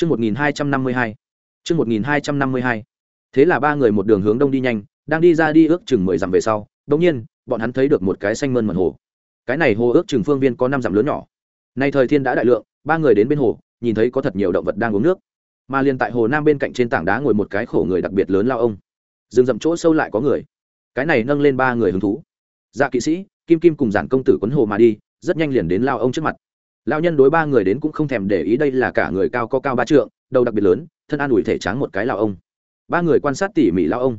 Chương 1252. Chương 1252. Thế là ba người một đường hướng đông đi nhanh, đang đi ra đi ước chừng mười dặm về sau, đột nhiên, bọn hắn thấy được một cái xanh mơn mởn hồ. Cái này hồ ước chừng phương viên có năm dặm lớn nhỏ. Nay thời thiên đã đại lượng, ba người đến bên hồ, nhìn thấy có thật nhiều động vật đang uống nước. Mà liền tại hồ nam bên cạnh trên tảng đá ngồi một cái khổ người đặc biệt lớn lao ông. Dương dậm chỗ sâu lại có người. Cái này nâng lên ba người hứng thú. Dạ kỵ sĩ, Kim Kim cùng giản công tử quấn hồ mà đi, rất nhanh liền đến lao ông trước mặt lao nhân đối ba người đến cũng không thèm để ý đây là cả người cao có cao ba trượng, đầu đặc biệt lớn, thân an ủi thể tráng một cái lao ông. Ba người quan sát tỉ mỉ lao ông.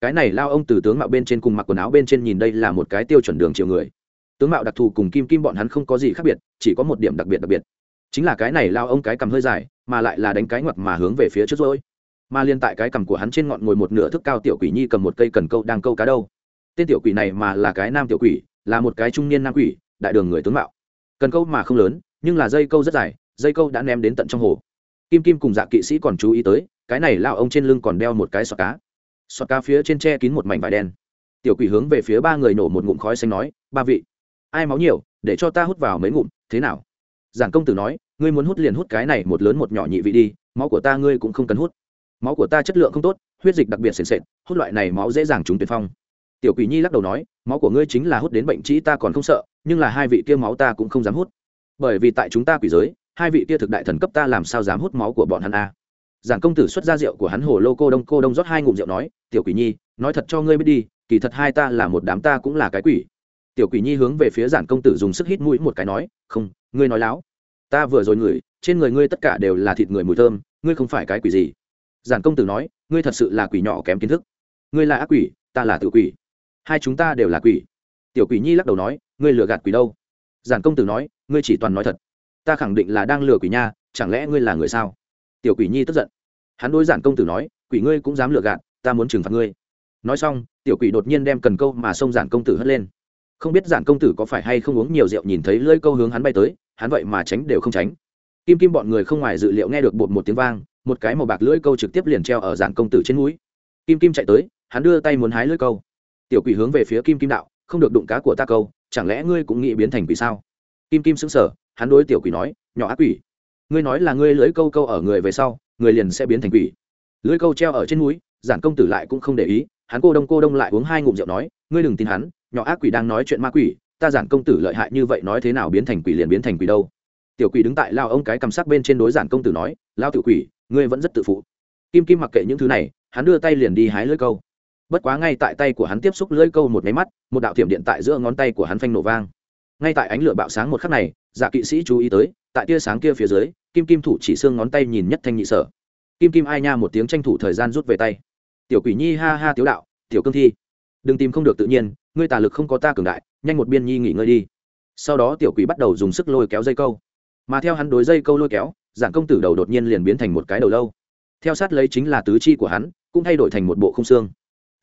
Cái này lao ông từ tướng mạo bên trên cùng mặc quần áo bên trên nhìn đây là một cái tiêu chuẩn đường chiều người. Tướng mạo đặc thù cùng kim kim bọn hắn không có gì khác biệt, chỉ có một điểm đặc biệt đặc biệt. Chính là cái này lao ông cái cầm hơi dài, mà lại là đánh cái ngoặt mà hướng về phía trước rồi. Mà liên tại cái cầm của hắn trên ngọn ngồi một nửa thức cao tiểu quỷ nhi cầm một cây cần câu đang câu cá đâu. Tên tiểu quỷ này mà là cái nam tiểu quỷ, là một cái trung niên nam quỷ, đại đường người tướng mạo. Cần câu mà không lớn nhưng là dây câu rất dài, dây câu đã ném đến tận trong hồ. Kim kim cùng dạ kỵ sĩ còn chú ý tới, cái này lao ông trên lưng còn đeo một cái sọt cá. Sọt cá phía trên tre kín một mảnh vải đen. Tiểu quỷ hướng về phía ba người nổ một ngụm khói xanh nói, ba vị, ai máu nhiều, để cho ta hút vào mấy ngụm, thế nào? Giảng công tử nói, ngươi muốn hút liền hút cái này một lớn một nhỏ nhị vị đi, máu của ta ngươi cũng không cần hút. Máu của ta chất lượng không tốt, huyết dịch đặc biệt sền sệt, hút loại này máu dễ dàng trúng tuyệt phong. Tiểu quỷ nhi lắc đầu nói, máu của ngươi chính là hút đến bệnh trĩ ta còn không sợ, nhưng là hai vị kia máu ta cũng không dám hút bởi vì tại chúng ta quỷ giới, hai vị kia thực đại thần cấp ta làm sao dám hút máu của bọn hắn a giảng công tử xuất ra rượu của hắn hồ lô cô đông cô đông rót hai ngụm rượu nói, tiểu quỷ nhi, nói thật cho ngươi biết đi, kỳ thật hai ta là một đám ta cũng là cái quỷ. Tiểu quỷ nhi hướng về phía giản công tử dùng sức hít mũi một cái nói, không, ngươi nói láo. Ta vừa rồi ngửi, trên người ngươi tất cả đều là thịt người mùi thơm, ngươi không phải cái quỷ gì. Giản công tử nói, ngươi thật sự là quỷ nhỏ kém kiến thức. Ngươi là ác quỷ, ta là tự quỷ. Hai chúng ta đều là quỷ. Tiểu quỷ nhi lắc đầu nói, ngươi lừa gạt quỷ đâu? Giản công tử nói, ngươi chỉ toàn nói thật. Ta khẳng định là đang lừa quỷ nha, chẳng lẽ ngươi là người sao? Tiểu quỷ nhi tức giận. Hắn đối giản công tử nói, quỷ ngươi cũng dám lừa gạt, ta muốn trừng phạt ngươi. Nói xong, tiểu quỷ đột nhiên đem cần câu mà xông giản công tử hất lên. Không biết giản công tử có phải hay không uống nhiều rượu nhìn thấy lưỡi câu hướng hắn bay tới, hắn vậy mà tránh đều không tránh. Kim kim bọn người không ngoài dự liệu nghe được bột một tiếng vang, một cái màu bạc lưỡi câu trực tiếp liền treo ở giản công tử trên núi kim kim chạy tới, hắn đưa tay muốn hái lưỡi câu. Tiểu quỷ hướng về phía kim kim đạo, không được đụng cá của ta câu chẳng lẽ ngươi cũng nghĩ biến thành quỷ sao? Kim kim sững sờ, hắn đối tiểu quỷ nói, nhỏ ác quỷ, ngươi nói là ngươi lưỡi câu câu ở người về sau, người liền sẽ biến thành quỷ. Lưỡi câu treo ở trên núi, giản công tử lại cũng không để ý, hắn cô đông cô đông lại uống hai ngụm rượu nói, ngươi đừng tin hắn, nhỏ ác quỷ đang nói chuyện ma quỷ, ta giản công tử lợi hại như vậy nói thế nào biến thành quỷ liền biến thành quỷ đâu? Tiểu quỷ đứng tại lao ông cái cầm sắc bên trên đối giản công tử nói, lao tiểu quỷ, ngươi vẫn rất tự phụ. Kim kim mặc kệ những thứ này, hắn đưa tay liền đi hái lưỡi câu bất quá ngay tại tay của hắn tiếp xúc lưỡi câu một máy mắt, một đạo thiểm điện tại giữa ngón tay của hắn phanh nổ vang. Ngay tại ánh lửa bạo sáng một khắc này dạ kỵ sĩ chú ý tới, tại tia sáng kia phía dưới, kim kim thủ chỉ xương ngón tay nhìn nhất thanh nhị sở. Kim kim ai nha một tiếng tranh thủ thời gian rút về tay. Tiểu quỷ nhi ha ha tiếu đạo, tiểu cương thi. Đừng tìm không được tự nhiên, ngươi tà lực không có ta cường đại, nhanh một biên nhi nghỉ ngơi đi. Sau đó tiểu quỷ bắt đầu dùng sức lôi kéo dây câu. Mà theo hắn đối dây câu lôi kéo giảng công tử đầu đột nhiên liền biến thành một cái đầu lâu. Theo sát lấy chính là tứ chi của hắn, cũng thay đổi thành một bộ không xương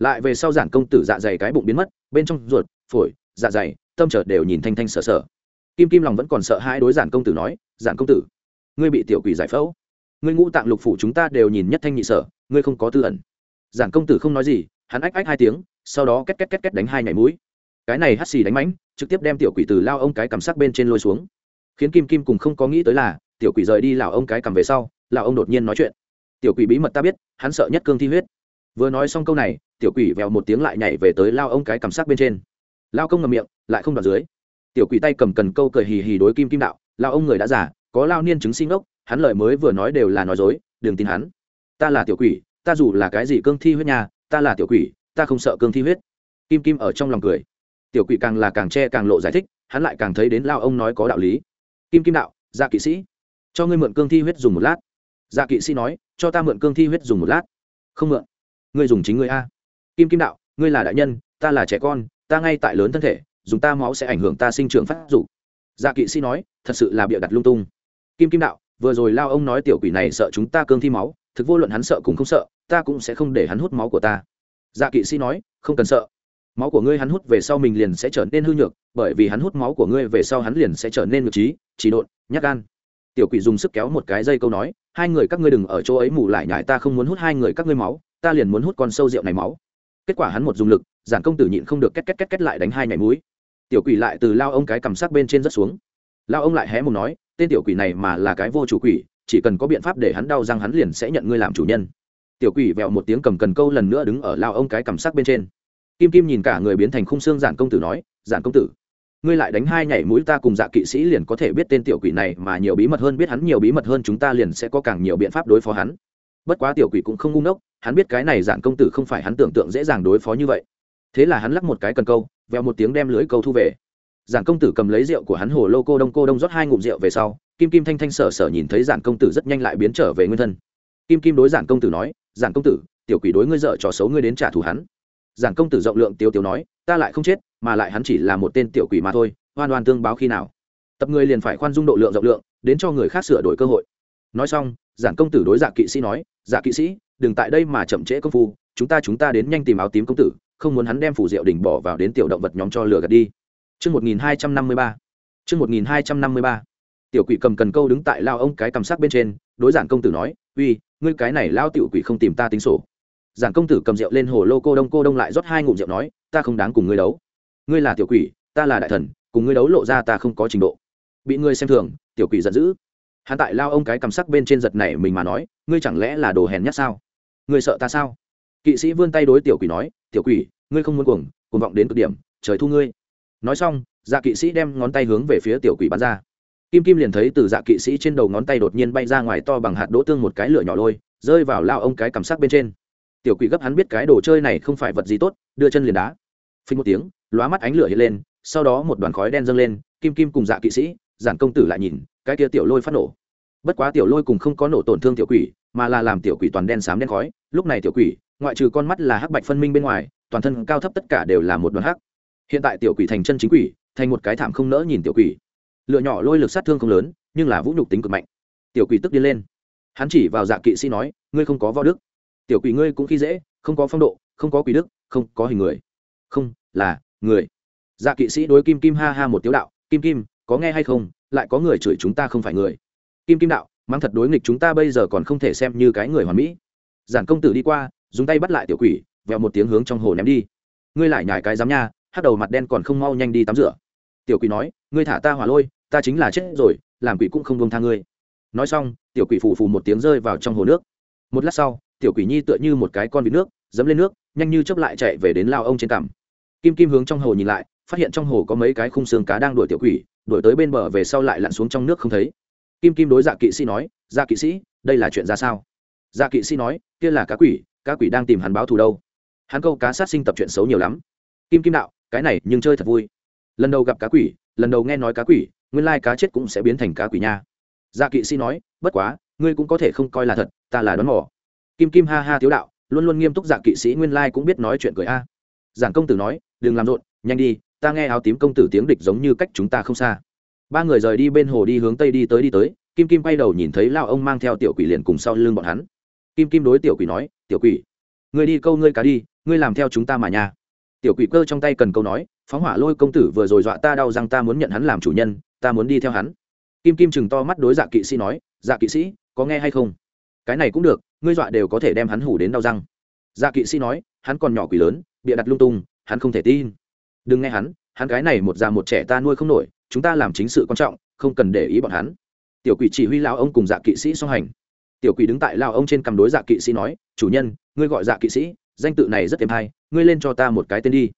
lại về sau giản công tử dạ dày cái bụng biến mất, bên trong ruột, phổi dạ dày, tâm trở đều nhìn thanh thanh sợ sợ. Kim kim lòng vẫn còn sợ hai đối giản công tử nói giản công tử, ngươi bị tiểu quỷ giải phẫu. Ngươi ngũ tạng lục phủ chúng ta đều nhìn nhất thanh nhị sở ngươi không có tư ẩn. Giản công tử không nói gì, hắn ách ách hai tiếng, sau đó két két két két đánh hai nhảy mũi. Cái này hắt xì đánh mánh trực tiếp đem tiểu quỷ từ lao ông cái cầm sắc bên trên lôi xuống. Khiến kim kim cùng không có nghĩ tới là, tiểu quỷ rời đi lào ông cái cầm về sau lào ông đột nhiên nói chuyện. Tiểu quỷ bí mật ta biết, hắn sợ nhất cương thi huyết vừa nói xong câu này, tiểu quỷ vèo một tiếng lại nhảy về tới lao ông cái cảm giác bên trên. Lao công ngầm miệng, lại không đoạt dưới. Tiểu quỷ tay cầm cần câu cười hì hì đối kim kim đạo, lao ông người đã giả có lao niên chứng sinh ốc hắn lời mới vừa nói đều là nói dối, đừng tin hắn. Ta là tiểu quỷ, ta dù là cái gì cương thi huyết nhà ta là tiểu quỷ, ta không sợ cương thi huyết. Kim kim ở trong lòng cười. Tiểu quỷ càng là càng che càng lộ giải thích, hắn lại càng thấy đến lao ông nói có đạo lý. Kim kim đạo dạ kỵ sĩ, cho ngươi mượn cương thi huyết dùng một lát. Dạ kỵ sĩ nói, cho ta mượn cương thi huyết dùng một lát. Không mượn ngươi dùng chính ngươi a. Kim kim đạo, ngươi là đại nhân, ta là trẻ con, ta ngay tại lớn thân thể, dùng ta máu sẽ ảnh hưởng ta sinh trưởng phát dục. Dạ kỵ sĩ nói, thật sự là bịa đặt lung tung. Kim kim đạo, vừa rồi lao ông nói tiểu quỷ này sợ chúng ta cương thi máu, thực vô luận hắn sợ cũng không sợ, ta cũng sẽ không để hắn hút máu của ta. Dạ kỵ sĩ nói, không cần sợ. Máu của ngươi hắn hút về sau mình liền sẽ trở nên hư nhược, bởi vì hắn hút máu của ngươi về sau hắn liền sẽ trở nên nhược trí chỉ độn nhắc gan. Tiểu quỷ dùng sức kéo một cái dây câu nói, hai người các ngươi đừng ở chỗ ấy mù lại nhải ta không muốn hút hai người các ngươi máu ta liền muốn hút con sâu rượu này máu. Kết quả hắn một dùng lực, giản công tử nhịn không được két két két két lại đánh hai nhảy mũi. Tiểu quỷ lại từ lao ông cái cầm sắc bên trên rất xuống. Lao ông lại hé mồm nói, tên tiểu quỷ này mà là cái vô chủ quỷ, chỉ cần có biện pháp để hắn đau răng hắn liền sẽ nhận ngươi làm chủ nhân. Tiểu quỷ vẹo một tiếng cầm cần câu lần nữa đứng ở lao ông cái cầm sắc bên trên. Kim kim nhìn cả người biến thành khung xương giản công tử nói, giản công tử, ngươi lại đánh hai nhảy mũi ta cùng dạ kỵ sĩ liền có thể biết tên tiểu quỷ này mà nhiều bí mật hơn, biết hắn nhiều bí mật hơn, chúng ta liền sẽ có càng nhiều biện pháp đối phó hắn bất quá tiểu quỷ cũng không ngu ngốc, hắn biết cái này giản công tử không phải hắn tưởng tượng dễ dàng đối phó như vậy. Thế là hắn lắc một cái cần câu vẹo một tiếng đem lưới câu thu về. Giản công tử cầm lấy rượu của hắn hồ lô cô đông cô đông rót hai ngụm rượu về sau, kim kim thanh thanh sở sở nhìn thấy giản công tử rất nhanh lại biến trở về nguyên thân. Kim kim đối giản công tử nói giản công tử, tiểu quỷ đối ngươi dợ trò xấu ngươi đến trả thù hắn. Giản công tử rộng lượng tiêu tiêu nói, ta lại không chết, mà lại hắn chỉ là một tên tiểu quỷ mà thôi hoan hoan tương báo khi nào? Tập người liền phải khoan dung độ lượng rộng lượng, đến cho người khác sửa đổi cơ hội nói xong giản công tử đối dạ kỵ sĩ nói dạ kỵ sĩ đừng tại đây mà chậm trễ công phu chúng ta chúng ta đến nhanh tìm áo tím công tử không muốn hắn đem phủ rượu đỉnh bỏ vào đến tiểu động vật nhóm cho lửa gạt đi chương 1253. chương 1253. Tiểu quỷ cầm cần câu đứng tại lao ông cái cầm sắc bên trên, đối giản công tử nói, uy, ngươi cái này lao tiểu quỷ không tìm ta tính sổ. Giản công tử cầm rượu lên hồ lô cô đông cô đông lại rót hai ngụm rượu nói, ta không đáng cùng ngươi đấu. Ngươi là tiểu quỷ, ta là đại thần, cùng ngươi đấu lộ ra ta không có trình độ. Bị ngươi xem thường, tiểu quỷ giận dữ. Hắn tại lao ông cái cầm sắc bên trên giật này mình mà nói, ngươi chẳng lẽ là đồ hèn nhát sao? Ngươi sợ ta sao? Kỵ sĩ vươn tay đối tiểu quỷ nói, tiểu quỷ, ngươi không muốn cuồng, cuồng vọng đến cực điểm, trời thu ngươi nói xong dạ kỵ sĩ đem ngón tay hướng về phía tiểu quỷ bắn ra kim kim liền thấy từ dạ kỵ sĩ trên đầu ngón tay đột nhiên bay ra ngoài to bằng hạt đỗ tương một cái lửa nhỏ lôi rơi vào lao ông cái cầm sắc bên trên tiểu quỷ gấp hắn biết cái đồ chơi này không phải vật gì tốt đưa chân liền đá phình một tiếng lóa mắt ánh lửa hiện lên sau đó một đoàn khói đen dâng lên kim kim cùng dạ kỵ sĩ giản công tử lại nhìn cái kia tiểu lôi phát nổ. Bất quá tiểu lôi cùng không có nổ tổn thương tiểu quỷ, mà là làm tiểu quỷ toàn đen xám đen khói. Lúc này tiểu quỷ, ngoại trừ con mắt là hắc bạch phân minh bên ngoài, toàn thân cao thấp tất cả đều là một đoàn hắc. Hiện tại tiểu quỷ thành chân chính quỷ, thành một cái thảm không nỡ nhìn tiểu quỷ. Lựa nhỏ lôi lực sát thương không lớn, nhưng là vũ nhục tính cực mạnh. Tiểu quỷ tức đi lên. Hắn chỉ vào dạ kỵ sĩ nói, ngươi không có võ đức. Tiểu quỷ ngươi cũng khi dễ, không có phong độ, không có quỷ đức, không có hình người. Không, là người. Dạ kỵ sĩ đối kim kim ha ha một tiếu đạo, kim kim, có nghe hay không? Lại có người chửi chúng ta không phải người. Kim kim đạo mang thật đối nghịch chúng ta bây giờ còn không thể xem như cái người hoàn mỹ. Giản công tử đi qua, dùng tay bắt lại tiểu quỷ vẹo một tiếng hướng trong hồ ném đi. Ngươi lại nhải cái dám nha hát đầu mặt đen còn không mau nhanh đi tắm rửa. Tiểu quỷ nói, ngươi thả ta hỏa lôi, ta chính là chết rồi, làm quỷ cũng không bông tha ngươi. Nói xong, tiểu quỷ phù phù một tiếng rơi vào trong hồ nước. Một lát sau, tiểu quỷ nhi tựa như một cái con vịt nước, dẫm lên nước, nhanh như chớp lại chạy về đến lao ông trên cằm. Kim kim hướng trong hồ nhìn lại, phát hiện trong hồ có mấy cái khung xương cá đang đuổi tiểu quỷ đuổi tới bên bờ về sau lại lặn xuống trong nước không thấy. Kim kim đối dạ kỵ sĩ nói dạ kỵ sĩ, đây là chuyện ra sao? Dạ kỵ sĩ nói, kia là cá quỷ cá quỷ đang tìm hắn báo thù đâu. Hắn câu cá sát sinh tập chuyện xấu nhiều lắm. Kim kim đạo, cái này nhưng chơi thật vui. Lần đầu gặp cá quỷ, lần đầu nghe nói cá quỷ, nguyên lai cá chết cũng sẽ biến thành cá quỷ nha. Dạ kỵ sĩ nói, bất quá, ngươi cũng có thể không coi là thật, ta là đón mỏ kim kim ha ha thiếu đạo, luôn luôn nghiêm túc dạ kỵ sĩ, nguyên lai cũng biết nói chuyện cười a. Giản công tử nói, đừng làm rộn, nhanh đi ta nghe áo tím công tử tiếng địch giống như cách chúng ta không xa. Ba người rời đi bên hồ đi hướng tây đi tới đi tới, kim kim quay đầu nhìn thấy lao ông mang theo tiểu quỷ liền cùng sau lưng bọn hắn. Kim kim đối tiểu quỷ nói, tiểu quỷ người đi câu ngươi cá đi, ngươi làm theo chúng ta mà nha. Tiểu quỷ cơ trong tay cần câu nói, phóng hỏa lôi công tử vừa rồi dọa ta đau rằng ta muốn nhận hắn làm chủ nhân, ta muốn đi theo hắn. Kim kim chừng to mắt đối dạ kỵ sĩ nói dạ kỵ sĩ, có nghe hay không? Cái này cũng được, ngươi dọa đều có thể đem hắn hủ đến đau răng. Dạ kỵ sĩ nói, hắn còn nhỏ quỷ lớn, bịa đặt lung tung, hắn không thể tin đừng nghe hắn hắn cái này một già một trẻ ta nuôi không nổi, chúng ta làm chính sự quan trọng, không cần để ý bọn hắn. Tiểu quỷ chỉ huy lao ông cùng dạ kỵ sĩ song hành. Tiểu quỷ đứng tại lao ông trên cầm đối dạ kỵ sĩ nói, chủ nhân, ngươi gọi dạ kỵ sĩ, danh tự này rất thêm hay ngươi lên cho ta một cái tên đi.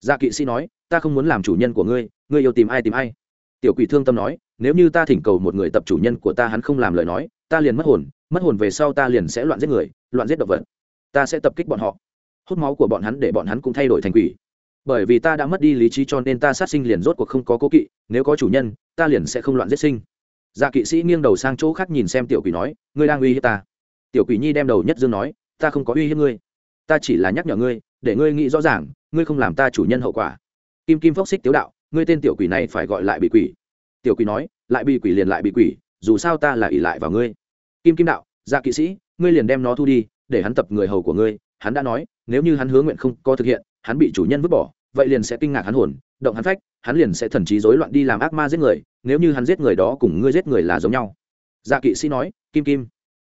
Dạ kỵ sĩ nói, ta không muốn làm chủ nhân của ngươi ngươi yêu tìm ai tìm ai. Tiểu quỷ thương tâm nói, nếu như ta thỉnh cầu một người tập chủ nhân của ta hắn không làm lời nói, ta liền mất hồn mất hồn về sau ta liền sẽ loạn giết người, loạn giết động vật. Ta sẽ tập kích bọn họ. Hút máu của bọn hắn để bọn hắn cũng thay đổi thành quỷ bởi vì ta đã mất đi lý trí cho nên ta sát sinh liền rốt cuộc không có cố kỵ, nếu có chủ nhân, ta liền sẽ không loạn giết sinh. Dạ kỵ sĩ nghiêng đầu sang chỗ khác nhìn xem tiểu quỷ nói, ngươi đang uy hiếp ta? Tiểu quỷ nhi đem đầu nhất dương nói, ta không có uy hiếp ngươi. Ta chỉ là nhắc nhở ngươi, để ngươi nghĩ rõ ràng, ngươi không làm ta chủ nhân hậu quả. Kim kim phốc xích tiếu đạo, ngươi tên tiểu quỷ này phải gọi lại bị quỷ. Tiểu quỷ nói, lại bị quỷ liền lại bị quỷ, dù sao ta là ỷ lại vào ngươi. Kim kim đạo dạ kỵ sĩ, ngươi liền đem nó thu đi, để hắn tập người hầu của ngươi. Hắn đã nói, nếu như hắn hứa nguyện không có thực hiện hắn bị chủ nhân vứt bỏ, vậy liền sẽ kinh ngạc hắn hồn, động hắn phách, hắn liền sẽ thần trí rối loạn đi làm ác ma giết người, nếu như hắn giết người đó cùng ngươi giết người là giống nhau. Dạ kỵ sĩ nói, kim kim,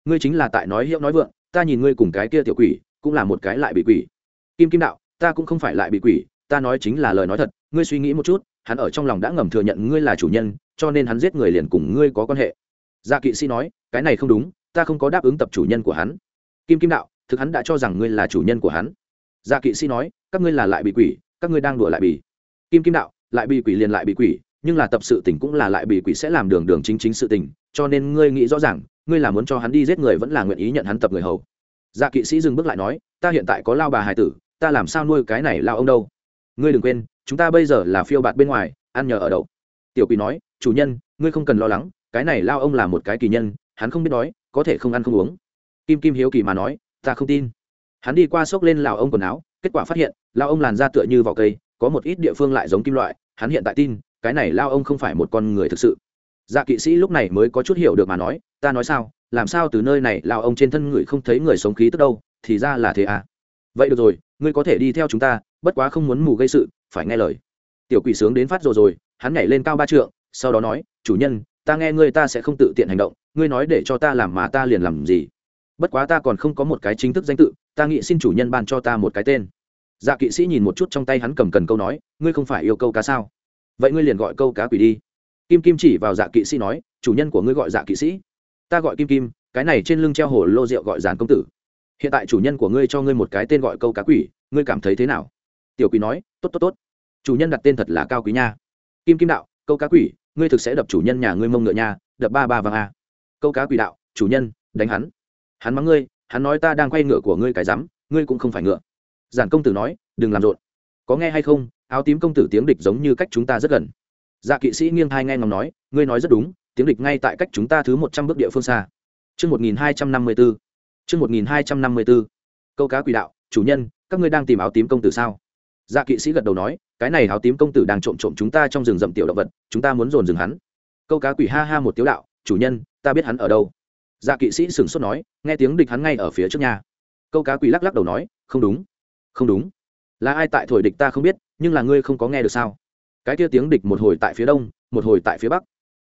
ngươi chính là tại nói hiệu nói vượng, ta nhìn ngươi cùng cái kia tiểu quỷ, cũng là một cái lại bị quỷ. Kim kim đạo, ta cũng không phải lại bị quỷ, ta nói chính là lời nói thật, ngươi suy nghĩ một chút, hắn ở trong lòng đã ngầm thừa nhận ngươi là chủ nhân, cho nên hắn giết người liền cùng ngươi có quan hệ. Dạ kỵ sĩ nói, cái này không đúng, ta không có đáp ứng tập chủ nhân của hắn. Kim kim đạo, thực hắn đã cho rằng ngươi là chủ nhân của hắn dạ kỵ sĩ nói, các ngươi là lại bị quỷ, các ngươi đang đùa lại bị. Kim kim đạo, lại bị quỷ liền lại bị quỷ, nhưng là tập sự tình cũng là lại bị quỷ sẽ làm đường đường chính chính sự tình, cho nên ngươi nghĩ rõ ràng, ngươi là muốn cho hắn đi giết người vẫn là nguyện ý nhận hắn tập người hầu. Dạ kỵ sĩ dừng bước lại nói, ta hiện tại có lao bà hài tử, ta làm sao nuôi cái này lao ông đâu? Ngươi đừng quên, chúng ta bây giờ là phiêu bạt bên ngoài, ăn nhờ ở đậu. Tiểu quỷ nói, chủ nhân, ngươi không cần lo lắng, cái này lao ông là một cái kỳ nhân, hắn không biết đói, có thể không ăn không uống. Kim kim hiếu kỳ mà nói, ta không tin hắn đi qua xốc lên lào ông quần áo, kết quả phát hiện lao ông làn da tựa như vỏ cây, có một ít địa phương lại giống kim loại. Hắn hiện tại tin, cái này lao ông không phải một con người thực sự. Dạ kỵ sĩ lúc này mới có chút hiểu được mà nói, ta nói sao? Làm sao từ nơi này lao ông trên thân người không thấy người sống khí tức đâu? Thì ra là thế à? Vậy được rồi, ngươi có thể đi theo chúng ta, bất quá không muốn mù gây sự, phải nghe lời. Tiểu quỷ sướng đến phát rồi rồi, hắn nhảy lên cao ba trượng, sau đó nói, chủ nhân, ta nghe ngươi ta sẽ không tự tiện hành động, ngươi nói để cho ta làm mà ta liền làm gì. Bất quá ta còn không có một cái chính thức danh tự ta nghĩ xin chủ nhân ban cho ta một cái tên. Dạ kỵ sĩ nhìn một chút trong tay hắn cầm cần câu nói, ngươi không phải yêu câu cá sao? Vậy ngươi liền gọi câu cá quỷ đi. Kim kim chỉ vào dạ kỵ sĩ nói, chủ nhân của ngươi gọi dạ kỵ sĩ. Ta gọi kim kim, cái này trên lưng treo hồ lô rượu gọi giàn công tử. Hiện tại chủ nhân của ngươi cho ngươi một cái tên gọi câu cá quỷ, ngươi cảm thấy thế nào? Tiểu quỷ nói, tốt tốt tốt. Chủ nhân đặt tên thật là cao quý nha. Kim kim đạo, câu cá quỷ, ngươi thực sẽ đập chủ nhân nhà ngươi mông ngựa nha, đập ba ba vàng a. Câu cá quỷ đạo, chủ nhân, đánh hắn. Hắn mắng ngươi hắn nói ta đang quay ngựa của ngươi cái rắm, ngươi cũng không phải ngựa. Giản công tử nói, đừng làm rộn. Có nghe hay không? Áo tím công tử tiếng địch giống như cách chúng ta rất gần. Dạ kỵ sĩ nghiêng hai nghe ngóng nói, ngươi nói rất đúng, tiếng địch ngay tại cách chúng ta thứ một trăm bước địa phương xa. Chương một nghìn hai trăm năm mươi bốn chương một nghìn hai trăm năm mươi bốn câu cá quỷ đạo, chủ nhân, các ngươi đang tìm áo tím công tử sao? Dạ kỵ sĩ gật đầu nói, cái này áo tím công tử đang trộm trộm chúng ta trong rừng rậm tiểu động vật, chúng ta muốn dồn rừng hắn. Câu cá quỷ ha ha một tiếu đạo, chủ nhân, ta biết hắn ở đâu dạ kỵ sĩ sửng sốt nói, nghe tiếng địch hắn ngay ở phía trước nhà câu cá quỷ lắc lắc đầu nói, không đúng không đúng. Là ai tại thổi địch ta không biết, nhưng là ngươi không có nghe được sao? Cái kia tiếng địch một hồi tại phía đông, một hồi tại phía bắc.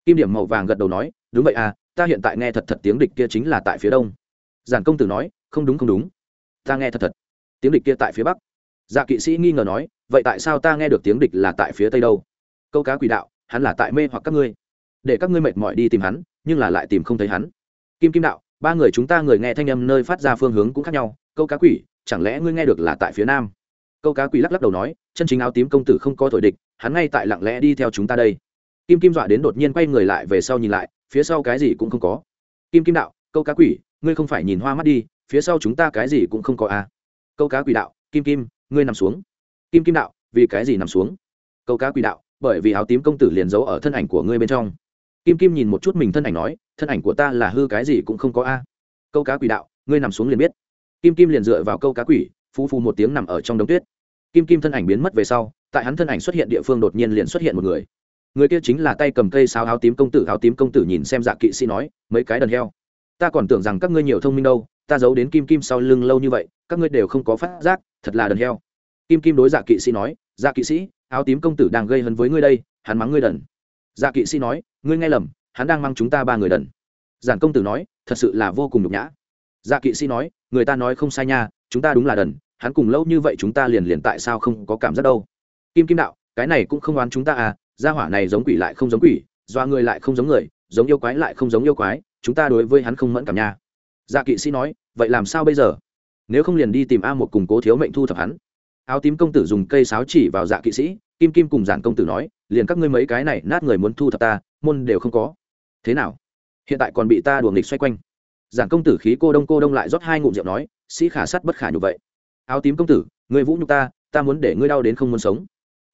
Kim điểm màu vàng gật đầu nói, đúng vậy à ta hiện tại nghe thật thật tiếng địch kia chính là tại phía đông. Giản công tử nói, không đúng không đúng. Ta nghe thật thật tiếng địch kia tại phía bắc. Dạ kỵ sĩ nghi ngờ nói, vậy tại sao ta nghe được tiếng địch là tại phía tây đâu? Câu cá quỷ đạo, hắn là tại mê hoặc các ngươi. Để các ngươi mệt mỏi đi tìm hắn, nhưng là lại tìm không thấy hắn kim kim đạo, ba người chúng ta người nghe thanh âm nơi phát ra phương hướng cũng khác nhau, câu cá quỷ, chẳng lẽ ngươi nghe được là tại phía nam? Câu cá quỷ lắc lắc đầu nói, chân chính áo tím công tử không có thổi địch, hắn ngay tại lặng lẽ đi theo chúng ta đây. Kim kim dọa đến đột nhiên quay người lại về sau nhìn lại, phía sau cái gì cũng không có. Kim kim đạo, câu cá quỷ, ngươi không phải nhìn hoa mắt đi, phía sau chúng ta cái gì cũng không có à? Câu cá quỷ đạo, kim kim, ngươi nằm xuống. Kim kim đạo, vì cái gì nằm xuống? Câu cá quỷ đạo, bởi vì áo tím công tử liền giấu ở thân ảnh của ngươi bên trong. Kim kim nhìn một chút mình thân ảnh nói thân ảnh của ta là hư cái gì cũng không có a. Câu cá quỷ đạo, ngươi nằm xuống liền biết. Kim kim liền dựa vào câu cá quỷ phú phú một tiếng nằm ở trong đống tuyết. Kim kim thân ảnh biến mất về sau, tại hắn thân ảnh xuất hiện địa phương đột nhiên liền xuất hiện một người. Người kia chính là tay cầm cây sao áo tím công tử, áo tím công tử nhìn xem dạ kỵ sĩ nói, mấy cái đần heo, ta còn tưởng rằng các ngươi nhiều thông minh đâu, ta giấu đến kim kim sau lưng lâu như vậy, các ngươi đều không có phát giác, thật là đần heo. Kim kim đối dạ kỵ sĩ nói dạ kỵ sĩ, áo tím công tử đang gây hấn với ngươi đây, hắn mắng ngươi đần. Dạ kỵ sĩ nói, ngươi nghe lầm hắn đang mang chúng ta ba người đần. Giản công tử nói, thật sự là vô cùng nhục nhã. Dạ kỵ sĩ nói, người ta nói không sai nha, chúng ta đúng là đần, hắn cùng lâu như vậy chúng ta liền liền tại sao không có cảm giác đâu. Kim kim đạo, cái này cũng không oán chúng ta à gia hỏa này giống quỷ lại không giống quỷ doa người lại không giống người, giống yêu quái lại không giống yêu quái, chúng ta đối với hắn không mẫn cảm nha. Dạ kỵ sĩ nói, vậy làm sao bây giờ? Nếu không liền đi tìm a một cùng cố thiếu mệnh thu thập hắn. Áo tím công tử dùng cây sáo chỉ vào dạ kỵ sĩ, kim kim cùng giản công tử nói, liền các ngươi mấy cái này nát người muốn thu thập ta, môn đều không có thế nào? Hiện tại còn bị ta đuồng nghịch xoay quanh. Giản công tử khí cô đông cô đông lại rót hai ngụm rượu nói, sĩ khả sắt bất khả nhục vậy. Áo tím công tử, người vũ nhục ta ta muốn để ngươi đau đến không muốn sống.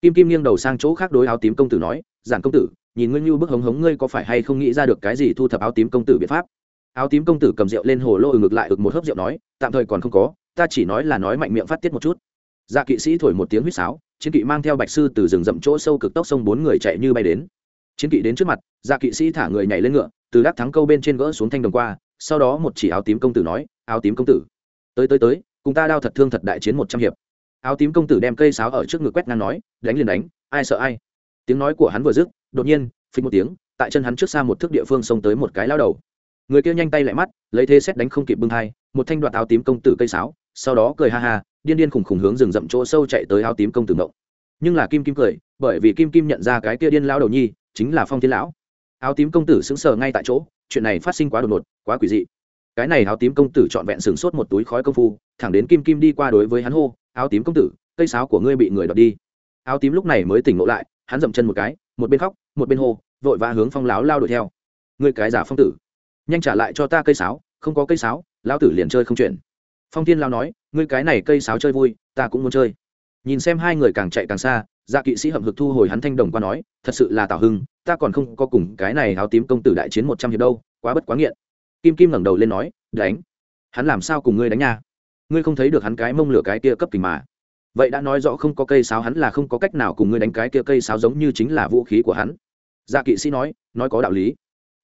Kim kim nghiêng đầu sang chỗ khác đối áo tím công tử nói giản công tử, nhìn ngươi như bức hống hống ngươi có phải hay không nghĩ ra được cái gì thu thập áo tím công tử biện pháp? Áo tím công tử cầm rượu lên hồ lô ngược lại ực một hớp rượu nói, tạm thời còn không có, ta chỉ nói là nói mạnh miệng phát tiết một chút. Dạ kỵ sĩ thổi một tiếng huýt sáo, chiến kỵ mang theo bạch sư từ rừng rậm chỗ sâu cực tốc sông bốn người chạy như bay đến. Chiến kỵ đến trước mặt dạ kỵ sĩ thả người nhảy lên ngựa từ đắc thắng câu bên trên gỡ xuống thanh đồng qua sau đó một chỉ áo tím công tử nói áo tím công tử tới tới tới cùng ta đao thật thương thật đại chiến một trăm hiệp. Áo tím công tử đem cây sáo ở trước ngực quét ngang nói đánh liền đánh ai sợ ai? Tiếng nói của hắn vừa dứt đột nhiên phình một tiếng tại chân hắn trước xa một thước địa phương xông tới một cái lao đầu. Người kia nhanh tay lại mắt lấy thế xét đánh không kịp bưng thai, một thanh đoạt áo tím công tử cây sáo sau đó cười ha ha điên điên khủng khủng hướng rừng rậm chỗ sâu chạy tới áo tím công tử ngộng. Nhưng là kim kim cười bởi vì kim kim nhận ra cái kia điên lao đầu nhi chính là phong thiên lão áo tím công tử sững sờ ngay tại chỗ, chuyện này phát sinh quá đột ngột, quá quỷ dị. Cái này áo tím công tử trọn vẹn sừng sốt một túi khói công phu, thẳng đến kim kim đi qua đối với hắn hô, áo tím công tử, cây sáo của ngươi bị người đọt đi. Áo tím lúc này mới tỉnh ngộ lại, hắn dậm chân một cái, một bên khóc, một bên hô, vội vã hướng phong láo lao đuổi theo. Ngươi cái giả phong tử, nhanh trả lại cho ta cây sáo, không có cây sáo, lão tử liền chơi không chuyển phong thiên lao nói, ngươi cái này cây sáo chơi vui, ta cũng muốn chơi. Nhìn xem hai người càng chạy càng xa dạ kỵ sĩ hậm hực thu hồi hắn thanh đồng qua nói, thật sự là tào hưng, ta còn không có cùng cái này áo tím công tử đại chiến một trăm hiệp đâu, quá bất quá nghiện. Kim kim ngẩng đầu lên nói, đánh. Hắn làm sao cùng ngươi đánh nha? Ngươi không thấy được hắn cái mông lửa cái kia cấp kình mà. Vậy đã nói rõ không có cây sáo hắn là không có cách nào cùng ngươi đánh cái kia cây sáo giống như chính là vũ khí của hắn. Dạ kỵ sĩ nói nói có đạo lý.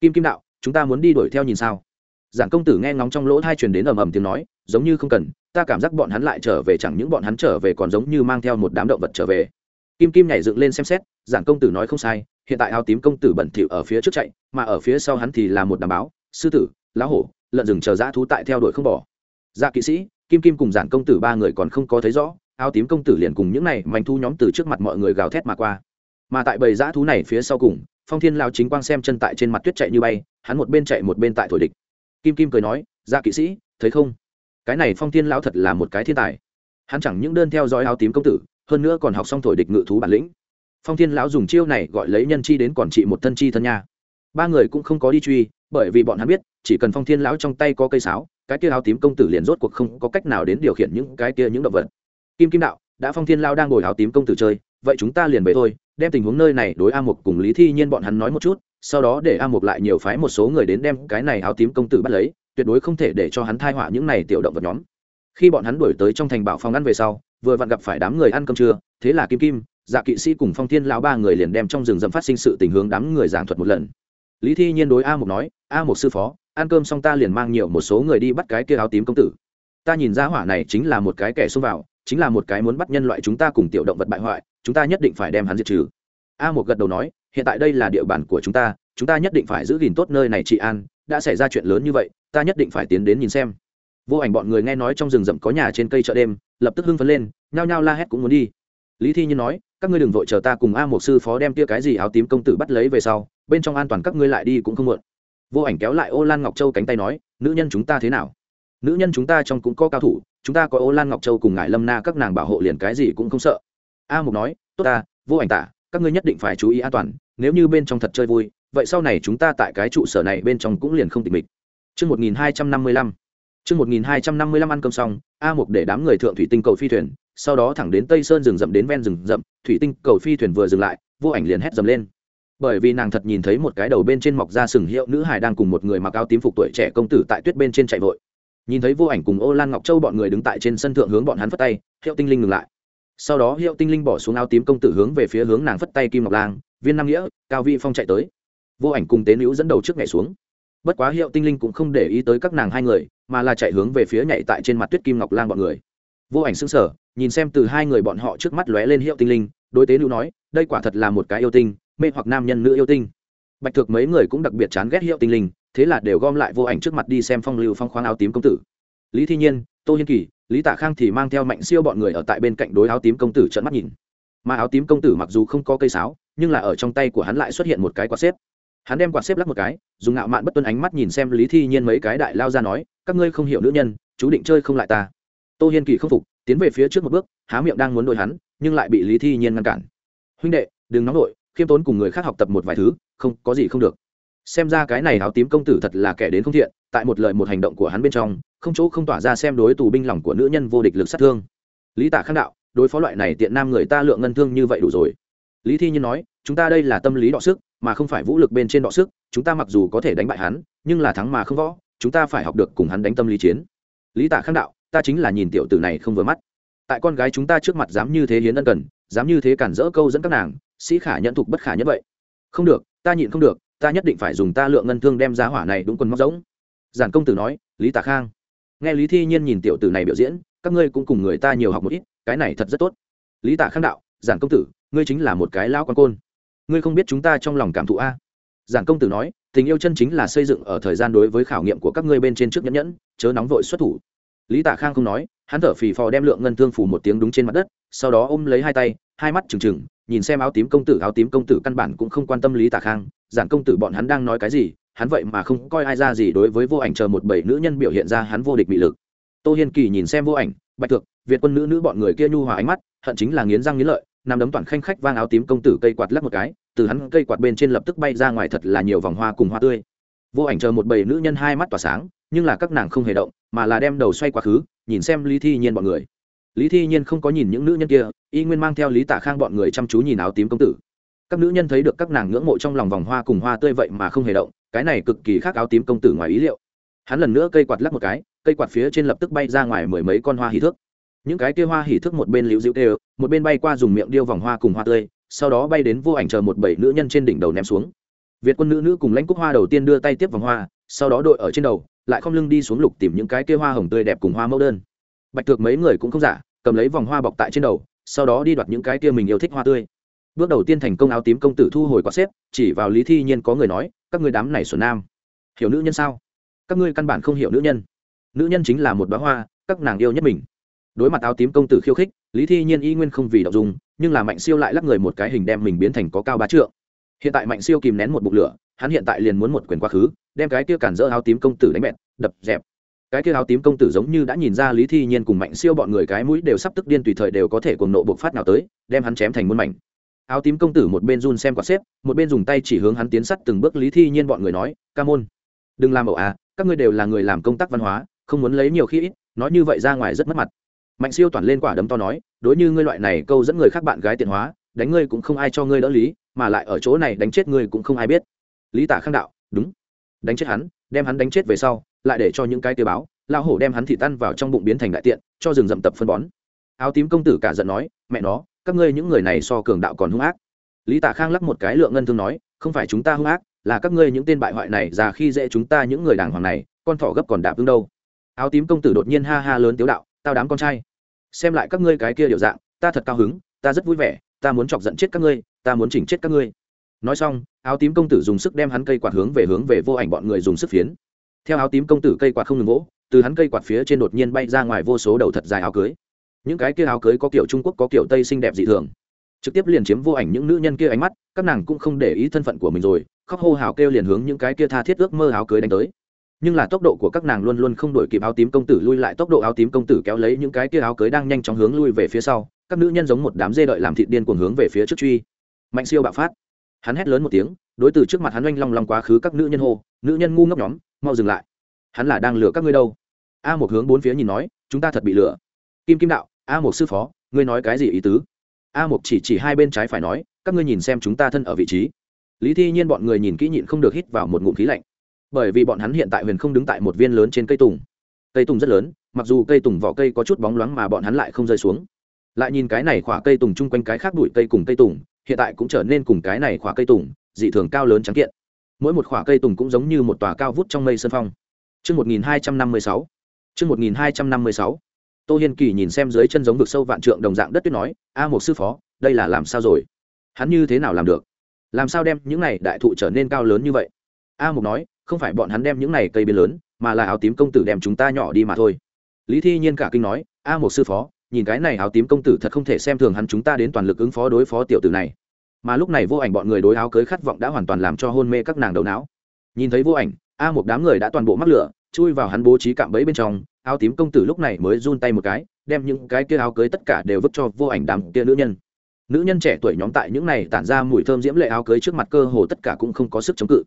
Kim kim đạo, chúng ta muốn đi đuổi theo nhìn sao? Giảng công tử nghe ngóng trong lỗ thai truyền đến ầm ầm tiếng nói, giống như không cần, ta cảm giác bọn hắn lại trở về, chẳng những bọn hắn trở về còn giống như mang theo một đám động vật trở về kim kim nhảy dựng lên xem xét giản công tử nói không sai, hiện tại áo tím công tử bẩn thỉu ở phía trước chạy, mà ở phía sau hắn thì là một đảm báo, sư tử lá hổ, lợn rừng chờ dã thú tại theo đuổi không bỏ. Dạ kỵ sĩ, kim kim cùng giản công tử ba người còn không có thấy rõ, áo tím công tử liền cùng những này manh thu nhóm từ trước mặt mọi người gào thét mà qua. Mà tại bầy dã thú này phía sau cùng, phong thiên lao chính quang xem chân tại trên mặt tuyết chạy như bay, hắn một bên chạy một bên tại thổi địch. Kim kim cười nói dạ kỵ sĩ, thấy không? Cái này phong thiên lão thật là một cái thiên tài. Hắn chẳng những đơn theo dõi áo tím công tử hơn nữa còn học xong thổi địch ngự thú bản lĩnh. Phong thiên lão dùng chiêu này gọi lấy nhân chi đến còn trị một thân chi thân nha. Ba người cũng không có đi truy, bởi vì bọn hắn biết, chỉ cần phong thiên lão trong tay có cây sáo, cái kia áo tím công tử liền rốt cuộc không có cách nào đến điều khiển những cái kia những động vật. Kim kim đạo, đã phong thiên lão đang ngồi áo tím công tử chơi, vậy chúng ta liền về thôi, đem tình huống nơi này đối a mục cùng lý thi nhiên bọn hắn nói một chút, sau đó để a mục lại nhiều phái một số người đến đem cái này áo tím công tử bắt lấy, tuyệt đối không thể để cho hắn thai họa những này tiểu động vật nhóm. Khi bọn hắn đuổi tới trong thành bảo phong ăn về sau vừa vặn gặp phải đám người ăn cơm trưa, thế là kim kim dạ kỵ sĩ cùng phong thiên lão ba người liền đem trong rừng rậm phát sinh sự tình hướng đám người giảng thuật một lần. Lý thi nhiên đối a mục nói, a mục sư phó, ăn cơm xong ta liền mang nhiều một số người đi bắt cái kia áo tím công tử. Ta nhìn ra hỏa này chính là một cái kẻ xông vào, chính là một cái muốn bắt nhân loại chúng ta cùng tiểu động vật bại hoại, chúng ta nhất định phải đem hắn diệt trừ. A một gật đầu nói, hiện tại đây là địa bàn của chúng ta chúng ta nhất định phải giữ gìn tốt nơi này chị an, đã xảy ra chuyện lớn như vậy, ta nhất định phải tiến đến nhìn xem. Vô ảnh bọn người nghe nói trong rừng rậm có nhà trên cây chợ đêm lập tức hưng phấn lên nhao nhao la hét cũng muốn đi. Lý thi nhiên nói các ngươi đừng vội chờ ta cùng a một sư phó đem kia cái gì áo tím công tử bắt lấy về sau bên trong an toàn các ngươi lại đi cũng không muộn. Vô ảnh kéo lại ô lan ngọc châu cánh tay nói nữ nhân chúng ta thế nào? Nữ nhân chúng ta trong cũng có cao thủ chúng ta có ô lan ngọc châu cùng ngại lâm na các nàng bảo hộ liền cái gì cũng không sợ. A mục nói tốt ta vô ảnh tả các ngươi nhất định phải chú ý an toàn nếu như bên trong thật chơi vui vậy sau này chúng ta tại cái trụ sở này bên trong cũng liền không tịch mịch. Trước 1255, Trước 1255 ăn cơm xong, A Mục để đám người thượng thủy tinh cầu phi thuyền, sau đó thẳng đến Tây Sơn rừng rậm đến ven rừng rậm, thủy tinh cầu phi thuyền vừa dừng lại, vô ảnh liền hét dầm lên. Bởi vì nàng thật nhìn thấy một cái đầu bên trên mọc ra sừng hiệu nữ hài đang cùng một người mặc áo tím phục tuổi trẻ công tử tại tuyết bên trên chạy vội. Nhìn thấy vô ảnh cùng Ô Lan Ngọc Châu bọn người đứng tại trên sân thượng hướng bọn hắn phất tay, Hiệu Tinh Linh ngừng lại sau đó hiệu tinh linh bỏ xuống áo tím công tử hướng về phía hướng nàng phất tay kim ngọc lang viên nam nghĩa cao vi phong chạy tới vô ảnh cùng tế Nữu dẫn đầu trước nhảy xuống bất quá hiệu tinh linh cũng không để ý tới các nàng hai người, mà là chạy hướng về phía nhảy tại trên mặt tuyết kim ngọc lang bọn người. Vô ảnh xứng sở nhìn xem từ hai người bọn họ trước mắt lóe lên hiệu tinh linh, đối tế nữ nói, đây quả thật là một cái yêu tinh, mê hoặc nam nhân nữ yêu tinh. Bạch thực mấy người cũng đặc biệt chán ghét hiệu tinh linh, thế là đều gom lại vô ảnh trước mặt đi xem phong lưu phong khoáng áo tím công tử. Lý thi nhiên, tô hiên kỳ, lý tạ khang thì mang theo mạnh siêu bọn người ở tại bên cạnh đối áo tím công tử trận mắt nhìn. Mà áo tím công tử mặc dù không có cây sáo, nhưng là ở trong tay của hắn lại xuất hiện một cái quạt xếp hắn đem quạt xếp lắc một cái, dùng ngạo mạn bất tuân ánh mắt nhìn xem lý thi nhiên mấy cái đại lao ra nói, các ngươi không hiểu nữ nhân, chú định chơi không lại ta. Tô hiên kỳ không phục, tiến về phía trước một bước, há miệng đang muốn đôi hắn, nhưng lại bị lý thi nhiên ngăn cản. Huynh đệ, đừng nóng đội khiêm tốn cùng người khác học tập một vài thứ, không, có gì không được. Xem ra cái này áo tím công tử thật là kẻ đến không thiện, tại một lời một hành động của hắn bên trong, không chỗ không tỏa ra xem đối tù binh lòng của nữ nhân vô địch lực sát thương. Lý tả khang đạo, đối phó loại này tiện nam người ta lượng ngân thương như vậy đủ rồi. Lý thi nhiên nói, chúng ta đây là tâm lý đọ sức mà không phải vũ lực bên trên đọ sức, chúng ta mặc dù có thể đánh bại hắn, nhưng là thắng mà không võ, chúng ta phải học được cùng hắn đánh tâm lý chiến. Lý tả khang đạo, ta chính là nhìn tiểu tử này không vừa mắt. Tại con gái chúng ta trước mặt dám như thế hiến ân cần, dám như thế cản rỡ câu dẫn các nàng, sĩ khả nhẫn thục bất khả nhẫn vậy. Không được, ta nhịn không được, ta nhất định phải dùng ta lượng ngân thương đem giá hỏa này đúng quân móc giống giản công tử nói, lý tả khang. Nghe lý thi nhiên nhìn tiểu tử này biểu diễn, các ngươi cũng cùng người ta nhiều học một ít, cái này thật rất tốt. Lý tả khang đạo, giản công tử, ngươi chính là một cái lão quan côn ngươi không biết chúng ta trong lòng cảm thụ a? Giản công tử nói, tình yêu chân chính là xây dựng ở thời gian đối với khảo nghiệm của các ngươi bên trên trước nhẫn nhẫn, chớ nóng vội xuất thủ. Lý tả khang không nói, hắn thở phì phò đem lượng ngân thương phủ một tiếng đúng trên mặt đất, sau đó ôm lấy hai tay, hai mắt trừng trừng, nhìn xem áo tím công tử, áo tím công tử căn bản cũng không quan tâm lý tả khang. Giản công tử bọn hắn đang nói cái gì, hắn vậy mà không coi ai ra gì đối với vô ảnh chờ một bảy nữ nhân biểu hiện ra hắn vô địch bị lực. Tô hiên kỳ nhìn xem vô ảnh, bạch thực việt quân nữ nữ bọn người kia nhu hòa ánh mắt, hận chính là nghiến răng nghiến lợi nằm đấm toàn khanh khách vang áo tím công tử cây quạt lắc một cái, từ hắn cây quạt bên trên lập tức bay ra ngoài thật là nhiều vòng hoa cùng hoa tươi. Vô ảnh chờ một bầy nữ nhân hai mắt tỏa sáng, nhưng là các nàng không hề động, mà là đem đầu xoay quá khứ, nhìn xem lý thi nhiên bọn người. Lý thi nhiên không có nhìn những nữ nhân kia, y nguyên mang theo lý tả khang bọn người chăm chú nhìn áo tím công tử. Các nữ nhân thấy được các nàng ngưỡng mộ trong lòng vòng hoa cùng hoa tươi vậy mà không hề động, cái này cực kỳ khác áo tím công tử ngoài ý liệu. Hắn lần nữa cây quạt lắc một cái, cây quạt phía trên lập tức bay ra ngoài mười mấy con hoa hí thước những cái kia hoa hỉ thức một bên liễu dịu tê một bên bay qua dùng miệng điêu vòng hoa cùng hoa tươi, sau đó bay đến vô ảnh chờ một bảy nữ nhân trên đỉnh đầu ném xuống. Việt quân nữ nữ cùng lãnh cúc hoa đầu tiên đưa tay tiếp vòng hoa, sau đó đội ở trên đầu, lại không lưng đi xuống lục tìm những cái kia hoa hồng tươi đẹp cùng hoa mẫu đơn. Bạch thược mấy người cũng không giả, cầm lấy vòng hoa bọc tại trên đầu, sau đó đi đoạt những cái kia mình yêu thích hoa tươi. Bước đầu tiên thành công áo tím công tử thu hồi quạt xếp, chỉ vào lý thi nhiên có người nói, các người đám này xuân nam, hiểu nữ nhân sao? Các ngươi căn bản không hiểu nữ nhân. Nữ nhân chính là một bá hoa, các nàng yêu nhất mình đối mặt áo tím công tử khiêu khích, lý thi nhiên y nguyên không vì đọc dùng nhưng là mạnh siêu lại lắc người một cái hình đem mình biến thành có cao bá trượng. Hiện tại mạnh siêu kìm nén một bụng lửa, hắn hiện tại liền muốn một quyền quá khứ, đem cái kia cản dỡ áo tím công tử đánh mẹt đập, dẹp. Cái kia áo tím công tử giống như đã nhìn ra lý thi nhiên cùng mạnh siêu bọn người cái mũi đều sắp tức điên tùy thời đều có thể cuồng nộ bộc phát nào tới, đem hắn chém thành muôn mảnh. Áo tím công tử một bên run xem quạt xếp, một bên dùng tay chỉ hướng hắn tiến sắt từng bước lý thi nhiên bọn người nói, ca môn, đừng làm ẩu à các ngươi đều là người làm công tác văn hóa, không muốn lấy nhiều khi ít, nói như vậy ra ngoài rất mất mặt mạnh siêu toàn lên quả đấm to nói, đối như ngươi loại này câu dẫn người khác bạn gái tiện hóa, đánh ngươi cũng không ai cho ngươi đỡ lý, mà lại ở chỗ này đánh chết ngươi cũng không ai biết. Lý tả khang đạo, đúng, đánh chết hắn, đem hắn đánh chết về sau, lại để cho những cái tế báo lao hổ đem hắn thị tan vào trong bụng biến thành đại tiện, cho rừng rậm tập phân bón. Áo tím công tử cả giận nói, mẹ nó, các ngươi những người này so cường đạo còn hung ác. Lý tả khang lắc một cái lượng ngân thương nói, không phải chúng ta hung ác, là các ngươi những tên bại hoại này già khi dễ chúng ta những người đàng hoàng này, con thỏ gấp còn đạp ứng đâu. Áo tím công tử đột nhiên ha ha lớn tiếu đạo tao đám con trai. Xem lại các ngươi cái kia điều dạng, ta thật cao hứng, ta rất vui vẻ, ta muốn chọc giận chết các ngươi, ta muốn chỉnh chết các ngươi. Nói xong, áo tím công tử dùng sức đem hắn cây quạt hướng về hướng về vô ảnh bọn người dùng sức phiến. Theo áo tím công tử cây quạt không ngừng vỗ, từ hắn cây quạt phía trên đột nhiên bay ra ngoài vô số đầu thật dài áo cưới. Những cái kia áo cưới có kiểu trung quốc, có kiểu tây xinh đẹp dị thường. Trực tiếp liền chiếm vô ảnh những nữ nhân kia ánh mắt, các nàng cũng không để ý thân phận của mình rồi, khóc hô hào kêu liền hướng những cái kia tha thiết ước mơ áo cưới đánh tới nhưng là tốc độ của các nàng luôn luôn không đổi kịp áo tím công tử lui lại tốc độ áo tím công tử kéo lấy những cái kia áo cưới đang nhanh chóng hướng lui về phía sau. Các nữ nhân giống một đám dê đợi làm thịt điên cuồng hướng về phía trước truy. Mạnh siêu bạo phát. Hắn hét lớn một tiếng, đối từ trước mặt hắn oanh long long quá khứ các nữ nhân hô, nữ nhân ngu ngốc nhóm, mau dừng lại. Hắn là đang lừa các ngươi đâu? A một hướng bốn phía nhìn nói, chúng ta thật bị lừa. Kim kim đạo, a một sư phó, ngươi nói cái gì ý tứ? A một chỉ chỉ hai bên trái phải nói, các ngươi nhìn xem chúng ta thân ở vị trí. Lý thi nhiên bọn người nhìn kỹ nhịn không được hít vào một ngụm khí lạnh bởi vì bọn hắn hiện tại huyền không đứng tại một viên lớn trên cây tùng cây tùng rất lớn mặc dù cây tùng vỏ cây có chút bóng loáng mà bọn hắn lại không rơi xuống lại nhìn cái này khỏa cây tùng chung quanh cái khác đuổi cây cùng cây tùng hiện tại cũng trở nên cùng cái này khỏa cây tùng dị thường cao lớn trắng kiện mỗi một khỏa cây tùng cũng giống như một tòa cao vút trong mây sơn phong Trước 1256. Trước 1256. Tô Hiên Kỳ nhìn xem dưới chân giống vực sâu vạn trượng đồng dạng đất tuyết nói, "A một sư phó, đây là làm sao rồi? Hắn như thế nào làm được? Làm sao đem những này đại thụ trở nên cao lớn như vậy?" A Mục nói, "Không phải bọn hắn đem những này cây biến lớn, mà là áo tím công tử đem chúng ta nhỏ đi mà thôi." Lý Thi Nhiên cả kinh nói, "A một sư phó, nhìn cái này áo tím công tử thật không thể xem thường hắn chúng ta đến toàn lực ứng phó đối phó tiểu tử này." Mà lúc này vô ảnh bọn người đối áo cưới khát vọng đã hoàn toàn làm cho hôn mê các nàng đầu não. Nhìn thấy vô ảnh, A một đám người đã toàn bộ mắc lửa, chui vào hắn bố trí cạm bẫy bên trong, áo tím công tử lúc này mới run tay một cái đem những cái kia áo cưới tất cả đều vứt cho vô ảnh đám kia nữ nhân nữ nhân trẻ tuổi nhóm tại những này tản ra mùi thơm diễm lệ áo cưới trước mặt cơ hồ tất cả cũng không có sức chống cự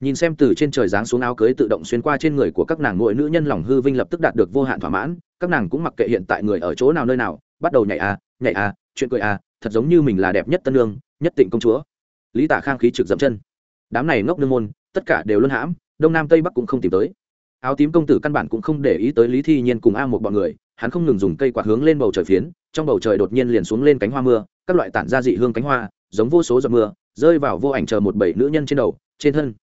nhìn xem từ trên trời giáng xuống áo cưới tự động xuyên qua trên người của các nàng, mỗi nữ nhân lòng hư vinh lập tức đạt được vô hạn thỏa mãn. Các nàng cũng mặc kệ hiện tại người ở chỗ nào nơi nào, bắt đầu nhảy à nhảy à chuyện cười à thật giống như mình là đẹp nhất tân lương, nhất tịnh công chúa. Lý tả khang khí trực dậm chân. Đám này ngốc nương môn, tất cả đều luân hãm, đông nam tây bắc cũng không tìm tới. Áo tím công tử căn bản cũng không để ý tới lý thi nhiên cùng a một bọn người, hắn không ngừng dùng cây quạt hướng lên bầu trời phiến, trong bầu trời đột nhiên liền xuống lên cánh hoa mưa, các loại tản ra dị hương cánh hoa, giống vô số giọt mưa, rơi vào vô ảnh chờ một bảy nữ nhân trên đầu, trên thân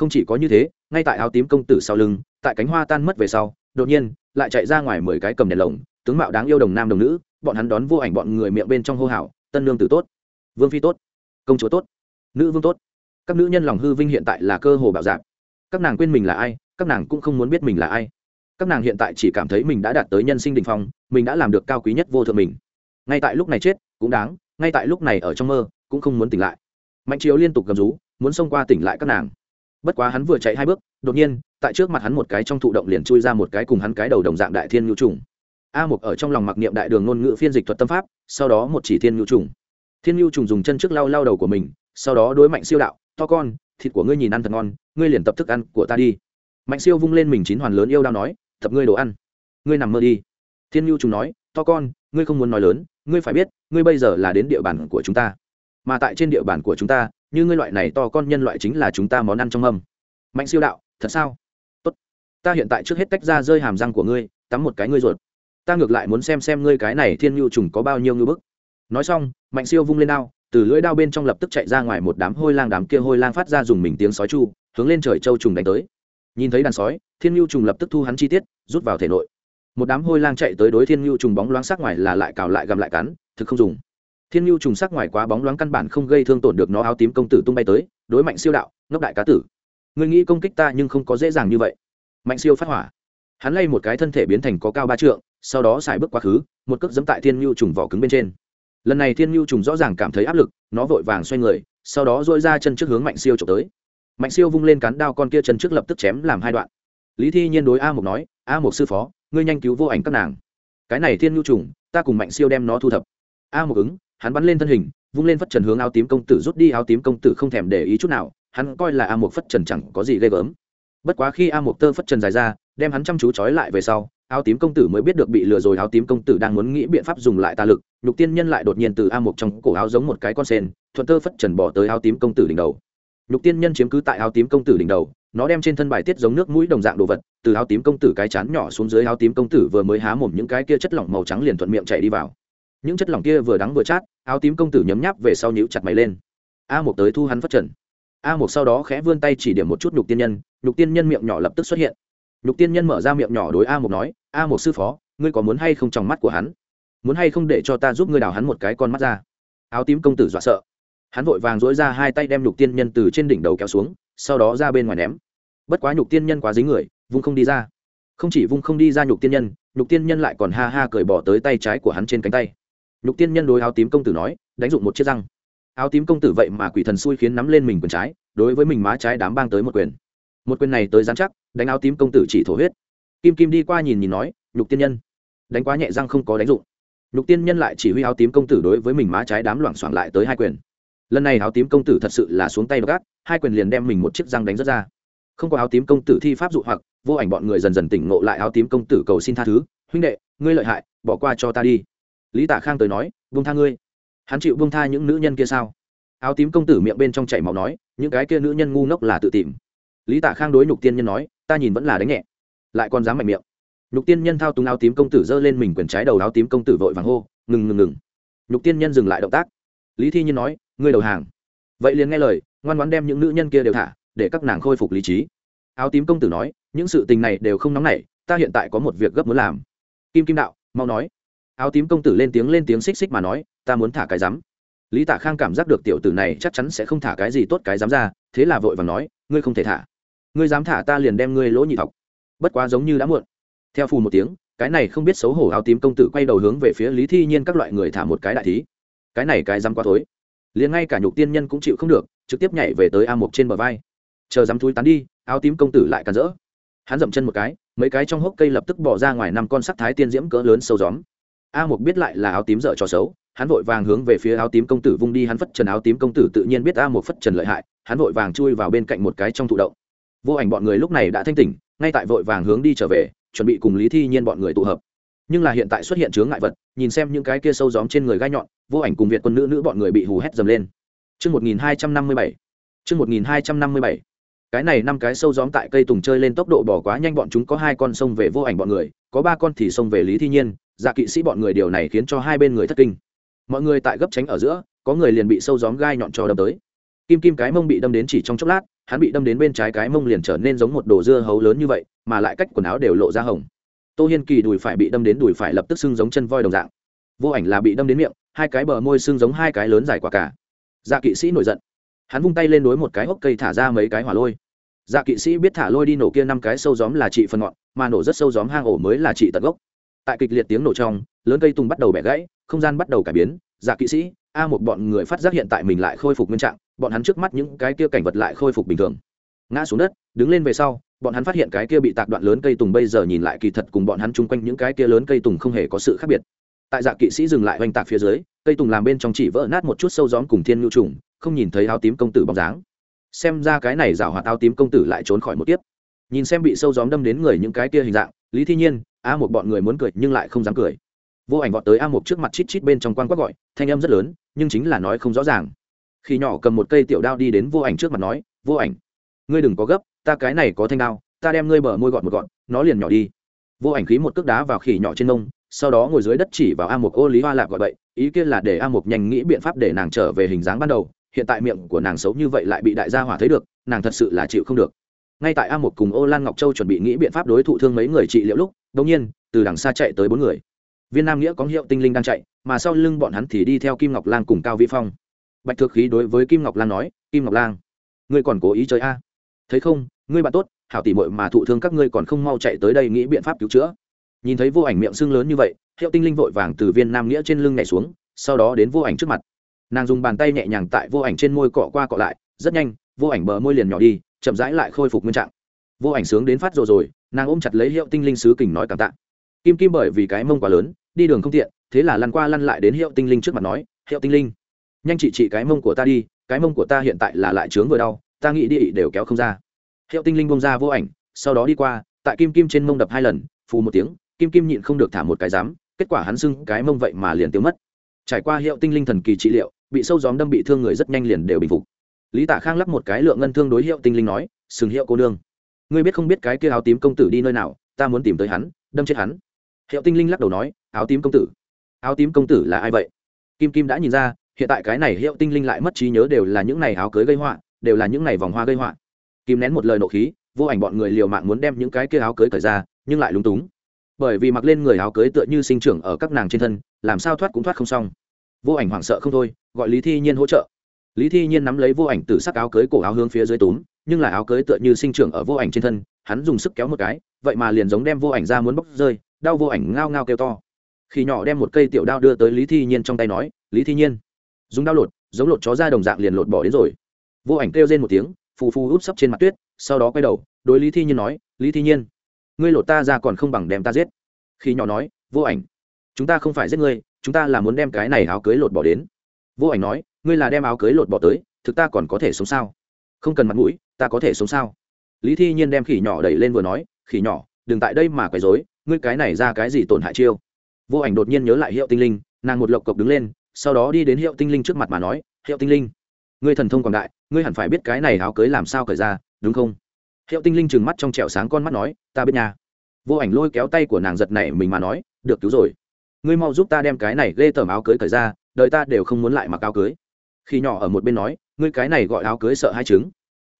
không chỉ có như thế, ngay tại áo tím công tử sau lưng, tại cánh hoa tan mất về sau, đột nhiên, lại chạy ra ngoài mười cái cầm đèn lồng, tướng mạo đáng yêu đồng nam đồng nữ, bọn hắn đón vô ảnh bọn người miệng bên trong hô hào, tân lương tử tốt, vương phi tốt, công chúa tốt, nữ vương tốt. Các nữ nhân lòng hư vinh hiện tại là cơ hồ bạo dạp các nàng quên mình là ai, các nàng cũng không muốn biết mình là ai. Các nàng hiện tại chỉ cảm thấy mình đã đạt tới nhân sinh đình phong, mình đã làm được cao quý nhất vô thượng mình. Ngay tại lúc này chết, cũng đáng, ngay tại lúc này ở trong mơ, cũng không muốn tỉnh lại. Mạnh chiếu liên tục gầm rú, muốn xông qua tỉnh lại các nàng bất quá hắn vừa chạy hai bước, đột nhiên, tại trước mặt hắn một cái trong thụ động liền chui ra một cái cùng hắn cái đầu đồng dạng đại thiên nhu trùng. A mục ở trong lòng mặc niệm đại đường ngôn ngữ phiên dịch thuật tâm pháp, sau đó một chỉ thiên nhu trùng. Thiên nhu trùng dùng chân trước lau lau đầu của mình, sau đó đối mạnh siêu đạo, to con, thịt của ngươi nhìn ăn thật ngon, ngươi liền tập thức ăn của ta đi. Mạnh siêu vung lên mình chín hoàn lớn yêu đao nói, tập ngươi đồ ăn, ngươi nằm mơ đi. Thiên nhu trùng nói, to con, ngươi không muốn nói lớn, ngươi phải biết, ngươi bây giờ là đến địa bàn của chúng ta, mà tại trên địa bàn của chúng ta như ngươi loại này to con nhân loại chính là chúng ta món ăn trong mâm. Mạnh siêu đạo, thật sao? Tốt. Ta hiện tại trước hết tách ra rơi hàm răng của ngươi, tắm một cái ngươi ruột. Ta ngược lại muốn xem xem ngươi cái này thiên nhu trùng có bao nhiêu ngư bức. Nói xong, mạnh siêu vung lên đao, từ lưỡi đao bên trong lập tức chạy ra ngoài một đám hôi lang đám kia hôi lang phát ra dùng mình tiếng sói chu, hướng lên trời châu trùng đánh tới. Nhìn thấy đàn sói, thiên nhu trùng lập tức thu hắn chi tiết, rút vào thể nội. Một đám hôi lang chạy tới đối thiên nhu trùng bóng loáng sắc ngoài là lại cào lại gầm lại cắn, thực không dùng thiên nhu trùng sắc ngoài quá bóng loáng căn bản không gây thương tổn được nó, áo tím công tử tung bay tới, đối mạnh siêu đạo, ngốc đại cá tử. Người nghĩ công kích ta nhưng không có dễ dàng như vậy. Mạnh siêu phát hỏa. Hắn lay một cái thân thể biến thành có cao ba trượng, sau đó xài bước quá khứ, một cước dẫm tại thiên nhu trùng vỏ cứng bên trên. Lần này thiên nhu trùng rõ ràng cảm thấy áp lực, nó vội vàng xoay người, sau đó dội ra chân trước hướng mạnh siêu trộm tới. Mạnh siêu vung lên cán đao con kia chân trước lập tức chém làm hai đoạn. Lý thi nhiên đối a mục nói, a mục sư phó, ngươi nhanh cứu vô ảnh các nàng. Cái này thiên nhu trùng, ta cùng mạnh siêu đem nó thu thập. A mục ứng hắn bắn lên thân hình, vung lên phất trần hướng áo tím công tử rút đi, áo tím công tử không thèm để ý chút nào, hắn coi là a mục phất trần chẳng có gì ghê gớm. Bất quá khi a mục tơ phất trần dài ra, đem hắn chăm chú trói lại về sau, áo tím công tử mới biết được bị lừa rồi, áo tím công tử đang muốn nghĩ biện pháp dùng lại tà lực, nhục tiên nhân lại đột nhiên từ a mục trong cổ áo giống một cái con sen, thuận tơ phất trần bỏ tới áo tím công tử đỉnh đầu. Nhục tiên nhân chiếm cứ tại áo tím công tử đỉnh đầu, nó đem trên thân bài tiết giống nước mũi đồng dạng đồ vật, từ áo tím công tử cái chán nhỏ xuống dưới, áo tím công tử vừa mới há mồm những cái kia chất lỏng màu trắng liền thuận miệng chảy đi vào những chất lỏng kia vừa đắng vừa chát, áo tím công tử nhấm nháp về sau nhíu chặt mày lên. A một tới thu hắn phát trần. A một sau đó khẽ vươn tay chỉ điểm một chút nhục tiên nhân, nhục tiên nhân miệng nhỏ lập tức xuất hiện. Nhục tiên nhân mở ra miệng nhỏ đối a một nói, a một sư phó, ngươi có muốn hay không trong mắt của hắn? Muốn hay không để cho ta giúp ngươi đào hắn một cái con mắt ra? Áo tím công tử dọa sợ. Hắn vội vàng dỗi ra hai tay đem nhục tiên nhân từ trên đỉnh đầu kéo xuống, sau đó ra bên ngoài ném. Bất quá nhục tiên nhân quá dính người, vung không đi ra. Không chỉ vung không đi ra nhục tiên nhân, nhục tiên nhân lại còn ha ha cởi bỏ tới tay trái của hắn trên cánh tay nhục tiên nhân đối áo tím công tử nói, đánh dụng một chiếc răng. Áo tím công tử vậy mà quỷ thần xui khiến nắm lên mình quyền trái, đối với mình má trái đám bang tới một quyền. Một quyền này tới dán chắc, đánh áo tím công tử chỉ thổ huyết. Kim kim đi qua nhìn nhìn nói, nhục tiên nhân, đánh quá nhẹ răng không có đánh dụng. Nhục tiên nhân lại chỉ huy áo tím công tử đối với mình má trái đám loảng xoảng lại tới hai quyền. Lần này áo tím công tử thật sự là xuống tay gác hai quyền liền đem mình một chiếc răng đánh rất ra. Không có áo tím công tử thi pháp dụ hoặc, vô ảnh bọn người dần dần tỉnh ngộ lại áo tím công tử cầu xin tha thứ, huynh đệ, ngươi lợi hại, bỏ qua cho ta đi lý tả khang tới nói vung tha ngươi. Hắn chịu vung tha những nữ nhân kia sao? Áo tím công tử miệng bên trong chảy máu nói, những cái kia nữ nhân ngu ngốc là tự tìm. Lý tả khang đối nhục tiên nhân nói, ta nhìn vẫn là đánh nhẹ. Lại còn dám mạnh miệng. Nhục tiên nhân thao túng áo tím công tử giơ lên mình quyền trái đầu áo tím công tử vội vàng hô, ngừng ngừng ngừng. Nhục tiên nhân dừng lại động tác. Lý thi nhiên nói, ngươi đầu hàng. Vậy liền nghe lời, ngoan ngoãn đem những nữ nhân kia đều thả, để các nàng khôi phục lý trí. Áo tím công tử nói, những sự tình này đều không nóng nảy, ta hiện tại có một việc gấp muốn làm. Kim kim đạo, mau nói áo tím công tử lên tiếng lên tiếng xích xích mà nói, ta muốn thả cái rắm lý tạ khang cảm giác được tiểu tử này chắc chắn sẽ không thả cái gì tốt cái dám ra, thế là vội và nói, ngươi không thể thả. Ngươi dám thả ta liền đem ngươi lỗ nhị thọc. Bất quá giống như đã muộn. Theo phù một tiếng, cái này không biết xấu hổ áo tím công tử quay đầu hướng về phía lý thi nhiên các loại người thả một cái đại thí. Cái này cái dám quá thối. Liền ngay cả nhục tiên nhân cũng chịu không được, trực tiếp nhảy về tới a mục trên bờ vai. Chờ dám thui tán đi, áo tím công tử lại càn rỡ. Hắn dậm chân một cái, mấy cái trong hốc cây lập tức bỏ ra ngoài năm con sắc thái tiên diễm cỡ lớn sâu gióm a mục biết lại là áo tím dở trò xấu hắn vội vàng hướng về phía áo tím công tử vung đi hắn phất trần áo tím công tử tự nhiên biết a một phất trần lợi hại hắn vội vàng chui vào bên cạnh một cái trong thụ động vô ảnh bọn người lúc này đã thanh tỉnh ngay tại vội vàng hướng đi trở về chuẩn bị cùng lý thi nhiên bọn người tụ hợp nhưng là hiện tại xuất hiện chướng ngại vật nhìn xem những cái kia sâu gióm trên người gai nhọn vô ảnh cùng việt quân nữ nữ bọn người bị hù hét dầm lên Trước 1257. Trước 1257. Cái này năm cái sâu gióm tại cây tùng chơi lên tốc độ bỏ quá nhanh bọn chúng có hai con sông về vô ảnh bọn người, có ba con thì sông về Lý Thi Nhiên, dạ kỵ sĩ bọn người điều này khiến cho hai bên người thất kinh. Mọi người tại gấp tránh ở giữa, có người liền bị sâu gióm gai nhọn cho đâm tới. Kim Kim cái mông bị đâm đến chỉ trong chốc lát, hắn bị đâm đến bên trái cái mông liền trở nên giống một đồ dưa hấu lớn như vậy, mà lại cách quần áo đều lộ ra hồng. Tô Hiên Kỳ đùi phải bị đâm đến đùi phải lập tức sưng giống chân voi đồng dạng. Vô ảnh là bị đâm đến miệng, hai cái bờ môi sưng giống hai cái lớn dài quả cả. Dạ kỵ sĩ nổi giận, hắn vung tay lên đối một cái hốc cây thả ra mấy cái hỏa lôi dạ kỵ sĩ biết thả lôi đi nổ kia năm cái sâu gióm là trị phần ngọn mà nổ rất sâu gióm hang ổ mới là trị tận gốc tại kịch liệt tiếng nổ trong, lớn cây tùng bắt đầu bẻ gãy, không gian bắt đầu cải biến. Dạ kỵ sĩ, a một bọn người phát giác hiện tại mình lại khôi phục nguyên trạng, bọn hắn trước mắt những cái kia cảnh vật lại khôi phục bình thường. Ngã xuống đất, đứng lên về sau, bọn hắn phát hiện cái kia bị tạc đoạn lớn cây tùng bây giờ nhìn lại kỳ thật cùng bọn hắn chung quanh những cái kia lớn cây tùng không hề có sự khác biệt. Tại dạ kỵ sĩ dừng lại oanh tạc phía dưới, cây tùng làm bên trong chỉ vỡ nát một chút sâu gióm cùng thiên nhu trùng, không nhìn thấy áo tím công tử bóng dáng. Xem ra cái này rào hoạt áo tím công tử lại trốn khỏi một tiếp nhìn xem bị sâu gióm đâm đến người những cái kia hình dạng, lý thi nhiên a một bọn người muốn cười nhưng lại không dám cười. Vô ảnh vọt tới a một trước mặt chít chít bên trong quan quát gọi, thanh âm rất lớn, nhưng chính là nói không rõ ràng. Khi nhỏ cầm một cây tiểu đao đi đến vô ảnh trước mặt nói, vô ảnh, ngươi đừng có gấp, ta cái này có thanh đao, ta đem ngươi bờ môi gọn một gọn nó liền nhỏ đi. Vô ảnh khí một cước đá vào khỉ nhỏ trên nông sau đó ngồi dưới đất chỉ vào a một ô lý hoa lạp gọi vậy ý kiến là để a một nhanh nghĩ biện pháp để nàng trở về hình dáng ban đầu, hiện tại miệng của nàng xấu như vậy lại bị đại gia hỏa thấy được, nàng thật sự là chịu không được ngay tại a một cùng ô lan ngọc châu chuẩn bị nghĩ biện pháp đối thủ thương mấy người trị liệu lúc đ nhiên, từ đằng xa chạy tới bốn người. Viên nam nghĩa có hiệu tinh linh đang chạy, mà sau lưng bọn hắn thì đi theo kim ngọc lan cùng cao vĩ phong. Bạch thực khí đối với kim ngọc lan nói, kim ngọc lan ngươi còn cố ý chơi a? Thấy không, ngươi bạn tốt, hảo tỉ mội mà thụ thương các ngươi còn không mau chạy tới đây nghĩ biện pháp cứu chữa. Nhìn thấy vô ảnh miệng xương lớn như vậy, hiệu tinh linh vội vàng từ viên nam nghĩa trên lưng nhảy xuống, sau đó đến vô ảnh trước mặt. Nàng dùng bàn tay nhẹ nhàng tại vô ảnh trên môi cọ qua cọ lại, rất nhanh, vô ảnh bờ môi liền nhỏ đi chậm rãi lại khôi phục nguyên trạng. Vô ảnh sướng đến phát rồi rồi, nàng ôm chặt lấy hiệu tinh linh sứ kình nói cảm tạ. Kim kim bởi vì cái mông quá lớn, đi đường không tiện, thế là lăn qua lăn lại đến hiệu tinh linh trước mặt nói, hiệu tinh linh, nhanh chị chị cái mông của ta đi, cái mông của ta hiện tại là lại trướng vừa đau, ta nghĩ đi đều kéo không ra. Hiệu tinh linh bông ra vô ảnh, sau đó đi qua, tại kim kim trên mông đập hai lần, phù một tiếng, kim kim nhịn không được thả một cái dám kết quả hắn sưng cái mông vậy mà liền tiêu mất. Trải qua hiệu tinh linh thần kỳ trị liệu, bị sâu gióm đâm bị thương người rất nhanh liền đều bình phục lý tả khang lắp một cái lượng ngân thương đối hiệu tinh linh nói, sừng hiệu cô nương, ngươi biết không biết cái kia áo tím công tử đi nơi nào, ta muốn tìm tới hắn, đâm chết hắn. Hiệu tinh linh lắc đầu nói, áo tím công tử? Áo tím công tử là ai vậy? Kim kim đã nhìn ra, hiện tại cái này hiệu tinh linh lại mất trí nhớ đều là những này áo cưới gây họa, đều là những này vòng hoa gây họa. Kim nén một lời nộ khí, vô ảnh bọn người liều mạng muốn đem những cái kia áo cưới cởi ra, nhưng lại lúng túng. Bởi vì mặc lên người áo cưới tựa như sinh trưởng ở các nàng trên thân, làm sao thoát cũng thoát không xong. Vô ảnh hoảng sợ không thôi, gọi lý thi nhiên hỗ trợ lý thi nhiên nắm lấy vô ảnh từ sắc áo cưới cổ áo hướng phía dưới túm, nhưng là áo cưới tựa như sinh trưởng ở vô ảnh trên thân, hắn dùng sức kéo một cái, vậy mà liền giống đem vô ảnh ra muốn bốc rơi, đau vô ảnh ngao ngao kêu to. Khi nhỏ đem một cây tiểu đao đưa tới lý thi nhiên trong tay nói, lý thi nhiên, dùng đao lột, giống lột chó ra đồng dạng liền lột bỏ đến rồi. Vô ảnh kêu lên một tiếng, phù phù úp sấp trên mặt tuyết, sau đó quay đầu, đối lý thi nhiên nói, lý thi nhiên, ngươi lột ta ra còn không bằng đem ta giết. Khi nhỏ nói, vô ảnh, chúng ta không phải giết ngươi, chúng ta là muốn đem cái này áo cưới lột bỏ đến. Vô ảnh nói ngươi là đem áo cưới lột bỏ tới, thực ta còn có thể sống sao? Không cần mặt mũi, ta có thể sống sao? Lý thi nhiên đem khỉ nhỏ đẩy lên vừa nói, khỉ nhỏ, đừng tại đây mà quấy dối ngươi cái này ra cái gì tổn hại chiêu? Vô ảnh đột nhiên nhớ lại hiệu tinh linh, nàng một lộc cộc đứng lên, sau đó đi đến hiệu tinh linh trước mặt mà nói, hiệu tinh linh, ngươi thần thông quảng đại, ngươi hẳn phải biết cái này áo cưới làm sao cởi ra, đúng không? Hiệu tinh linh trừng mắt trong trẹo sáng con mắt nói, ta biết nhà vô ảnh lôi kéo tay của nàng giật này mình mà nói, được, cứu rồi. Ngươi mau giúp ta đem cái này ghê tởm áo cưới cởi ra, đời ta đều không muốn lại mặc áo cưới khi nhỏ ở một bên nói, ngươi cái này gọi áo cưới sợ hai trứng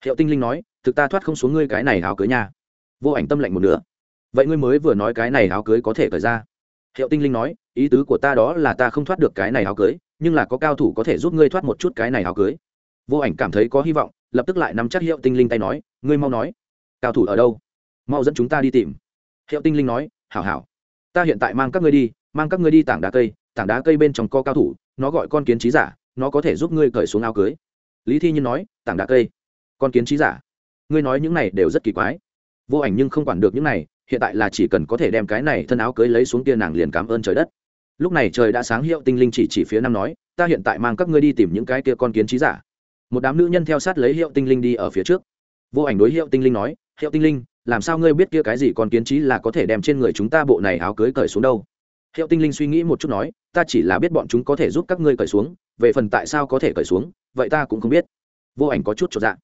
hiệu tinh linh nói, thực ta thoát không xuống ngươi cái này áo cưới nha. Vô ảnh tâm lạnh một nửa. Vậy ngươi mới vừa nói cái này áo cưới có thể cởi ra. Hiệu tinh linh nói, ý tứ của ta đó là ta không thoát được cái này áo cưới, nhưng là có cao thủ có thể giúp ngươi thoát một chút cái này áo cưới. Vô ảnh cảm thấy có hy vọng, lập tức lại nắm chắc hiệu tinh linh tay nói, ngươi mau nói. Cao thủ ở đâu? Mau dẫn chúng ta đi tìm. Hiệu tinh linh nói, hảo hảo. Ta hiện tại mang các ngươi đi, mang các ngươi đi tảng đá cây, tảng đá cây bên trong co cao thủ, nó gọi con kiến trí giả nó có thể giúp ngươi cởi xuống áo cưới. Lý thi nhiên nói, tảng đá cây. Con kiến trí giả. Ngươi nói những này đều rất kỳ quái. Vô ảnh nhưng không quản được những này, hiện tại là chỉ cần có thể đem cái này thân áo cưới lấy xuống kia nàng liền cảm ơn trời đất. Lúc này trời đã sáng, hiệu tinh linh chỉ chỉ phía nam nói, ta hiện tại mang các ngươi đi tìm những cái kia con kiến trí giả. Một đám nữ nhân theo sát lấy hiệu tinh linh đi ở phía trước. Vô ảnh đối hiệu tinh linh nói, hiệu tinh linh, làm sao ngươi biết kia cái gì con kiến trí là có thể đem trên người chúng ta bộ này áo cưới cởi xuống đâu? Hiệu tinh linh suy nghĩ một chút nói, ta chỉ là biết bọn chúng có thể giúp các ngươi cởi xuống về phần tại sao có thể cởi xuống, vậy ta cũng không biết. Vô ảnh có chút cho dạ.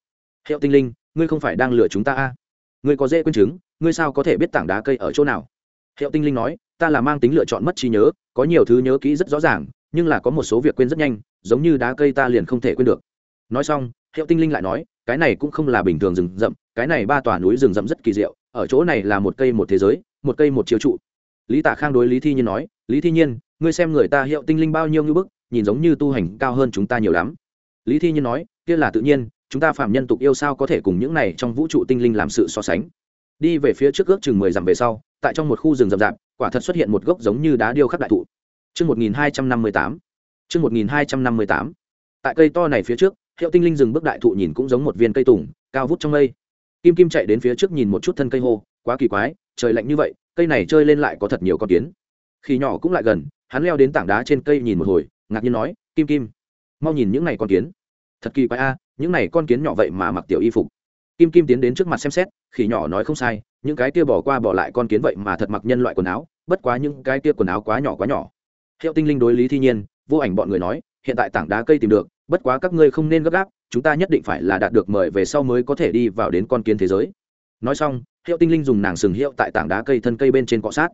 Hiệu tinh linh, ngươi không phải đang lừa chúng ta a? À? ngươi có dễ quên chứng, ngươi sao có thể biết tảng đá cây ở chỗ nào? Hiệu tinh linh nói, ta là mang tính lựa chọn mất trí nhớ, có nhiều thứ nhớ kỹ rất rõ ràng, nhưng là có một số việc quên rất nhanh, giống như đá cây ta liền không thể quên được. Nói xong, hiệu tinh linh lại nói, cái này cũng không là bình thường rừng rậm, cái này ba tòa núi rừng rậm rất kỳ diệu, ở chỗ này là một cây một thế giới, một cây một chiếu trụ. Lý tạ khang đối lý thi nhiên nói, lý thi nhiên, ngươi xem người ta hiệu tinh linh bao nhiêu ngưỡng bức nhìn giống như tu hành cao hơn chúng ta nhiều lắm lý thi nhiên nói kia là tự nhiên chúng ta phạm nhân tục yêu sao có thể cùng những này trong vũ trụ tinh linh làm sự so sánh đi về phía trước ước chừng mười dặm về sau tại trong một khu rừng rậm rạp quả thật xuất hiện một gốc giống như đá điêu khắc đại thụ Chương 1258. Chương 1258. Tại cây to này phía trước, Hiệu Tinh Linh dừng bước đại thụ nhìn cũng giống một viên cây tùng, cao vút trong mây. kim kim chạy đến phía trước nhìn một chút thân cây hô quá kỳ quái trời lạnh như vậy cây này chơi lên lại có thật nhiều con kiến khi nhỏ cũng lại gần hắn leo đến tảng đá trên cây nhìn một hồi ngạc nhiên nói, kim kim, mau nhìn những này con kiến. Thật kỳ quái a, những này con kiến nhỏ vậy mà mặc tiểu y phục. Kim kim tiến đến trước mặt xem xét khi nhỏ nói không sai, những cái kia bỏ qua bỏ lại con kiến vậy mà thật mặc nhân loại quần áo, bất quá những cái kia quần áo quá nhỏ quá nhỏ. Hiệu tinh linh đối lý thi nhiên, vô ảnh bọn người nói, hiện tại tảng đá cây tìm được, bất quá các ngươi không nên gấp gáp, chúng ta nhất định phải là đạt được mời về sau mới có thể đi vào đến con kiến thế giới. Nói xong, hiệu tinh linh dùng nàng sừng hiệu tại tảng đá cây thân cây bên trên cọ sát.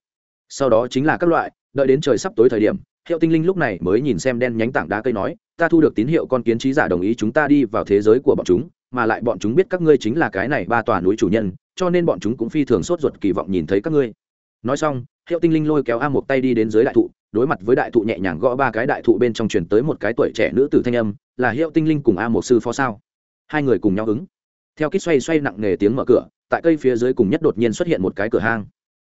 Sau đó chính là các loại, đợi đến trời sắp tối thời điểm hiệu tinh linh lúc này mới nhìn xem đen nhánh tảng đá cây nói, ta thu được tín hiệu con kiến trí giả đồng ý chúng ta đi vào thế giới của bọn chúng, mà lại bọn chúng biết các ngươi chính là cái này ba tòa núi chủ nhân, cho nên bọn chúng cũng phi thường sốt ruột kỳ vọng nhìn thấy các ngươi. Nói xong, hiệu tinh linh lôi kéo a một tay đi đến dưới đại thụ, đối mặt với đại thụ nhẹ nhàng gõ ba cái đại thụ bên trong truyền tới một cái tuổi trẻ nữ tử thanh âm, là hiệu tinh linh cùng a một sư phó sao? Hai người cùng nhau ứng. Theo kích xoay xoay nặng nề tiếng mở cửa, tại cây phía dưới cùng nhất đột nhiên xuất hiện một cái cửa hang.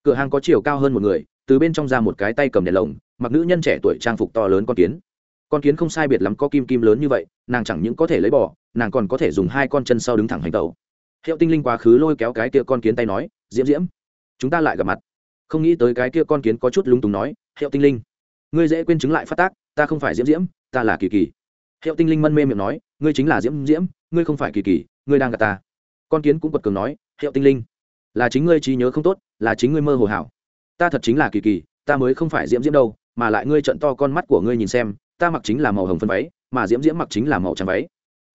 Cửa hang có chiều cao hơn một người từ bên trong ra một cái tay cầm đèn lồng, mặc nữ nhân trẻ tuổi trang phục to lớn con kiến. Con kiến không sai biệt lắm có kim kim lớn như vậy, nàng chẳng những có thể lấy bỏ nàng còn có thể dùng hai con chân sau đứng thẳng hành tàu. hiệu tinh linh quá khứ lôi kéo cái kia con kiến tay nói, diễm diễm, chúng ta lại gặp mặt. Không nghĩ tới cái kia con kiến có chút lúng túng nói, hiệu tinh linh, ngươi dễ quên chứng lại phát tác, ta không phải diễm diễm, ta là kỳ kỳ. Hiệu tinh linh mân mê miệng nói, ngươi chính là diễm diễm, ngươi không phải kỳ kỳ, ngươi đang gặp ta. Con kiến cũng quật cường nói, hiệu tinh linh, là chính ngươi trí nhớ không tốt, là chính ngươi mơ hồ hảo ta thật chính là kỳ kỳ, ta mới không phải diễm diễm đâu, mà lại ngươi trận to con mắt của ngươi nhìn xem, ta mặc chính là màu hồng phân váy, mà diễm diễm mặc chính là màu trắng váy.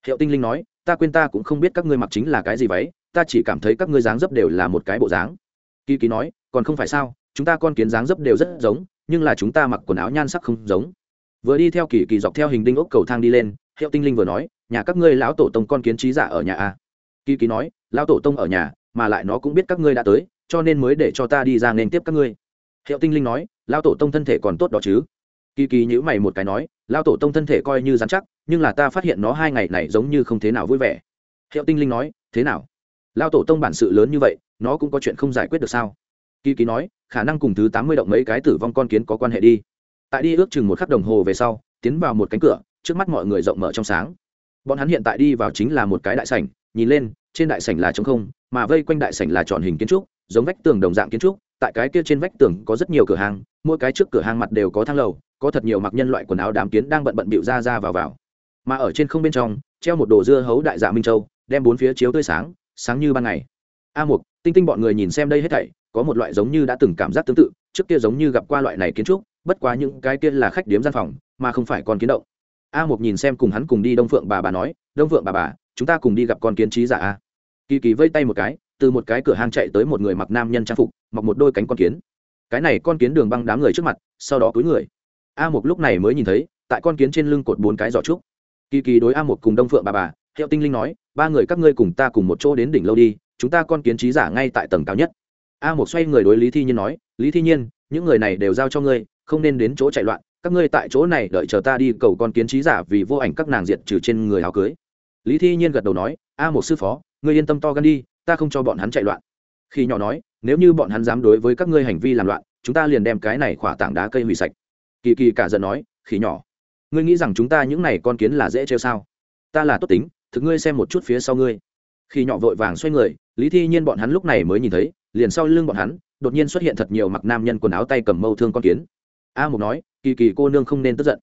Hiệu tinh linh nói, ta quên ta cũng không biết các ngươi mặc chính là cái gì váy, ta chỉ cảm thấy các ngươi dáng dấp đều là một cái bộ dáng. Kỳ kỳ nói, còn không phải sao, chúng ta con kiến dáng dấp đều rất giống, nhưng là chúng ta mặc quần áo nhan sắc không giống. Vừa đi theo kỳ kỳ dọc theo hình đinh ốc cầu thang đi lên, hiệu tinh linh vừa nói, nhà các ngươi lão tổ tông con kiến trí giả ở nhà a kỳ kỳ nói, lão tổ tông ở nhà, mà lại nó cũng biết các ngươi đã tới cho nên mới để cho ta đi ra nên tiếp các ngươi. Hiệu tinh linh nói, lão tổ tông thân thể còn tốt đó chứ? Kỳ kỳ nhữ mày một cái nói, lão tổ tông thân thể coi như dán chắc, nhưng là ta phát hiện nó hai ngày này giống như không thế nào vui vẻ. Hiệu tinh linh nói, thế nào? Lão tổ tông bản sự lớn như vậy, nó cũng có chuyện không giải quyết được sao? Kỳ kỳ nói, khả năng cùng thứ tám mươi động mấy cái tử vong con kiến có quan hệ đi. Tại đi ước chừng một khắc đồng hồ về sau, tiến vào một cánh cửa, trước mắt mọi người rộng mở trong sáng. Bọn hắn hiện tại đi vào chính là một cái đại sảnh, nhìn lên, trên đại sảnh là trống không, mà vây quanh đại sảnh là tròn hình kiến trúc giống vách tường đồng dạng kiến trúc, tại cái kia trên vách tường có rất nhiều cửa hàng, mỗi cái trước cửa hàng mặt đều có thang lầu, có thật nhiều mặc nhân loại quần áo đám kiến đang bận bận bịu ra ra vào vào. Mà ở trên không bên trong, treo một đồ dưa hấu đại dạ minh châu, đem bốn phía chiếu tươi sáng sáng như ban ngày. A mục, tinh tinh bọn người nhìn xem đây hết thảy, có một loại giống như đã từng cảm giác tương tự, trước kia giống như gặp qua loại này kiến trúc, bất quá những cái kia là khách điếm gian phòng, mà không phải con kiến động. A một nhìn xem cùng hắn cùng đi đông phượng bà bà nói, đông phượng bà bà, chúng ta cùng đi gặp con kiến trí giả a kỳ kỳ vây tay một cái, từ một cái cửa hang chạy tới một người mặc nam nhân trang phục, mặc một đôi cánh con kiến. Cái này con kiến đường băng đám người trước mặt, sau đó cúi người. A một lúc này mới nhìn thấy, tại con kiến trên lưng cột bốn cái giỏ trúc. Kỳ kỳ đối a một cùng đông phượng bà bà, hiệu tinh linh nói, ba người các ngươi cùng ta cùng một chỗ đến đỉnh lâu đi, chúng ta con kiến trí giả ngay tại tầng cao nhất. A một xoay người đối lý thi nhiên nói, lý thi nhiên, những người này đều giao cho ngươi, không nên đến chỗ chạy loạn, các ngươi tại chỗ này đợi chờ ta đi cầu con kiến trí giả vì vô ảnh các nàng diệt trừ trên người áo cưới. Lý thi nhiên gật đầu nói, a một sư phó ngươi yên tâm to gan đi, ta không cho bọn hắn chạy loạn. Khi nhỏ nói, nếu như bọn hắn dám đối với các ngươi hành vi làm loạn, chúng ta liền đem cái này khỏa tảng đá cây hủy sạch. Kỳ kỳ cả giận nói, khỉ nhỏ, ngươi nghĩ rằng chúng ta những này con kiến là dễ trêu sao? Ta là tốt tính, thực ngươi xem một chút phía sau ngươi. Khi nhỏ vội vàng xoay người, lý thi nhiên bọn hắn lúc này mới nhìn thấy, liền sau lưng bọn hắn, đột nhiên xuất hiện thật nhiều mặc nam nhân quần áo tay cầm mâu thương con kiến. A mục nói, kỳ kỳ cô nương không nên tức giận.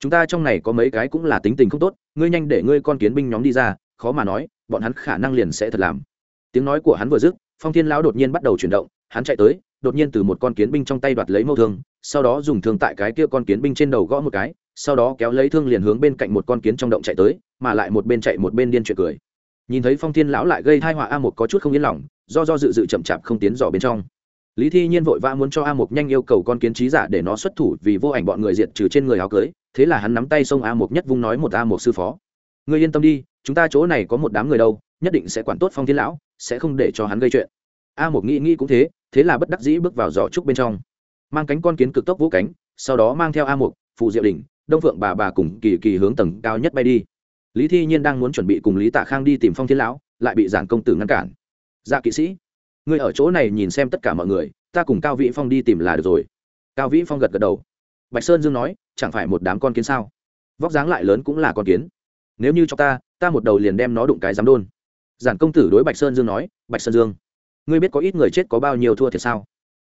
Chúng ta trong này có mấy cái cũng là tính tình không tốt, ngươi nhanh để ngươi con kiến binh nhóm đi ra, khó mà nói bọn hắn khả năng liền sẽ thật làm. Tiếng nói của hắn vừa dứt, phong thiên lão đột nhiên bắt đầu chuyển động, hắn chạy tới, đột nhiên từ một con kiến binh trong tay đoạt lấy mâu thương, sau đó dùng thương tại cái kia con kiến binh trên đầu gõ một cái, sau đó kéo lấy thương liền hướng bên cạnh một con kiến trong động chạy tới, mà lại một bên chạy một bên điên chuyện cười. Nhìn thấy phong thiên lão lại gây thai họa a một có chút không yên lòng, do do dự dự chậm chạp không tiến dò bên trong. Lý thi nhiên vội vã muốn cho a mục nhanh yêu cầu con kiến trí giả để nó xuất thủ vì vô ảnh bọn người diệt trừ trên người áo cưới, thế là hắn nắm tay xông a mục nhất vung nói một a mục sư phó. Người yên tâm đi chúng ta chỗ này có một đám người đâu, nhất định sẽ quản tốt phong thiên lão, sẽ không để cho hắn gây chuyện. A một nghĩ nghĩ cũng thế thế là bất đắc dĩ bước vào giỏ trúc bên trong. Mang cánh con kiến cực tốc vũ cánh, sau đó mang theo a một phụ diệu đình đông phượng bà bà cùng kỳ kỳ hướng tầng cao nhất bay đi. Lý thi nhiên đang muốn chuẩn bị cùng lý tạ khang đi tìm phong thiên lão, lại bị giản công tử ngăn cản. Dạ kỵ sĩ người ở chỗ này nhìn xem tất cả mọi người, ta cùng cao vĩ phong đi tìm là được rồi. Cao vĩ phong gật gật đầu. Bạch sơn dương nói, chẳng phải một đám con kiến sao? Vóc dáng lại lớn cũng là con kiến nếu như cho ta ta một đầu liền đem nó đụng cái dám đôn. Giản công tử đối bạch sơn dương nói, bạch sơn dương, ngươi biết có ít người chết có bao nhiêu thua thiệt sao?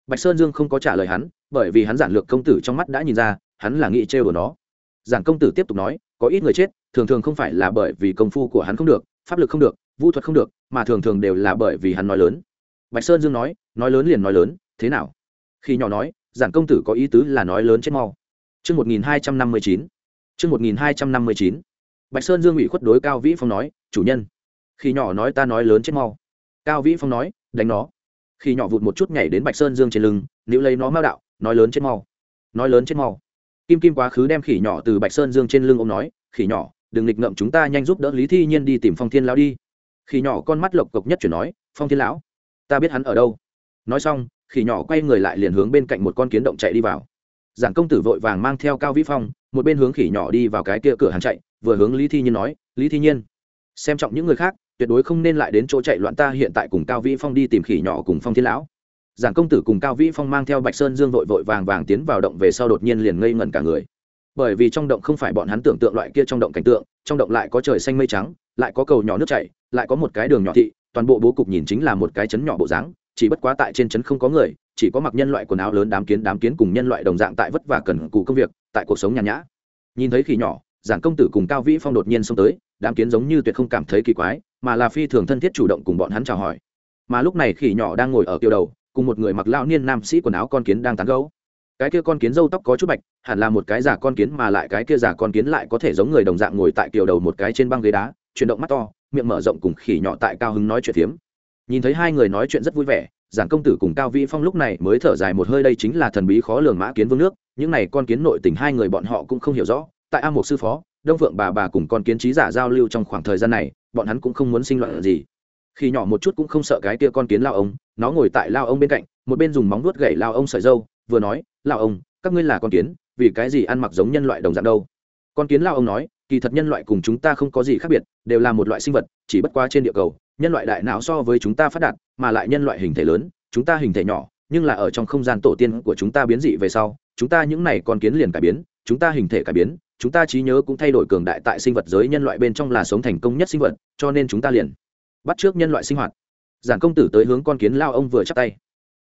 Bạch sơn dương không có trả lời hắn, bởi vì hắn giản lược công tử trong mắt đã nhìn ra, hắn là nghĩ trêu của nó. Giản công tử tiếp tục nói, có ít người chết, thường thường không phải là bởi vì công phu của hắn không được, pháp lực không được, vũ thuật không được, mà thường thường đều là bởi vì hắn nói lớn. Bạch sơn dương nói nói lớn liền nói lớn, thế nào? Khi nhỏ nói, giản công tử có ý tứ là nói lớn chết mau. Chương một nghìn hai trăm năm mươi chín, chương một nghìn hai trăm năm mươi chín bạch sơn dương ủy khuất đối cao vĩ phong nói, chủ nhân khi nhỏ nói ta nói lớn chết mau. Cao vĩ phong nói, đánh nó. Khi nhỏ vụt một chút nhảy đến bạch sơn dương trên lưng nữ lấy nó mao đạo, nói lớn chết mau, nói lớn chết mau. Kim kim quá khứ đem khỉ nhỏ từ bạch sơn dương trên lưng ông nói, khỉ nhỏ, đừng nghịch ngậm chúng ta nhanh giúp đỡ lý thi nhiên đi tìm phong thiên lão đi. Khỉ nhỏ con mắt lộc cộc nhất chuyển nói, phong thiên lão, ta biết hắn ở đâu. Nói xong, khỉ nhỏ quay người lại liền hướng bên cạnh một con kiến động chạy đi vào giảng công tử vội vàng mang theo cao vĩ phong, một bên hướng khỉ nhỏ đi vào cái kia cửa hàng chạy, vừa hướng lý thi nhiên nói, lý thi nhiên, xem trọng những người khác, tuyệt đối không nên lại đến chỗ chạy loạn ta hiện tại cùng cao vĩ phong đi tìm khỉ nhỏ cùng phong thiên lão. Giảng công tử cùng cao vĩ phong mang theo bạch sơn dương vội vội vàng vàng tiến vào động về sau đột nhiên liền ngây ngẩn cả người. Bởi vì trong động không phải bọn hắn tưởng tượng loại kia trong động cảnh tượng, trong động lại có trời xanh mây trắng, lại có cầu nhỏ nước chảy, lại có một cái đường nhỏ thị, toàn bộ bố cục nhìn chính là một cái chấn nhỏ bộ dáng, chỉ bất quá tại trên chấn không có người chỉ có mặc nhân loại quần áo lớn đám kiến đám kiến cùng nhân loại đồng dạng tại vất vả cần cù công việc, tại cuộc sống nhàn nhã. Nhìn thấy khỉ nhỏ, giảng công tử cùng cao vĩ phong đột nhiên xông tới, đám kiến giống như tuyệt không cảm thấy kỳ quái, mà là phi thường thân thiết chủ động cùng bọn hắn chào hỏi. Mà lúc này khỉ nhỏ đang ngồi ở kiều đầu, cùng một người mặc lão niên nam sĩ quần áo con kiến đang tán gấu cái kia con kiến râu tóc có chút bạch, hẳn là một cái giả con kiến mà lại cái kia giả con kiến lại có thể giống người đồng dạng ngồi tại kiều đầu một cái trên băng ghế đá, chuyển động mắt to, miệng mở rộng cùng khỉ nhỏ tại cao hứng nói chuyện phiếm. Nhìn thấy hai người nói chuyện rất vui vẻ giản công tử cùng cao vĩ phong lúc này mới thở dài một hơi, đây chính là thần bí khó lường mã kiến vương nước, những này con kiến nội tình hai người bọn họ cũng không hiểu rõ. Tại a một sư phó, đông phượng bà bà cùng con kiến trí giả giao lưu trong khoảng thời gian này, bọn hắn cũng không muốn sinh loạn gì. Khi nhỏ một chút cũng không sợ cái kia con kiến lao ông, nó ngồi tại lao ông bên cạnh, một bên dùng móng vuốt gậy lao ông sợi dâu, vừa nói, lao ông, các ngươi là con kiến, vì cái gì ăn mặc giống nhân loại đồng dạng đâu? Con kiến lao ông nói, kỳ thật nhân loại cùng chúng ta không có gì khác biệt, đều là một loại sinh vật, chỉ bất qua trên địa cầu nhân loại đại não so với chúng ta phát đạt, mà lại nhân loại hình thể lớn, chúng ta hình thể nhỏ, nhưng là ở trong không gian tổ tiên của chúng ta biến dị về sau, chúng ta những này con kiến liền cải biến, chúng ta hình thể cải biến, chúng ta trí nhớ cũng thay đổi cường đại tại sinh vật giới nhân loại bên trong là sống thành công nhất sinh vật, cho nên chúng ta liền bắt trước nhân loại sinh hoạt. Giản công tử tới hướng con kiến lao ông vừa chắp tay.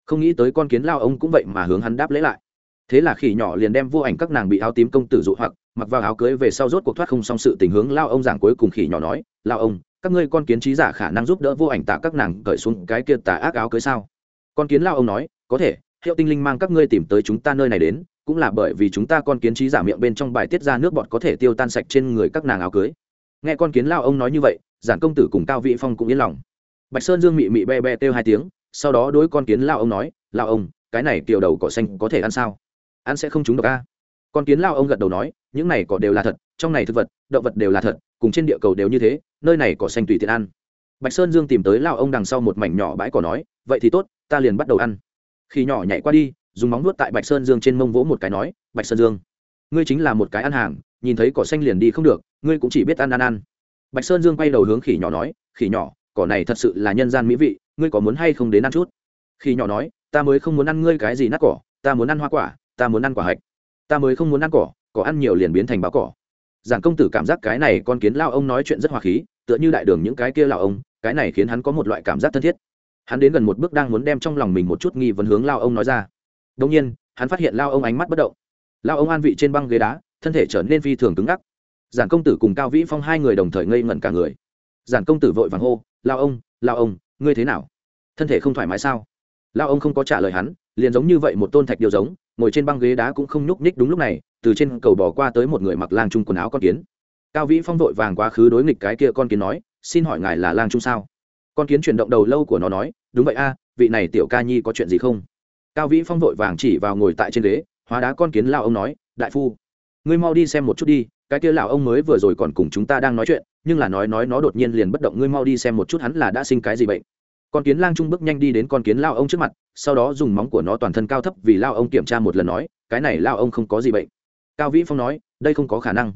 Không nghĩ tới con kiến lao ông cũng vậy mà hướng hắn đáp lễ lại. Thế là khỉ nhỏ liền đem vô ảnh các nàng bị áo tím công tử dụ hoặc, mặc vào áo cưới về sau rốt cuộc thoát không xong sự tình hướng lao ông giảng cuối cùng khỉ nhỏ nói, lao ông các ngươi con kiến trí giả khả năng giúp đỡ vô ảnh tạ các nàng cởi xuống cái kia tà ác áo cưới sao? Con kiến lao ông nói, có thể, hiệu tinh linh mang các ngươi tìm tới chúng ta nơi này đến, cũng là bởi vì chúng ta con kiến trí giả miệng bên trong bài tiết ra nước bọt có thể tiêu tan sạch trên người các nàng áo cưới. Nghe con kiến lao ông nói như vậy, giản công tử cùng cao vị phong cũng yên lòng. Bạch sơn dương mị mị be be kêu hai tiếng, sau đó đối con kiến lao ông nói, lao ông, cái này kiều đầu cỏ xanh có thể ăn sao? Ăn sẽ không trúng độc a. Con kiến lao ông gật đầu nói, những này cỏ đều là thật, trong này thực vật, động vật đều là thật cùng trên địa cầu đều như thế, nơi này cỏ xanh tùy tiện ăn. Bạch sơn dương tìm tới lao ông đằng sau một mảnh nhỏ bãi cỏ nói, vậy thì tốt, ta liền bắt đầu ăn. Khi nhỏ nhảy qua đi, dùng móng nuốt tại bạch sơn dương trên mông vỗ một cái nói, bạch sơn dương, ngươi chính là một cái ăn hàng, nhìn thấy cỏ xanh liền đi không được, ngươi cũng chỉ biết ăn ăn ăn. Bạch sơn dương quay đầu hướng khỉ nhỏ nói, khỉ nhỏ, cỏ này thật sự là nhân gian mỹ vị, ngươi có muốn hay không đến ăn chút? Khỉ nhỏ nói, ta mới không muốn ăn ngươi cái gì nát cỏ, ta muốn ăn hoa quả, ta muốn ăn quả hạch, ta mới không muốn ăn cỏ cỏ ăn nhiều liền biến thành báo cỏ giảng công tử cảm giác cái này con kiến lao ông nói chuyện rất hòa khí, tựa như đại đường những cái kia lao ông, cái này khiến hắn có một loại cảm giác thân thiết. Hắn đến gần một bước đang muốn đem trong lòng mình một chút nghi vấn hướng lao ông nói ra. Đông nhiên, hắn phát hiện lao ông ánh mắt bất động. Lao ông an vị trên băng ghế đá, thân thể trở nên phi thường cứng ngắc. Giản công tử cùng cao vĩ phong hai người đồng thời ngây ngẩn cả người. Giản công tử vội vàng hô, lao ông lao ông, ngươi thế nào? Thân thể không thoải mái sao? Lao ông không có trả lời hắn, liền giống như vậy một tôn thạch điều giống ngồi trên băng ghế đá cũng không nhúc nhích đúng lúc này, từ trên cầu bỏ qua tới một người mặc lang trung quần áo con kiến. Cao vĩ phong vội vàng quá khứ đối nghịch cái kia con kiến nói, xin hỏi ngài là lang trung sao? Con kiến chuyển động đầu lâu của nó nói, đúng vậy a, vị này tiểu ca nhi có chuyện gì không? Cao vĩ phong vội vàng chỉ vào ngồi tại trên ghế, hóa đá con kiến lao ông nói, đại phu, ngươi mau đi xem một chút đi, cái kia lão ông mới vừa rồi còn cùng chúng ta đang nói chuyện, nhưng là nói nói nó đột nhiên liền bất động, ngươi mau đi xem một chút hắn là đã sinh cái gì bệnh con kiến lang trung bước nhanh đi đến con kiến lao ông trước mặt, sau đó dùng móng của nó toàn thân cao thấp vì lao ông kiểm tra một lần nói, cái này lao ông không có gì bệnh. Cao vĩ phong nói, đây không có khả năng.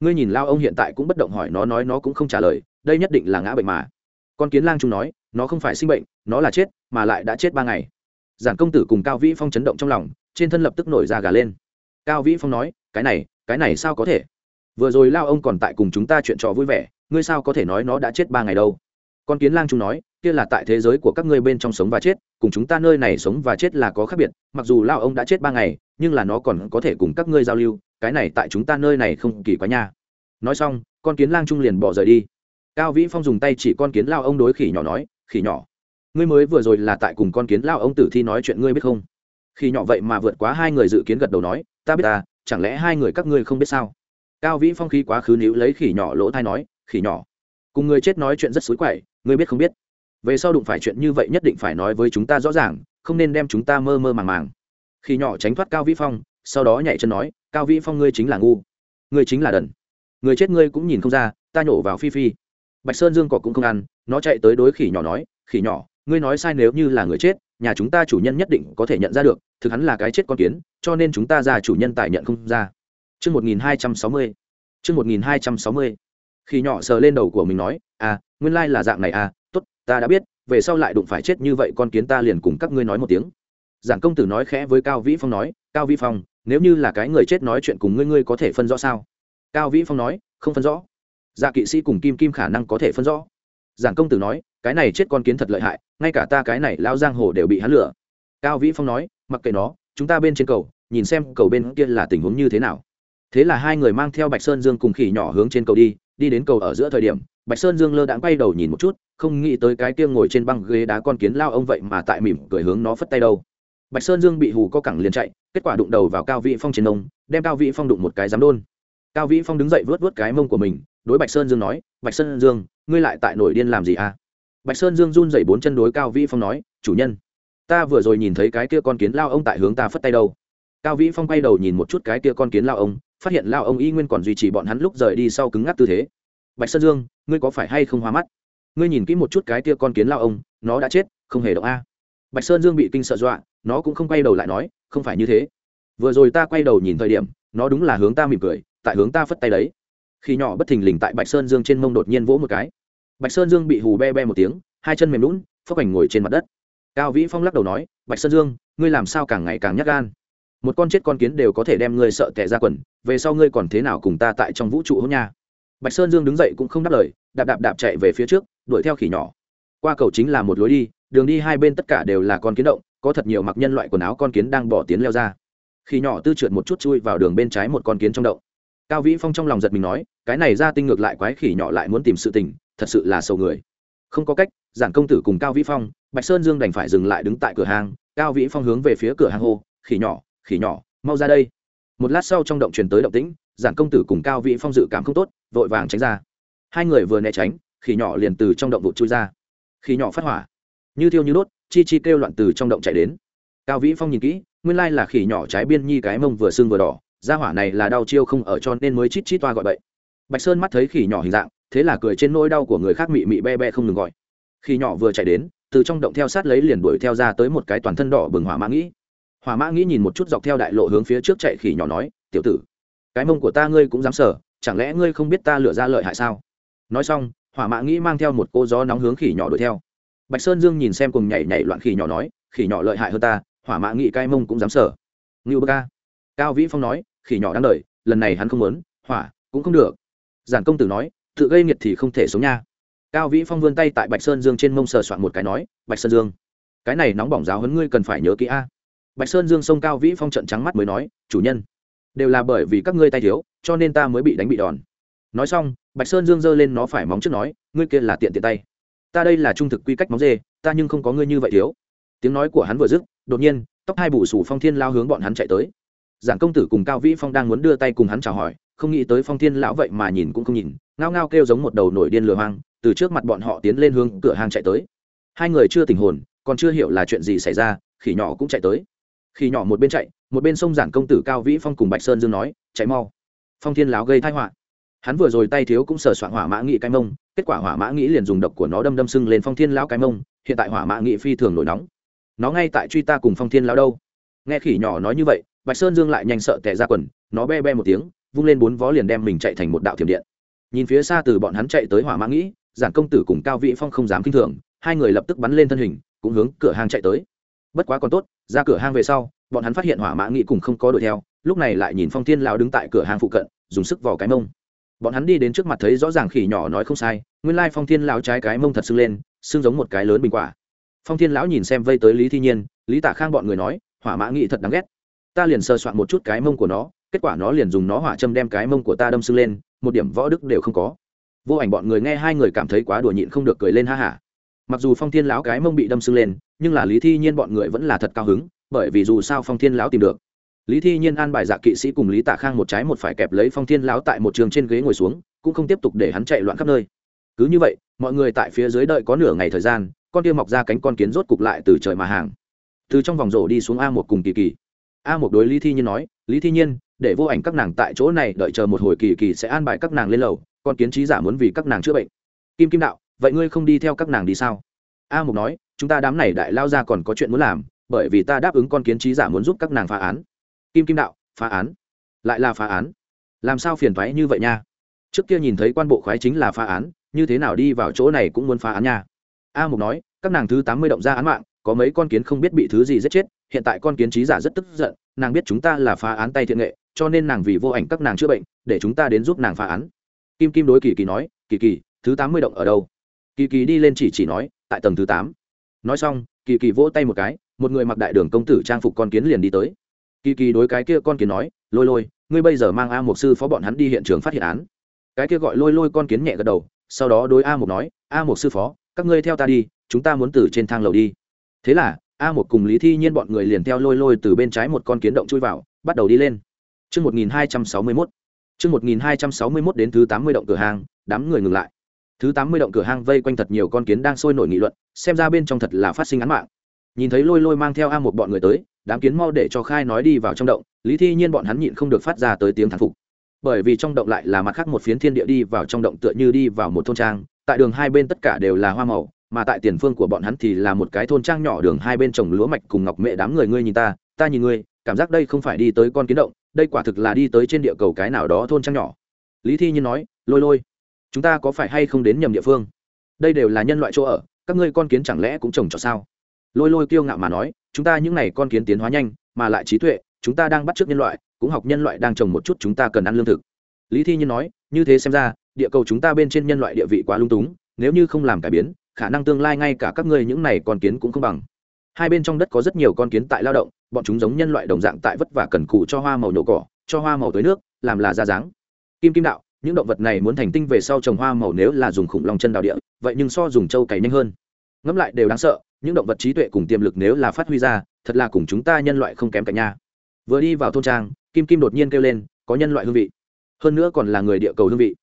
Ngươi nhìn lao ông hiện tại cũng bất động hỏi nó, nói nó cũng không trả lời, đây nhất định là ngã bệnh mà. Con kiến lang trung nói, nó không phải sinh bệnh, nó là chết, mà lại đã chết ba ngày. Giản công tử cùng cao vĩ phong chấn động trong lòng, trên thân lập tức nổi ra gà lên. Cao vĩ phong nói, cái này cái này sao có thể? Vừa rồi lao ông còn tại cùng chúng ta chuyện trò vui vẻ, ngươi sao có thể nói nó đã chết ba ngày đâu? Con kiến lang trung nói kia là tại thế giới của các ngươi bên trong sống và chết, cùng chúng ta nơi này sống và chết là có khác biệt, mặc dù lao ông đã chết ba ngày, nhưng là nó còn có thể cùng các ngươi giao lưu, cái này tại chúng ta nơi này không kỳ quá nha. Nói xong, con kiến lang trung liền bỏ rời đi. Cao vĩ phong dùng tay chỉ con kiến lao ông đối khỉ nhỏ nói, khỉ nhỏ, ngươi mới vừa rồi là tại cùng con kiến lao ông tử thi nói chuyện ngươi biết không? Khỉ nhỏ vậy mà vượt quá hai người dự kiến gật đầu nói, ta biết ta, chẳng lẽ hai người các ngươi không biết sao? Cao vĩ phong khí quá khứ níu lấy khỉ nhỏ lỗ thai nói, khỉ nhỏ, cùng người chết nói chuyện rất xối quậy, ngươi biết không biết? Về sau đụng phải chuyện như vậy nhất định phải nói với chúng ta rõ ràng không nên đem chúng ta mơ mơ màng màng. Khi nhỏ tránh thoát cao vĩ phong sau đó nhảy chân nói cao vĩ phong ngươi chính là ngu. Ngươi chính là đần. Người chết ngươi cũng nhìn không ra ta nhổ vào phi phi. Bạch sơn dương cỏ cũng không ăn nó chạy tới đối khỉ nhỏ nói khỉ nhỏ ngươi nói sai nếu như là người chết nhà chúng ta chủ nhân nhất định có thể nhận ra được thực hắn là cái chết con kiến cho nên chúng ta ra chủ nhân tài nhận không ra. Chương 1260. Chương 1260. Khỉ nhỏ sờ lên đầu của mình nói, "À, nguyên lai là dạng này à, tốt, ta đã biết, về sau lại đụng phải chết như vậy con kiến ta liền cùng các ngươi nói một tiếng." Giản công tử nói khẽ với Cao Vĩ Phong nói, "Cao Vĩ Phong, nếu như là cái người chết nói chuyện cùng ngươi ngươi có thể phân rõ sao?" Cao Vĩ Phong nói, "Không phân rõ." Dạ kỵ sĩ cùng Kim Kim khả năng có thể phân rõ. Giản công tử nói, "Cái này chết con kiến thật lợi hại, ngay cả ta cái này lão giang hồ đều bị hắn lừa." Cao Vĩ Phong nói, "Mặc kệ nó, chúng ta bên trên cầu, nhìn xem cầu bên kia là tình huống như thế nào." thế là hai người mang theo bạch sơn dương cùng khỉ nhỏ hướng trên cầu đi đi đến cầu ở giữa thời điểm bạch sơn dương lơ đãng quay đầu nhìn một chút, không nghĩ tới cái kia ngồi trên băng ghế đá con kiến lao ông vậy mà tại mỉm cười hướng nó phất tay đâu. Bạch sơn dương bị hù co cẳng liền chạy, kết quả đụng đầu vào cao vị phong trên nông đem cao vị phong đụng một cái giám đôn. Cao vĩ phong đứng dậy vớt vớt cái mông của mình, đối bạch sơn dương nói, bạch sơn dương, ngươi lại tại nổi điên làm gì à? Bạch sơn dương run dậy bốn chân đối cao vĩ phong nói, chủ nhân, ta vừa rồi nhìn thấy cái kia con kiến lao ông tại hướng ta phất tay đâu. Cao vĩ phong quay đầu nhìn một chút cái kia con kiến lao ông, phát hiện lao ông y nguyên còn duy trì bọn hắn lúc rời đi sau cứng ngắc tư thế bạch sơn dương, ngươi có phải hay không hoa mắt? Ngươi nhìn kỹ một chút cái tia con kiến lao ông, nó đã chết, không hề động a. Bạch sơn dương bị kinh sợ dọa, nó cũng không quay đầu lại nói, không phải như thế. Vừa rồi ta quay đầu nhìn thời điểm, nó đúng là hướng ta mỉm cười, tại hướng ta phất tay đấy. Khi nhỏ bất thình lình tại bạch sơn dương trên mông đột nhiên vỗ một cái. Bạch sơn dương bị hù be be một tiếng, hai chân mềm lún phấp ảnh ngồi trên mặt đất. Cao vĩ phong lắc đầu nói, bạch sơn dương, ngươi làm sao càng ngày càng nhắc gan? Một con chết con kiến đều có thể đem ngươi sợ tệ ra quần, về sau ngươi còn thế nào cùng ta tại trong vũ trụ hôn nha? Bạch sơn dương đứng dậy cũng không đáp lời, đạp đạp đạp chạy về phía trước, đuổi theo khỉ nhỏ. Qua cầu chính là một lối đi, đường đi hai bên tất cả đều là con kiến động, có thật nhiều mặc nhân loại quần áo con kiến đang bỏ tiến leo ra. Khi nhỏ tư trượt một chút chui vào đường bên trái một con kiến trong động. Cao vĩ phong trong lòng giật mình nói, cái này ra tinh ngược lại quái khỉ nhỏ lại muốn tìm sự tình, thật sự là sầu người. Không có cách giản công tử cùng cao vĩ phong, bạch sơn dương đành phải dừng lại đứng tại cửa hàng cao vĩ phong hướng về phía cửa hàng hô, khỉ nhỏ khỉ nhỏ, mau ra đây. Một lát sau trong động truyền tới động tĩnh giản công tử cùng cao vị phong dự cảm không tốt, vội vàng tránh ra. Hai người vừa né tránh, khỉ nhỏ liền từ trong động vụt chui ra. Khỉ nhỏ phát hỏa. Như thiêu như đốt, chi chi kêu loạn từ trong động chạy đến. Cao vĩ phong nhìn kỹ, nguyên lai là khỉ nhỏ trái biên nhi cái mông vừa sưng vừa đỏ ra hỏa này là đau chiêu không ở cho nên mới chít chít toa gọi bậy. Bạch sơn mắt thấy khỉ nhỏ hình dạng, thế là cười trên nỗi đau của người khác mị mị be be không ngừng gọi. Khỉ nhỏ vừa chạy đến, từ trong động theo sát lấy liền đuổi theo ra tới một cái toàn thân đỏ bừng hỏa mã nghĩ. Hỏa mã nghĩ nhìn một chút dọc theo đại lộ hướng phía trước chạy khỉ nhỏ nói, tiểu tử cái mông của ta ngươi cũng dám sở chẳng lẽ ngươi không biết ta lựa ra lợi hại sao? Nói xong, hỏa mã nghĩ mang theo một cô gió nóng hướng khỉ nhỏ đuổi theo. Bạch sơn dương nhìn xem cùng nhảy nhảy loạn khỉ nhỏ nói, khỉ nhỏ lợi hại hơn ta, hỏa mã nghĩ cái mông cũng dám sở ngưu bơ ca. Cao vĩ phong nói, khỉ nhỏ đang đợi, lần này hắn không muốn, hỏa, cũng không được. Giản công tử nói, tự gây nghiệt thì không thể sống nha. Cao vĩ phong vươn tay tại bạch sơn dương trên mông sờ soạn một cái nói, bạch sơn dương, cái này nóng bỏng giáo hấn ngươi cần phải nhớ kỹ a. Bạch sơn dương xông cao vĩ phong trận trắng mắt mới nói, chủ nhân đều là bởi vì các ngươi tay thiếu, cho nên ta mới bị đánh bị đòn. Nói xong, bạch sơn dương giơ lên nó phải móng trước nói, ngươi kia là tiện tiện tay. Ta đây là trung thực quy cách móng dê, ta nhưng không có ngươi như vậy thiếu. Tiếng nói của hắn vừa dứt, đột nhiên, tóc hai bù sù phong thiên lao hướng bọn hắn chạy tới. Giảng công tử cùng cao vĩ phong đang muốn đưa tay cùng hắn chào hỏi, không nghĩ tới phong thiên lão vậy mà nhìn cũng không nhìn, ngao ngao kêu giống một đầu nổi điên lừa hoang, từ trước mặt bọn họ tiến lên hướng cửa hàng chạy tới. Hai người chưa tình hồn, còn chưa hiểu là chuyện gì xảy ra, khỉ nhỏ cũng chạy tới khi nhỏ một bên chạy, một bên sông giản công tử cao vĩ phong cùng bạch sơn dương nói, chạy mau. Phong thiên láo gây thai họa. Hắn vừa rồi tay thiếu cũng sờ soạn hỏa mã nghị cái mông, kết quả hỏa mã nghị liền dùng độc của nó đâm đâm sưng lên phong thiên lão cái mông, hiện tại hỏa mã nghị phi thường nổi nóng. Nó ngay tại truy ta cùng phong thiên lão đâu? Nghe khỉ nhỏ nói như vậy, bạch sơn dương lại nhanh sợ tẻ ra quần, nó be be một tiếng, vung lên bốn vó liền đem mình chạy thành một đạo thiểm điện. Nhìn phía xa từ bọn hắn chạy tới hỏa mã nghĩ giản công tử cùng cao vĩ phong không dám kinh thường, hai người lập tức bắn lên thân hình, cũng hướng cửa hàng chạy tới. Bất quá còn tốt ra cửa hang về sau, bọn hắn phát hiện hỏa mã nghị cùng không có đuổi theo, lúc này lại nhìn phong thiên lão đứng tại cửa hàng phụ cận, dùng sức vào cái mông. Bọn hắn đi đến trước mặt thấy rõ ràng khỉ nhỏ nói không sai, nguyên lai phong thiên lão trái cái mông thật sưng lên sưng giống một cái lớn bình quả. Phong thiên lão nhìn xem vây tới lý thi nhiên, lý tạ khang bọn người nói, hỏa mã nghị thật đáng ghét. Ta liền sơ soạn một chút cái mông của nó, kết quả nó liền dùng nó hỏa châm đem cái mông của ta đâm sưng lên, một điểm võ đức đều không có. Vô ảnh bọn người nghe hai người cảm thấy quá đùa nhịn không được cười lên ha hả. Mặc dù phong thiên lão cái mông bị đâm sưng lên nhưng là lý thi nhiên bọn người vẫn là thật cao hứng, bởi vì dù sao phong thiên lão tìm được. Lý thi nhiên an bài dạ kỵ sĩ cùng lý tạ khang một trái một phải kẹp lấy phong thiên lão tại một trường trên ghế ngồi xuống, cũng không tiếp tục để hắn chạy loạn khắp nơi. Cứ như vậy, mọi người tại phía dưới đợi có nửa ngày thời gian, con kia mọc ra cánh con kiến rốt cục lại từ trời mà hàng. Từ trong vòng rổ đi xuống a một cùng kỳ kỳ. A một đối lý thi nhiên nói, lý thi nhiên, để vô ảnh các nàng tại chỗ này đợi chờ một hồi kỳ kỳ sẽ an bài các nàng lên lầu, con kiến trí giả muốn vì các nàng chữa bệnh. Kim kim đạo, vậy ngươi không đi theo các nàng đi sao? A mục nói, chúng ta đám này đại lao ra còn có chuyện muốn làm, bởi vì ta đáp ứng con kiến trí giả muốn giúp các nàng phá án. Kim kim đạo, phá án? Lại là phá án? Làm sao phiền thoái như vậy nha? Trước kia nhìn thấy quan bộ khoái chính là phá án, như thế nào đi vào chỗ này cũng muốn phá án nha. A mục nói, các nàng thứ tám mươi động ra án mạng, có mấy con kiến không biết bị thứ gì giết chết, hiện tại con kiến trí giả rất tức giận, nàng biết chúng ta là phá án tay thiện nghệ, cho nên nàng vì vô ảnh các nàng chữa bệnh, để chúng ta đến giúp nàng phá án. Kim kim đối kỳ kỳ nói, kỳ kỳ, thứ tám mươi động ở đâu? Kỳ kỳ đi lên chỉ chỉ nói tại tầng thứ tám. Nói xong kỳ kỳ vỗ tay một cái một người mặc đại đường công tử trang phục con kiến liền đi tới. Kỳ kỳ đối cái kia con kiến nói lôi lôi ngươi bây giờ mang a một sư phó bọn hắn đi hiện trường phát hiện án. Cái kia gọi lôi lôi con kiến nhẹ gật đầu sau đó đối a một nói a một sư phó các ngươi theo ta đi chúng ta muốn từ trên thang lầu đi. Thế là a một cùng lý thi nhiên bọn người liền theo lôi lôi từ bên trái một con kiến động chui vào bắt đầu đi lên. Chương 1261. Chương 1261 đến thứ 80 động cửa hàng, đám người ngừng lại. Thứ 80 động cửa hang vây quanh thật nhiều con kiến đang sôi nổi nghị luận, xem ra bên trong thật là phát sinh án mạng. Nhìn thấy Lôi Lôi mang theo a một bọn người tới, đám kiến mau để cho khai nói đi vào trong động, Lý Thi Nhiên bọn hắn nhịn không được phát ra tới tiếng thán phục. Bởi vì trong động lại là mặt khác một phiến thiên địa đi vào trong động tựa như đi vào một thôn trang, tại đường hai bên tất cả đều là hoa màu, mà tại tiền phương của bọn hắn thì là một cái thôn trang nhỏ đường hai bên trồng lúa mạch cùng ngọc mẹ đám người ngươi nhìn ta, ta nhìn ngươi, cảm giác đây không phải đi tới con kiến động, đây quả thực là đi tới trên địa cầu cái nào đó thôn trang nhỏ lý thi nhiên nói lôi lôi chúng ta có phải hay không đến nhầm địa phương? Đây đều là nhân loại chỗ ở, các ngươi con kiến chẳng lẽ cũng trồng trọt sao? Lôi lôi kiêu ngạo mà nói, chúng ta những n à y con kiến tiến hóa nhanh, mà lại trí tuệ, chúng ta đang bắt t r ư ớ c nhân loại, cũng học nhân loại đang trồng một chút chúng ta cần ăn lương thực. Lý thi nhiên nói, như thế xem ra, địa cầu chúng ta bên trên nhân loại địa vị quá lung túng, nếu như không làm cải biến, khả năng tương lai ngay cả các ngươi những n à y con kiến cũng không bằng. Hai bên trong đất có rất nhiều con kiến tại lao động, bọn chúng giống nhân loại đồng dạng tại vất vả cần cù cho hoa màu nhổ cỏ, cho hoa màu tới nước, làm là ra dáng. Kim kim đạo những động vật này muốn thành tinh về sau trồng hoa màu nếu là dùng khủng long chân đào địa, vậy nhưng so dùng trâu cày nhanh hơn. Ngẫm lại đều đáng sợ, những động vật trí tuệ cùng tiềm lực nếu là phát huy ra, thật là cùng chúng ta nhân loại không kém cạnh nha. Vừa đi vào thôn trang, kim kim đột nhiên kêu lên, có nhân loại hương vị. Hơn nữa còn là người địa cầu hương vị.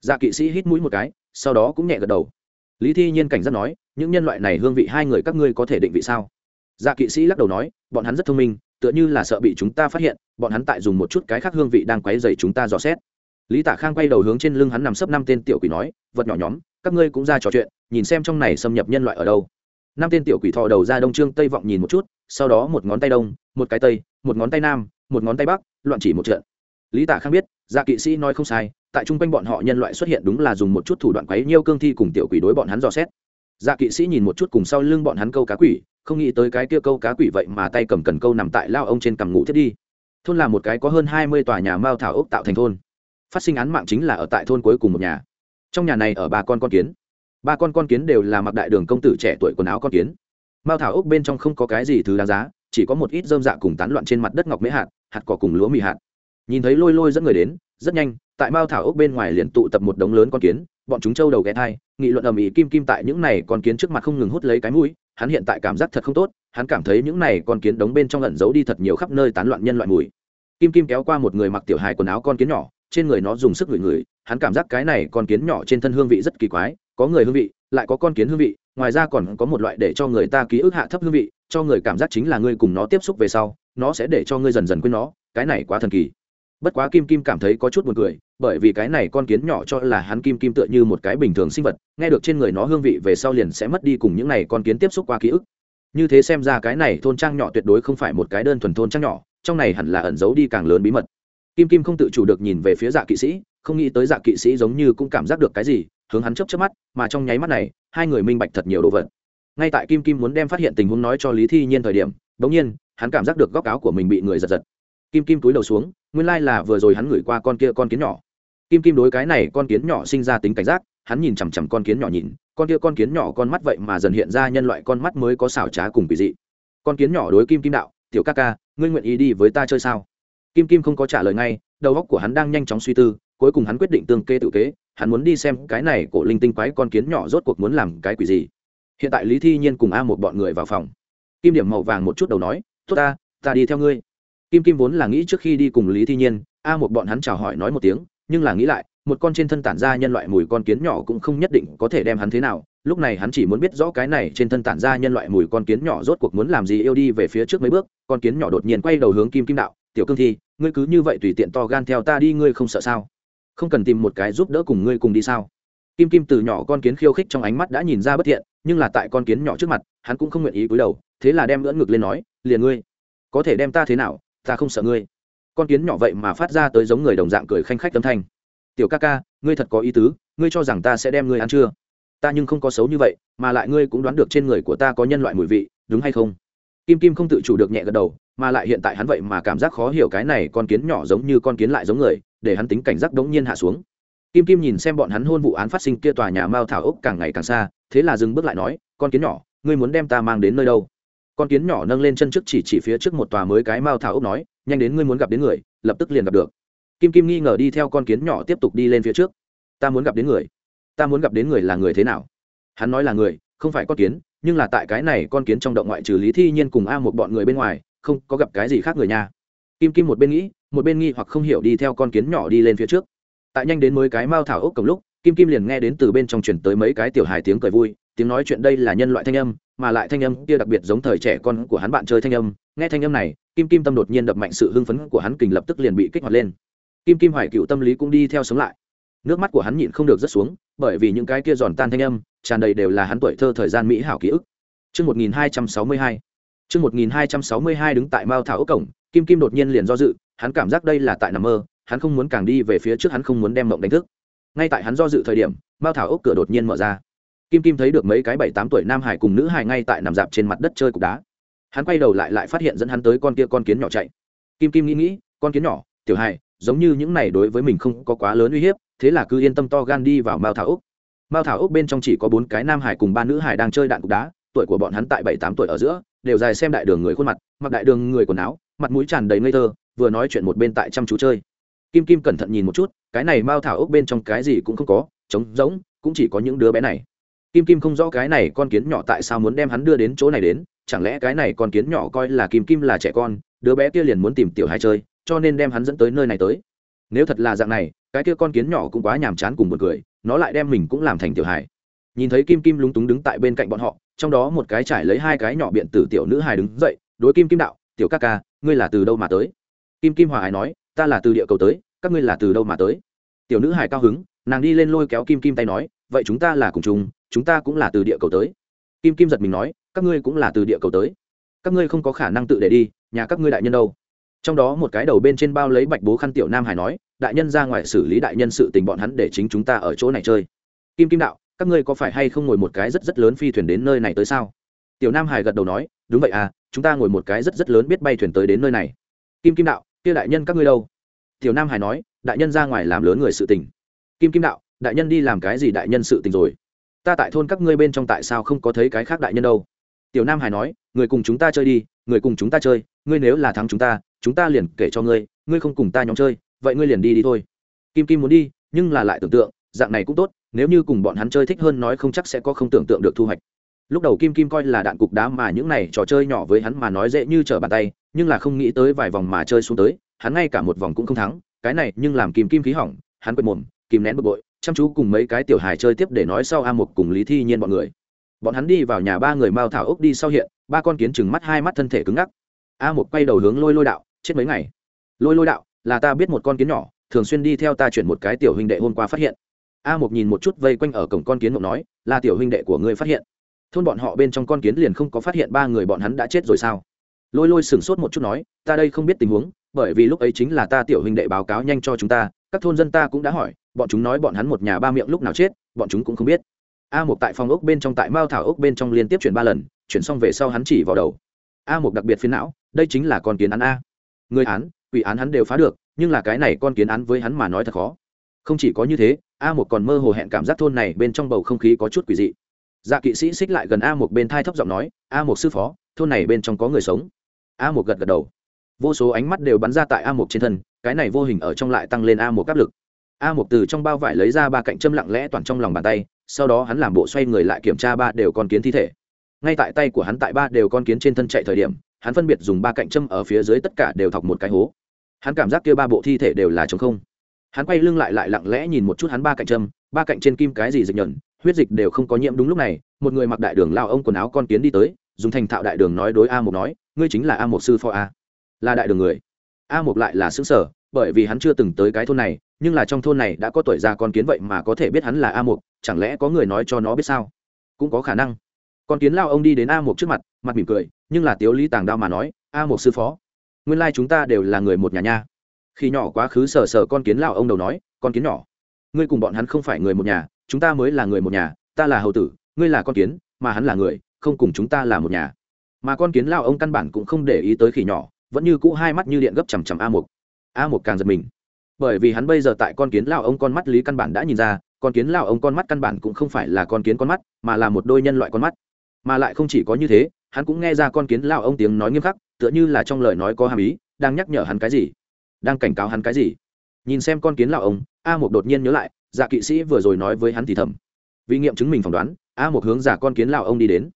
Dạ kỵ sĩ hít mũi một cái, sau đó cũng nhẹ gật đầu. Lý thi nhiên cảnh giác nói, những nhân loại này hương vị hai người các ngươi có thể định vị sao? Dạ kỵ sĩ lắc đầu nói, bọn hắn rất thông minh, tựa như là sợ bị chúng ta phát hiện, bọn hắn tại dùng một chút cái khác hương vị đang quấy dày chúng ta dò xét lý Tạ khang quay đầu hướng trên lưng hắn nằm sấp năm tên tiểu quỷ nói, vật nhỏ nhóm, các ngươi cũng ra trò chuyện, nhìn xem trong này xâm nhập nhân loại ở đâu. Năm tên tiểu quỷ thò đầu ra đông trương tây vọng nhìn một chút, sau đó một ngón tay đông, một cái tây, một ngón tay nam, một ngón tay bắc, loạn chỉ một trận. Lý Tạ khang biết dạ kỵ sĩ nói không sai, tại chung quanh bọn họ nhân loại xuất hiện đúng là dùng một chút thủ đoạn quấy nhiêu cương thi cùng tiểu quỷ đối bọn hắn dò xét. Dạ kỵ sĩ nhìn một chút cùng sau lưng bọn hắn câu cá quỷ, không nghĩ tới cái kia câu cá quỷ vậy mà tay cầm cần câu nằm tại lao ông trên cằm ngủ thiết đi. Thôn là một cái có hơn hai mươi tòa nhà mao thảo ốc tạo thành thôn phát sinh án mạng chính là ở tại thôn cuối cùng một nhà. Trong nhà này ở ba con con kiến. Ba con con kiến đều là mặc đại đường công tử trẻ tuổi quần áo con kiến. Mao thảo ốc bên trong không có cái gì thứ đáng giá, chỉ có một ít dơm dạ cùng tán loạn trên mặt đất ngọc mễ hạt hạt cỏ cùng lúa mì hạt. Nhìn thấy lôi lôi dẫn người đến, rất nhanh, tại mao thảo ốc bên ngoài liền tụ tập một đống lớn con kiến, bọn chúng trâu đầu ghé thai, nghị luận ầm ĩ kim kim tại những này con kiến trước mặt không ngừng hút lấy cái mũi, hắn hiện tại cảm giác thật không tốt, hắn cảm thấy những này con kiến đống bên trong ẩn giấu đi thật nhiều khắp nơi tán loạn nhân loại mùi. Kim kim kéo qua một người mặc tiểu hài quần áo con kiến nhỏ trên người nó dùng sức ngửi ngửi, hắn cảm giác cái này con kiến nhỏ trên thân hương vị rất kỳ quái, có người hương vị, lại có con kiến hương vị, ngoài ra còn có một loại để cho người ta ký ức hạ thấp hương vị, cho người cảm giác chính là ngươi cùng nó tiếp xúc về sau, nó sẽ để cho ngươi dần dần quên nó, cái này quá thần kỳ. Bất quá kim kim cảm thấy có chút buồn cười, bởi vì cái này con kiến nhỏ cho là hắn kim kim tựa như một cái bình thường sinh vật, nghe được trên người nó hương vị về sau liền sẽ mất đi cùng những này con kiến tiếp xúc qua ký ức. Như thế xem ra cái này thôn trang nhỏ tuyệt đối không phải một cái đơn thuần thôn trang nhỏ, trong này hẳn là ẩn giấu đi càng lớn bí mật kim kim không tự chủ được nhìn về phía dạ kỵ sĩ, không nghĩ tới dạ kỵ sĩ giống như cũng cảm giác được cái gì, hướng hắn chấp chấp mắt, mà trong nháy mắt này, hai người minh bạch thật nhiều đồ vật. Ngay tại kim kim muốn đem phát hiện tình huống nói cho lý thi nhiên thời điểm, bỗng nhiên, hắn cảm giác được góc áo của mình bị người giật giật. Kim kim túi đầu xuống, nguyên lai là vừa rồi hắn ngửi qua con kia con kiến nhỏ. Kim kim đối cái này con kiến nhỏ sinh ra tính cảnh giác, hắn nhìn chằm chằm con kiến nhỏ nhìn, con kia con kiến nhỏ con mắt vậy mà dần hiện ra nhân loại con mắt mới có xảo trá cùng kỳ dị. Con kiến nhỏ đối kim kim đạo, tiểu ca ca, ngươi nguyện ý đi với ta chơi sao? Kim kim không có trả lời ngay, đầu óc của hắn đang nhanh chóng suy tư, cuối cùng hắn quyết định tương kê tự kế, hắn muốn đi xem cái này cổ linh tinh quái con kiến nhỏ rốt cuộc muốn làm cái quỷ gì. Hiện tại lý thi nhiên cùng a một bọn người vào phòng. Kim điểm màu vàng một chút đầu nói, tốt ta ta đi theo ngươi. Kim kim vốn là nghĩ trước khi đi cùng lý thi nhiên, a một bọn hắn chào hỏi nói một tiếng, nhưng là nghĩ lại, một con trên thân tản ra nhân loại mùi con kiến nhỏ cũng không nhất định có thể đem hắn thế nào, lúc này hắn chỉ muốn biết rõ cái này trên thân tản ra nhân loại mùi con kiến nhỏ rốt cuộc muốn làm gì yêu đi về phía trước mấy bước, con kiến nhỏ đột nhiên quay đầu hướng kim kim đạo tiểu cương thi, ngươi cứ như vậy tùy tiện to gan theo ta đi, ngươi không sợ sao? Không cần tìm một cái giúp đỡ cùng ngươi cùng đi sao? Kim kim từ nhỏ con kiến khiêu khích trong ánh mắt đã nhìn ra bất thiện, nhưng là tại con kiến nhỏ trước mặt, hắn cũng không nguyện ý cúi đầu, thế là đem lưỡn ngực lên nói, liền ngươi, có thể đem ta thế nào, ta không sợ ngươi. Con kiến nhỏ vậy mà phát ra tới giống người đồng dạng cười khanh khách âm thanh. Tiểu ca ca, ngươi thật có ý tứ, ngươi cho rằng ta sẽ đem ngươi ăn chưa? Ta nhưng không có xấu như vậy, mà lại ngươi cũng đoán được trên người của ta có nhân loại mùi vị, đúng hay không? Kim kim không tự chủ được nhẹ gật đầu mà lại hiện tại hắn vậy mà cảm giác khó hiểu cái này con kiến nhỏ giống như con kiến lại giống người, để hắn tính cảnh giác đống nhiên hạ xuống. Kim kim nhìn xem bọn hắn hôn vụ án phát sinh kia tòa nhà mao thảo ốc càng ngày càng xa, thế là dừng bước lại nói, con kiến nhỏ, ngươi muốn đem ta mang đến nơi đâu? Con kiến nhỏ nâng lên chân trước chỉ chỉ phía trước một tòa mới cái mao thảo ốc nói, nhanh đến ngươi muốn gặp đến người, lập tức liền gặp được. Kim kim nghi ngờ đi theo con kiến nhỏ tiếp tục đi lên phía trước. Ta muốn gặp đến người? Ta muốn gặp đến người là người thế nào? Hắn nói là người, không phải con kiến, nhưng là tại cái này con kiến trong động ngoại trừ lý thi nhiên cùng a một bọn người bên ngoài không có gặp cái gì khác người nha. Kim kim một bên nghĩ một bên nghi hoặc không hiểu đi theo con kiến nhỏ đi lên phía trước. Tại nhanh đến mới cái mao thảo ốc cổng lúc kim kim liền nghe đến từ bên trong chuyển tới mấy cái tiểu hài tiếng cười vui tiếng nói chuyện đây là nhân loại thanh âm mà lại thanh âm kia đặc biệt giống thời trẻ con của hắn bạn chơi thanh âm. Nghe thanh âm này kim kim tâm đột nhiên đập mạnh sự hưng phấn của hắn kình lập tức liền bị kích hoạt lên. Kim kim hoài cựu tâm lý cũng đi theo sống lại. Nước mắt của hắn nhịn không được rớt xuống bởi vì những cái kia giòn tan thanh âm tràn đầy đều là hắn tuổi thơ thời gian mỹ hảo ký ức. Trước 1262, Trước 1262 đứng tại Mao Thảo ốc cổng, Kim Kim đột nhiên liền do dự, hắn cảm giác đây là tại nằm mơ, hắn không muốn càng đi về phía trước hắn không muốn đem mộng đánh thức. Ngay tại hắn do dự thời điểm, Mao Thảo ốc cửa đột nhiên mở ra. Kim Kim thấy được mấy cái bảy tám tuổi nam hải cùng nữ hải ngay tại nằm dạp trên mặt đất chơi cục đá. Hắn quay đầu lại lại phát hiện dẫn hắn tới con kia con kiến nhỏ chạy. Kim Kim nghĩ nghĩ, con kiến nhỏ, tiểu hải, giống như những này đối với mình không có quá lớn uy hiếp, thế là cứ yên tâm to gan đi vào Mao Thảo ốc. Mao Thảo ốc bên trong chỉ có bốn cái nam hải cùng ba nữ hải đang chơi đạn cục đá, tuổi của bọn hắn tại bảy tám tuổi ở giữa, đều dài xem đại đường người khuôn mặt mặc đại đường người quần áo mặt mũi tràn đầy ngây thơ vừa nói chuyện một bên tại chăm chú chơi. Kim kim cẩn thận nhìn một chút cái này mao thảo ốc bên trong cái gì cũng không có trống rỗng cũng chỉ có những đứa bé này. Kim kim không rõ cái này con kiến nhỏ tại sao muốn đem hắn đưa đến chỗ này đến chẳng lẽ cái này con kiến nhỏ coi là kim kim là trẻ con đứa bé kia liền muốn tìm tiểu hai chơi cho nên đem hắn dẫn tới nơi này tới. Nếu thật là dạng này cái kia con kiến nhỏ cũng quá nhàm chán cùng một người nó lại đem mình cũng làm thành tiểu hài. Nhìn thấy kim kim lúng túng đứng tại bên cạnh bọn họ trong đó một cái trải lấy hai cái nhỏ biện tử tiểu nữ hài đứng dậy, đối kim kim đạo, tiểu ca ca, ngươi là từ đâu mà tới? Kim kim hòa hải nói, ta là từ địa cầu tới, các ngươi là từ đâu mà tới? Tiểu nữ hài cao hứng, nàng đi lên lôi kéo kim kim tay nói, vậy chúng ta là cùng chung, chúng ta cũng là từ địa cầu tới. Kim kim giật mình nói, các ngươi cũng là từ địa cầu tới. Các ngươi không có khả năng tự để đi, nhà các ngươi đại nhân đâu. Trong đó một cái đầu bên trên bao lấy bạch bố khăn tiểu nam hải nói, đại nhân ra ngoài xử lý đại nhân sự tình bọn hắn để chính chúng ta ở chỗ này chơi. Kim kim đạo các ngươi có phải hay không ngồi một cái rất rất lớn phi thuyền đến nơi này tới sao? Tiểu nam hải gật đầu nói, đúng vậy à chúng ta ngồi một cái rất rất lớn biết bay thuyền tới đến nơi này. Kim kim đạo, kia đại nhân các ngươi đâu? Tiểu nam hải nói, đại nhân ra ngoài làm lớn người sự tình. Kim kim đạo, đại nhân đi làm cái gì đại nhân sự tình rồi? Ta tại thôn các ngươi bên trong tại sao không có thấy cái khác đại nhân đâu? Tiểu nam hải nói, người cùng chúng ta chơi đi, người cùng chúng ta chơi, ngươi nếu là thắng chúng ta chúng ta liền kể cho ngươi ngươi không cùng ta nhóm chơi, vậy ngươi liền đi đi thôi. Kim kim muốn đi, nhưng là lại tưởng tượng, dạng này cũng tốt nếu như cùng bọn hắn chơi thích hơn nói không chắc sẽ có không tưởng tượng được thu hoạch. Lúc đầu kim kim coi là đạn cục đá mà những này trò chơi nhỏ với hắn mà nói dễ như trở bàn tay, nhưng là không nghĩ tới vài vòng mà chơi xuống tới, hắn ngay cả một vòng cũng không thắng, cái này nhưng làm kim kim khí hỏng, hắn quệt mồm, kìm nén bực bội, chăm chú cùng mấy cái tiểu hài chơi tiếp để nói sau a một cùng lý thi nhiên bọn người. Bọn hắn đi vào nhà ba người mao thảo ốc đi sau hiện, ba con kiến chừng mắt hai mắt thân thể cứng ngắc. A một quay đầu hướng lôi lôi đạo, chết mấy ngày? Lôi lôi đạo, là ta biết một con kiến nhỏ, thường xuyên đi theo ta chuyển một cái tiểu huynh đệ hôm qua phát hiện a một nhìn một chút vây quanh ở cổng con kiến mộng nói, là tiểu huynh đệ của ngươi phát hiện. Thôn bọn họ bên trong con kiến liền không có phát hiện ba người bọn hắn đã chết rồi sao? Lôi lôi sửng sốt một chút nói, ta đây không biết tình huống, bởi vì lúc ấy chính là ta tiểu huynh đệ báo cáo nhanh cho chúng ta, các thôn dân ta cũng đã hỏi, bọn chúng nói bọn hắn một nhà ba miệng lúc nào chết, bọn chúng cũng không biết. A một tại phòng ốc bên trong tại mao thảo ốc bên trong liên tiếp chuyển ba lần, chuyển xong về sau hắn chỉ vào đầu. A một đặc biệt phiến não, đây chính là con kiến án a. Người án, quỷ án hắn đều phá được, nhưng là cái này con kiến án với hắn mà nói thật khó không chỉ có như thế, a một còn mơ hồ hẹn cảm giác thôn này bên trong bầu không khí có chút quỷ dị. Dạ kỵ sĩ xích lại gần a một bên thai thấp giọng nói, a một sư phó, thôn này bên trong có người sống. A một gật gật đầu. Vô số ánh mắt đều bắn ra tại a một trên thân, cái này vô hình ở trong lại tăng lên a một áp lực. A một từ trong bao vải lấy ra ba cạnh châm lặng lẽ toàn trong lòng bàn tay, sau đó hắn làm bộ xoay người lại kiểm tra ba đều con kiến thi thể. Ngay tại tay của hắn tại ba đều con kiến trên thân chạy thời điểm, hắn phân biệt dùng ba cạnh châm ở phía dưới tất cả đều thọc một cái hố. Hắn cảm giác kia ba bộ thi thể đều là trống không hắn quay lưng lại lại lặng lẽ nhìn một chút hắn ba cạnh châm, ba cạnh trên kim cái gì dịch nhuận, huyết dịch đều không có nhiễm đúng lúc này, một người mặc đại đường lao ông quần áo con kiến đi tới, dùng thành thạo đại đường nói đối a một nói, ngươi chính là a một sư phó a. Là đại đường người. A một lại là xứ sở bởi vì hắn chưa từng tới cái thôn này, nhưng là trong thôn này đã có tuổi già con kiến vậy mà có thể biết hắn là a một chẳng lẽ có người nói cho nó biết sao? Cũng có khả năng. Con kiến lao ông đi đến a một trước mặt mặt mỉm cười, nhưng là tiếu lý tàng đao mà nói, a một sư phó, nguyên lai、like、chúng ta đều là người một nhà nha khi nhỏ quá khứ sờ sờ con kiến lao ông đầu nói, con kiến nhỏ, ngươi cùng bọn hắn không phải người một nhà, chúng ta mới là người một nhà, ta là hầu tử, ngươi là con kiến, mà hắn là người, không cùng chúng ta là một nhà. Mà con kiến lao ông căn bản cũng không để ý tới khỉ nhỏ, vẫn như cũ hai mắt như điện gấp chằm chằm a một a một càng giật mình. Bởi vì hắn bây giờ tại con kiến lao ông con mắt lý căn bản đã nhìn ra, con kiến lao ông con mắt căn bản cũng không phải là con kiến con mắt, mà là một đôi nhân loại con mắt. Mà lại không chỉ có như thế, hắn cũng nghe ra con kiến lao ông tiếng nói nghiêm khắc, tựa như là trong lời nói có hàm ý, đang nhắc nhở hắn cái gì đang cảnh cáo hắn cái gì? Nhìn xem con kiến lão ông, a một đột nhiên nhớ lại dạ kỵ sĩ vừa rồi nói với hắn thì thầm. Vì nghiệm chứng mình phỏng đoán, a một hướng giả con kiến lão ông đi đến.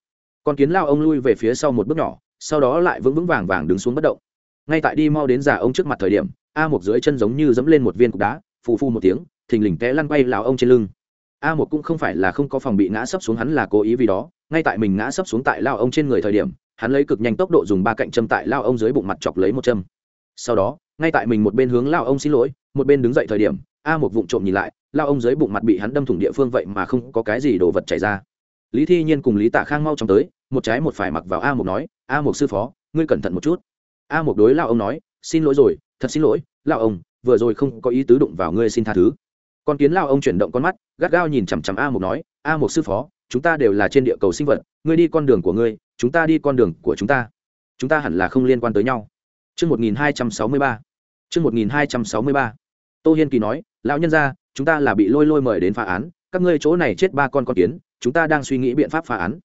Con kiến lao ông lui về phía sau một bước nhỏ, sau đó lại vững vững vàng vàng đứng xuống bất động. Ngay tại đi mau đến giả ông trước mặt thời điểm, a một dưới chân giống như dẫm lên một viên cục đá, phù phu một tiếng, thình lình té lăn bay lao ông trên lưng. A một cũng không phải là không có phòng bị ngã sấp xuống hắn là cố ý vì đó, ngay tại mình ngã sấp xuống tại lao ông trên người thời điểm, hắn lấy cực nhanh tốc độ dùng ba cạnh châm tại lao ông dưới bụng mặt chọc lấy một châm. Sau đó ngay tại mình một bên hướng lao ông xin lỗi, một bên đứng dậy thời điểm, a một vụng trộm nhìn lại, lao ông dưới bụng mặt bị hắn đâm thủng địa phương vậy mà không có cái gì đồ vật chảy ra. Lý thi nhiên cùng lý tạ khang mau chóng tới, một trái một phải mặc vào a một nói, a một sư phó, ngươi cẩn thận một chút. A một đối lao ông nói, xin lỗi rồi, thật xin lỗi, lao ông, vừa rồi không có ý tứ đụng vào ngươi xin tha thứ. Con kiến lao ông chuyển động con mắt, gắt gao nhìn chằm chằm a một nói, a một sư phó, chúng ta đều là trên địa cầu sinh vật, ngươi đi con đường của ngươi, chúng ta đi con đường của chúng ta. Chúng ta hẳn là không liên quan tới nhau chương 1263. chương 1263. Tô Hiên Kỳ nói, lão nhân gia, chúng ta là bị lôi lôi mời đến phá án, các ngươi chỗ này chết ba con con kiến, chúng ta đang suy nghĩ biện pháp phá án.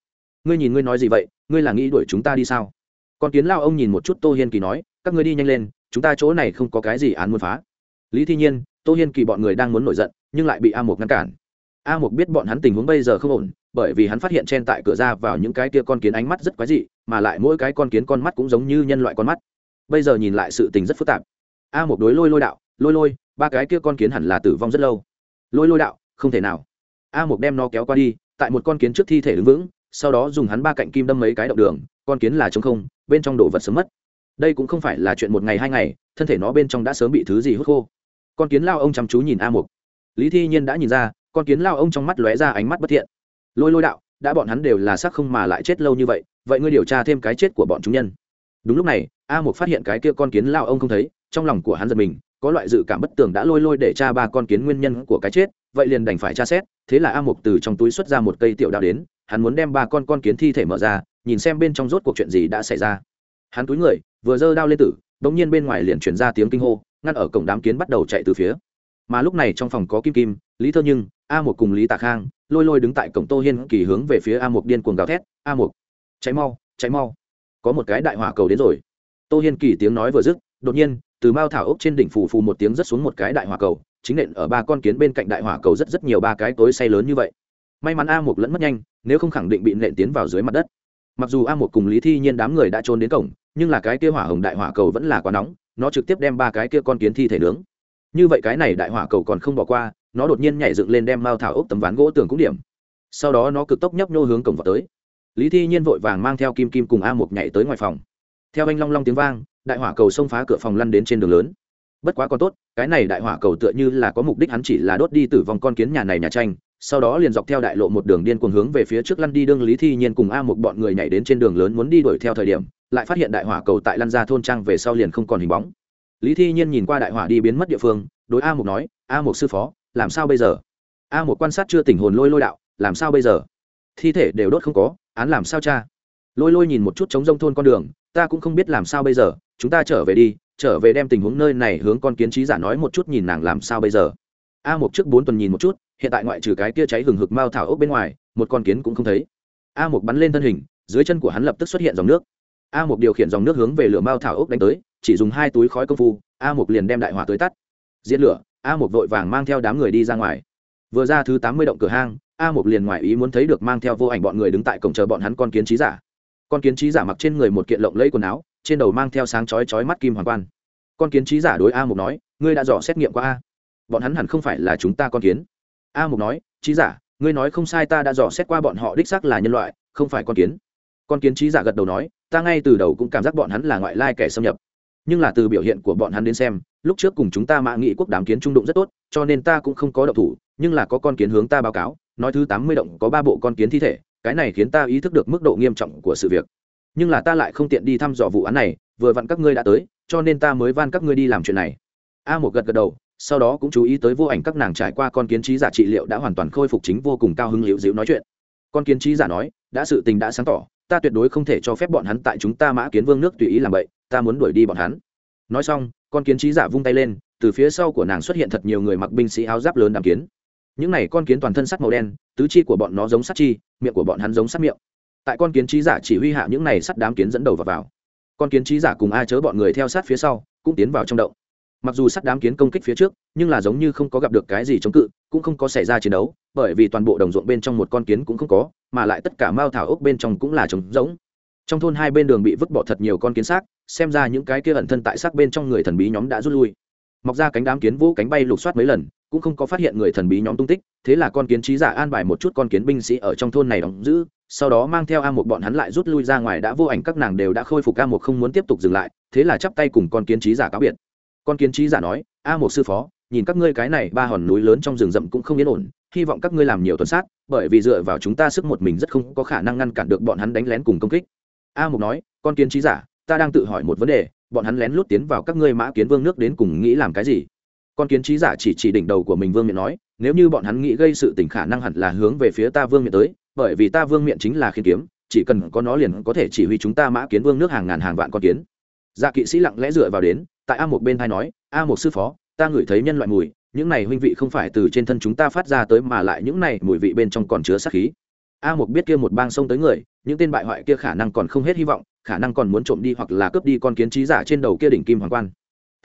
Ngươi nhìn ngươi nói gì vậy, ngươi là nghĩ đuổi chúng ta đi sao? Con kiến lao ông nhìn một chút Tô Hiên Kỳ nói, các ngươi đi nhanh lên, chúng ta chỗ này không có cái gì án muốn phá. Lý Thi Nhiên, Tô Hiên Kỳ bọn người đang muốn nổi giận, nhưng lại bị A Mộc ngăn cản. A Mộc biết bọn hắn tình huống bây giờ không ổn, bởi vì hắn phát hiện trên tại cửa ra vào những cái kia con kiến ánh mắt rất quái dị, mà lại mỗi cái con kiến con mắt cũng giống như nhân loại con mắt. Bây giờ nhìn lại sự tình rất phức tạp. A một đối lôi lôi đạo, lôi lôi, ba cái kia con kiến hẳn là tử vong rất lâu. Lôi lôi đạo không thể nào. A một đem nó kéo qua đi tại một con kiến trước thi thể đứng vững sau đó dùng hắn ba cạnh kim đâm mấy cái động đường con kiến là t không bên trong đồ vật sớm mất. Đây cũng không phải là chuyện một ngày hai ngày thân thể nó bên trong đã sớm bị thứ gì hút khô. Con kiến lao ông chăm chú nhìn a mục lý thi nhiên đã nhìn ra con kiến lao ông trong mắt lóe ra ánh mắt bất thiện. Lôi lôi đạo đã bọn hắn đều là sắc không mà lại chết lâu như vậy vậy ngươi điều tra thêm cái chết của bọn chúng nhân đúng lúc này, a mục phát hiện cái kia con kiến lao ông không thấy, trong lòng của hắn giật mình, có loại dự cảm bất tường đã lôi lôi để cha ba con kiến nguyên nhân của cái chết, vậy liền đành phải tra xét, thế là a mục từ trong túi xuất ra một cây tiểu đao đến, hắn muốn đem ba con con kiến thi thể mở ra, nhìn xem bên trong rốt cuộc chuyện gì đã xảy ra. Hắn túi người, vừa giơ đao lên tử bỗng nhiên bên ngoài liền chuyển ra tiếng kinh hô, ngăn ở cổng đám kiến bắt đầu chạy từ phía. Mà lúc này trong phòng có kim kim, lý thơ nhưng, a một cùng lý tạ khang, lôi lôi đứng tại cổng tô hiên kỳ hướng về phía a một điên cuồng gào thét, a một cháy mau cháy mau có một cái đại hỏa cầu đến rồi. Tô hiên kỳ tiếng nói vừa dứt, đột nhiên, từ mao thảo ốc trên đỉnh phù phù một tiếng rất xuống một cái đại hỏa cầu, chính nện ở ba con kiến bên cạnh đại hỏa cầu rất rất nhiều ba cái tối say lớn như vậy. May mắn a một lẫn mất nhanh, nếu không khẳng định bị nện tiến vào dưới mặt đất. Mặc dù a một cùng lý thi nhiên đám người đã trốn đến cổng, nhưng là cái kia hỏa hồng đại hỏa cầu vẫn là quá nóng, nó trực tiếp đem ba cái kia con kiến thi thể nướng. Như vậy cái này đại hỏa cầu còn không bỏ qua, nó đột nhiên nhảy dựng lên đem mao thảo ốc tấm ván gỗ tường cũng điểm. Sau đó nó cực tốc nhấp nhô hướng cổng vào tới lý thi nhiên vội vàng mang theo kim kim cùng a một nhảy tới ngoài phòng. Theo anh long long tiếng vang, đại hỏa cầu xông phá cửa phòng lăn đến trên đường lớn. Bất quá còn tốt, cái này đại hỏa cầu tựa như là có mục đích hắn chỉ là đốt đi tử vong con kiến nhà này nhà tranh, sau đó liền dọc theo đại lộ một đường điên cuồng hướng về phía trước lăn đi đương lý thi nhiên cùng a một bọn người nhảy đến trên đường lớn muốn đi đuổi theo thời điểm, lại phát hiện đại hỏa cầu tại lăn ra thôn trang về sau liền không còn hình bóng. Lý thi nhiên nhìn qua đại hỏa đi biến mất địa phương, đối a một nói, a một sư phó, làm sao bây giờ? A một quan sát chưa tỉnh hồn lôi lôi đạo, làm sao bây giờ? Thi thể đều đốt không có án làm sao cha? Lôi lôi nhìn một chút trống rông thôn con đường, ta cũng không biết làm sao bây giờ, chúng ta trở về đi, trở về đem tình huống nơi này hướng con kiến trí giả nói một chút nhìn nàng làm sao bây giờ. A một trước bốn tuần nhìn một chút, hiện tại ngoại trừ cái kia cháy hừng hực mao thảo ốc bên ngoài, một con kiến cũng không thấy. A một bắn lên thân hình, dưới chân của hắn lập tức xuất hiện dòng nước. A một điều khiển dòng nước hướng về lửa mao thảo ốc đánh tới, chỉ dùng hai túi khói công phu, a một liền đem đại hỏa tới tắt. Diễn lửa, a một vội vàng mang theo đám người đi ra ngoài. Vừa ra thứ tám mươi động cửa hang a một liền ngoài ý muốn thấy được mang theo vô ảnh bọn người đứng tại cổng chờ bọn hắn con kiến trí giả. Con kiến trí giả mặc trên người một kiện lộng lẫy quần áo, trên đầu mang theo sáng chói chói mắt kim hoàng quan. Con kiến trí giả đối a một nói, ngươi đã dò xét nghiệm qua a. Bọn hắn hẳn không phải là chúng ta con kiến. A một nói, trí giả, ngươi nói không sai ta đã dò xét qua bọn họ đích xác là nhân loại, không phải con kiến. Con kiến trí giả gật đầu nói, ta ngay từ đầu cũng cảm giác bọn hắn là ngoại lai kẻ xâm nhập. Nhưng là từ biểu hiện của bọn hắn đến xem, lúc trước cùng chúng ta mạ nghị quốc đám kiến trung đụng rất tốt, cho nên ta cũng không có động thủ, nhưng là có con kiến hướng ta báo cáo nói thứ tám mươi động có ba bộ con kiến thi thể, cái này khiến ta ý thức được mức độ nghiêm trọng của sự việc. Nhưng là ta lại không tiện đi thăm dò vụ án này, vừa vặn các ngươi đã tới, cho nên ta mới van các ngươi đi làm chuyện này. A một gật gật đầu, sau đó cũng chú ý tới vô ảnh các nàng trải qua con kiến trí giả trị liệu đã hoàn toàn khôi phục chính vô cùng cao hứng liễu dịu nói chuyện. Con kiến trí giả nói, đã sự tình đã sáng tỏ, ta tuyệt đối không thể cho phép bọn hắn tại chúng ta mã kiến vương nước tùy ý làm vậy ta muốn đuổi đi bọn hắn. Nói xong, con kiến trí giả vung tay lên, từ phía sau của nàng xuất hiện thật nhiều người mặc binh sĩ áo giáp lớn đàm kiến những này con kiến toàn thân sắt màu đen tứ chi của bọn nó giống sắt chi miệng của bọn hắn giống sắt miệng. Tại con kiến trí giả chỉ huy hạ những này sắt đám kiến dẫn đầu vào, vào. con kiến trí giả cùng a chớ bọn người theo sát phía sau cũng tiến vào trong động. Mặc dù sắt đám kiến công kích phía trước nhưng là giống như không có gặp được cái gì chống cự cũng không có xảy ra chiến đấu bởi vì toàn bộ đồng ruộng bên trong một con kiến cũng không có mà lại tất cả mao thảo ốc bên trong cũng là trống rỗng. Trong thôn hai bên đường bị vứt bỏ thật nhiều con kiến xác xem ra những cái kia ẩn thân tại xác bên trong người thần bí nhóm đã rút lui. Mọc ra cánh đám kiến vũ cánh bay lục soát mấy lần cũng không có phát hiện người thần bí nhóm tung tích, thế là con kiến trí giả an bài một chút con kiến binh sĩ ở trong thôn này đóng giữ, sau đó mang theo a một bọn hắn lại rút lui ra ngoài đã vô ảnh các nàng đều đã khôi phục a một không muốn tiếp tục dừng lại, thế là chắp tay cùng con kiến trí giả cáo biệt. Con kiến trí giả nói, a một sư phó, nhìn các ngươi cái này ba hòn núi lớn trong rừng rậm cũng không yên ổn, hy vọng các ngươi làm nhiều tuần sát, bởi vì dựa vào chúng ta sức một mình rất không có khả năng ngăn cản được bọn hắn đánh lén cùng công kích. A mục nói, con kiến trí giả, ta đang tự hỏi một vấn đề, bọn hắn lén lút tiến vào các ngươi mã kiến vương nước đến cùng nghĩ làm cái gì? Con kiến trí giả chỉ chỉ đỉnh đầu của mình vương miện nói, nếu như bọn hắn nghĩ gây sự tình khả năng hẳn là hướng về phía ta vương miện tới, bởi vì ta vương miện chính là khiến kiếm, chỉ cần có nó liền có thể chỉ huy chúng ta mã kiến vương nước hàng ngàn hàng vạn con kiến. Dạ kỵ sĩ lặng lẽ dựa vào đến, tại a một bên hai nói, a một sư phó, ta ngửi thấy nhân loại mùi, những này huynh vị không phải từ trên thân chúng ta phát ra tới mà lại những này mùi vị bên trong còn chứa sát khí. A một biết kia một bang sông tới người, những tên bại hoại kia khả năng còn không hết hy vọng, khả năng còn muốn trộm đi hoặc là cướp đi con kiến trí giả trên đầu kia đỉnh kim hoàng quan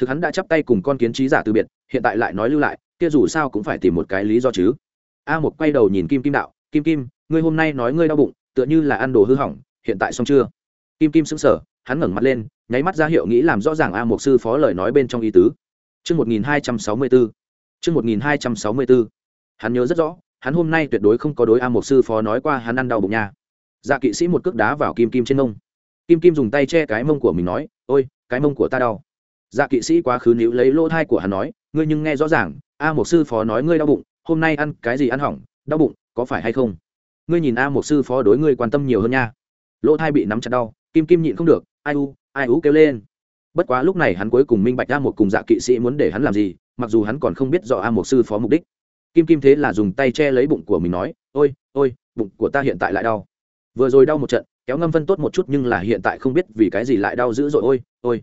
thực hắn đã chắp tay cùng con kiến trí giả từ biệt hiện tại lại nói lưu lại kia dù sao cũng phải tìm một cái lý do chứ a một quay đầu nhìn kim kim đạo kim kim ngươi hôm nay nói ngươi đau bụng tựa như là ăn đồ hư hỏng hiện tại xong chưa kim kim sững sờ hắn ngẩng mặt lên nháy mắt ra hiệu nghĩ làm rõ ràng a một sư phó lời nói bên trong ý tứ Trước 1264. Trước 1264. Hắn nhớ rất rõ, hắn hôm nay tuyệt đối không có đối A một sư phó nói qua hắn ăn đau bụng nha. Dạ kỵ sĩ một cước đá vào Kim Kim trên mông. Kim Kim dùng tay che cái mông của mình nói, "Ôi, cái mông của ta đau." Dạ kỵ sĩ quá khứ níu lấy lỗ thai của hắn nói, "Ngươi nhưng nghe rõ ràng, A một sư phó nói ngươi đau bụng, hôm nay ăn cái gì ăn hỏng, đau bụng, có phải hay không?" Ngươi nhìn A một sư phó đối ngươi quan tâm nhiều hơn nha. Lỗ thai bị nắm chặt đau, Kim Kim nhịn không được, ai u, ai u kêu lên bất quá lúc này hắn cuối cùng minh bạch a một cùng dạ kỵ sĩ muốn để hắn làm gì mặc dù hắn còn không biết rõ a một sư phó mục đích kim kim thế là dùng tay che lấy bụng của mình nói ôi ôi bụng của ta hiện tại lại đau vừa rồi đau một trận kéo ngâm vân tốt một chút nhưng là hiện tại không biết vì cái gì lại đau dữ dội ôi ôi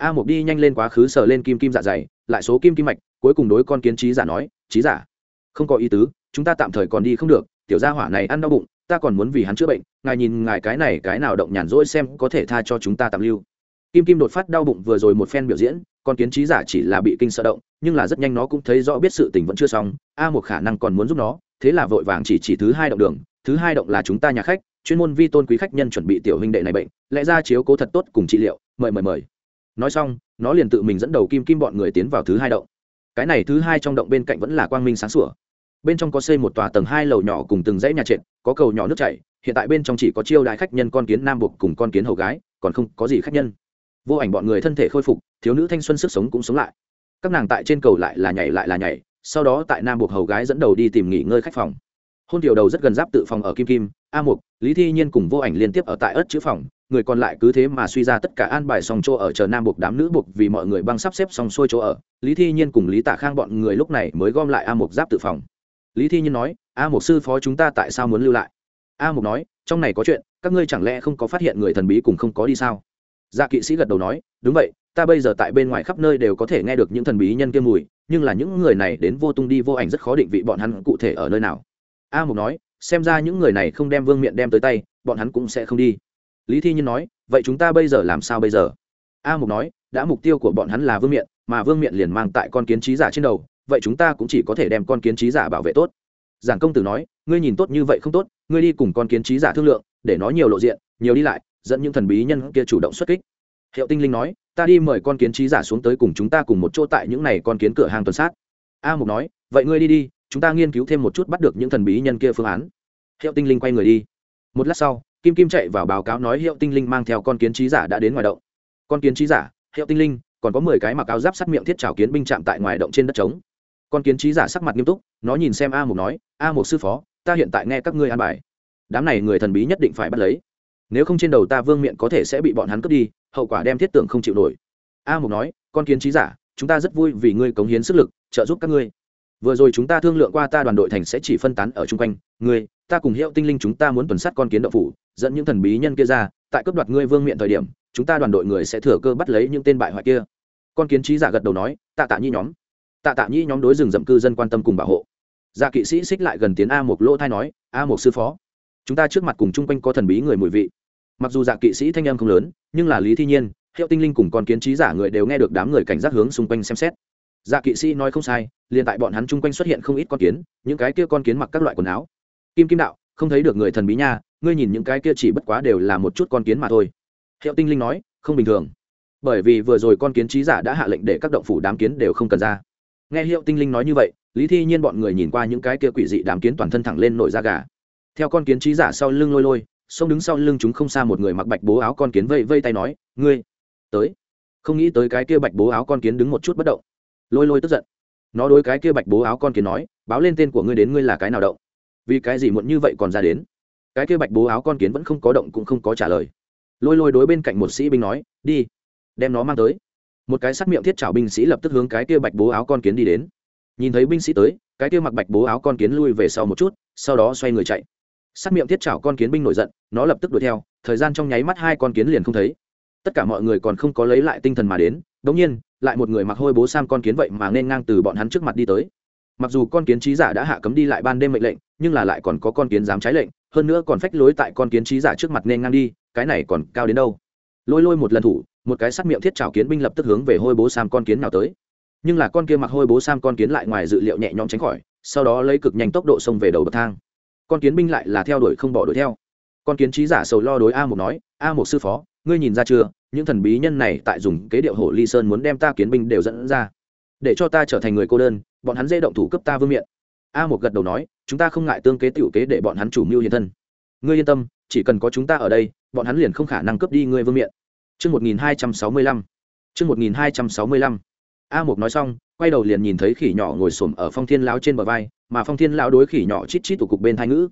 a một đi nhanh lên quá khứ sờ lên kim kim dạ dày, lại số kim kim mạch, cuối cùng đối con kiến trí giả nói, trí giả, không có ý tứ, chúng ta tạm thời còn đi không được, tiểu gia hỏa này ăn đau bụng, ta còn muốn vì hắn chữa bệnh, ngài nhìn ngài cái này cái nào động nhàn rỗi xem có thể tha cho chúng ta tạm lưu. Kim kim đột phát đau bụng vừa rồi một phen biểu diễn, con kiến trí giả chỉ là bị kinh sợ động, nhưng là rất nhanh nó cũng thấy rõ biết sự tình vẫn chưa xong, a một khả năng còn muốn giúp nó, thế là vội vàng chỉ chỉ thứ hai động đường, thứ hai động là chúng ta nhà khách, chuyên môn vi tôn quý khách nhân chuẩn bị tiểu huynh đệ này bệnh, lẽ ra chiếu cố thật tốt cùng trị liệu, mời mời mời nói xong, nó liền tự mình dẫn đầu kim kim bọn người tiến vào thứ hai động. Cái này thứ hai trong động bên cạnh vẫn là quang minh sáng sủa. Bên trong có xây một tòa tầng hai lầu nhỏ cùng từng dãy nhà trệt, có cầu nhỏ nước chảy, hiện tại bên trong chỉ có chiêu đại khách nhân con kiến nam buộc cùng con kiến hầu gái, còn không có gì khách nhân. Vô ảnh bọn người thân thể khôi phục, thiếu nữ thanh xuân sức sống cũng sống lại. Các nàng tại trên cầu lại là nhảy lại là nhảy, sau đó tại nam buộc hầu gái dẫn đầu đi tìm nghỉ ngơi khách phòng hôn tiểu đầu rất gần giáp tự phòng ở kim kim, a mục, lý thi nhiên cùng vô ảnh liên tiếp ở tại ớt chữ phòng, người còn lại cứ thế mà suy ra tất cả an bài xong chỗ ở chờ nam buộc đám nữ buộc vì mọi người băng sắp xếp xong xuôi chỗ ở, lý thi nhiên cùng lý tả khang bọn người lúc này mới gom lại a mục giáp tự phòng. Lý thi nhiên nói, a mục sư phó chúng ta tại sao muốn lưu lại? A mục nói, trong này có chuyện, các ngươi chẳng lẽ không có phát hiện người thần bí cùng không có đi sao? Dạ kỵ sĩ gật đầu nói, đúng vậy, ta bây giờ tại bên ngoài khắp nơi đều có thể nghe được những thần bí nhân kia mùi, nhưng là những người này đến vô tung đi vô ảnh rất khó định vị bọn hắn cụ thể ở nơi nào a mục nói, xem ra những người này không đem vương miện đem tới tay, bọn hắn cũng sẽ không đi. Lý thi nhiên nói, vậy chúng ta bây giờ làm sao bây giờ? A mục nói, đã mục tiêu của bọn hắn là vương miện, mà vương miện liền mang tại con kiến trí giả trên đầu, vậy chúng ta cũng chỉ có thể đem con kiến trí giả bảo vệ tốt. Giảng công tử nói, ngươi nhìn tốt như vậy không tốt, ngươi đi cùng con kiến trí giả thương lượng, để nó nhiều lộ diện, nhiều đi lại, dẫn những thần bí nhân kia chủ động xuất kích. Hiệu tinh linh nói, ta đi mời con kiến trí giả xuống tới cùng chúng ta cùng một chỗ tại những này con kiến cửa hàng tuần sát. A mục nói, vậy ngươi đi đi chúng ta nghiên cứu thêm một chút bắt được những thần bí nhân kia phương án. Hiệu tinh linh quay người đi. Một lát sau, kim kim chạy vào báo cáo nói hiệu tinh linh mang theo con kiến trí giả đã đến ngoài động. Con kiến trí giả, hiệu tinh linh, còn có mười cái mặc áo giáp sát miệng thiết trào kiến binh chạm tại ngoài động trên đất trống. Con kiến trí giả sắc mặt nghiêm túc, nó nhìn xem a mục nói, a mục sư phó, ta hiện tại nghe các ngươi an bài. Đám này người thần bí nhất định phải bắt lấy. Nếu không trên đầu ta vương miện có thể sẽ bị bọn hắn cướp đi, hậu quả đem thiết tưởng không chịu nổi. A mục nói, con kiến trí giả, chúng ta rất vui vì ngươi cống hiến sức lực, trợ giúp các ngươi vừa rồi chúng ta thương lượng qua ta đoàn đội thành sẽ chỉ phân tán ở chung quanh. Ngươi, ta cùng hiệu tinh linh chúng ta muốn tuần sát con kiến đậu phủ, dẫn những thần bí nhân kia ra, tại cướp đoạt ngươi vương miện thời điểm, chúng ta đoàn đội người sẽ thừa cơ bắt lấy những tên bại hoại kia. Con kiến trí giả gật đầu nói, tạ tạ nhi nhóm. Tạ tạ nhi nhóm đối rừng dậm cư dân quan tâm cùng bảo hộ. Dạ kỵ sĩ xích lại gần tiến a một lỗ thai nói, a một sư phó, chúng ta trước mặt cùng chung quanh có thần bí người mùi vị. Mặc dù dạ kỵ sĩ thanh âm không lớn, nhưng là lý thi nhiên, hiệu tinh linh cùng con kiến trí giả người đều nghe được đám người cảnh giác hướng xung quanh xem xét dạ kỵ sĩ nói không sai, liền tại bọn hắn chung quanh xuất hiện không ít con kiến, những cái kia con kiến mặc các loại quần áo. Kim kim đạo, không thấy được người thần bí nha, ngươi nhìn những cái kia chỉ bất quá đều là một chút con kiến mà thôi. Hiệu tinh linh nói, không bình thường. Bởi vì vừa rồi con kiến trí giả đã hạ lệnh để các động phủ đám kiến đều không cần ra. Nghe hiệu tinh linh nói như vậy, lý thi nhiên bọn người nhìn qua những cái kia quỷ dị đám kiến toàn thân thẳng lên nổi da gà. Theo con kiến trí giả sau lưng lôi lôi xông đứng sau lưng chúng không xa một người mặc bạch bố áo con kiến vây vây tay nói, ngươi, tới. Không nghĩ tới cái kia bạch bố áo con kiến đứng một chút bất động lôi lôi tức giận. Nó đối cái kia bạch bố áo con kiến nói, báo lên tên của ngươi đến ngươi là cái nào động? Vì cái gì muộn như vậy còn ra đến? Cái kia bạch bố áo con kiến vẫn không có động cũng không có trả lời. Lôi lôi đối bên cạnh một sĩ binh nói, đi, đem nó mang tới. Một cái sắc miệng thiết trảo binh sĩ lập tức hướng cái kia bạch bố áo con kiến đi đến. Nhìn thấy binh sĩ tới, cái kia mặc bạch bố áo con kiến lui về sau một chút, sau đó xoay người chạy. Sắc miệng thiết trảo con kiến binh nổi giận, nó lập tức đuổi theo, thời gian trong nháy mắt hai con kiến liền không thấy. Tất cả mọi người còn không có lấy lại tinh thần mà đến đống nhiên lại một người mặc hôi bố sam con kiến vậy mà nên ngang từ bọn hắn trước mặt đi tới. Mặc dù con kiến trí giả đã hạ cấm đi lại ban đêm mệnh lệnh, nhưng là lại còn có con kiến dám trái lệnh, hơn nữa còn phách lối tại con kiến trí giả trước mặt nên ngang đi, cái này còn cao đến đâu? Lôi lôi một lần thủ, một cái sắt miệng thiết trào kiến binh lập tức hướng về hôi bố sam con kiến nào tới. Nhưng là con kia mặc hôi bố sam con kiến lại ngoài dự liệu nhẹ nhõm tránh khỏi, sau đó lấy cực nhanh tốc độ xông về đầu bậc thang. Con kiến binh lại là theo đuổi không bỏ đuổi theo. Con kiến trí giả sầu lo đối a một nói, a một sư phó ngươi nhìn ra chưa những thần bí nhân này tại dùng kế điệu hổ ly sơn muốn đem ta kiến binh đều dẫn ra để cho ta trở thành người cô đơn bọn hắn dễ động thủ cấp ta vương miện a một gật đầu nói chúng ta không ngại tương kế tiểu kế để bọn hắn chủ mưu hiện thân ngươi yên tâm chỉ cần có chúng ta ở đây bọn hắn liền không khả năng cướp đi ngươi vương miện Chương 1265. Chương 1265. A một nói xong, quay đầu liền nhìn thấy khỉ nhỏ ngồi xổm ở Phong Thiên lão trên bờ vai, mà Phong Thiên lão đối khỉ nhỏ chít chít tụ cục bên thái ngữ.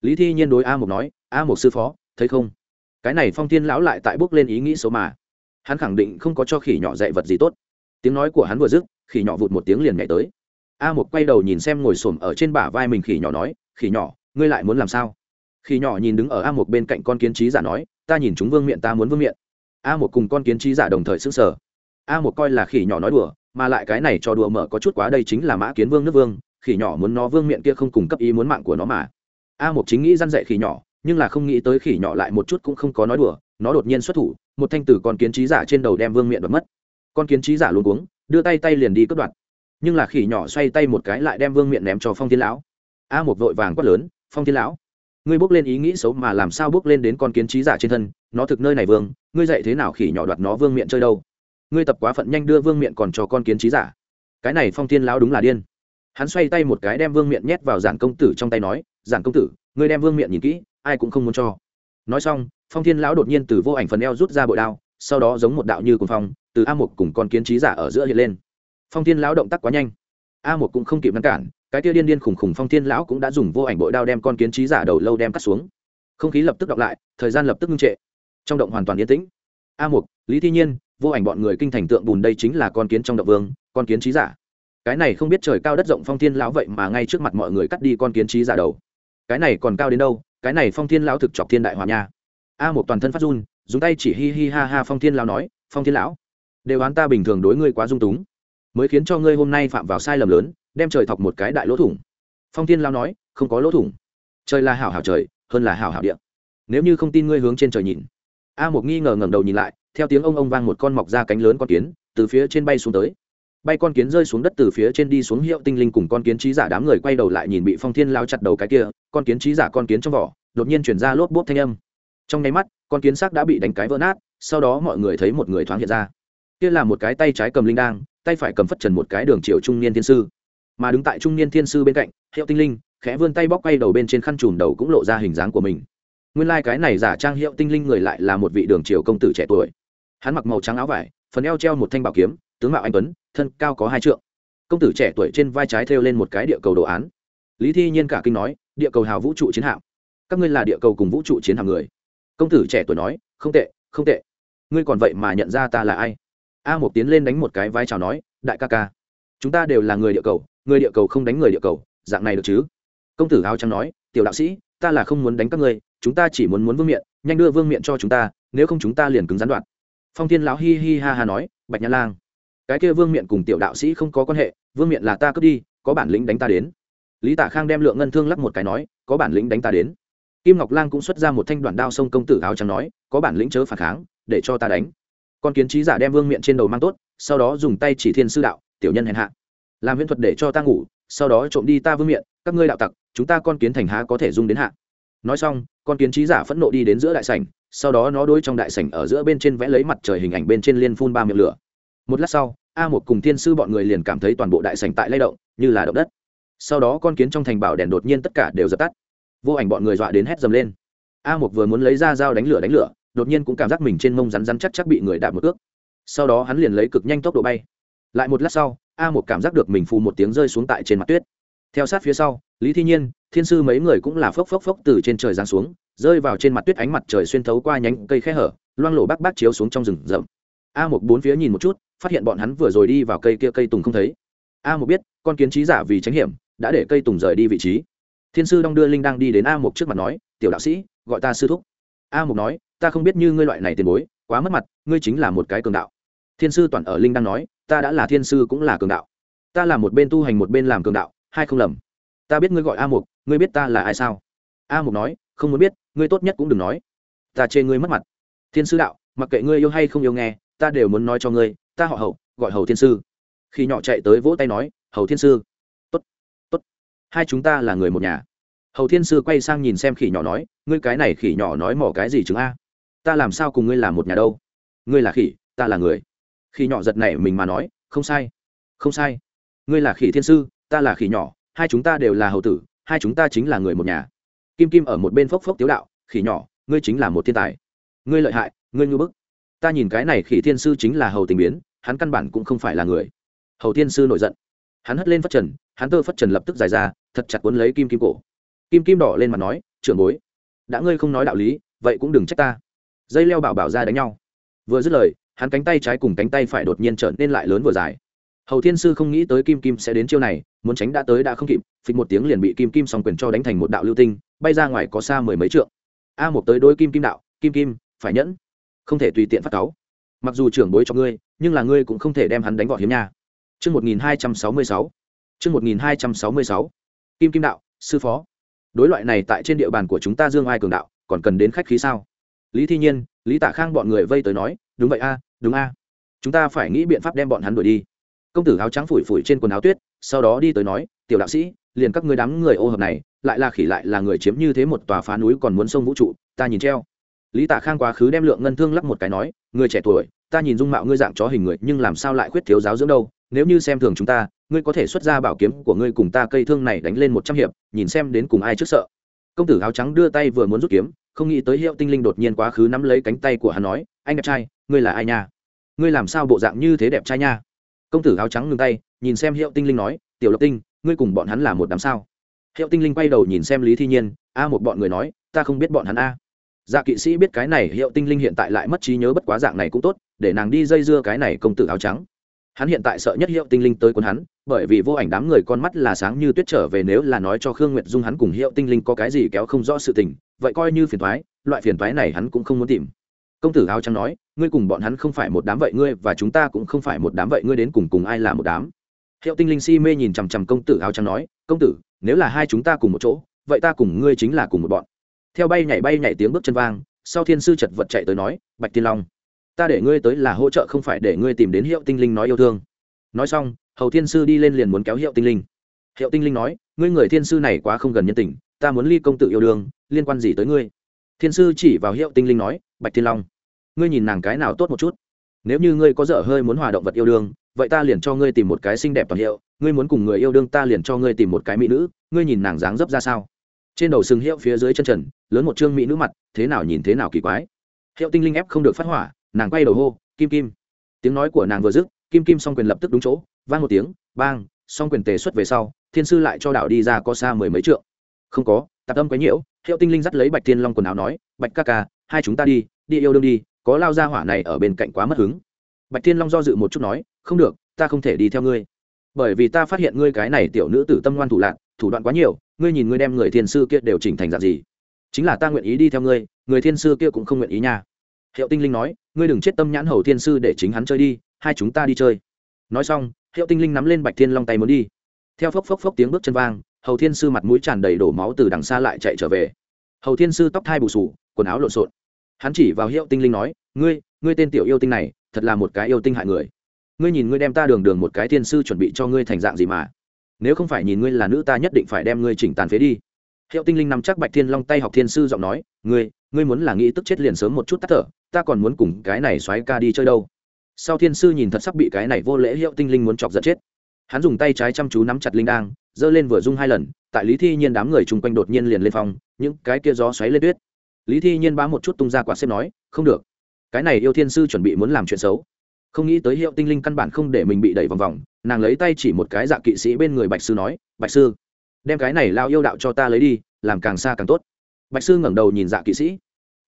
Lý Thi Nhiên đối A một nói, "A một sư phó, thấy không? Cái này Phong Thiên lão lại tại bước lên ý nghĩ xấu mà. Hắn khẳng định không có cho khỉ nhỏ dạy vật gì tốt." Tiếng nói của hắn vừa dứt, khỉ nhỏ vụt một tiếng liền nhảy tới. A một quay đầu nhìn xem ngồi xổm ở trên bả vai mình khỉ nhỏ nói, "Khỉ nhỏ, ngươi lại muốn làm sao?" Khỉ nhỏ nhìn đứng ở A một bên cạnh con kiến trí giả nói, "Ta nhìn chúng vương miệng ta muốn vương miệng a một cùng con kiến trí giả đồng thời xứng sở a một coi là khỉ nhỏ nói đùa mà lại cái này cho đùa mở có chút quá đây chính là mã kiến vương nước vương khỉ nhỏ muốn nó vương miệng kia không cung cấp ý muốn mạng của nó mà a một chính nghĩ răn dạy khỉ nhỏ nhưng là không nghĩ tới khỉ nhỏ lại một chút cũng không có nói đùa, nó đột nhiên xuất thủ, một thanh tử con kiến trí giả trên đầu đem vương miệng đoạt mất. Con kiến trí giả luôn cuống, đưa tay tay liền đi cướp đoạt. Nhưng là khỉ nhỏ xoay tay một cái lại đem vương miệng ném cho phong thiên lão. A một vội vàng quát lớn, phong thiên lão, ngươi bước lên ý nghĩ xấu mà làm sao bước lên đến con kiến trí giả trên thân? Nó thực nơi này vương, ngươi dạy thế nào khỉ nhỏ đoạt nó vương miện chơi đâu? Ngươi tập quá phận nhanh đưa vương miện còn cho con kiến trí giả. Cái này phong thiên lão đúng là điên. Hắn xoay tay một cái đem vương miện nhét vào giản công tử trong tay nói, giản công tử, ngươi đem vương miện nhìn kỹ ai cũng không muốn cho. Nói xong, phong thiên lão đột nhiên từ vô ảnh phần eo rút ra bội đao, sau đó giống một đạo như cùng phong, từ a một cùng con kiến trí giả ở giữa hiện lên. Phong thiên lão động tác quá nhanh. A một cũng không kịp ngăn cản, cái tia điên điên khủng khủng phong thiên lão cũng đã dùng vô ảnh bội đao đem con kiến trí giả đầu lâu đem cắt xuống. Không khí lập tức đọc lại, thời gian lập tức ngưng trệ. Trong động hoàn toàn yên tĩnh. A mục, lý thi nhiên, vô ảnh bọn người kinh thành tượng bùn đây chính là con kiến trong động vương, con kiến trí giả. Cái này không biết trời cao đất rộng phong thiên lão vậy mà ngay trước mặt mọi người cắt đi con kiến trí giả đầu. Cái này còn cao đến đâu? Cái này phong thiên lão thực chọc thiên đại hòa nha. A một toàn thân phát run, dùng tay chỉ hi hi ha ha phong thiên lão nói, phong thiên lão, đều oán ta bình thường đối ngươi quá dung túng, mới khiến cho ngươi hôm nay phạm vào sai lầm lớn, đem trời thọc một cái đại lỗ thủng. Phong thiên lão nói, không có lỗ thủng. Trời là hảo hảo trời, hơn là hảo hảo địa. Nếu như không tin ngươi hướng trên trời nhìn. A một nghi ngờ ngẩng đầu nhìn lại, theo tiếng ông ông vang một con mọc ra cánh lớn con kiến, từ phía trên bay xuống tới bay con kiến rơi xuống đất từ phía trên đi xuống hiệu tinh linh cùng con kiến trí giả đám người quay đầu lại nhìn bị phong thiên lao chặt đầu cái kia, con kiến trí giả con kiến trong vỏ, đột nhiên chuyển ra lốp bốp thanh âm. Trong nháy mắt, con kiến xác đã bị đánh cái vỡ nát, sau đó mọi người thấy một người thoáng hiện ra. Kia là một cái tay trái cầm linh đang tay phải cầm phất trần một cái đường chiều trung niên thiên sư. Mà đứng tại trung niên thiên sư bên cạnh, hiệu tinh linh, khẽ vươn tay bóc quay đầu bên trên khăn chùm đầu cũng lộ ra hình dáng của mình. Nguyên lai、like、cái này giả trang hiệu tinh linh người lại là một vị đường triều công tử trẻ tuổi. Hắn mặc màu trắng áo vải, phần eo treo một thanh bảo kiếm tướng mạo anh tuấn, thân cao có hai trượng. Công tử trẻ tuổi trên vai trái thêu lên một cái địa cầu đồ án. Lý thi nhiên cả kinh nói, địa cầu hào vũ trụ chiến hạm. Các ngươi là địa cầu cùng vũ trụ chiến hạm người. Công tử trẻ tuổi nói, không tệ không tệ. Ngươi còn vậy mà nhận ra ta là ai? A một tiến lên đánh một cái vai chào nói, đại ca ca. Chúng ta đều là người địa cầu, người địa cầu không đánh người địa cầu, dạng này được chứ? Công tử áo trắng nói, tiểu đạo sĩ, ta là không muốn đánh các ngươi, chúng ta chỉ muốn muốn vương miện, nhanh đưa vương miện cho chúng ta, nếu không chúng ta liền cứng gián đoạn. Phong thiên lão hi hi ha ha nói, bạch nhã lang cái kia vương miện cùng tiểu đạo sĩ không có quan hệ, vương miện là ta cướp đi, có bản lĩnh đánh ta đến. Lý tả khang đem lượng ngân thương lắc một cái nói, có bản lĩnh đánh ta đến. Kim ngọc lang cũng xuất ra một thanh đoạn đao sông công tử áo trắng nói, có bản lĩnh chớ phản kháng, để cho ta đánh. Con kiến trí giả đem vương miện trên đầu mang tốt, sau đó dùng tay chỉ thiên sư đạo, tiểu nhân hèn hạ. Làm viễn thuật để cho ta ngủ, sau đó trộm đi ta vương miện, các ngươi đạo tặc, chúng ta con kiến thành há có thể dung đến hạ. Nói xong, con kiến trí giả phẫn nộ đi đến giữa đại sảnh, sau đó nó đôi trong đại sảnh ở giữa bên trên vẽ lấy mặt trời hình ảnh bên trên liên phun ba miệng lửa một lát sau, a một cùng thiên sư bọn người liền cảm thấy toàn bộ đại sảnh tại lay động, như là động đất. Sau đó con kiến trong thành bảo đèn đột nhiên tất cả đều dập tắt. Vô ảnh bọn người dọa đến hét dầm lên. A một vừa muốn lấy ra dao đánh lửa đánh lửa, đột nhiên cũng cảm giác mình trên mông rắn rắn chắc chắc bị người đạp một ước sau đó hắn liền lấy cực nhanh tốc độ bay. Lại một lát sau, a một cảm giác được mình phù một tiếng rơi xuống tại trên mặt tuyết. Theo sát phía sau, lý thi nhiên, thiên sư mấy người cũng là phốc phốc phốc từ trên trời giáng xuống, rơi vào trên mặt tuyết ánh mặt trời xuyên thấu qua nhánh cây khe hở, loang lổ bác bác chiếu xuống trong rừng rậm. A một bốn phía nhìn một chút phát hiện bọn hắn vừa rồi đi vào cây kia cây tùng không thấy. A một biết, con kiến trí giả vì tránh hiểm, đã để cây tùng rời đi vị trí. Thiên sư đong đưa linh đang đi đến a một trước mặt nói, tiểu đạo sĩ, gọi ta sư thúc. A một nói, ta không biết như ngươi loại này tiền bối, quá mất mặt, ngươi chính là một cái cường đạo. Thiên sư toàn ở linh đang nói, ta đã là thiên sư cũng là cường đạo. Ta là một bên tu hành một bên làm cường đạo, hai không lầm. Ta biết ngươi gọi a mục, ngươi biết ta là ai sao? A mục nói, không muốn biết, ngươi tốt nhất cũng đừng nói. Ta chê ngươi mất mặt. Thiên sư đạo, mặc kệ ngươi yêu hay không yêu nghe, ta đều muốn nói cho ngươi ta họ hậu, gọi hầu thiên sư. Khi nhỏ chạy tới vỗ tay nói, hầu thiên sư. Tốt tốt. Hai chúng ta là người một nhà. Hầu thiên sư quay sang nhìn xem khỉ nhỏ nói, ngươi cái này khỉ nhỏ nói mỏ cái gì chứng a? Ta làm sao cùng ngươi làm một nhà đâu? Ngươi là khỉ, ta là người. Khỉ nhỏ giật nảy mình mà nói, không sai không sai. Ngươi là khỉ thiên sư, ta là khỉ nhỏ, hai chúng ta đều là hầu tử, hai chúng ta chính là người một nhà. Kim kim ở một bên phốc phốc tiếu đạo, khỉ nhỏ, ngươi chính là một thiên tài. Ngươi lợi hại, ngươi ngư bức ta nhìn cái này khỉ thiên sư chính là hầu tình biến, hắn căn bản cũng không phải là người. Hầu thiên sư nổi giận. Hắn hất lên phất trần, hắn tơ phất trần lập tức dài ra, thật chặt cuốn lấy kim kim cổ. Kim kim đỏ lên mặt nói, trưởng bối, đã ngươi không nói đạo lý, vậy cũng đừng trách ta. Dây leo bảo bảo ra đánh nhau. Vừa dứt lời, hắn cánh tay trái cùng cánh tay phải đột nhiên trở nên lại lớn vừa dài. Hầu thiên sư không nghĩ tới kim kim sẽ đến chiêu này, muốn tránh đã tới đã không kịp, phịch một tiếng liền bị kim kim song quyền cho đánh thành một đạo lưu tinh, bay ra ngoài có xa mười mấy trượng. A một tới đôi kim kim đạo, kim kim, phải nhẫn không thể tùy tiện phát cáu mặc dù trưởng bối cho ngươi nhưng là ngươi cũng không thể đem hắn đánh vọt hiếm nha Chương 1266. Chương 1266. Kim Kim đạo, sư phó. Đối loại này tại trên địa bàn của chúng ta Dương Ai cường đạo, còn cần đến khách khí sao? Lý Thi Nhiên, Lý Tạ Khang bọn người vây tới nói, đúng vậy a, đúng a. Chúng ta phải nghĩ biện pháp đem bọn hắn đuổi đi. Công tử áo trắng phủi phủi trên quần áo tuyết, sau đó đi tới nói, tiểu đạo sĩ, liền các ngươi đám người ô hợp này, lại là khỉ lại là người chiếm như thế một tòa phá núi còn muốn sông vũ trụ, ta nhìn treo. Lý Tạ Khang quá khứ đem lượng ngân thương lắc một cái nói, người trẻ tuổi, ta nhìn dung mạo ngươi dạng chó hình người, nhưng làm sao lại khuyết thiếu giáo dưỡng đâu, nếu như xem thường chúng ta ngươi có thể xuất ra bảo kiếm của ngươi cùng ta cây thương này đánh lên một trăm hiệp nhìn xem đến cùng ai trước sợ. Công tử áo trắng đưa tay vừa muốn rút kiếm không nghĩ tới hiệu tinh linh đột nhiên quá khứ nắm lấy cánh tay của hắn nói anh đẹp trai ngươi là ai nha? Ngươi làm sao bộ dạng như thế đẹp trai nha? Công tử áo trắng ngừng tay nhìn xem hiệu tinh linh nói tiểu lộc tinh ngươi cùng bọn hắn là một đám sao? Hiệu tinh linh quay đầu nhìn xem lý thi nhiên a một bọn người nói ta không biết bọn hắn a dạ kỵ sĩ biết cái này hiệu tinh linh hiện tại lại mất trí nhớ bất quá dạng này cũng tốt, để nàng đi dây dưa cái này công tử áo trắng. Hắn hiện tại sợ nhất hiệu tinh linh tới quân hắn, bởi vì vô ảnh đám người con mắt là sáng như tuyết trở về nếu là nói cho khương nguyệt dung hắn cùng hiệu tinh linh có cái gì kéo không rõ sự tình, vậy coi như phiền thoái loại phiền thoái này hắn cũng không muốn tìm. Công tử áo trắng nói, ngươi cùng bọn hắn không phải một đám vậy ngươi và chúng ta cũng không phải một đám vậy ngươi đến cùng cùng ai là một đám. Hiệu tinh linh si mê nhìn chằm chằm công tử áo trắng nói, công tử, nếu là hai chúng ta cùng một chỗ, vậy ta cùng ngươi chính là cùng một bọn theo bay nhảy bay nhảy tiếng bước chân vang, sau thiên sư chật vật chạy tới nói, bạch tiên long, ta để ngươi tới là hỗ trợ không phải để ngươi tìm đến hiệu tinh linh nói yêu thương. Nói xong, hầu thiên sư đi lên liền muốn kéo hiệu tinh linh. Hiệu tinh linh nói, ngươi người thiên sư này quá không gần nhân tình, ta muốn ly công tử yêu đương, liên quan gì tới ngươi? Thiên sư chỉ vào hiệu tinh linh nói, bạch thiên long, ngươi nhìn nàng cái nào tốt một chút? Nếu như ngươi có dở hơi muốn hòa động vật yêu đương, vậy ta liền cho ngươi tìm một cái xinh đẹp toàn hiệu, ngươi muốn cùng người yêu đương ta liền cho ngươi tìm một cái mỹ nữ, ngươi nhìn nàng dáng dấp ra sao? Trên đầu sừng hiệu phía dưới chân trần, lớn một trương mỹ nữ mặt, thế nào nhìn thế nào kỳ quái. Hiệu tinh linh ép không được phát hỏa, nàng quay đầu hô, kim kim. Tiếng nói của nàng vừa dứt, kim kim song quyền lập tức đúng chỗ, vang một tiếng, bang, song quyền tề xuất về sau, thiên sư lại cho đảo đi ra có xa mười mấy trượng. Không có, tạp âm quấy nhiễu. Hiệu tinh linh dắt lấy bạch thiên long quần áo nói, bạch ca ca, hai chúng ta đi đi yêu đương đi, có lao ra hỏa này ở bên cạnh quá mất hứng. Bạch thiên long do dự một chút nói, không được, ta không thể đi theo ngươi. Bởi vì ta phát hiện ngươi cái này tiểu nữ tử tâm ngoan thủ lạc thủ đoạn quá nhiều ngươi nhìn ngươi đem người thiên sư kia đều chỉnh thành dạng gì? Chính là ta nguyện ý đi theo ngươi, người thiên sư kia cũng không nguyện ý nha. Hiệu tinh linh nói, ngươi đừng chết tâm nhãn hầu thiên sư để chính hắn chơi đi, hai chúng ta đi chơi. Nói xong, hiệu tinh linh nắm lên bạch thiên long tay muốn đi. Theo phốc phốc phốc tiếng bước chân vang, hầu thiên sư mặt mũi tràn đầy đổ máu từ đằng xa lại chạy trở về. Hầu thiên sư tóc thai bù sù, quần áo lộn xộn. Hắn chỉ vào hiệu tinh linh nói, ngươi ngươi tên tiểu yêu tinh này, thật là một cái yêu tinh hại người. Ngươi nhìn ngươi đem ta đường đường một cái thiên sư chuẩn bị cho ngươi thành dạng gì mà? Nếu không phải nhìn ngươi là nữ ta nhất định phải đem ngươi chỉnh tàn phế đi. Hiệu tinh linh nằm chắc bạch thiên long tay học thiên sư giọng nói, ngươi ngươi muốn là nghĩ tức chết liền sớm một chút tắt thở, ta còn muốn cùng cái này xoáy ca đi chơi đâu. Sau thiên sư nhìn thật sắp bị cái này vô lễ hiệu tinh linh muốn chọc giận chết. Hắn dùng tay trái chăm chú nắm chặt linh đang giơ lên vừa rung hai lần, tại lý thi nhiên đám người chung quanh đột nhiên liền lên phòng, những cái kia gió xoáy lên tuyết. Lý thi nhiên bá một chút tung ra quạt xếp nói, không được. Cái này yêu thiên sư chuẩn bị muốn làm chuyện xấu không nghĩ tới hiệu tinh linh căn bản không để mình bị đẩy vòng vòng, nàng lấy tay chỉ một cái dạ kỵ sĩ bên người bạch sư nói, bạch sư, đem cái này lao yêu đạo cho ta lấy đi, làm càng xa càng tốt. Bạch sư ngẩng đầu nhìn dạ kỵ sĩ.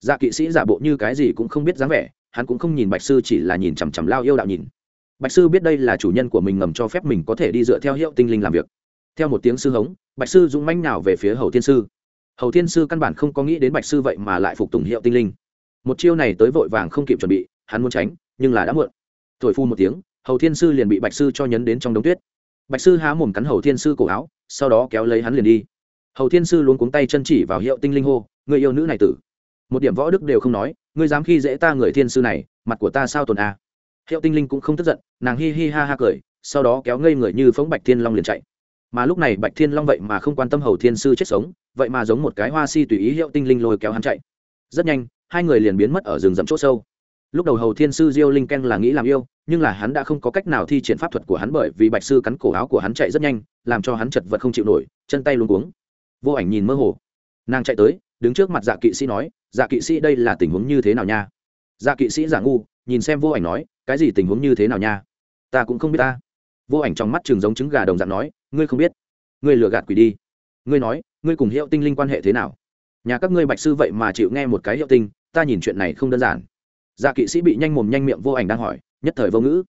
Dạ kỵ sĩ giả bộ như cái gì cũng không biết dáng vẻ, hắn cũng không nhìn bạch sư chỉ là nhìn chằm chằm lao yêu đạo nhìn. Bạch sư biết đây là chủ nhân của mình ngầm cho phép mình có thể đi dựa theo hiệu tinh linh làm việc. Theo một tiếng sư hống, bạch sư dũng manh nào về phía hầu thiên sư. Hầu thiên sư căn bản không có nghĩ đến bạch sư vậy mà lại phục tùng hiệu tinh linh. Một chiêu này tới vội vàng không kịp chuẩn bị, hắn muốn tránh, nhưng là đã muộn thổi phu một tiếng, hầu thiên sư liền bị bạch sư cho nhấn đến trong đống tuyết. Bạch sư há mồm cắn hầu thiên sư cổ áo, sau đó kéo lấy hắn liền đi. Hầu thiên sư luôn cuống tay chân chỉ vào hiệu tinh linh hô, người yêu nữ này tử. Một điểm võ đức đều không nói, ngươi dám khi dễ ta người thiên sư này, mặt của ta sao tồn a? Hiệu tinh linh cũng không tức giận, nàng hi hi ha ha cười, sau đó kéo ngây người như phóng bạch thiên long liền chạy. Mà lúc này bạch thiên long vậy mà không quan tâm hầu thiên sư chết sống, vậy mà giống một cái hoa si tùy ý hiệu tinh linh lôi kéo hắn chạy. Rất nhanh, hai người liền biến mất ở rừng rậm c h ỗ sâu lúc đầu hầu thiên sư diêu linh ken là nghĩ làm yêu, nhưng là hắn đã không có cách nào thi triển pháp thuật của hắn bởi vì bạch sư cắn cổ áo của hắn chạy rất nhanh, làm cho hắn chật vật không chịu nổi, chân tay luôn cuống. Vô ảnh nhìn mơ hồ. Nàng chạy tới, đứng trước mặt dạ kỵ sĩ nói dạ kỵ sĩ, đây là tình huống như thế nào nha? Dạ kỵ sĩ giả ngu, nhìn xem vô ảnh nói, cái gì tình huống như thế nào nha? Ta cũng không biết ta. Vô ảnh trong mắt trường giống trứng gà đồng dạng nói, ngươi không biết. Ngươi lừa gạt quỷ đi. Ngươi nói, ngươi cùng hiệu tinh linh quan hệ thế nào? Nhà các ngươi bạch sư vậy mà chịu nghe một cái hiệu tinh, ta nhìn chuyện này không đơn giản dạ kỵ sĩ bị nhanh mồm nhanh miệng vô ảnh đang hỏi, nhất thời vô ngữ.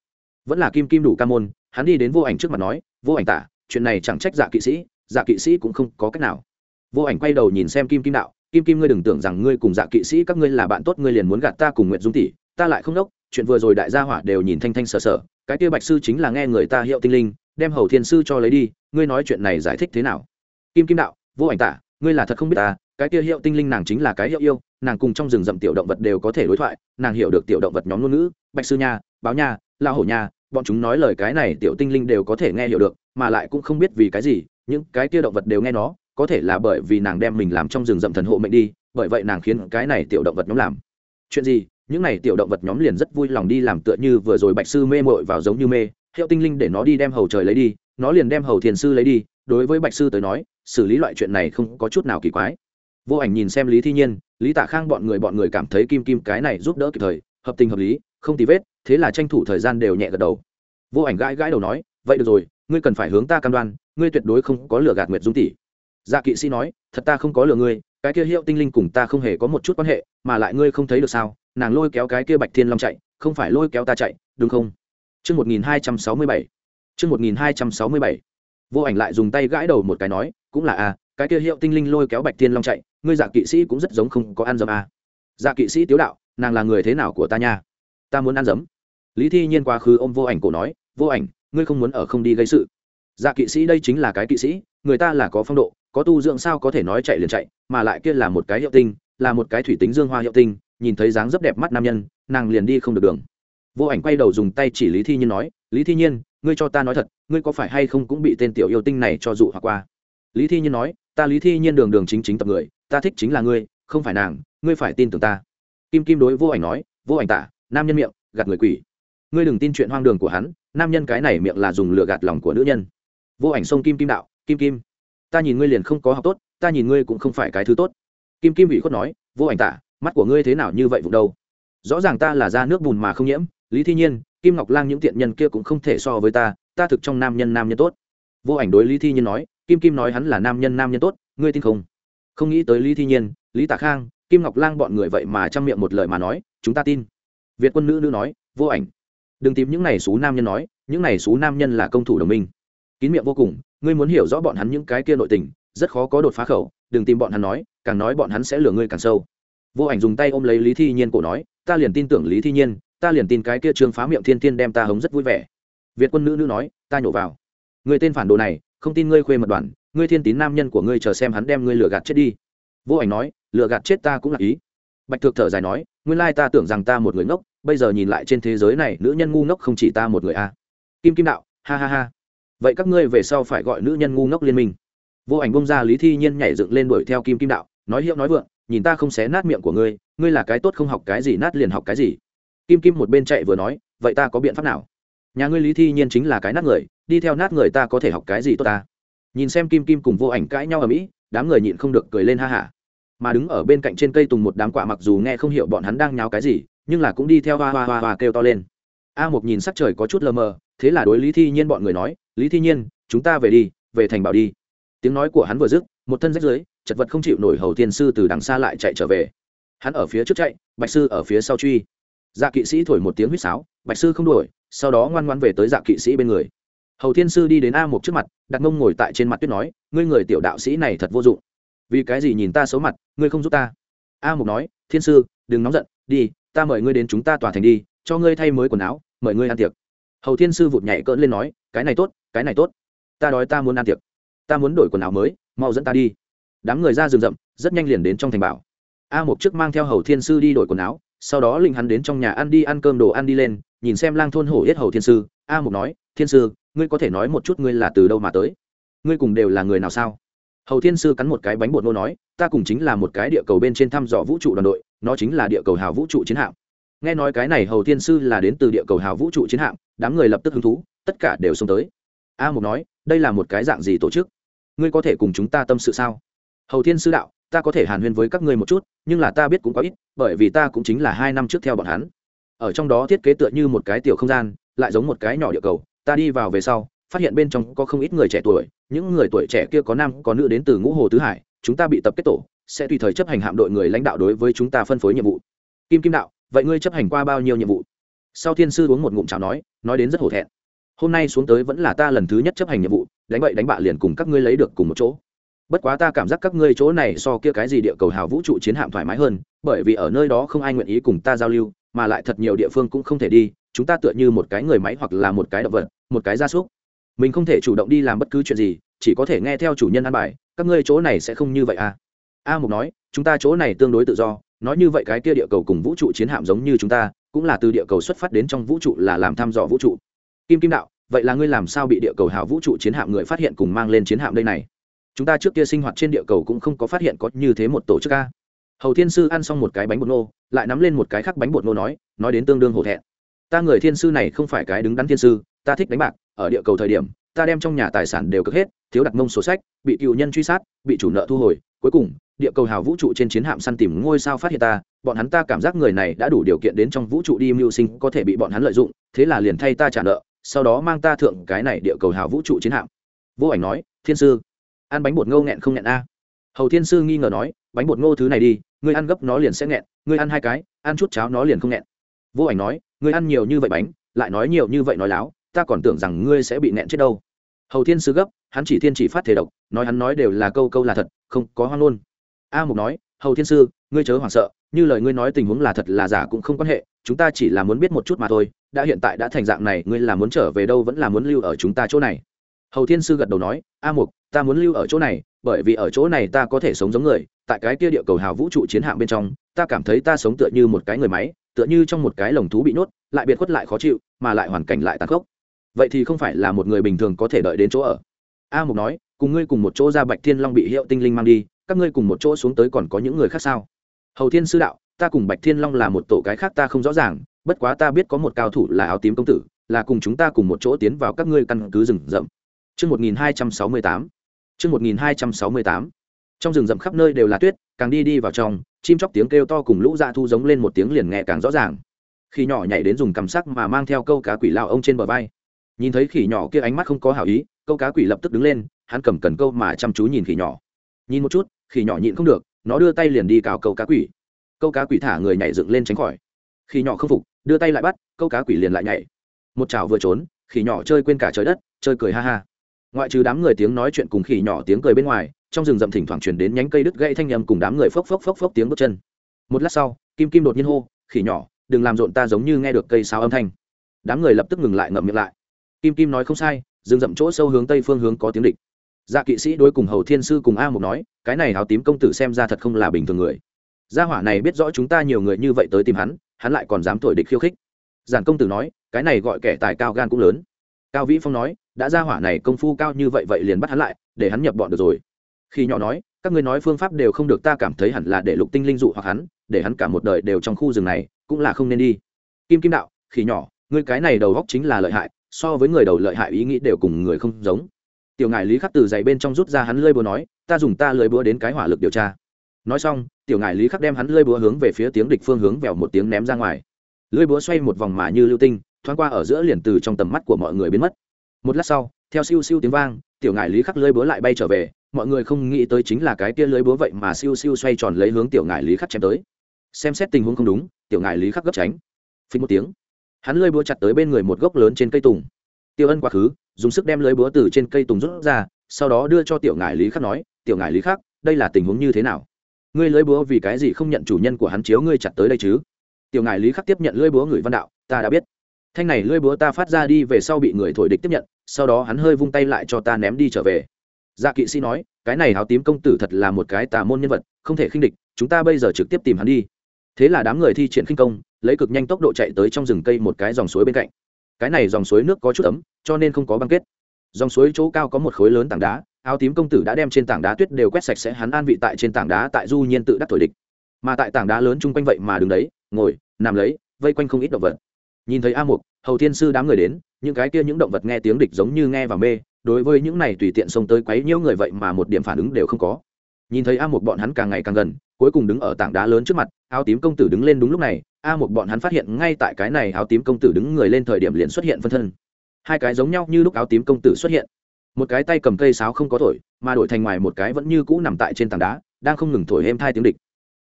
Vẫn là kim kim đủ ca môn, hắn đi đến vô ảnh trước mặt nói, vô ảnh tả, chuyện này chẳng trách dạ kỵ sĩ dạ kỵ sĩ cũng không có cách nào. Vô ảnh quay đầu nhìn xem kim kim đạo, kim kim ngươi đừng tưởng rằng ngươi cùng dạ kỵ sĩ các ngươi là bạn tốt, ngươi liền muốn gạt ta cùng nguyện dung tỷ, ta lại không đốc, chuyện vừa rồi đại gia hỏa đều nhìn thanh thanh sờ sờ, cái kia bạch sư chính là nghe người ta hiệu tinh linh, đem hầu thiên sư cho lấy đi, ngươi nói chuyện này giải thích thế nào? Kim kim đạo, vô ảnh tả, ngươi là thật không biết ta cái kia hiệu tinh linh nàng chính là cái hiệu yêu, nàng cùng trong rừng rậm tiểu động vật đều có thể đối thoại, nàng hiểu được tiểu động vật nhóm ngôn ngữ, bạch sư nha, báo nha, la hổ nha, bọn chúng nói lời cái này tiểu tinh linh đều có thể nghe hiểu được, mà lại cũng không biết vì cái gì, những cái kia động vật đều nghe nó, có thể là bởi vì nàng đem mình làm trong rừng rậm thần hộ mệnh đi, bởi vậy nàng khiến cái này tiểu động vật nhóm làm. Chuyện gì? Những này tiểu động vật nhóm liền rất vui lòng đi làm tựa như vừa rồi bạch sư mê mội vào giống như mê, hiệu tinh linh để nó đi đem hầu trời lấy đi, nó liền đem hầu thiền sư lấy đi, đối với bạch sư tới nói, xử lý loại chuyện này không có chút nào kỳ quái vô ảnh nhìn xem lý thi nhiên lý tạ khang bọn người bọn người cảm thấy kim kim cái này giúp đỡ kịp thời hợp tình hợp lý không tì vết thế là tranh thủ thời gian đều nhẹ gật đầu vô ảnh gãi gãi đầu nói vậy được rồi ngươi cần phải hướng ta cam đoan ngươi tuyệt đối không có lừa gạt nguyệt dung tỷ dạ kỵ sĩ nói thật ta không có lừa ngươi cái kia hiệu tinh linh cùng ta không hề có một chút quan hệ mà lại ngươi không thấy được sao nàng lôi kéo cái kia bạch thiên long chạy không phải lôi kéo ta chạy đúng không Chương 1267. Chương 1267. Vô ảnh lại dùng tay gãi đầu một cái nói, cũng là a, à, cái kia hiệu tinh linh lôi kéo Bạch Thiên Long chạy, ngươi Dạ kỵ sĩ cũng rất giống không có ăn dấm a. À. Dạ kỵ sĩ tiếu đạo, nàng là người thế nào của ta nha? ta muốn ăn dấm lý thi nhiên quá khứ ôm vô ảnh cổ nói vô ảnh ngươi không muốn ở không đi gây sự dạ kỵ sĩ đây chính là cái kỵ sĩ người ta là có phong độ có tu dưỡng sao có thể nói chạy liền chạy mà lại kia là một cái hiệu tinh là một cái thủy tính dương hoa hiệu tinh nhìn thấy dáng rất đẹp mắt nam nhân nàng liền đi không được đường vô ảnh quay đầu dùng tay chỉ lý thi nhiên nói lý thi nhiên ngươi cho ta nói thật ngươi có phải hay không cũng bị tên tiểu yêu tinh này cho dụ hoặc qua lý thi nhiên nói ta lý thi nhiên đường đường chính chính tập người, ta thích chính là ngươi, không phải nàng, ngươi phải tin tưởng ta. Kim kim đối vô ảnh nói, vô ảnh tả, nam nhân miệng, gạt người quỷ. Ngươi đừng tin chuyện hoang đường của hắn, nam nhân cái này miệng là dùng lừa gạt lòng của nữ nhân. Vô ảnh sông kim kim đạo, kim kim, ta nhìn ngươi liền không có học tốt, ta nhìn ngươi cũng không phải cái thứ tốt. Kim kim ủy khuất nói, vô ảnh tả, mắt của ngươi thế nào như vậy vụ đâu? Rõ ràng ta là da nước bùn mà không nhiễm, lý thi nhiên, kim ngọc lang những tiện nhân kia cũng không thể so với ta ta thực trong nam nhân nam nhân tốt. Vô ảnh đối lý thi nhiên nói kim kim nói hắn là nam nhân nam nhân tốt, ngươi tin không? Không nghĩ tới lý thi nhiên, lý tạ khang, kim ngọc lang bọn người vậy mà chăm miệng một lời mà nói, chúng ta tin. Việt quân nữ nữ nói, vô ảnh. Đừng tìm những này xú nam nhân nói, những này xú nam nhân là công thủ đồng minh. Kín miệng vô cùng, ngươi muốn hiểu rõ bọn hắn những cái kia nội tình, rất khó có đột phá khẩu, đừng tìm bọn hắn nói, càng nói bọn hắn sẽ lừa ngươi càng sâu. Vô ảnh dùng tay ôm lấy lý thi nhiên cổ nói, ta liền tin tưởng lý thi nhiên, ta liền tin cái kia trương phá miệng thiên thiên đem ta hống rất vui vẻ. Việt quân nữ nữ nói, ta nhổ vào. Người tên phản đồ này không tin ngươi khuê mật đoàn, ngươi thiên tín nam nhân của ngươi chờ xem hắn đem ngươi lừa gạt chết đi. Vô ảnh nói, lừa gạt chết ta cũng là ý. Bạch thực thở dài nói, nguyên lai ta tưởng rằng ta một người ngốc, bây giờ nhìn lại trên thế giới này, nữ nhân ngu ngốc không chỉ ta một người a. À. kim kim đạo, ha ha ha. Vậy các ngươi về sau phải gọi nữ nhân ngu ngốc liên minh. Vô ảnh bông ra lý thi nhiên nhảy dựng lên đuổi theo kim kim đạo, nói hiệu nói vượng, nhìn ta không xé nát miệng của ngươi ngươi là cái tốt không học cái gì, nát liền học cái gì. Kim kim một bên chạy vừa nói, vậy ta có biện pháp nào? Nhà ngươi lý thi nhiên chính là cái nát người đi theo nát người ta có thể học cái gì tốt ta? Nhìn xem kim kim cùng vô ảnh cãi nhau ở mỹ, đám người nhịn không được cười lên ha hả. Mà đứng ở bên cạnh trên cây tùng một đám quả mặc dù nghe không hiểu bọn hắn đang nháo cái gì, nhưng là cũng đi theo hoa hoa hoa hoa kêu to lên. A một nhìn sắc trời có chút lờ mờ, thế là đối lý thi nhiên bọn người nói, lý thi nhiên, chúng ta về đi, về thành bảo đi. Tiếng nói của hắn vừa dứt, một thân rách dưới, chật vật không chịu nổi hầu tiên sư từ đằng xa lại chạy trở về. Hắn ở phía trước chạy, bạch sư ở phía sau truy. Dạ kỵ sĩ thổi một tiếng huýt sáo, bạch sư không đuổi, sau đó ngoan ngoan về tới dạ kỵ sĩ bên người hầu thiên sư đi đến a một trước mặt, đặt mông ngồi tại trên mặt tuyết nói, ngươi người tiểu đạo sĩ này thật vô dụng. Vì cái gì nhìn ta xấu mặt, ngươi không giúp ta? A mục nói, thiên sư, đừng nóng giận, đi, ta mời ngươi đến chúng ta tòa thành đi, cho ngươi thay mới quần áo, mời ngươi ăn tiệc. Hầu thiên sư vụt nhảy cỡn lên nói, cái này tốt, cái này tốt. Ta đói ta muốn ăn tiệc. Ta muốn đổi quần áo mới, mau dẫn ta đi. Đám người ra rừng rậm, rất nhanh liền đến trong thành bảo. A mục trước mang theo hầu thiên sư đi đổi quần áo, sau đó linh hắn đến trong nhà ăn đi ăn cơm đồ ăn đi lên, nhìn xem lang thôn hổ yết hầu thiên sư. A mục nói thiên sư, ngươi có thể nói một chút ngươi là từ đâu mà tới? Ngươi cùng đều là người nào sao? Hầu thiên sư cắn một cái bánh bột nô nói, ta cùng chính là một cái địa cầu bên trên thăm dò vũ trụ đoàn đội, nó chính là địa cầu hào vũ trụ chiến hạm. Nghe nói cái này hầu thiên sư là đến từ địa cầu hào vũ trụ chiến hạm, đám người lập tức hứng thú, tất cả đều xông tới. A mục nói, đây là một cái dạng gì tổ chức? Ngươi có thể cùng chúng ta tâm sự sao? Hầu thiên sư đạo, ta có thể hàn huyên với các ngươi một chút, nhưng là ta biết cũng có ít, bởi vì ta cũng chính là hai năm trước theo bọn hắn. Ở trong đó thiết kế tựa như một cái tiểu không gian, lại giống một cái nhỏ địa cầu ta đi vào về sau, phát hiện bên trong có không ít người trẻ tuổi, những người tuổi trẻ kia có nam, có nữ đến từ ngũ hồ tứ hải, chúng ta bị tập kết tổ, sẽ tùy thời chấp hành hạm đội người lãnh đạo đối với chúng ta phân phối nhiệm vụ. Kim kim đạo, vậy ngươi chấp hành qua bao nhiêu nhiệm vụ? Sau thiên sư uống một ngụm cháo nói nói đến rất hổ thẹn. Hôm nay xuống tới vẫn là ta lần thứ nhất chấp hành nhiệm vụ, đánh bậy đánh bạ liền cùng các ngươi lấy được cùng một chỗ. Bất quá ta cảm giác các ngươi chỗ này so kia cái gì địa cầu hào vũ trụ chiến hạm thoải mái hơn, bởi vì ở nơi đó không ai nguyện ý cùng ta giao lưu mà lại thật nhiều địa phương cũng không thể đi, chúng ta tựa như một cái người máy hoặc là một cái động vật, một cái gia súc. Mình không thể chủ động đi làm bất cứ chuyện gì, chỉ có thể nghe theo chủ nhân an bài, các ngươi chỗ này sẽ không như vậy à? A mục nói, chúng ta chỗ này tương đối tự do, nói như vậy cái kia địa cầu cùng vũ trụ chiến hạm giống như chúng ta, cũng là từ địa cầu xuất phát đến trong vũ trụ là làm thăm dò vũ trụ. Kim kim đạo, vậy là ngươi làm sao bị địa cầu hào vũ trụ chiến hạm người phát hiện cùng mang lên chiến hạm đây này? Chúng ta trước kia sinh hoạt trên địa cầu cũng không có phát hiện có như thế một tổ chức a hầu thiên sư ăn xong một cái bánh bột nô, lại nắm lên một cái khác bánh bột nô nói nói đến tương đương hổ thẹn. Ta người thiên sư này không phải cái đứng đắn thiên sư, ta thích đánh bạc, ở địa cầu thời điểm, ta đem trong nhà tài sản đều cực hết, thiếu đặt mông sổ sách, bị cựu nhân truy sát, bị chủ nợ thu hồi, cuối cùng, địa cầu hào vũ trụ trên chiến hạm săn tìm ngôi sao phát hiện ta, bọn hắn ta cảm giác người này đã đủ điều kiện đến trong vũ trụ đi mưu sinh, có thể bị bọn hắn lợi dụng, thế là liền thay ta trả nợ, sau đó mang ta thượng cái này địa cầu hào vũ trụ chiến hạm. Vô ảnh nói, thiên sư, ăn bánh bột ngô nghẹn không nghẹn a? Hầu thiên sư nghi ngờ nói bánh bột ngô thứ này đi, ngươi ăn gấp nó liền sẽ nghẹn, ngươi ăn hai cái, ăn chút cháo nó liền không nghẹn. Vô ảnh nói, ngươi ăn nhiều như vậy bánh, lại nói nhiều như vậy nói láo, ta còn tưởng rằng ngươi sẽ bị nghẹn chết đâu. Hầu thiên sư gấp, hắn chỉ thiên chỉ phát thể độc, nói hắn nói đều là câu câu là thật, không có hoang luôn. A mục nói, hầu thiên sư, ngươi chớ hoảng sợ, như lời ngươi nói tình huống là thật là giả cũng không quan hệ, chúng ta chỉ là muốn biết một chút mà thôi, đã hiện tại đã thành dạng này, ngươi là muốn trở về đâu vẫn là muốn lưu ở chúng ta chỗ này? Hầu thiên sư gật đầu nói, a mục, ta muốn lưu ở chỗ này, bởi vì ở chỗ này ta có thể sống giống người, tại cái kia địa cầu hào vũ trụ chiến hạm bên trong, ta cảm thấy ta sống tựa như một cái người máy, tựa như trong một cái lồng thú bị nhốt, lại biệt khuất lại khó chịu, mà lại hoàn cảnh lại tàn khốc. Vậy thì không phải là một người bình thường có thể đợi đến chỗ ở. A mục nói, cùng ngươi cùng một chỗ ra bạch thiên long bị hiệu tinh linh mang đi, các ngươi cùng một chỗ xuống tới còn có những người khác sao? Hầu thiên sư đạo, ta cùng bạch thiên long là một tổ cái khác ta không rõ ràng, bất quá ta biết có một cao thủ là áo tím công tử, là cùng chúng ta cùng một chỗ tiến vào các ngươi căn cứ rừng rậm. Trước 1268. Trước 1268. Trong rừng rậm khắp nơi đều là tuyết, càng đi đi vào trong, chim chóc tiếng kêu to cùng lũ dạ thu giống lên một tiếng liền nghe càng rõ ràng. Khi nhỏ nhảy đến dùng cầm sắc mà mang theo câu cá quỷ lao ông trên bờ vai. Nhìn thấy khỉ nhỏ kia ánh mắt không có hảo ý, câu cá quỷ lập tức đứng lên, hắn cầm cần câu mà chăm chú nhìn khỉ nhỏ. Nhìn một chút, khỉ nhỏ nhịn không được, nó đưa tay liền đi cào câu cá quỷ. Câu cá quỷ thả người nhảy dựng lên tránh khỏi. Khỉ nhỏ không phục, đưa tay lại bắt, câu cá quỷ liền lại nhảy. Một chảo vừa trốn, khỉ nhỏ chơi quên cả trời đất, chơi cười ha ha ngoại trừ đám người tiếng nói chuyện cùng khỉ nhỏ tiếng cười bên ngoài, trong rừng rậm thỉnh thoảng chuyển đến nhánh cây đứt gãy thanh nhầm cùng đám người phốc phốc phốc phốc tiếng bước chân. Một lát sau, kim kim đột nhiên hô, khỉ nhỏ, đừng làm rộn ta giống như nghe được cây sao âm thanh. Đám người lập tức ngừng lại ngậm miệng lại. Kim kim nói không sai, rừng rậm chỗ sâu hướng tây phương hướng có tiếng địch. Dạ kỵ sĩ đối cùng hầu thiên sư cùng a mục nói, cái này áo tím công tử xem ra thật không là bình thường người. Gia hỏa này biết rõ chúng ta nhiều người như vậy tới tìm hắn hắn lại còn dám thổi địch khiêu khích. Giản công tử nói, cái này gọi kẻ tài cao gan cũng lớn. Cao vĩ phong nói đã ra hỏa này công phu cao như vậy vậy liền bắt hắn lại, để hắn nhập bọn được rồi. Khi nhỏ nói, các ngươi nói phương pháp đều không được ta cảm thấy hẳn là để lục tinh linh dụ hoặc hắn, để hắn cả một đời đều trong khu rừng này, cũng là không nên đi. Kim kim đạo, khi nhỏ, ngươi cái này đầu góc chính là lợi hại, so với người đầu lợi hại ý nghĩ đều cùng người không giống. Tiểu ngài lý khắc từ dày bên trong rút ra hắn lơi búa nói, ta dùng ta lơi búa đến cái hỏa lực điều tra. Nói xong, tiểu ngài lý khắc đem hắn lơi búa hướng về phía tiếng địch phương hướng vèo một tiếng ném ra ngoài. Lưỡi búa xoay một vòng mà như lưu tinh, thoáng qua ở giữa liền từ trong tầm mắt của mọi người biến mất một lát sau, theo siêu siêu tiếng vang, tiểu ngải lý khắc lưới búa lại bay trở về, mọi người không nghĩ tới chính là cái kia lưới búa vậy mà siêu siêu xoay tròn lấy hướng tiểu ngải lý khắc chém tới. Xem xét tình huống không đúng, tiểu ngải lý khắc gấp tránh. Phình một tiếng, hắn lưới búa chặt tới bên người một gốc lớn trên cây tùng. Tiêu ân quá khứ, dùng sức đem lưới búa từ trên cây tùng rút ra, sau đó đưa cho tiểu ngải lý khắc nói, tiểu ngải lý khắc, đây là tình huống như thế nào? Ngươi lưới búa vì cái gì không nhận chủ nhân của hắn chiếu ngươi chặt tới đây chứ? Tiểu ngải lý khắc tiếp nhận lưới búa người văn đạo, ta đã biết thanh này lưỡi búa ta phát ra đi về sau bị người thổi địch tiếp nhận, sau đó hắn hơi vung tay lại cho ta ném đi trở về. Dạ kỵ sĩ nói, cái này háo tím công tử thật là một cái tà môn nhân vật, không thể khinh địch, chúng ta bây giờ trực tiếp tìm hắn đi. Thế là đám người thi triển khinh công, lấy cực nhanh tốc độ chạy tới trong rừng cây một cái dòng suối bên cạnh. Cái này dòng suối nước có chút ấm, cho nên không có băng kết. Dòng suối chỗ cao có một khối lớn tảng đá, áo tím công tử đã đem trên tảng đá tuyết đều quét sạch sẽ, hắn an vị tại trên tảng đá tại du nhiên tự đắc thổi địch. Mà tại tảng đá lớn chung quanh vậy mà đứng đấy, ngồi, nằm lấy, vây quanh không ít động vật nhìn thấy a mục, hầu thiên sư đám người đến, những cái kia những động vật nghe tiếng địch giống như nghe và mê, đối với những này tùy tiện xông tới quấy nhiễu người vậy mà một điểm phản ứng đều không có. Nhìn thấy a một bọn hắn càng ngày càng gần, cuối cùng đứng ở tảng đá lớn trước mặt, áo tím công tử đứng lên đúng lúc này, a một bọn hắn phát hiện ngay tại cái này áo tím công tử đứng người lên thời điểm liền xuất hiện phân thân. Hai cái giống nhau như lúc áo tím công tử xuất hiện. Một cái tay cầm cây sáo không có thổi, mà đổi thành ngoài một cái vẫn như cũ nằm tại trên tảng đá, đang không ngừng thổi êm thai tiếng địch.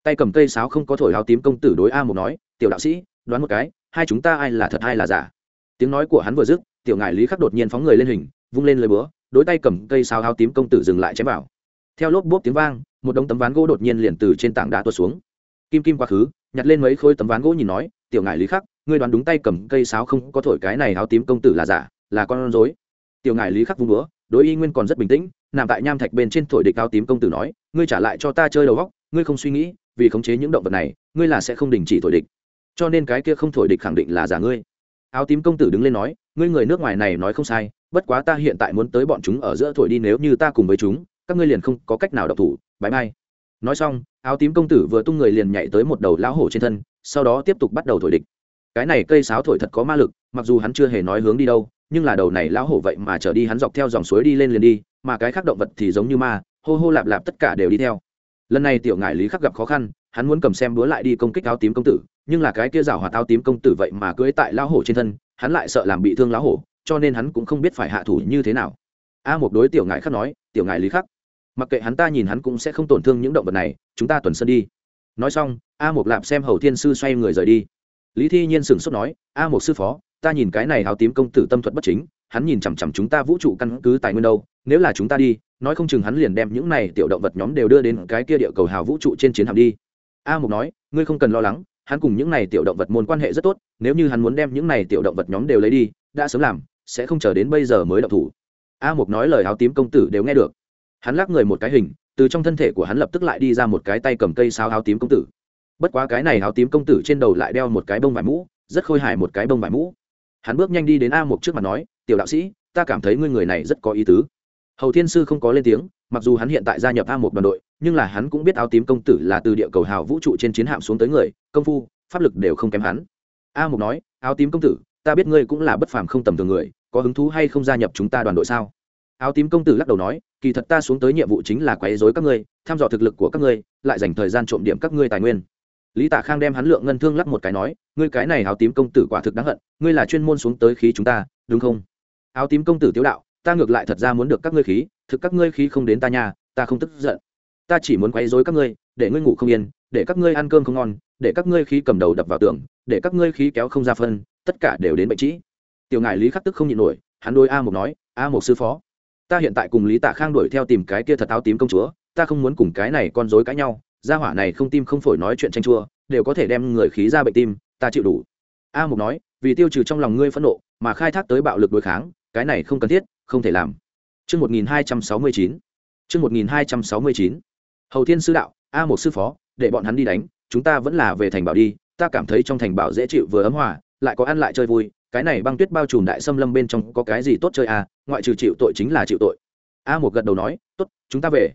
Tay cầm cây sáo không có thổi áo tím công tử đối a một nói, tiểu đạo sĩ, đoán một cái hai chúng ta ai là thật ai là giả? Tiếng nói của hắn vừa dứt, tiểu ngại lý khắc đột nhiên phóng người lên hình, vung lên lời búa, đối tay cầm cây sao hao tím công tử dừng lại chém vào. Theo lốp bốp tiếng vang, một đống tấm ván gỗ đột nhiên liền từ trên tảng đá tuột xuống. Kim kim quá khứ, nhặt lên mấy khối tấm ván gỗ nhìn nói, tiểu ngại lý khắc, ngươi đoán đúng tay cầm cây sáo không có thổi cái này áo tím công tử là giả, là con rối. Tiểu ngại lý khắc vung búa, đối y nguyên còn rất bình tĩnh, nằm tại nham thạch bên trên thổi địch áo tím công tử nói, ngươi trả lại cho ta chơi đầu góc ngươi không suy nghĩ, vì khống chế những động vật này, ngươi là sẽ không đình chỉ thổi địch cho nên cái kia không thổi địch khẳng định là giả ngươi. Áo tím công tử đứng lên nói, ngươi người nước ngoài này nói không sai, bất quá ta hiện tại muốn tới bọn chúng ở giữa thổi đi nếu như ta cùng với chúng, các ngươi liền không có cách nào độc thủ bãi bay nói xong, áo tím công tử vừa tung người liền nhảy tới một đầu lão hổ trên thân, sau đó tiếp tục bắt đầu thổi địch. Cái này cây sáo thổi thật có ma lực, mặc dù hắn chưa hề nói hướng đi đâu, nhưng là đầu này lão hổ vậy mà trở đi hắn dọc theo dòng suối đi lên liền đi, mà cái khác động vật thì giống như ma, hô hô lạp lạp tất cả đều đi theo. Lần này tiểu ngải lý khắc gặp khó khăn, hắn muốn cầm xem búa lại đi công kích áo tím công tử nhưng là cái kia rào hỏa tao tím công tử vậy mà cưới tại lão hổ trên thân, hắn lại sợ làm bị thương lão hổ, cho nên hắn cũng không biết phải hạ thủ như thế nào. A một đối tiểu ngại khắc nói, tiểu ngại lý khắc, mặc kệ hắn ta nhìn hắn cũng sẽ không tổn thương những động vật này, chúng ta tuần sân đi. Nói xong, a một lạp xem hầu thiên sư xoay người rời đi. Lý thi nhiên sửng sốt nói, a một sư phó, ta nhìn cái này áo tím công tử tâm thuật bất chính, hắn nhìn chằm chằm chúng ta vũ trụ căn cứ tài nguyên đâu, nếu là chúng ta đi, nói không chừng hắn liền đem những này tiểu động vật nhóm đều đưa đến cái kia địa cầu hào vũ trụ trên chiến hạm đi. A mục nói, ngươi không cần lo lắng hắn cùng những này tiểu động vật môn quan hệ rất tốt, nếu như hắn muốn đem những này tiểu động vật nhóm đều lấy đi, đã sớm làm, sẽ không chờ đến bây giờ mới động thủ. A mục nói lời áo tím công tử đều nghe được. Hắn lắc người một cái hình, từ trong thân thể của hắn lập tức lại đi ra một cái tay cầm cây sao áo tím công tử. Bất quá cái này áo tím công tử trên đầu lại đeo một cái bông vải mũ, rất khôi hài một cái bông vải mũ. Hắn bước nhanh đi đến a mục trước mặt nói, tiểu đạo sĩ, ta cảm thấy ngươi người này rất có ý tứ. Hầu thiên sư không có lên tiếng, mặc dù hắn hiện tại gia nhập a một đoàn đội nhưng là hắn cũng biết áo tím công tử là từ địa cầu hào vũ trụ trên chiến hạm xuống tới người, công phu, pháp lực đều không kém hắn. A mục nói, áo tím công tử, ta biết ngươi cũng là bất phàm không tầm thường người, có hứng thú hay không gia nhập chúng ta đoàn đội sao? Áo tím công tử lắc đầu nói, kỳ thật ta xuống tới nhiệm vụ chính là quấy dối các ngươi thăm dò thực lực của các ngươi, lại dành thời gian trộm điểm các ngươi tài nguyên. Lý tạ khang đem hắn lượng ngân thương lắc một cái nói, ngươi cái này áo tím công tử quả thực đáng hận, ngươi là chuyên môn xuống tới khí chúng ta, đúng không? Áo tím công tử tiếu đạo, ta ngược lại thật ra muốn được các ngươi khí, thực các ngươi khí không đến ta nhà ta không tức giận ta chỉ muốn quấy rối các ngươi, để ngươi ngủ không yên, để các ngươi ăn cơm không ngon, để các ngươi khí cầm đầu đập vào tường, để các ngươi khí kéo không ra phân, tất cả đều đến bệnh trĩ tiểu ngài lý khắc tức không nhịn nổi, hắn đôi a một nói, a một sư phó, ta hiện tại cùng lý tạ khang đuổi theo tìm cái kia thật áo tím công chúa, ta không muốn cùng cái này con dối cãi nhau, gia hỏa này không tim không phổi nói chuyện tranh chua, đều có thể đem người khí ra bệnh tim, ta chịu đủ a mục nói, vì tiêu trừ trong lòng ngươi phẫn nộ, mà khai thác tới bạo lực đối kháng, cái này không cần thiết, không thể làm Trước 1269. Trước 1269. Hầu Thiên sư đạo, A một sư phó, để bọn hắn đi đánh, chúng ta vẫn là về thành bảo đi, ta cảm thấy trong thành bảo dễ chịu vừa ấm hòa, lại có ăn lại chơi vui, cái này băng tuyết bao trùm đại xâm lâm bên trong có cái gì tốt chơi à, ngoại trừ chịu tội chính là chịu tội. A một gật đầu nói, tốt, chúng ta về.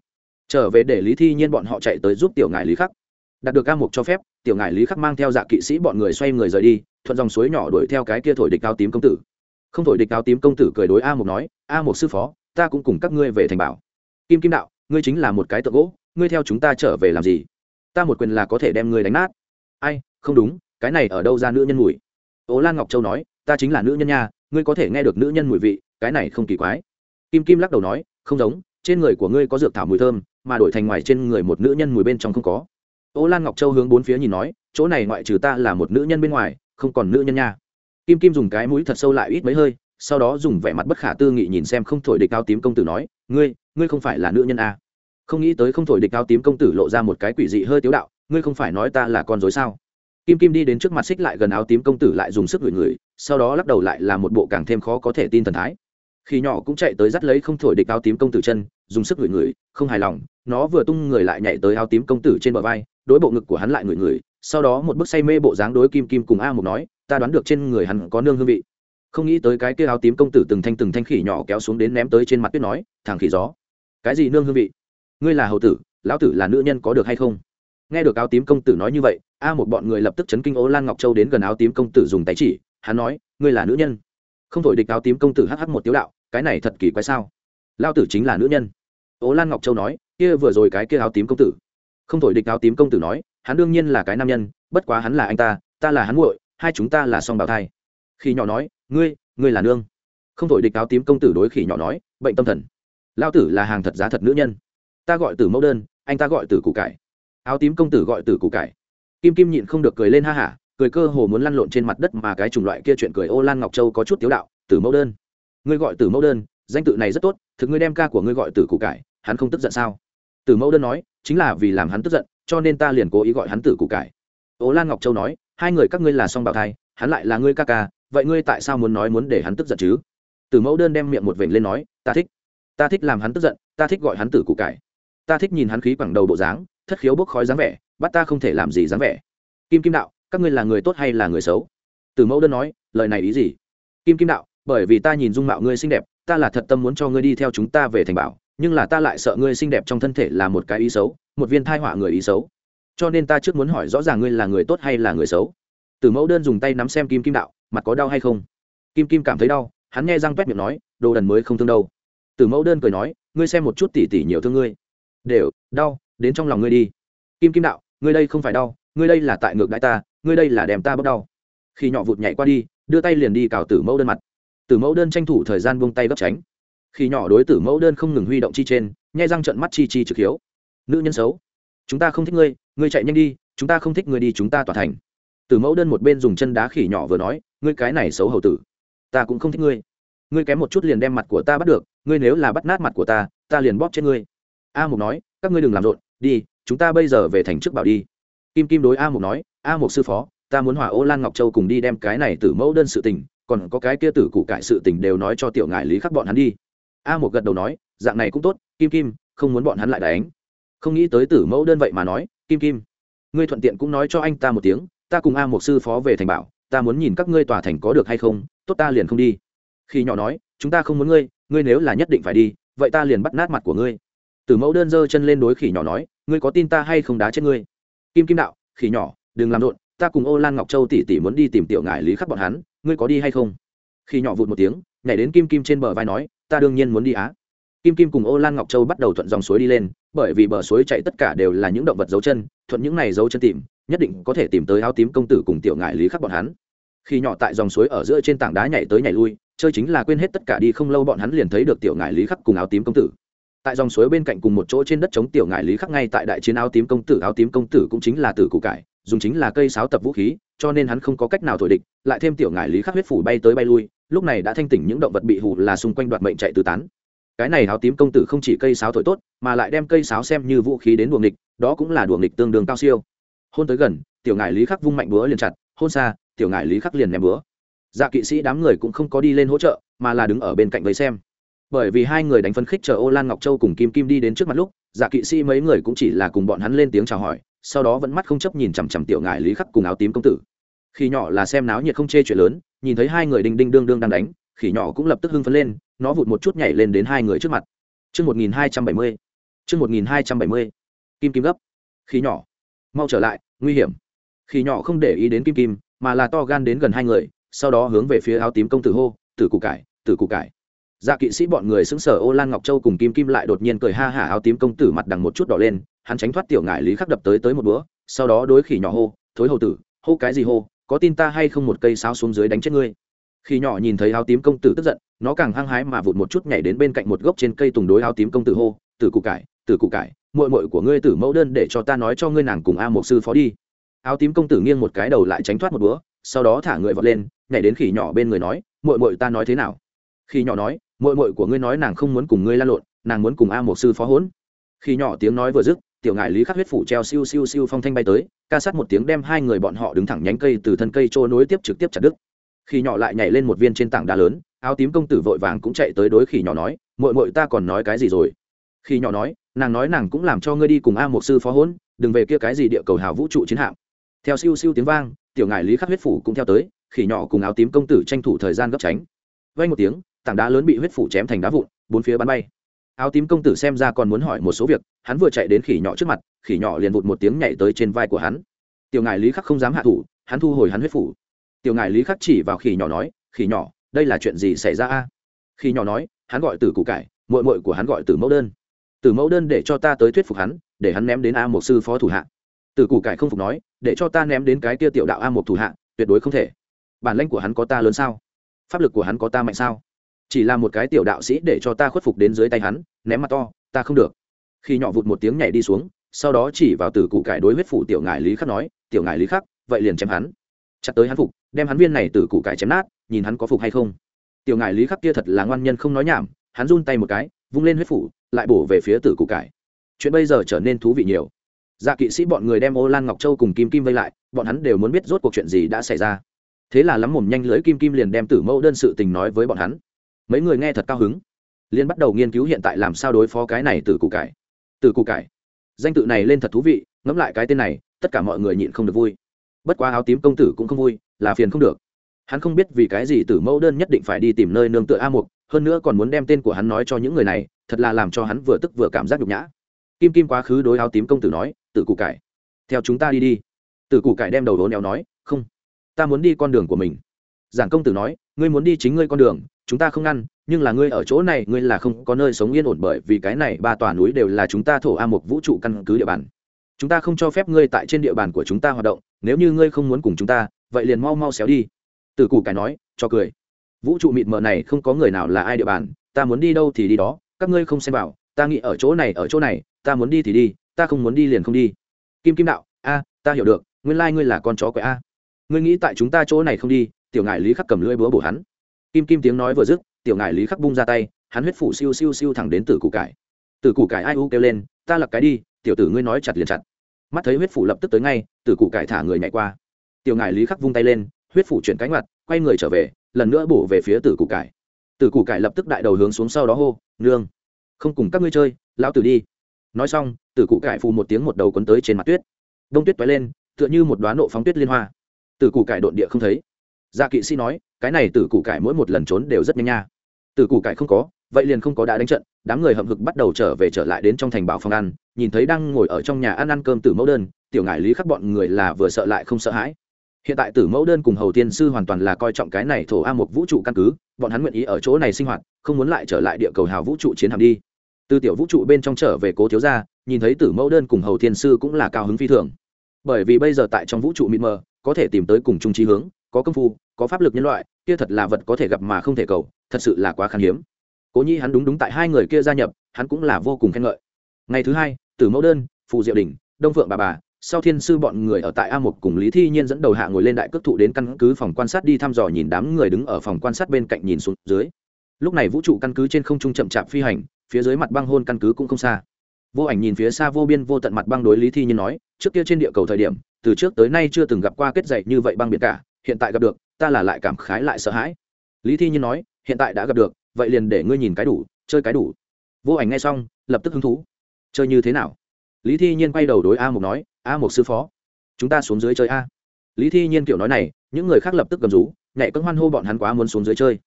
Trở về để Lý Thi Nhiên bọn họ chạy tới giúp tiểu ngài Lý Khắc. Đạt được A một cho phép, tiểu ngài Lý Khắc mang theo dạ kỵ sĩ bọn người xoay người rời đi, thuận dòng suối nhỏ đuổi theo cái kia thổi địch cao tím công tử không thổi địch cao tím công tử cười đối a một nói a một sư phó ta cũng cùng các ngươi về thành bảo kim kim đạo ngươi chính là một cái tượng gỗ ngươi theo chúng ta trở về làm gì? Ta một quyền là có thể đem ngươi đánh nát. Ai, không đúng, cái này ở đâu ra nữ nhân mùi? Ố lan ngọc châu nói, ta chính là nữ nhân nha, ngươi có thể nghe được nữ nhân mùi vị, cái này không kỳ quái. Kim kim lắc đầu nói, không giống, trên người của ngươi có dược thảo mùi thơm, mà đổi thành ngoài trên người một nữ nhân mùi bên trong không có. Ố lan ngọc châu hướng bốn phía nhìn nói, chỗ này ngoại trừ ta là một nữ nhân bên ngoài, không còn nữ nhân nha. Kim kim dùng cái mũi thật sâu lại ít mấy hơi, sau đó dùng vẻ mặt bất khả tư nghị nhìn xem không thổi địch cao tím công tử nói, ngươi ngươi không phải là nữ nhân à? Không nghĩ tới không thổi địch áo tím công tử lộ ra một cái quỷ dị hơi tiếu đạo, ngươi không phải nói ta là con dối sao? Kim kim đi đến trước mặt xích lại gần áo tím công tử lại dùng sức gửi người sau đó lắc đầu lại là một bộ càng thêm khó có thể tin thần thái. Khi nhỏ cũng chạy tới dắt lấy không thổi địch áo tím công tử chân, dùng sức gửi người không hài lòng, nó vừa tung người lại nhảy tới áo tím công tử trên bờ vai, đối bộ ngực của hắn lại ngửi người sau đó một bức say mê bộ dáng đối kim kim cùng a mục nói, ta đoán được trên người hắn có nương hương vị. Không nghĩ tới cái kia áo tím công tử từng thanh từng thanh khỉ nhỏ kéo xuống đến ném tới trên mặt tuyết nói, thằng khỉ gió. Cái gì nương hương vị? Ngươi là hầu tử, lão tử là nữ nhân có được hay không? Nghe được áo tím công tử nói như vậy, a một bọn người lập tức chấn kinh ố lan ngọc châu đến gần áo tím công tử dùng tay chỉ, hắn nói, ngươi là nữ nhân. Không thổi địch áo tím công tử hh một tiếu đạo, cái này thật kỳ quái sao? Lao tử chính là nữ nhân. Ố lan ngọc châu nói, kia vừa rồi cái kia áo tím công tử. Không thổi địch áo tím công tử nói, hắn đương nhiên là cái nam nhân, bất quá hắn là anh ta ta là hắn muội, hai chúng ta là song bào thai. Khi nhỏ nói, ngươi ngươi là nương. Không thổi địch áo tím công tử đối khỉ nhỏ nói, bệnh tâm thần. Lao tử là hàng thật giá thật nữ nhân ta gọi từ mẫu đơn, anh ta gọi từ củ cải. Áo tím công tử gọi từ củ cải. Kim kim nhịn không được cười lên ha hả, cười cơ hồ muốn lăn lộn trên mặt đất mà cái chủng loại kia chuyện cười ô lan ngọc châu có chút tiếu đạo từ mẫu đơn. Ngươi gọi từ mẫu đơn, danh tự này rất tốt, thực ngươi đem ca của ngươi gọi từ củ cải, hắn không tức giận sao? Từ mẫu đơn nói, chính là vì làm hắn tức giận, cho nên ta liền cố ý gọi hắn từ củ cải. Ô lan ngọc châu nói, hai người các ngươi là song bào thai, hắn lại là ngươi ca ca, vậy ngươi tại sao muốn nói muốn để hắn tức giận chứ? Từ mẫu đơn đem miệng một vểnh lên nói, ta thích. Ta thích làm hắn tức giận, ta thích gọi hắn tử củ cải ta thích nhìn hắn khí quẳng đầu bộ dáng, thất khiếu bốc khói dáng vẻ, bắt ta không thể làm gì dáng vẻ. Kim kim đạo, các ngươi là người tốt hay là người xấu? Từ mẫu đơn nói, lời này ý gì? Kim kim đạo, bởi vì ta nhìn dung mạo ngươi xinh đẹp, ta là thật tâm muốn cho ngươi đi theo chúng ta về thành bảo, nhưng là ta lại sợ ngươi xinh đẹp trong thân thể là một cái ý xấu, một viên thai họa người ý xấu. Cho nên ta trước muốn hỏi rõ ràng ngươi là người tốt hay là người xấu? Từ mẫu đơn dùng tay nắm xem kim kim đạo, mặt có đau hay không? Kim kim cảm thấy đau, hắn nghe răng toét miệng nói, đồ đần mới không thương đâu. Từ mẫu đơn cười nói, ngươi xem một chút tỉ tỉ nhiều thương ngươi đều, đau, đến trong lòng ngươi đi. Kim kim đạo, ngươi đây không phải đau, ngươi đây là tại ngược đại ta, ngươi đây là đem ta bốc đau. Khi nhỏ vụt nhảy qua đi, đưa tay liền đi cào tử mẫu đơn mặt. Tử mẫu đơn tranh thủ thời gian buông tay gấp tránh. Khi nhỏ đối tử mẫu đơn không ngừng huy động chi trên, nhai răng trận mắt chi chi trực hiếu. Nữ nhân xấu, chúng ta không thích ngươi ngươi chạy nhanh đi, chúng ta không thích ngươi đi, chúng ta tỏa thành. Tử mẫu đơn một bên dùng chân đá khỉ nhỏ vừa nói, ngươi cái này xấu hầu tử, ta cũng không thích ngươi. Ngươi kém một chút liền đem mặt của ta bắt được, ngươi nếu là bắt nát mặt của ta ta liền bóp chết ngươi a mục nói, các ngươi đừng làm rộn, đi, chúng ta bây giờ về thành trước bảo đi. Kim kim đối a mục nói, a mục sư phó, ta muốn hỏa ô lan ngọc châu cùng đi đem cái này từ mẫu đơn sự tình, còn có cái kia tử cụ cải sự tình đều nói cho tiểu ngải lý khắc bọn hắn đi. A Mục gật đầu nói, dạng này cũng tốt, kim kim, không muốn bọn hắn lại đánh. Không nghĩ tới tử mẫu đơn vậy mà nói, kim kim, ngươi thuận tiện cũng nói cho anh ta một tiếng, ta cùng a Mục sư phó về thành bảo, ta muốn nhìn các ngươi tòa thành có được hay không, tốt ta liền không đi. Khi nhỏ nói, chúng ta không muốn ngươi ngươi nếu là nhất định phải đi, vậy ta liền bắt nát mặt của ngươi tử mẫu đơn giơ chân lên đối khỉ nhỏ nói, ngươi có tin ta hay không đá chết ngươi? Kim kim đạo, khỉ nhỏ, đừng làm rộn, ta cùng ô lan ngọc châu tỉ tỉ muốn đi tìm tiểu ngải lý khắc bọn hắn, ngươi có đi hay không? Khỉ nhỏ vụt một tiếng, nhảy đến kim kim trên bờ vai nói, ta đương nhiên muốn đi á. Kim kim cùng ô lan ngọc châu bắt đầu thuận dòng suối đi lên, bởi vì bờ suối chạy tất cả đều là những động vật dấu chân, thuận những này dấu chân tìm, nhất định có thể tìm tới áo tím công tử cùng tiểu ngải lý khắc bọn hắn. Khi nhỏ tại dòng suối ở giữa trên tảng đá nhảy tới nhảy lui, chơi chính là quên hết tất cả đi không lâu bọn hắn liền thấy được tiểu ngải lý khắc cùng áo tím công tử tại dòng suối bên cạnh cùng một chỗ trên đất chống tiểu ngải lý khắc ngay tại đại chiến áo tím công tử, áo tím công tử cũng chính là tử cụ cải, dùng chính là cây sáo tập vũ khí, cho nên hắn không có cách nào thổi địch, lại thêm tiểu ngải lý khắc huyết phủ bay tới bay lui, lúc này đã thanh tỉnh những động vật bị hù là xung quanh đoạt mệnh chạy tứ tán. Cái này áo tím công tử không chỉ cây sáo thổi tốt, mà lại đem cây sáo xem như vũ khí đến đuồng địch đó cũng là đuồng địch tương đương cao siêu. Hôn tới gần, tiểu ngải lý khắc vung mạnh búa liền chặt, hôn xa, tiểu ngải lý khắc liền ném búa. Dạ kỵ sĩ đám người cũng không có đi lên hỗ trợ, mà là đứng ở bên cạnh với xem bởi vì hai người đánh phân khích chờ ô lan ngọc châu cùng kim kim đi đến trước mặt lúc dạ kỵ sĩ mấy người cũng chỉ là cùng bọn hắn lên tiếng chào hỏi sau đó vẫn mắt không chấp nhìn chằm chằm tiểu ngải lý khắc cùng áo tím công tử khi nhỏ là xem náo nhiệt không chê chuyện lớn nhìn thấy hai người đinh đinh đương đương đang đánh khỉ nhỏ cũng lập tức hưng phấn lên nó vụt một chút nhảy lên đến hai người trước mặt Chương 1270. Chương 1270. Kim Kim gấp. khi nhỏ. Mau trở lại, nguy hiểm. khi nhỏ không để ý đến Kim Kim, mà là to gan đến gần hai người, sau đó hướng về phía áo tím công tử hô, "Tử củ cải, tử củ cải." Dạ kỵ sĩ bọn người xứng sở Ô Lan Ngọc Châu cùng Kim Kim lại đột nhiên cười ha hả áo tím công tử mặt đằng một chút đỏ lên, hắn tránh thoát tiểu ngải lý khắc đập tới tới một bữa, sau đó đối khỉ nhỏ hô, "Thối hầu tử, hô cái gì hô, có tin ta hay không một cây sáo xuống dưới đánh chết ngươi?" Khi nhỏ nhìn thấy áo tím công tử tức giận, nó càng hăng hái mà vụt một chút nhảy đến bên cạnh một gốc trên cây tùng đối áo tím công tử hô tử cụ cải tử cụ cải muội muội của ngươi tử mẫu đơn để cho ta nói cho ngươi nàng cùng a một sư phó đi áo tím công tử nghiêng một cái đầu lại tránh thoát một búa sau đó thả người vọt lên nhảy đến khỉ nhỏ bên người nói muội muội ta nói thế nào khi nhỏ nói muội muội của ngươi nói nàng không muốn cùng ngươi la lộn, nàng muốn cùng a một sư phó hỗn. Khi nhỏ tiếng nói vừa dứt, tiểu ngải lý khắc huyết phủ treo siêu siêu siêu phong thanh bay tới, ca sát một tiếng đem hai người bọn họ đứng thẳng nhánh cây từ thân cây trôi nối tiếp trực tiếp chặt đứt. Khi nhỏ lại nhảy lên một viên trên tảng đá lớn, áo tím công tử vội vàng cũng chạy tới đối khỉ nhỏ nói mội mội ta còn nói cái gì rồi? Khi nhỏ nói, nàng nói nàng cũng làm cho ngươi đi cùng a một sư phó hỗn, đừng về kia cái gì địa cầu hào vũ trụ chiến hạm. Theo siêu siêu tiếng vang, tiểu ngải lý khắc huyết phủ cũng theo tới khỉ nhỏ cùng áo tím công tử tranh thủ thời gian gấp tránh. Vay một tiếng tảng đá lớn bị huyết phủ chém thành đá vụn, bốn phía bắn bay. Áo tím công tử xem ra còn muốn hỏi một số việc, hắn vừa chạy đến khỉ nhỏ trước mặt, khỉ nhỏ liền vụt một tiếng nhảy tới trên vai của hắn. Tiểu ngài lý khắc không dám hạ thủ, hắn thu hồi hắn huyết phủ. Tiểu ngài lý khắc chỉ vào khỉ nhỏ nói, khỉ nhỏ, đây là chuyện gì xảy ra a? Khỉ nhỏ nói, hắn gọi từ củ cải mội mội của hắn gọi từ mẫu đơn. Từ mẫu đơn để cho ta tới thuyết phục hắn, để hắn ném đến a một sư phó thủ hạ. Từ củ cải không phục nói, để cho ta ném đến cái kia tiểu đạo a một thủ hạ, tuyệt đối không thể. Bản lãnh của hắn có ta lớn sao? Pháp lực của hắn có ta mạnh sao? Chỉ là một cái tiểu đạo sĩ để cho ta khuất phục đến dưới tay hắn, ném mặt to, ta không được. Khi nhỏ vụt một tiếng nhảy đi xuống, sau đó chỉ vào từ cụ cải đối huyết phủ tiểu ngải lý khắc nói, tiểu ngải lý khắc, vậy liền chém hắn. Chặt tới hắn phục, đem hắn viên này từ cụ cải chém nát, nhìn hắn có phục hay không. Tiểu ngải lý khắc kia thật là ngoan nhân không nói nhảm, hắn run tay một cái, vung lên huyết phủ, lại bổ về phía tử cụ cải. Chuyện bây giờ trở nên thú vị nhiều. Dạ kỵ sĩ bọn người đem ô lan ngọc châu cùng kim kim vây lại, bọn hắn đều muốn biết rốt cuộc chuyện gì đã xảy ra. Thế là lắm mồm nhanh lưới kim kim liền đem tử mẫu đơn sự tình nói với bọn hắn mấy người nghe thật cao hứng. Liên bắt đầu nghiên cứu hiện tại làm sao đối phó cái này từ củ cải. Từ củ cải. Danh tự này lên thật thú vị, ngẫm lại cái tên này, tất cả mọi người nhịn không được vui. Bất quá áo tím công tử cũng không vui, là phiền không được. Hắn không biết vì cái gì tử mẫu đơn nhất định phải đi tìm nơi nương tựa a mục, hơn nữa còn muốn đem tên của hắn nói cho những người này, thật là làm cho hắn vừa tức vừa cảm giác nhục nhã. Kim kim quá khứ đối áo tím công tử nói, tử củ cải, theo chúng ta đi đi. Tử củ cải đem đầu đố neo nói, không, ta muốn đi con đường của mình giảng công tử nói, ngươi muốn đi chính ngươi con đường, chúng ta không ngăn, nhưng là ngươi ở chỗ này, ngươi là không có nơi sống yên ổn bởi vì cái này ba tòa núi đều là chúng ta thổ a mục vũ trụ căn cứ địa bàn. Chúng ta không cho phép ngươi tại trên địa bàn của chúng ta hoạt động, nếu như ngươi không muốn cùng chúng ta, vậy liền mau mau xéo đi. Từ củ cải nói, cho cười. Vũ trụ mịt mờ này không có người nào là ai địa bàn, ta muốn đi đâu thì đi đó, các ngươi không xem vào, ta nghĩ ở chỗ này, ở chỗ này, ta muốn đi thì đi, ta không muốn đi liền không đi. Kim kim đạo, a, ta hiểu được, nguyên lai ngươi là con chó quậy a. Ngươi nghĩ tại chúng ta chỗ này không đi tiểu ngại lý khắc cầm lưỡi búa bổ hắn. Kim kim tiếng nói vừa dứt, tiểu ngại lý khắc bung ra tay, hắn huyết phủ siêu siêu siêu thẳng đến tử củ cải. Tử củ cải ai u kêu lên, ta lặc cái đi, tiểu tử ngươi nói chặt liền chặt. Mắt thấy huyết phủ lập tức tới ngay, tử Củ cải thả người nhảy qua. Tiểu ngải lý khắc vung tay lên, huyết phủ chuyển cánh mặt, quay người trở về, lần nữa bổ về phía tử Củ cải. Tử Củ cải lập tức đại đầu hướng xuống sau đó hô, nương, không cùng các ngươi chơi, lão tử đi. Nói xong, tử cụ cải phù một tiếng một đầu quấn tới trên mặt tuyết. Đông tuyết toái lên, tựa như một đoá nộ phóng tuyết liên hoa. Tử cụ cải độn địa không thấy dạ kỵ sĩ nói, cái này tử củ cải mỗi một lần trốn đều rất nhanh nha. Tử củ cải không có, vậy liền không có đã đánh trận. Đám người hậm hực bắt đầu trở về trở lại đến trong thành bảo phòng ăn, nhìn thấy đang ngồi ở trong nhà ăn ăn cơm tử mẫu đơn, tiểu ngải lý khắc bọn người là vừa sợ lại không sợ hãi. Hiện tại tử mẫu đơn cùng hầu tiên sư hoàn toàn là coi trọng cái này thổ a một vũ trụ căn cứ, bọn hắn nguyện ý ở chỗ này sinh hoạt, không muốn lại trở lại địa cầu hào vũ trụ chiến hạm đi. Từ tiểu vũ trụ bên trong trở về cố thiếu gia, nhìn thấy tử mẫu đơn cùng hầu tiên sư cũng là cao hứng phi thường. Bởi vì bây giờ tại trong vũ trụ mịt mờ, có thể tìm tới cùng chung trí hướng có công phu, có pháp lực nhân loại, kia thật là vật có thể gặp mà không thể cầu, thật sự là quá khan hiếm. Cố nhi hắn đúng đúng tại hai người kia gia nhập, hắn cũng là vô cùng khen ngợi. Ngày thứ hai, tử mẫu đơn, phù diệu đình, đông phượng bà bà, sau thiên sư bọn người ở tại a một cùng lý thi nhiên dẫn đầu hạ ngồi lên đại cước thụ đến căn cứ phòng quan sát đi thăm dò nhìn đám người đứng ở phòng quan sát bên cạnh nhìn xuống dưới. Lúc này vũ trụ căn cứ trên không trung chậm chạp phi hành, phía dưới mặt băng hôn căn cứ cũng không xa. Vô ảnh nhìn phía xa vô biên vô tận mặt băng đối lý thi nhiên nói, trước kia trên địa cầu thời điểm, từ trước tới nay chưa từng gặp qua kết dạy như vậy băng biệt cả hiện tại gặp được, ta là lại cảm khái lại sợ hãi. Lý thi nhiên nói, hiện tại đã gặp được, vậy liền để ngươi nhìn cái đủ, chơi cái đủ. Vô ảnh nghe xong, lập tức hứng thú. Chơi như thế nào? Lý thi nhiên quay đầu đối a mục nói, a mục sư phó, chúng ta xuống dưới chơi a. Lý thi nhiên kiểu nói này, những người khác lập tức gầm rú nhảy cân hoan hô bọn hắn quá muốn xuống dưới chơi.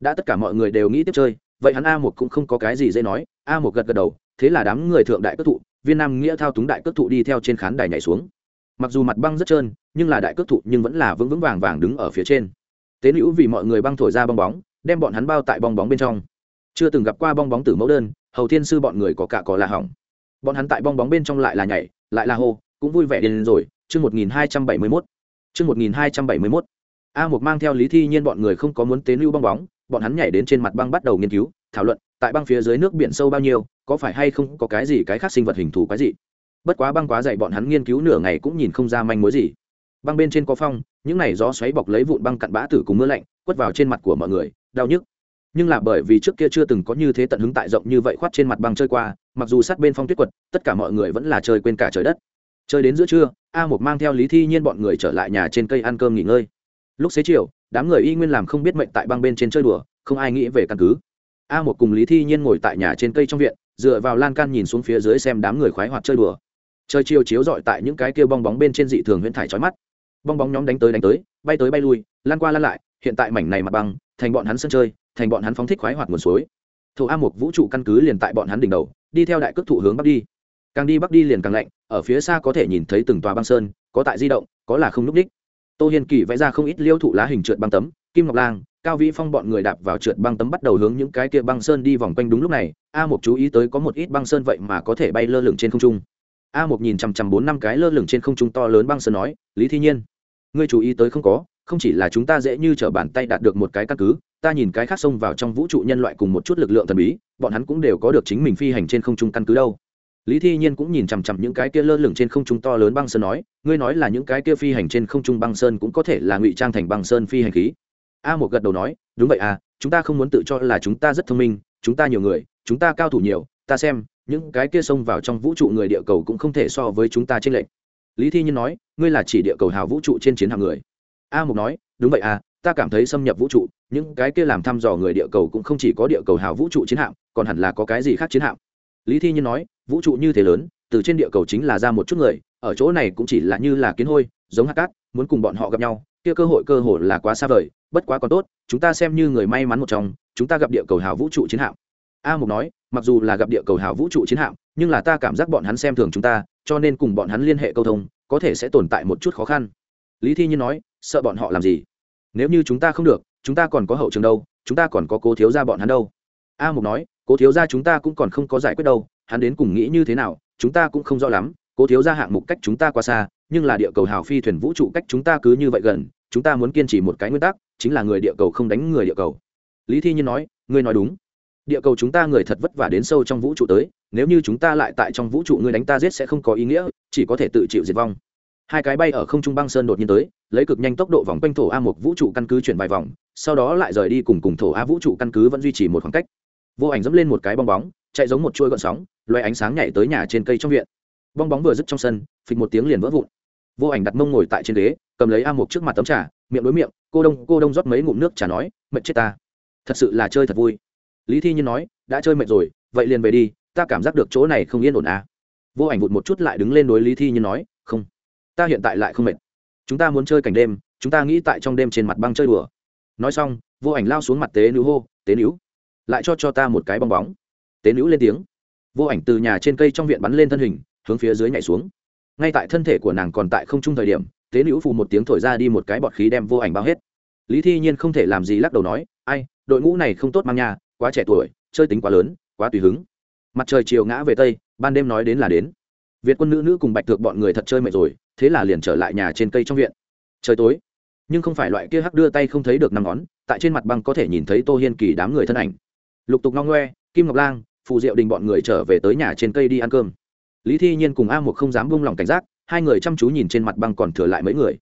Đã tất cả mọi người đều nghĩ tiếp chơi, vậy hắn a một cũng không có cái gì dễ nói, a một gật gật đầu, thế là đám người thượng đại cất thụ, viên nam nghĩa thao túng đại cất thụ đi theo trên khán đài nhảy xuống mặc dù mặt băng rất trơn, nhưng là đại cước thụ nhưng vẫn là vững vững vàng vàng đứng ở phía trên. Tế nữ vì mọi người băng thổi ra bong bóng, đem bọn hắn bao tại bong bóng bên trong. Chưa từng gặp qua bong bóng tử mẫu đơn, hầu thiên sư bọn người có cả có là hỏng. Bọn hắn tại bong bóng bên trong lại là nhảy, lại là hô, cũng vui vẻ đến rồi. Chương một nghìn hai trăm bảy mươi mốt. Chương một nghìn hai trăm bảy mươi mốt. A một mang theo lý thi nhiên bọn người không có muốn tế lưu bong bóng, bọn hắn nhảy đến trên mặt băng bắt đầu nghiên cứu, thảo luận, tại băng phía dưới nước biển sâu bao nhiêu, có phải hay không có cái gì cái khác sinh vật hình thù cái gì bất quá băng quá dày bọn hắn nghiên cứu nửa ngày cũng nhìn không ra manh mối gì. Băng bên trên có phong, những này gió xoáy bọc lấy vụn băng cặn bã tử cùng mưa lạnh, quất vào trên mặt của mọi người, đau nhức. Nhưng là bởi vì trước kia chưa từng có như thế tận hứng tại rộng như vậy khoát trên mặt băng chơi qua, mặc dù sát bên phong tuyết quật, tất cả mọi người vẫn là chơi quên cả trời đất. Chơi đến giữa trưa, a một mang theo lý thi nhiên bọn người trở lại nhà trên cây ăn cơm nghỉ ngơi. Lúc xế chiều, đám người y nguyên làm không biết mệnh tại băng bên trên chơi đùa, không ai nghĩ về căn cứ. A một cùng lý thi nhiên ngồi tại nhà trên cây trong viện, dựa vào lan can nhìn xuống phía dưới xem đám người khoái hoạt chơi đùa chơi chiều chiếu dọi tại những cái kia bong bóng bên trên dị thường huyễn thải trói mắt. Bong bóng nhóm đánh tới đánh tới, bay tới bay lui, lan qua lan lại, hiện tại mảnh này mặt băng, thành bọn hắn sân chơi, thành bọn hắn phóng thích khoái hoạt nguồn suối. Thổ a một vũ trụ căn cứ liền tại bọn hắn đỉnh đầu, đi theo đại cước thụ hướng bắc đi. Càng đi bắc đi liền càng lạnh, ở phía xa có thể nhìn thấy từng tòa băng sơn, có tại di động, có là không n ú c đích. Tô hiền kỳ vẽ ra không ít liêu thụ lá hình trượt băng tấm, kim ngọc lang, cao vĩ phong bọn người đạp vào trượt băng tấm bắt đầu hướng những cái kia băng sơn đi vòng quanh đúng lúc này, a một chú ý tới có một ít băng sơn vậy mà có thể bay lơ lửng trên không trung a một nhìn chằm chằm bốn năm cái lơ lửng trên không trung to lớn băng sơn nói, lý thi nhiên, ngươi chú ý tới không có, không chỉ là chúng ta dễ như t r ở bàn tay đạt được một cái căn cứ, ta nhìn cái khác xông vào trong vũ trụ nhân loại cùng một chút lực lượng thần bí, bọn hắn cũng đều có được chính mình phi hành trên không trung căn cứ đâu. Lý thi nhiên cũng nhìn chằm chằm những cái kia lơ lửng trên không trung to lớn băng sơn nói, ngươi nói là những cái kia phi hành trên không trung băng sơn cũng có thể là ngụy trang thành băng sơn phi hành khí. A một gật đầu nói, đúng vậy à chúng ta không muốn tự cho là chúng ta rất thông minh, chúng ta nhiều người, chúng ta cao thủ nhiều, ta xem những cái kia xông vào trong vũ trụ người địa cầu cũng không thể so với chúng ta trên lệnh lý thi nhiên nói, ngươi là chỉ địa cầu hào vũ trụ trên chiến hạm người. A mục nói, đúng vậy à ta cảm thấy xâm nhập vũ trụ, những cái kia làm thăm dò người địa cầu cũng không chỉ có địa cầu hào vũ trụ chiến hạm, còn hẳn là có cái gì khác chiến hạm. Lý thi nhiên nói, vũ trụ như thế lớn, từ trên địa cầu chính là ra một chút người, ở chỗ này cũng chỉ là như là kiến hôi, giống hạt cát, muốn cùng bọn họ gặp nhau, kia cơ hội cơ hội là quá xa vời, bất quá còn tốt, chúng ta xem như người may mắn một trong, chúng ta gặp địa cầu hào vũ trụ chiến hạm. A mục nói mặc dù là gặp địa cầu hào vũ trụ chiến hạm, nhưng là ta cảm giác bọn hắn xem thường chúng ta, cho nên cùng bọn hắn liên hệ câu thông, có thể sẽ tồn tại một chút khó khăn. Lý thi nhiên nói, sợ bọn họ làm gì? Nếu như chúng ta không được, chúng ta còn có hậu trường đâu, chúng ta còn có cố thiếu ra bọn hắn đâu. A mục nói, cố thiếu ra chúng ta cũng còn không có giải quyết đâu, hắn đến cùng nghĩ như thế nào, chúng ta cũng không rõ lắm, cố thiếu ra hạng mục cách chúng ta quá xa, nhưng là địa cầu hào phi thuyền vũ trụ cách chúng ta cứ như vậy gần, chúng ta muốn kiên trì một cái nguyên tắc, chính là người địa cầu không đánh người địa cầu. Lý thi nhiên nói, ngươi nói đúng địa cầu chúng ta người thật vất vả đến sâu trong vũ trụ tới, nếu như chúng ta lại tại trong vũ trụ ngươi đánh ta giết sẽ không có ý nghĩa, chỉ có thể tự chịu diệt vong. Hai cái bay ở không trung băng sơn đột nhiên tới, lấy cực nhanh tốc độ vòng quanh thổ a một vũ trụ căn cứ chuyển vài vòng, sau đó lại rời đi cùng cùng thổ a vũ trụ căn cứ vẫn duy trì một khoảng cách. Vô ảnh dẫm lên một cái bong bóng, chạy giống một chuôi gọn sóng loay ánh sáng nhảy tới nhà trên cây trong viện. Bong bóng vừa dứt trong sân, phịch một tiếng liền vỡ vụn. Vô ảnh đặt mông ngồi tại trên ghế, cầm lấy a một trước mặt tấm trà, miệng đối miệng, cô đông cô đông rót mấy ngụm nước trà nói, mệt chết ta. Thật sự là chơi thật vui lý thi nhiên nói, đã chơi mệt rồi, vậy liền về đi, ta cảm giác được chỗ này không yên ổn à. Vô ảnh vụt một chút lại đứng lên đối lý thi nhiên nói, không, ta hiện tại lại không mệt. Chúng ta muốn chơi cảnh đêm, chúng ta nghĩ tại trong đêm trên mặt băng chơi đùa. Nói xong, vô ảnh lao xuống mặt tế nữ hô, tế nữ, lại cho cho ta một cái bong bóng. Tế nữ lên tiếng. Vô ảnh từ nhà trên cây trong viện bắn lên thân hình, hướng phía dưới nhảy xuống. Ngay tại thân thể của nàng còn tại không trung thời điểm, tế nữ phù một tiếng thổi ra đi một cái bọt khí đem vô ảnh bao hết. Lý thi nhiên không thể làm gì lắc đầu nói, ai, đội ngũ này không tốt mang nhà quá trẻ tuổi, chơi tính quá lớn, quá tùy hứng. Mặt trời chiều ngã về tây, ban đêm nói đến là đến. Việt quân nữ nữ cùng bạch thược bọn người thật chơi mệt rồi, thế là liền trở lại nhà trên cây trong viện. Trời tối, nhưng không phải loại kia hắc đưa tay không thấy được năm ngón, tại trên mặt băng có thể nhìn thấy tô hiên kỳ đám người thân ảnh. Lục tục ngong ngoe, kim ngọc lang, phù diệu đình bọn người trở về tới nhà trên cây đi ăn cơm. Lý thi nhiên cùng a một không dám buông lỏng cảnh giác, hai người chăm chú nhìn trên mặt băng còn thừa lại mấy người.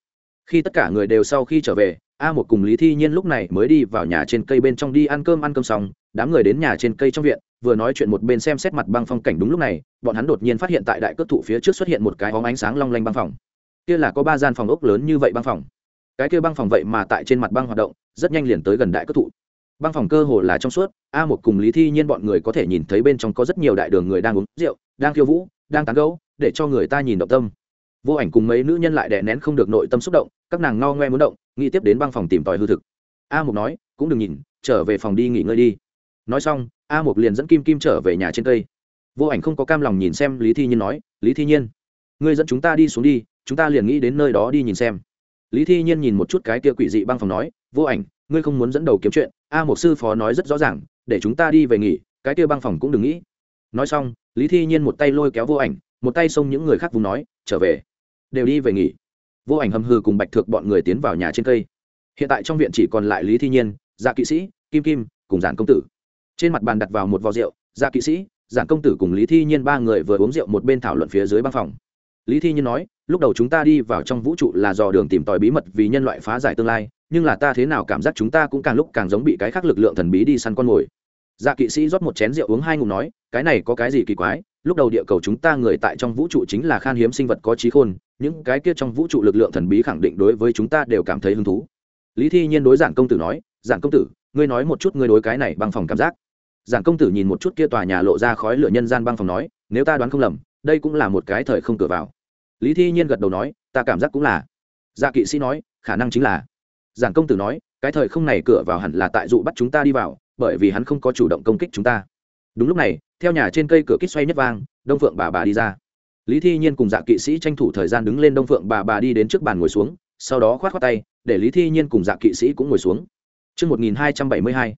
Khi tất cả người đều sau khi trở về, a một cùng lý thi nhiên lúc này mới đi vào nhà trên cây bên trong đi ăn cơm ăn cơm xong đám người đến nhà trên cây trong viện, vừa nói chuyện một bên xem xét mặt băng phong cảnh đúng lúc này, bọn hắn đột nhiên phát hiện tại đại cước thụ phía trước xuất hiện một cái hóng ánh sáng long lanh băng phòng. Kia là có ba gian phòng ốc lớn như vậy băng phòng. Cái kia băng phòng vậy mà tại trên mặt băng hoạt động, rất nhanh liền tới gần đại cước thụ. Băng phòng cơ hồ là trong suốt, a một cùng lý thi nhiên bọn người có thể nhìn thấy bên trong có rất nhiều đại đường người đang uống rượu, đang khiêu vũ, đang tán gấu để cho người ta nhìn động tâm. Vô ảnh cùng mấy nữ nhân lại đè nén không được nội tâm xúc động, các nàng no ngoe muốn động, nghĩ tiếp đến băng phòng tìm tòi hư thực. A mục nói, cũng đừng nhìn, trở về phòng đi nghỉ ngơi đi nói xong, a mục liền dẫn kim kim trở về nhà trên cây. Vô ảnh không có cam lòng nhìn xem lý thi nhiên nói, lý thi nhiên, ngươi dẫn chúng ta đi xuống đi, chúng ta liền nghĩ đến nơi đó đi nhìn xem. Lý thi nhiên nhìn một chút cái kia quỷ dị băng phòng nói, vô ảnh, ngươi không muốn dẫn đầu kiếm chuyện, a một sư phó nói rất rõ ràng, để chúng ta đi về nghỉ, cái kia băng phòng cũng đừng nghĩ. Nói xong, lý thi nhiên một tay lôi kéo vô ảnh, một tay xông những người khác vùng nói, trở về, đều đi về nghỉ. Vô ảnh hầm hư cùng bạch thược bọn người tiến vào nhà trên cây. Hiện tại trong viện chỉ còn lại lý thi nhiên dạ kỵ sĩ, kim kim cùng giản công tử trên mặt bàn đặt vào một vò rượu dạ kỵ sĩ, giản công tử cùng lý thi nhiên ba người vừa uống rượu một bên thảo luận phía dưới băng phòng. Lý thi nhiên nói, lúc đầu chúng ta đi vào trong vũ trụ là dò đường tìm tòi bí mật vì nhân loại phá giải tương lai, nhưng là ta thế nào cảm giác chúng ta cũng càng lúc càng giống bị cái khác lực lượng thần bí đi săn con mồi. Dạ kỵ sĩ rót một chén rượu uống hai ngụm nói, cái này có cái gì kỳ quái, lúc đầu địa cầu chúng ta người tại trong vũ trụ chính là khan hiếm sinh vật có trí khôn, những cái kia trong vũ trụ lực lượng thần bí khẳng định đối với chúng ta đều cảm thấy hứng thú. Lý thi nhiên đối giản công tử nói, giản công tử, ngươi nói một chút ngươi đối cái này bằng phòng cảm giác giản công tử nhìn một chút kia tòa nhà lộ ra khói lửa nhân gian băng phòng nói nếu ta đoán không lầm đây cũng là một cái thời không cửa vào. Lý thi nhiên gật đầu nói ta cảm giác cũng là. Dạ kỵ sĩ nói khả năng chính là. Giản công tử nói cái thời không này cửa vào hẳn là tại dụ bắt chúng ta đi vào bởi vì hắn không có chủ động công kích chúng ta. Đúng lúc này theo nhà trên cây cửa kích xoay nhất vang đông phượng bà bà đi ra. Lý thi nhiên cùng dạ kỵ sĩ tranh thủ thời gian đứng lên đông phượng bà bà đi đến trước bàn ngồi xuống sau đó khoát khoát tay để lý thi nhiên cùng dạ kỵ sĩ cũng ngồi xuống. Trước 1272,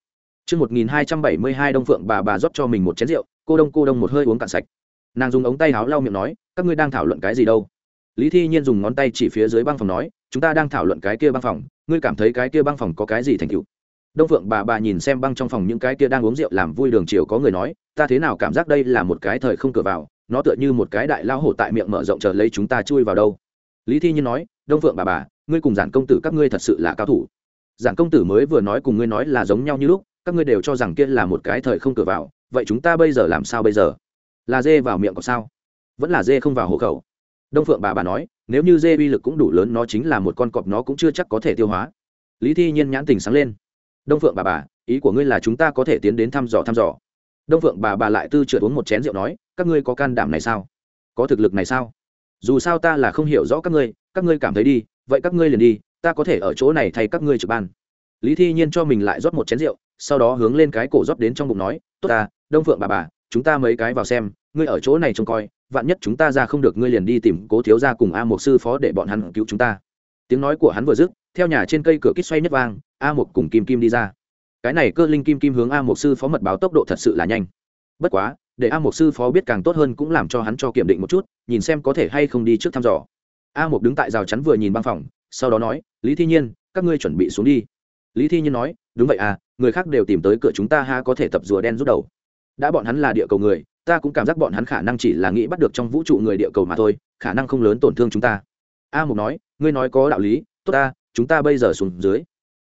Chương 1272 Đông Phượng bà bà rót cho mình một chén rượu, cô đông cô đông một hơi uống cạn sạch. Nàng dùng ống tay áo lau miệng nói, các ngươi đang thảo luận cái gì đâu? Lý Thi Nhiên dùng ngón tay chỉ phía dưới băng phòng nói, chúng ta đang thảo luận cái kia băng phòng, ngươi cảm thấy cái kia băng phòng có cái gì thành tựu? Đông Phượng bà bà nhìn xem băng trong phòng những cái kia đang uống rượu làm vui đường chiều có người nói, ta thế nào cảm giác đây là một cái thời không cửa vào, nó tựa như một cái đại lao hổ tại miệng mở rộng chờ lấy chúng ta chui vào đâu. Lý Thi Nhiên nói, Đông Phượng bà bà, ngươi cùng giản công tử các ngươi thật sự là cao thủ giản công tử mới vừa nói cùng ngươi nói là giống nhau như lúc các ngươi đều cho rằng kia là một cái thời không cửa vào, vậy chúng ta bây giờ làm sao bây giờ? Là dê vào miệng có sao? Vẫn là dê không vào hộ khẩu? Đông phượng bà bà nói, nếu như dê uy lực cũng đủ lớn, nó chính là một con cọp, nó cũng chưa chắc có thể tiêu hóa. Lý thi nhiên nhãn tình sáng lên. Đông phượng bà bà, ý của ngươi là chúng ta có thể tiến đến thăm dò thăm dò. Đông phượng bà bà lại tư trượt uống một chén rượu nói, các ngươi có can đảm này sao? Có thực lực này sao? Dù sao ta là không hiểu rõ các ngươi các ngươi cảm thấy đi, vậy các ngươi liền đi, ta có thể ở chỗ này thay các ngươi trực ban. Lý thi nhiên cho mình lại rót một chén rượu sau đó hướng lên cái cổ rót đến trong bụng nói, tốt ta, đông phượng bà bà, chúng ta mấy cái vào xem, ngươi ở chỗ này trông coi, vạn nhất chúng ta ra không được ngươi liền đi tìm cố thiếu ra cùng a một sư phó để bọn hắn cứu chúng ta. Tiếng nói của hắn vừa dứt, theo nhà trên cây cửa kích xoay nhất vang, a một cùng kim kim đi ra. Cái này cơ linh kim kim hướng a một sư phó mật báo tốc độ thật sự là nhanh. Bất quá, để a một sư phó biết càng tốt hơn cũng làm cho hắn cho kiểm định một chút, nhìn xem có thể hay không đi trước thăm dò. A một đứng tại rào chắn vừa nhìn băng phòng, sau đó nói, lý thi nhiên, các ngươi chuẩn bị xuống đi lý thi nhiên nói, đúng vậy à người khác đều tìm tới cửa chúng ta ha, có thể tập rùa đen rút đầu. Đã bọn hắn là địa cầu người, ta cũng cảm giác bọn hắn khả năng chỉ là nghĩ bắt được trong vũ trụ người địa cầu mà thôi, khả năng không lớn tổn thương chúng ta. A mục nói, ngươi nói có đạo lý, tốt ta, chúng ta bây giờ xuống dưới.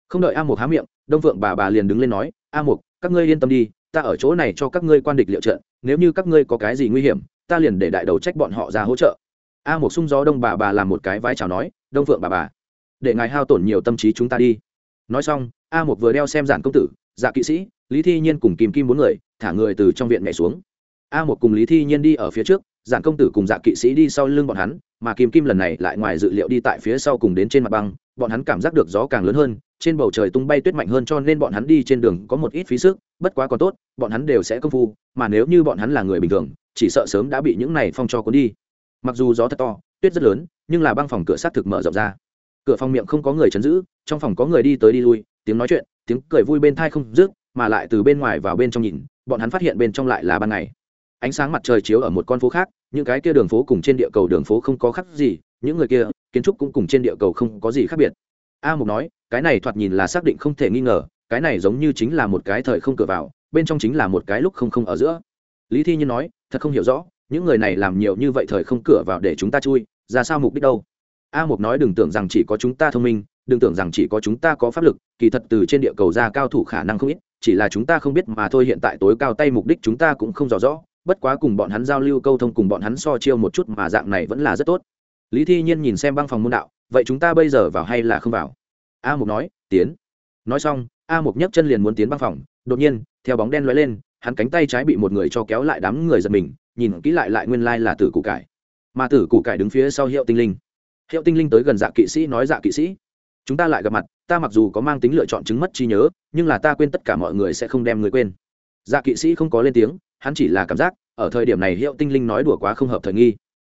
Không đợi a mục há miệng, đông vượng bà bà liền đứng lên nói, a mục, các ngươi yên tâm đi, ta ở chỗ này cho các ngươi quan địch liệu trận nếu như các ngươi có cái gì nguy hiểm, ta liền để đại đầu trách bọn họ ra hỗ trợ. A Mục sung gió đông bà bà làm một cái vai chào nói, đông Vượng bà bà, để ngài hao tổn nhiều tâm trí chúng ta đi nói xong, a một vừa đeo xem giản công tử dạ kỵ sĩ, lý thi nhiên cùng kìm kim bốn người, thả người từ trong viện nhảy xuống. A một cùng lý thi nhiên đi ở phía trước, giản công tử cùng dạ kỵ sĩ đi sau lưng bọn hắn, mà kim kim lần này lại ngoài dự liệu đi tại phía sau cùng đến trên mặt băng, bọn hắn cảm giác được gió càng lớn hơn, trên bầu trời tung bay tuyết mạnh hơn cho nên bọn hắn đi trên đường có một ít phí sức, bất quá còn tốt, bọn hắn đều sẽ công phu, mà nếu như bọn hắn là người bình thường, chỉ sợ sớm đã bị những này phong cho cuốn đi. Mặc dù gió thật to, tuyết rất lớn, nhưng là băng phòng cửa sát thực mở rộng ra cửa phòng miệng không có người chấn giữ, trong phòng có người đi tới đi lui, tiếng nói chuyện, tiếng cười vui bên thai không rước mà lại từ bên ngoài vào bên trong nhìn, bọn hắn phát hiện bên trong lại là ban ngày. Ánh sáng mặt trời chiếu ở một con phố khác, những cái kia đường phố cùng trên địa cầu đường phố không có khác gì, những người kia, kiến trúc cũng cùng trên địa cầu không có gì khác biệt. A mục nói, cái này thoạt nhìn là xác định không thể nghi ngờ, cái này giống như chính là một cái thời không cửa vào, bên trong chính là một cái lúc không không ở giữa. Lý thi nhiên nói, thật không hiểu rõ, những người này làm nhiều như vậy thời không cửa vào để chúng ta chui, ra sao mục đích đâu? A mục nói đừng tưởng rằng chỉ có chúng ta thông minh, đừng tưởng rằng chỉ có chúng ta có pháp lực, kỳ thật từ trên địa cầu ra cao thủ khả năng không ít, chỉ là chúng ta không biết mà thôi, hiện tại tối cao tay mục đích chúng ta cũng không rõ rõ, bất quá cùng bọn hắn giao lưu câu thông cùng bọn hắn so chiêu một chút mà dạng này vẫn là rất tốt. Lý thi nhiên nhìn xem băng phòng môn đạo, vậy chúng ta bây giờ vào hay là không vào? A mục nói, tiến. Nói xong, a mục nhấc chân liền muốn tiến băng phòng, đột nhiên, theo bóng đen lóe lên, hắn cánh tay trái bị một người cho kéo lại đám người giật mình, nhìn kỹ lại lại nguyên lai là tử củ cải. Mà tử củ cải đứng phía sau hiệu tinh linh hiệu tinh linh tới gần dạ kỵ sĩ nói dạ kỵ sĩ, chúng ta lại gặp mặt, ta mặc dù có mang tính lựa chọn chứng mất trí nhớ, nhưng là ta quên tất cả mọi người sẽ không đem người quên. Dạ kỵ sĩ không có lên tiếng, hắn chỉ là cảm giác, ở thời điểm này hiệu tinh linh nói đùa quá không hợp thời nghi.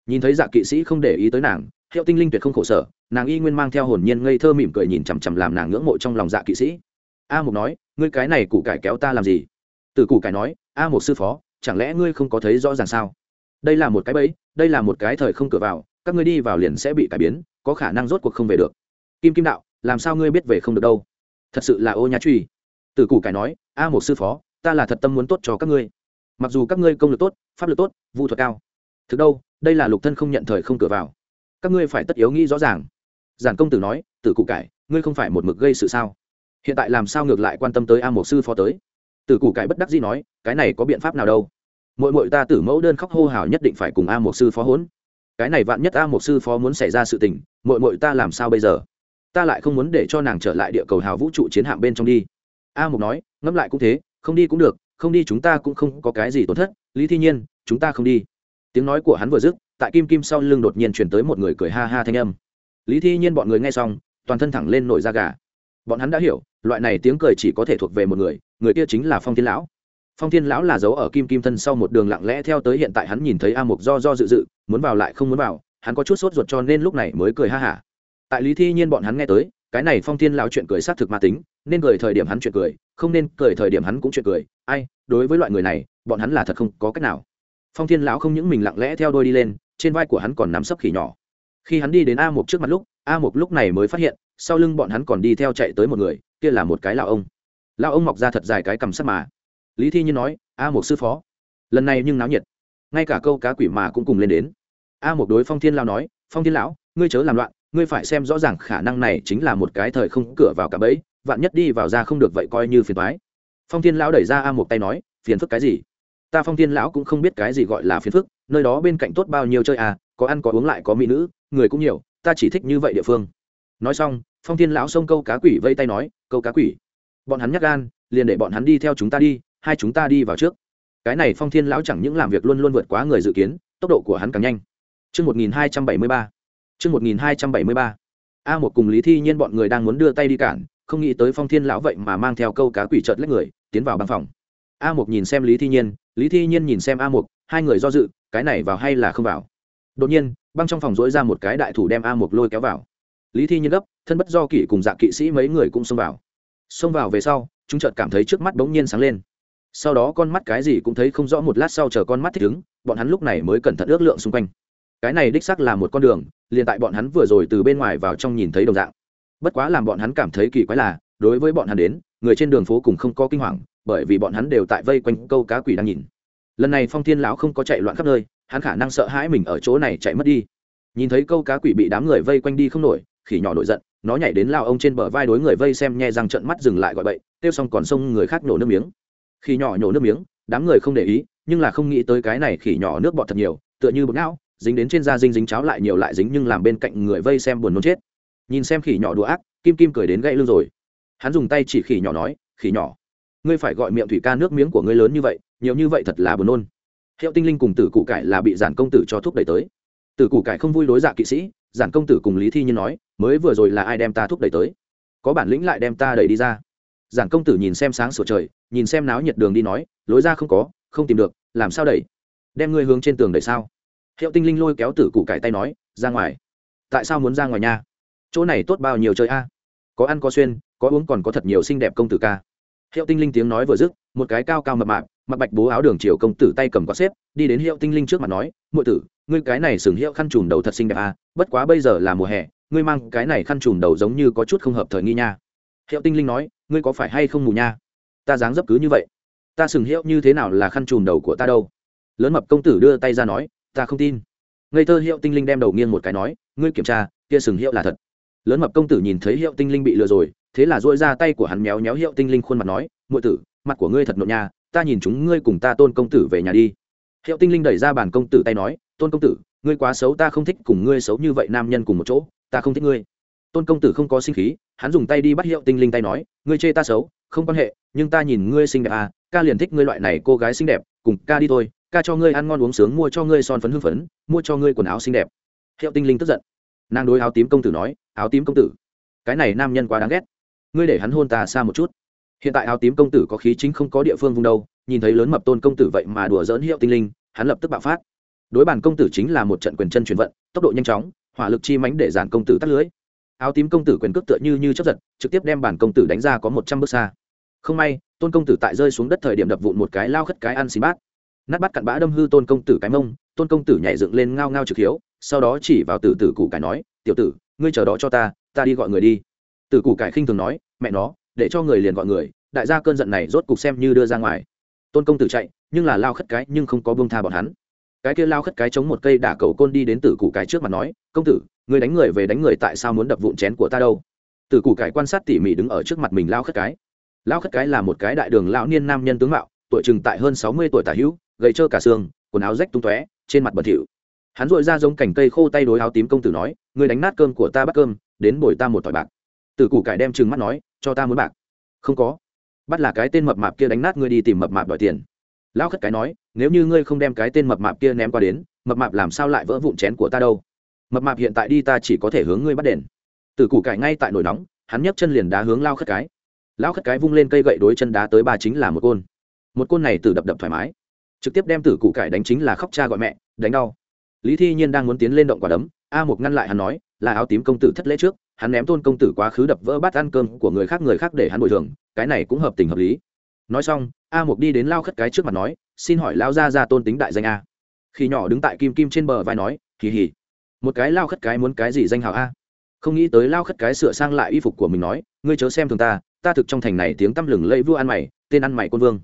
Nhìn thấy dạ kỵ sĩ không để ý tới nàng, hiệu tinh linh tuyệt không khổ sở, nàng y nguyên mang theo hồn nhiên ngây thơ mỉm cười nhìn chằm chằm làm nàng ngưỡng mộ trong lòng dạ kỵ sĩ. A mục nói, ngươi cái này củ cải kéo ta làm gì? Từ củ cải nói, a một sư phó, chẳng lẽ ngươi không có thấy rõ ràng sao? Đây là một cái bẫy, đây là một cái thời không cửa vào các ngươi đi vào liền sẽ bị cải biến, có khả năng rốt cuộc không về được. Kim kim đạo, làm sao ngươi biết về không được đâu? Thật sự là ô nhá truy. Tử củ cải nói, a một sư phó, ta là thật tâm muốn tốt cho các ngươi. Mặc dù các ngươi công lực tốt, pháp lực tốt vu thuật cao, thực đâu, đây là lục thân không nhận thời không cửa vào. Các ngươi phải tất yếu nghĩ rõ ràng. Giản công tử nói, tử cụ cải, ngươi không phải một mực gây sự sao? Hiện tại làm sao ngược lại quan tâm tới a một sư phó tới? Tử cụ cải bất đắc dĩ nói, cái này có biện pháp nào đâu? Mỗi mỗi ta tử mẫu đơn khóc hô hào nhất định phải cùng a một sư phó hốn cái này vạn nhất a một sư phó muốn xảy ra sự tình mội mội ta làm sao bây giờ? Ta lại không muốn để cho nàng trở lại địa cầu hào vũ trụ chiến hạm bên trong đi. A mục nói, ngẫm lại cũng thế, không đi cũng được, không đi chúng ta cũng không có cái gì tổn thất, lý thi nhiên, chúng ta không đi. Tiếng nói của hắn vừa dứt, tại kim kim sau lưng đột nhiên chuyển tới một người cười ha ha thanh âm. Lý thi nhiên bọn người nghe xong, toàn thân thẳng lên nổi da gà. Bọn hắn đã hiểu, loại này tiếng cười chỉ có thể thuộc về một người người kia chính là phong thiên lão phong thiên lão là giấu ở kim kim thân sau một đường lặng lẽ theo tới hiện tại hắn nhìn thấy a mục do do dự dự, muốn vào lại không muốn vào, hắn có chút sốt ruột cho nên lúc này mới cười ha hả. Tại lý thi nhiên bọn hắn nghe tới, cái này phong thiên lão chuyện cười xác thực ma tính, nên cười thời điểm hắn chuyện cười, không nên cười thời điểm hắn cũng chuyện cười. Ai, đối với loại người này, bọn hắn là thật không có cách nào. Phong thiên lão không những mình lặng lẽ theo đôi đi lên, trên vai của hắn còn nắm sấp khỉ nhỏ. Khi hắn đi đến a Mục trước mặt lúc, a Mục lúc này mới phát hiện, sau lưng bọn hắn còn đi theo chạy tới một người, kia là một cái lão ông. Lão ông mọc ra thật dài cái cầm sắt mà lý thi nhiên nói, a một sư phó, lần này nhưng náo nhiệt. Ngay cả câu cá quỷ mà cũng cùng lên đến. A một đối phong thiên lao nói, phong thiên lão, ngươi chớ làm loạn, ngươi phải xem rõ ràng khả năng này chính là một cái thời không cửa vào cả bẫy, vạn nhất đi vào ra không được vậy coi như phiền thoái phong thiên lão đẩy ra a một tay nói, phiền phức cái gì? Ta phong thiên lão cũng không biết cái gì gọi là phiền phức, nơi đó bên cạnh tốt bao nhiêu chơi à có ăn có uống lại có mỹ nữ, người cũng nhiều, ta chỉ thích như vậy địa phương. Nói xong, phong thiên lão xông câu cá quỷ vây tay nói, câu cá quỷ, bọn hắn nhắc gan, liền để bọn hắn đi theo chúng ta đi hai chúng ta đi vào trước cái này phong thiên lão chẳng những làm việc luôn luôn vượt quá người dự kiến tốc độ của hắn càng nhanh Trước 1273. Trước 1273. A một cùng Lý Thi Nhiên bọn người đang muốn đưa tay đi cản, không nghĩ tới Phong Thiên lão vậy mà mang theo câu cá quỷ chợt lách người, tiến vào băng phòng. A một nhìn xem Lý Thi Nhiên, Lý Thi Nhiên nhìn xem A một, hai người do dự, cái này vào hay là không vào. Đột nhiên, băng trong phòng rỗi ra một cái đại thủ đem A một lôi kéo vào. Lý Thi Nhiên gấp, thân bất do kỷ cùng dạ kỵ sĩ mấy người cũng xông vào. Xông vào về sau, chúng chợt cảm thấy trước mắt bỗng nhiên sáng lên. Sau đó con mắt cái gì cũng thấy không rõ một lát sau chờ con mắt thích ứng, bọn hắn lúc này mới cẩn thận ước lượng xung quanh. Cái này đích xác là một con đường liền tại bọn hắn vừa rồi từ bên ngoài vào trong nhìn thấy đồng dạng. Bất quá làm bọn hắn cảm thấy kỳ quái là đối với bọn hắn đến người trên đường phố cùng không có kinh hoàng bởi vì bọn hắn đều tại vây quanh câu cá quỷ đang nhìn. Lần này phong thiên lão không có chạy loạn khắp nơi hắn khả năng sợ hãi mình ở chỗ này chạy mất đi. Nhìn thấy câu cá quỷ bị đám người vây quanh đi không nổi khỉ nhỏ nổi giận nó nhảy đến lao ông trên bờ vai đối người vây xem nhẹ răng trận mắt dừng lại gọi bậy tiêu xong còn xông người khác nổ nước miếng khi nhỏ nhổ nước miếng, đám người không để ý, nhưng là không nghĩ tới cái này khỉ nhỏ nước bọt thật nhiều, tựa như bột não dính đến trên da dinh dính cháo lại nhiều lại dính nhưng làm bên cạnh người vây xem buồn nôn chết. Nhìn xem khỉ nhỏ đùa ác, kim kim cười đến gãy lưng rồi. Hắn dùng tay chỉ khỉ nhỏ nói, khỉ nhỏ, ngươi phải gọi miệng thủy ca nước miếng của ngươi lớn như vậy, nhiều như vậy thật là buồn nôn. Hiệu tinh linh cùng tử cụ cải là bị giản công tử cho thúc đẩy tới. Tử cụ cải không vui đối dạ kỵ sĩ, giản công tử cùng lý thi nhiên nói, mới vừa rồi là ai đem ta thúc đẩy tới? Có bản lĩnh lại đem ta đẩy đi ra giản công tử nhìn xem sáng sủa trời, nhìn xem náo nhiệt đường đi nói, lối ra không có, không tìm được, làm sao đẩy? Đem ngươi hướng trên tường đẩy sao? Hiệu tinh linh lôi kéo tử cụ cải tay nói, ra ngoài. Tại sao muốn ra ngoài nha? Chỗ này tốt bao nhiêu chơi a? Có ăn có xuyên, có uống còn có thật nhiều xinh đẹp công tử ca. Hiệu tinh linh tiếng nói vừa dứt, một cái cao cao mập mạp, mặc bạch bố áo đường chiều công tử tay cầm có xếp, đi đến hiệu tinh linh trước mặt nói, muội tử, ngươi cái này sừng hiệu khăn trùm đầu thật xinh đẹp à bất quá bây giờ là mùa hè, ngươi mang cái này khăn trùm đầu giống như có chút không hợp thời nghi nha hiệu tinh linh nói, ngươi có phải hay không mù nha? Ta dáng dấp cứ như vậy. Ta sừng hiệu như thế nào là khăn trùm đầu của ta đâu? Lớn mập công tử đưa tay ra nói, ta không tin. Ngây thơ hiệu tinh linh đem đầu nghiêng một cái nói, ngươi kiểm tra, kia sừng hiệu là thật. Lớn mập công tử nhìn thấy hiệu tinh linh bị lừa rồi, thế là dỗi ra tay của hắn méo méo hiệu tinh linh khuôn mặt nói ngụy tử, mặt của ngươi thật nộn nha, ta nhìn chúng ngươi cùng ta tôn công tử về nhà đi. Hiệu tinh linh đẩy ra bàn công tử tay nói, tôn công tử, ngươi quá xấu, ta không thích cùng ngươi xấu như vậy nam nhân cùng một chỗ, ta không thích ngươi tôn công tử không có sinh khí, hắn dùng tay đi bắt hiệu tinh linh tay nói, ngươi chê ta xấu, không quan hệ, nhưng ta nhìn ngươi xinh đẹp à ca liền thích ngươi loại này cô gái xinh đẹp, cùng ca đi thôi, ca cho ngươi ăn ngon uống sướng, mua cho ngươi son phấn hưng phấn, mua cho ngươi quần áo xinh đẹp. Hiệu tinh linh tức giận. Nàng đối áo tím công tử nói, áo tím công tử, cái này nam nhân quá đáng ghét. Ngươi để hắn hôn ta xa một chút. Hiện tại áo tím công tử có khí chính không có địa phương vùng đâu, nhìn thấy lớn mập tôn công tử vậy mà đùa dỡn hiệu tinh linh, hắn lập tức bạo phát. Đối bàn công tử chính là một trận quyền chân chuyển vận, tốc độ nhanh chóng, hỏa lực chi mánh để giản công tử tắt lưới áo tím công tử quyền cước tựa như như chấp giật, trực tiếp đem bản công tử đánh ra có một trăm bước xa. Không may, tôn công tử tại rơi xuống đất thời điểm đập vụn một cái lao khất cái ăn xì bát. Nát bắt cặn bã đâm hư tôn công tử cái mông, tôn công tử nhảy dựng lên ngao ngao trực hiếu, sau đó chỉ vào tử tử cụ cải nói, tiểu tử, ngươi chờ đó cho ta ta đi gọi người đi. Tử cụ cải khinh thường nói, mẹ nó, để cho người liền gọi người, đại gia cơn giận này rốt cục xem như đưa ra ngoài. Tôn công tử chạy, nhưng là lao khất cái nhưng không có bông tha bọn hắn. Cái kia lao khất cái chống một cây đả cầu côn đi đến tử cụ cái trước mặt nói, công tử người đánh người về đánh người tại sao muốn đập vụn chén của ta đâu? Tử Củ cải quan sát tỉ mỉ đứng ở trước mặt mình lao khất cái. Lao khất cái là một cái đại đường lão niên nam nhân tướng mạo, tuổi chừng tại hơn sáu mươi tuổi tả hữu, gầy trơ cả xương, quần áo rách tung tóe, trên mặt bẩn thỉu. Hắn dội ra giống cành cây khô tay đối áo tím công tử nói người đánh nát cơm của ta bắt cơm, đến bồi ta một tỏi bạc. Tử Củ cải đem trừng mắt nói, cho ta muốn bạc. Không có. Bắt là cái tên mập mạp kia đánh nát ngươi đi tìm mập mạp đòi tiền. Lão khất cái nói, nếu như ngươi không đem cái tên mập mạp kia ném qua đến, mập mạp làm sao lại vỡ vụn chén của ta đâu? Mập mạp hiện tại đi ta chỉ có thể hướng ngươi bắt đền. Tử củ cải ngay tại nổi nóng, hắn nhấc chân liền đá hướng lao khất cái. Lao khất cái vung lên cây gậy đối chân đá tới ba chính là một côn. Một côn này từ đập đập thoải mái. Trực tiếp đem tử củ cải đánh chính là khóc cha gọi mẹ, đánh đau. Lý thi nhiên đang muốn tiến lên động quả đấm, a một ngăn lại hắn nói, là áo tím công tử thất lễ trước, hắn ném tôn công tử quá khứ đập vỡ bát ăn cơm của người khác người khác để hắn bồi thường, cái này cũng hợp tình hợp lý. Nói xong, a mục đi đến lao khất cái trước mặt nói, xin hỏi lao ra ra tôn tính đại danh a. Khi nhỏ đứng tại kim kim trên bờ vai nói kỳ hì một cái lao khất cái muốn cái gì danh hào a? Không nghĩ tới lao khất cái sửa sang lại y phục của mình nói, ngươi chớ xem thường ta ta thực trong thành này tiếng tăm lừng lẫy vua ăn mày, tên ăn mày côn vương.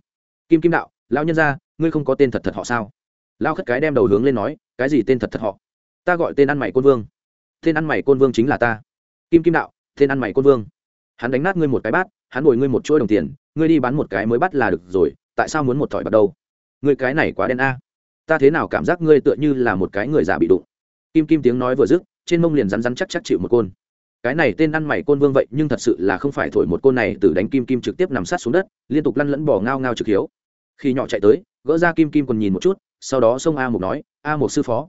Kim kim đạo lao nhân ra ngươi không có tên thật thật họ sao? Lao khất cái đem đầu hướng lên nói, cái gì tên thật thật họ? Ta gọi tên ăn mày côn vương. Tên ăn mày côn vương chính là ta. Kim kim đạo, tên ăn mày côn vương. Hắn đánh nát ngươi một cái bát, hắn bồi ngươi một chuỗi đồng tiền, ngươi đi bán một cái mới bắt là được rồi, tại sao muốn một thỏi bạc đâu? Ngươi cái này quá đen a. Ta thế nào cảm giác ngươi tựa như là một cái người già bị đụng? Kim kim tiếng nói vừa dứt, trên mông liền rắn rắn chắc chắc chịu một côn. Cái này tên ăn mày côn vương vậy, nhưng thật sự là không phải thổi một côn này từ đánh kim kim trực tiếp nằm sát xuống đất, liên tục lăn lẫn bỏ ngao ngao trực hiếu. Khi nhỏ chạy tới, gỡ ra kim kim còn nhìn một chút, sau đó xông a một nói, a một sư phó,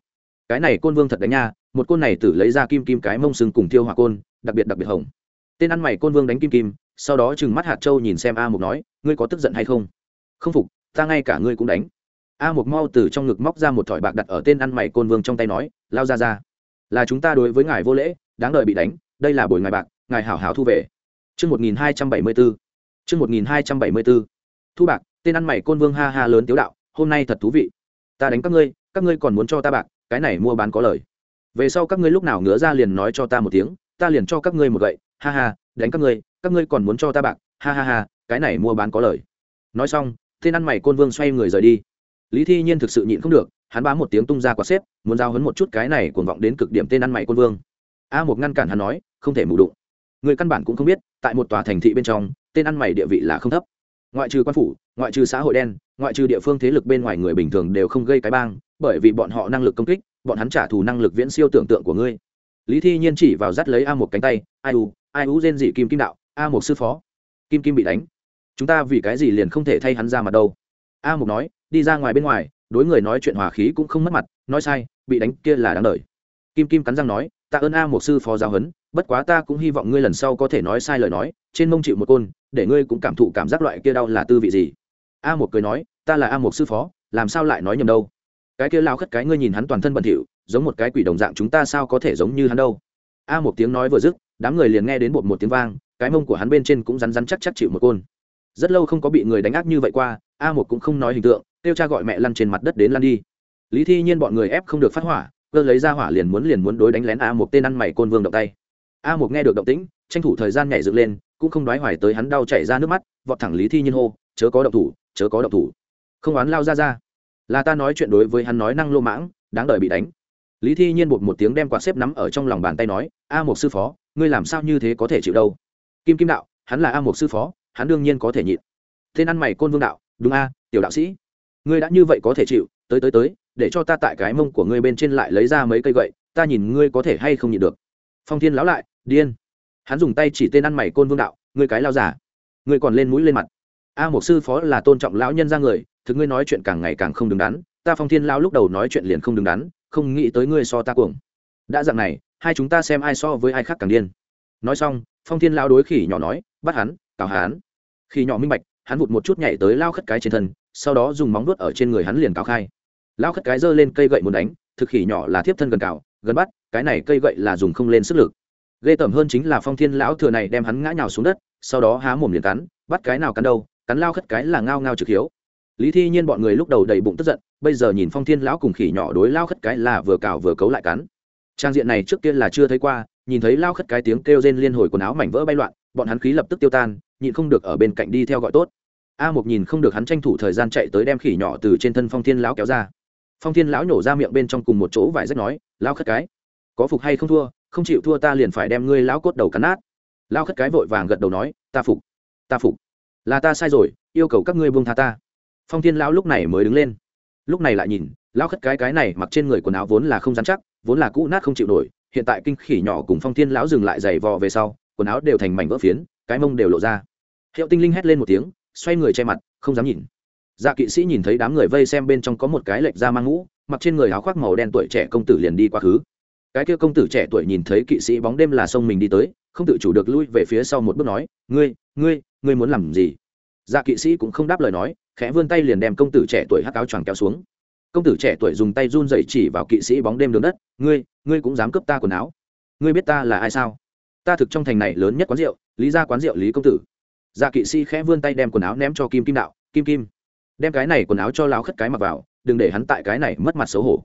cái này côn vương thật đánh nha, một côn này tử lấy ra kim kim cái mông sừng cùng thiêu hỏa côn, đặc biệt đặc biệt hồng. Tên ăn mày côn vương đánh kim kim, sau đó chừng mắt hạt châu nhìn xem a mục nói, ngươi có tức giận hay không? Không phục, ta ngay cả ngươi cũng đánh a mục mau từ trong ngực móc ra một thỏi bạc đặt ở tên ăn mày côn vương trong tay nói lao ra ra là chúng ta đối với ngài vô lễ đáng đợi bị đánh đây là bồi ngài bạc ngài hảo hảo thu về Chương 1274. Chương 1274. Thu bạc, tên ăn mày côn vương ha ha lớn tiếu đạo, hôm nay thật thú vị. Ta đánh các ngươi, các ngươi còn muốn cho ta bạc, cái này mua bán có lời. Về sau các ngươi lúc nào ngứa ra liền nói cho ta một tiếng, ta liền cho các ngươi một gậy, ha ha, đánh các ngươi, các ngươi còn muốn cho ta bạc ha ha ha cái này mua bán có lời nói xong tên ăn mày côn vương xoay người rời đi lý thi nhiên thực sự nhịn không được, hắn bám một tiếng tung ra quả xếp, muốn giao hấn một chút cái này cuồng vọng đến cực điểm tên ăn mày côn vương. A một ngăn cản hắn nói, không thể mù đụng. Người căn bản cũng không biết, tại một tòa thành thị bên trong, tên ăn mày địa vị là không thấp. Ngoại trừ quan phủ, ngoại trừ xã hội đen, ngoại trừ địa phương thế lực bên ngoài người bình thường đều không gây cái bang, bởi vì bọn họ năng lực công kích, bọn hắn trả thù năng lực viễn siêu tưởng tượng của ngươi. Lý thi nhiên chỉ vào dắt lấy a một cánh tay, ai u ai u rên dị kim kim đạo, a một sư phó. Kim kim bị đánh. Chúng ta vì cái gì liền không thể thay hắn ra mặt đâu? A Mục nói, đi ra ngoài bên ngoài, đối người nói chuyện hòa khí cũng không mất mặt, nói sai, bị đánh kia là đáng đời. Kim kim cắn răng nói, ta ơn a Mục sư phó giáo huấn, bất quá ta cũng hy vọng ngươi lần sau có thể nói sai lời nói, trên mông chịu một côn, để ngươi cũng cảm thụ cảm giác loại kia đau là tư vị gì. A một cười nói, ta là a một sư phó, làm sao lại nói nhầm đâu? Cái kia lao khất cái ngươi nhìn hắn toàn thân bẩn thỉu, giống một cái quỷ đồng dạng chúng ta sao có thể giống như hắn đâu? A một tiếng nói vừa dứt, đám người liền nghe đến bột một tiếng vang, cái mông của hắn bên trên cũng rắn rắn chắc chắc chịu một côn. Rất lâu không có bị người đánh ác như vậy qua a một cũng không nói hình tượng, kêu cha gọi mẹ lăn trên mặt đất đến lăn đi. Lý thi nhiên bọn người ép không được phát hỏa, cơ lấy ra hỏa liền muốn liền muốn đối đánh lén a một tên ăn mày côn vương động tay. A một nghe được động tĩnh, tranh thủ thời gian nhảy dựng lên, cũng không đoái hoài tới hắn đau chảy ra nước mắt, vọt thẳng lý thi nhiên hô, chớ có động thủ, chớ có động thủ. Không oán lao ra ra. Là ta nói chuyện đối với hắn nói năng lô mãng, đáng đợi bị đánh. Lý thi nhiên bột một tiếng đem quạt xếp nắm ở trong lòng bàn tay nói, a một sư phó, ngươi làm sao như thế có thể chịu đâu? Kim kim đạo, hắn là a một sư phó, hắn đương nhiên có thể nhịn. Tên ăn mày côn vương đạo đúng a, tiểu đạo sĩ. Ngươi đã như vậy có thể chịu, tới tới tới, để cho ta tại cái mông của ngươi bên trên lại lấy ra mấy cây gậy, ta nhìn ngươi có thể hay không nhịn được. Phong thiên lão lại, điên. Hắn dùng tay chỉ tên ăn mày côn vương đạo, ngươi cái lao giả. Ngươi còn lên mũi lên mặt. A một sư phó là tôn trọng lão nhân ra người, thực ngươi nói chuyện càng ngày càng không đứng đắn, ta phong thiên lão lúc đầu nói chuyện liền không đứng đắn, không nghĩ tới ngươi so ta cuồng. Đã dạng này, hai chúng ta xem ai so với ai khác càng điên. Nói xong, phong thiên lão đối khỉ nhỏ nói, bắt hắn cào hắn khi nhỏ minh bạch hắn vụt một chút nhảy tới lao khất cái trên thân, sau đó dùng móng vuốt ở trên người hắn liền cào khai. Lao khất cái giơ lên cây gậy muốn đánh, thực khỉ nhỏ là thiếp thân gần cào, gần bắt, cái này cây gậy là dùng không lên sức lực. Ghê tởm hơn chính là phong thiên lão thừa này đem hắn ngã nhào xuống đất, sau đó há mồm liền cắn, bắt cái nào cắn đâu, cắn lao khất cái là ngao ngao trực hiếu. Lý thi nhiên bọn người lúc đầu đầy bụng tức giận, bây giờ nhìn phong thiên lão cùng khỉ nhỏ đối lao khất cái là vừa cào vừa cấu lại cắn. Trang diện này trước kia là chưa thấy qua, nhìn thấy lao khất cái tiếng kêu rên liên hồi quần áo mảnh vỡ bay loạn bọn hắn khí lập tức tiêu tan, nhịn không được ở bên cạnh đi theo gọi tốt. A một nhìn không được hắn tranh thủ thời gian chạy tới đem khỉ nhỏ từ trên thân phong thiên lão kéo ra. Phong thiên lão nhổ ra miệng bên trong cùng một chỗ vải rách nói lao khất cái, có phục hay không thua? Không chịu thua ta liền phải đem ngươi lão cốt đầu cắn nát. Lao khất cái vội vàng gật đầu nói, ta phục ta phục. Là ta sai rồi, yêu cầu các ngươi buông tha ta. Phong thiên lão lúc này mới đứng lên. Lúc này lại nhìn, lão khất cái cái này mặc trên người quần áo vốn là không dán chắc, vốn là cũ nát không chịu nổi, hiện tại kinh khỉ nhỏ cùng phong thiên lão dừng lại giày vò về sau quần áo đều thành mảnh vỡ phiến, cái mông đều lộ ra. Hiệu tinh linh hét lên một tiếng, xoay người che mặt, không dám nhìn. Dạ kỵ sĩ nhìn thấy đám người vây xem bên trong có một cái lệch da mang ngũ, mặc trên người áo khoác màu đen tuổi trẻ công tử liền đi quá khứ cái kia công tử trẻ tuổi nhìn thấy kỵ sĩ bóng đêm là sông mình đi tới, không tự chủ được lui về phía sau một bước nói, ngươi ngươi ngươi muốn làm gì? Dạ kỵ sĩ cũng không đáp lời nói, khẽ vươn tay liền đem công tử trẻ tuổi hắc áo choàng kéo xuống. Công tử trẻ tuổi dùng tay run dậy chỉ vào kỵ sĩ bóng đêm đường đất, ngươi ngươi cũng dám cướp ta quần áo? Ngươi biết ta là ai sao? Ta thực trong thành này lớn nhất quán rượu, lý ra quán rượu lý công tử. Dạ kỵ sĩ khẽ vươn tay đem quần áo ném cho kim kim đạo. Kim kim, đem cái này quần áo cho láo khất cái mặc vào, đừng để hắn tại cái này mất mặt xấu hổ.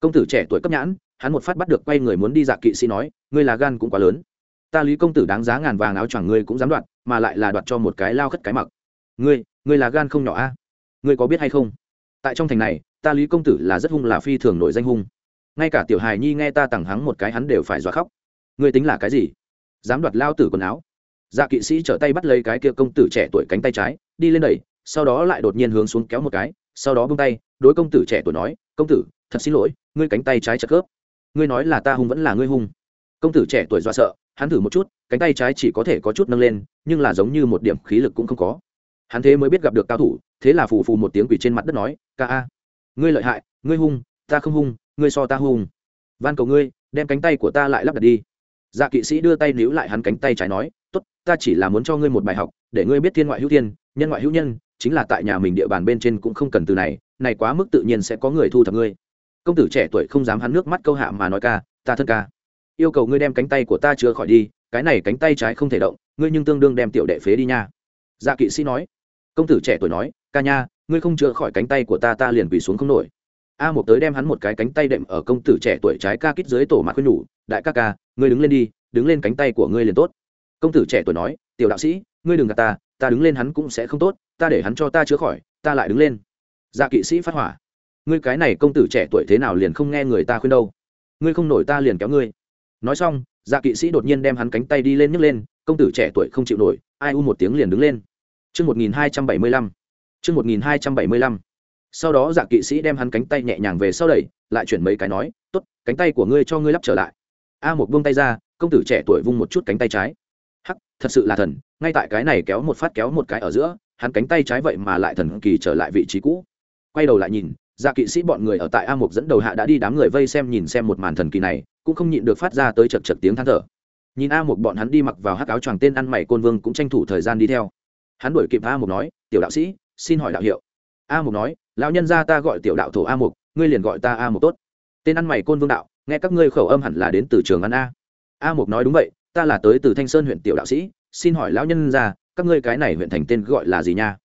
Công tử trẻ tuổi cấp nhãn, hắn một phát bắt được quay người muốn đi dạ kỵ sĩ nói, ngươi là gan cũng quá lớn. Ta lý công tử đáng giá ngàn vàng áo choàng ngươi cũng dám đoạt, mà lại là đoạt cho một cái lao khất cái mặc. Ngươi ngươi là gan không nhỏ a? Ngươi có biết hay không? Tại trong thành này, ta lý công tử là rất hung là phi thường nổi danh hung. Ngay cả tiểu hài nhi nghe ta tặng hắng một cái hắn đều phải dọa khóc. Ngươi tính là cái gì? Dám đoạt lao tử quần áo. Dạ kỵ sĩ trở tay bắt lấy cái kia công tử trẻ tuổi cánh tay trái, đi lên đẩy, sau đó lại đột nhiên hướng xuống kéo một cái, sau đó bung tay, đối công tử trẻ tuổi nói, công tử, thật xin lỗi, ngươi cánh tay trái chật khớp. Ngươi nói là ta hung vẫn là ngươi hung. Công tử trẻ tuổi do sợ, hắn thử một chút, cánh tay trái chỉ có thể có chút nâng lên, nhưng là giống như một điểm khí lực cũng không có. Hắn thế mới biết gặp được cao thủ, thế là phù phù một tiếng quỷ trên mặt đất nói, ca a, ngươi lợi hại, ngươi hung, ta không hung, ngươi so ta hung. Van cầu ngươi, đem cánh tay của ta lại lắp đặt đi dạ kỵ sĩ đưa tay níu lại hắn cánh tay trái nói, tốt, ta chỉ là muốn cho ngươi một bài học, để ngươi biết thiên ngoại hữu thiên, nhân ngoại hữu nhân, chính là tại nhà mình địa bàn bên trên cũng không cần từ này này quá mức tự nhiên sẽ có người thu thập ngươi. Công tử trẻ tuổi không dám hắn nước mắt câu hạ mà nói ca, ta thân ca, yêu cầu ngươi đem cánh tay của ta chữa khỏi đi, cái này cánh tay trái không thể động, ngươi nhưng tương đương đem tiểu đệ phế đi nha. Dạ kỵ sĩ nói. Công tử trẻ tuổi nói, ca nha, ngươi không chữa khỏi cánh tay của ta ta liền quỳ xuống không nổi a một tới đem hắn một cái cánh tay đệm ở công tử trẻ tuổi trái ca kít dưới tổ mặt khuyên nhủ đại ca ca ngươi đứng lên đi đứng lên cánh tay của ngươi liền tốt. Công tử trẻ tuổi nói tiểu đạo sĩ ngươi đừng gạt ta ta đứng lên hắn cũng sẽ không tốt ta để hắn cho ta chữa khỏi ta lại đứng lên. Dạ kỵ sĩ phát hỏa ngươi cái này công tử trẻ tuổi thế nào liền không nghe người ta khuyên đâu? Ngươi không nổi ta liền kéo ngươi. Nói xong dạ kỵ sĩ đột nhiên đem hắn cánh tay đi lên nhấc lên công tử trẻ tuổi không chịu nổi ai u một tiếng liền đứng lên. Trước 1275, Trước 1275, sau đó dạ kỵ sĩ đem hắn cánh tay nhẹ nhàng về sau đẩy, lại chuyển mấy cái nói, tốt, cánh tay của ngươi cho ngươi lắp trở lại. A một buông tay ra, công tử trẻ tuổi vung một chút cánh tay trái. Hắc, thật sự là thần, ngay tại cái này kéo một phát kéo một cái ở giữa, hắn cánh tay trái vậy mà lại thần kỳ trở lại vị trí cũ. Quay đầu lại nhìn dạ kỵ sĩ bọn người ở tại a mục dẫn đầu hạ đã đi đám người vây xem nhìn xem một màn thần kỳ này, cũng không nhịn được phát ra tới chật chật tiếng than thở. Nhìn a mục bọn hắn đi mặc vào hắc áo choàng tên ăn mày côn vương cũng tranh thủ thời gian đi theo. Hắn đuổi kịp a mục nói, tiểu đạo sĩ, xin hỏi đạo hiệu. A mục nói lão nhân gia ta gọi tiểu đạo thổ a mục, ngươi liền gọi ta a mục tốt. Tên ăn mày côn vương đạo, nghe các ngươi khẩu âm hẳn là đến từ trường ăn a. A mục nói đúng vậy, ta là tới từ thanh sơn huyện tiểu đạo sĩ, xin hỏi lão nhân gia, các ngươi cái này huyện thành tên gọi là gì nha?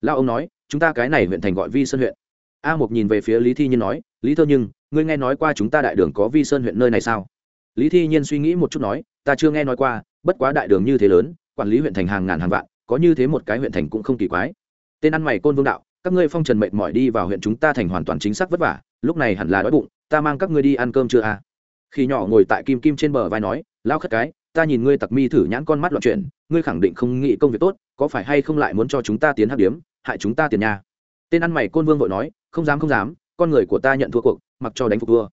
Lão ông nói, chúng ta cái này huyện thành gọi vi sơn huyện. A mục nhìn về phía lý thi nhiên nói, lý thơ nhưng, ngươi nghe nói qua chúng ta đại đường có vi sơn huyện nơi này sao? Lý thi nhiên suy nghĩ một chút nói, ta chưa nghe nói qua, bất quá đại đường như thế lớn, quản lý huyện thành hàng ngàn hàng vạn, có như thế một cái huyện thành cũng không kỳ quái. Tên ăn mày côn vương đạo các ngươi phong trần mệt mỏi đi vào huyện chúng ta thành hoàn toàn chính xác vất vả, lúc này hẳn là đói bụng, ta mang các ngươi đi ăn cơm chưa à? Khi nhỏ ngồi tại kim kim trên bờ vai nói lao khất cái, ta nhìn ngươi tặc mi thử nhãn con mắt loạn chuyện ngươi khẳng định không nghĩ công việc tốt, có phải hay không lại muốn cho chúng ta tiến hấp điếm, hại chúng ta tiền nhà? Tên ăn mày côn vương vội nói, không dám không dám, con người của ta nhận thua cuộc, mặc cho đánh phục vua.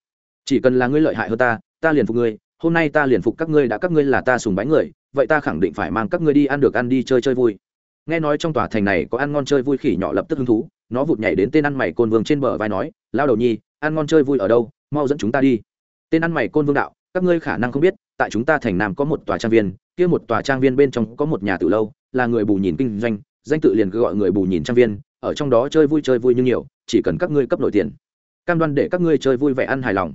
Chỉ cần là ngươi lợi hại hơn ta ta liền phục ngươi, hôm nay ta liền phục các ngươi đã, các ngươi là ta sùng bái người, vậy ta khẳng định phải mang các ngươi đi ăn được ăn đi chơi chơi vui nghe nói trong tòa thành này có ăn ngon chơi vui khỉ nhỏ lập tức hứng thú, nó vụt nhảy đến tên ăn mày côn vương trên bờ vai nói lao đầu nhi, ăn ngon chơi vui ở đâu, mau dẫn chúng ta đi. Tên ăn mày côn vương đạo, các ngươi khả năng không biết, tại chúng ta thành nam có một tòa trang viên, kia một tòa trang viên bên trong có một nhà từ lâu, là người bù nhìn kinh doanh, danh tự liền gọi người bù nhìn trang viên, ở trong đó chơi vui chơi vui như nhiều, chỉ cần các ngươi cấp nội tiền. Cam đoan để các ngươi chơi vui vẻ ăn hài lòng.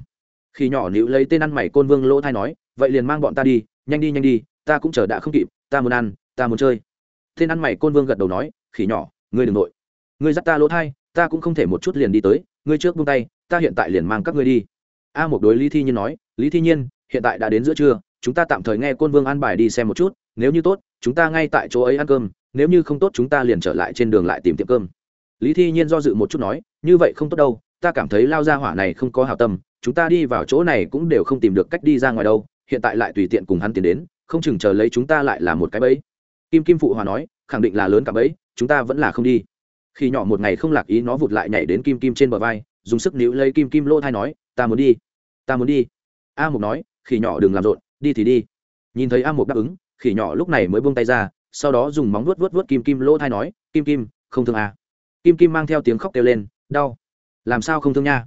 Khi nhỏ nữ lấy tên ăn mày côn vương lỗ thai nói, vậy liền mang bọn ta đi, nhanh đi nhanh đi, ta cũng chờ đã không kịp, ta muốn ăn, ta muốn chơi tên ăn mày côn vương gật đầu nói, khỉ nhỏ, ngươi đừng nội. Ngươi dắt ta lỗ thai, ta cũng không thể một chút liền đi tới, ngươi trước buông tay, ta hiện tại liền mang các ngươi đi. A một đối lý thi nhiên nói, lý thi nhiên, hiện tại đã đến giữa trưa, chúng ta tạm thời nghe côn vương an bài đi xem một chút, nếu như tốt, chúng ta ngay tại chỗ ấy ăn cơm, nếu như không tốt, chúng ta liền trở lại trên đường lại tìm tiệm cơm. Lý thi nhiên do dự một chút nói, như vậy không tốt đâu, ta cảm thấy lao ra hỏa này không có hào tâm, chúng ta đi vào chỗ này cũng đều không tìm được cách đi ra ngoài đâu, hiện tại lại tùy tiện cùng hắn tiến đến, không chừng chờ lấy chúng ta lại là một cái bẫy kim kim phụ hòa nói, khẳng định là lớn cả bẫy, chúng ta vẫn là không đi. Khi nhỏ một ngày không lạc ý nó vụt lại nhảy đến kim kim trên bờ vai, dùng sức níu lấy kim kim lỗ thai nói, ta muốn đi, ta muốn đi. A mục nói, khỉ nhỏ đừng làm rộn, đi thì đi. Nhìn thấy a mục đáp ứng, khỉ nhỏ lúc này mới buông tay ra, sau đó dùng móng vuốt vuốt vuốt kim kim lỗ thai nói, kim kim, không thương à. kim kim mang theo tiếng khóc kêu lên, đau, làm sao không thương nha?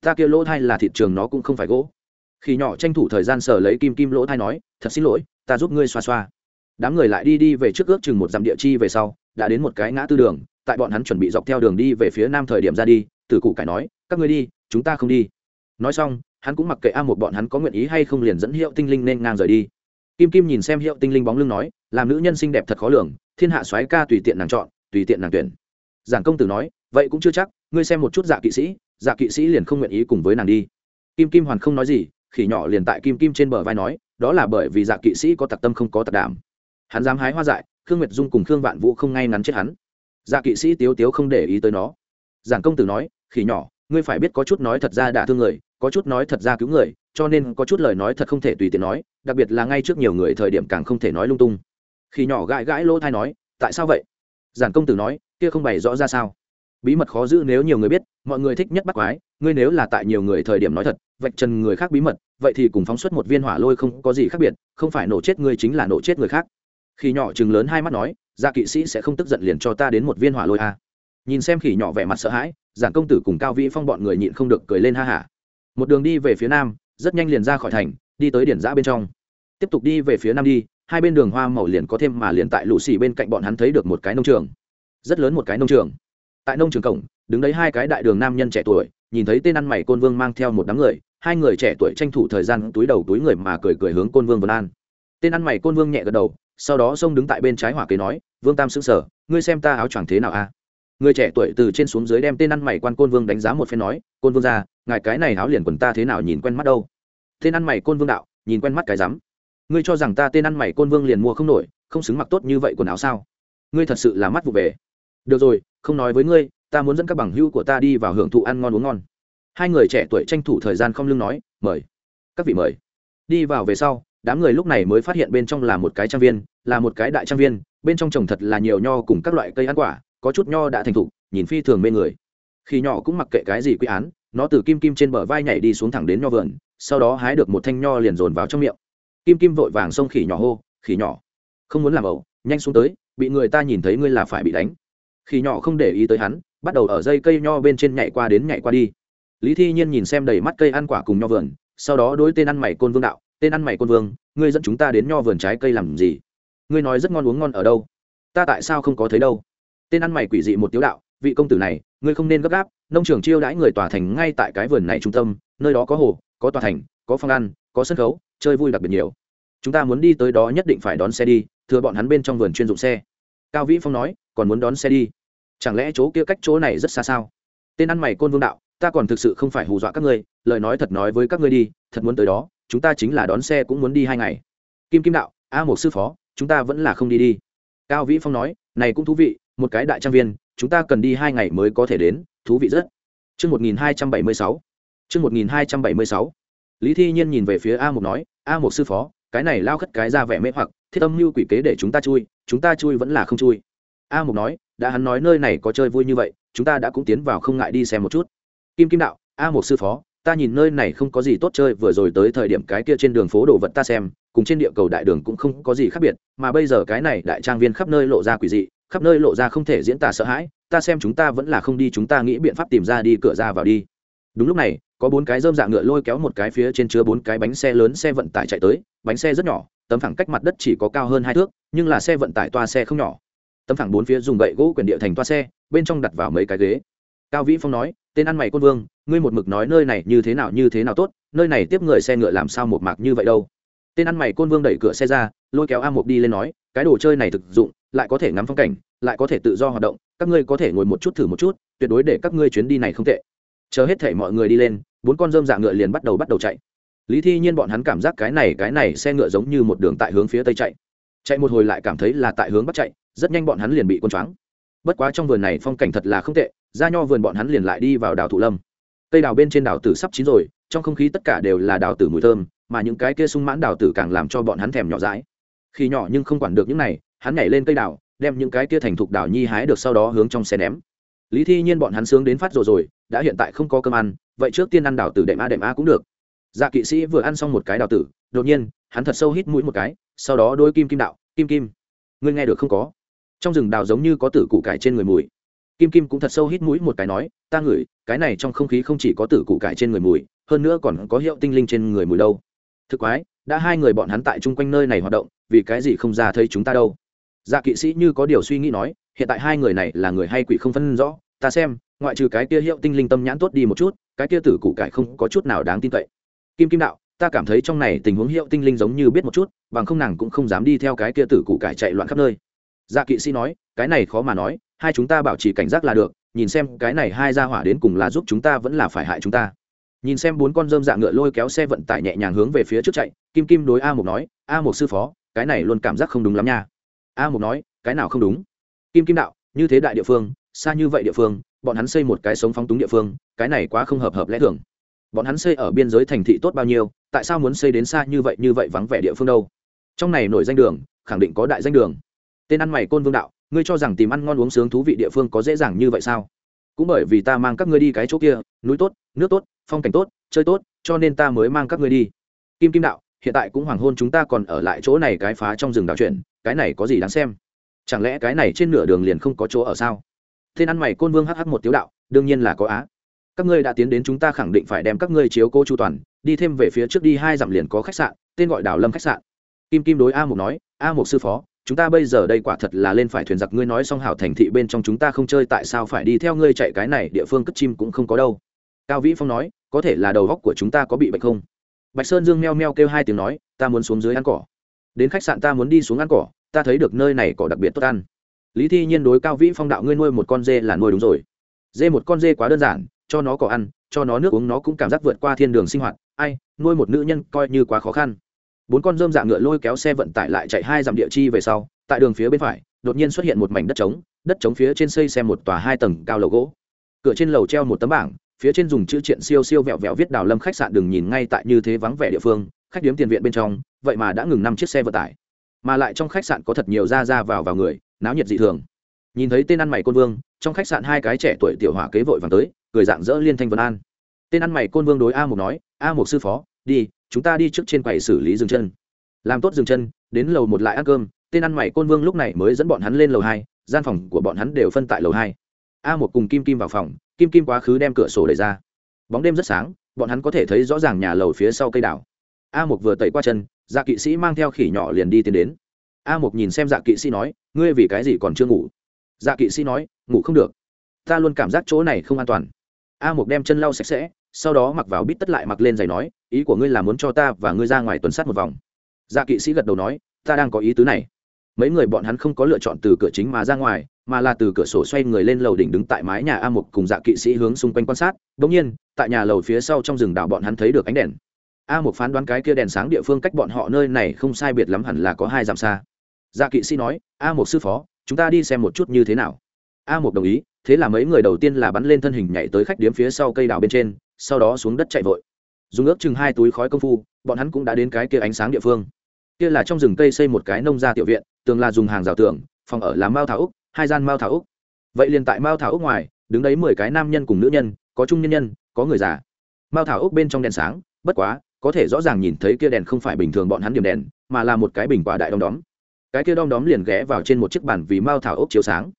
Ta kia lỗ thai là thị trường nó cũng không phải gỗ. Khỉ nhỏ tranh thủ thời gian sờ lấy kim kim lỗ thai nói, thật xin lỗi, ta giúp ngươi xoa xoa đám người lại đi đi về trước ước chừng một dặm địa chi về sau, đã đến một cái ngã tư đường, tại bọn hắn chuẩn bị dọc theo đường đi về phía nam thời điểm ra đi, tử cụ cải nói, các ngươi đi, chúng ta không đi. Nói xong, hắn cũng mặc kệ a một bọn hắn có nguyện ý hay không liền dẫn hiệu tinh linh nên ngang rời đi. Kim kim nhìn xem hiệu tinh linh bóng lưng nói, làm nữ nhân xinh đẹp thật khó lường, thiên hạ soái ca tùy tiện nàng chọn, tùy tiện nàng tuyển. Giảng công tử nói, vậy cũng chưa chắc, ngươi xem một chút dạ kỵ sĩ dạ kỵ sĩ liền không nguyện ý cùng với nàng đi. Kim kim hoàn không nói gì, khỉ nhỏ liền tại kim kim trên bờ vai nói, đó là bởi vì dạ kỵ sĩ có tặc tâm không có tặc đảm hắn dám hái hoa dại, khương nguyệt dung cùng khương vạn vũ không ngay ngắn chết hắn. Dạ kỵ sĩ tiếu tiếu không để ý tới nó. Giảng công tử nói, khỉ nhỏ, ngươi phải biết có chút nói thật ra đả thương người, có chút nói thật ra cứu người, cho nên có chút lời nói thật không thể tùy tiện nói, đặc biệt là ngay trước nhiều người thời điểm càng không thể nói lung tung. Khi nhỏ gãi gãi lỗ thai nói, tại sao vậy? Giản công tử nói, kia không bày rõ ra sao. Bí mật khó giữ nếu nhiều người biết, mọi người thích nhất bắt quái, ngươi nếu là tại nhiều người thời điểm nói thật, vạch trần người khác bí mật, vậy thì cùng phóng xuất một viên hỏa lôi không có gì khác biệt, không phải nổ chết ngươi chính là nổ chết người khác khi nhỏ chừng lớn hai mắt nói gia kỵ sĩ sẽ không tức giận liền cho ta đến một viên hỏa lôi à. nhìn xem khỉ nhỏ vẻ mặt sợ hãi giảng công tử cùng cao vĩ phong bọn người nhịn không được cười lên ha hả. Một đường đi về phía nam, rất nhanh liền ra khỏi thành, đi tới điển giã bên trong. Tiếp tục đi về phía nam đi, hai bên đường hoa màu liền có thêm mà liền tại lũ xì bên cạnh bọn hắn thấy được một cái nông trường. Rất lớn một cái nông trường. Tại nông trường cổng, đứng đấy hai cái đại đường nam nhân trẻ tuổi, nhìn thấy tên ăn mày côn vương mang theo một đám người, hai người trẻ tuổi tranh thủ thời gian túi đầu túi người mà cười cười hướng côn vương vân an. Tên ăn mày côn vương nhẹ gật đầu sau đó sông đứng tại bên trái hỏa kế nói, vương tam xứng sở ngươi xem ta áo choàng thế nào a? Người trẻ tuổi từ trên xuống dưới đem tên ăn mày quan côn vương đánh giá một phen nói, côn vương ra ngài cái này áo liền quần ta thế nào nhìn quen mắt đâu? Tên ăn mày côn vương đạo, nhìn quen mắt cái rắm. Ngươi cho rằng ta tên ăn mày côn vương liền mua không nổi, không xứng mặc tốt như vậy quần áo sao? Ngươi thật sự là mắt vụ về. Được rồi, không nói với ngươi, ta muốn dẫn các bằng hữu của ta đi vào hưởng thụ ăn ngon uống ngon. Hai người trẻ tuổi tranh thủ thời gian không lưng nói, mời. Các vị mời. Đi vào về sau đám người lúc này mới phát hiện bên trong là một cái trang viên, là một cái đại trang viên, bên trong trồng thật là nhiều nho cùng các loại cây ăn quả, có chút nho đã thành thục, nhìn phi thường mê người. Khi nhỏ cũng mặc kệ cái gì quy án, nó từ kim kim trên bờ vai nhảy đi xuống thẳng đến nho vườn, sau đó hái được một thanh nho liền dồn vào trong miệng. Kim kim vội vàng xông khỉ nhỏ hô, khỉ nhỏ, không muốn làm ẩu, nhanh xuống tới, bị người ta nhìn thấy ngươi là phải bị đánh. Khỉ nhỏ không để ý tới hắn, bắt đầu ở dây cây nho bên trên nhảy qua đến nhảy qua đi. Lý thi nhiên nhìn xem đầy mắt cây ăn quả cùng nho vườn, sau đó đối tên ăn mày côn vương đạo tên ăn mày côn vương, ngươi dẫn chúng ta đến nho vườn trái cây làm gì? Ngươi nói rất ngon uống ngon ở đâu? Ta tại sao không có thấy đâu? Tên ăn mày quỷ dị một tiếu đạo, vị công tử này, ngươi không nên gấp gáp, nông trường chiêu đãi người tòa thành ngay tại cái vườn này trung tâm, nơi đó có hồ, có tòa thành, có phòng ăn, có sân khấu, chơi vui đặc biệt nhiều. Chúng ta muốn đi tới đó nhất định phải đón xe đi, thừa bọn hắn bên trong vườn chuyên dụng xe. Cao vĩ phong nói, còn muốn đón xe đi? Chẳng lẽ chỗ kia cách chỗ này rất xa sao? Tên ăn mày côn vương đạo, ta còn thực sự không phải hù dọa các ngươi, lời nói thật nói với các ngươi đi, thật muốn tới đó chúng ta chính là đón xe cũng muốn đi hai ngày. Kim kim đạo a một sư phó chúng ta vẫn là không đi đi. Cao vĩ phong nói này cũng thú vị một cái đại trang viên chúng ta cần đi hai ngày mới có thể đến thú vị rất. Chương một nghìn hai trăm bảy mươi sáu. Chương một nghìn hai trăm bảy mươi sáu. Lý Thi Nhiên nhìn về phía A một nói, A một sư phó, cái này lao khất cái ra vẻ mê hoặc, thiết âm mưu quỷ kế để chúng ta chui, chúng ta chui vẫn là không chui. A Mục nói, đã hắn nói nơi này có chơi vui như vậy, chúng ta đã cũng tiến vào không ngại đi xem một chút. Kim Kim đạo, A Mục sư phó, ta nhìn nơi này không có gì tốt chơi, vừa rồi tới thời điểm cái kia trên đường phố đồ vật ta xem, cùng trên địa cầu đại đường cũng không có gì khác biệt, mà bây giờ cái này đại trang viên khắp nơi lộ ra quỷ dị, khắp nơi lộ ra không thể diễn tả sợ hãi, ta xem chúng ta vẫn là không đi, chúng ta nghĩ biện pháp tìm ra đi, cửa ra vào đi. Đúng lúc này, có bốn cái dơm dạ ngựa lôi kéo một cái phía trên chứa bốn cái bánh xe lớn xe vận tải chạy tới, bánh xe rất nhỏ, tấm phẳng cách mặt đất chỉ có cao hơn hai thước, nhưng là xe vận tải toa xe không nhỏ. Tấm phẳng bốn phía dùng gậy gỗ quyền địa thành toa xe, bên trong đặt vào mấy cái ghế cao vĩ phong nói, tên ăn mày côn vương, ngươi một mực nói nơi này như thế nào như thế nào tốt, nơi này tiếp người xe ngựa làm sao một mạc như vậy đâu? Tên ăn mày côn vương đẩy cửa xe ra, lôi kéo a một đi lên nói, cái đồ chơi này thực dụng, lại có thể ngắm phong cảnh, lại có thể tự do hoạt động, các ngươi có thể ngồi một chút thử một chút, tuyệt đối để các ngươi chuyến đi này không tệ. Chờ hết thể mọi người đi lên, bốn con dơm dạ ngựa liền bắt đầu bắt đầu chạy. Lý thi nhiên bọn hắn cảm giác cái này cái này xe ngựa giống như một đường tại hướng phía tây chạy. Chạy một hồi lại cảm thấy là tại hướng bắc chạy, rất nhanh bọn hắn liền bị quân choáng bất quá trong vườn này phong cảnh thật là không tệ, ra nho vườn bọn hắn liền lại đi vào đảo thủ lâm. Cây đào bên trên đảo tử sắp chín rồi, trong không khí tất cả đều là đào tử mùi thơm, mà những cái kia sung mãn đào tử càng làm cho bọn hắn thèm nhỏ dãi. Khi nhỏ nhưng không quản được những này, hắn nhảy lên cây đào, đem những cái kia thành thục đào nhi hái được sau đó hướng trong xe ném. Lý thi nhiên bọn hắn sướng đến phát rồi rồi, đã hiện tại không có cơm ăn, vậy trước tiên ăn đào tử đệm a đệm a cũng được. Dạ kỵ sĩ vừa ăn xong một cái đào tử, đột nhiên, hắn thật sâu hít mũi một cái, sau đó đôi kim kim đạo, kim kim, ngươi nghe được không có? Trong rừng đào giống như có tử củ cải trên người mùi. Kim kim cũng thật sâu hít mũi một cái nói, ta ngửi, cái này trong không khí không chỉ có tử củ cải trên người mùi, hơn nữa còn có hiệu tinh linh trên người mùi đâu. Thực quái, đã hai người bọn hắn tại chung quanh nơi này hoạt động, vì cái gì không ra thấy chúng ta đâu? Dạ kỵ sĩ như có điều suy nghĩ nói, hiện tại hai người này là người hay quỷ không phân rõ, ta xem, ngoại trừ cái kia hiệu tinh linh tâm nhãn tốt đi một chút, cái kia tử củ cải không có chút nào đáng tin cậy. Kim kim đạo, ta cảm thấy trong này tình huống hiệu tinh linh giống như biết một chút, bằng không nàng cũng không dám đi theo cái kia tử củ cải chạy loạn khắp nơi dạ kỵ sĩ nói, cái này khó mà nói, hai chúng ta bảo trì cảnh giác là được, nhìn xem cái này hai ra hỏa đến cùng là giúp chúng ta vẫn là phải hại chúng ta. Nhìn xem bốn con dơm dạ ngựa lôi kéo xe vận tải nhẹ nhàng hướng về phía trước chạy, kim kim đối a Mục nói, a Mục sư phó, cái này luôn cảm giác không đúng lắm nha. A Mục nói, cái nào không đúng? Kim kim đạo, như thế đại địa phương, xa như vậy địa phương, bọn hắn xây một cái sống phóng túng địa phương, cái này quá không hợp hợp lẽ thường. Bọn hắn xây ở biên giới thành thị tốt bao nhiêu, tại sao muốn xây đến xa như vậy như vậy vắng vẻ địa phương đâu? Trong này nổi danh đường, khẳng định có đại danh đường tên ăn mày côn vương đạo, ngươi cho rằng tìm ăn ngon uống sướng thú vị địa phương có dễ dàng như vậy sao? Cũng bởi vì ta mang các ngươi đi cái chỗ kia, núi tốt, nước tốt, phong cảnh tốt, chơi tốt, cho nên ta mới mang các ngươi đi. Kim kim đạo, hiện tại cũng hoàng hôn chúng ta còn ở lại chỗ này cái phá trong rừng đảo chuyện, cái này có gì đáng xem? Chẳng lẽ cái này trên nửa đường liền không có chỗ ở sao? Tên ăn mày côn vương hh một tiếu đạo, đương nhiên là có á. Các ngươi đã tiến đến chúng ta khẳng định phải đem các ngươi chiếu cô chu toàn, đi thêm về phía trước đi, hai dặm liền có khách sạn, tên gọi đảo lâm khách sạn. Kim kim đối a mục nói, a mục sư phó chúng ta bây giờ đây quả thật là lên phải thuyền giặc, ngươi nói xong hảo thành thị bên trong chúng ta không chơi, tại sao phải đi theo ngươi chạy cái này, địa phương cất chim cũng không có đâu. Cao vĩ phong nói, có thể là đầu góc của chúng ta có bị bệnh không? Bạch sơn dương meo meo kêu hai tiếng nói, ta muốn xuống dưới ăn cỏ. Đến khách sạn ta muốn đi xuống ăn cỏ, ta thấy được nơi này cỏ đặc biệt tốt ăn. Lý thi nhiên đối cao vĩ phong đạo, ngươi nuôi một con dê là nuôi đúng rồi. Dê một con dê quá đơn giản, cho nó cỏ ăn, cho nó nước uống nó cũng cảm giác vượt qua thiên đường sinh hoạt. Ai, nuôi một nữ nhân coi như quá khó khăn bốn con dơm dạ ngựa lôi kéo xe vận tải lại chạy hai dặm địa chi về sau, tại đường phía bên phải, đột nhiên xuất hiện một mảnh đất trống đất trống phía trên xây xem một tòa hai tầng cao lầu gỗ. Cửa trên lầu treo một tấm bảng, phía trên dùng chữ triện siêu siêu vẹo vẹo viết đào lâm khách sạn đừng nhìn ngay tại như thế vắng vẻ địa phương, khách điếm tiền viện bên trong, vậy mà đã ngừng năm chiếc xe vận tải. Mà lại trong khách sạn có thật nhiều ra ra vào vào người, náo nhiệt dị thường. Nhìn thấy tên ăn mày côn vương, trong khách sạn hai cái trẻ tuổi tiểu hỏa kế vội vàng tới, cười dạng dỡ liên thanh vân an. Tên ăn mày côn vương đối a mục nói, a mục sư phó, đi chúng ta đi trước trên quầy xử lý dừng chân. Làm tốt dừng chân, đến lầu một lại ăn cơm, tên ăn mày côn vương lúc này mới dẫn bọn hắn lên lầu hai, gian phòng của bọn hắn đều phân tại lầu hai. A một cùng kim kim vào phòng, kim kim quá khứ đem cửa sổ đẩy ra. Bóng đêm rất sáng, bọn hắn có thể thấy rõ ràng nhà lầu phía sau cây đảo a một vừa tẩy qua chân dạ kỵ sĩ mang theo khỉ nhỏ liền đi tiến đến. A một nhìn xem dạ kỵ sĩ nói, ngươi vì cái gì còn chưa ngủ? Dạ kỵ sĩ nói, ngủ không được. Ta luôn cảm giác chỗ này không an toàn. A một đem chân lau sạch sẽ sau đó mặc vào bít tất lại mặc lên giày nói, ý của ngươi là muốn cho ta và ngươi ra ngoài tuần sát một vòng. Dạ kỵ sĩ gật đầu nói, ta đang có ý tứ này. Mấy người bọn hắn không có lựa chọn từ cửa chính mà ra ngoài, mà là từ cửa sổ xoay người lên lầu đỉnh đứng tại mái nhà a một cùng dạ kỵ sĩ hướng xung quanh quan sát. Bỗng nhiên, tại nhà lầu phía sau trong rừng đảo bọn hắn thấy được ánh đèn. A một phán đoán cái kia đèn sáng địa phương cách bọn họ nơi này không sai biệt lắm hẳn là có hai dặm xa. Dạ kỵ sĩ nói, a một sư phó, chúng ta đi xem một chút như thế nào? A một đồng ý, thế là mấy người đầu tiên là bắn lên thân hình nhảy tới khách điếm phía sau cây đào bên trên sau đó xuống đất chạy vội. Dùng ước chừng hai túi khói công phu, bọn hắn cũng đã đến cái kia ánh sáng địa phương. Kia là trong rừng cây xây một cái nông gia tiểu viện, tường là dùng hàng rào tường, phòng ở là mao thảo úc, hai gian mao thảo úc. Vậy liền tại mao thảo úc ngoài, đứng đấy mười cái nam nhân cùng nữ nhân, có trung nhân nhân, có người già. Mao thảo úc bên trong đèn sáng, bất quá, có thể rõ ràng nhìn thấy kia đèn không phải bình thường bọn hắn điểm đèn, mà là một cái bình quả đại đom đóm. Cái kia đom đóm liền ghé vào trên một chiếc bàn vì mao thảo úc chiếu sáng.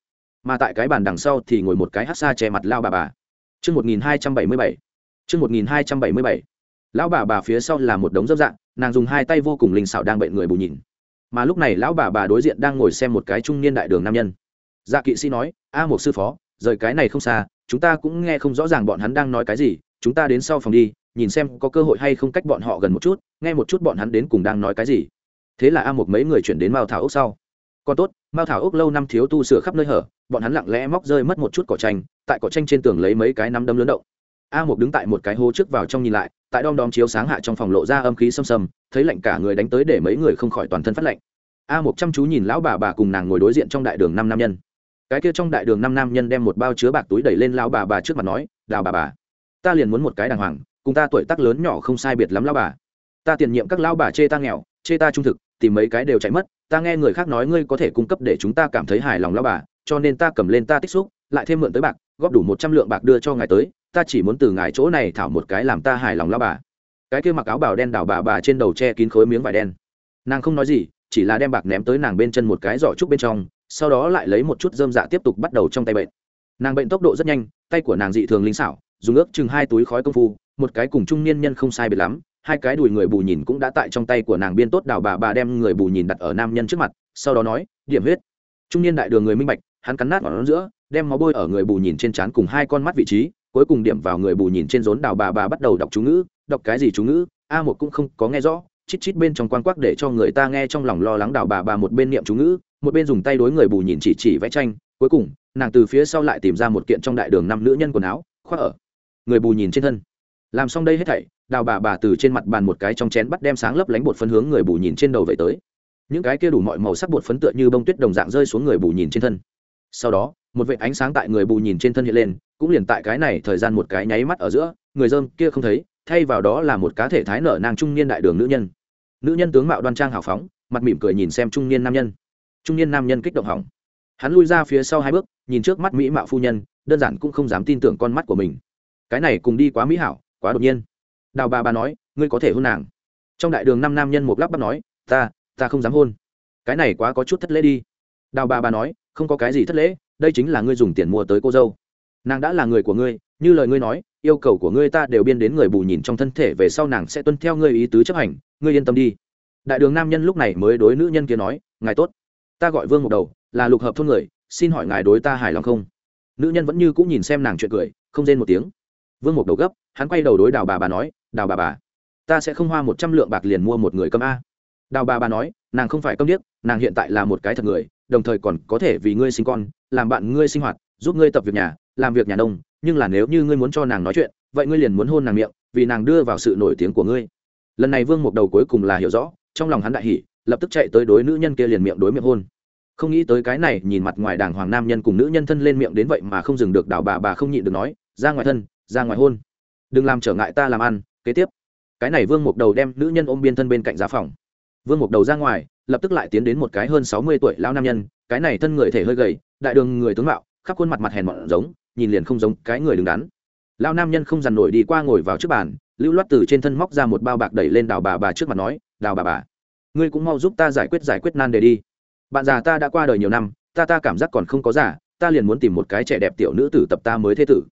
Mà tại cái bàn đằng sau thì ngồi một cái hát xa che mặt lao bà bà. Trước 1277. Trước 1277. Lão bà bà phía sau là một đống dốc dạng, nàng dùng hai tay vô cùng linh xảo đang bệnh người bù nhìn. Mà lúc này lão bà bà đối diện đang ngồi xem một cái trung niên đại đường nam nhân. Dạ kỵ sĩ nói a một sư phó rời cái này không xa chúng ta cũng nghe không rõ ràng bọn hắn đang nói cái gì chúng ta đến sau phòng đi nhìn xem có cơ hội hay không cách bọn họ gần một chút nghe một chút bọn hắn đến cùng đang nói cái gì. Thế là a một mấy người chuyển đến mao thảo ốc sau. Còn tốt mao thảo ốc lâu năm thiếu tu sửa khắp nơi hở bọn hắn lặng lẽ móc rơi mất một chút cỏ tranh tại cỏ tranh trên tường lấy mấy cái nắm đấm lớn động a một đứng tại một cái hố trước vào trong nhìn lại, tại đom đóm chiếu sáng hạ trong phòng lộ ra âm khí xâm xâm thấy lạnh cả người đánh tới để mấy người không khỏi toàn thân phát lạnh. A một chăm chú nhìn lão bà bà cùng nàng ngồi đối diện trong đại đường năm nam nhân. Cái kia trong đại đường năm nam nhân đem một bao chứa bạc túi đẩy lên lão bà bà trước mặt nói, đào bà bà, ta liền muốn một cái đàng hoàng, cùng ta tuổi tác lớn nhỏ không sai biệt lắm lão bà. Ta tiền nhiệm các lão bà chê ta nghèo, chê ta trung thực, tìm mấy cái đều chạy mất, ta nghe người khác nói ngươi có thể cung cấp để chúng ta cảm thấy hài lòng lão bà, cho nên ta cầm lên ta tích xúc, lại thêm mượn tới bạc, góp đủ một trăm lượng bạc đưa cho ngài tới ta chỉ muốn từ ngài chỗ này thảo một cái làm ta hài lòng lão bà. Cái kia mặc áo bào đen đảo bà bà trên đầu che kín khối miếng vải đen. Nàng không nói gì, chỉ là đem bạc ném tới nàng bên chân một cái giỏ trúc bên trong, sau đó lại lấy một chút dơm dạ tiếp tục bắt đầu trong tay bệnh. Nàng bệnh tốc độ rất nhanh, tay của nàng dị thường linh xảo, dùng ước chừng hai túi khói công phu, một cái cùng trung niên nhân không sai biệt lắm, hai cái đùi người bù nhìn cũng đã tại trong tay của nàng biên tốt đào bà bà đem người bù nhìn đặt ở nam nhân trước mặt, sau đó nói, điểm huyết. Trung niên đại đường người minh bạch, hắn cắn nát vào nó giữa, đem máu bôi ở người bù nhìn trên trán cùng hai con mắt vị trí cuối cùng điểm vào người bù nhìn trên rốn đào bà bà bắt đầu đọc chú ngữ, đọc cái gì chú ngữ, a một cũng không có nghe rõ, chít chít bên trong quan quắc để cho người ta nghe trong lòng lo lắng đào bà bà một bên niệm chú ngữ, một bên dùng tay đối người bù nhìn chỉ chỉ vẽ tranh, cuối cùng, nàng từ phía sau lại tìm ra một kiện trong đại đường năm nữ nhân quần áo, khoác ở người bù nhìn trên thân. Làm xong đây hết thảy, đào bà bà từ trên mặt bàn một cái trong chén bắt đem sáng lấp lánh bột phấn hướng người bù nhìn trên đầu vậy tới. Những cái kia đủ mọi màu sắc bột phấn tựa như bông tuyết đồng dạng rơi xuống người bù nhìn trên thân. Sau đó một vệ ánh sáng tại người bù nhìn trên thân hiện lên, cũng liền tại cái này thời gian một cái nháy mắt ở giữa, người dơm kia không thấy, thay vào đó là một cá thể thái nở nàng trung niên đại đường nữ nhân. Nữ nhân tướng mạo đoan trang hào phóng, mặt mỉm cười nhìn xem trung niên nam nhân. Trung niên nam nhân kích động hỏng. Hắn lui ra phía sau hai bước, nhìn trước mắt mỹ mạo phu nhân, đơn giản cũng không dám tin tưởng con mắt của mình. Cái này cùng đi quá mỹ hảo, quá đột nhiên. Đào bà bà nói, ngươi có thể hôn nàng. Trong đại đường năm nam nhân một lắp bắp nói, ta ta không dám hôn. Cái này quá có chút thất lễ đi. Đào bà bà nói, không có cái gì thất lễ đây chính là ngươi dùng tiền mua tới cô dâu. Nàng đã là người của ngươi, như lời ngươi nói, yêu cầu của ngươi ta đều biên đến người bù nhìn trong thân thể về sau nàng sẽ tuân theo ngươi ý tứ chấp hành, ngươi yên tâm đi. Đại đường nam nhân lúc này mới đối nữ nhân kia nói, ngài tốt, ta gọi vương một đầu, là lục hợp thôn người, xin hỏi ngài đối ta hài lòng không? Nữ nhân vẫn như cũng nhìn xem nàng chuyện cười, không rên một tiếng. Vương một đầu gấp, hắn quay đầu đối đào bà bà nói, đào bà bà, ta sẽ không hoa một trăm lượng bạc liền mua một người cơm a. Đào bà bà nói, nàng không phải câm điếc, nàng hiện tại là một cái thật người đồng thời còn có thể vì ngươi sinh con, làm bạn ngươi sinh hoạt, giúp ngươi tập việc nhà, làm việc nhà nông, nhưng là nếu như ngươi muốn cho nàng nói chuyện, vậy ngươi liền muốn hôn nàng miệng, vì nàng đưa vào sự nổi tiếng của ngươi. Lần này vương mục đầu cuối cùng là hiểu rõ, trong lòng hắn đại hỉ, lập tức chạy tới đối nữ nhân kia liền miệng đối miệng hôn. Không nghĩ tới cái này, nhìn mặt ngoài đàng hoàng nam nhân cùng nữ nhân thân lên miệng đến vậy mà không dừng được đảo bà bà không nhịn được nói, ra ngoài thân, ra ngoài hôn. Đừng làm trở ngại ta làm ăn, kế tiếp. Cái này vương mục đầu đem nữ nhân ôm biên thân bên cạnh giá phòng. Vương mục đầu ra ngoài lập tức lại tiến đến một cái hơn sáu mươi tuổi lao nam nhân, cái này thân người thể hơi gầy, đại đường người tướng mạo, khắp khuôn mặt mặt hèn mọn giống, nhìn liền không giống cái người đứng đắn. Lao nam nhân không dằn nổi đi qua ngồi vào trước bàn, lưu loát từ trên thân móc ra một bao bạc đẩy lên đào bà bà trước mặt nói, đào bà bà, ngươi cũng mau giúp ta giải quyết giải quyết nan đề đi. Bạn già ta đã qua đời nhiều năm, ta ta cảm giác còn không có giả ta liền muốn tìm một cái trẻ đẹp tiểu nữ tử tập ta mới thế tử.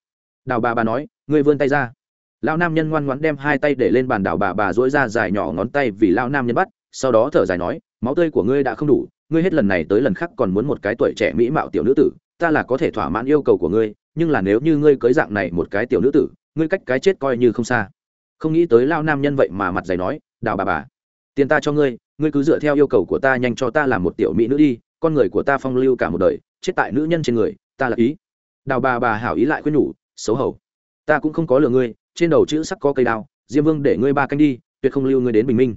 Đào bà bà nói, ngươi vươn tay ra. Lao nam nhân ngoan ngoãn đem hai tay để lên bàn đào bà bà dỗi ra dài nhỏ ngón tay vì lao nam nhân bắt, sau đó thở dài nói máu tươi của ngươi đã không đủ, ngươi hết lần này tới lần khác còn muốn một cái tuổi trẻ mỹ mạo tiểu nữ tử, ta là có thể thỏa mãn yêu cầu của ngươi, nhưng là nếu như ngươi cưới dạng này một cái tiểu nữ tử, ngươi cách cái chết coi như không xa. Không nghĩ tới lao nam nhân vậy mà mặt dày nói, đào bà bà, tiền ta cho ngươi ngươi cứ dựa theo yêu cầu của ta nhanh cho ta làm một tiểu mỹ nữ đi, con người của ta phong lưu cả một đời, chết tại nữ nhân trên người, ta là ý. Đào bà bà hảo ý lại khuyên nhủ, xấu hầu ta cũng không có lừa ngươi, trên đầu chữ sắc có cây đao, diêm vương để ngươi ba canh đi, tuyệt không lưu ngươi đến bình minh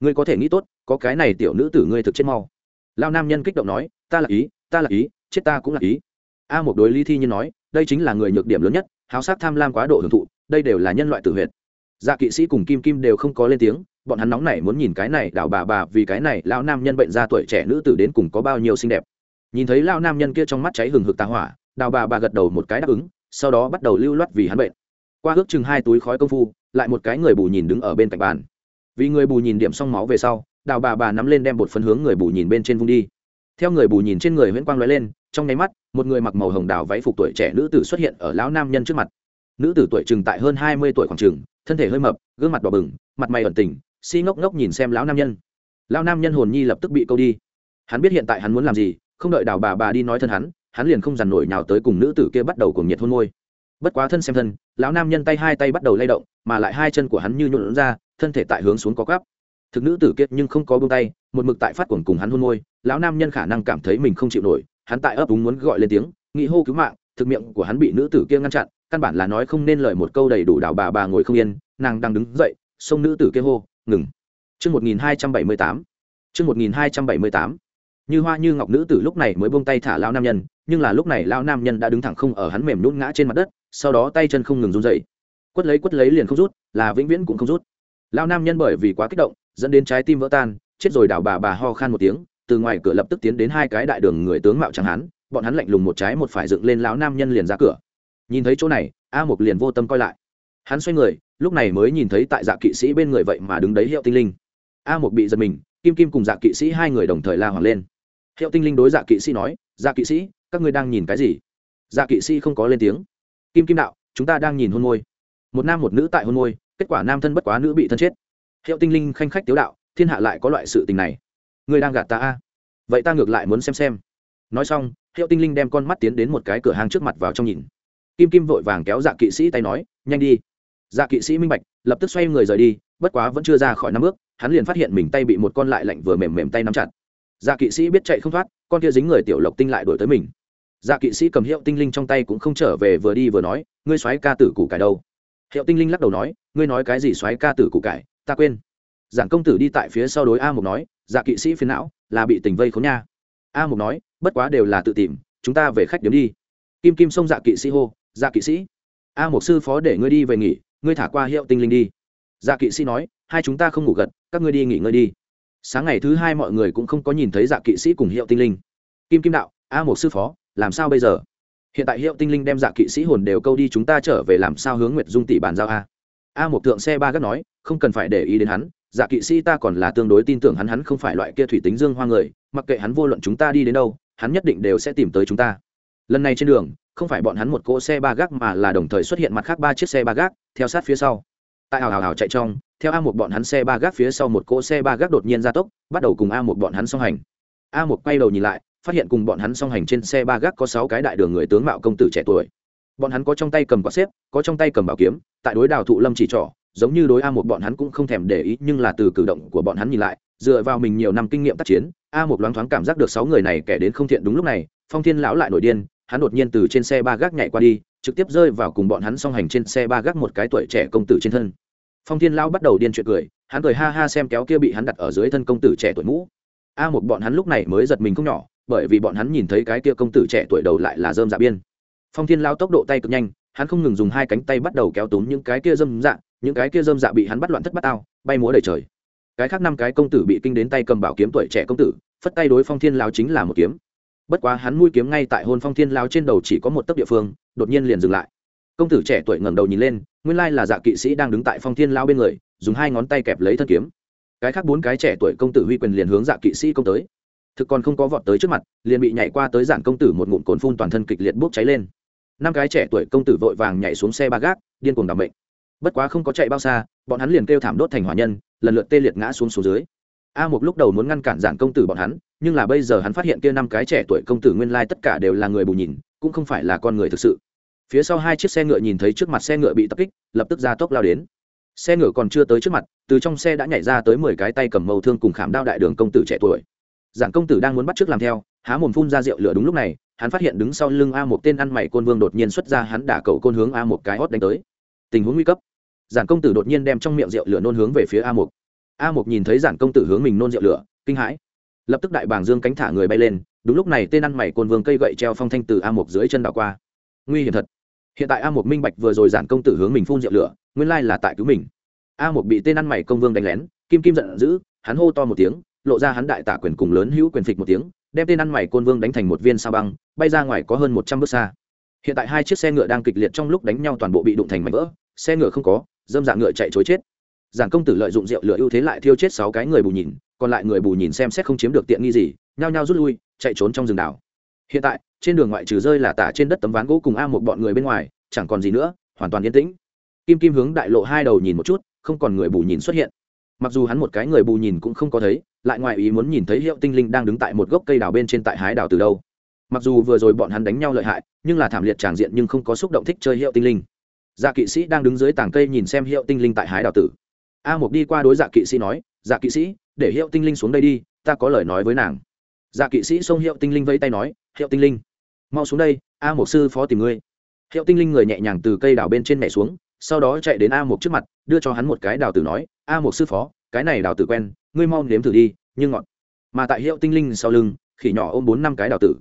ngươi có thể nghĩ tốt, có cái này tiểu nữ tử ngươi thực chết mau. Lao nam nhân kích động nói, ta là ý, ta là ý, chết ta cũng là ý. A một đối lý thi nhiên nói, đây chính là người nhược điểm lớn nhất, háo sát tham lam quá độ hưởng thụ, đây đều là nhân loại tử huyệt. Dạ kỵ sĩ cùng kim kim đều không có lên tiếng, bọn hắn nóng này muốn nhìn cái này đảo bà bà vì cái này lão nam nhân bệnh ra tuổi trẻ nữ tử đến cùng có bao nhiêu xinh đẹp. Nhìn thấy lão nam nhân kia trong mắt cháy hừng hực tá hỏa đào bà bà gật đầu một cái đáp ứng, sau đó bắt đầu lưu loát vì hắn bệnh. Qua ước chừng hai túi khói công phu, lại một cái người bù nhìn đứng ở bên cạnh bàn vì người bù nhìn điểm xong máu về sau, đào bà bà nắm lên đem bột phấn hướng người bù nhìn bên trên vung đi. Theo người bù nhìn trên người nguyễn quang nói lên, trong nháy mắt, một người mặc màu hồng đào váy phục tuổi trẻ nữ tử xuất hiện ở lão nam nhân trước mặt. Nữ tử tuổi chừng tại hơn hai mươi tuổi khoảng chừng, thân thể hơi mập, gương mặt đỏ bừng, mặt mày ẩn tình, si ngốc ngốc nhìn xem lão nam nhân. Lão nam nhân hồn nhi lập tức bị câu đi. Hắn biết hiện tại hắn muốn làm gì, không đợi đào bà bà đi nói thân hắn hắn liền không dằn nổi nào tới cùng nữ tử kia bắt đầu cùng nhiệt hôn môi. Bất quá thân xem thân, lão nam nhân tay hai tay bắt đầu lay động, mà lại hai chân của hắn như nhuộn ra thân thể tại hướng xuống có gắp. Thực nữ tử kiệt nhưng không có buông tay, một mực tại phát cuồng cùng hắn hôn môi, lão nam nhân khả năng cảm thấy mình không chịu nổi, hắn tại ấp úng muốn gọi lên tiếng nghĩ hô cứu mạng, thực miệng của hắn bị nữ tử kia ngăn chặn, căn bản là nói không nên lời một câu đầy đủ đảo bà bà ngồi không yên, nàng đang đứng dậy, xông nữ tử kia hô, ngừng. Chương một nghìn hai trăm bảy mươi tám, chương một nghìn hai trăm bảy mươi tám. Như hoa như ngọc nữ tử lúc này mới buông tay thả lao nam nhân, nhưng là lúc này lao nam nhân đã đứng thẳng không ở hắn mềm nhún ngã trên mặt đất, sau đó tay chân không ngừng run dậy quất lấy quất lấy liền không rút, là vĩnh viễn cũng không rút lao nam nhân bởi vì quá kích động, dẫn đến trái tim vỡ tan, chết rồi đảo bà bà ho khan một tiếng, từ ngoài cửa lập tức tiến đến hai cái đại đường người tướng mạo chẳng hắn, bọn hắn lạnh lùng một trái một phải dựng lên lão nam nhân liền ra cửa. Nhìn thấy chỗ này, a mục liền vô tâm coi lại. Hắn xoay người, lúc này mới nhìn thấy tại dạ kỵ sĩ bên người vậy mà đứng đấy hiệu tinh linh. A mục bị giật mình, kim kim cùng dạ kỵ sĩ hai người đồng thời la hoàng lên. Hiệu tinh linh đối dạ kỵ sĩ nói dạ kỵ sĩ, các ngươi đang nhìn cái gì? Dạ kỵ sĩ không có lên tiếng. Kim kim đạo, chúng ta đang nhìn hôn môi. Một nam một nữ tại hôn môi kết quả nam thân bất quá nữ bị thân chết. Hiệu tinh linh khanh khách tiếu đạo, thiên hạ lại có loại sự tình này. Ngươi đang gạt ta a. Vậy ta ngược lại muốn xem xem. Nói xong, hiệu tinh linh đem con mắt tiến đến một cái cửa hàng trước mặt vào trong nhìn. Kim kim vội vàng kéo dạ kỵ sĩ tay nói, nhanh đi. Dạ kỵ sĩ minh bạch, lập tức xoay người rời đi, bất quá vẫn chưa ra khỏi năm bước, hắn liền phát hiện mình tay bị một con lại lạnh vừa mềm mềm tay nắm chặt. Dạ kỵ sĩ biết chạy không thoát, con kia dính người tiểu lộc tinh lại đổi tới mình. Dạ kỵ sĩ cầm hiệu tinh linh trong tay cũng không trở về vừa đi vừa nói, ngươi xoáy ca tử củ cải đâu? Hiệu tinh linh lắc đầu nói, ngươi nói cái gì xoáy ca tử củ cải, ta quên. Giản công tử đi tại phía sau đối a mục nói dạ kỵ sĩ phiến não, là bị tình vây khốn nha. A mục nói, bất quá đều là tự tìm, chúng ta về khách điếm đi. Kim kim xông dạ kỵ sĩ hô dạ kỵ sĩ, a mục sư phó để ngươi đi về nghỉ, ngươi thả qua hiệu tinh linh đi. Dạ kỵ sĩ nói, hai chúng ta không ngủ gật, các ngươi đi nghỉ ngơi đi. Sáng ngày thứ hai mọi người cũng không có nhìn thấy dạ kỵ sĩ cùng hiệu tinh linh. Kim kim đạo, a một sư phó, làm sao bây giờ? Hiện tại hiệu tinh linh đem dạ kỵ sĩ hồn đều câu đi chúng ta trở về làm sao hướng nguyệt dung tỷ bàn giao a? A một thượng xe ba gác nói, không cần phải để ý đến hắn dạ kỵ sĩ ta còn là tương đối tin tưởng hắn hắn không phải loại kia thủy tính dương hoa người, mặc kệ hắn vô luận chúng ta đi đến đâu, hắn nhất định đều sẽ tìm tới chúng ta. Lần này trên đường, không phải bọn hắn một cỗ xe ba gác mà là đồng thời xuất hiện mặt khác ba chiếc xe ba gác, theo sát phía sau. Tại hào hào hào chạy trong, theo a một bọn hắn xe ba gác phía sau một cỗ xe ba gác đột nhiên ra tốc, bắt đầu cùng a một bọn hắn song hành. A một quay đầu nhìn lại phát hiện cùng bọn hắn song hành trên xe ba gác có sáu cái đại đường người tướng mạo công tử trẻ tuổi. Bọn hắn có trong tay cầm quạt xếp, có trong tay cầm bảo kiếm, tại đối đào thụ lâm chỉ trỏ, giống như đối a một bọn hắn cũng không thèm để ý, nhưng là từ cử động của bọn hắn nhìn lại, dựa vào mình nhiều năm kinh nghiệm tác chiến, a một loáng thoáng cảm giác được sáu người này kẻ đến không thiện đúng lúc này, phong thiên lão lại nổi điên, hắn đột nhiên từ trên xe ba gác nhảy qua đi, trực tiếp rơi vào cùng bọn hắn song hành trên xe ba gác một cái tuổi trẻ công tử trên thân. Phong thiên lão bắt đầu điên chuyện cười, hắn cười ha ha xem kéo kia bị hắn đặt ở dưới thân công tử trẻ tuổi mũ. A một bọn hắn lúc này mới giật mình không nhỏ bởi vì bọn hắn nhìn thấy cái kia công tử trẻ tuổi đầu lại là dơm dạ biên. Phong thiên lao tốc độ tay cực nhanh, hắn không ngừng dùng hai cánh tay bắt đầu kéo túm những cái kia dơm dạ những cái kia dơm dạ bị hắn bắt loạn thất bắt ao, bay múa đầy trời. Cái khác năm cái công tử bị kinh đến tay cầm bảo kiếm tuổi trẻ công tử, phất tay đối phong thiên lao chính là một kiếm. Bất quá hắn mũi kiếm ngay tại hôn phong thiên lao trên đầu chỉ có một tấc địa phương, đột nhiên liền dừng lại. Công tử trẻ tuổi ngẩng đầu nhìn lên, nguyên lai là dạ kỵ sĩ đang đứng tại phong thiên lao bên người, dùng hai ngón tay kẹp lấy thân kiếm. Cái khác bốn cái trẻ tuổi công tử huy quyền liền hướng dạ kỵ sĩ công tới thực còn không có vọt tới trước mặt, liền bị nhảy qua tới giản công tử một ngụm cồn phun toàn thân kịch liệt bốc cháy lên. Năm cái trẻ tuổi công tử vội vàng nhảy xuống xe ba gác, điên cuồng đảm bệnh bất quá không có chạy bao xa, bọn hắn liền kêu thảm đốt thành hỏa nhân, lần lượt tê liệt ngã xuống số dưới. A một lúc đầu muốn ngăn cản giản công tử bọn hắn, nhưng là bây giờ hắn phát hiện kia năm cái trẻ tuổi công tử nguyên lai tất cả đều là người bù nhìn, cũng không phải là con người thực sự. Phía sau hai chiếc xe ngựa nhìn thấy trước mặt xe ngựa bị tập kích, lập tức ra tốc lao đến. Xe ngựa còn chưa tới trước mặt, từ trong xe đã nhảy ra tới mười cái tay cầm mâu thương cùng khảm đao đại đường công tử trẻ tuổi giản công tử đang muốn bắt trước làm theo, há mồm phun ra rượu lửa đúng lúc này, hắn phát hiện đứng sau lưng a một tên ăn mày côn vương đột nhiên xuất ra hắn đả cầu côn hướng a một cái hót đánh tới. Tình huống nguy cấp. Giản công tử đột nhiên đem trong miệng rượu lửa nôn hướng về phía a một. A một nhìn thấy giản công tử hướng mình nôn rượu lửa, kinh hãi. Lập tức đại bàng dương cánh thả người bay lên, đúng lúc này tên ăn mày côn vương cây gậy treo phong thanh từ a một dưới chân đảo qua. Nguy hiểm thật. Hiện tại a một minh bạch vừa rồi giản công tử hướng mình phun rượu lửa, nguyên lai là tại cứu mình. A một bị tên ăn mày công vương đánh lén, kim kim giận dữ, hắn hô to một tiếng lộ ra hắn đại tả quyền cùng lớn hữu quyền phịch một tiếng, đem tên ăn mày côn vương đánh thành một viên sao băng, bay ra ngoài có hơn một trăm bước xa. Hiện tại hai chiếc xe ngựa đang kịch liệt trong lúc đánh nhau toàn bộ bị đụng thành mảnh vỡ, xe ngựa không có, dâm dạng ngựa chạy chối chết. Giảng công tử lợi dụng rượu lửa ưu thế lại thiêu chết sáu cái người bù nhìn, còn lại người bù nhìn xem xét không chiếm được tiện nghi gì, nhao nhao rút lui, chạy trốn trong rừng đảo. Hiện tại, trên đường ngoại trừ rơi là tả trên đất tấm ván gỗ cùng a một bọn người bên ngoài, chẳng còn gì nữa, hoàn toàn yên tĩnh. Kim kim hướng đại lộ hai đầu nhìn một chút, không còn người bù nhìn xuất hiện mặc dù hắn một cái người bù nhìn cũng không có thấy, lại ngoài ý muốn nhìn thấy hiệu tinh linh đang đứng tại một gốc cây đào bên trên tại hái đào từ đâu. Mặc dù vừa rồi bọn hắn đánh nhau lợi hại, nhưng là thảm liệt tràng diện nhưng không có xúc động thích chơi hiệu tinh linh. Dạ kỵ sĩ đang đứng dưới tảng cây nhìn xem hiệu tinh linh tại hái đào tử. A mục đi qua đối dạ kỵ sĩ nói dạ kỵ sĩ, để hiệu tinh linh xuống đây đi, ta có lời nói với nàng. Dạ kỵ sĩ xông hiệu tinh linh vây tay nói, hiệu tinh linh, mau xuống đây, a một sư phó tìm ngươi. Hiệu tinh linh người nhẹ nhàng từ cây đào bên trên mẹ xuống, sau đó chạy đến a một trước mặt, đưa cho hắn một cái đào tử nói a một sư phó, cái này đào tử quen, ngươi mau nếm thử đi, nhưng ngọt. Mà tại hiệu tinh linh sau lưng, khỉ nhỏ ôm bốn năm cái đào tử.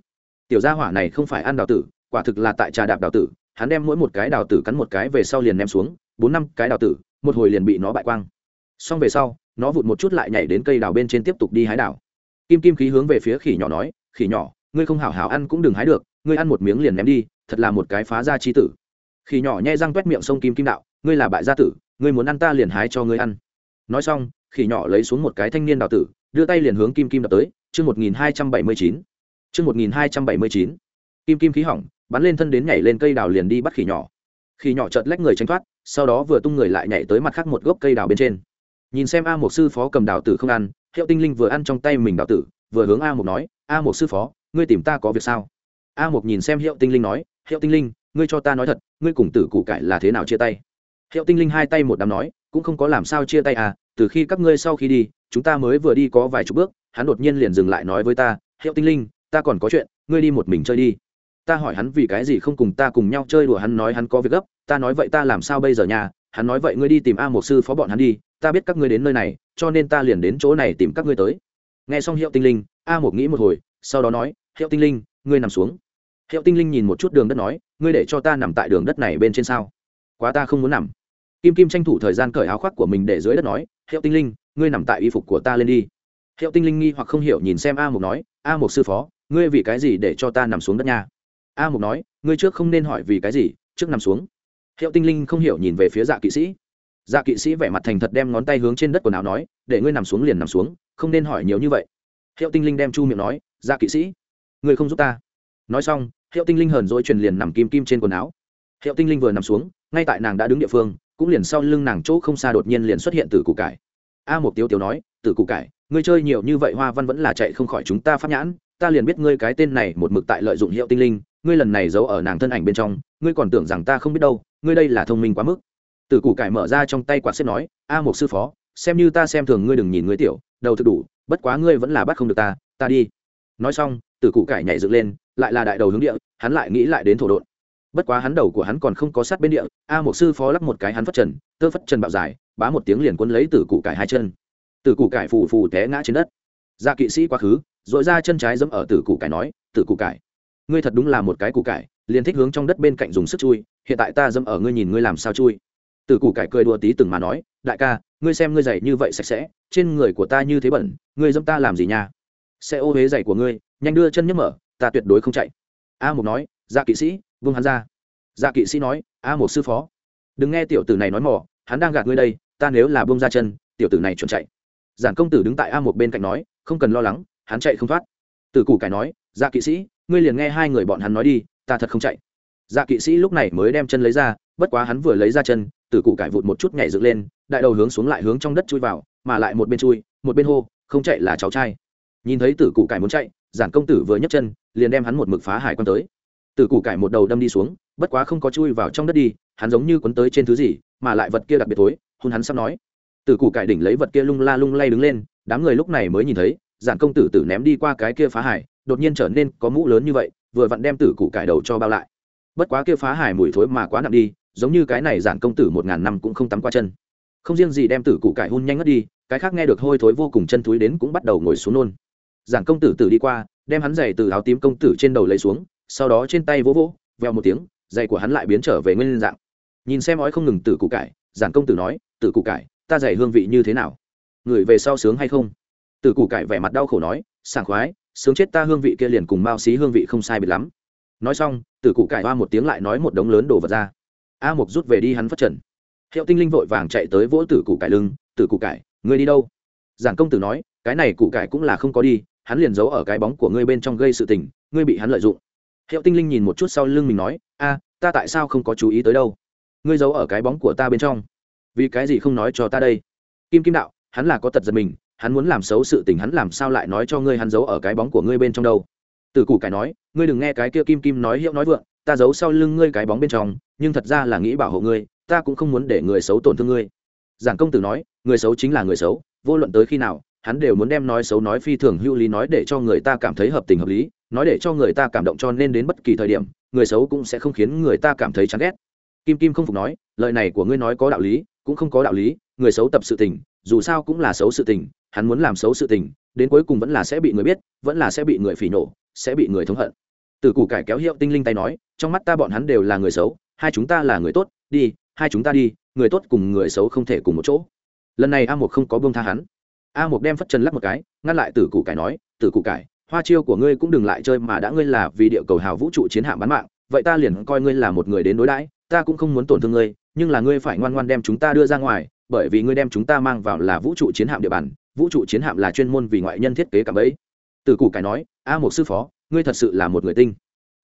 Tiểu gia hỏa này không phải ăn đào tử, quả thực là tại trà đạp đào tử, hắn đem mỗi một cái đào tử cắn một cái về sau liền ném xuống, bốn năm cái đào tử, một hồi liền bị nó bại quang. Xong về sau, nó vụt một chút lại nhảy đến cây đào bên trên tiếp tục đi hái đào. Kim kim khí hướng về phía khỉ nhỏ nói, khỉ nhỏ, ngươi không hảo hảo ăn cũng đừng hái được, ngươi ăn một miếng liền ném đi, thật là một cái phá ra trí tử. Khỉ nhỏ nhai răng quét miệng sông kim kim đạo, ngươi là bại gia tử, ngươi muốn ăn ta liền hái cho ngươi ăn nói xong, khỉ nhỏ lấy xuống một cái thanh niên đào tử, đưa tay liền hướng kim kim đập tới, chương một nghìn hai trăm bảy mươi chín. Chương một nghìn hai trăm bảy mươi chín. Kim kim khí hỏng, bắn lên thân đến nhảy lên cây đào liền đi bắt khỉ nhỏ. Khỉ nhỏ chợt lách người tránh thoát, sau đó vừa tung người lại nhảy tới mặt khác một gốc cây đào bên trên. Nhìn xem a một sư phó cầm đào tử không ăn, hiệu tinh linh vừa ăn trong tay mình đào tử, vừa hướng a một nói, a một sư phó, ngươi tìm ta có việc sao? A một nhìn xem hiệu tinh linh nói, hiệu tinh linh, ngươi cho ta nói thật, ngươi cùng tử cụ cải là thế nào chia tay? Hiệu tinh linh hai tay một đám nói cũng không có làm sao chia tay à từ khi các ngươi sau khi đi, chúng ta mới vừa đi có vài chục bước, hắn đột nhiên liền dừng lại nói với ta, hiệu tinh linh, ta còn có chuyện, ngươi đi một mình chơi đi. Ta hỏi hắn vì cái gì không cùng ta cùng nhau chơi đùa, hắn nói hắn có việc gấp, ta nói vậy ta làm sao bây giờ nhà hắn nói vậy ngươi đi tìm a một sư phó bọn hắn đi, ta biết các ngươi đến nơi này, cho nên ta liền đến chỗ này tìm các ngươi tới. Nghe xong hiệu tinh linh, a một nghĩ một hồi, sau đó nói, hiệu tinh linh, ngươi nằm xuống. Hiệu tinh linh nhìn một chút đường đất nói, ngươi để cho ta nằm tại đường đất này bên trên sao? Quá ta không muốn nằm kim kim tranh thủ thời gian cởi áo khoác của mình để dưới đất nói, hiệu tinh linh, ngươi nằm tại y phục của ta lên đi. Hiệu tinh linh nghi hoặc không hiểu nhìn xem a mục nói, a mục sư phó, ngươi vì cái gì để cho ta nằm xuống đất nha? A mục nói, ngươi trước không nên hỏi vì cái gì, trước nằm xuống. Hiệu tinh linh không hiểu nhìn về phía dạ kỵ sĩ. Dạ kỵ sĩ vẻ mặt thành thật đem ngón tay hướng trên đất quần áo nói, để ngươi nằm xuống liền nằm xuống, không nên hỏi nhiều như vậy. Hiệu tinh linh đem chu miệng nói dạ kỵ sĩ, ngươi không giúp ta. Nói xong, hiệu tinh linh hờn dỗi truyền liền nằm kim kim trên quần áo. Hiệu tinh linh vừa nằm xuống, ngay tại nàng đã đứng địa phương cũng liền sau lưng nàng chỗ không xa đột nhiên liền xuất hiện từ củ cải. A một tiếu tiếu nói từ củ cải, ngươi chơi nhiều như vậy, hoa văn vẫn là chạy không khỏi chúng ta pháp nhãn, ta liền biết ngươi cái tên này một mực tại lợi dụng hiệu tinh linh, ngươi lần này giấu ở nàng thân ảnh bên trong, ngươi còn tưởng rằng ta không biết đâu, ngươi đây là thông minh quá mức. Từ củ cải mở ra trong tay quạt xếp nói, a một sư phó, xem như ta xem thường ngươi đừng nhìn ngươi tiểu, đầu thực đủ, bất quá ngươi vẫn là bắt không được ta ta đi. Nói xong từ củ cải nhảy dựng lên, lại là đại đầu hướng địa, hắn lại nghĩ lại đến thổ độn bất quá hắn đầu của hắn còn không có sát bên địa, a một sư phó lắc một cái hắn phất trần, tơ phất trần bạo dài, bá một tiếng liền quân lấy từ củ cải hai chân. Từ củ cải phù phù té ngã trên đất. Dạ kỵ sĩ quá khứ dội ra chân trái dẫm ở từ củ cải nói từ củ cải, ngươi thật đúng là một cái củ cải, liền thích hướng trong đất bên cạnh dùng sức chui, hiện tại ta dẫm ở ngươi nhìn ngươi làm sao chui. Từ củ cải cười đùa tí từng mà nói, đại ca, ngươi xem ngươi giày như vậy sạch sẽ, trên người của ta như thế bẩn, ngươi dẫm ta làm gì nha? Sẽ ô huế giày của ngươi, nhanh đưa chân nhấc mở, ta tuyệt đối không chạy. A một nói dạ kỵ sĩ vung hắn ra. Dạ kỵ sĩ nói, a một sư phó, đừng nghe tiểu tử này nói mỏ hắn đang gạt ngươi đây, ta nếu là bông ra chân, tiểu tử này chuẩn chạy. Giản công tử đứng tại a một bên cạnh nói, không cần lo lắng, hắn chạy không thoát. Tử củ cải nói dạ kỵ sĩ, ngươi liền nghe hai người bọn hắn nói đi, ta thật không chạy. Dạ kỵ sĩ lúc này mới đem chân lấy ra, bất quá hắn vừa lấy ra chân, tử cụ cải vụt một chút nhảy dựng lên, đại đầu hướng xuống lại hướng trong đất chui vào, mà lại một bên chui, một bên hô, không chạy là cháu trai. Nhìn thấy tử cụ cải muốn chạy, giản công tử vừa nhấc chân, liền đem hắn một mực phá hải quan tới tử củ cải một đầu đâm đi xuống, bất quá không có chui vào trong đất đi, hắn giống như quấn tới trên thứ gì, mà lại vật kia đặc biệt tối hôn hắn sắp nói. Tử củ cải đỉnh lấy vật kia lung la lung lay đứng lên, đám người lúc này mới nhìn thấy, giản công tử tử ném đi qua cái kia phá hải, đột nhiên trở nên có mũ lớn như vậy, vừa vặn đem tử củ cải đầu cho bao lại. Bất quá kia phá hải mùi thối mà quá nặng đi, giống như cái này giản công tử một ngàn năm cũng không tắm qua chân. Không riêng gì đem tử củ cải hun nhanh ngất đi, cái khác nghe được hôi thối vô cùng chân thúi đến cũng bắt đầu ngồi xuống nôn. Giản công tử tử đi qua, đem hắn giày từ áo tím công tử trên đầu lấy xuống sau đó trên tay vỗ vỗ, veo một tiếng, giày của hắn lại biến trở về nguyên dạng. Nhìn xem ói không ngừng tử cụ cải giản công tử nói, tử cụ cải, ta giày hương vị như thế nào? Người về sau sướng hay không? Tử cụ cải vẻ mặt đau khổ nói, sảng khoái, sướng chết ta hương vị kia liền cùng mao xí hương vị không sai biệt lắm. Nói xong, tử cụ cải hoa một tiếng lại nói một đống lớn đồ vật ra. A mục rút về đi hắn phát trần. Hiệu tinh linh vội vàng chạy tới vỗ tử cụ cải lưng, tử cụ cải, ngươi đi đâu? Giản công tử nói, cái này cụ cải cũng là không có đi, hắn liền giấu ở cái bóng của ngươi bên trong gây sự tình, ngươi bị hắn lợi dụng hiệu tinh linh nhìn một chút sau lưng mình nói, a, ta tại sao không có chú ý tới đâu? Ngươi giấu ở cái bóng của ta bên trong. Vì cái gì không nói cho ta đây? Kim kim đạo, hắn là có tật giật mình, hắn muốn làm xấu sự tình hắn làm sao lại nói cho ngươi hắn giấu ở cái bóng của ngươi bên trong đâu? Từ củ cải nói, ngươi đừng nghe cái kia kim kim nói hiệu nói vượng, ta giấu sau lưng ngươi cái bóng bên trong, nhưng thật ra là nghĩ bảo hộ ngươi, ta cũng không muốn để người xấu tổn thương ngươi. Giảng công tử nói, người xấu chính là người xấu, vô luận tới khi nào, hắn đều muốn đem nói xấu nói phi thường hữu lý nói để cho người ta cảm thấy hợp tình hợp lý nói để cho người ta cảm động cho nên đến bất kỳ thời điểm, người xấu cũng sẽ không khiến người ta cảm thấy chán ghét. Kim kim không phục nói, lời này của ngươi nói có đạo lý, cũng không có đạo lý, người xấu tập sự tình, dù sao cũng là xấu sự tình, hắn muốn làm xấu sự tình, đến cuối cùng vẫn là sẽ bị người biết, vẫn là sẽ bị người phỉ nổ sẽ bị người thống hận. Từ củ cải kéo hiệu tinh linh tay nói, trong mắt ta bọn hắn đều là người xấu, hai chúng ta là người tốt, đi, hai chúng ta đi, người tốt cùng người xấu không thể cùng một chỗ. Lần này a một không có bông tha hắn. A một đem phất chân lắc một cái, ngăn lại từ củ cải nói từ củ cải hoa chiêu của ngươi cũng đừng lại chơi mà đã ngươi là vì địa cầu hào vũ trụ chiến hạm bán mạng, vậy ta liền coi ngươi là một người đến đối đãi, ta cũng không muốn tổn thương ngươi, nhưng là ngươi phải ngoan ngoan đem chúng ta đưa ra ngoài, bởi vì ngươi đem chúng ta mang vào là vũ trụ chiến hạm địa bàn, vũ trụ chiến hạm là chuyên môn vì ngoại nhân thiết kế cả bấy từ củ cải nói, a một sư phó, ngươi thật sự là một người tinh.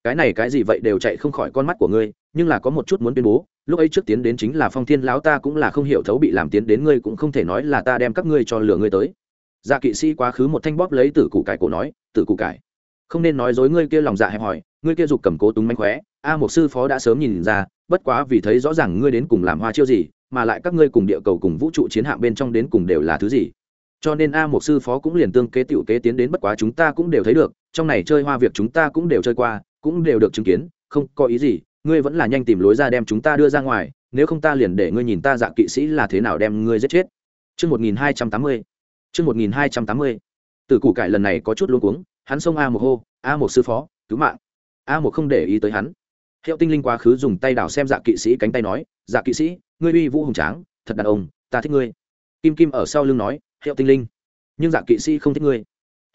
Cái này cái gì vậy đều chạy không khỏi con mắt của ngươi, nhưng là có một chút muốn tuyên bố, lúc ấy trước tiến đến chính là phong thiên lão ta cũng là không hiểu thấu bị làm tiến đến ngươi cũng không thể nói là ta đem các ngươi cho lừa ngươi tới dạ kỵ sĩ quá khứ một thanh bóp lấy tử củ cải cổ nói, tử củ cải, không nên nói dối ngươi kia lòng dạ hẹp hòi, ngươi kia dục cầm cố túng mánh khóe. A một sư phó đã sớm nhìn ra, bất quá vì thấy rõ ràng ngươi đến cùng làm hoa chiêu gì, mà lại các ngươi cùng địa cầu cùng vũ trụ chiến hạm bên trong đến cùng đều là thứ gì. Cho nên a một sư phó cũng liền tương kế tiểu kế tiến đến bất quá chúng ta cũng đều thấy được, trong này chơi hoa việc chúng ta cũng đều chơi qua, cũng đều được chứng kiến, không có ý gì, ngươi vẫn là nhanh tìm lối ra đem chúng ta đưa ra ngoài, nếu không ta liền để ngươi nhìn ta dạ kỵ sĩ là thế nào đem ngươi giết chết. Trước 1280. Trước 1280. Từ củ cải lần này có chút luống cuống, hắn xông A một hô, A một sư phó, cứu mạng. A một không để ý tới hắn. Hiệu tinh linh quá khứ dùng tay đào xem dạ kỵ sĩ cánh tay nói, dạ kỵ sĩ, ngươi uy vũ hùng tráng, thật đàn ông, ta thích ngươi. Kim Kim ở sau lưng nói, hiệu tinh linh. Nhưng dạ kỵ sĩ không thích ngươi.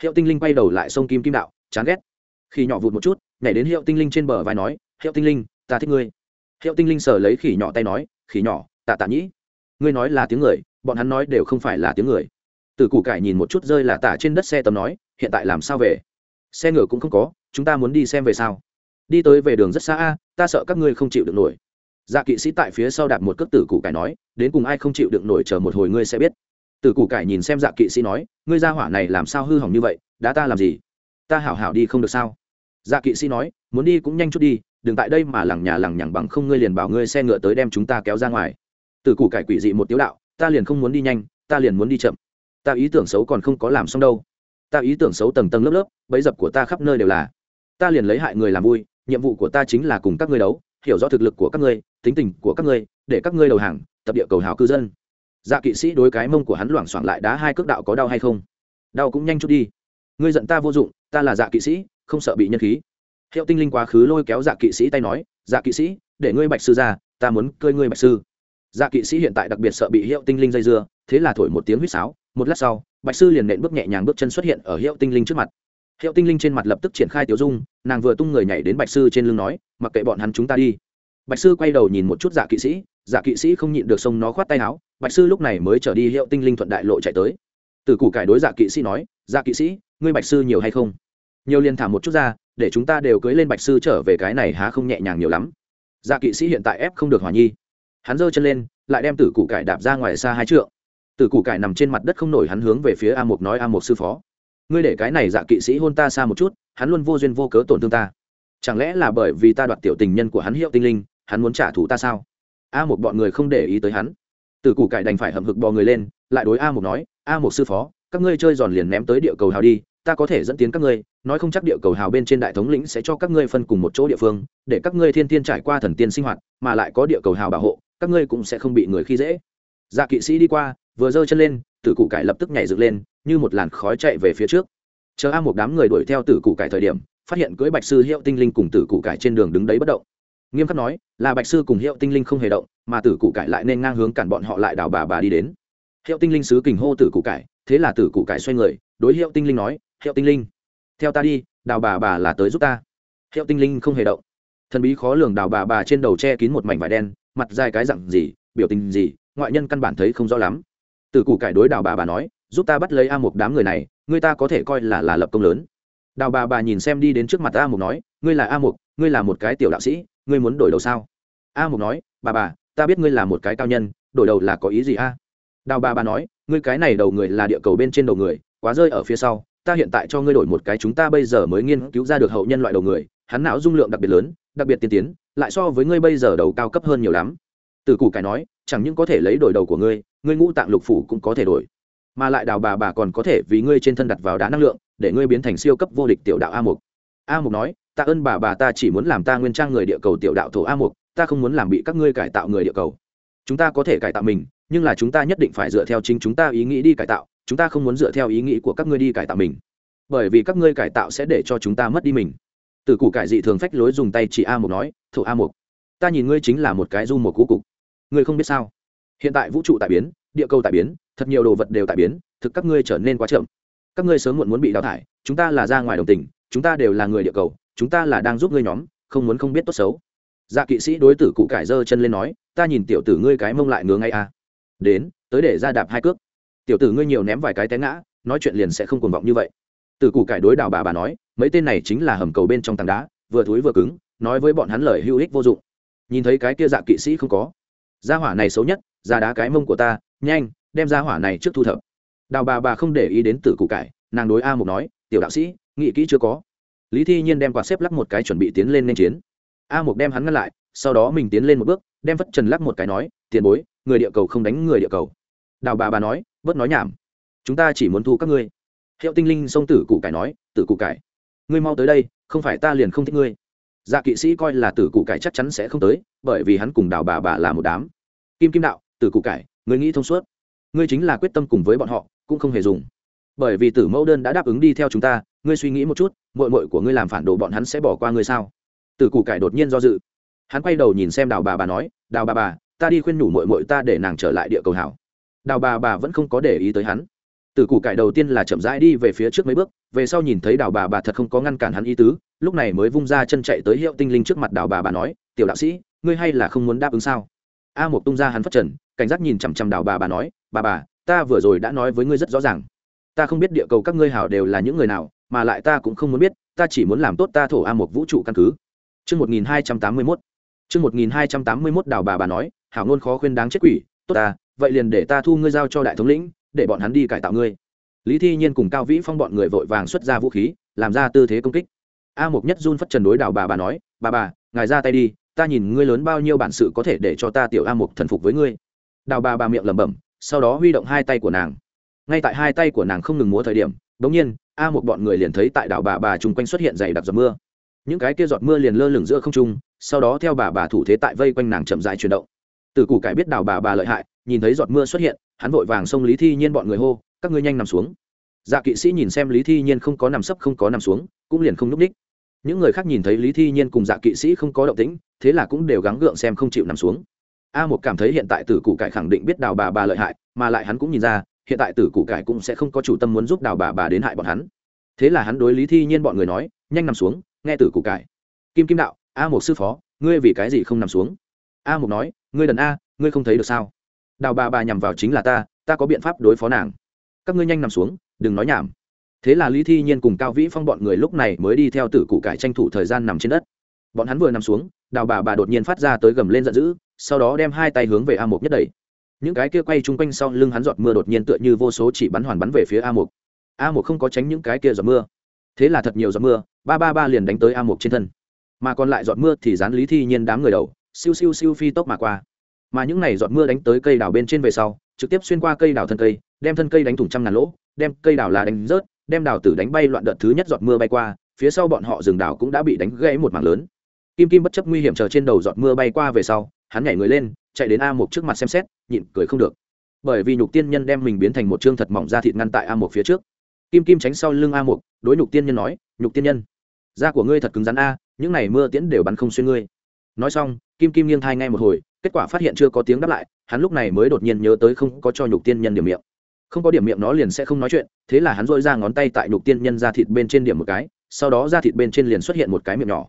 Hiệu tinh linh quay đầu lại xông Kim Kim đạo, chán ghét. Khi nhỏ vụt một chút, nhảy đến hiệu tinh linh trên bờ vai nói hiệu tinh linh ta thích ngươi hiệu tinh linh sờ lấy khỉ nhỏ tay nói khỉ nhỏ tạ tạ nhĩ ngươi nói là tiếng người bọn hắn nói đều không phải là tiếng người từ củ cải nhìn một chút rơi là tả trên đất xe tầm nói, hiện tại làm sao về? Xe ngựa cũng không có, chúng ta muốn đi xem về sao? Đi tới về đường rất xa a, ta sợ các ngươi không chịu được nổi. Dạ kỵ sĩ tại phía sau đạp một cước tử củ cải nói, đến cùng ai không chịu được nổi chờ một hồi ngươi sẽ biết. Tử củ cải nhìn xem dạ kỵ sĩ nói, ngươi ra hỏa này làm sao hư hỏng như vậy, đã ta làm gì? Ta hảo hảo đi không được sao? Dạ kỵ sĩ nói, muốn đi cũng nhanh chút đi, đừng tại đây mà lằng nhà lằng nhằng bằng không ngươi liền bảo ngươi xe ngựa tới đem chúng ta kéo ra ngoài. Từ củ cải quỷ dị một tiếu đạo, ta liền không muốn đi nhanh, ta liền muốn đi chậm ta ý tưởng xấu còn không có làm xong đâu. Ta ý tưởng xấu tầng tầng lớp lớp, bẫy dập của ta khắp nơi đều là. Ta liền lấy hại người làm vui, nhiệm vụ của ta chính là cùng các ngươi đấu, hiểu rõ thực lực của các ngươi, tính tình của các ngươi, để các ngươi đầu hàng, tập địa cầu hào cư dân. Dạ kỵ sĩ đối cái mông của hắn loảng xoảng lại đá hai cước đạo có đau hay không? Đau cũng nhanh chút đi. Ngươi giận ta vô dụng, ta là dạ kỵ sĩ, không sợ bị nhân khí. Hiệu tinh linh quá khứ lôi kéo dạ kỵ sĩ tay nói dạ kỵ sĩ, để ngươi bạch sư ra, ta muốn cơi ngươi bạch sư. Dạ kỵ sĩ hiện tại đặc biệt sợ bị hiệu tinh linh dây dưa, thế là thổi một tiếng huýt sáo một lát sau, bạch sư liền nện bước nhẹ nhàng bước chân xuất hiện ở hiệu tinh linh trước mặt. Hiệu tinh linh trên mặt lập tức triển khai tiểu dung, nàng vừa tung người nhảy đến bạch sư trên lưng nói, mặc kệ bọn hắn chúng ta đi. Bạch sư quay đầu nhìn một chút dạ kỵ sĩ dạ kỵ sĩ không nhịn được sông nó khoát tay áo, bạch sư lúc này mới trở đi hiệu tinh linh thuận đại lộ chạy tới. Từ củ cải đối dạ kỵ sĩ nói dạ kỵ sĩ, ngươi bạch sư nhiều hay không? Nhiều liền thả một chút ra, để chúng ta đều cưới lên bạch sư trở về cái này há không nhẹ nhàng nhiều lắm. Dạ kỵ sĩ hiện tại ép không được hòa nhi. Hắn giơ chân lên, lại đem tử củ cải đạp ra ngoài xa hai trượng tử củ cải nằm trên mặt đất không nổi hắn hướng về phía a mục nói, a mục sư phó, ngươi để cái này dạ kỵ sĩ hôn ta xa một chút, hắn luôn vô duyên vô cớ tổn thương ta. Chẳng lẽ là bởi vì ta đoạt tiểu tình nhân của hắn hiệu tinh linh, hắn muốn trả thù ta sao? A một bọn người không để ý tới hắn. Tử củ cải đành phải hậm hực bò người lên, lại đối a một nói, a một sư phó, các ngươi chơi giòn liền ném tới địa cầu hào đi, ta có thể dẫn tiến các ngươi, nói không chắc địa cầu hào bên trên đại thống lĩnh sẽ cho các ngươi phân cùng một chỗ địa phương, để các ngươi thiên tiên trải qua thần tiên sinh hoạt, mà lại có địa cầu hào bảo hộ, các ngươi cũng sẽ không bị người khi dễ. Dạ kỵ sĩ đi qua vừa giơ chân lên, tử cụ cải lập tức nhảy dựng lên, như một làn khói chạy về phía trước. Chờ a một đám người đuổi theo tử cụ cải thời điểm, phát hiện cưỡi bạch sư hiệu tinh linh cùng tử cụ cải trên đường đứng đấy bất động. Nghiêm khắc nói, là bạch sư cùng hiệu tinh linh không hề động, mà tử cụ cải lại nên ngang hướng cản bọn họ lại đào bà bà đi đến. Hiệu tinh linh sứ kình hô tử cụ cải, thế là tử cụ cải xoay người, đối hiệu tinh linh nói, hiệu tinh linh, theo ta đi, đào bà bà là tới giúp ta. Hiệu tinh linh không hề động. Thần bí khó lường đào bà bà trên đầu che kín một mảnh vải đen, mặt dài cái dặn gì, biểu tình gì, ngoại nhân căn bản thấy không rõ lắm tử Củ cải đối đào bà bà nói, giúp ta bắt lấy a Mục đám người này, người ta có thể coi là là lập công lớn. Đào bà bà nhìn xem đi đến trước mặt a mục nói, ngươi là a mục, ngươi là một cái tiểu đạo sĩ, ngươi muốn đổi đầu sao? A mục nói, bà bà, ta biết ngươi là một cái cao nhân, đổi đầu là có ý gì a? Đào bà bà nói, ngươi cái này đầu người là địa cầu bên trên đầu người, quá rơi ở phía sau, ta hiện tại cho ngươi đổi một cái chúng ta bây giờ mới nghiên cứu ra được hậu nhân loại đầu người, hắn não dung lượng đặc biệt lớn, đặc biệt tiên tiến, lại so với ngươi bây giờ đầu cao cấp hơn nhiều lắm. Từ củ cải nói chẳng những có thể lấy đổi đầu của ngươi ngươi ngũ tạng lục phủ cũng có thể đổi. Mà lại đào bà bà còn có thể vì ngươi trên thân đặt vào đá năng lượng, để ngươi biến thành siêu cấp vô địch tiểu đạo a mục. A mục nói ta ơn bà bà, ta chỉ muốn làm ta nguyên trang người địa cầu tiểu đạo thổ a mục, ta không muốn làm bị các ngươi cải tạo người địa cầu. Chúng ta có thể cải tạo mình, nhưng là chúng ta nhất định phải dựa theo chính chúng ta ý nghĩ đi cải tạo, chúng ta không muốn dựa theo ý nghĩ của các ngươi đi cải tạo mình. Bởi vì các ngươi cải tạo sẽ để cho chúng ta mất đi mình. Từ củ cải dị thường phách lối dùng tay chỉ a mục nói, thổ a mục, ta nhìn ngươi chính là một cái du một cú cục ngươi không biết sao? Hiện tại vũ trụ tại biến, địa cầu tại biến, thật nhiều đồ vật đều tại biến, thực các ngươi trở nên quá chậm. Các ngươi sớm muộn muốn bị đào thải, chúng ta là ra ngoài đồng tình, chúng ta đều là người địa cầu, chúng ta là đang giúp ngươi nhóm, không muốn không biết tốt xấu. Dạ kỵ sĩ đối tử cụ cải giơ chân lên nói, ta nhìn tiểu tử ngươi cái mông lại ngứa ngay à. đến, tới để ra đạp hai cước. Tiểu tử ngươi nhiều ném vài cái té ngã, nói chuyện liền sẽ không cuồng vọng như vậy. Tử cụ cải đối đào bà bà nói, mấy tên này chính là hầm cầu bên trong tảng đá, vừa thúi vừa cứng, nói với bọn hắn lời hữu ích vô dụng. Nhìn thấy cái kia dạ kỵ sĩ không có gia hỏa này xấu nhất, ra đá cái mông của ta, nhanh, đem gia hỏa này trước thu thập. Đào bà bà không để ý đến tử cụ cải, nàng đối a mục nói, tiểu đạo sĩ nghị kỹ chưa có. Lý thi nhiên đem quạt xếp lắc một cái chuẩn bị tiến lên nên chiến. A mục đem hắn ngăn lại, sau đó mình tiến lên một bước, đem phất trần lắc một cái nói, tiền bối, người địa cầu không đánh người địa cầu. Đào bà bà nói, bớt nói nhảm. Chúng ta chỉ muốn thu các ngươi. Hiệu tinh linh sông tử cụ cải nói, tử cụ cải, ngươi mau tới đây, không phải ta liền không thích ngươi dạ kỵ sĩ coi là tử cụ cải chắc chắn sẽ không tới, bởi vì hắn cùng đào bà bà là một đám. Kim kim đạo, tử cụ cải, ngươi nghĩ thông suốt. Ngươi chính là quyết tâm cùng với bọn họ, cũng không hề dùng. Bởi vì tử mẫu đơn đã đáp ứng đi theo chúng ta, ngươi suy nghĩ một chút mội mội của ngươi làm phản đồ bọn hắn sẽ bỏ qua ngươi sao? Tử cụ cải đột nhiên do dự. Hắn quay đầu nhìn xem đào bà bà nói, đào bà bà, ta đi khuyên nhủ mội mội ta để nàng trở lại địa cầu hảo. Đào bà bà vẫn không có để ý tới hắn. Tử cụ cải đầu tiên là chậm rãi đi về phía trước mấy bước, về sau nhìn thấy đào bà bà thật không có ngăn cản hắn ý tứ lúc này mới vung ra chân chạy tới hiệu tinh linh trước mặt đào bà bà nói tiểu đạo sĩ ngươi hay là không muốn đáp ứng sao a một tung ra hắn phát trần cảnh giác nhìn chằm chằm đào bà bà nói bà bà ta vừa rồi đã nói với ngươi rất rõ ràng ta không biết địa cầu các ngươi hảo đều là những người nào mà lại ta cũng không muốn biết ta chỉ muốn làm tốt ta thổ a một vũ trụ căn cứ Chương 1281. Chương 1281 đào bà bà nói, hảo ngôn khó khuyên đáng chết quỷ, tốt ta, vậy liền để ta thu ngươi giao cho đại thống lĩnh, để bọn hắn đi cải tạo ngươi. Lý Thi Nhiên cùng Cao Vĩ Phong bọn người vội vàng xuất ra vũ khí, làm ra tư thế công kích. A Mục Nhất run phất trần đối đào bà bà nói, bà bà, ngài ra tay đi, ta nhìn ngươi lớn bao nhiêu bản sự có thể để cho ta tiểu A Mục thần phục với ngươi. Đào bà bà miệng lẩm bẩm, sau đó huy động hai tay của nàng. Ngay tại hai tay của nàng không ngừng múa thời điểm, đột nhiên, A Mục bọn người liền thấy tại đảo bà bà chung quanh xuất hiện dày đặc giọt mưa những cái kia giọt mưa liền lơ lửng giữa không trung sau đó theo bà bà thủ thế tại vây quanh nàng chậm dài chuyển động từ củ cải biết đào bà bà lợi hại nhìn thấy giọt mưa xuất hiện hắn vội vàng xông lý thi nhiên bọn người hô các ngươi nhanh nằm xuống dạ kỵ sĩ nhìn xem lý thi nhiên không có nằm sấp không có nằm xuống cũng liền không núp ních những người khác nhìn thấy lý thi nhiên cùng dạ kỵ sĩ không có động tĩnh, thế là cũng đều gắng gượng xem không chịu nằm xuống. A một cảm thấy hiện tại tử cụ cải khẳng định biết đào bà bà lợi hại, mà lại hắn cũng nhìn ra, hiện tại tử cụ cải cũng sẽ không có chủ tâm muốn giúp đào bà bà đến hại bọn hắn. Thế là hắn đối lý thi nhiên bọn người nói, nhanh nằm xuống, nghe tử cụ cải. Kim kim đạo, a một sư phó, ngươi vì cái gì không nằm xuống? A một nói, ngươi đần a, ngươi không thấy được sao? Đào bà bà nhằm vào chính là ta ta có biện pháp đối phó nàng. Các ngươi nhanh nằm xuống, đừng nói nhảm thế là lý thi nhiên cùng cao vĩ phong bọn người lúc này mới đi theo tử cụ cải tranh thủ thời gian nằm trên đất. Bọn hắn vừa nằm xuống, đào bà bà đột nhiên phát ra tới gầm lên giận dữ, sau đó đem hai tay hướng về a Mục nhất đẩy. Những cái kia quay chung quanh sau lưng hắn giọt mưa đột nhiên tựa như vô số chỉ bắn hoàn bắn về phía a Mục. a Mục không có tránh những cái kia giọt mưa. Thế là thật nhiều giọt mưa, ba ba ba liền đánh tới a Mục trên thân. Mà còn lại giọt mưa thì dán lý thi nhiên đám người đầu, siêu siêu siêu phi tốc mà qua. Mà những này giọt mưa đánh tới cây đào bên trên về sau, trực tiếp xuyên qua cây đào thân cây, đem thân cây đánh thủng trăm ngàn lỗ, đem cây đào là đánh rớt đem đào tử đánh bay loạn đợt thứ nhất giọt mưa bay qua, phía sau bọn họ rừng đào cũng đã bị đánh gãy một mảng lớn. Kim kim bất chấp nguy hiểm chờ trên đầu giọt mưa bay qua về sau, hắn nhảy người lên, chạy đến a một trước mặt xem xét, nhịn cười không được. Bởi vì nhục tiên nhân đem mình biến thành một chương thật mỏng da thịt ngăn tại a một phía trước. Kim kim tránh sau lưng a một đối nhục tiên nhân nói, nhục tiên nhân, da của ngươi thật cứng rắn a, những này mưa tiễn đều bắn không xuyên ngươi. Nói xong, kim kim nghiêng thai ngay một hồi, kết quả phát hiện chưa có tiếng đáp lại, hắn lúc này mới đột nhiên nhớ tới không có cho nhục tiên nhân điểm miệng không có điểm miệng nó liền sẽ không nói chuyện, thế là hắn dội ra ngón tay tại nhục tiên nhân ra thịt bên trên điểm một cái, sau đó ra thịt bên trên liền xuất hiện một cái miệng nhỏ.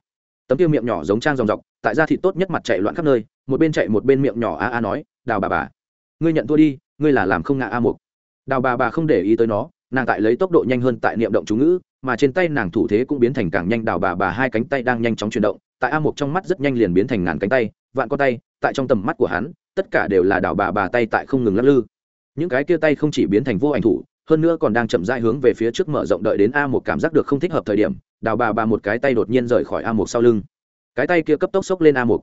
Tấm tiêu miệng nhỏ giống trang dòng dọc, tại ra thịt tốt nhất mặt chạy loạn khắp nơi, một bên chạy một bên miệng nhỏ a a nói, đào bà bà, ngươi nhận thua đi, ngươi là làm không ngã a mục. Đào bà bà không để ý tới nó, nàng tại lấy tốc độ nhanh hơn tại niệm động chú ngữ, mà trên tay nàng thủ thế cũng biến thành càng nhanh, đào bà bà hai cánh tay đang nhanh chóng chuyển động, tại a mục trong mắt rất nhanh liền biến thành ngàn cánh tay, vạn con tay, tại trong tầm mắt của hắn, tất cả đều là đào bà bà tay tại không ngừng lắc lư những cái kia tay không chỉ biến thành vô ảnh thủ, hơn nữa còn đang chậm rãi hướng về phía trước mở rộng đợi đến a một cảm giác được không thích hợp thời điểm, đào bà bà một cái tay đột nhiên rời khỏi a một sau lưng. Cái tay kia cấp tốc xốc lên a một.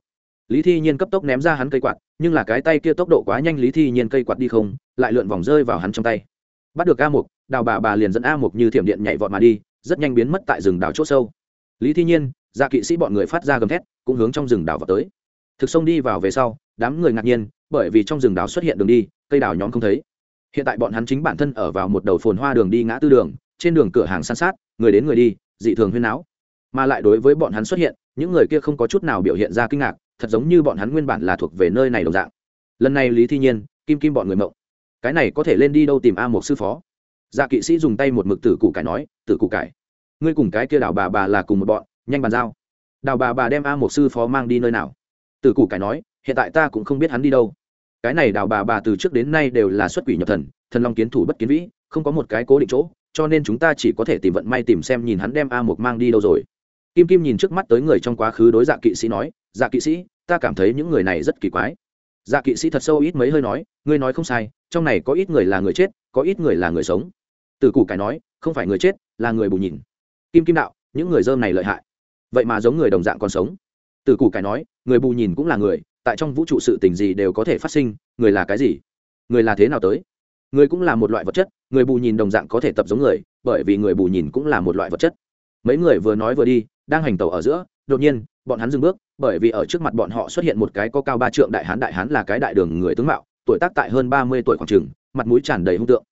Lý thi nhiên cấp tốc ném ra hắn cây quạt, nhưng là cái tay kia tốc độ quá nhanh lý thi nhiên cây quạt đi không, lại lượn vòng rơi vào hắn trong tay. Bắt được a một, đào bà bà liền dẫn a một như thiểm điện nhảy vọt mà đi, rất nhanh biến mất tại rừng đào c h ỗ sâu. Lý thi nhiên gia kỵ sĩ bọn người phát ra gầm thét, cũng hướng trong rừng đào vào tới. Thực sông đi vào về sau, đám người ngạc nhiên, bởi vì trong rừng đào xuất hiện đường đi, cây đào nhóm không thấy hiện tại bọn hắn chính bản thân ở vào một đầu phồn hoa đường đi ngã tư đường, trên đường cửa hàng san sát, người đến người đi, dị thường huyên áo mà lại đối với bọn hắn xuất hiện, những người kia không có chút nào biểu hiện ra kinh ngạc, thật giống như bọn hắn nguyên bản là thuộc về nơi này đồng dạng. Lần này lý thi nhiên, kim kim bọn người mộng. Cái này có thể lên đi đâu tìm a một sư phó? Dạ kỵ sĩ dùng tay một mực tử cụ cải nói, tử cụ cải? Ngươi cùng cái kia đào bà bà là cùng một bọn, nhanh bàn giao. Đào bà bà đem a một sư phó mang đi nơi nào? Tử cụ cải nói, hiện tại ta cũng không biết hắn đi đâu cái này đào bà bà từ trước đến nay đều là xuất quỷ nhập thần thần long kiến thủ bất kiến vĩ, không có một cái cố định chỗ, cho nên chúng ta chỉ có thể tìm vận may tìm xem nhìn hắn đem a một mang đi đâu rồi. Kim kim nhìn trước mắt tới người trong quá khứ đối dạ kỵ sĩ nói dạ kỵ sĩ, ta cảm thấy những người này rất kỳ quái. Dạ kỵ sĩ thật sâu ít mấy hơi nói, ngươi nói không sai, trong này có ít người là người chết, có ít người là người sống. Từ củ cải nói, không phải người chết, là người bù nhìn. Kim kim đạo, những người dơm này lợi hại. Vậy mà giống người đồng dạng còn sống. Từ củ cải nói, người bù nhìn cũng là người tại trong vũ trụ sự tình gì đều có thể phát sinh, người là cái gì? Người là thế nào tới? Người cũng là một loại vật chất, người bù nhìn đồng dạng có thể tập giống người, bởi vì người bù nhìn cũng là một loại vật chất. Mấy người vừa nói vừa đi, đang hành tàu ở giữa, đột nhiên, bọn hắn dừng bước, bởi vì ở trước mặt bọn họ xuất hiện một cái có cao ba trượng đại hán đại hán là cái đại đường người tướng mạo, tuổi tác tại hơn ba mươi tuổi khoảng trường mặt mũi tràn đầy hung tượng.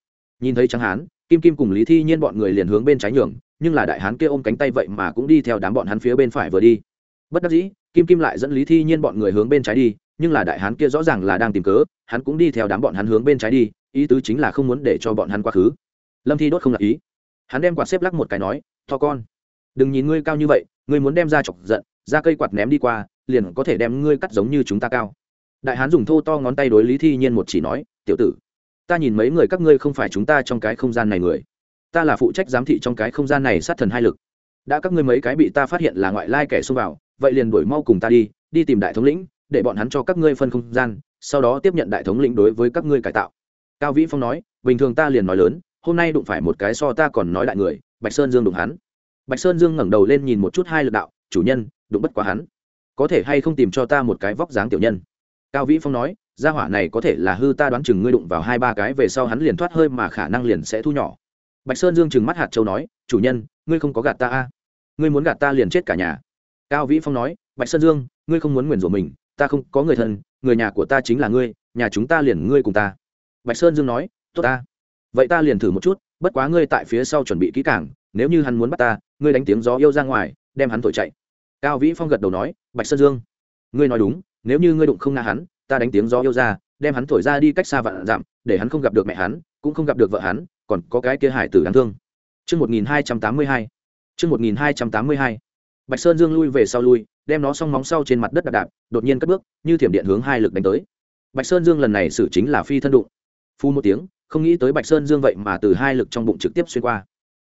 Nhìn thấy trắng hán, kim kim cùng lý thi nhiên bọn người liền hướng bên trái nhường, nhưng là đại hán kia ôm cánh tay vậy mà cũng đi theo đám bọn hắn phía bên phải vừa đi bất đắc dĩ, kim kim lại dẫn lý thi nhiên bọn người hướng bên trái đi, nhưng là đại hán kia rõ ràng là đang tìm cớ, hắn cũng đi theo đám bọn hắn hướng bên trái đi, ý tứ chính là không muốn để cho bọn hắn quá khứ. Lâm thi đốt không lạc ý. Hắn đem quạt xếp lắc một cái nói, to con, đừng nhìn ngươi cao như vậy, ngươi muốn đem ra chọc giận, ra cây quạt ném đi qua, liền có thể đem ngươi cắt giống như chúng ta cao. Đại hán dùng thô to ngón tay đối lý thi nhiên một chỉ nói, tiểu tử, ta nhìn mấy người các ngươi không phải chúng ta trong cái không gian này người. Ta là phụ trách giám thị trong cái không gian này sát thần hai lực. Đã các ngươi mấy cái bị ta phát hiện là ngoại lai kẻ xông vào vậy liền đuổi mau cùng ta đi đi tìm đại thống lĩnh, để bọn hắn cho các ngươi phân không gian, sau đó tiếp nhận đại thống lĩnh đối với các ngươi cải tạo. Cao vĩ phong nói, bình thường ta liền nói lớn, hôm nay đụng phải một cái so ta còn nói đại người, bạch sơn dương đụng hắn. Bạch sơn dương ngẩng đầu lên nhìn một chút hai lực đạo, chủ nhân, đụng bất quá hắn. Có thể hay không tìm cho ta một cái vóc dáng tiểu nhân? Cao vĩ phong nói, gia hỏa này có thể là hư ta đoán chừng ngươi đụng vào hai ba cái về sau hắn liền thoát hơi mà khả năng liền sẽ thu nhỏ. Bạch sơn dương chừng mắt hạt châu nói, chủ nhân, ngươi không có gạt ta a? Ngươi muốn gạt ta liền chết cả nhà cao vĩ phong nói, bạch sơn dương, ngươi không muốn nguyền rủa mình, ta không, có người thân, người nhà của ta chính là ngươi, nhà chúng ta liền ngươi cùng ta bạch sơn dương nói, tốt ta vậy ta liền thử một chút, bất quá ngươi tại phía sau chuẩn bị kỹ càng, nếu như hắn muốn bắt ta, ngươi đánh tiếng gió yêu ra ngoài, đem hắn thổi chạy cao vĩ phong gật đầu nói, bạch sơn dương, ngươi nói đúng, nếu như ngươi đụng không nga hắn, ta đánh tiếng gió yêu ra, đem hắn thổi ra đi cách xa vạn dặm, để hắn không gặp được mẹ hắn, cũng không gặp được vợ hắn, còn có cái kia hải tử đáng thương Trước 1282. Trước 1282. Bạch Sơn Dương lui về sau lui, đem nó song móng sau trên mặt đất đạp đạp, đột nhiên cất bước, như thiểm điện hướng hai lực đánh tới. Bạch Sơn Dương lần này xử chính là phi thân đụng. Phu một tiếng, không nghĩ tới Bạch Sơn Dương vậy mà từ hai lực trong bụng trực tiếp xuyên qua.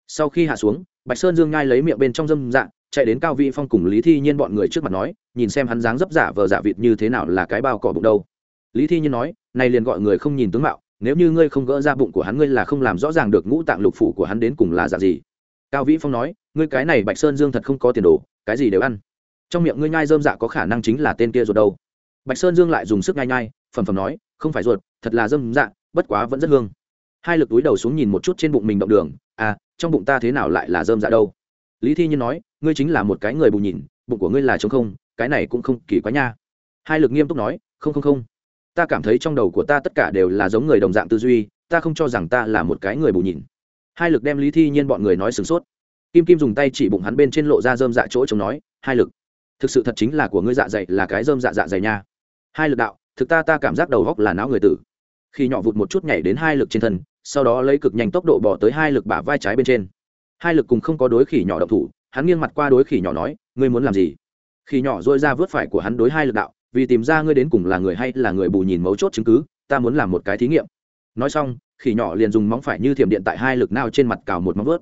Sau khi hạ xuống, Bạch Sơn Dương ngay lấy miệng bên trong dâm dạ, chạy đến Cao Vĩ Phong cùng Lý Thi Nhiên bọn người trước mặt nói, nhìn xem hắn dáng dấp giả vờ giả vịt như thế nào là cái bao cỏ bụng đâu. Lý Thi Nhiên nói, này liền gọi người không nhìn tướng mạo, nếu như ngươi không gỡ ra bụng của hắn ngươi là không làm rõ ràng được ngũ tạng lục phủ của hắn đến cùng là dạng gì cao vĩ phong nói ngươi cái này bạch sơn dương thật không có tiền đồ, cái gì đều ăn. Trong miệng ngươi nhai dơm dạ có khả năng chính là tên kia ruột đâu. Bạch sơn dương lại dùng sức nhai nhai, phẩm phẩm nói, không phải ruột, thật là dơm dạ bất quá vẫn rất hương. Hai lực túi đầu xuống nhìn một chút trên bụng mình động đường à trong bụng ta thế nào lại là dơm dạ đâu? Lý thi nhiên nói, ngươi chính là một cái người bù nhìn, bụng của ngươi là trống không, cái này cũng không kỳ quá nha. Hai lực nghiêm túc nói, không không không. Ta cảm thấy trong đầu của ta tất cả đều là giống người đồng dạng tư duy, ta không cho rằng ta là một cái người bù nhìn. Hai lực đem lý thi nhiên bọn người nói sửng sốt kim kim dùng tay chỉ bụng hắn bên trên lộ ra dơm dạ chỗ chống nói, hai lực, thực sự thật chính là của ngươi dạ dày là cái dơm dạ dạ dày nha. Hai lực đạo, thực ta ta cảm giác đầu góc là não người tử. Khi nhỏ vụt một chút nhảy đến hai lực trên thân, sau đó lấy cực nhanh tốc độ bỏ tới hai lực bả vai trái bên trên. Hai lực cùng không có đối khỉ nhỏ độc thủ, hắn nghiêng mặt qua đối khỉ nhỏ nói, ngươi muốn làm gì? Khi nhỏ dôi ra vớt phải của hắn đối hai lực đạo, vì tìm ra ngươi đến cùng là người hay là người bù nhìn mấu chốt chứng cứ, ta muốn làm một cái thí nghiệm. Nói xong, khỉ nhỏ liền dùng móng phải như thiểm điện tại hai lực nao trên mặt cào một móng vớt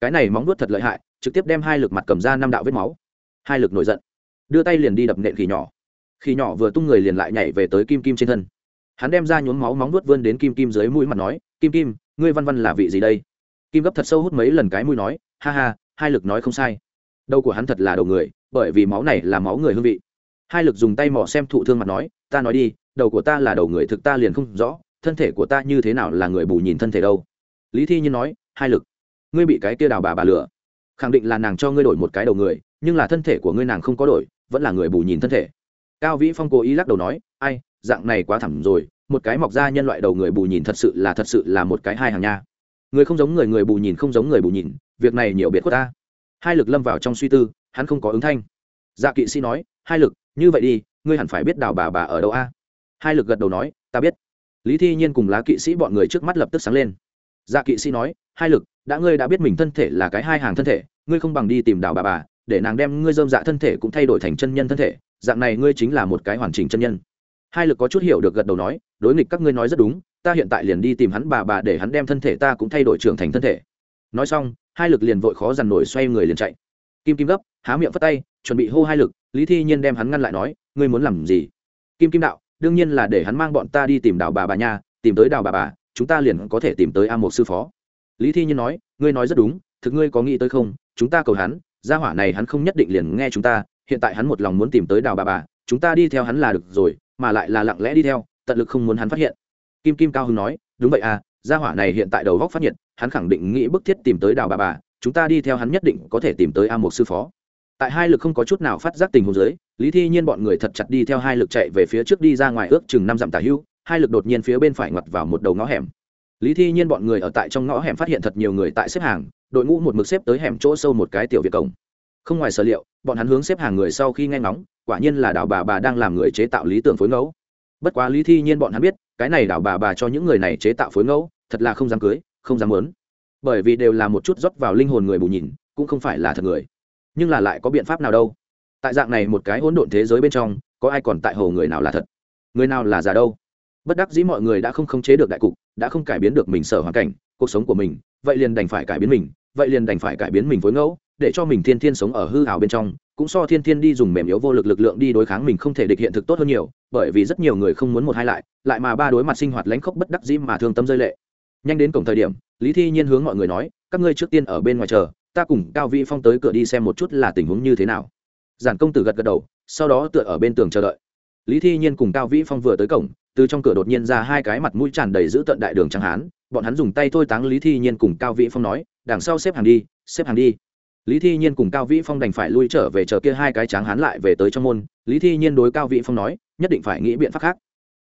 cái này móng vớt thật lợi hại, trực tiếp đem hai lực mặt cầm ra năm đạo vết máu. Hai lực nổi giận, đưa tay liền đi đập nện khỉ nhỏ. Khỉ nhỏ vừa tung người liền lại nhảy về tới kim kim trên thân. Hắn đem ra nhốn máu móng vớt vươn đến kim kim dưới mũi mặt nói, kim kim, ngươi văn văn là vị gì đây? Kim gấp thật sâu hút mấy lần cái mũi nói, ha ha, hai lực nói không sai. Đầu của hắn thật là đầu người, bởi vì máu này là máu người hương vị. Hai lực dùng tay mò xem thụ thương mặt nói, ta nói đi, đầu của ta là đầu người thực ta liền không rõ, thân thể của ta như thế nào là người bù nhìn thân thể đâu. Lý thi nhiên nói, hai lực ngươi bị cái kia đào bà bà lừa. Khẳng định là nàng cho ngươi đổi một cái đầu người, nhưng là thân thể của ngươi nàng không có đổi, vẫn là người bù nhìn thân thể. Cao vĩ phong cố ý lắc đầu nói, ai, dạng này quá thẳm rồi, một cái mọc ra nhân loại đầu người bù nhìn thật sự là thật sự là một cái hai hàng nha. Người không giống người người bù nhìn không giống người bù nhìn, việc này nhiều biệt khuất ta. Hai lực lâm vào trong suy tư, hắn không có ứng thanh. Dạ kỵ sĩ nói, hai lực, như vậy đi, ngươi hẳn phải biết đào bà bà ở đâu a? Hai lực gật đầu nói, ta biết. Lý thi nhiên cùng lá kỵ sĩ bọn người trước mắt lập tức sáng lên. Dạ kỵ sĩ nói, hai lực đã ngươi đã biết mình thân thể là cái hai hàng thân thể, ngươi không bằng đi tìm đào bà bà, để nàng đem ngươi dơm dạ thân thể cũng thay đổi thành chân nhân thân thể, dạng này ngươi chính là một cái hoàn chỉnh chân nhân. Hai lực có chút hiểu được gật đầu nói, đối nghịch các ngươi nói rất đúng, ta hiện tại liền đi tìm hắn bà bà để hắn đem thân thể ta cũng thay đổi trưởng thành thân thể. Nói xong, hai lực liền vội khó dằn nổi xoay người liền chạy. Kim kim gấp, há miệng phất tay, chuẩn bị hô hai lực, lý thi nhiên đem hắn ngăn lại nói, ngươi muốn làm gì? Kim kim đạo, đương nhiên là để hắn mang bọn ta đi tìm đào bà bà nha, tìm tới đào bà bà, chúng ta liền có thể tìm tới a một sư phó lý thi nhiên nói, ngươi nói rất đúng, thực ngươi có nghĩ tới không? Chúng ta cầu hắn, gia hỏa này hắn không nhất định liền nghe chúng ta, hiện tại hắn một lòng muốn tìm tới đào bà bà, chúng ta đi theo hắn là được rồi, mà lại là lặng lẽ đi theo, tận lực không muốn hắn phát hiện. Kim kim cao hưng nói, đúng vậy à gia hỏa này hiện tại đầu góc phát hiện hắn khẳng định nghĩ bức thiết tìm tới đào bà bà, chúng ta đi theo hắn nhất định có thể tìm tới a một sư phó. Tại hai lực không có chút nào phát giác tình huống dưới, lý thi nhiên bọn người thật chặt đi theo hai lực chạy về phía trước đi ra ngoài ước chừng năm dặm tả hưu, hai lực đột nhiên phía bên phải ngoặt vào một đầu ngõ hẻm lý thi nhiên bọn người ở tại trong ngõ hẻm phát hiện thật nhiều người tại xếp hàng, đội ngũ một mực xếp tới hẻm chỗ sâu một cái tiểu việt cổng. Không ngoài sở liệu, bọn hắn hướng xếp hàng người sau khi nghe ngóng, quả nhiên là đảo bà bà đang làm người chế tạo lý tưởng phối ngẫu. Bất quá lý thi nhiên bọn hắn biết, cái này đảo bà bà cho những người này chế tạo phối ngẫu, thật là không dám cưới, không dám lớn bởi vì đều là một chút rót vào linh hồn người bù nhìn, cũng không phải là thật người. Nhưng là lại có biện pháp nào đâu? Tại dạng này một cái hỗn độn thế giới bên trong, có ai còn tại hồ người nào là thật? Người nào là giả đâu? Bất đắc dĩ mọi người đã không khống chế được đại cục, đã không cải biến được mình sở hoàn cảnh, cuộc sống của mình, vậy liền đành phải cải biến mình, vậy liền đành phải cải biến mình với ngẫu, để cho mình thiên thiên sống ở hư hào bên trong, cũng so thiên thiên đi dùng mềm yếu vô lực lực lượng đi đối kháng mình không thể địch hiện thực tốt hơn nhiều, bởi vì rất nhiều người không muốn một hai lại lại mà ba đối mặt sinh hoạt lãnh khốc bất đắc dĩ mà thương tâm rơi lệ. Nhanh đến cổng thời điểm, lý thi nhiên hướng mọi người nói, các ngươi trước tiên ở bên ngoài chờ, ta cùng cao vĩ phong tới cửa đi xem một chút là tình huống như thế nào. Giản công tử gật gật đầu, sau đó tựa ở bên tường chờ đợi. Lý thi nhiên cùng cao vĩ phong vừa tới cổng từ trong cửa đột nhiên ra hai cái mặt mũi tràn đầy giữ tận đại đường trắng hán, bọn hắn dùng tay thôi táng lý thi nhiên cùng cao vĩ phong nói, đằng sau xếp hàng đi, xếp hàng đi. Lý thi nhiên cùng cao vĩ phong đành phải lui trở về chờ kia hai cái tráng hán lại về tới trong môn. Lý thi nhiên đối cao vĩ phong nói, nhất định phải nghĩ biện pháp khác.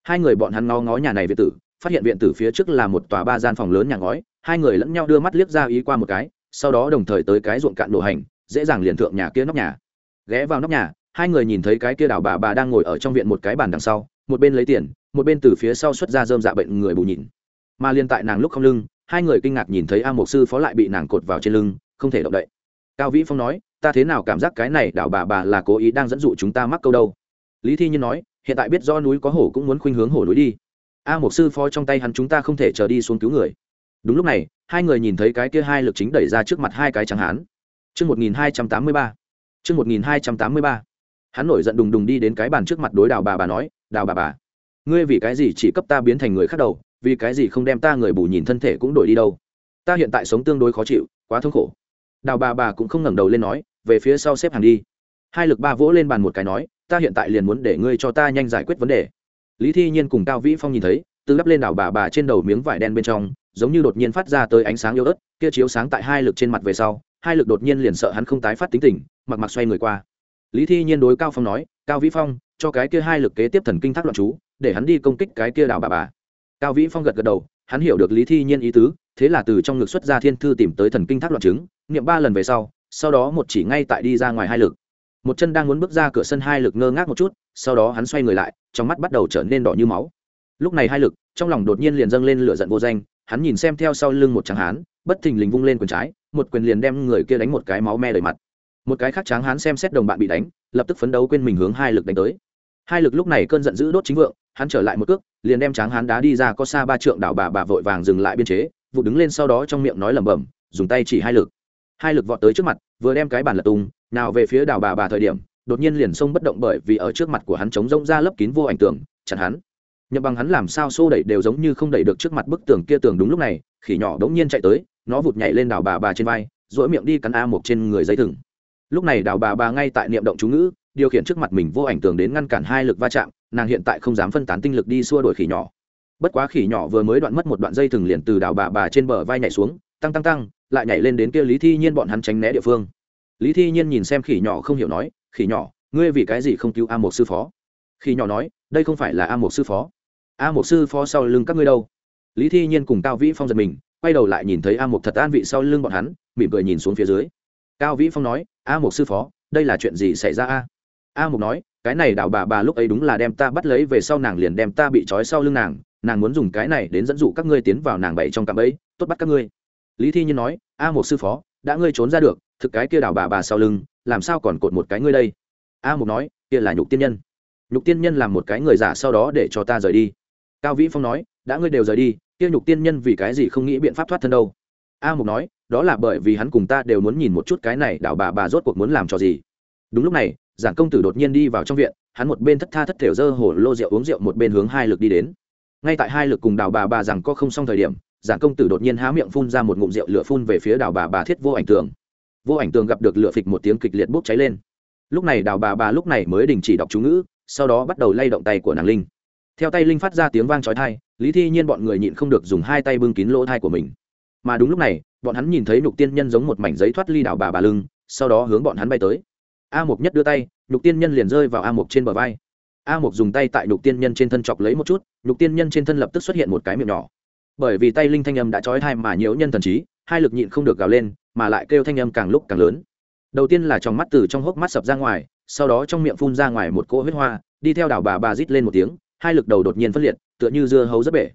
Hai người bọn hắn ngó ngó nhà này viện tử, phát hiện viện tử phía trước là một tòa ba gian phòng lớn nhà ngói, hai người lẫn nhau đưa mắt liếc ra ý qua một cái, sau đó đồng thời tới cái ruộng cạn đổ hành, dễ dàng liền thượng nhà kia nóc nhà. Ghé vào nóc nhà, hai người nhìn thấy cái kia đảo bà bà đang ngồi ở trong viện một cái bàn đằng sau một bên lấy tiền một bên từ phía sau xuất ra dơm dạ bệnh người bù nhìn. Mà liên tại nàng lúc không lưng hai người kinh ngạc nhìn thấy a mục sư phó lại bị nàng cột vào trên lưng không thể động đậy. Cao vĩ phong nói ta thế nào cảm giác cái này đảo bà bà là cố ý đang dẫn dụ chúng ta mắc câu đâu? Lý thi nhiên nói hiện tại biết do núi có hổ cũng muốn khuynh hướng hổ núi đi. A mục sư phó trong tay hắn chúng ta không thể chờ đi xuống cứu người. Đúng lúc này hai người nhìn thấy cái kia hai lực chính đẩy ra trước mặt hai cái trắng hán. Chương 1283. Chương 1283. Hắn nổi giận đùng đùng đi đến cái bàn trước mặt đối đảo bà bà nói, "Đào bà bà, ngươi vì cái gì chỉ cấp ta biến thành người khác đầu, vì cái gì không đem ta người bù nhìn thân thể cũng đổi đi đâu? Ta hiện tại sống tương đối khó chịu, quá thống khổ." Đào bà bà cũng không ngẩng đầu lên nói, về phía sau xếp hàng đi. Hai lực ba vỗ lên bàn một cái nói, "Ta hiện tại liền muốn để ngươi cho ta nhanh giải quyết vấn đề." Lý Thi Nhiên cùng Cao Vĩ Phong nhìn thấy, từ đắp lên đào bà bà trên đầu miếng vải đen bên trong, giống như đột nhiên phát ra tới ánh sáng yếu ớt, kia chiếu sáng tại hai lực trên mặt về sau, hai lực đột nhiên liền sợ hắn không tái phát tính tình mặc mặc xoay người qua lý thi nhiên đối cao phong nói cao vĩ phong cho cái kia hai lực kế tiếp thần kinh thác loạn chú, để hắn đi công kích cái kia đào bà bà. Cao vĩ phong gật gật đầu, hắn hiểu được lý thi nhiên ý tứ, thế là từ trong ngực xuất ra thiên thư tìm tới thần kinh thác loạn chứng, niệm ba lần về sau sau đó một chỉ ngay tại đi ra ngoài hai lực. Một chân đang muốn bước ra cửa sân hai lực ngơ ngác một chút, sau đó hắn xoay người lại, trong mắt bắt đầu trở nên đỏ như máu. Lúc này hai lực, trong lòng đột nhiên liền dâng lên lửa giận vô danh, hắn nhìn xem theo sau lưng một tráng hán, bất thình lình vung lên quần trái, một quyền liền đem người kia đánh một cái máu me đầy mặt một cái khác tráng hán xem xét đồng bạn bị đánh, lập tức phấn đấu quên mình hướng hai lực đánh tới. Hai lực lúc này cơn giận dữ đốt chính vượng, hắn trở lại một cước, liền đem tráng hán đá đi ra có xa ba trượng đảo bà bà vội vàng dừng lại biên chế, vụ đứng lên sau đó trong miệng nói lẩm bẩm, dùng tay chỉ hai lực. Hai lực vọt tới trước mặt, vừa đem cái bàn lật tung, nào về phía đảo bà bà thời điểm, đột nhiên liền xông bất động bởi vì ở trước mặt của hắn trống rông ra lấp kín vô ảnh tường chặn hắn. Nhập bằng hắn làm sao xô đẩy đều giống như không đẩy được trước mặt bức tường kia tường đúng lúc này, khỉ nhỏ đống nhiên chạy tới, nó vụt nhảy lên đảo bà bà trên vai dỗi miệng đi cắn a một trên người dây thừng lúc này đào bà bà ngay tại niệm động chú ngữ, điều khiển trước mặt mình vô ảnh tường đến ngăn cản hai lực va chạm, nàng hiện tại không dám phân tán tinh lực đi xua đuổi khỉ nhỏ. Bất quá khỉ nhỏ vừa mới đoạn mất một đoạn dây thừng liền từ đào bà bà trên bờ vai nhảy xuống, tăng tăng tăng, lại nhảy lên đến kia lý thi nhiên bọn hắn tránh né địa phương. Lý thi nhiên nhìn xem khỉ nhỏ không hiểu nói, khỉ nhỏ, ngươi vì cái gì không cứu a một sư phó? Khỉ nhỏ nói, đây không phải là a một sư phó. A một sư phó sau lưng các ngươi đâu? Lý thi nhiên cùng cao vĩ phong giật mình, quay đầu lại nhìn thấy a một thật an vị sau lưng bọn hắn, mỉm cười nhìn xuống phía dưới cao vĩ phong nói, a một sư phó, đây là chuyện gì xảy ra a? A một nói, cái này đảo bà bà lúc ấy đúng là đem ta bắt lấy, về sau nàng liền đem ta bị trói sau lưng nàng nàng muốn dùng cái này đến dẫn dụ các ngươi tiến vào nàng bậy trong cạm ấy tốt bắt các ngươi. Lý thi nhiên nói, a một sư phó, đã ngươi trốn ra được, thực cái kia đảo bà bà sau lưng, làm sao còn cột một cái ngươi đây? A một nói, kia là nhục tiên nhân. Nhục tiên nhân làm một cái người giả sau đó để cho ta rời đi. Cao vĩ phong nói, đã ngươi đều rời đi, kia nhục tiên nhân vì cái gì không nghĩ biện pháp thoát thân đâu? A mục nói đó là bởi vì hắn cùng ta đều muốn nhìn một chút cái này, đảo bà bà rốt cuộc muốn làm cho gì. Đúng lúc này giản công tử đột nhiên đi vào trong viện, hắn một bên thất tha thất thểu dơ hổ lô rượu uống rượu, một bên hướng hai lực đi đến. Ngay tại hai lực cùng đào bà bà rằng có không xong thời điểm giản công tử đột nhiên há miệng phun ra một ngụm rượu lửa phun về phía đào bà bà thiết vô ảnh tường. Vô ảnh tường gặp được lửa phịch một tiếng kịch liệt bốc cháy lên. Lúc này đào bà bà lúc này mới đình chỉ đọc chú ngữ, sau đó bắt đầu lay động tay của nàng linh. Theo tay linh phát ra tiếng vang trói thai lý thi nhiên bọn người nhịn không được dùng hai tay bưng kín lỗ thai của mình. Mà đúng lúc này bọn hắn nhìn thấy nhục tiên nhân giống một mảnh giấy thoát ly đảo bà bà lưng, sau đó hướng bọn hắn bay tới. A mục nhất đưa tay, nhục tiên nhân liền rơi vào a mục trên bờ vai. A mục dùng tay tại nhục tiên nhân trên thân chọc lấy một chút, nhục tiên nhân trên thân lập tức xuất hiện một cái miệng nhỏ. Bởi vì tay linh thanh âm đã trói thai mà nhiễu nhân thần trí, hai lực nhịn không được gào lên, mà lại kêu thanh âm càng lúc càng lớn. Đầu tiên là trong mắt từ trong hốc mắt sập ra ngoài, sau đó trong miệng phun ra ngoài một cỗ huyết hoa, đi theo đảo bà bà rít lên một tiếng, hai lực đầu đột nhiên phân liệt, tựa như dưa hấu rất bể.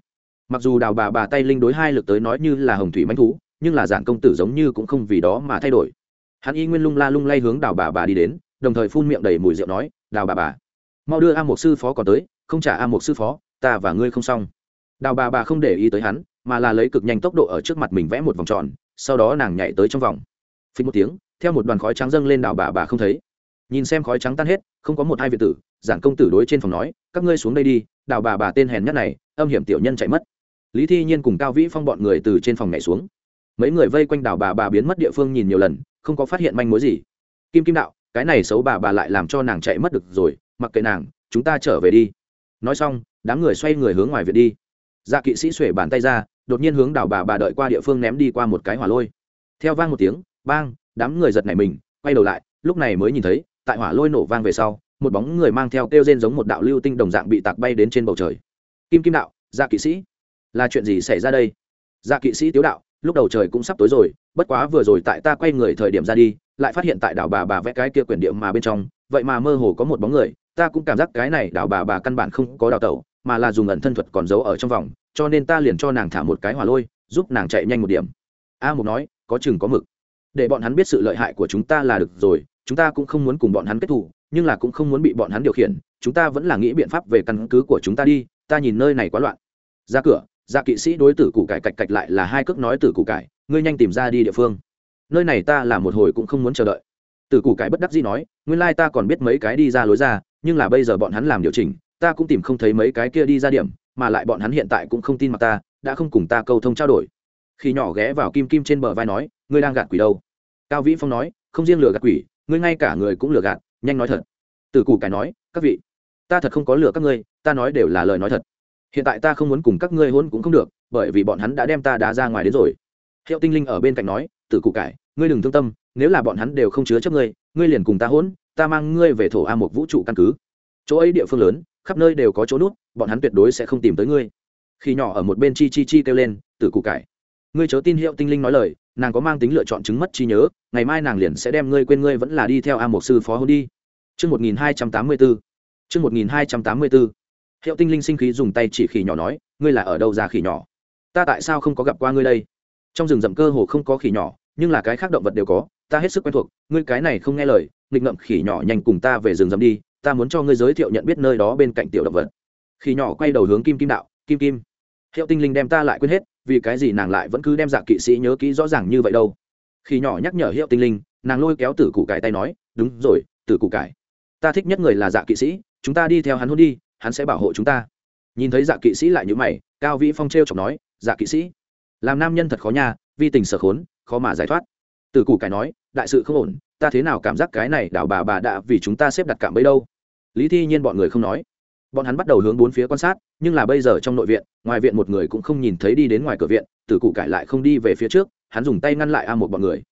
Mặc dù đào bà bà tay linh đối hai lực tới nói như là hồng thủy manh thú nhưng là giản công tử giống như cũng không vì đó mà thay đổi. Hắn y nguyên lung la lung lay hướng đào bà bà đi đến, đồng thời phun miệng đầy mùi rượu nói, đào bà bà, mau đưa a một sư phó còn tới, không trả a một sư phó, ta và ngươi không xong. Đào bà bà không để ý tới hắn, mà là lấy cực nhanh tốc độ ở trước mặt mình vẽ một vòng tròn, sau đó nàng nhảy tới trong vòng. Phí một tiếng, theo một đoàn khói trắng dâng lên đào bà bà không thấy. Nhìn xem khói trắng tan hết, không có một hai việt tử, giản công tử đối trên phòng nói, các ngươi xuống đây đi, đào bà bà tên hèn nhất này, âm hiểm tiểu nhân chạy mất. Lý thi nhiên cùng cao vĩ phong bọn người từ trên phòng nhảy xuống mấy người vây quanh đảo bà bà biến mất địa phương nhìn nhiều lần, không có phát hiện manh mối gì. Kim kim đạo, cái này xấu bà bà lại làm cho nàng chạy mất được rồi, mặc kệ nàng, chúng ta trở về đi. Nói xong, đám người xoay người hướng ngoài viện đi. Dạ kỵ sĩ xuể bàn tay ra, đột nhiên hướng đảo bà bà đợi qua địa phương ném đi qua một cái hỏa lôi. Theo vang một tiếng, bang, đám người giật nảy mình, quay đầu lại, lúc này mới nhìn thấy, tại hỏa lôi nổ vang về sau, một bóng người mang theo kêu rên giống một đạo lưu tinh đồng dạng bị tạc bay đến trên bầu trời. Kim kim đạo dạ kỵ sĩ, là chuyện gì xảy ra đây? Dạ kỵ sĩ tiếu đạo lúc đầu trời cũng sắp tối rồi, bất quá vừa rồi tại ta quay người thời điểm ra đi, lại phát hiện tại đảo bà bà vẽ cái kia quyển điệu mà bên trong, vậy mà mơ hồ có một bóng người, ta cũng cảm giác cái này đảo bà bà căn bản không có đào tẩu, mà là dùng ẩn thân thuật còn giấu ở trong vòng, cho nên ta liền cho nàng thả một cái hỏa lôi, giúp nàng chạy nhanh một điểm. A mục nói, có chừng có mực. Để bọn hắn biết sự lợi hại của chúng ta là được rồi, chúng ta cũng không muốn cùng bọn hắn kết thù, nhưng là cũng không muốn bị bọn hắn điều khiển, chúng ta vẫn là nghĩ biện pháp về căn cứ của chúng ta đi, ta nhìn nơi này quá loạn. Ra cửa ra kỵ sĩ đối tử củ cải cạch cạch lại là hai cước nói tử củ cải, ngươi nhanh tìm ra đi địa phương. Nơi này ta là một hồi cũng không muốn chờ đợi. Tử củ cải bất đắc dĩ nói, nguyên lai ta còn biết mấy cái đi ra lối ra, nhưng là bây giờ bọn hắn làm điều chỉnh, ta cũng tìm không thấy mấy cái kia đi ra điểm, mà lại bọn hắn hiện tại cũng không tin mặt ta, đã không cùng ta câu thông trao đổi. Khi nhỏ ghé vào kim kim trên bờ vai nói, ngươi đang gạt quỷ đâu? Cao vĩ phong nói, không riêng lừa gạt quỷ, ngươi ngay cả người cũng lừa gạt, nhanh nói thật. Tử củ cải nói, các vị, ta thật không có lừa các ngươi, ta nói đều là lời nói thật hiện tại ta không muốn cùng các ngươi hôn cũng không được, bởi vì bọn hắn đã đem ta đá ra ngoài đến rồi hiệu tinh linh ở bên cạnh nói, tử cụ cải, ngươi đừng thương tâm, nếu là bọn hắn đều không chứa chấp ngươi ngươi liền cùng ta hôn, ta mang ngươi về thổ a một vũ trụ căn cứ chỗ ấy địa phương lớn, khắp nơi đều có chỗ nút, bọn hắn tuyệt đối sẽ không tìm tới ngươi khi nhỏ ở một bên chi chi chi kêu lên, tử cụ cải, ngươi chớ tin hiệu tinh linh nói lời, nàng có mang tính lựa chọn chứng mất trí nhớ, ngày mai nàng liền sẽ đem ngươi quên ngươi vẫn là đi theo a một sư phó hôn đi Chương 1284. Chương 1284. Hiệu Tinh Linh sinh khí dùng tay chỉ khỉ nhỏ nói, ngươi là ở đâu ra khỉ nhỏ? Ta tại sao không có gặp qua ngươi đây? Trong rừng rậm cơ hồ không có khỉ nhỏ, nhưng là cái khác động vật đều có, ta hết sức quen thuộc, ngươi cái này không nghe lời, nghịch ngậm khỉ nhỏ nhanh cùng ta về rừng rậm đi, ta muốn cho ngươi giới thiệu nhận biết nơi đó bên cạnh tiểu động vật. Khỉ nhỏ quay đầu hướng Kim Kim đạo, Kim Kim. Hiệu Tinh Linh đem ta lại quên hết, vì cái gì nàng lại vẫn cứ đem dạng kỵ sĩ nhớ kỹ rõ ràng như vậy đâu? Khỉ nhỏ nhắc nhở Hiệu Tinh Linh, nàng lôi kéo Tử Cụ Cải tay nói, đúng rồi, Tử Cụ Cải ta thích nhất người là dạ kỵ sĩ chúng ta đi theo hắn hôn đi hắn sẽ bảo hộ chúng ta. Nhìn thấy dạ kỵ sĩ lại như mày cao vĩ phong t r e o chọc nói dạ kỵ sĩ làm nam nhân thật khó nha vi tình sở khốn khó mà giải thoát. Từ củ cải nói đại sự không ổn ta thế nào cảm giác cái này đảo bà bà đã vì chúng ta xếp đặt cảm bấy đâu? Lý thi nhiên bọn người không nói. Bọn hắn bắt đầu hướng bốn phía quan sát nhưng là bây giờ trong nội viện ngoài viện một người cũng không nhìn thấy đi đến ngoài cửa viện tử cụ cải lại không đi về phía trước hắn dùng tay ngăn lại a một bọn người.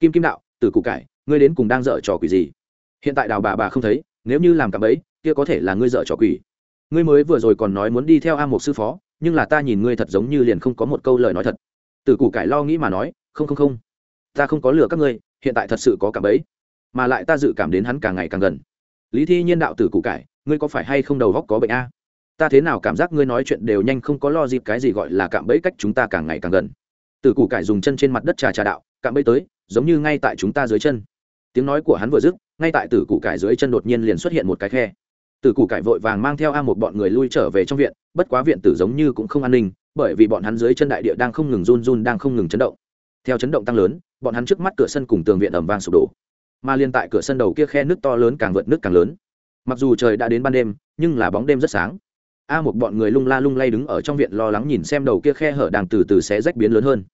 Kim kim đạo tử cụ cải ngươi đến cùng đang dở trò quỷ gì? Hiện tại đào bà bà không thấy nếu như làm cạm ấy, kia có thể là ngươi dở trò quỷ ngươi mới vừa rồi còn nói muốn đi theo a một sư phó, nhưng là ta nhìn ngươi thật giống như liền không có một câu lời nói thật. Từ củ cải lo nghĩ mà nói, không không không, ta không có lừa các ngươi, hiện tại thật sự có cạm bẫy. Mà lại ta dự cảm đến hắn càng ngày càng gần. Lý thi nhiên đạo từ củ cải, ngươi có phải hay không đầu góc có bệnh a? Ta thế nào cảm giác ngươi nói chuyện đều nhanh không có lo dịp cái gì gọi là cạm bẫy cách chúng ta càng ngày càng gần. Từ củ cải dùng chân trên mặt đất trà trà đạo cạm bẫy tới, giống như ngay tại chúng ta dưới chân. Tiếng nói của hắn vừa dứt, ngay tại tử Củ cải dưới chân đột nhiên liền xuất hiện một cái khe tử củ cải vội vàng mang theo a một bọn người lui trở về trong viện, bất quá viện tử giống như cũng không an ninh, bởi vì bọn hắn dưới chân đại địa đang không ngừng run run, đang không ngừng chấn động. Theo chấn động tăng lớn, bọn hắn trước mắt cửa sân cùng tường viện ẩm vang sụp đổ. Mà liên tại cửa sân đầu kia khe nước to lớn càng vượt nước càng lớn. Mặc dù trời đã đến ban đêm, nhưng là bóng đêm rất sáng. A một bọn người lung la lung lay đứng ở trong viện lo lắng nhìn xem đầu kia khe hở đang từ từ xé rách biến lớn hơn.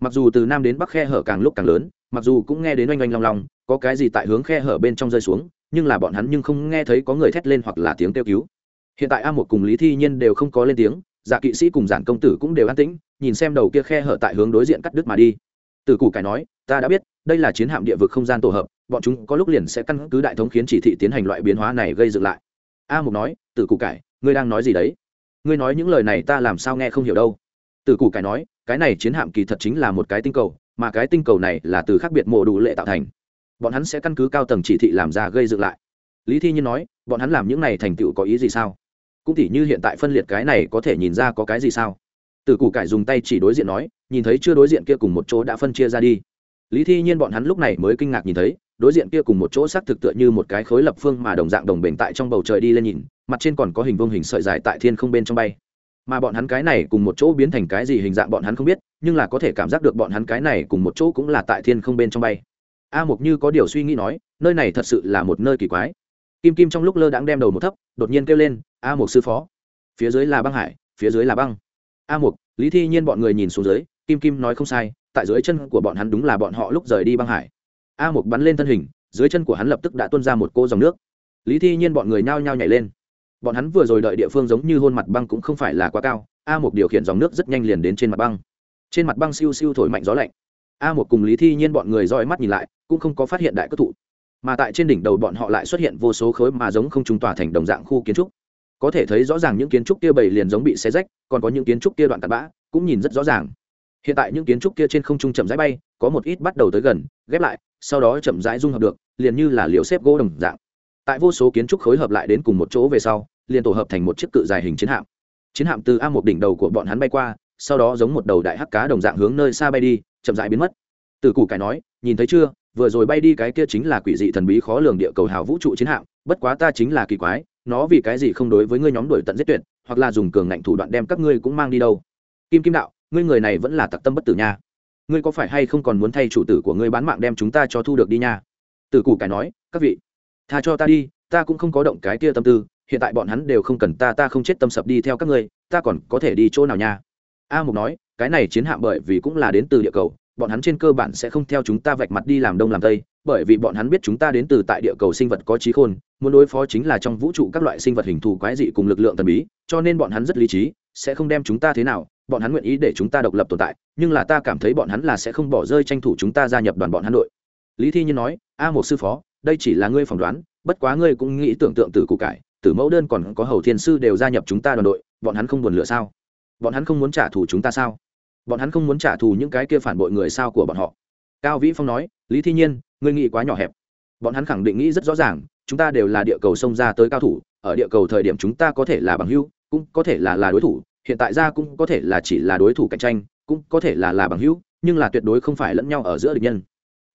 Mặc dù từ nam đến bắc khe hở càng lúc càng lớn, mặc dù cũng nghe đến oanh oanh long long, có cái gì tại hướng khe hở bên trong rơi xuống nhưng là bọn hắn nhưng không nghe thấy có người thét lên hoặc là tiếng kêu cứu. Hiện tại a một cùng lý thi nhiên đều không có lên tiếng dạ kỵ sĩ cùng giản công tử cũng đều an tĩnh, nhìn xem đầu kia khe hở tại hướng đối diện cắt đứt mà đi. Tử củ cải nói, ta đã biết, đây là chiến hạm địa vực không gian tổ hợp, bọn chúng có lúc liền sẽ căn cứ đại thống khiến chỉ thị tiến hành loại biến hóa này gây dựng lại. A mục nói, tử củ cải, ngươi đang nói gì đấy? Ngươi nói những lời này ta làm sao nghe không hiểu đâu. Tử củ cải nói, cái này chiến hạm kỳ thật chính là một cái tinh cầu, mà cái tinh cầu này là từ khác biệt mộ đủ lệ tạo thành bọn hắn sẽ căn cứ cao tầng chỉ thị làm ra gây dựng lại. Lý thi nhiên nói, bọn hắn làm những này thành tựu có ý gì sao? Cũng tỉ như hiện tại phân liệt cái này có thể nhìn ra có cái gì sao? Từ củ cải dùng tay chỉ đối diện nói, nhìn thấy chưa đối diện kia cùng một chỗ đã phân chia ra đi. Lý thi nhiên bọn hắn lúc này mới kinh ngạc nhìn thấy, đối diện kia cùng một chỗ xác thực tựa như một cái khối lập phương mà đồng dạng đồng bền tại trong bầu trời đi lên nhìn, mặt trên còn có hình vông hình sợi dài tại thiên không bên trong bay. Mà bọn hắn cái này cùng một chỗ biến thành cái gì hình dạng bọn hắn không biết, nhưng là có thể cảm giác được bọn hắn cái này cùng một chỗ cũng là tại thiên không bên trong bay a mục như có điều suy nghĩ nói, nơi này thật sự là một nơi kỳ quái. Kim kim trong lúc lơ đãng đem đầu một thấp, đột nhiên kêu lên, a mục sư phó. Phía dưới là băng hải, phía dưới là băng. A mục lý thi nhiên bọn người nhìn xuống dưới, kim kim nói không sai, tại dưới chân của bọn hắn đúng là bọn họ lúc rời đi băng hải. A mục bắn lên thân hình, dưới chân của hắn lập tức đã tuôn ra một cô dòng nước. Lý thi nhiên bọn người nhao nhao nhảy lên. Bọn hắn vừa rồi đợi địa phương giống như hôn mặt băng cũng không phải là quá cao, a Mục điều khiển dòng nước rất nhanh liền đến trên mặt băng. Trên mặt băng siêu siêu thổi mạnh gió lạnh a một cùng lý thi nhiên bọn người roi mắt nhìn lại, cũng không có phát hiện đại cất thụ. Mà tại trên đỉnh đầu bọn họ lại xuất hiện vô số khối mà giống không trung tỏa thành đồng dạng khu kiến trúc. Có thể thấy rõ ràng những kiến trúc kia bầy liền giống bị xé rách, còn có những kiến trúc kia đoạn tạt bã, cũng nhìn rất rõ ràng. Hiện tại những kiến trúc kia trên không trung chậm rãi bay, có một ít bắt đầu tới gần, ghép lại, sau đó chậm rãi dung hợp được, liền như là liều xếp gỗ đồng dạng. Tại vô số kiến trúc khối hợp lại đến cùng một chỗ về sau, liền tổ hợp thành một chiếc cự dài hình chiến hạm. Chiến hạm từ a một đỉnh đầu của bọn hắn bay qua, sau đó giống một đầu đại hắc cá đồng dạng hướng nơi xa bay đi chậm dại biến mất. Từ củ cải nói, nhìn thấy chưa, vừa rồi bay đi cái kia chính là quỷ dị thần bí khó lường địa cầu hào vũ trụ chiến hạm, bất quá ta chính là kỳ quái, nó vì cái gì không đối với ngươi nhóm đổi tận giết tuyệt, hoặc là dùng cường ngạnh thủ đoạn đem các ngươi cũng mang đi đâu? Kim kim đạo, ngươi người này vẫn là tặc tâm bất tử nha. Ngươi có phải hay không còn muốn thay chủ tử của ngươi bán mạng đem chúng ta cho thu được đi nha? Từ củ cải nói, các vị, tha cho ta đi, ta cũng không có động cái kia tâm tư, hiện tại bọn hắn đều không cần ta ta không chết tâm sập đi theo các ngươi, ta còn có thể đi chỗ nào nha? A mục nói cái này chiến hạm bởi vì cũng là đến từ địa cầu, bọn hắn trên cơ bản sẽ không theo chúng ta vạch mặt đi làm đông làm tây, bởi vì bọn hắn biết chúng ta đến từ tại địa cầu sinh vật có trí khôn, muốn đối phó chính là trong vũ trụ các loại sinh vật hình thù quái dị cùng lực lượng thần bí, cho nên bọn hắn rất lý trí, sẽ không đem chúng ta thế nào, bọn hắn nguyện ý để chúng ta độc lập tồn tại, nhưng là ta cảm thấy bọn hắn là sẽ không bỏ rơi tranh thủ chúng ta gia nhập đoàn bọn hắn đội. Lý thi nhiên nói, a một sư phó, đây chỉ là ngươi phỏng đoán, bất quá ngươi cũng nghĩ tưởng tượng từ cụ cải tử mẫu đơn còn có hầu thiên sư đều gia nhập chúng ta đoàn đội, bọn hắn không buồn lựa sao? Bọn hắn không muốn trả thù chúng ta sao? Bọn hắn không muốn trả thù những cái kia phản bội người sao của bọn họ? Cao vĩ phong nói, lý thi nhiên, ngươi nghĩ quá nhỏ hẹp. Bọn hắn khẳng định nghĩ rất rõ ràng, chúng ta đều là địa cầu xông ra tới cao thủ, ở địa cầu thời điểm chúng ta có thể là bằng hữu, cũng có thể là là đối thủ, hiện tại ra cũng có thể là chỉ là đối thủ cạnh tranh, cũng có thể là là bằng hữu, nhưng là tuyệt đối không phải lẫn nhau ở giữa địch nhân.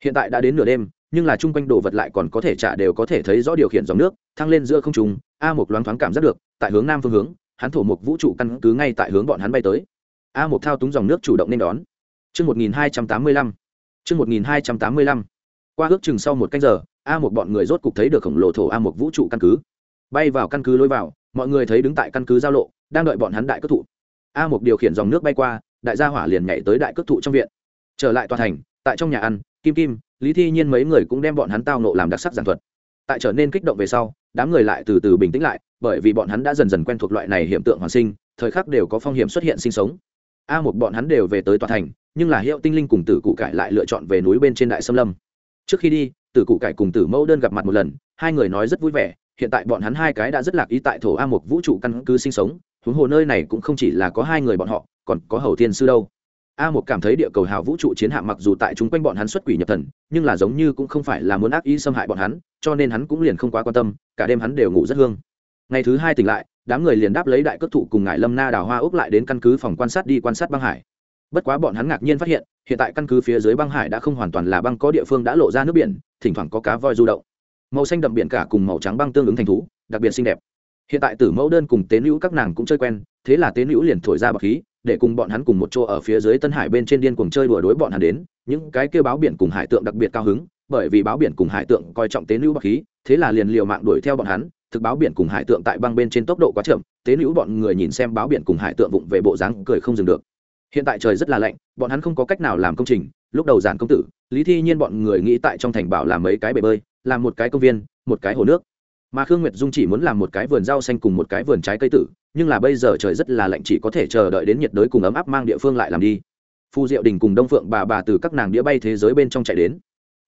Hiện tại đã đến nửa đêm, nhưng là chung quanh đồ vật lại còn có thể trả đều có thể thấy rõ điều khiển dòng nước, thăng lên giữa không trùng a một loáng thoáng cảm giác được, tại hướng nam phương hướng hắn thổ một vũ trụ căn cứ ngay tại hướng bọn hắn bay tới. A một thao túng dòng nước chủ động nên đón. Chương một nghìn hai trăm tám mươi lăm. Chương một nghìn hai trăm tám mươi lăm. Qua ước chừng sau một canh giờ, a một bọn người rốt cục thấy được khổng lồ thổ a một vũ trụ căn cứ. Bay vào căn cứ lối vào, mọi người thấy đứng tại căn cứ giao lộ, đang đợi bọn hắn đại cất thụ. A một điều khiển dòng nước bay qua, đại gia hỏa liền nhảy tới đại cất thụ trong viện. Trở lại tòa thành, tại trong nhà ăn, kim kim, lý thi nhiên mấy người cũng đem bọn hắn tao nộ làm đặc sắc giảng thuật tại trở nên kích động về sau, đám người lại từ từ bình tĩnh lại, bởi vì bọn hắn đã dần dần quen thuộc loại này hiện tượng hoàn sinh, thời khắc đều có phong hiểm xuất hiện sinh sống. A một bọn hắn đều về tới tòa thành, nhưng là hiệu tinh linh cùng tử cụ cải lại lựa chọn về núi bên trên đại sâm lâm. Trước khi đi, tử cụ cải cùng tử mẫu đơn gặp mặt một lần, hai người nói rất vui vẻ, hiện tại bọn hắn hai cái đã rất lạc ý tại thổ a một vũ trụ căn cứ sinh sống, huống hồ nơi này cũng không chỉ là có hai người bọn họ, còn có hầu thiên sư đâu a một cảm thấy địa cầu hào vũ trụ chiến hạm mặc dù tại chúng quanh bọn hắn xuất quỷ nhập thần, nhưng là giống như cũng không phải là muốn ác ý xâm hại bọn hắn, cho nên hắn cũng liền không quá quan tâm, cả đêm hắn đều ngủ rất hương. Ngày thứ hai tỉnh lại, đám người liền đáp lấy đại cất thụ cùng ngài lâm na đào hoa úc lại đến căn cứ phòng quan sát đi quan sát băng hải. Bất quá bọn hắn ngạc nhiên phát hiện hiện tại căn cứ phía dưới băng hải đã không hoàn toàn là băng có địa phương đã lộ ra nước biển, thỉnh thoảng có cá voi du động. Màu xanh đậm biển cả cùng màu trắng băng tương ứng thành thú, đặc biệt xinh đẹp. Hiện tại tử mẫu đơn cùng tế nữ các nàng cũng chơi quen, thế là tế nữ liền thổi ra bọc khí để cùng bọn hắn cùng một chỗ ở phía dưới tân hải bên trên điên cuồng chơi đùa đối bọn hắn đến, những cái kêu báo biển cùng hải tượng đặc biệt cao hứng, bởi vì báo biển cùng hải tượng coi trọng tế nữ bọc khí, thế là liền liều mạng đuổi theo bọn hắn, thực báo biển cùng hải tượng tại băng bên trên tốc độ quá chậm, tế nữ bọn người nhìn xem báo biển cùng hải tượng vụng về bộ dáng cười không dừng được. Hiện tại trời rất là lạnh, bọn hắn không có cách nào làm công trình, lúc đầu giản công tử, lý thi nhiên bọn người nghĩ tại trong thành bảo làm mấy cái bể bơi, làm một cái công viên, một cái hồ nước. Mà khương nguyệt dung chỉ muốn làm một cái vườn rau xanh cùng một cái vườn trái cây tử nhưng là bây giờ trời rất là lạnh, chỉ có thể chờ đợi đến nhiệt đới cùng ấm áp mang địa phương lại làm đi. Phu diệu đình cùng đông phượng bà bà từ các nàng đĩa bay thế giới bên trong chạy đến.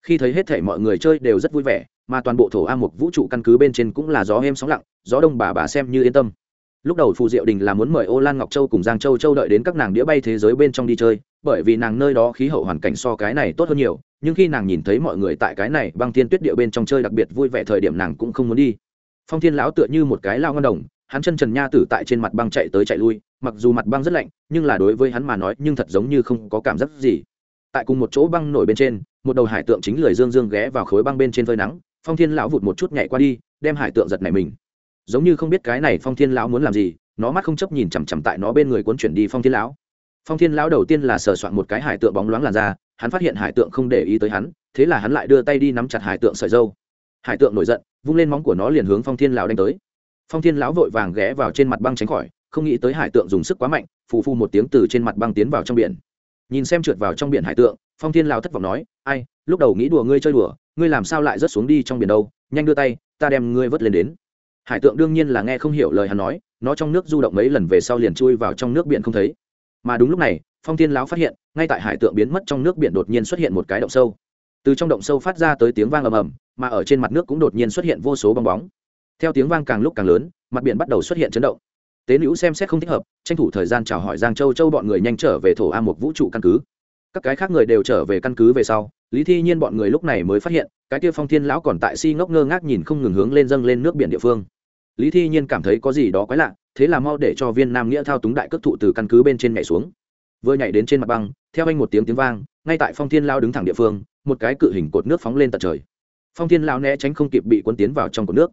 Khi thấy hết thể mọi người chơi đều rất vui vẻ, mà toàn bộ thổ a mục vũ trụ căn cứ bên trên cũng là gió êm sóng lặng, gió đông bà bà xem như yên tâm. Lúc đầu phù diệu đình là muốn mời ô lan ngọc châu cùng giang châu châu đợi đến các nàng đĩa bay thế giới bên trong đi chơi, bởi vì nàng nơi đó khí hậu hoàn cảnh so cái này tốt hơn nhiều, nhưng khi nàng nhìn thấy mọi người tại cái này băng thiên tuyết địa bên trong chơi đặc biệt vui vẻ thời điểm nàng cũng không muốn đi. Phong thiên lão tựa như một cái lao ngân đồng hắn chân trần nha tử tại trên mặt băng chạy tới chạy lui, mặc dù mặt băng rất lạnh, nhưng là đối với hắn mà nói, nhưng thật giống như không có cảm giác gì. Tại cùng một chỗ băng nổi bên trên, một đầu hải tượng chính lười dương dương ghé vào khối băng bên trên phơi nắng, phong thiên lão vụt một chút nhảy qua đi, đem hải tượng giật này mình. Giống như không biết cái này phong thiên lão muốn làm gì, nó mắt không chấp nhìn chằm chằm tại nó bên người cuốn chuyển đi phong thiên lão. Phong thiên lão đầu tiên là sờ soạn một cái hải tượng bóng loáng làn ra hắn phát hiện hải tượng không để ý tới hắn, thế là hắn lại đưa tay đi nắm chặt hải tượng sợi dâu. Hải tượng nổi giận, vung lên móng của nó liền hướng phong thiên lão đánh tới phong thiên lão vội vàng ghé vào trên mặt băng tránh khỏi, không nghĩ tới hải tượng dùng sức quá mạnh, phù phu một tiếng từ trên mặt băng tiến vào trong biển. Nhìn xem trượt vào trong biển hải tượng, phong thiên lão thất vọng nói, ai, lúc đầu nghĩ đùa ngươi chơi đùa, ngươi làm sao lại rớt xuống đi trong biển đâu? Nhanh đưa tay, ta đem ngươi vớt lên đến. Hải tượng đương nhiên là nghe không hiểu lời hắn nói, nó trong nước du động mấy lần về sau liền chui vào trong nước biển không thấy. Mà đúng lúc này, phong thiên lão phát hiện, ngay tại hải tượng biến mất trong nước biển đột nhiên xuất hiện một cái động sâu. Từ trong động sâu phát ra tới tiếng vang ầm ầm, mà ở trên mặt nước cũng đột nhiên xuất hiện vô số bong bóng theo tiếng vang càng lúc càng lớn, mặt biển bắt đầu xuất hiện chấn động. Tế nữ xem xét không thích hợp, tranh thủ thời gian chào hỏi giang châu châu bọn người nhanh trở về thổ a một vũ trụ căn cứ. Các cái khác người đều trở về căn cứ về sau, lý thi nhiên bọn người lúc này mới phát hiện, cái kia phong thiên lão còn tại si ngốc ngơ ngác nhìn không ngừng hướng lên dâng lên nước biển địa phương. Lý thi nhiên cảm thấy có gì đó quái lạ, thế là mau để cho viên nam nghĩa thao túng đại cước thụ từ căn cứ bên trên nhảy xuống. Vừa nhảy đến trên mặt băng, theo anh một tiếng tiếng vang, ngay tại phong thiên lao đứng thẳng địa phương, một cái cự hình cột nước phóng lên tận trời. Phong thiên lao né tránh không kịp bị quân tiến vào trong cột nước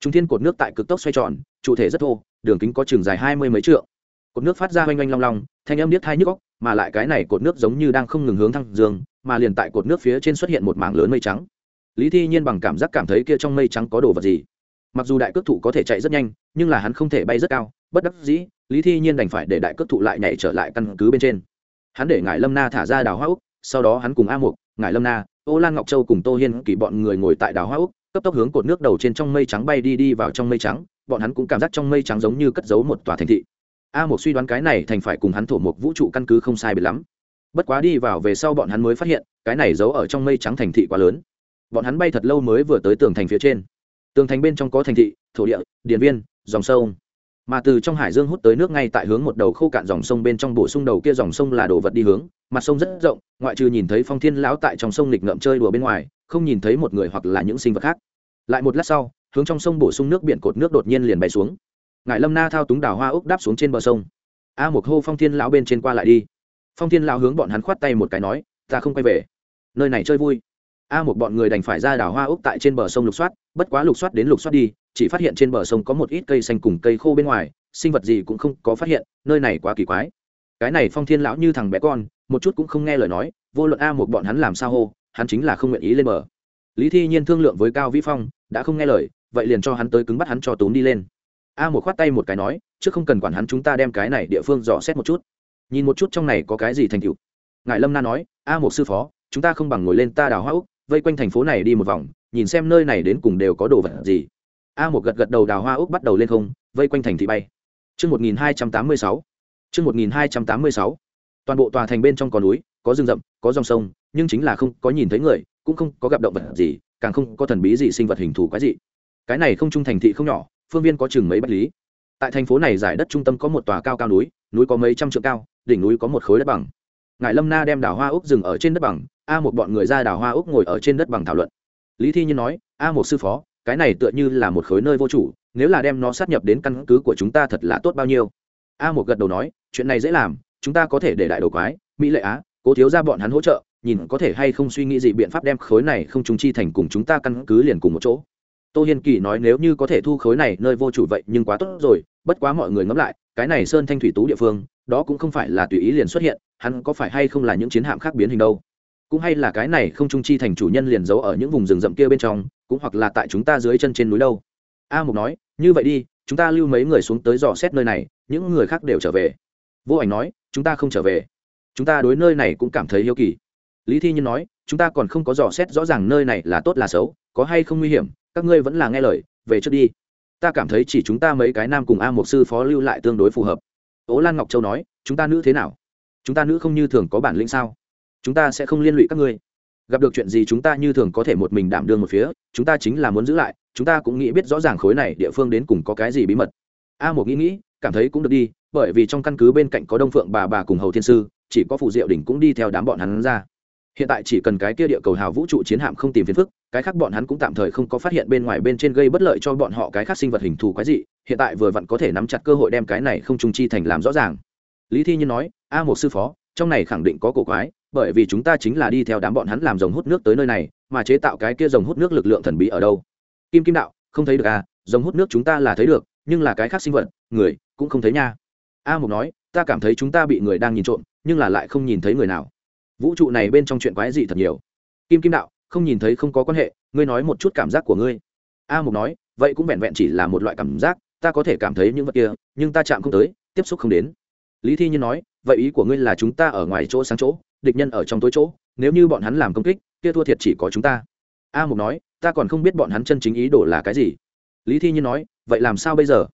trung thiên cột nước tại cực tốc xoay tròn chủ thể rất thô đường kính có chừng dài hai mươi mấy trượng. Cột nước phát ra oanh oanh long long thanh âm niết tai nhức óc, mà lại cái này cột nước giống như đang không ngừng hướng thăng dương mà liền tại cột nước phía trên xuất hiện một mảng lớn mây trắng. Lý thi nhiên bằng cảm giác cảm thấy kia trong mây trắng có đồ vật gì. Mặc dù đại cước thủ có thể chạy rất nhanh nhưng là hắn không thể bay rất cao bất đắc dĩ lý thi nhiên đành phải để đại cước thủ lại nhảy trở lại căn cứ bên trên. Hắn để Ngải lâm na thả ra đào hoa úc sau đó hắn cùng a mục Ngải lâm na ô lan ngọc châu cùng tô hiên kỳ bọn người ngồi tại đào hoa úc cấp tốc hướng cột nước đầu trên trong mây trắng bay đi đi vào trong mây trắng, bọn hắn cũng cảm giác trong mây trắng giống như cất giấu một tòa thành thị. A một suy đoán cái này thành phải cùng hắn thổ một vũ trụ căn cứ không sai biệt lắm. Bất quá đi vào về sau bọn hắn mới phát hiện, cái này giấu ở trong mây trắng thành thị quá lớn. Bọn hắn bay thật lâu mới vừa tới tường thành phía trên. Tường thành bên trong có thành thị, thổ địa, điện viên dòng sông. Mà từ trong hải dương hút tới nước ngay tại hướng một đầu khô cạn dòng sông bên trong bổ sung đầu kia dòng sông là đồ vật đi hướng. Mặt sông rất rộng, ngoại trừ nhìn thấy phong thiên lão tại trong sông lịch ngậm chơi đùa bên ngoài không nhìn thấy một người hoặc là những sinh vật khác. Lại một lát sau, hướng trong sông bổ sung nước biển cột nước đột nhiên liền bay xuống. Ngại lâm na thao túng đào hoa úc đáp xuống trên bờ sông. A một hô phong thiên lão bên trên qua lại đi. Phong thiên lão hướng bọn hắn khoát tay một cái nói, ta không quay về. Nơi này chơi vui. A một bọn người đành phải ra đào hoa úc tại trên bờ sông lục soát, bất quá lục soát đến lục soát đi, chỉ phát hiện trên bờ sông có một ít cây xanh cùng cây khô bên ngoài, sinh vật gì cũng không có phát hiện, nơi này quá kỳ quái. Cái này phong thiên lão như thằng bé con, một chút cũng không nghe lời nói, vô luận a một bọn hắn làm sao hô hắn chính là không nguyện ý lên bờ. Lý thi nhiên thương lượng với cao vĩ phong, đã không nghe lời, vậy liền cho hắn tới cứng bắt hắn cho tốn đi lên. A một khoát tay một cái nói chứ không cần quản hắn, chúng ta đem cái này địa phương dò xét một chút. Nhìn một chút trong này có cái gì thành tựu. Ngài lâm na nói, a một sư phó, chúng ta không bằng ngồi lên ta đào hoa úc, vây quanh thành phố này đi một vòng, nhìn xem nơi này đến cùng đều có đồ vật gì. A một gật gật đầu, đào hoa úc bắt đầu lên không, vây quanh thành thị bay. Chương một nghìn hai trăm tám mươi sáu. Chương một nghìn hai trăm tám mươi sáu. Toàn bộ tòa thành bên trong có núi có rừng rậm, có dòng sông, nhưng chính là không có nhìn thấy người, cũng không có gặp động vật gì, càng không có thần bí gì sinh vật hình thù quái dị. Cái này không trung thành thị không nhỏ, phương viên có chừng mấy bách lý. Tại thành phố này giải đất trung tâm có một tòa cao cao núi núi có mấy trăm trượng cao, đỉnh núi có một khối đất bằng. Ngài lâm na đem đảo hoa úc dừng ở trên đất bằng, a một bọn người ra đảo hoa úc ngồi ở trên đất bằng thảo luận. Lý thi nhiên nói, a một sư phó, cái này tựa như là một khối nơi vô chủ, nếu là đem nó sát nhập đến căn cứ của chúng ta thật là tốt bao nhiêu. A một gật đầu nói, chuyện này dễ làm, chúng ta có thể để đại đầu quái, mỹ lệ á cố thiếu ra bọn hắn hỗ trợ, nhìn có thể hay không suy nghĩ gì biện pháp đem khối này không chúng chi thành cùng chúng ta căn cứ liền cùng một chỗ. Tô hiên kỳ nói nếu như có thể thu khối này nơi vô chủ vậy nhưng quá tốt rồi, bất quá mọi người ngẫm lại, cái này sơn thanh thủy tú địa phương, đó cũng không phải là tùy ý liền xuất hiện, hắn có phải hay không là những chiến hạm khác biến hình đâu? Cũng hay là cái này không trung chi thành chủ nhân liền giấu ở những vùng rừng rậm kia bên trong, cũng hoặc là tại chúng ta dưới chân trên núi đâu? A mục nói, như vậy đi, chúng ta lưu mấy người xuống tới dò xét nơi này, những người khác đều trở về. Vô ảnh nói, chúng ta không trở về chúng ta đối nơi này cũng cảm thấy yêu kỳ. Lý thi Nhân nói, chúng ta còn không có dò xét rõ ràng nơi này là tốt là xấu, có hay không nguy hiểm, các ngươi vẫn là nghe lời, về trước đi. Ta cảm thấy chỉ chúng ta mấy cái nam cùng a một sư phó lưu lại tương đối phù hợp. Ố lan ngọc châu nói, chúng ta nữ thế nào? Chúng ta nữ không như thường có bản lĩnh sao? Chúng ta sẽ không liên lụy các ngươi. Gặp được chuyện gì chúng ta như thường có thể một mình đảm đương một phía, chúng ta chính là muốn giữ lại, chúng ta cũng nghĩ biết rõ ràng khối này địa phương đến cùng có cái gì bí mật. A một nghĩ nghĩ, cảm thấy cũng được đi, bởi vì trong căn cứ bên cạnh có đông phượng bà bà cùng hầu thiên sư chỉ có phù diệu đỉnh cũng đi theo đám bọn hắn ra. Hiện tại chỉ cần cái kia địa cầu hào vũ trụ chiến hạm không tìm phiền phức, cái khác bọn hắn cũng tạm thời không có phát hiện bên ngoài bên trên gây bất lợi cho bọn họ cái khác sinh vật hình thù quái dị, hiện tại vừa vặn có thể nắm chặt cơ hội đem cái này không trung chi thành làm rõ ràng. Lý thi nhiên nói, a một sư phó, trong này khẳng định có cổ quái, bởi vì chúng ta chính là đi theo đám bọn hắn làm dòng hút nước tới nơi này, mà chế tạo cái kia dòng hút nước lực lượng thần bí ở đâu? Kim kim đạo, không thấy được à dòng hút nước chúng ta là thấy được, nhưng là cái khác sinh vật, người cũng không thấy nha. A mục nói, ta cảm thấy chúng ta bị người đang nhìn trộm nhưng là lại không nhìn thấy người nào. Vũ trụ này bên trong chuyện quái dị thật nhiều. Kim kim đạo, không nhìn thấy không có quan hệ, ngươi nói một chút cảm giác của ngươi. A mục nói, vậy cũng vẹn vẹn chỉ là một loại cảm giác, ta có thể cảm thấy những vật kia, nhưng ta chạm không tới, tiếp xúc không đến. Lý thi nhiên nói, vậy ý của ngươi là chúng ta ở ngoài chỗ sáng chỗ, địch nhân ở trong tối chỗ, nếu như bọn hắn làm công kích, kia thua thiệt chỉ có chúng ta. A mục nói, ta còn không biết bọn hắn chân chính ý đồ là cái gì. Lý thi nhiên nói, vậy làm sao bây giờ?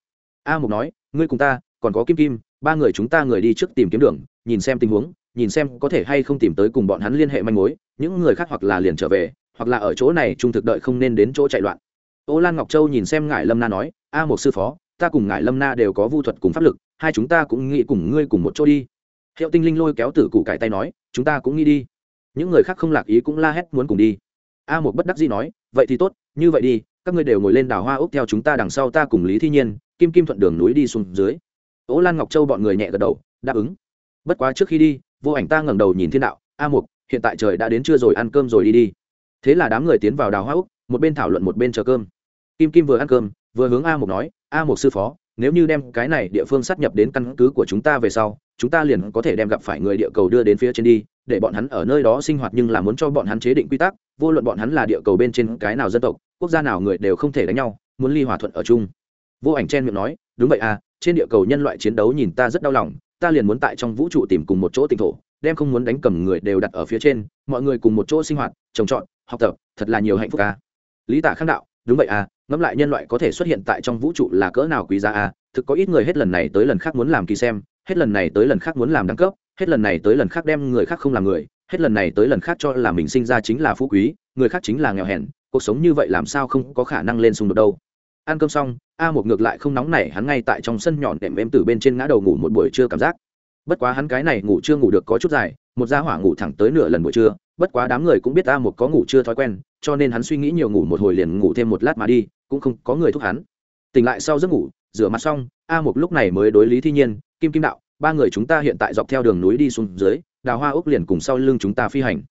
A mục nói, ngươi cùng ta, còn có kim kim, ba người chúng ta người đi trước tìm kiếm đường nhìn xem tình huống, nhìn xem có thể hay không tìm tới cùng bọn hắn liên hệ manh mối, những người khác hoặc là liền trở về, hoặc là ở chỗ này trung thực đợi không nên đến chỗ chạy loạn. Ô lan ngọc châu nhìn xem ngài lâm na nói, a một sư phó, ta cùng ngài lâm na đều có vu thuật cùng pháp lực, hai chúng ta cũng nghĩ cùng ngươi cùng một chỗ đi. Hiệu tinh linh lôi kéo tử cụ cải tay nói, chúng ta cũng nghĩ đi. Những người khác không lạc ý cũng la hét muốn cùng đi. A một bất đắc dĩ nói, vậy thì tốt, như vậy đi, các ngươi đều ngồi lên đảo hoa úc theo chúng ta đằng sau ta cùng lý thi nhiên, kim kim thuận đường núi đi xuống dưới. Ố lan ngọc châu bọn người nhẹ gật đầu, đáp ứng bất quá trước khi đi, vô ảnh ta ngẩng đầu nhìn thiên đạo, a mục, hiện tại trời đã đến trưa rồi, ăn cơm rồi đi đi. Thế là đám người tiến vào đào hoa úc một bên thảo luận một bên chờ cơm. Kim kim vừa ăn cơm, vừa hướng a mục nói, a mục sư phó, nếu như đem cái này địa phương sát nhập đến căn cứ của chúng ta về sau, chúng ta liền có thể đem gặp phải người địa cầu đưa đến phía trên đi, để bọn hắn ở nơi đó sinh hoạt nhưng là muốn cho bọn hắn chế định quy tắc, vô luận bọn hắn là địa cầu bên trên cái nào dân tộc, quốc gia nào người đều không thể đánh nhau, muốn ly hòa thuận ở chung. Vô ảnh chen miệng nói, đúng vậy à trên địa cầu nhân loại chiến đấu nhìn ta rất đau lòng ta liền muốn tại trong vũ trụ tìm cùng một chỗ tỉnh thổ, đem không muốn đánh cầm người đều đặt ở phía trên, mọi người cùng một chỗ sinh hoạt, trồng trọt, học tập, thật là nhiều hạnh phúc à. lý tả khang đạo, đúng vậy à ngẫm lại nhân loại có thể xuất hiện tại trong vũ trụ là cỡ nào quý giá à thực có ít người hết lần này tới lần khác muốn làm kỳ xem, hết lần này tới lần khác muốn làm đẳng cấp, hết lần này tới lần khác đem người khác không làm người, hết lần này tới lần khác cho là mình sinh ra chính là phú quý, người khác chính là nghèo hèn, cuộc sống như vậy làm sao không có khả năng lên xung đột đâu ăn cơm xong, a một ngược lại không nóng nảy, hắn ngay tại trong sân nhọn đệm êm từ bên trên ngã đầu ngủ một buổi trưa cảm giác. Bất quá hắn cái này ngủ chưa ngủ được có chút dài, một gia hỏa ngủ thẳng tới nửa lần buổi trưa, bất quá đám người cũng biết a một có ngủ chưa thói quen, cho nên hắn suy nghĩ nhiều ngủ một hồi liền ngủ thêm một lát mà đi, cũng không có người thúc hắn. Tỉnh lại sau giấc ngủ, rửa mặt xong, a một lúc này mới đối lý thi nhiên, kim kim đạo, ba người chúng ta hiện tại dọc theo đường núi đi xuống dưới, đào hoa ốc liền cùng sau lưng chúng ta phi hành.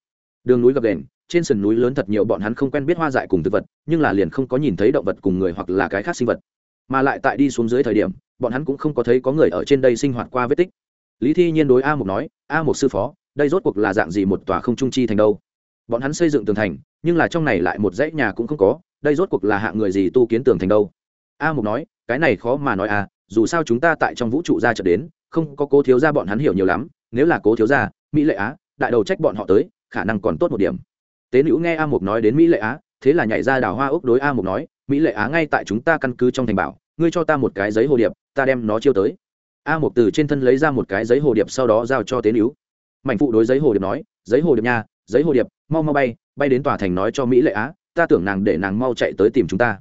Đường núi gập đền trên sườn núi lớn thật nhiều bọn hắn không quen biết hoa dại cùng thực vật, nhưng là liền không có nhìn thấy động vật cùng người hoặc là cái khác sinh vật. Mà lại tại đi xuống dưới thời điểm, bọn hắn cũng không có thấy có người ở trên đây sinh hoạt qua vết tích. Lý thi nhiên đối a mục nói, a mục sư phó, đây rốt cuộc là dạng gì một tòa không trung chi thành đâu? Bọn hắn xây dựng tường thành, nhưng là trong này lại một dãy nhà cũng không có, đây rốt cuộc là hạng người gì tu kiến tường thành đâu? A mục nói, cái này khó mà nói à dù sao chúng ta tại trong vũ trụ ra trở đến, không có cố thiếu gia bọn hắn hiểu nhiều lắm, nếu là cố thiếu gia, mỹ lệ á, đại đầu trách bọn họ tới, khả năng còn tốt một điểm tế nữ nghe a mục nói đến mỹ lệ á, thế là nhảy ra đào hoa ốc đối a mục nói, mỹ lệ á ngay tại chúng ta căn cứ trong thành bảo, ngươi cho ta một cái giấy hồ điệp, ta đem nó chiêu tới. A mục từ trên thân lấy ra một cái giấy hồ điệp sau đó giao cho tế nữ. Mạnh phụ đối giấy hồ điệp nói, giấy hồ điệp nha, giấy hồ điệp, mau mau bay bay đến tòa thành nói cho mỹ lệ á, ta tưởng nàng để nàng mau chạy tới tìm chúng ta.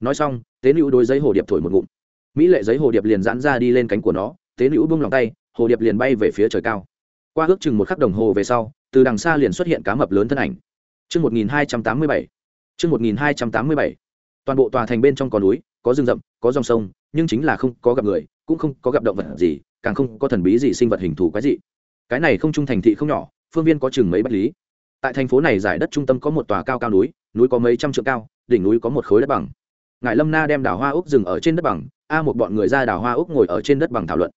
Nói xong, tế nữ đối giấy hồ điệp thổi một ngụm. Mỹ lệ giấy hồ điệp liền giãn ra đi lên cánh của nó, tế nữ bung lòng tay, hồ điệp liền bay về phía trời cao. Qua ước chừng một khắc đồng hồ về sau, từ đằng xa liền xuất hiện cá mập lớn thân ảnh. Chương 1287. Chương 1287. Toàn bộ tòa thành bên trong có núi, có rừng rậm, có dòng sông, nhưng chính là không có gặp người, cũng không có gặp động vật gì, càng không có thần bí gì sinh vật hình thù quái dị. Cái này không trung thành thị không nhỏ, phương viên có chừng mấy bách lý. Tại thành phố này giải đất trung tâm có một tòa cao cao núi, núi có mấy trăm trượng cao, đỉnh núi có một khối đất bằng. Ngải Lâm Na đem đào hoa úc dừng ở trên đất bằng, a một bọn người ra đào hoa úc ngồi ở trên đất bằng thảo luận.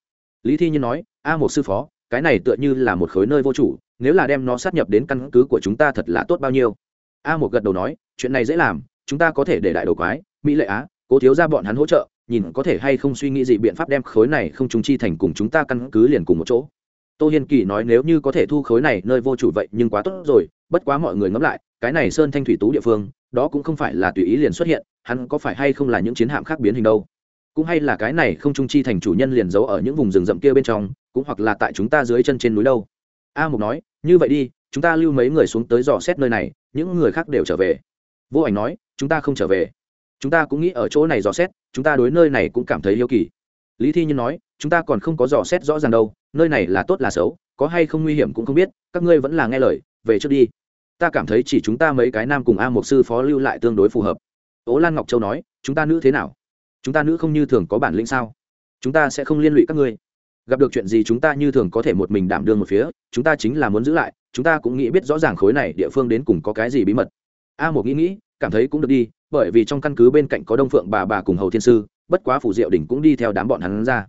Lý Thi Nhiên nói, a một sư phó, cái này tựa như là một khối nơi vô chủ, nếu là đem nó sát nhập đến căn cứ của chúng ta thật là tốt bao nhiêu. A một gật đầu nói chuyện này dễ làm chúng ta có thể để đại đầu quái mỹ lệ á cố thiếu ra bọn hắn hỗ trợ nhìn có thể hay không suy nghĩ gì biện pháp đem khối này không chúng chi thành cùng chúng ta căn cứ liền cùng một chỗ. Tô hiên kỳ nói nếu như có thể thu khối này nơi vô chủ vậy nhưng quá tốt rồi bất quá mọi người ngẫm lại cái này sơn thanh thủy tú địa phương đó cũng không phải là tùy ý liền xuất hiện hắn có phải hay không là những chiến hạm khác biến hình đâu? Cũng hay là cái này không trung chi thành chủ nhân liền giấu ở những vùng rừng rậm kia bên trong cũng hoặc là tại chúng ta dưới chân trên núi đâu. A mục nói, như vậy đi, chúng ta lưu mấy người xuống tới dò xét nơi này, những người khác đều trở về. Vô ảnh nói, chúng ta không trở về. Chúng ta cũng nghĩ ở chỗ này dò xét, chúng ta đối nơi này cũng cảm thấy yêu kỳ. Lý thi nhiên nói, chúng ta còn không có dò xét rõ ràng đâu, nơi này là tốt là xấu, có hay không nguy hiểm cũng không biết, các ngươi vẫn là nghe lời, về trước đi. Ta cảm thấy chỉ chúng ta mấy cái nam cùng a một sư phó lưu lại tương đối phù hợp. Ố lan ngọc châu nói, chúng ta nữ thế nào? Chúng ta nữ không như thường có bản lĩnh sao? Chúng ta sẽ không liên lụy các ngươi gặp được chuyện gì chúng ta như thường có thể một mình đảm đương một phía, chúng ta chính là muốn giữ lại, chúng ta cũng nghĩ biết rõ ràng khối này địa phương đến cùng có cái gì bí mật. A một nghĩ nghĩ, cảm thấy cũng được đi, bởi vì trong căn cứ bên cạnh có đông phượng bà bà cùng hầu thiên sư, bất quá phủ diệu đỉnh cũng đi theo đám bọn hắn ra.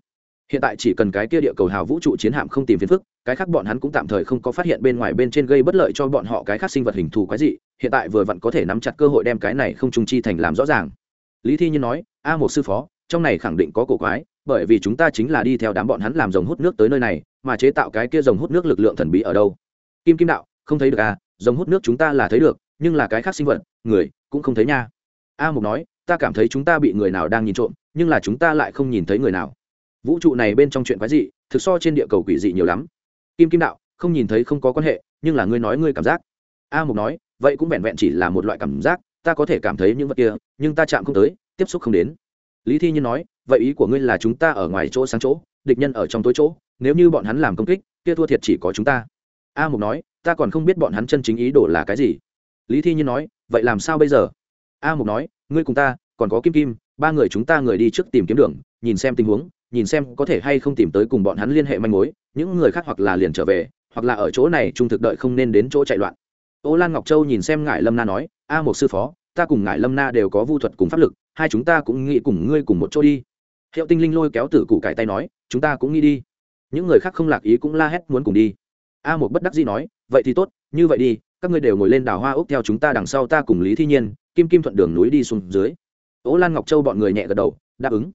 Hiện tại chỉ cần cái kia địa cầu hào vũ trụ chiến hạm không tìm phiền phức, cái khác bọn hắn cũng tạm thời không có phát hiện bên ngoài bên trên gây bất lợi cho bọn họ cái khác sinh vật hình thù quái dị, hiện tại vừa vặn có thể nắm chặt cơ hội đem cái này không trung chi thành làm rõ ràng. Lý thi nhiên nói, a một sư phó, trong này khẳng định có cổ quái bởi vì chúng ta chính là đi theo đám bọn hắn làm dòng hút nước tới nơi này, mà chế tạo cái kia dòng hút nước lực lượng thần bí ở đâu? Kim kim đạo, không thấy được à dòng hút nước chúng ta là thấy được, nhưng là cái khác sinh vật, người cũng không thấy nha. A mục nói, ta cảm thấy chúng ta bị người nào đang nhìn trộm, nhưng là chúng ta lại không nhìn thấy người nào. Vũ trụ này bên trong chuyện quái dị, thực so trên địa cầu quỷ dị nhiều lắm. Kim kim đạo, không nhìn thấy không có quan hệ, nhưng là ngươi nói ngươi cảm giác. A mục nói, vậy cũng vẹn vẹn chỉ là một loại cảm giác, ta có thể cảm thấy những vật kia, nhưng ta chạm không tới, tiếp xúc không đến lý thi nhiên nói, vậy ý của ngươi là chúng ta ở ngoài chỗ sáng chỗ, địch nhân ở trong tối chỗ, nếu như bọn hắn làm công kích, kia thua thiệt chỉ có chúng ta. A mục nói, ta còn không biết bọn hắn chân chính ý đồ là cái gì. Lý thi nhiên nói, vậy làm sao bây giờ? A mục nói, ngươi cùng ta, còn có kim kim, ba người chúng ta người đi trước tìm kiếm đường, nhìn xem tình huống, nhìn xem có thể hay không tìm tới cùng bọn hắn liên hệ manh mối, những người khác hoặc là liền trở về, hoặc là ở chỗ này trung thực đợi không nên đến chỗ chạy loạn. Ô lan ngọc châu nhìn xem ngài lâm na nói, a một sư phó, ta cùng ngài lâm na đều có vu thuật cùng pháp lực hai chúng ta cũng nghĩ cùng ngươi cùng một chỗ đi. Hiệu tinh linh lôi kéo tử cụ cải tay nói, chúng ta cũng nghĩ đi. Những người khác không lạc ý cũng la hét muốn cùng đi. A một bất đắc dĩ nói, vậy thì tốt, như vậy đi, các ngươi đều ngồi lên đào hoa ốc theo chúng ta đằng sau ta cùng lý thi nhiên, kim kim thuận đường núi đi xuống dưới. Ố lan ngọc châu bọn người nhẹ gật đầu, đáp ứng.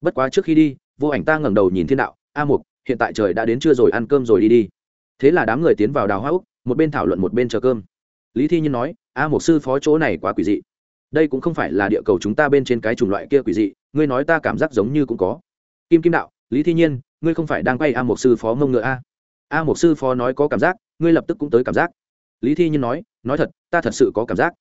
Bất quá trước khi đi, vô ảnh ta ngẩng đầu nhìn thiên đạo, a mục, hiện tại trời đã đến trưa rồi, ăn cơm rồi đi đi. Thế là đám người tiến vào đào hoa úc một bên thảo luận một bên chờ cơm. Lý thi nhiên nói, a Mục sư phó chỗ này quá quỷ dị đây cũng không phải là địa cầu chúng ta bên trên cái chủng loại kia quỷ dị, ngươi nói ta cảm giác giống như cũng có. Kim kim đạo, lý thi nhiên, ngươi không phải đang quay a một sư phó mông ngựa a? A một sư phó nói có cảm giác, ngươi lập tức cũng tới cảm giác. Lý thi nhiên nói nói thật, ta thật sự có cảm giác.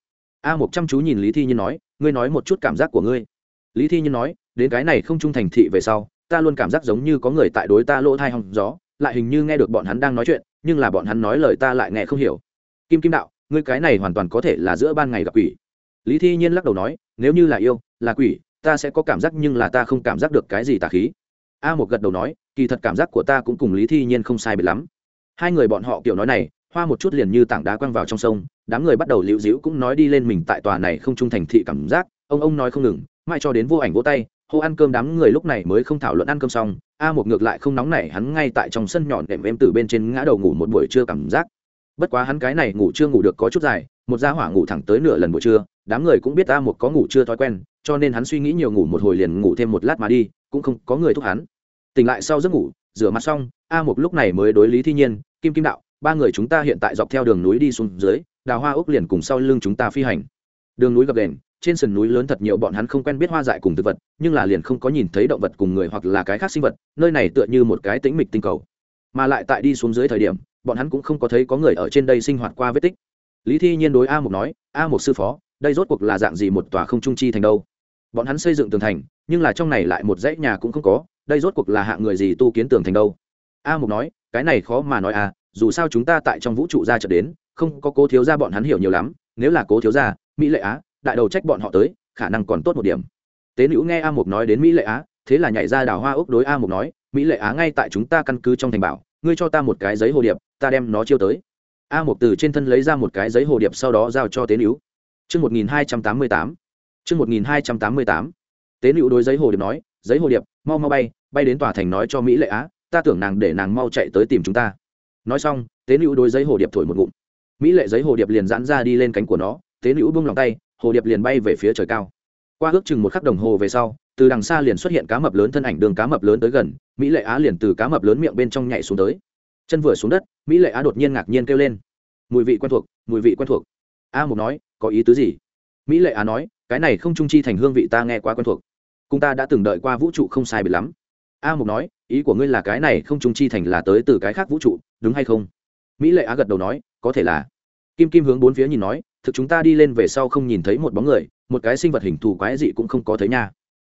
A một chăm chú nhìn lý thi nhiên nói, ngươi nói một chút cảm giác của ngươi. Lý thi nhiên nói, đến cái này không trung thành thị về sau, ta luôn cảm giác giống như có người tại đối ta lỗ thai hòng gió, lại hình như nghe được bọn hắn đang nói chuyện, nhưng là bọn hắn nói lời ta lại nghe không hiểu. Kim kim đạo, ngươi cái này hoàn toàn có thể là giữa ban ngày gặp quỷ lý thi nhiên lắc đầu nói nếu như là yêu là quỷ ta sẽ có cảm giác nhưng là ta không cảm giác được cái gì tà khí. A một gật đầu nói kỳ thật cảm giác của ta cũng cùng lý thi nhiên không sai biệt lắm. Hai người bọn họ kiểu nói này hoa một chút liền như tảng đá quăng vào trong sông đám người bắt đầu liễu dĩu cũng nói đi lên mình tại tòa này không trung thành thị cảm giác ông ông nói không ngừng mai cho đến vô ảnh vỗ tay hô ăn cơm đám người lúc này mới không thảo luận ăn cơm xong a một ngược lại không nóng này, hắn ngay tại trong sân nhọn đệm em từ bên trên ngã đầu ngủ một buổi trưa cảm giác bất quá hắn cái này ngủ chưa ngủ được có chút dài, một gia hỏa ngủ thẳng tới nửa lần buổi trưa, đám người cũng biết a một có ngủ chưa thói quen, cho nên hắn suy nghĩ nhiều ngủ một hồi liền ngủ thêm một lát mà đi, cũng không có người thúc hắn. Tỉnh lại sau giấc ngủ, rửa mặt xong, a một lúc này mới đối lý thi nhiên, kim kim đạo, ba người chúng ta hiện tại dọc theo đường núi đi xuống dưới, đào hoa ốc liền cùng sau lưng chúng ta phi hành. Đường núi gập đền, trên sườn núi lớn thật nhiều bọn hắn không quen biết hoa dại cùng thực vật, nhưng là liền không có nhìn thấy động vật cùng người hoặc là cái khác sinh vật, nơi này tựa như một cái tĩnh mịch tinh cầu mà lại tại đi xuống dưới thời điểm, bọn hắn cũng không có thấy có người ở trên đây sinh hoạt qua vết tích. Lý thi nhiên đối a Mục nói, a Mục sư phó, đây rốt cuộc là dạng gì một tòa không trung chi thành đâu? Bọn hắn xây dựng tường thành, nhưng là trong này lại một dãy nhà cũng không có, đây rốt cuộc là hạng người gì tu kiến tường thành đâu? A Mục nói, cái này khó mà nói à dù sao chúng ta tại trong vũ trụ ra trở đến, không có cố thiếu ra bọn hắn hiểu nhiều lắm, nếu là cố thiếu ra mỹ lệ á, đại đầu trách bọn họ tới, khả năng còn tốt một điểm. Tế nữ nghe a mục nói đến mỹ lệ á, thế là nhảy ra đào hoa ốc đối a mục nói mỹ lệ á ngay tại chúng ta căn cứ trong thành bảo ngươi cho ta một cái giấy hồ điệp ta đem nó chiêu tới a một từ trên thân lấy ra một cái giấy hồ điệp sau đó giao cho tế nữ Chương 1288. Chương 1288. Tế nữ đối giấy hồ điệp nói, "Giấy hồ điệp, mau mau bay, bay đến tòa thành nói cho Mỹ Lệ Á, ta tưởng nàng để nàng mau chạy tới tìm chúng ta." Nói xong, Tế nữ đối giấy hồ điệp thổi một ngụm. Mỹ Lệ giấy hồ điệp liền giãn ra đi lên cánh của nó, Tế nữ buông lòng tay, hồ điệp liền bay về phía trời cao. Qua ước chừng một khắc đồng hồ về sau, từ đằng xa liền xuất hiện cá mập lớn thân ảnh đường cá mập lớn tới gần, Mỹ Lệ Á liền từ cá mập lớn miệng bên trong nhảy xuống tới. Chân vừa xuống đất, Mỹ Lệ Á đột nhiên ngạc nhiên kêu lên. Mùi vị quen thuộc, mùi vị quen thuộc. A Mục nói, có ý tứ gì mỹ lệ á nói cái này không trung chi thành hương vị ta nghe quá quen thuộc cùng ta đã từng đợi qua vũ trụ không sai biệt lắm a mục nói ý của ngươi là cái này không trung chi thành là tới từ cái khác vũ trụ đúng hay không mỹ lệ á gật đầu nói có thể là kim kim hướng bốn phía nhìn nói thực chúng ta đi lên về sau không nhìn thấy một bóng người một cái sinh vật hình thù quái dị cũng không có thấy nha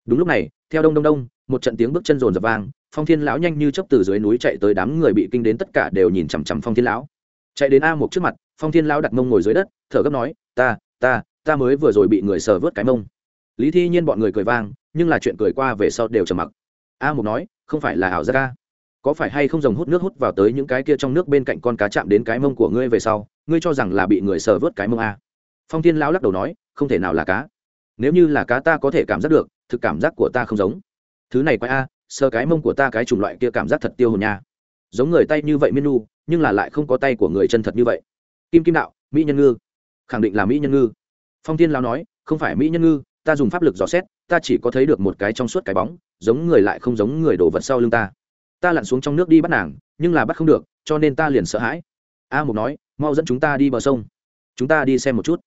đúng lúc này, theo đông đông đông, một trận tiếng bước chân rồn rập vang, phong thiên lão nhanh như chấp từ dưới núi chạy tới đám người bị kinh đến tất cả đều nhìn chằm chằm phong thiên lão. Chạy đến a một trước mặt, phong thiên lão đặt mông ngồi dưới đất, thở gấp nói, ta ta ta mới vừa rồi bị người sờ vớt cái mông. Lý thi nhiên bọn người cười vang, nhưng là chuyện cười qua về sau đều trầm mặc. A một nói, không phải là ảo giác ca có phải hay không dòng hút nước hút vào tới những cái kia trong nước bên cạnh con cá chạm đến cái mông của ngươi về sau, ngươi cho rằng là bị người sờ vớt cái mông a? Phong thiên lão lắc đầu nói, không thể nào là cá. Nếu như là cá ta có thể cảm giác được thực cảm giác của ta không giống. Thứ này quái a sơ cái mông của ta cái chủng loại kia cảm giác thật tiêu hồn nha. Giống người tay như vậy miên nu nhưng là lại không có tay của người chân thật như vậy. Kim kim đạo, mỹ nhân ngư. Khẳng định là mỹ nhân ngư. Phong tiên lao nói, không phải mỹ nhân ngư, ta dùng pháp lực dò xét, ta chỉ có thấy được một cái trong suốt cái bóng, giống người lại không giống người đổ vật sau lưng ta. Ta lặn xuống trong nước đi bắt nàng, nhưng là bắt không được, cho nên ta liền sợ hãi. A mục nói, mau dẫn chúng ta đi bờ sông. Chúng ta đi xem một chút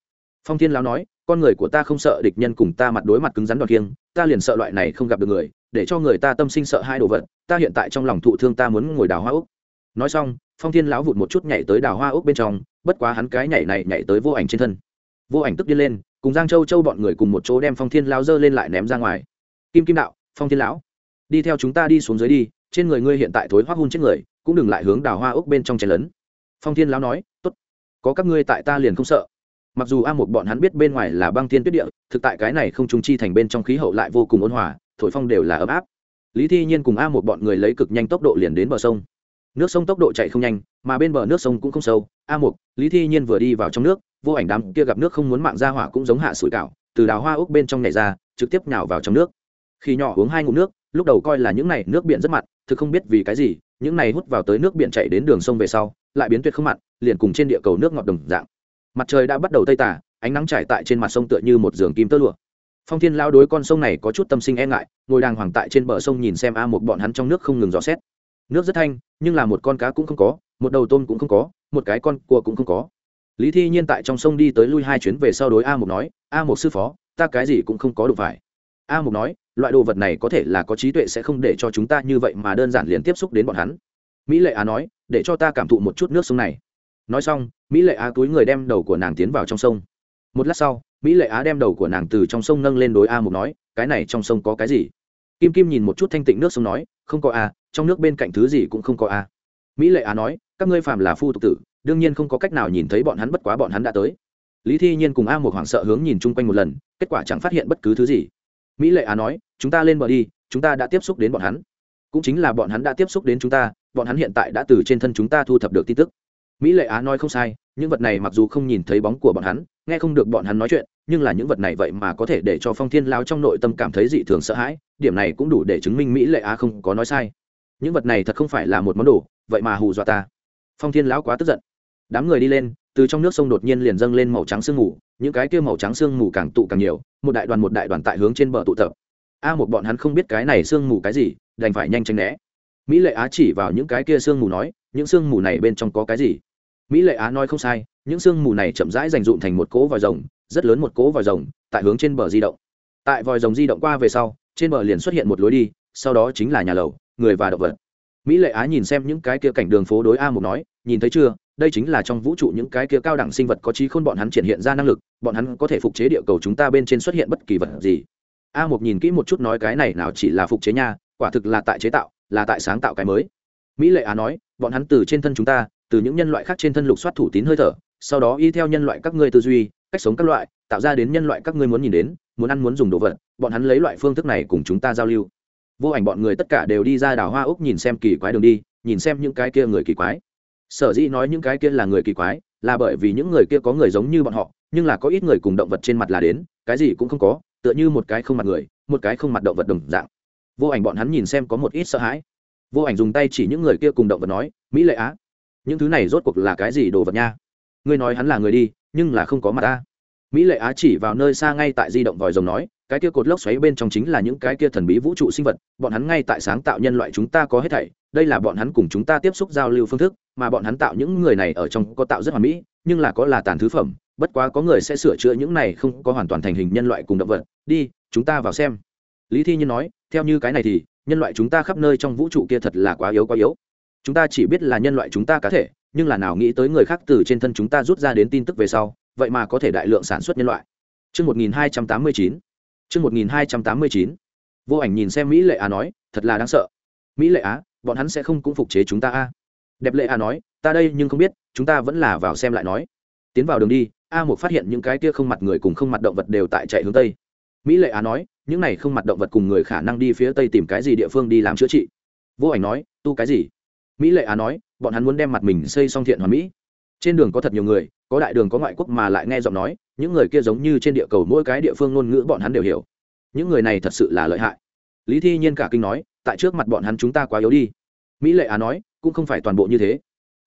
phong thiên lão nói, con người của ta không sợ địch nhân cùng ta mặt đối mặt cứng rắn đoạt kiêng ta liền sợ loại này không gặp được người, để cho người ta tâm sinh sợ hai đồ vật, ta hiện tại trong lòng thụ thương ta muốn ngồi đào hoa úc. Nói xong, phong thiên lão vụt một chút nhảy tới đào hoa úc bên trong, bất quá hắn cái nhảy này nhảy tới vô ảnh trên thân. Vô ảnh tức điên lên, cùng giang châu châu bọn người cùng một chỗ đem phong thiên lão dơ lên lại ném ra ngoài. Kim kim đạo, phong thiên lão, đi theo chúng ta đi xuống dưới đi, trên người ngươi hiện tại thối hoác hun chết người, cũng đừng lại hướng đào hoa úc bên trong chen lấn phong thiên lão nói, tốt, có các ngươi tại ta liền không sợ mặc dù a một bọn hắn biết bên ngoài là băng thiên tuyết địa, thực tại cái này không trung chi thành bên trong khí hậu lại vô cùng ôn hòa, thổi phong đều là ấm áp. Lý thi nhiên cùng a một bọn người lấy cực nhanh tốc độ liền đến bờ sông. Nước sông tốc độ chạy không nhanh, mà bên bờ nước sông cũng không sâu. A một lý thi nhiên vừa đi vào trong nước, vô ảnh đám kia gặp nước không muốn mạng ra hỏa cũng giống hạ sủi cảo, từ đào hoa úc bên trong này ra, trực tiếp nhào vào trong nước. Khi nhỏ uống hai ngụm nước, lúc đầu coi là những này nước biển rất mặn, thực không biết vì cái gì, những này hút vào tới nước biển chạy đến đường sông về sau, lại biến tuyệt không mặn, liền cùng trên địa cầu nước ngọt đồng dạng mặt trời đã bắt đầu tây tả, ánh nắng trải tại trên mặt sông tựa như một giường kim tơ lụa. Phong thiên lao đối con sông này có chút tâm sinh e ngại, ngồi đàng hoàng tại trên bờ sông nhìn xem a một bọn hắn trong nước không ngừng dò xét. Nước rất thanh, nhưng là một con cá cũng không có, một đầu tôm cũng không có, một cái con cua cũng không có. Lý thi nhiên tại trong sông đi tới lui hai chuyến về sau đối a một nói, a một sư phó, ta cái gì cũng không có đụng phải. A một nói, loại đồ vật này có thể là có trí tuệ sẽ không để cho chúng ta như vậy mà đơn giản liền tiếp xúc đến bọn hắn. Mỹ lệ á nói, để cho ta cảm thụ một chút nước sông này nói xong, mỹ lệ á túi người đem đầu của nàng tiến vào trong sông. Một lát sau, mỹ lệ á đem đầu của nàng từ trong sông nâng lên đối a một nói, cái này trong sông có cái gì? Kim kim nhìn một chút thanh tịnh nước sông nói, không có a, trong nước bên cạnh thứ gì cũng không có a. Mỹ lệ á nói, các ngươi phàm là phu tục tử, đương nhiên không có cách nào nhìn thấy bọn hắn bất quá bọn hắn đã tới. Lý thi nhiên cùng a một hoảng sợ hướng nhìn chung quanh một lần, kết quả chẳng phát hiện bất cứ thứ gì. Mỹ lệ á nói, chúng ta lên bờ đi, chúng ta đã tiếp xúc đến bọn hắn. Cũng chính là bọn hắn đã tiếp xúc đến chúng ta, bọn hắn hiện tại đã từ trên thân chúng ta thu thập được tin tức mỹ lệ á nói không sai, những vật này mặc dù không nhìn thấy bóng của bọn hắn, nghe không được bọn hắn nói chuyện, nhưng là những vật này vậy mà có thể để cho phong thiên lao trong nội tâm cảm thấy dị thường sợ hãi, điểm này cũng đủ để chứng minh mỹ lệ á không có nói sai. Những vật này thật không phải là một món đồ, vậy mà hù dọa ta. Phong thiên lão quá tức giận. Đám người đi lên, từ trong nước sông đột nhiên liền dâng lên màu trắng sương mù, những cái kia màu trắng sương mù càng tụ càng nhiều, một đại đoàn một đại đoàn tại hướng trên bờ tụ tập. A một bọn hắn không biết cái này sương mù cái gì, đành phải nhanh tránh né. Mỹ lệ á chỉ vào những cái kia sương mù nói những sương mù này bên trong có cái gì? Mỹ lệ á nói không sai, những sương mù này chậm rãi dành dụm thành một cỗ vòi rồng, rất lớn một cỗ vòi rồng, tại hướng trên bờ di động. Tại vòi rồng di động qua về sau, trên bờ liền xuất hiện một lối đi, sau đó chính là nhà lầu, người và động vật. Mỹ lệ á nhìn xem những cái kia cảnh đường phố đối a một nói, nhìn thấy chưa? Đây chính là trong vũ trụ những cái kia cao đẳng sinh vật có trí khôn bọn hắn triển hiện ra năng lực, bọn hắn có thể phục chế địa cầu chúng ta bên trên xuất hiện bất kỳ vật gì. A một nhìn kỹ một chút nói, cái này nào chỉ là phục chế nha, quả thực là tại chế tạo, là tại sáng tạo cái mới mỹ lệ á nói, bọn hắn từ trên thân chúng ta, từ những nhân loại khác trên thân lục soát thủ tín hơi thở, sau đó y theo nhân loại các ngươi tư duy, cách sống các loại, tạo ra đến nhân loại các ngươi muốn nhìn đến, muốn ăn muốn dùng đồ vật, bọn hắn lấy loại phương thức này cùng chúng ta giao lưu. Vô ảnh bọn người tất cả đều đi ra đảo hoa úc nhìn xem kỳ quái đường đi, nhìn xem những cái kia người kỳ quái. Sở dĩ nói những cái kia là người kỳ quái, là bởi vì những người kia có người giống như bọn họ, nhưng là có ít người cùng động vật trên mặt là đến, cái gì cũng không có, tựa như một cái không mặt người, một cái không mặt động vật đồng dạng. Vô ảnh bọn hắn nhìn xem có một ít sợ hãi vô ảnh dùng tay chỉ những người kia cùng động vật nói, mỹ lệ á, những thứ này rốt cuộc là cái gì đồ vật nha? Ngươi nói hắn là người đi, nhưng là không có mặt ta. Mỹ lệ á chỉ vào nơi xa ngay tại di động vòi rồng nói, cái kia cột lốc xoáy bên trong chính là những cái kia thần bí vũ trụ sinh vật, bọn hắn ngay tại sáng tạo nhân loại chúng ta có hết thảy, đây là bọn hắn cùng chúng ta tiếp xúc giao lưu phương thức, mà bọn hắn tạo những người này ở trong có tạo rất hoàn mỹ, nhưng là có là tàn thứ phẩm, bất quá có người sẽ sửa chữa những này không có hoàn toàn thành hình nhân loại cùng động vật. Đi, chúng ta vào xem. Lý thi nhiên nói, theo như cái này thì nhân loại chúng ta khắp nơi trong vũ trụ kia thật là quá yếu quá yếu chúng ta chỉ biết là nhân loại chúng ta cá thể nhưng là nào nghĩ tới người khác từ trên thân chúng ta rút ra đến tin tức về sau vậy mà có thể đại lượng sản xuất nhân loại Trước 1289. Trước 1289. Vô ảnh nhìn xem Mỹ Lệ Á nói, thật là đáng sợ. Mỹ Lệ Á, bọn hắn sẽ không cũng phục chế chúng ta a. Đẹp Lệ Á nói, ta đây nhưng không biết, chúng ta vẫn là vào xem lại nói. Tiến vào đường đi, A một phát hiện những cái kia không mặt người cùng không mặt động vật đều tại chạy hướng tây. Mỹ Lệ Á nói, những này không mặt động vật cùng người khả năng đi phía tây tìm cái gì địa phương đi làm chữa trị. Vô ảnh nói, tu cái gì? Mỹ Lệ Á nói, bọn hắn muốn đem mặt mình xây xong thiện hoàn mỹ. Trên đường có thật nhiều người có đại đường có ngoại quốc mà lại nghe giọng nói những người kia giống như trên địa cầu mỗi cái địa phương ngôn ngữ bọn hắn đều hiểu. Những người này thật sự là lợi hại. Lý thi nhiên cả kinh nói tại trước mặt bọn hắn chúng ta quá yếu đi. Mỹ lệ á nói cũng không phải toàn bộ như thế.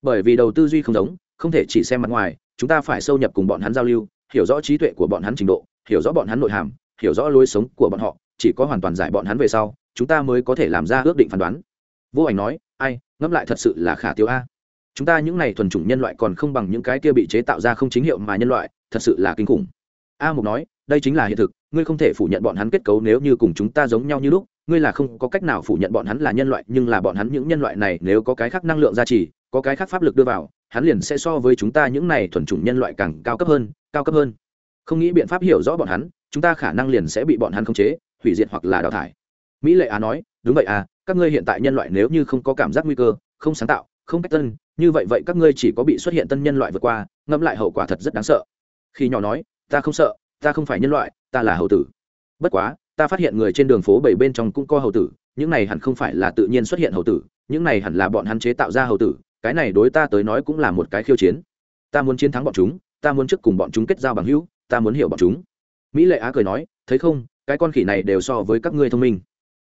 Bởi vì đầu tư duy không giống không thể chỉ xem mặt ngoài chúng ta phải sâu nhập cùng bọn hắn giao lưu hiểu rõ trí tuệ của bọn hắn trình độ hiểu rõ bọn hắn nội hàm hiểu rõ lối sống của bọn họ, chỉ có hoàn toàn giải bọn hắn về sau, chúng ta mới có thể làm ra ước định phán đoán. Vô ảnh nói, ai, ngẫm lại thật sự là khả tiêu a. Chúng ta những này thuần chủng nhân loại còn không bằng những cái kia bị chế tạo ra không chính hiệu mà nhân loại, thật sự là kinh khủng. A mục nói, đây chính là hiện thực, ngươi không thể phủ nhận bọn hắn kết cấu nếu như cùng chúng ta giống nhau như lúc, ngươi là không có cách nào phủ nhận bọn hắn là nhân loại, nhưng là bọn hắn những nhân loại này nếu có cái khác năng lượng gia trì, có cái khác pháp lực đưa vào, hắn liền sẽ so với chúng ta những này thuần chủng nhân loại càng cao cấp hơn, cao cấp hơn. Không nghĩ biện pháp hiểu rõ bọn hắn chúng ta khả năng liền sẽ bị bọn hắn khống chế, hủy diệt hoặc là đào thải. Mỹ lệ á nói, đúng vậy à các ngươi hiện tại nhân loại nếu như không có cảm giác nguy cơ, không sáng tạo, không cách tân, như vậy vậy các ngươi chỉ có bị xuất hiện tân nhân loại vượt qua, ngẫm lại hậu quả thật rất đáng sợ. Khi nhỏ nói, ta không sợ, ta không phải nhân loại, ta là hậu tử. Bất quá, ta phát hiện người trên đường phố bảy bên trong cũng có hậu tử, những này hẳn không phải là tự nhiên xuất hiện hậu tử, những này hẳn là bọn hắn chế tạo ra hậu tử, cái này đối ta tới nói cũng là một cái khiêu chiến. Ta muốn chiến thắng bọn chúng, ta muốn trước cùng bọn chúng kết giao bằng hữu, ta muốn hiểu bọn chúng mỹ lệ á cười nói, thấy không, cái con khỉ này đều so với các ngươi thông minh.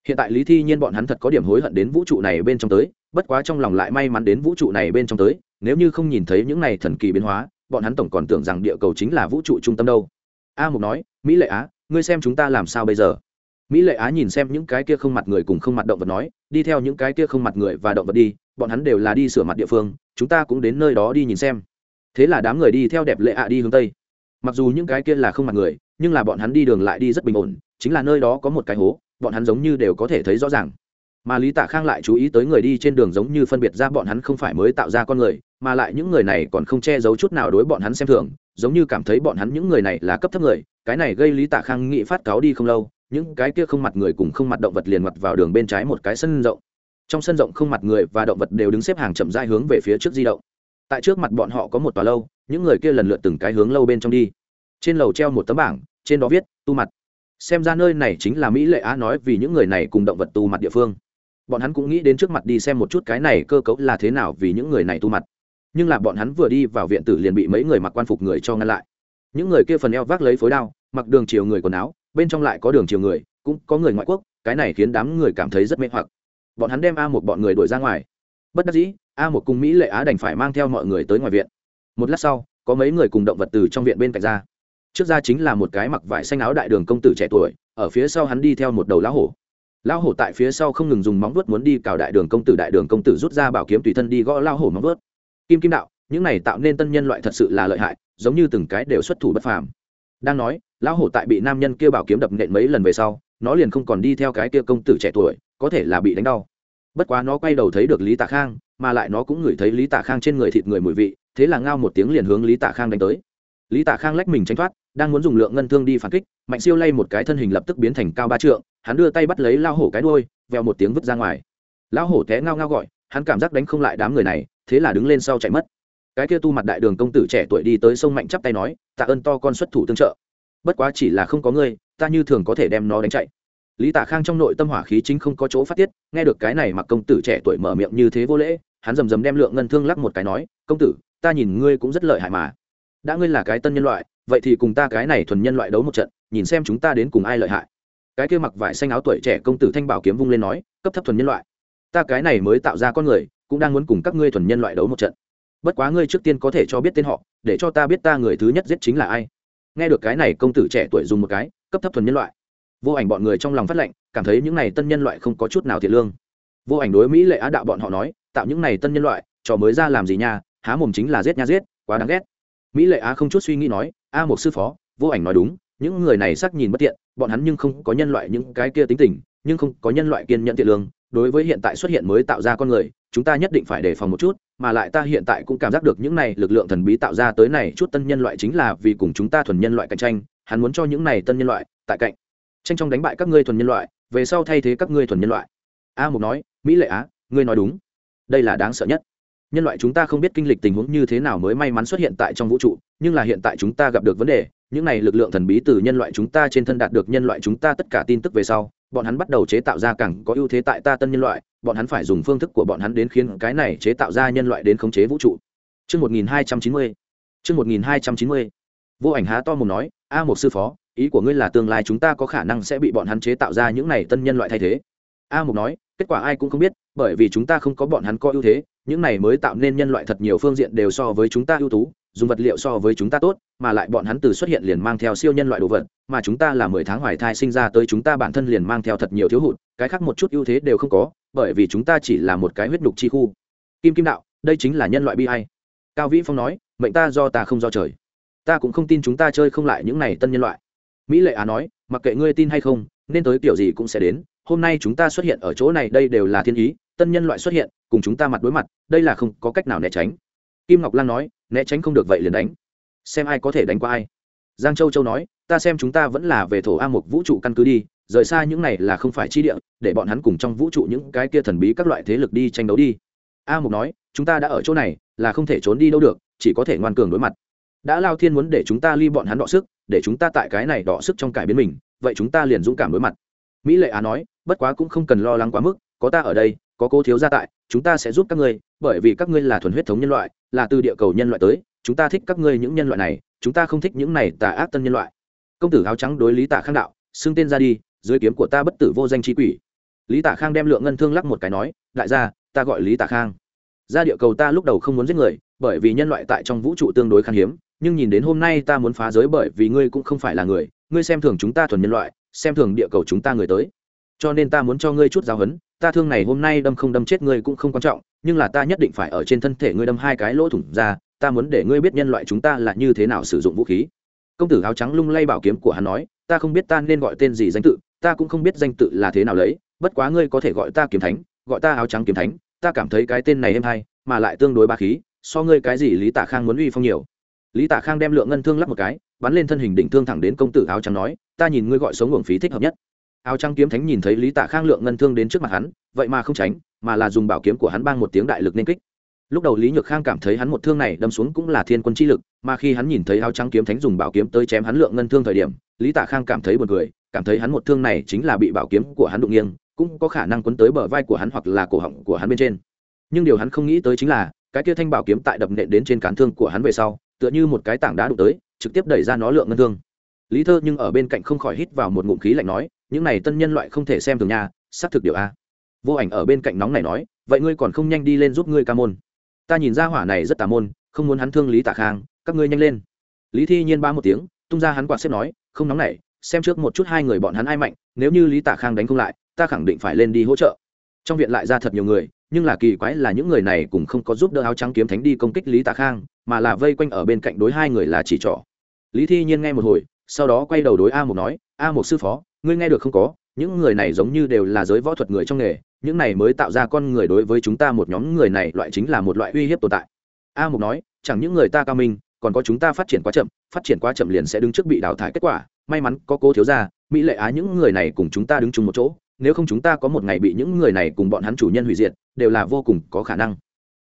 Hiện tại lý thi nhiên bọn hắn thật có điểm hối hận đến vũ trụ này bên trong tới, bất quá trong lòng lại may mắn đến vũ trụ này bên trong tới, nếu như không nhìn thấy những này thần kỳ biến hóa, bọn hắn tổng còn tưởng rằng địa cầu chính là vũ trụ trung tâm đâu. A mục nói, mỹ lệ á, ngươi xem chúng ta làm sao bây giờ? Mỹ lệ á nhìn xem những cái kia không mặt người cùng không mặt động vật nói, đi theo những cái kia không mặt người và động vật đi, bọn hắn đều là đi sửa mặt địa phương, chúng ta cũng đến nơi đó đi nhìn xem. Thế là đám người đi theo đẹp lệ ạ đi hướng tây mặc dù những cái kia là không mặt người, nhưng là bọn hắn đi đường lại đi rất bình ổn, chính là nơi đó có một cái hố, bọn hắn giống như đều có thể thấy rõ ràng. Mà lý tạ khang lại chú ý tới người đi trên đường giống như phân biệt ra bọn hắn không phải mới tạo ra con người, mà lại những người này còn không che giấu chút nào đối bọn hắn xem thường, giống như cảm thấy bọn hắn những người này là cấp thấp người, cái này gây lý tạ khang nghị phát cáo đi không lâu, những cái kia không mặt người cùng không mặt động vật liền mặt vào đường bên trái một cái sân rộng. Trong sân rộng không mặt người và động vật đều đứng xếp hàng chậm rãi hướng về phía trước di động. Tại trước mặt bọn họ có một tòa lâu những người kia lần lượt từng cái hướng lâu bên trong đi. Trên lầu treo một tấm bảng, trên đó viết, tu mặt xem ra nơi này chính là mỹ lệ á nói vì những người này cùng động vật tu mặt địa phương. Bọn hắn cũng nghĩ đến trước mặt đi xem một chút cái này cơ cấu là thế nào vì những người này tu mặt nhưng là bọn hắn vừa đi vào viện tử liền bị mấy người mặc quan phục người cho ngăn lại. Những người kia phần eo vác lấy phối đao, mặc đường chiều người quần áo, bên trong lại có đường chiều người, cũng có người ngoại quốc, cái này khiến đám người cảm thấy rất mê hoặc. Bọn hắn đem a một bọn người đuổi ra ngoài. Bất đắc dĩ, a một cùng mỹ lệ á đành phải mang theo mọi người tới ngoài viện một lát sau, có mấy người cùng động vật từ trong viện bên cạnh ra. Trước ra chính là một cái mặc vải xanh áo đại đường công tử trẻ tuổi, ở phía sau hắn đi theo một đầu lão hổ. Lão hổ tại phía sau không ngừng dùng móng vuốt muốn đi cào đại đường công tử, đại đường công tử rút ra bảo kiếm tùy thân đi gõ lão hổ móng vuốt. Kim kim đạo, những này tạo nên tân nhân loại thật sự là lợi hại, giống như từng cái đều xuất thủ bất phàm. Đang nói, lão hổ tại bị nam nhân kia bảo kiếm đập nện mấy lần về sau, nó liền không còn đi theo cái kia công tử trẻ tuổi, có thể là bị đánh đau. Bất quá nó quay đầu thấy được lý tạ khang, mà lại nó cũng ngửi thấy lý tạ khang trên người thịt người mùi vị thế là ngao một tiếng liền hướng lý tạ khang đánh tới. Lý tạ khang lách mình tránh thoát, đang muốn dùng lượng ngân thương đi phản kích, mạnh siêu lay một cái thân hình lập tức biến thành cao ba trượng, hắn đưa tay bắt lấy lao hổ cái đôi vèo một tiếng vứt ra ngoài. Lão hổ té ngao ngao gọi, hắn cảm giác đánh không lại đám người này, thế là đứng lên sau chạy mất. Cái kia tu mặt đại đường công tử trẻ tuổi đi tới sông mạnh chắp tay nói, tạ ơn to con xuất thủ tương trợ. Bất quá chỉ là không có ngươi, ta như thường có thể đem nó đánh chạy. Lý tạ khang trong nội tâm hỏa khí chính không có chỗ phát tiết, nghe được cái này mặc công tử trẻ tuổi mở miệng như thế vô lễ, hắn rầm rầm đem lượng ngân thương lắc một cái nói, công tử ta nhìn ngươi cũng rất lợi hại mà. Đã ngươi là cái tân nhân loại, vậy thì cùng ta cái này thuần nhân loại đấu một trận, nhìn xem chúng ta đến cùng ai lợi hại. Cái kia mặc vải xanh áo tuổi trẻ công tử thanh bảo kiếm vung lên nói, cấp thấp thuần nhân loại. Ta cái này mới tạo ra con người, cũng đang muốn cùng các ngươi thuần nhân loại đấu một trận. Bất quá ngươi trước tiên có thể cho biết tên họ, để cho ta biết ta người thứ nhất giết chính là ai. Nghe được cái này công tử trẻ tuổi dùng một cái, cấp thấp thuần nhân loại. Vô ảnh bọn người trong lòng phát lệnh, cảm thấy những này tân nhân loại không có chút nào thiệt lương. Vô ảnh đối mỹ lệ á đạo bọn họ nói, tạo những này tân nhân loại, trò mới ra làm gì nha há mồm chính là giết nha giết, quá đáng ghét. Mỹ lệ á không chút suy nghĩ nói, a một sư phó, vô ảnh nói đúng, những người này sắc nhìn bất tiện, bọn hắn nhưng không có nhân loại những cái kia tính tình, nhưng không có nhân loại kiên nhẫn thiện lương, đối với hiện tại xuất hiện mới tạo ra con người, chúng ta nhất định phải đề phòng một chút, mà lại ta hiện tại cũng cảm giác được những này lực lượng thần bí tạo ra tới này chút tân nhân loại chính là vì cùng chúng ta thuần nhân loại cạnh tranh, hắn muốn cho những này tân nhân loại tại cạnh. Tranh trong đánh bại các ngươi thuần nhân loại, về sau thay thế các ngươi thuần nhân loại. A mục nói, mỹ lệ á, ngươi nói đúng. Đây là đáng sợ nhất nhân loại chúng ta không biết kinh lịch tình huống như thế nào mới may mắn xuất hiện tại trong vũ trụ nhưng là hiện tại chúng ta gặp được vấn đề những này lực lượng thần bí từ nhân loại chúng ta trên thân đạt được nhân loại chúng ta tất cả tin tức về sau bọn hắn bắt đầu chế tạo ra càng có ưu thế tại ta tân nhân loại bọn hắn phải dùng phương thức của bọn hắn đến khiến cái này chế tạo ra nhân loại đến khống chế vũ trụ Trước 1290. Trước 1290. Vô ảnh há to mồm nói, A một sư phó, ý của ngươi là tương lai chúng ta có khả năng sẽ bị bọn hắn chế tạo ra những này tân nhân loại thay thế. A mục nói, kết quả ai cũng không biết, bởi vì chúng ta không có bọn hắn có ưu thế, những này mới tạo nên nhân loại thật nhiều phương diện đều so với chúng ta ưu tú, dùng vật liệu so với chúng ta tốt mà lại bọn hắn từ xuất hiện liền mang theo siêu nhân loại đồ vật mà chúng ta là mười tháng hoài thai sinh ra tới chúng ta bản thân liền mang theo thật nhiều thiếu hụt cái khác một chút ưu thế đều không có bởi vì chúng ta chỉ là một cái huyết đục chi khu. Kim kim đạo đây chính là nhân loại bi hay cao vĩ phong nói mệnh ta do ta không do trời. Ta cũng không tin chúng ta chơi không lại những này tân nhân loại. Mỹ lệ á nói mặc kệ ngươi tin hay không nên tới kiểu gì cũng sẽ đến hôm nay chúng ta xuất hiện ở chỗ này đây đều là thiên ý tân nhân loại xuất hiện, cùng chúng ta mặt đối mặt, đây là không có cách nào né tránh. Kim ngọc lan nói, né tránh không được vậy liền đánh. Xem ai có thể đánh qua ai. Giang châu châu nói, ta xem chúng ta vẫn là về thổ a mục vũ trụ căn cứ đi, rời xa những này là không phải chi địa, để bọn hắn cùng trong vũ trụ những cái kia thần bí các loại thế lực đi tranh đấu đi. A mục nói, chúng ta đã ở chỗ này, là không thể trốn đi đâu được, chỉ có thể ngoan cường đối mặt. Đã lao thiên muốn để chúng ta ly bọn hắn đọ sức, để chúng ta tại cái này đọ sức trong cải biến mình, vậy chúng ta liền dũng cảm đối mặt. Mỹ lệ á nói, bất quá cũng không cần lo lắng quá mức, có ta ở đây có cô thiếu gia tại, chúng ta sẽ giúp các ngươi, bởi vì các ngươi là thuần huyết thống nhân loại, là từ địa cầu nhân loại tới, chúng ta thích các ngươi những nhân loại này, chúng ta không thích những này tà ác tân nhân loại. Công tử áo trắng đối lý tạ khang đạo, xưng tên ra đi, dưới kiếm của ta bất tử vô danh trí quỷ. Lý tạ khang đem lượng ngân thương lắc một cái nói, đại gia, ta gọi lý tạ khang. Ra địa cầu ta lúc đầu không muốn giết người, bởi vì nhân loại tại trong vũ trụ tương đối khan hiếm, nhưng nhìn đến hôm nay ta muốn phá giới bởi vì ngươi cũng không phải là người, ngươi xem thường chúng ta thuần nhân loại, xem thường địa cầu chúng ta người tới. Cho nên ta muốn cho ngươi chút giáo huấn ta thương này hôm nay đâm không đâm chết ngươi cũng không quan trọng, nhưng là ta nhất định phải ở trên thân thể ngươi đâm hai cái lỗ thủng ra, ta muốn để ngươi biết nhân loại chúng ta là như thế nào sử dụng vũ khí. Công tử áo trắng lung lay bảo kiếm của hắn nói, ta không biết ta nên gọi tên gì danh tự, ta cũng không biết danh tự là thế nào lấy, bất quá ngươi có thể gọi ta kiếm thánh, gọi ta áo trắng kiếm thánh, ta cảm thấy cái tên này êm hay, mà lại tương đối ba khí, so ngươi cái gì lý Tả khang muốn uy phong nhiều. Lý Tả khang đem lượng ngân thương lắp một cái, bắn lên thân hình đỉnh thương thẳng đến công tử áo trắng nói, ta nhìn ngươi gọi sống uổng phí thích hợp nhất áo trắng kiếm thánh nhìn thấy lý tạ khang lượng ngân thương đến trước mặt hắn, vậy mà không tránh, mà là dùng bảo kiếm của hắn bang một tiếng đại lực nên kích. Lúc đầu lý nhược khang cảm thấy hắn một thương này đâm xuống cũng là thiên quân chi lực, mà khi hắn nhìn thấy áo trắng kiếm thánh dùng bảo kiếm tới chém hắn lượng ngân thương thời điểm, lý tạ khang cảm thấy buồn cười, cảm thấy hắn một thương này chính là bị bảo kiếm của hắn đụng nghiêng, cũng có khả năng quấn tới bờ vai của hắn hoặc là cổ họng của hắn bên trên. Nhưng điều hắn không nghĩ tới chính là, cái kia thanh bảo kiếm tại đập nện đến trên cán thương của hắn về sau, tựa như một cái tảng đá đụng tới, trực tiếp đẩy ra nó lượng ngân thương. Lý thơ nhưng ở bên cạnh không khỏi hít vào một ngụm khí lạnh nói những này tân nhân loại không thể xem thường nhà xác thực điều a. Vô ảnh ở bên cạnh nóng này nói, vậy ngươi còn không nhanh đi lên giúp ngươi ca môn. Ta nhìn ra hỏa này rất tà môn, không muốn hắn thương lý tạ khang, các ngươi nhanh lên. Lý thi nhiên ba một tiếng, tung ra hắn quạt xếp nói, không nóng này, xem trước một chút hai người bọn hắn ai mạnh, nếu như lý tạ khang đánh không lại, ta khẳng định phải lên đi hỗ trợ. Trong viện lại ra thật nhiều người, nhưng là kỳ quái là những người này cũng không có giúp đỡ áo trắng kiếm thánh đi công kích lý tạ khang, mà là vây quanh ở bên cạnh đối hai người là chỉ trỏ. Lý thi nhiên nghe một hồi, sau đó quay đầu đối a một nói, a một sư phó ngươi nghe được không có, những người này giống như đều là giới võ thuật người trong nghề, những này mới tạo ra con người đối với chúng ta một nhóm người này loại chính là một loại uy hiếp tồn tại. A mục nói, chẳng những người ta cao minh, còn có chúng ta phát triển quá chậm, phát triển quá chậm liền sẽ đứng trước bị đào thải kết quả. May mắn có cô thiếu gia, mỹ lệ á những người này cùng chúng ta đứng chung một chỗ, nếu không chúng ta có một ngày bị những người này cùng bọn hắn chủ nhân hủy diệt, đều là vô cùng có khả năng.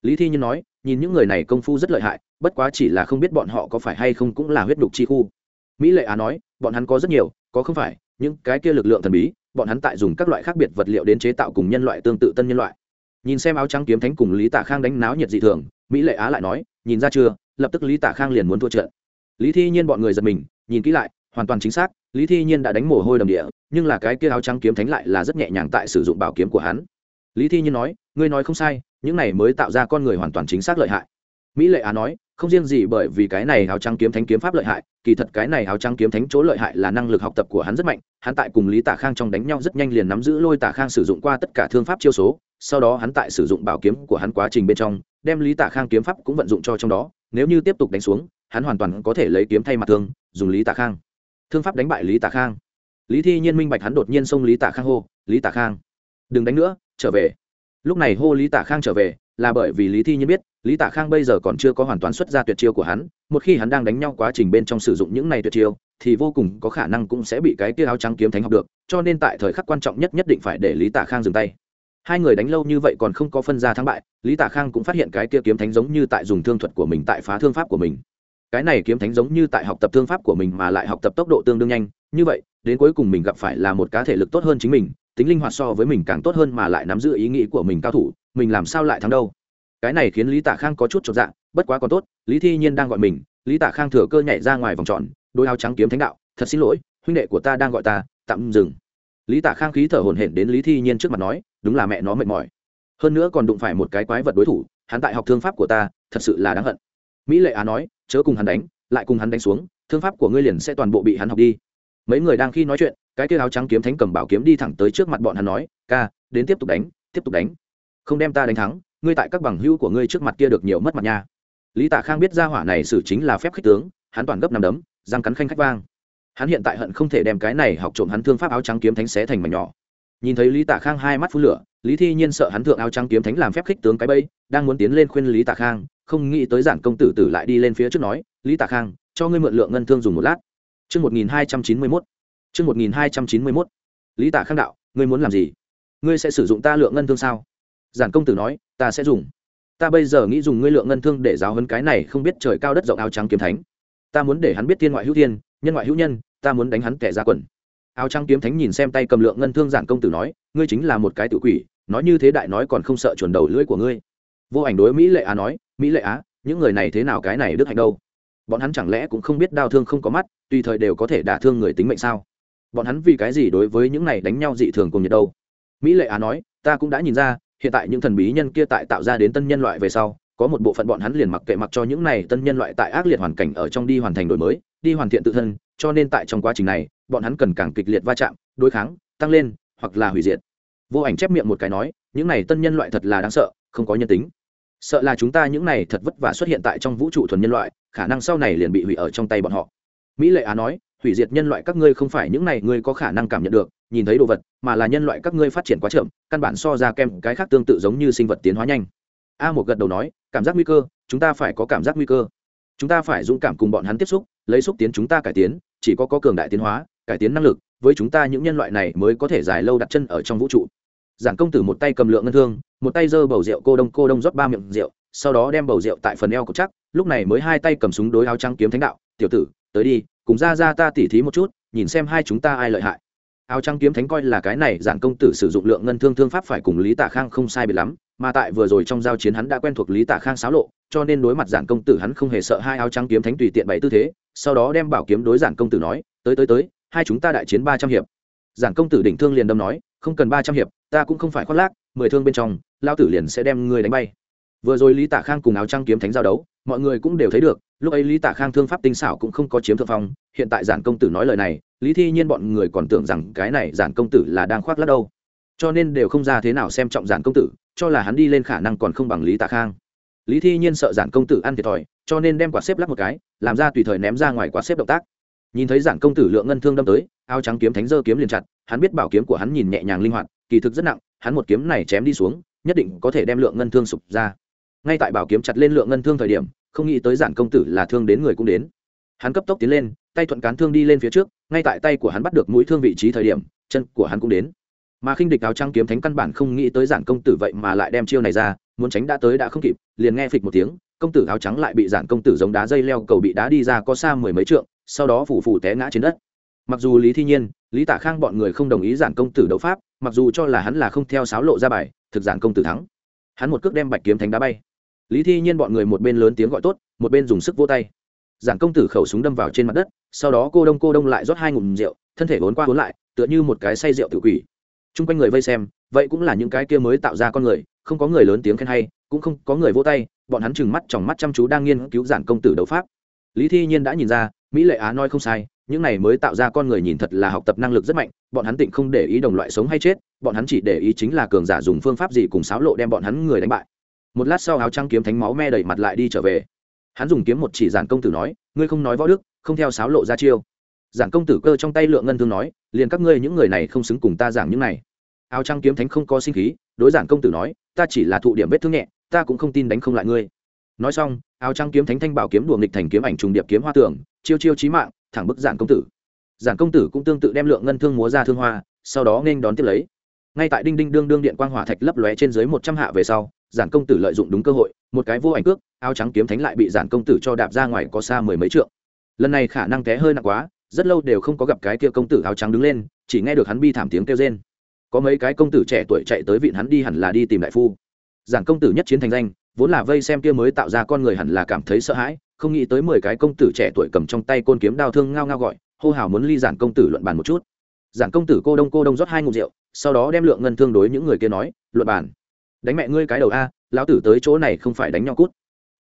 Lý thi nhiên nói, nhìn những người này công phu rất lợi hại, bất quá chỉ là không biết bọn họ có phải hay không cũng là huyết đục chi khu. Mỹ lệ á nói, bọn hắn có rất nhiều, có không phải những cái kia lực lượng thần bí, bọn hắn tại dùng các loại khác biệt vật liệu đến chế tạo cùng nhân loại tương tự tân nhân loại. Nhìn xem áo trắng kiếm thánh cùng lý tạ khang đánh náo nhiệt dị thường, mỹ lệ á lại nói, nhìn ra chưa? Lập tức lý tạ khang liền muốn thua trận. Lý thi nhiên bọn người giật mình, nhìn kỹ lại, hoàn toàn chính xác, lý thi nhiên đã đánh mồ hôi đầm địa, nhưng là cái kia áo trắng kiếm thánh lại là rất nhẹ nhàng tại sử dụng bảo kiếm của hắn. Lý thi nhiên nói, ngươi nói không sai, những này mới tạo ra con người hoàn toàn chính xác lợi hại. Mỹ lệ á nói không riêng gì bởi vì cái này áo trắng kiếm thánh kiếm pháp lợi hại, kỳ thật cái này áo trắng kiếm thánh chỗ lợi hại là năng lực học tập của hắn rất mạnh, hắn tại cùng lý tả khang trong đánh nhau rất nhanh liền nắm giữ lôi tả khang sử dụng qua tất cả thương pháp chiêu số, sau đó hắn tại sử dụng bảo kiếm của hắn quá trình bên trong, đem lý tả khang kiếm pháp cũng vận dụng cho trong đó, nếu như tiếp tục đánh xuống, hắn hoàn toàn có thể lấy kiếm thay mặt thương, dùng lý tả khang. Thương pháp đánh bại lý tả khang. Lý thi nhiên minh bạch hắn đột nhiên xông lý tả khang hô, lý tả khang, đừng đánh nữa, trở về. Lúc này hô lý tả khang trở về, là bởi vì lý thi nhiên biết lý tạ khang bây giờ còn chưa có hoàn toàn xuất ra tuyệt chiêu của hắn, một khi hắn đang đánh nhau quá trình bên trong sử dụng những này tuyệt chiêu, thì vô cùng có khả năng cũng sẽ bị cái kia áo trắng kiếm thánh học được, cho nên tại thời khắc quan trọng nhất nhất định phải để lý tạ khang dừng tay. Hai người đánh lâu như vậy còn không có phân ra thắng bại, lý tạ khang cũng phát hiện cái kia kiếm thánh giống như tại dùng thương thuật của mình tại phá thương pháp của mình. Cái này kiếm thánh giống như tại học tập thương pháp của mình mà lại học tập tốc độ tương đương nhanh, như vậy, đến cuối cùng mình gặp phải là một cá thể lực tốt hơn chính mình, tính linh hoạt so với mình càng tốt hơn mà lại nắm giữ ý nghĩ của mình cao thủ, mình làm sao lại thắng đâu? Cái này khiến lý tạ khang có chút chột dạ bất quá còn tốt, lý thi nhiên đang gọi mình, lý tạ khang thừa cơ nhảy ra ngoài vòng tròn, đôi áo trắng kiếm thánh đạo, thật xin lỗi, huynh đệ của ta đang gọi ta, tạm dừng. Lý tạ khang khí thở hổn hển đến lý thi nhiên trước mặt nói, đúng là mẹ nó mệt mỏi. Hơn nữa còn đụng phải một cái quái vật đối thủ, hắn tại học thương pháp của ta, thật sự là đáng hận. Mỹ lệ á nói, chớ cùng hắn đánh, lại cùng hắn đánh xuống, thương pháp của ngươi liền sẽ toàn bộ bị hắn học đi. Mấy người đang khi nói chuyện, cái kia áo trắng kiếm thánh cầm bảo kiếm đi thẳng tới trước mặt bọn hắn nói, ca, đến tiếp tục đánh, tiếp tục đánh. Không đem ta đánh thắng ngươi tại các bằng hữu của ngươi trước mặt kia được nhiều mất mặt nha lý tạ khang biết ra hỏa này xử chính là phép khích tướng hắn toàn gấp nằm đấm răng cắn khanh khách vang hắn hiện tại hận không thể đem cái này học trộm hắn thương pháp áo trắng kiếm thánh xé thành mảnh nhỏ nhìn thấy lý tạ khang hai mắt phun lửa lý thi nhiên sợ hắn thượng áo trắng kiếm thánh làm phép khích tướng cái bẫy đang muốn tiến lên khuyên lý tạ khang không nghĩ tới giản công tử tử lại đi lên phía trước nói lý tạ khang cho ngươi mượn lượng ngân thương dùng một lát Trước 1291. Trước 1291. Lý tạ khang đạo, ngươi muốn làm gì? Ngươi sẽ sử dụng ta lượng ngân thương sao? Giản công tử nói, ta sẽ dùng. Ta bây giờ nghĩ dùng ngươi lượng ngân thương để giáo hấn cái này không biết trời cao đất rộng áo trắng kiếm thánh. Ta muốn để hắn biết thiên ngoại hữu thiên, nhân ngoại hữu nhân, ta muốn đánh hắn kẻ ra quần. Áo trắng kiếm thánh nhìn xem tay cầm lượng ngân thương giản công tử nói, ngươi chính là một cái tự quỷ, nói như thế đại nói còn không sợ chuẩn đầu lưỡi của ngươi. Vô ảnh đối mỹ lệ á nói, mỹ lệ á, những người này thế nào cái này đức hạnh đâu? Bọn hắn chẳng lẽ cũng không biết đau thương không có mắt, tùy thời đều có thể đả thương người tính mệnh sao? Bọn hắn vì cái gì đối với những này đánh nhau dị thường cùng nhiệt đâu? Mỹ lệ á nói, ta cũng đã nhìn ra hiện tại những thần bí nhân kia tại tạo ra đến tân nhân loại về sau, có một bộ phận bọn hắn liền mặc kệ mặc cho những này tân nhân loại tại ác liệt hoàn cảnh ở trong đi hoàn thành đổi mới, đi hoàn thiện tự thân, cho nên tại trong quá trình này, bọn hắn cần càng kịch liệt va chạm, đối kháng, tăng lên, hoặc là hủy diệt. Vô ảnh chép miệng một cái nói, những này tân nhân loại thật là đáng sợ, không có nhân tính. Sợ là chúng ta những này thật vất vả xuất hiện tại trong vũ trụ thuần nhân loại, khả năng sau này liền bị hủy ở trong tay bọn họ. Mỹ lệ á nói, hủy diệt nhân loại các ngươi không phải những này ngươi có khả năng cảm nhận được nhìn thấy đồ vật, mà là nhân loại các ngươi phát triển quá chậm, căn bản so ra kem cái khác tương tự giống như sinh vật tiến hóa nhanh. A một gật đầu nói, cảm giác nguy cơ, chúng ta phải có cảm giác nguy cơ. Chúng ta phải dũng cảm cùng bọn hắn tiếp xúc, lấy xúc tiến chúng ta cải tiến, chỉ có có cường đại tiến hóa, cải tiến năng lực, với chúng ta những nhân loại này mới có thể dài lâu đặt chân ở trong vũ trụ. Giảng công tử một tay cầm lượng ngân thương, một tay giơ bầu rượu cô đông cô đông rót ba miệng rượu, sau đó đem bầu rượu tại phần eo cột chắc, lúc này mới hai tay cầm súng đối áo trắng kiếm thánh đạo, tiểu tử, tới đi, cùng ra ra ta tỉ thí một chút, nhìn xem hai chúng ta ai lợi hại áo trắng kiếm thánh coi là cái này giản công tử sử dụng lượng ngân thương thương pháp phải cùng lý tả khang không sai biệt lắm, mà tại vừa rồi trong giao chiến hắn đã quen thuộc lý tả khang xáo lộ, cho nên đối mặt giản công tử hắn không hề sợ hai áo trắng kiếm thánh tùy tiện bày tư thế, sau đó đem bảo kiếm đối giản công tử nói, tới tới tới, hai chúng ta đại chiến ba trăm hiệp. Giản công tử đỉnh thương liền đâm nói, không cần ba trăm hiệp, ta cũng không phải khoác lác, mười thương bên trong lao tử liền sẽ đem ngươi đánh bay. Vừa rồi lý tả khang cùng áo trắng kiếm thánh giao đấu, mọi người cũng đều thấy được lúc ấy lý tả khang thương pháp tinh xảo cũng không có chiếm thượng phong, hiện tại giản công tử nói lời này, lý thi nhiên bọn người còn tưởng rằng cái này giản công tử là đang khoác lắc đâu. Cho nên đều không ra thế nào xem trọng giản công tử, cho là hắn đi lên khả năng còn không bằng lý tả khang. Lý thi nhiên sợ giản công tử ăn thiệt thòi, cho nên đem quả xếp lắc một cái, làm ra tùy thời ném ra ngoài quả xếp động tác. Nhìn thấy giản công tử lượng ngân thương đâm tới, áo trắng kiếm thánh dơ kiếm liền chặt, hắn biết bảo kiếm của hắn nhìn nhẹ nhàng linh hoạt, kỳ thực rất nặng, hắn một kiếm này chém đi xuống, nhất định có thể đem lượng ngân thương sụp ra. Ngay tại bảo kiếm chặt lên lượng ngân thương thời điểm không nghĩ tới giản công tử là thương đến người cũng đến. Hắn cấp tốc tiến lên, tay thuận cán thương đi lên phía trước, ngay tại tay của hắn bắt được mũi thương vị trí thời điểm, chân của hắn cũng đến. Mà khinh địch áo trắng kiếm thánh căn bản không nghĩ tới giản công tử vậy mà lại đem chiêu này ra, muốn tránh đã tới đã không kịp, liền nghe phịch một tiếng, công tử áo trắng lại bị giản công tử giống đá dây leo cầu bị đá đi ra có xa mười mấy trượng, sau đó phủ phủ té ngã trên đất. Mặc dù lý thi nhiên, lý tả khang bọn người không đồng ý giản công tử đấu pháp, mặc dù cho là hắn là không theo sáo lộ ra bài, thực giản công tử thắng. Hắn một cước đem bạch kiếm thánh đá bay lý thi nhiên bọn người một bên lớn tiếng gọi tốt, một bên dùng sức vô tay. Giảng công tử khẩu súng đâm vào trên mặt đất, sau đó cô đông cô đông lại rót hai ngụm rượu, thân thể vốn qua vốn lại, tựa như một cái say rượu tự quỷ. T r u n g quanh người vây xem, vậy cũng là những cái kia mới tạo ra con người, không có người lớn tiếng khen hay, cũng không có người vô tay, bọn hắn chừng mắt chòng mắt chăm chú đang nghiên cứu giản công tử đấu pháp. Lý thi nhiên đã nhìn ra, mỹ lệ á nói không sai, những này mới tạo ra con người nhìn thật là học tập năng lực rất mạnh, bọn hắn tịnh không để ý đồng loại sống hay chết, bọn hắn chỉ để ý chính là cường giả dùng phương pháp gì cùng sáo lộ đem bọn hắn người đánh bại một lát sau áo trắng kiếm thánh máu me đầy mặt lại đi trở về. Hắn dùng kiếm một chỉ giản công tử nói, ngươi không nói võ đức, không theo sáo lộ ra chiêu. Giản công tử cơ trong tay lượng ngân thương nói, liền các ngươi những người này không xứng cùng ta giảng những này. Áo trắng kiếm thánh không có sinh khí, đối giản công tử nói, ta chỉ là thụ điểm vết thương nhẹ, ta cũng không tin đánh không lại ngươi. Nói xong, áo trắng kiếm thánh thanh bảo kiếm đùa nghịch thành kiếm ảnh trùng điệp kiếm hoa tưởng chiêu chiêu chí mạng, thẳng bức giản công tử. Giản công tử cũng tương tự đem lượng ngân thương múa ra thương hoa, sau đó nghênh đón tiếp lấy. Ngay tại đinh đinh đương đương điện quang hỏa thạch lấp lóe trên dưới một trăm hạ về sau giản công tử lợi dụng đúng cơ hội, một cái vô ảnh cước, áo trắng kiếm thánh lại bị giản công tử cho đạp ra ngoài có xa mười mấy trượng. Lần này khả năng té hơi nặng quá, rất lâu đều không có gặp cái kia công tử áo trắng đứng lên, chỉ nghe được hắn bi thảm tiếng kêu rên. Có mấy cái công tử trẻ tuổi chạy tới vịn hắn đi hẳn là đi tìm đại phu. Giản công tử nhất chiến thành danh, vốn là vây xem kia mới tạo ra con người hẳn là cảm thấy sợ hãi, không nghĩ tới mười cái công tử trẻ tuổi cầm trong tay côn kiếm đao thương ngao ngao gọi, hô hào muốn ly giản công tử luận bàn một chút. Giản công tử cô đông cô đông rót hai ngụm rượu, sau đó đem lượng ngân thương đối những người kia nói, luận bàn đánh mẹ ngươi cái đầu a lão tử tới chỗ này không phải đánh nhau cút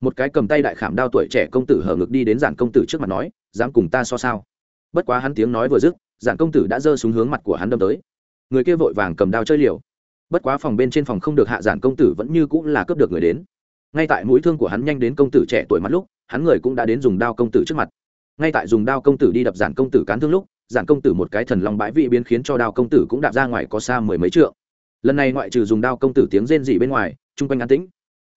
một cái cầm tay đại khảm đao tuổi trẻ công tử hở ngực đi đến giản công tử trước mặt nói dám cùng ta so sao bất quá hắn tiếng nói vừa dứt giản công tử đã giơ xuống hướng mặt của hắn đâm tới người kia vội vàng cầm đao chơi liều bất quá phòng bên trên phòng không được hạ giản công tử vẫn như cũng là cướp được người đến ngay tại mũi thương của hắn nhanh đến công tử trẻ tuổi mắt lúc hắn người cũng đã đến dùng đao công tử trước mặt ngay tại dùng đao công tử đi đập giản công tử cán thương lúc giản công tử một cái thần long bãi vị biến khiến cho đao công tử cũng đạp ra ngoài có xa mười mấy trượng lần này ngoại trừ dùng đao công tử tiếng rên dị bên ngoài, chung quanh an tĩnh.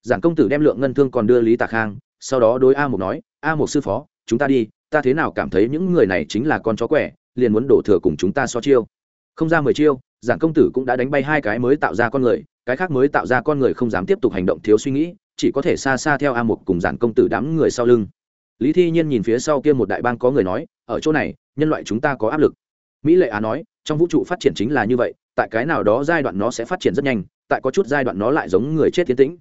Giảng công tử đem lượng ngân thương còn đưa lý tạ khang, sau đó đối a một nói, a một sư phó, chúng ta đi, ta thế nào cảm thấy những người này chính là con chó quẻ, liền muốn đổ thừa cùng chúng ta so chiêu. Không ra mười chiêu, giảng công tử cũng đã đánh bay hai cái mới tạo ra con người, cái khác mới tạo ra con người không dám tiếp tục hành động thiếu suy nghĩ, chỉ có thể xa xa theo a một cùng giản công tử đám người sau lưng. Lý thi nhiên nhìn phía sau kia một đại bang có người nói, ở chỗ này, nhân loại chúng ta có áp lực. Mỹ lệ á nói, trong vũ trụ phát triển chính là như vậy tại cái nào đó giai đoạn nó sẽ phát triển rất nhanh tại có chút giai đoạn nó lại giống người chết tiến tĩnh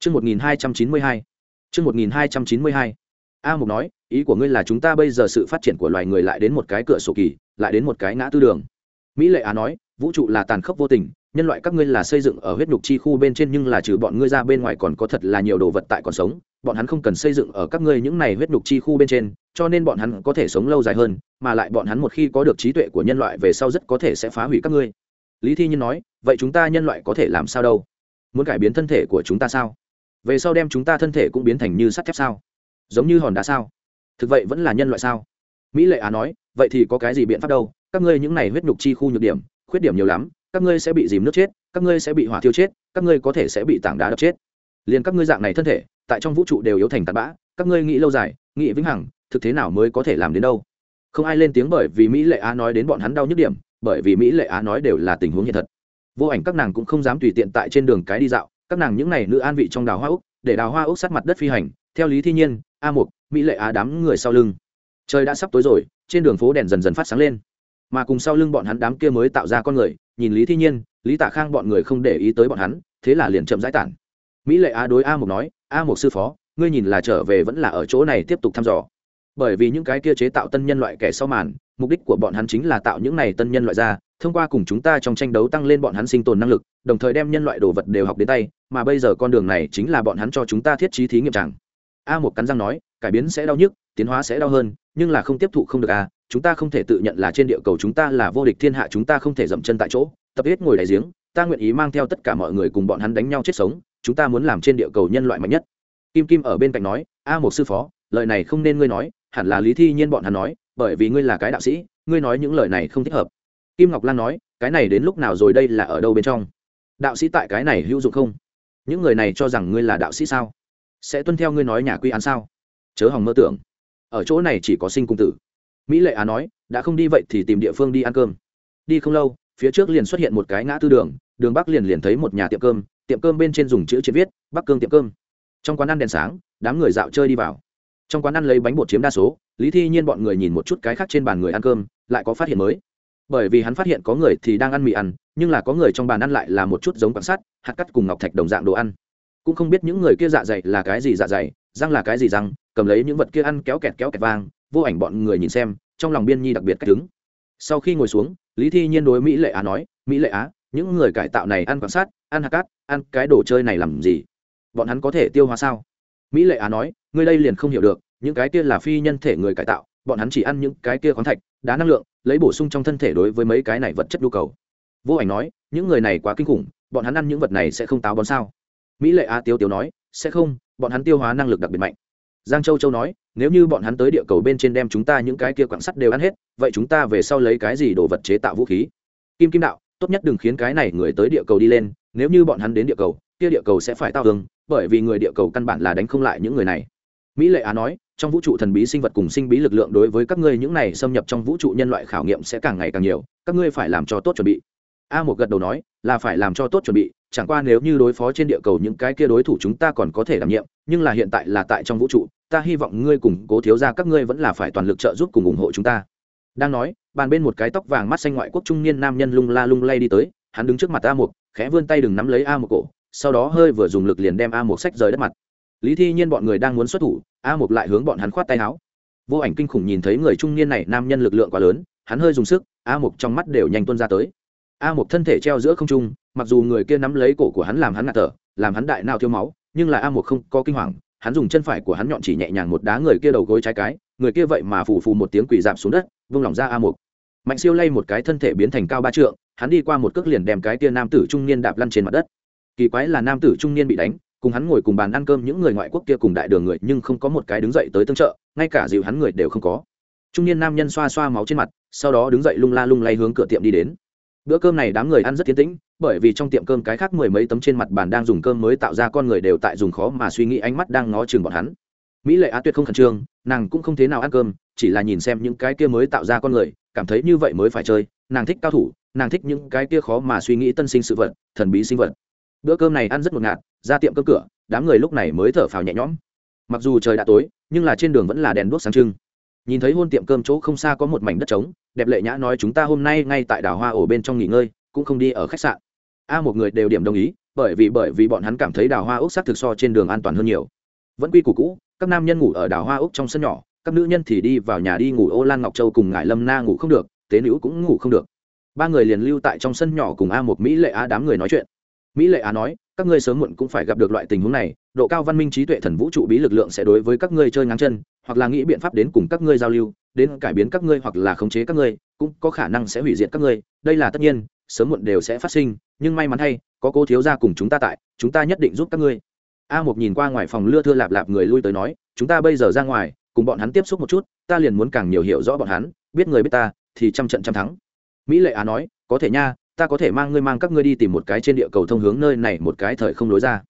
Chương 1292. Chương 1292. A Mục nói, ý của ngươi là chúng ta bây giờ sự phát triển của loài người lại đến một cái cửa sổ kỳ, lại đến một cái ngã tư đường. Mỹ Lệ Á nói, vũ trụ là tàn khốc vô tình, nhân loại các ngươi là xây dựng ở huyết nhục chi khu bên trên nhưng là trừ bọn ngươi ra bên ngoài còn có thật là nhiều đồ vật tại còn sống, bọn hắn không cần xây dựng ở các ngươi những này huyết nhục chi khu bên trên, cho nên bọn hắn có thể sống lâu dài hơn, mà lại bọn hắn một khi có được trí tuệ của nhân loại về sau rất có thể sẽ phá hủy các ngươi. Lý Thi Nhiên nói, vậy chúng ta nhân loại có thể làm sao đâu? Muốn cải biến thân thể của chúng ta sao? Về sau đem chúng ta thân thể cũng biến thành như sắt thép sao? Giống như hòn đá sao? Thực vậy vẫn là nhân loại sao? Mỹ Lệ Á nói, vậy thì có cái gì biện pháp đâu? Các ngươi những này huyết nhục chi khu nhược điểm, khuyết điểm nhiều lắm, các ngươi sẽ bị dìm nước chết, các ngươi sẽ bị hỏa thiêu chết, các ngươi có thể sẽ bị tảng đá đập chết. Liên các ngươi dạng này thân thể, tại trong vũ trụ đều yếu thành tạt bã, các ngươi nghĩ lâu dài, nghĩ vĩnh hằng, thực thế nào mới có thể làm đến đâu? Không ai lên tiếng bởi vì Mỹ Lệ Á nói đến bọn hắn đau nhức điểm, bởi vì Mỹ Lệ Á nói đều là tình huống hiện thật. Vô ảnh các nàng cũng không dám tùy tiện tại trên đường cái đi dạo, các nàng những này nữ an vị trong đào hoa úc, để đào hoa úc sát mặt đất phi hành, theo Lý Thi Nhiên, A Mục, Mỹ Lệ Á đám người sau lưng. Trời đã sắp tối rồi, trên đường phố đèn dần dần phát sáng lên mà cùng sau lưng bọn hắn đám kia mới tạo ra con người nhìn lý thi nhiên lý tạ khang bọn người không để ý tới bọn hắn thế là liền chậm giải tản mỹ lệ á đối a một nói a một sư phó ngươi nhìn là trở về vẫn là ở chỗ này tiếp tục thăm dò bởi vì những cái kia chế tạo tân nhân loại kẻ sau màn mục đích của bọn hắn chính là tạo những này tân nhân loại ra, thông qua cùng chúng ta trong tranh đấu tăng lên bọn hắn sinh tồn năng lực, đồng thời đem nhân loại đồ vật đều học đến tay, mà bây giờ con đường này chính là bọn hắn cho chúng ta thiết trí thí nghiệm chẳng. A một cắn răng nói, cải biến sẽ đau nhức, tiến hóa sẽ đau hơn, nhưng là không tiếp thụ không được a chúng ta không thể tự nhận là trên địa cầu chúng ta là vô địch thiên hạ, chúng ta không thể dậm chân tại chỗ, tập hết ngồi đại giếng, ta nguyện ý mang theo tất cả mọi người cùng bọn hắn đánh nhau chết sống, chúng ta muốn làm trên địa cầu nhân loại mạnh nhất. Kim kim ở bên cạnh nói, a một sư phó, lời này không nên ngươi nói, hẳn là lý thi nhiên bọn hắn nói bởi vì ngươi là cái đạo sĩ, ngươi nói những lời này không thích hợp. Kim ngọc lan nói, cái này đến lúc nào rồi đây là ở đâu bên trong? Đạo sĩ tại cái này hữu dụng không? Những người này cho rằng ngươi là đạo sĩ sao? Sẽ tuân theo ngươi nói nhà quy án sao? Chớ hòng mơ tưởng. Ở chỗ này chỉ có sinh cung tử. Mỹ lệ á nói, đã không đi vậy thì tìm địa phương đi ăn cơm. Đi không lâu, phía trước liền xuất hiện một cái ngã tư đường đường bắc liền liền thấy một nhà tiệm cơm tiệm cơm bên trên dùng chữ chữ viết, bắc cương tiệm cơm. Trong quán ăn đèn sáng, đám người dạo chơi đi vào trong quán ăn lấy bánh bột chiếm đa số, lý thi nhiên bọn người nhìn một chút cái khác trên bàn người ăn cơm, lại có phát hiện mới. Bởi vì hắn phát hiện có người thì đang ăn mì ăn, nhưng là có người trong bàn ăn lại là một chút giống quan sát hạt cắt cùng ngọc thạch đồng dạng đồ ăn. Cũng không biết những người kia dạ dày là cái gì dạ dày, răng là cái gì răng, cầm lấy những vật kia ăn kéo kẹt kéo kẹt vang, vô ảnh bọn người nhìn xem, trong lòng biên nhi đặc biệt cách đứng sau khi ngồi xuống, lý thi nhiên đối mỹ lệ á nói, mỹ lệ á, những người cải tạo này ăn quan sát ăn hạt cát ăn cái đồ chơi này làm gì? Bọn hắn có thể tiêu hóa sao? Mỹ lệ á nói, ngươi đây liền không hiểu được, những cái kia là phi nhân thể người cải tạo, bọn hắn chỉ ăn những cái kia khoáng thạch, đá năng lượng, lấy bổ sung trong thân thể đối với mấy cái này vật chất nhu cầu. Vô ảnh nói, những người này quá kinh khủng, bọn hắn ăn những vật này sẽ không táo bón sao? Mỹ lệ á tiêu tiêu nói, sẽ không, bọn hắn tiêu hóa năng lực đặc biệt mạnh. Giang châu châu nói, nếu như bọn hắn tới địa cầu bên trên đem chúng ta những cái kia quặng sắt đều ăn hết, vậy chúng ta về sau lấy cái gì đồ vật chế tạo vũ khí? Kim kim đạo, tốt nhất đừng khiến cái này người tới địa cầu đi lên, nếu như bọn hắn đến địa cầu kia địa cầu sẽ phải tao tường bởi vì người địa cầu căn bản là đánh không lại những người này. Mỹ lệ á nói, trong vũ trụ thần bí sinh vật cùng sinh bí lực lượng đối với các ngươi những này xâm nhập trong vũ trụ nhân loại khảo nghiệm sẽ càng ngày càng nhiều, các ngươi phải làm cho tốt chuẩn bị. A một gật đầu nói, là phải làm cho tốt chuẩn bị, chẳng qua nếu như đối phó trên địa cầu những cái kia đối thủ chúng ta còn có thể đảm nhiệm, nhưng là hiện tại là tại trong vũ trụ, ta hy vọng ngươi cùng cố thiếu ra các ngươi vẫn là phải toàn lực trợ giúp cùng ủng hộ chúng ta. Đang nói, bàn bên một cái tóc vàng mắt xanh ngoại quốc trung niên nam nhân lung la lung lay đi tới, hắn đứng trước mặt a một khẽ vươn tay đừng nắm lấy a một cổ sau đó hơi vừa dùng lực liền đem a một sách rời đất mặt. Lý thi nhiên bọn người đang muốn xuất thủ, a một lại hướng bọn hắn khoát tay áo. Vô ảnh kinh khủng nhìn thấy người trung niên này nam nhân lực lượng quá lớn, hắn hơi dùng sức, a một trong mắt đều nhanh tuôn ra tới. A một thân thể treo giữa không trung, mặc dù người kia nắm lấy cổ của hắn làm hắn ngạt thở, làm hắn đại nào thiếu máu, nhưng là a một không có kinh hoàng, hắn dùng chân phải của hắn nhọn chỉ nhẹ nhàng một đá người kia đầu gối trái cái, người kia vậy mà phù phù một tiếng quỳ dạp xuống đất, vung lòng ra a một mạnh siêu lay một cái thân thể biến thành cao ba trượng, hắn đi qua một cước liền đem cái kia nam tử trung niên đạp lăn trên mặt đất kỳ quái là nam tử trung niên bị đánh, cùng hắn ngồi cùng bàn ăn cơm những người ngoại quốc kia cùng đại đường người nhưng không có một cái đứng dậy tới tương trợ, ngay cả dịu hắn người đều không có. Trung niên nam nhân xoa xoa máu trên mặt, sau đó đứng dậy lung la lung lay hướng cửa tiệm đi đến. Bữa cơm này đám người ăn rất tiến tĩnh, bởi vì trong tiệm cơm cái khác mười mấy tấm trên mặt bàn đang dùng cơm mới tạo ra con người đều tại dùng khó mà suy nghĩ ánh mắt đang ngó chừng bọn hắn. Mỹ lệ á tuyệt không khẩn trương, nàng cũng không thế nào ăn cơm, chỉ là nhìn xem những cái kia mới tạo ra con người, cảm thấy như vậy mới phải chơi, nàng thích cao thủ, nàng thích những cái kia khó mà suy nghĩ tân sinh sự vật, thần bí sinh vật bữa cơm này ăn rất ngột ngạt, ra tiệm cơm cửa, đám người lúc này mới thở phào nhẹ nhõm. Mặc dù trời đã tối, nhưng là trên đường vẫn là đèn đuốc sáng trưng. Nhìn thấy hôn tiệm cơm chỗ không xa có một mảnh đất trống, đẹp lệ nhã nói chúng ta hôm nay ngay tại đảo hoa ổ bên trong nghỉ ngơi, cũng không đi ở khách sạn. A, một người đều điểm đồng ý, bởi vì bởi vì bọn hắn cảm thấy đảo hoa úc xác thực so trên đường an toàn hơn nhiều. Vẫn quy củ cũ, các nam nhân ngủ ở đảo hoa úc trong sân nhỏ, các nữ nhân thì đi vào nhà đi ngủ ô lan ngọc châu cùng ngải lâm na ngủ không được, tế nữ cũng ngủ không được. Ba người liền lưu tại trong sân nhỏ cùng a, một mỹ lệ a đám người nói chuyện mỹ lệ á nói, các ngươi sớm muộn cũng phải gặp được loại tình huống này, độ cao văn minh trí tuệ thần vũ trụ bí lực lượng sẽ đối với các ngươi chơi ngang chân, hoặc là nghĩ biện pháp đến cùng các ngươi giao lưu, đến cải biến các ngươi hoặc là khống chế các ngươi, cũng có khả năng sẽ hủy diệt các ngươi, đây là tất nhiên, sớm muộn đều sẽ phát sinh, nhưng may mắn hay, có cô thiếu gia cùng chúng ta tại, chúng ta nhất định giúp các ngươi. A một nhìn qua ngoài phòng lưa thưa lạp lạp người lui tới nói, chúng ta bây giờ ra ngoài, cùng bọn hắn tiếp xúc một chút, ta liền muốn càng nhiều hiểu rõ bọn hắn, biết người biết ta, thì trăm trận trăm thắng. Mỹ lệ á nói, có thể nha ta có thể mang ngươi mang các ngươi đi tìm một cái trên địa cầu thông hướng nơi này một cái thời không lối ra.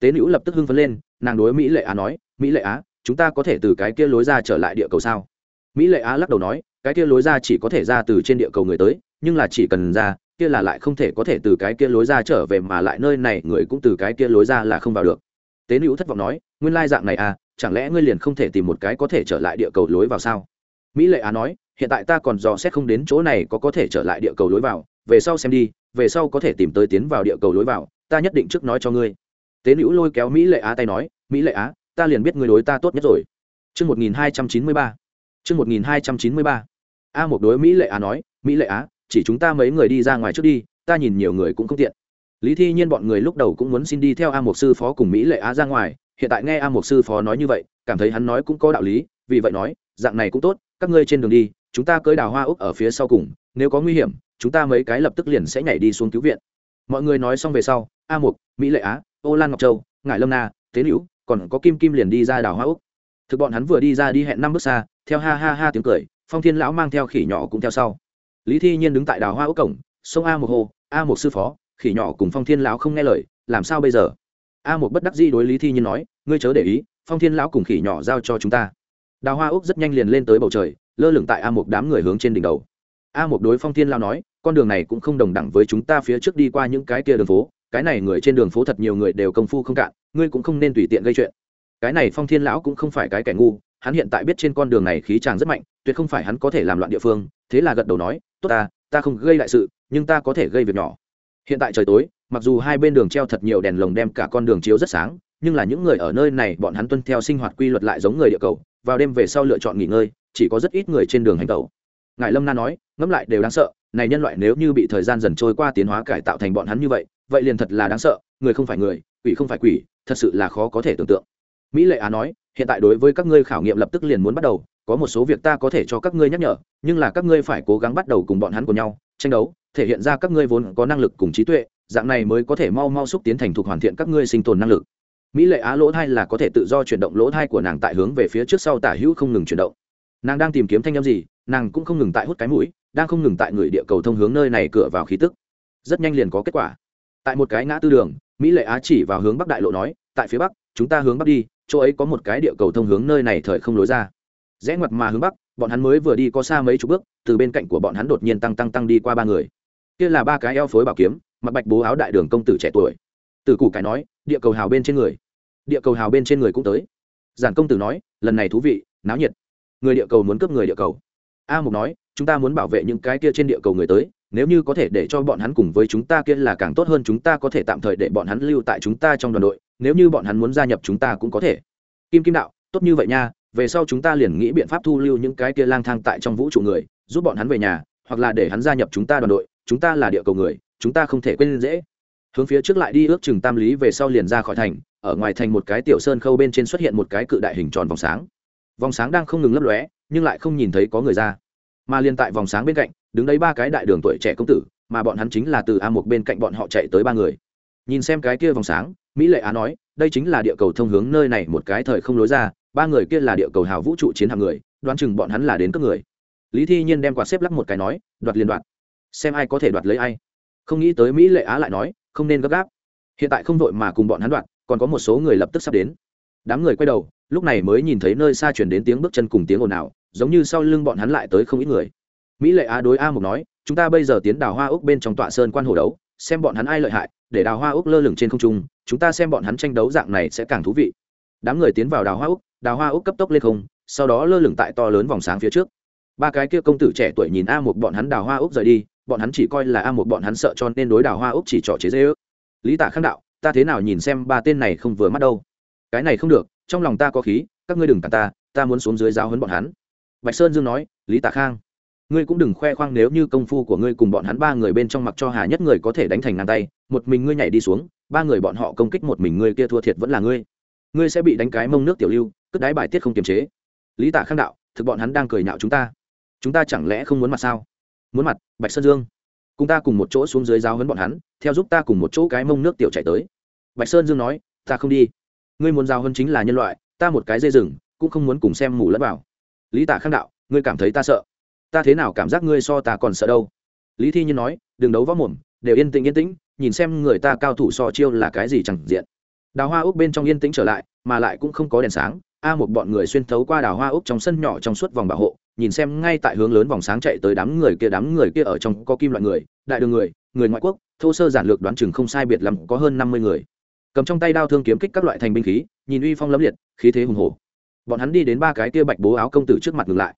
Tế nữ lập tức hưng phấn lên, nàng đối mỹ lệ á nói, mỹ lệ á, chúng ta có thể từ cái kia lối ra trở lại địa cầu sao? Mỹ lệ á lắc đầu nói, cái kia lối ra chỉ có thể ra từ trên địa cầu người tới, nhưng là chỉ cần ra, kia là lại không thể có thể từ cái kia lối ra trở về mà lại nơi này người cũng từ cái kia lối ra là không vào được. Tế nữ thất vọng nói, nguyên lai dạng này à chẳng lẽ ngươi liền không thể tìm một cái có thể trở lại địa cầu lối vào sao? Mỹ lệ á nói, hiện tại ta còn dò xét không đến chỗ này có có thể trở lại địa cầu lối vào về sau xem đi về sau có thể tìm tới tiến vào địa cầu lối vào ta nhất định trước nói cho ngươi tế nữ lôi kéo mỹ lệ á tay nói mỹ lệ á ta liền biết ngươi đối ta tốt nhất rồi Chương 1293. Chương 1293. A một đối Mỹ Lệ Á nói, Mỹ Lệ Á, chỉ chúng ta mấy người đi ra ngoài trước đi, ta nhìn nhiều người cũng không tiện. Lý Thi Nhiên bọn người lúc đầu cũng muốn xin đi theo A một sư phó cùng Mỹ Lệ Á ra ngoài, hiện tại nghe A một sư phó nói như vậy, cảm thấy hắn nói cũng có đạo lý, vì vậy nói, dạng này cũng tốt, các ngươi trên đường đi, chúng ta cưới đào hoa úc ở phía sau cùng, nếu có nguy hiểm, chúng ta mấy cái lập tức liền sẽ nhảy đi xuống cứu viện. Mọi người nói xong về sau, A Mục, Mỹ Lệ Á, Ô Lan Ngọc Châu, Ngải Lâm Na, Tế hữu còn có Kim Kim liền đi ra đào hoa úc. Thực bọn hắn vừa đi ra đi hẹn năm bước xa theo ha ha ha tiếng cười phong thiên lão mang theo khỉ nhỏ cũng theo sau. Lý thi nhiên đứng tại đào hoa úc cổng sông a một hồ a một sư phó khỉ nhỏ cùng phong thiên lão không nghe lời làm sao bây giờ? A một bất đắc dĩ đối lý thi nhiên nói ngươi chớ để ý phong thiên lão cùng khỉ nhỏ giao cho chúng ta. Đào hoa úc rất nhanh liền lên tới bầu trời lơ lửng tại a một đám người hướng trên đỉnh đầu a một đối phong thiên lao nói, con đường này cũng không đồng đẳng với chúng ta phía trước đi qua những cái kia đường phố, cái này người trên đường phố thật nhiều người đều công phu không cạn, ngươi cũng không nên tùy tiện gây chuyện. Cái này phong thiên lão cũng không phải cái kẻ ngu, hắn hiện tại biết trên con đường này khí tràng rất mạnh, tuyệt không phải hắn có thể làm loạn địa phương, thế là gật đầu nói, tốt ta ta không gây đại sự, nhưng ta có thể gây việc nhỏ. Hiện tại trời tối, mặc dù hai bên đường treo thật nhiều đèn lồng đem cả con đường chiếu rất sáng, nhưng là những người ở nơi này, bọn hắn tuân theo sinh hoạt quy luật lại giống người địa cầu, vào đêm về sau lựa chọn nghỉ ngơi, chỉ có rất ít người trên đường hành tẩu ngài lâm na nói, ngẫm lại đều đáng sợ, này nhân loại nếu như bị thời gian dần trôi qua tiến hóa cải tạo thành bọn hắn như vậy vậy liền thật là đáng sợ, người không phải người, quỷ không phải quỷ, thật sự là khó có thể tưởng tượng. Mỹ lệ á nói, hiện tại đối với các ngươi khảo nghiệm lập tức liền muốn bắt đầu, có một số việc ta có thể cho các ngươi nhắc nhở, nhưng là các ngươi phải cố gắng bắt đầu cùng bọn hắn của nhau, tranh đấu, thể hiện ra các ngươi vốn có năng lực cùng trí tuệ, dạng này mới có thể mau mau xúc tiến thành thục hoàn thiện các ngươi sinh tồn năng lực. Mỹ lệ á lỗ thai là có thể tự do chuyển động lỗ thai của nàng tại hướng về phía trước sau tả hữu không ngừng chuyển động nàng đang tìm kiếm thanh â m gì, nàng cũng không ngừng tại hút cái mũi, đang không ngừng tại người địa cầu thông hướng nơi này cửa vào khí tức. Rất nhanh liền có kết quả. Tại một cái ngã tư đường, mỹ lệ á chỉ vào hướng bắc đại lộ nói, tại phía bắc, chúng ta hướng bắc đi, chỗ ấy có một cái địa cầu thông hướng nơi này thời không lối ra. Rẽ ngoặt mà hướng bắc, bọn hắn mới vừa đi có xa mấy chục bước, từ bên cạnh của bọn hắn đột nhiên tăng tăng tăng đi qua ba người. Kia là ba cái eo phối bảo kiếm mặt bạch bố áo đại đường công tử trẻ tuổi. Từ củ cái nói, địa cầu hào bên trên người. Địa cầu hào bên trên người cũng tới. Giản công tử nói, lần này thú vị, náo nhiệt người địa cầu muốn cướp người địa cầu. A mục nói, chúng ta muốn bảo vệ những cái kia trên địa cầu người tới, nếu như có thể để cho bọn hắn cùng với chúng ta kia là càng tốt hơn chúng ta có thể tạm thời để bọn hắn lưu tại chúng ta trong đoàn đội, nếu như bọn hắn muốn gia nhập chúng ta cũng có thể. Kim kim đạo, tốt như vậy nha, về sau chúng ta liền nghĩ biện pháp thu lưu những cái kia lang thang tại trong vũ trụ người, giúp bọn hắn về nhà, hoặc là để hắn gia nhập chúng ta đoàn đội, chúng ta là địa cầu người, chúng ta không thể quên dễ. Hướng phía trước lại đi ước chừng tam lý về sau liền ra khỏi thành, ở ngoài thành một cái tiểu sơn khâu bên trên xuất hiện một cái cự đại hình tròn vòng sáng vòng sáng đang không ngừng lấp lóe, nhưng lại không nhìn thấy có người ra. Mà liền tại vòng sáng bên cạnh, đứng đấy ba cái đại đường tuổi trẻ công tử, mà bọn hắn chính là từ a một bên cạnh bọn họ chạy tới ba người. Nhìn xem cái kia vòng sáng, mỹ lệ á nói, đây chính là địa cầu thông hướng nơi này một cái thời không lối ra, ba người kia là địa cầu hào vũ trụ chiến hạng người, đoán chừng bọn hắn là đến cấp người. Lý thi nhiên đem quạt xếp lắc một cái nói, đoạt liên đoạt. Xem ai có thể đoạt lấy ai. Không nghĩ tới mỹ lệ á lại nói, không nên gấp gáp. Hiện tại không vội mà cùng bọn hắn đoạt, còn có một số người lập tức sắp đến đám người quay đầu, lúc này mới nhìn thấy nơi xa chuyển đến tiếng bước chân cùng tiếng ồn ào, giống như sau lưng bọn hắn lại tới không ít người. Mỹ lệ á đối a mục nói, chúng ta bây giờ tiến đào hoa úc bên trong tọa sơn quan hồ đấu, xem bọn hắn ai lợi hại, để đào hoa úc lơ lửng trên không trung, chúng ta xem bọn hắn tranh đấu dạng này sẽ càng thú vị. Đám người tiến vào đào hoa úc, đào hoa úc cấp tốc lên không, sau đó lơ lửng tại to lớn vòng sáng phía trước. Ba cái kia công tử trẻ tuổi nhìn a một bọn hắn đào hoa úc rời đi, bọn hắn chỉ coi là a một bọn hắn sợ cho nên đối đào hoa úc chỉ trỏ chế dễ ước. Lý Tả khang đạo, ta thế nào nhìn xem ba tên này không vừa mắt đâu? Cái này không được, trong lòng ta có khí, các ngươi đừng tàn ta ta muốn xuống dưới giáo hấn bọn hắn. Bạch sơn dương nói, lý tạ khang, ngươi cũng đừng khoe khoang nếu như công phu của ngươi cùng bọn hắn ba người bên trong mặc cho hà nhất người có thể đánh thành ngang tay, một mình ngươi nhảy đi xuống, ba người bọn họ công kích một mình ngươi kia thua thiệt vẫn là ngươi. Ngươi sẽ bị đánh cái mông nước tiểu lưu, cất đái bài tiết không kiềm chế. Lý tạ khang đạo, thực bọn hắn đang cười nhạo chúng ta. Chúng ta chẳng lẽ không muốn mặt sao? Muốn mặt, bạch sơn dương. Cùng ta cùng một chỗ xuống dưới giáo hấn bọn hắn, theo giúp ta cùng một chỗ cái mông nước tiểu chạy tới. Bạch sơn dương nói, ta không đi ngươi muốn giao hơn chính là nhân loại, ta một cái dây rừng, cũng không muốn cùng xem mù lẫn vào. Lý Tả khang đạo, ngươi cảm thấy ta sợ? Ta thế nào cảm giác ngươi so ta còn sợ đâu? Lý thi nhiên nói, đừng đấu võ mồm, đều yên tĩnh yên tĩnh, nhìn xem người ta cao thủ so chiêu là cái gì chẳng diện. Đào hoa úc bên trong yên tĩnh trở lại, mà lại cũng không có đèn sáng, a một bọn người xuyên thấu qua đào hoa úc trong sân nhỏ trong suốt vòng bảo hộ, nhìn xem ngay tại hướng lớn vòng sáng chạy tới đám người kia, đám người kia ở trong có kim loại người, đại đường người người ngoại quốc, thô sơ giản lược đoán chừng không sai biệt lắm, có hơn năm mươi người cầm trong tay đao thương kiếm kích các loại thành binh khí, nhìn uy phong lẫm liệt, khí thế hùng hổ. Bọn hắn đi đến ba cái kia bạch bố áo công tử trước mặt ngừng lại.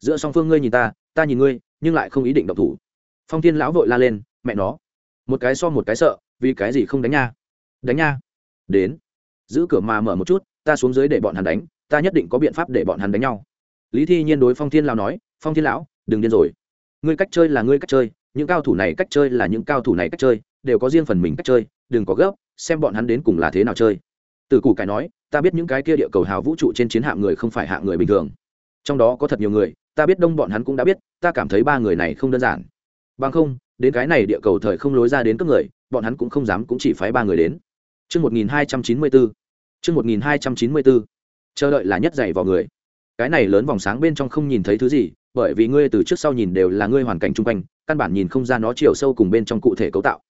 Giữa song phương ngươi nhìn ta ta nhìn ngươi, nhưng lại không ý định động thủ. Phong thiên lão vội la lên, mẹ nó. Một cái so một cái sợ, vì cái gì không đánh nha? Đánh nha. Đến. Giữ cửa mà mở một chút, ta xuống dưới để bọn hắn đánh, ta nhất định có biện pháp để bọn hắn đánh nhau. Lý thi nhiên đối phong thiên lão nói, phong thiên lão, đừng điên rồi. Ngươi cách chơi là ngươi cách chơi, những cao thủ này cách chơi là những cao thủ này cách chơi, đều có riêng phần mình cách chơi, đừng có gấp xem bọn hắn đến cùng là thế nào chơi từ củ cải nói ta biết những cái kia địa cầu hào vũ trụ trên chiến hạm người không phải hạng người bình thường trong đó có thật nhiều người ta biết đông bọn hắn cũng đã biết ta cảm thấy ba người này không đơn giản bằng không đến cái này địa cầu thời không lối ra đến các người bọn hắn cũng không dám cũng chỉ phái ba người đến Trước 1294. Trước 1294. Chờ đợi là nhất dày vào người. Cái này lớn vòng sáng bên trong không nhìn thấy thứ gì, bởi vì ngươi từ trước sau nhìn đều là ngươi hoàn cảnh chung quanh, căn bản nhìn không ra nó chiều sâu cùng bên trong cụ thể cấu tạo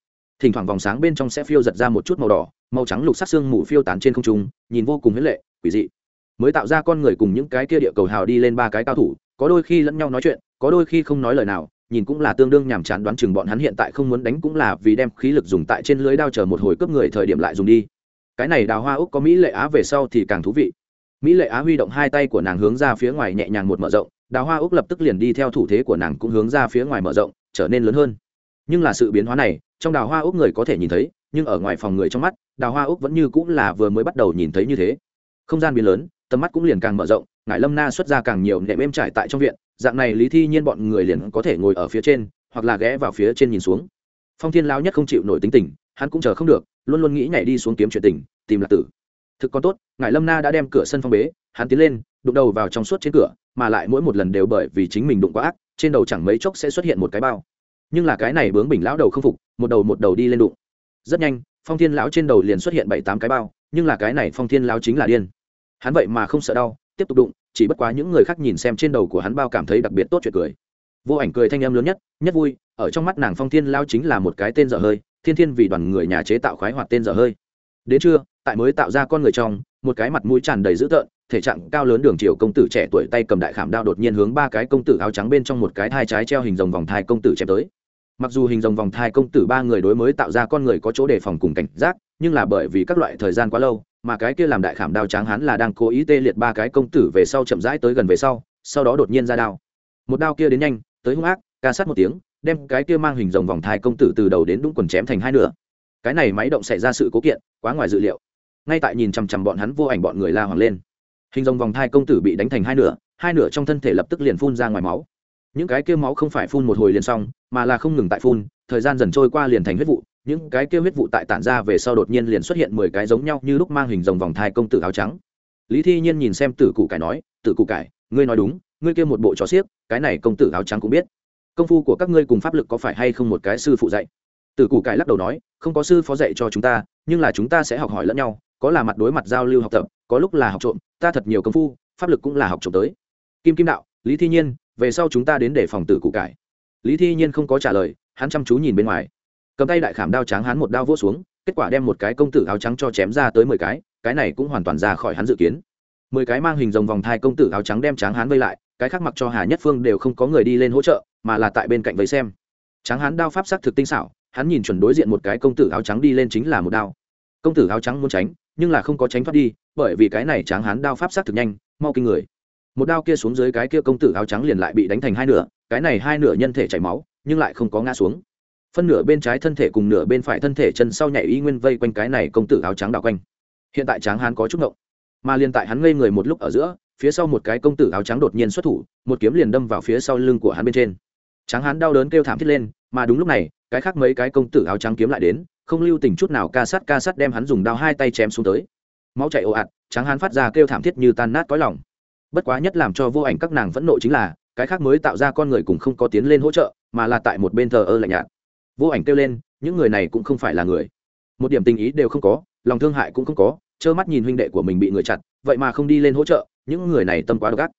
thỉnh thoảng vòng sáng bên trong sẽ phiêu giật ra một chút màu đỏ, màu trắng lục sắc xương mù phiêu tán trên không trung, nhìn vô cùng huyết lệ, quỷ dị. Mới tạo ra con người cùng những cái kia địa cầu hào đi lên ba cái cao thủ, có đôi khi lẫn nhau nói chuyện, có đôi khi không nói lời nào, nhìn cũng là tương đương nhàm chán đoán chừng bọn hắn hiện tại không muốn đánh cũng là vì đem khí lực dùng tại trên lưới đao chờ một hồi cướp người thời điểm lại dùng đi. Cái này đào hoa úc có mỹ lệ á về sau thì càng thú vị. Mỹ lệ á huy động hai tay của nàng hướng ra phía ngoài nhẹ nhàng một mở rộng, đào hoa úc lập tức liền đi theo thủ thế của nàng cũng hướng ra phía ngoài mở rộng, trở nên lớn hơn nhưng là sự biến hóa này, trong đào hoa úc người có thể nhìn thấy, nhưng ở ngoài phòng người trong mắt, đào hoa úc vẫn như cũng là vừa mới bắt đầu nhìn thấy như thế. Không gian biến lớn, tầm mắt cũng liền càng mở rộng, ngải lâm na xuất ra càng nhiều nệm êm trải tại trong viện, dạng này lý thi nhiên bọn người liền có thể ngồi ở phía trên, hoặc là ghé vào phía trên nhìn xuống. Phong thiên lao nhất không chịu nổi tính tình, hắn cũng chờ không được, luôn luôn nghĩ nhảy đi xuống kiếm chuyện tình, tìm lạc tử. Thực còn tốt, ngải lâm na đã đem cửa sân phong bế, hắn tiến lên, đụng đầu vào trong suốt trên cửa, mà lại mỗi một lần đều bởi vì chính mình đụng quá ác, trên đầu chẳng mấy chốc sẽ xuất hiện một cái bao nhưng là cái này bướng bình lão đầu không phục, một đầu một đầu đi lên đụng. Rất nhanh, phong thiên lão trên đầu liền xuất hiện bảy tám cái bao, nhưng là cái này phong thiên lão chính là điên. Hắn vậy mà không sợ đau, tiếp tục đụng, chỉ bất quá những người khác nhìn xem trên đầu của hắn bao cảm thấy đặc biệt tốt chuyện cười. Vô ảnh cười thanh em lớn nhất nhất vui, ở trong mắt nàng phong thiên lao chính là một cái tên dở hơi, thiên thiên vì đoàn người nhà chế tạo khoái hoạt tên dở hơi. Đến trưa, tại mới tạo ra con người trong, một cái mặt mũi tràn đầy dữ tợn, thể trạng cao lớn đường chiều công tử trẻ tuổi tay cầm đại khảm đao đột nhiên hướng ba cái công tử áo trắng bên trong một cái thai trái treo hình rồng vòng thai công tử chém tới mặc dù hình rồng vòng thai công tử ba người đối mới tạo ra con người có chỗ đề phòng cùng cảnh giác, nhưng là bởi vì các loại thời gian quá lâu, mà cái kia làm đại khảm đao tráng hắn là đang cố ý tê liệt ba cái công tử về sau chậm rãi tới gần về sau sau đó đột nhiên ra đao. Một đao kia đến nhanh, tới hung ác, ca sát một tiếng, đem cái kia mang hình rồng vòng thai công tử từ đầu đến đúng quần chém thành hai nửa. Cái này máy động xảy ra sự cố kiện, quá ngoài dự liệu. Ngay tại nhìn chằm chằm bọn hắn vô ảnh bọn người la hoàng lên. Hình rồng vòng thai công tử bị đánh thành hai nửa hai nửa trong thân thể lập tức liền phun ra ngoài máu những cái kia máu không phải phun một hồi liền xong, mà là không ngừng tại phun, thời gian dần trôi qua liền thành huyết vụ. Những cái kia huyết vụ tại tản ra về sau đột nhiên liền xuất hiện mười cái giống nhau như lúc mang hình rồng vòng thai công tử áo trắng. Lý thi nhiên nhìn xem tử cụ cải nói, tử cụ cải, ngươi nói đúng, ngươi kia một bộ chó xiếc, cái này công tử áo trắng cũng biết. Công phu của các ngươi cùng pháp lực có phải hay không một cái sư phụ dạy? Tử cụ cải lắc đầu nói, không có sư phó dạy cho chúng ta, nhưng là chúng ta sẽ học hỏi lẫn nhau, có là mặt đối mặt giao lưu học tập, có lúc là học trộm, ta thật nhiều công phu, pháp lực cũng là học trộm tới. Kim kim đạo, lý thi nhiên về sau chúng ta đến để phòng tử cụ cải. Lý thi nhiên không có trả lời, hắn chăm chú nhìn bên ngoài. Cầm tay đại khảm đao trắng hắn một đao vỗ xuống, kết quả đem một cái công tử áo trắng cho chém ra tới mười cái cái này cũng hoàn toàn ra khỏi hắn dự kiến. Mười cái mang hình rồng vòng thai công tử áo trắng đem tráng hắn vây lại, cái khác mặc cho hà nhất phương đều không có người đi lên hỗ trợ, mà là tại bên cạnh vây xem. Tráng hắn đao pháp sắc thực tinh xảo, hắn nhìn chuẩn đối diện một cái công tử áo trắng đi lên chính là một đao. Công tử áo trắng muốn tránh, nhưng là không có tránh thoát đi, bởi vì cái này tráng hắn đao pháp sát thực nhanh, mau kinh người một đao kia xuống dưới cái kia công tử áo trắng liền lại bị đánh thành hai nửa, cái này hai nửa nhân thể chảy máu, nhưng lại không có ngã xuống. Phân nửa bên trái thân thể cùng nửa bên phải thân thể chân sau nhảy y nguyên vây quanh cái này công tử áo trắng đảo quanh. Hiện tại tráng hán có chút ngộng, mà liền tại hắn ngây người một lúc ở giữa, phía sau một cái công tử áo trắng đột nhiên xuất thủ, một kiếm liền đâm vào phía sau lưng của hắn bên trên. Tráng hán đau đớn kêu thảm thiết lên, mà đúng lúc này, cái khác mấy cái công tử áo trắng kiếm lại đến, không lưu tình chút nào ca sát ca sát đem hắn dùng đao hai tay chém xuống tới. Máu chảy ồ ạt, tráng hán phát ra kêu thảm thiết như tan nát cõi lòng bất quá nhất làm cho vô ảnh các nàng phẫn nộ chính là, cái khác mới tạo ra con người cùng không có tiến lên hỗ trợ, mà là tại một bên thờ ơ lạnh nhạt. Vô ảnh kêu lên, những người này cũng không phải là người. Một điểm tình ý đều không có, lòng thương hại cũng không có, trơ mắt nhìn huynh đệ của mình bị người chặt, vậy mà không đi lên hỗ trợ, những người này tâm quá độc ác.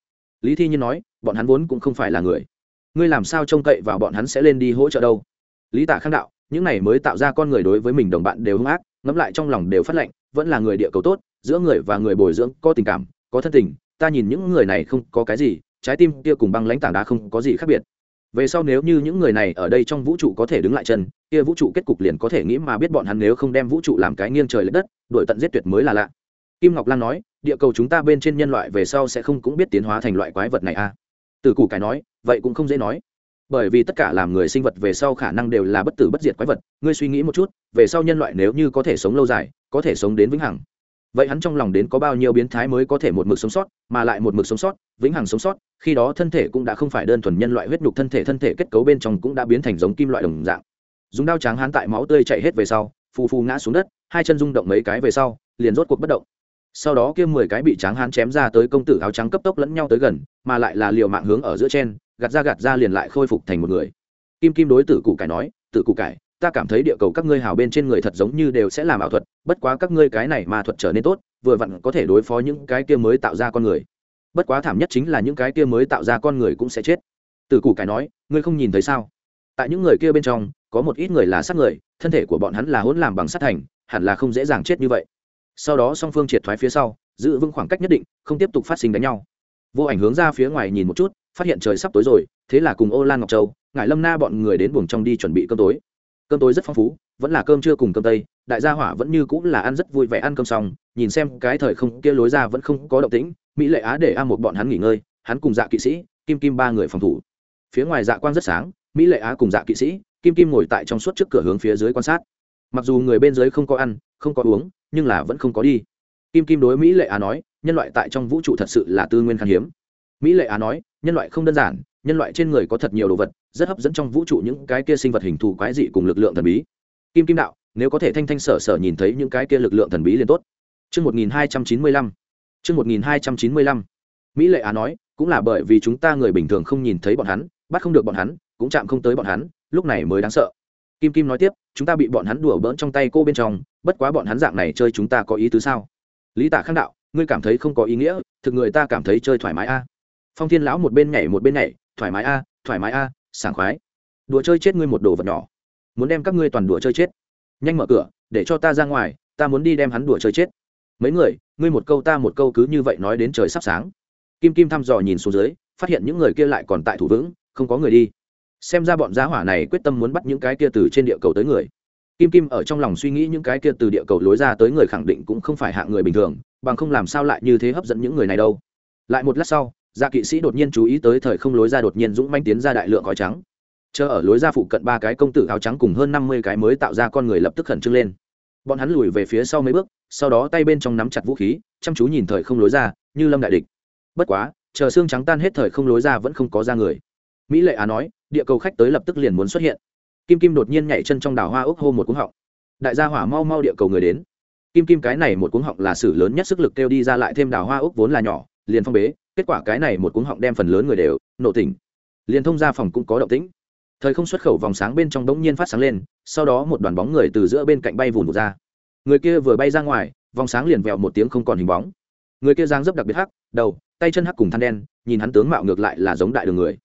Lý thi nhiên nói, bọn hắn vốn cũng không phải là người. Ngươi làm sao trông cậy vào bọn hắn sẽ lên đi hỗ trợ đâu? Lý tạ khang đạo, những này mới tạo ra con người đối với mình đồng bạn đều hung ác, ngẫm lại trong lòng đều phát lệnh, vẫn là người địa cầu tốt, giữa người và người bồi dưỡng có tình cảm, có thân tình ta nhìn những người này không có cái gì, trái tim kia cùng băng lãnh tảng đá không có gì khác biệt. Về sau nếu như những người này ở đây trong vũ trụ có thể đứng lại chân, kia vũ trụ kết cục liền có thể nghĩ mà biết bọn hắn nếu không đem vũ trụ làm cái nghiêng trời l ệ đất đổi tận giết tuyệt mới là lạ. Kim ngọc lan nói, địa cầu chúng ta bên trên nhân loại về sau sẽ không cũng biết tiến hóa thành loại quái vật này à? Từ củ cải nói, vậy cũng không dễ nói. Bởi vì tất cả làm người sinh vật về sau khả năng đều là bất tử bất diệt quái vật, ngươi suy nghĩ một chút, về sau nhân loại nếu như có thể sống lâu dài, có thể sống đến vĩnh hằng vậy hắn trong lòng đến có bao nhiêu biến thái mới có thể một mực sống sót, mà lại một mực sống sót, vĩnh hằng sống sót, khi đó thân thể cũng đã không phải đơn thuần nhân loại huyết nhục, thân thể thân thể kết cấu bên trong cũng đã biến thành giống kim loại đồng dạng. Dùng đao tráng hắn tại máu tươi chạy hết về sau, phù phù ngã xuống đất, hai chân rung động mấy cái về sau, liền rốt cuộc bất động. Sau đó kia mười cái bị tráng hán chém ra tới công tử áo trắng cấp tốc lẫn nhau tới gần, mà lại là liều mạng hướng ở giữa trên, gạt ra gạt ra liền lại khôi phục thành một người. Kim kim đối tử cụ cải nói, tử cụ cải ta cảm thấy địa cầu các ngươi hào bên trên người thật giống như đều sẽ làm ảo thuật, bất quá các ngươi cái này mà thuật trở nên tốt, vừa vặn có thể đối phó những cái kia mới tạo ra con người. Bất quá thảm nhất chính là những cái kia mới tạo ra con người cũng sẽ chết. Từ củ cải nói, ngươi không nhìn thấy sao? Tại những người kia bên trong, có một ít người là sát người, thân thể của bọn hắn là hỗn làm bằng sắt thành, hẳn là không dễ dàng chết như vậy. Sau đó song phương triệt thoái phía sau, giữ vững khoảng cách nhất định, không tiếp tục phát sinh đánh nhau. Vô ảnh hướng ra phía ngoài nhìn một chút, phát hiện trời sắp tối rồi, thế là cùng ô lan ngọc châu, ngải lâm na bọn người đến buồng trong đi chuẩn bị cơm tối cơm tối rất phong phú, vẫn là cơm trưa cùng cơm tây, đại gia hỏa vẫn như cũng là ăn rất vui vẻ ăn cơm xong, nhìn xem cái thời không kia lối ra vẫn không có động tĩnh, mỹ lệ á để a một bọn hắn nghỉ ngơi, hắn cùng dạ kỵ sĩ, kim kim ba người phòng thủ. Phía ngoài dạ quang rất sáng, mỹ lệ á cùng dạ kỵ sĩ, kim kim ngồi tại trong suốt trước cửa hướng phía dưới quan sát. Mặc dù người bên dưới không có ăn, không có uống, nhưng là vẫn không có đi. Kim kim đối mỹ lệ á nói, nhân loại tại trong vũ trụ thật sự là tư nguyên khan hiếm. Mỹ lệ á nói, nhân loại không đơn giản, nhân loại trên người có thật nhiều đồ vật rất hấp dẫn trong vũ trụ những cái kia sinh vật hình thù quái dị cùng lực lượng thần bí kim kim đạo nếu có thể thanh thanh sở sở nhìn thấy những cái kia lực lượng thần bí liền tốt Trước 1295. Trước 1295. Mỹ Lệ Á nói, cũng là bởi vì chúng ta người bình thường không nhìn thấy bọn hắn, bắt không được bọn hắn, cũng chạm không tới bọn hắn, lúc này mới đáng sợ. Kim Kim nói tiếp, chúng ta bị bọn hắn đùa bỡn trong tay cô bên trong, bất quá bọn hắn dạng này chơi chúng ta có ý tứ sao? Lý Tạ Khang đạo, ngươi cảm thấy không có ý nghĩa, thực người ta cảm thấy chơi thoải mái a. Phong Thiên lão một bên nhảy một bên nhảy, thoải mái a, thoải mái a, sảng khoái. Đùa chơi chết ngươi một đồ vật nhỏ. Muốn đem các ngươi toàn đùa chơi chết. Nhanh mở cửa, để cho ta ra ngoài, ta muốn đi đem hắn đùa chơi chết mấy người ngươi một câu ta một câu cứ như vậy nói đến trời sắp sáng kim kim thăm dò nhìn xuống dưới phát hiện những người kia lại còn tại thủ vững không có người đi xem ra bọn giá hỏa này quyết tâm muốn bắt những cái kia từ trên địa cầu tới người kim kim ở trong lòng suy nghĩ những cái kia từ địa cầu lối ra tới người khẳng định cũng không phải hạng người bình thường bằng không làm sao lại như thế hấp dẫn những người này đâu lại một lát sau gia kỵ sĩ đột nhiên chú ý tới thời không lối ra đột nhiên dũng manh tiến ra đại lượng khói trắng. Chờ ở lối ra phụ cận ba cái công tử áo trắng cùng hơn năm mươi cái mới tạo ra con người lập tức khẩn trương lên. Bọn hắn lùi về phía sau mấy bước, sau đó tay bên trong nắm chặt vũ khí, chăm chú nhìn thời không lối ra, như lâm đại địch. Bất quá, chờ xương trắng tan hết thời không lối ra vẫn không có ra người. Mỹ lệ á nói, địa cầu khách tới lập tức liền muốn xuất hiện. Kim kim đột nhiên nhảy chân trong đảo hoa ốc hô một cuống họng. Đại gia hỏa mau mau địa cầu người đến. Kim kim cái này một cuống họng là sử lớn nhất sức lực kêu đi ra lại thêm đảo hoa ốc vốn là nhỏ, liền phong bế kết quả cái này một cuống họng đem phần lớn người đều nổ tỉnh. Liền thông ra phòng cũng có động tĩnh. Thời không xuất khẩu vòng sáng bên trong đống nhiên phát sáng lên, sau đó một đoàn bóng người từ giữa bên cạnh bay vùn vụt ra. Người kia vừa bay ra ngoài, vòng sáng liền vẹo một tiếng không còn hình bóng. Người kia giang dấp đặc biệt hắc, đầu, tay chân hắc cùng than đen, nhìn hắn tướng mạo ngược lại là giống đại đường người.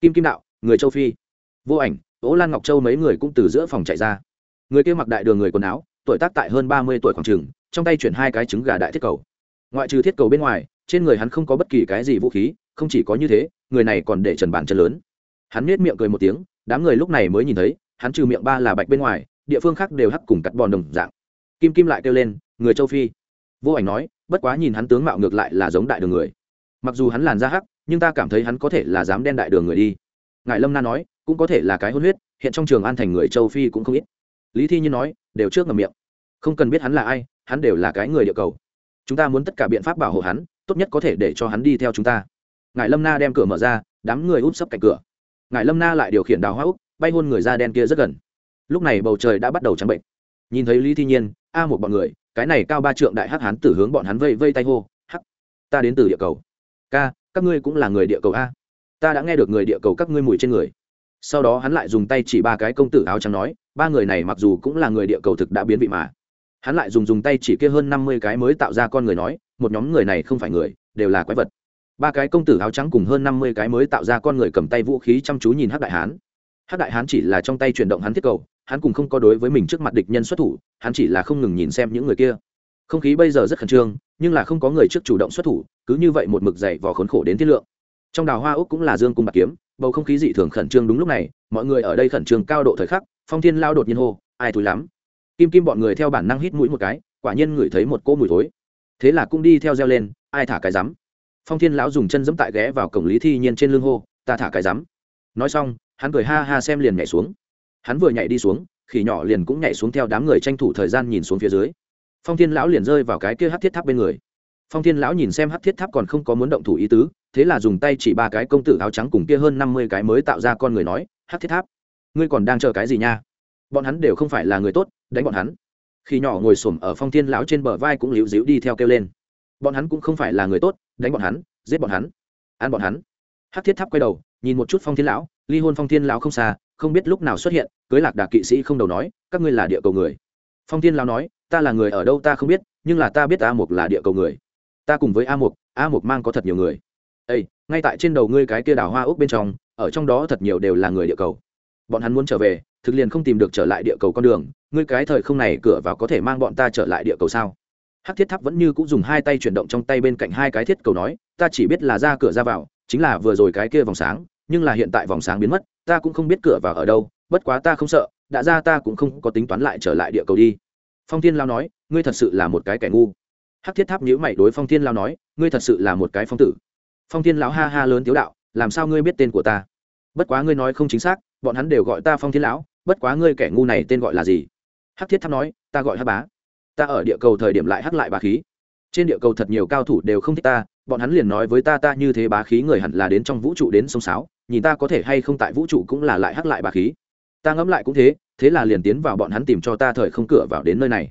Kim kim đạo, người châu phi. Vô ảnh ố lan ngọc châu mấy người cũng từ giữa phòng chạy ra. Người kia mặc đại đường người quần áo, tuổi tác tại hơn ba mươi tuổi khoảng trường trong tay chuyển hai cái trứng gà đại thiết cầu. Ngoại trừ thiết cầu bên ngoài trên người hắn không có bất kỳ cái gì vũ khí, không chỉ có như thế, người này còn để trần bàn chân lớn. Hắn nết miệng cười một tiếng, đám người lúc này mới nhìn thấy, hắn trừ miệng ba là bạch bên ngoài, địa phương khác đều hắc cùng cắt bòn đồng dạng. Kim kim lại kêu lên, người châu phi. Vô ảnh nói, bất quá nhìn hắn tướng mạo ngược lại là giống đại đường người. Mặc dù hắn làn da hắc, nhưng ta cảm thấy hắn có thể là dám đen đại đường người đi. Ngài lâm na nói, cũng có thể là cái hôn huyết, hiện trong trường an thành người châu phi cũng không ít. Lý thi Như nói, đều trước ngầm miệng. Không cần biết hắn là ai, hắn đều là cái người địa cầu. Chúng ta muốn tất cả biện pháp bảo hộ hắn tốt nhất có thể để cho hắn đi theo chúng ta. Ngài lâm na đem cửa mở ra, đám người úp sấp cạnh cửa. Ngài lâm na lại điều khiển đào hoa úc, bay hôn người da đen kia rất gần. Lúc này bầu trời đã bắt đầu trắng bệnh. Nhìn thấy lý thi nhiên, a một bọn người, cái này cao ba trượng đại hắc hán tử hướng bọn hắn vây vây tay hô, hắc, ta đến từ địa cầu. Ca, các ngươi cũng là người địa cầu a. Ta đã nghe được người địa cầu các ngươi mùi trên người. Sau đó hắn lại dùng tay chỉ ba cái công tử áo trắng nói, ba người này mặc dù cũng là người địa cầu thực đã biến vị mà. Hắn lại dùng dùng tay chỉ kia hơn năm mươi cái mới tạo ra con người nói một nhóm người này không phải người, đều là quái vật. Ba cái công tử áo trắng cùng hơn năm mươi cái mới tạo ra con người cầm tay vũ khí chăm chú nhìn hắc đại hán. Hắc đại hán chỉ là trong tay chuyển động hắn thiết cầu, hắn cùng không có đối với mình trước mặt địch nhân xuất thủ, hắn chỉ là không ngừng nhìn xem những người kia. Không khí bây giờ rất khẩn trương, nhưng là không có người trước chủ động xuất thủ, cứ như vậy một mực dậy vò khốn khổ đến tiết lượng. Trong đào hoa úc cũng là dương cung bạc kiếm, bầu không khí dị thường khẩn trương đúng lúc này, mọi người ở đây khẩn trương cao độ thời khắc, phong thiên lao đột nhiên hô, ai thúi lắm? Kim kim bọn người theo bản năng hít mũi một cái, quả nhiên ngửi thấy một cỗ mùi thối thế là cũng đi theo reo lên, ai thả cái rắm? Phong thiên lão dùng chân dẫm tại ghé vào cổng lý thi nhiên trên lưng hô, ta thả cái rắm. Nói xong, hắn cười ha ha xem liền nhảy xuống. Hắn vừa nhảy đi xuống, khỉ nhỏ liền cũng nhảy xuống theo đám người tranh thủ thời gian nhìn xuống phía dưới. Phong thiên lão liền rơi vào cái kia hát thiết tháp bên người. Phong thiên lão nhìn xem hát thiết tháp còn không có muốn động thủ ý tứ, thế là dùng tay chỉ ba cái công tử áo trắng cùng kia hơn năm mươi cái mới tạo ra con người nói hát thiết tháp, ngươi còn đang chờ cái gì nha? Bọn hắn đều không phải là người tốt, đánh bọn hắn khi nhỏ ngồi xổm ở phong thiên lão trên bờ vai cũng liễu díu đi theo kêu lên. Bọn hắn cũng không phải là người tốt, đánh bọn hắn, giết bọn hắn, ăn bọn hắn. Hát thiết tháp quay đầu, nhìn một chút phong thiên lão, ly hôn phong thiên lão không xa, không biết lúc nào xuất hiện, cưới lạc đà kỵ sĩ không đầu nói, các ngươi là địa cầu người. Phong thiên lão nói, ta là người ở đâu ta không biết, nhưng là ta biết a mục là địa cầu người. Ta cùng với a mục a mục mang có thật nhiều người. Ây ngay tại trên đầu ngươi cái kia đào hoa úc bên trong, ở trong đó thật nhiều đều là người địa cầu bọn hắn muốn trở về, thực liền không tìm được trở lại địa cầu con đường. Ngươi cái thời không này cửa vào có thể mang bọn ta trở lại địa cầu sao? Hắc thiết tháp vẫn như cũng dùng hai tay chuyển động trong tay bên cạnh hai cái thiết cầu nói, ta chỉ biết là ra cửa ra vào, chính là vừa rồi cái kia vòng sáng, nhưng là hiện tại vòng sáng biến mất, ta cũng không biết cửa vào ở đâu, bất quá ta không sợ, đã ra ta cũng không có tính toán lại trở lại địa cầu đi. Phong thiên lao nói, ngươi thật sự là một cái kẻ ngu. Hắc thiết tháp nhữ mày đối phong thiên lao nói, ngươi thật sự là một cái phong tử. Phong thiên lão ha ha lớn tiếu đạo, làm sao ngươi biết tên của ta? Bất quá ngươi nói không chính xác bọn hắn đều gọi ta phong thiên lão, bất quá ngươi kẻ ngu này tên gọi là gì? Hắc thiết tháp nói, ta gọi hắc bá. Ta ở địa cầu thời điểm lại hắc lại bá khí. Trên địa cầu thật nhiều cao thủ đều không thích ta, bọn hắn liền nói với ta ta như thế bá khí người hẳn là đến trong vũ trụ đến sông sáo, nhìn ta có thể hay không tại vũ trụ cũng là lại hắc lại bá khí. Ta ngẫm lại cũng thế thế là liền tiến vào bọn hắn tìm cho ta thời không cửa vào đến nơi này.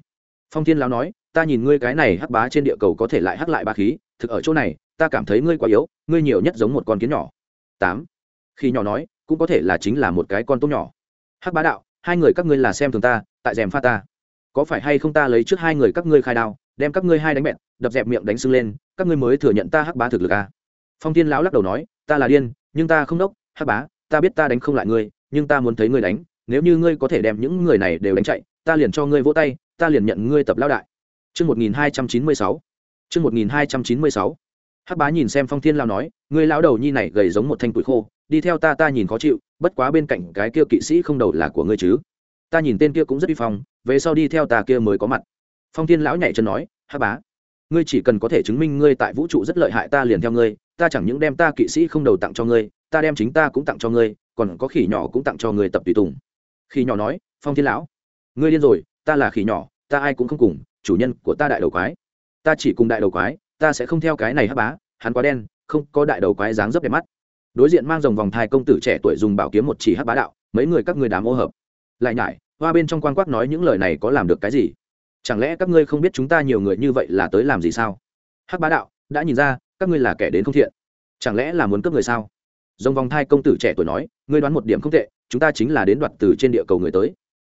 Phong thiên lão nói, ta nhìn ngươi cái này hắc bá trên địa cầu có thể lại hắc lại bá khí, thực ở chỗ này, ta cảm thấy ngươi quá yếu, ngươi nhiều nhất giống một con kiến nhỏ. Tám. Khi nhỏ nói cũng có thể là chính là một cái con tốt nhỏ hắc bá đạo, hai người các ngươi là xem thường ta, tại rèm pha ta có phải hay không ta lấy trước hai người các ngươi khai đao, đem các ngươi hai đánh bẹn đập dẹp miệng đánh sưng lên, các ngươi mới thừa nhận ta hắc bá thực lực à. phong thiên lão lắc đầu nói, ta là điên, nhưng ta không đốc, hắc bá, ta biết ta đánh không lại ngươi, nhưng ta muốn thấy ngươi đánh, nếu như ngươi có thể đem những người này đều đánh chạy, ta liền cho ngươi vỗ tay, ta liền nhận ngươi tập lao đại Chương 1296. Chương 1296. Hắc bá nhìn xem Phong Thiên lão nói, ngươi lão đầu nhi này gầy giống một thanh củi khô, đi theo ta ta nhìn khó chịu, bất quá bên cạnh cái kia kỵ sĩ không đầu là của ngươi chứ? Ta nhìn tên kia cũng rất uy phong, về sau đi theo ta kia mới có mặt. Phong Thiên lão nhảy chân nói, Hắc bá, ngươi chỉ cần có thể chứng minh ngươi tại vũ trụ rất lợi hại ta liền theo ngươi, ta chẳng những đem ta kỵ sĩ không đầu tặng cho ngươi, ta đem chính ta cũng tặng cho ngươi, còn có khỉ nhỏ cũng tặng cho ngươi tập tùy tùng. Khỉ nhỏ nói, Phong Thiên lão, ngươi điên rồi, ta là khỉ nhỏ, ta ai cũng không cùng, chủ nhân của ta đại đầu quái ta chỉ cùng đại đầu quái ta sẽ không theo cái này hắc bá, hắn quá đen, không có đại đầu quái dáng dấp đẹp mắt. Đối diện mang dòng vòng thai công tử trẻ tuổi dùng bảo kiếm một chỉ hắc bá đạo, mấy người các ngươi đám ô hợp. Lại nhải, hoa bên trong quan quát nói những lời này có làm được cái gì? Chẳng lẽ các ngươi không biết chúng ta nhiều người như vậy là tới làm gì sao? Hắc bá đạo, đã nhìn ra, các ngươi là kẻ đến không thiện. Chẳng lẽ là muốn cướp người sao? Dòng vòng thai công tử trẻ tuổi nói, ngươi đoán một điểm không tệ, chúng ta chính là đến đoạt từ trên địa cầu người tới.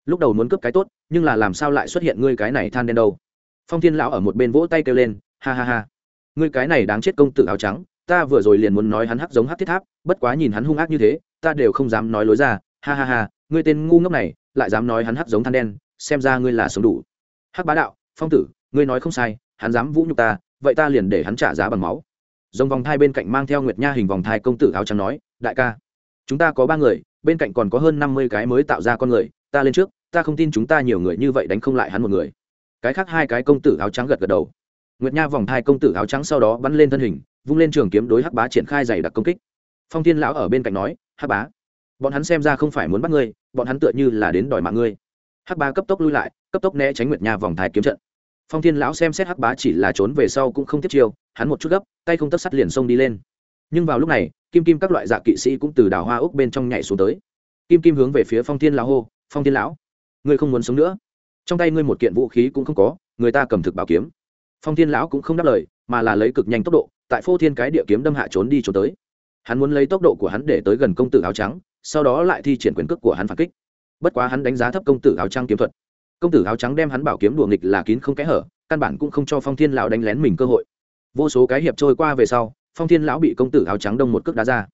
Lúc đầu muốn cướp cái tốt, nhưng là làm sao lại xuất hiện ngươi cái này than đen đâu? Phong thiên lão ở một bên vỗ tay kêu lên, ha ha ha ngươi cái này đáng chết công tử áo trắng, ta vừa rồi liền muốn nói hắn hắc giống hắc thiết tháp, bất quá nhìn hắn hung ác như thế, ta đều không dám nói lối ra. Ha ha ha, ngươi tên ngu ngốc này, lại dám nói hắn hắc giống than đen, xem ra ngươi là sống đủ. Hắc bá đạo, phong tử, ngươi nói không sai, hắn dám vũ nhục ta, vậy ta liền để hắn trả giá bằng máu. Dòng vòng thai bên cạnh mang theo nguyệt nha hình vòng thai công tử áo trắng nói, đại ca, chúng ta có ba người, bên cạnh còn có hơn năm mươi cái mới tạo ra con người, ta lên trước, ta không tin chúng ta nhiều người như vậy đánh không lại hắn một người. Cái khác hai cái công tử áo trắng gật gật đầu nguyệt nha vòng thai công tử áo trắng sau đó bắn lên thân hình, vung lên trường kiếm đối hắc bá triển khai dày đặc công kích. Phong thiên lão ở bên cạnh nói, hắc bá, bọn hắn xem ra không phải muốn bắt ngươi, bọn hắn tựa như là đến đòi mạng ngươi. Hắc bá cấp tốc lui lại, cấp tốc né tránh nguyệt nha vòng thai kiếm trận. Phong thiên lão xem xét hắc bá chỉ là trốn về sau cũng không tiếp chiêu, hắn một chút gấp, tay không tấp sắt liền xông đi lên. Nhưng vào lúc này, kim kim các loại dạ kỵ sĩ cũng từ đảo hoa ốc bên trong nhảy xuống tới. Kim kim hướng về phía phong thiên lão hô, phong thiên lão, ngươi không muốn sống nữa. Trong tay ngươi một kiện vũ khí cũng không có, người ta cầm thực bảo kiếm phong thiên lão cũng không đáp lời, mà là lấy cực nhanh tốc độ, tại phô thiên cái địa kiếm đâm hạ trốn đi trốn tới. Hắn muốn lấy tốc độ của hắn để tới gần công tử áo trắng, sau đó lại thi triển quyền cước của hắn phản kích. Bất quá hắn đánh giá thấp công tử áo trắng kiếm thuật. Công tử áo trắng đem hắn bảo kiếm đùa nghịch là kín không kẽ hở, căn bản cũng không cho phong thiên lão đánh lén mình cơ hội. Vô số cái hiệp trôi qua về sau, phong thiên lão bị công tử áo trắng đông một cước đá ra.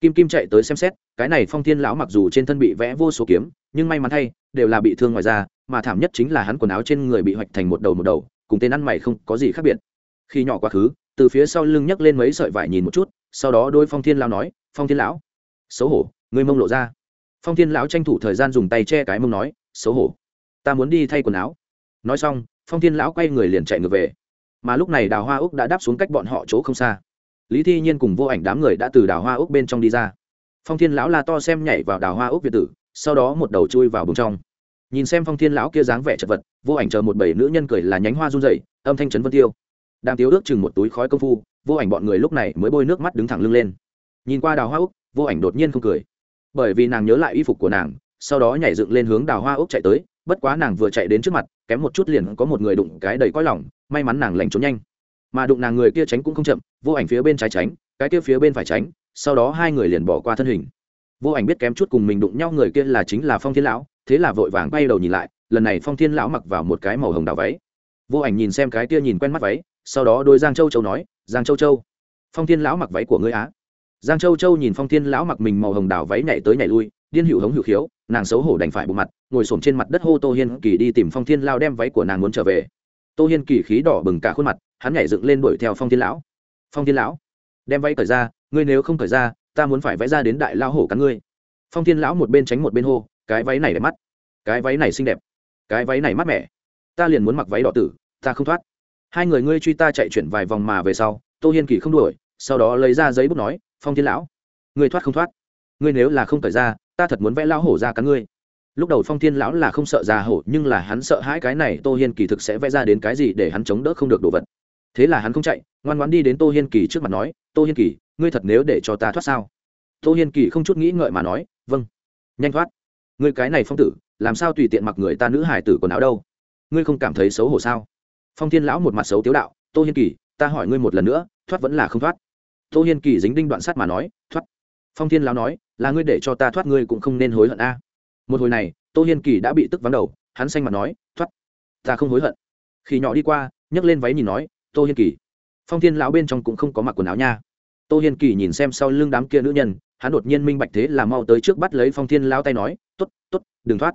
Kim kim chạy tới xem xét, cái này phong thiên lão mặc dù trên thân bị vẽ vô số kiếm, nhưng may mắn thay, đều là bị thương ngoài ra mà thảm nhất chính là hắn quần áo trên người bị hoạch thành một đầu một đầu cùng tên ăn mày không có gì khác biệt. Khi nhỏ quá khứ, từ phía sau lưng nhấc lên mấy sợi vải nhìn một chút, sau đó đôi phong thiên lão nói, phong thiên lão. Xấu hổ, người mông lộ ra. Phong thiên lão tranh thủ thời gian dùng tay che cái mông nói, xấu hổ, ta muốn đi thay quần áo. Nói xong, phong thiên lão quay người liền chạy ngược về. Mà lúc này đào hoa úc đã đáp xuống cách bọn họ chỗ không xa. Lý thi nhiên cùng vô ảnh đám người đã từ đào hoa úc bên trong đi ra. Phong thiên lão la to xem nhảy vào đào hoa úc việt tử, sau đó một đầu chui vào bùng trong nhìn xem phong thiên lão kia dáng vẻ chật vật, vô ảnh chờ một bảy nữ nhân cười là nhánh hoa run dậy âm thanh trấn vân tiêu. Đang tiếu ước chừng một túi khói công phu, vô ảnh bọn người lúc này mới bôi nước mắt đứng thẳng lưng lên. Nhìn qua đào hoa úc, vô ảnh đột nhiên không cười. Bởi vì nàng nhớ lại y phục của nàng, sau đó nhảy dựng lên hướng đào hoa úc chạy tới, bất quá nàng vừa chạy đến trước mặt, kém một chút liền có một người đụng cái đầy coi lỏng may mắn nàng lành trốn nhanh. Mà đụng nàng người kia tránh cũng không chậm, vô ảnh phía bên trái tránh, cái kia phía bên phải tránh, sau đó hai người liền bỏ qua thân hình. Vô ảnh biết kém chút cùng mình đụng nhau người kia là chính là phong thiên lão thế là vội vàng bay đầu nhìn lại, lần này phong thiên lão mặc vào một cái màu hồng đào váy. Vô ảnh nhìn xem cái kia nhìn quen mắt váy, sau đó đôi giang châu châu nói, giang châu châu, phong thiên lão mặc váy của ngươi á. Giang châu châu nhìn phong thiên lão mặc mình màu hồng đào váy nhảy tới nhảy lui, điên hữu hống hữu khiếu, nàng xấu hổ đành phải bộ mặt, ngồi s trên mặt đất hô tô hiên kỳ đi tìm phong thiên lao đem váy của nàng muốn trở về. Tô hiên kỳ khí đỏ bừng cả khuôn mặt, hắn nhảy dựng lên đuổi theo phong thiên lão. Phong thiên lão, đem váy cởi ra, ngươi nếu không cởi ra, ta muốn phải vẽ ra đến đại lao hổ cắn ngươi. Phong thiên lão một bên tránh một bên hô cái váy này đẹp mắt, cái váy này xinh đẹp, cái váy này mát mẻ. Ta liền muốn mặc váy đỏ tử, ta không thoát. Hai người ngươi truy ta chạy chuyển vài vòng mà về sau, tô hiên kỳ không đuổi, sau đó lấy ra giấy bút nói, phong thiên lão, ngươi thoát không thoát? Ngươi nếu là không thời ra, ta thật muốn vẽ lão hổ ra cắn ngươi. Lúc đầu phong thiên lão là không sợ già hổ, nhưng là hắn sợ hãi cái này tô hiên kỳ thực sẽ vẽ ra đến cái gì để hắn chống đỡ không được đồ vật. Thế là hắn không chạy, ngoan ngoan đi đến tô hiên kỳ trước mặt nói, tô hiên kỳ, ngươi thật nếu để cho ta thoát sao? Tô hiên kỳ không chút nghĩ ngợi mà nói vâng nhanh thoát ngươi cái này phong tử, làm sao tùy tiện mặc người ta nữ hải tử quần áo đâu? Ngươi không cảm thấy xấu hổ sao? Phong thiên lão một mặt xấu tiếu đạo, tô hiên kỳ, ta hỏi ngươi một lần nữa, thoát vẫn là không thoát? Tô hiên kỳ dính đinh đoạn sắt mà nói, thoát. Phong thiên lão nói, là ngươi để cho ta thoát ngươi cũng không nên hối hận a. Một hồi này, tô hiên kỳ đã bị tức vắng đầu, hắn xanh mặt nói, thoát. Ta không hối hận. Khi nhỏ đi qua, nhấc lên váy nhìn nói, tô hiên kỳ. Phong thiên lão bên trong cũng không có mặc quần áo nha. Tô hiên kỳ nhìn xem sau lưng đám kia nữ nhân hắn đột nhiên minh bạch thế là mau tới trước bắt lấy phong thiên lão tay nói t ố t t ố t đừng thoát.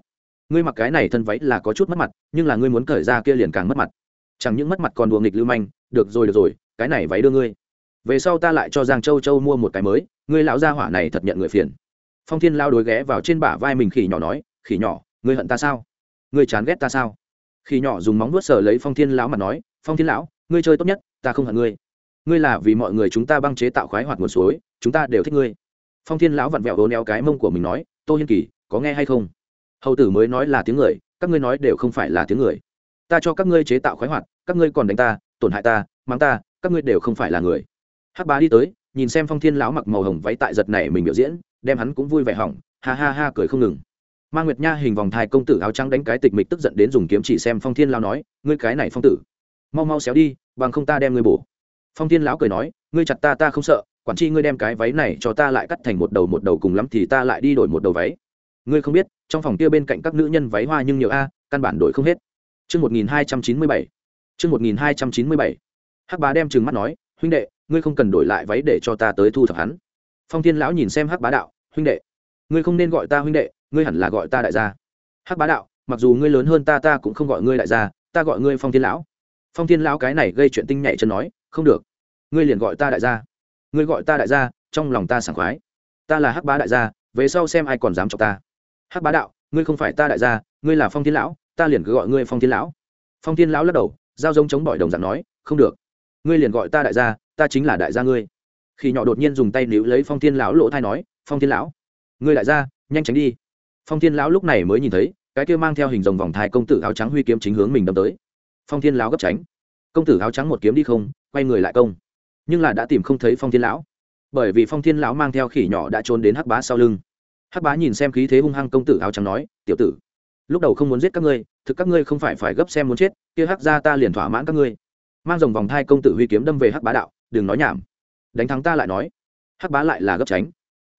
Ngươi mặc cái này thân váy là có chút mất mặt, nhưng là ngươi muốn cởi ra kia liền càng mất mặt. Chẳng những mất mặt còn đùa nghịch lưu manh, được rồi được rồi, cái này váy đưa ngươi. Về sau ta lại cho giang châu châu mua một cái mới, ngươi lão gia hỏa này thật nhận người phiền. Phong thiên lao đối ghé vào trên bả vai mình khỉ nhỏ nói, khỉ nhỏ, ngươi hận ta sao? Ngươi chán ghét ta sao? Khỉ nhỏ dùng móng nuốt sờ lấy phong thiên lão mà nói, phong thiên lão, ngươi chơi tốt nhất, ta không hận ngươi. Ngươi là vì mọi người chúng ta băng chế tạo khoái hoạt nguồn suối, chúng ta đều thích ngươi phong thiên lão vặn vẹo hố éo cái mông của mình nói, tô hiên kỳ, có nghe hay không? Hầu tử mới nói là tiếng người, các ngươi nói đều không phải là tiếng người. Ta cho các ngươi chế tạo khoái hoạt, các ngươi còn đánh ta, tổn hại ta, mắng ta, các ngươi đều không phải là người. Hắc bá đi tới, nhìn xem phong thiên lão mặc màu hồng váy tại giật này mình biểu diễn, đem hắn cũng vui vẻ hỏng, ha ha ha cười không ngừng. Ma nguyệt nha hình vòng thai công tử áo trắng đánh cái tịch mịch tức giận đến dùng kiếm chỉ xem phong thiên lão nói, ngươi cái này phong tử, mau mau xéo đi, bằng không ta đem ngươi bổ. Phong thiên lão cười nói, ngươi chặt ta ta không sợ quản chi ngươi đem cái váy này cho ta lại cắt thành một đầu một đầu cùng lắm thì ta lại đi đổi một đầu váy ngươi không biết trong phòng kia bên cạnh các nữ nhân váy hoa nhưng nhiều a căn bản đổi không hết Trước 1297. Trước 1297. Hắc bá đem trừng mắt nói, huynh đệ, ngươi không cần đổi lại váy để cho ta tới thu thập hắn. Phong Thiên lão nhìn xem Hắc bá đạo, huynh đệ, ngươi không nên gọi ta huynh đệ, ngươi hẳn là gọi ta đại gia. Hắc bá đạo, mặc dù ngươi lớn hơn ta ta cũng không gọi ngươi đại gia, ta gọi ngươi Phong Thiên lão. Phong Thiên lão cái này gây chuyện tinh nhạy chân nói, không được, ngươi liền gọi ta đại gia. Ngươi gọi ta đại gia, trong lòng ta sảng khoái. Ta là Hắc bá đại gia, về sau xem ai còn dám chọc ta. Hắc bá đạo, ngươi không phải ta đại gia, ngươi là Phong Thiên lão, ta liền cứ gọi ngươi Phong Thiên lão. Phong Thiên lão lắc đầu, giao giống chống bỏi đồng dạng nói không được. Ngươi liền gọi ta đại gia ta chính là đại gia ngươi. Khi nhỏ đột nhiên dùng tay níu lấy phong thiên lão lỗ thai nói phong thiên lão. Ngươi đại gia nhanh tránh đi. Phong thiên lão lúc này mới nhìn thấy cái kia mang theo hình dòng vòng thai công tử áo trắng huy kiếm chính hướng mình đâm tới. Phong thiên lão gấp tránh. Công tử áo trắng một kiếm đi không quay người lại công nhưng là đã tìm không thấy phong thiên lão. Bởi vì phong thiên lão mang theo khỉ nhỏ đã trốn đến hắc bá sau lưng. Hắc bá nhìn xem khí thế hung hăng công tử áo trắng nói, tiểu tử, lúc đầu không muốn giết các ngươi, thực các ngươi không phải phải gấp xem muốn chết, kia hắc ra ta liền thỏa mãn các ngươi. Mang dòng vòng thai công tử huy kiếm đâm về hắc bá đạo, đừng nói nhảm. Đánh thắng ta lại nói. Hắc bá lại là gấp tránh.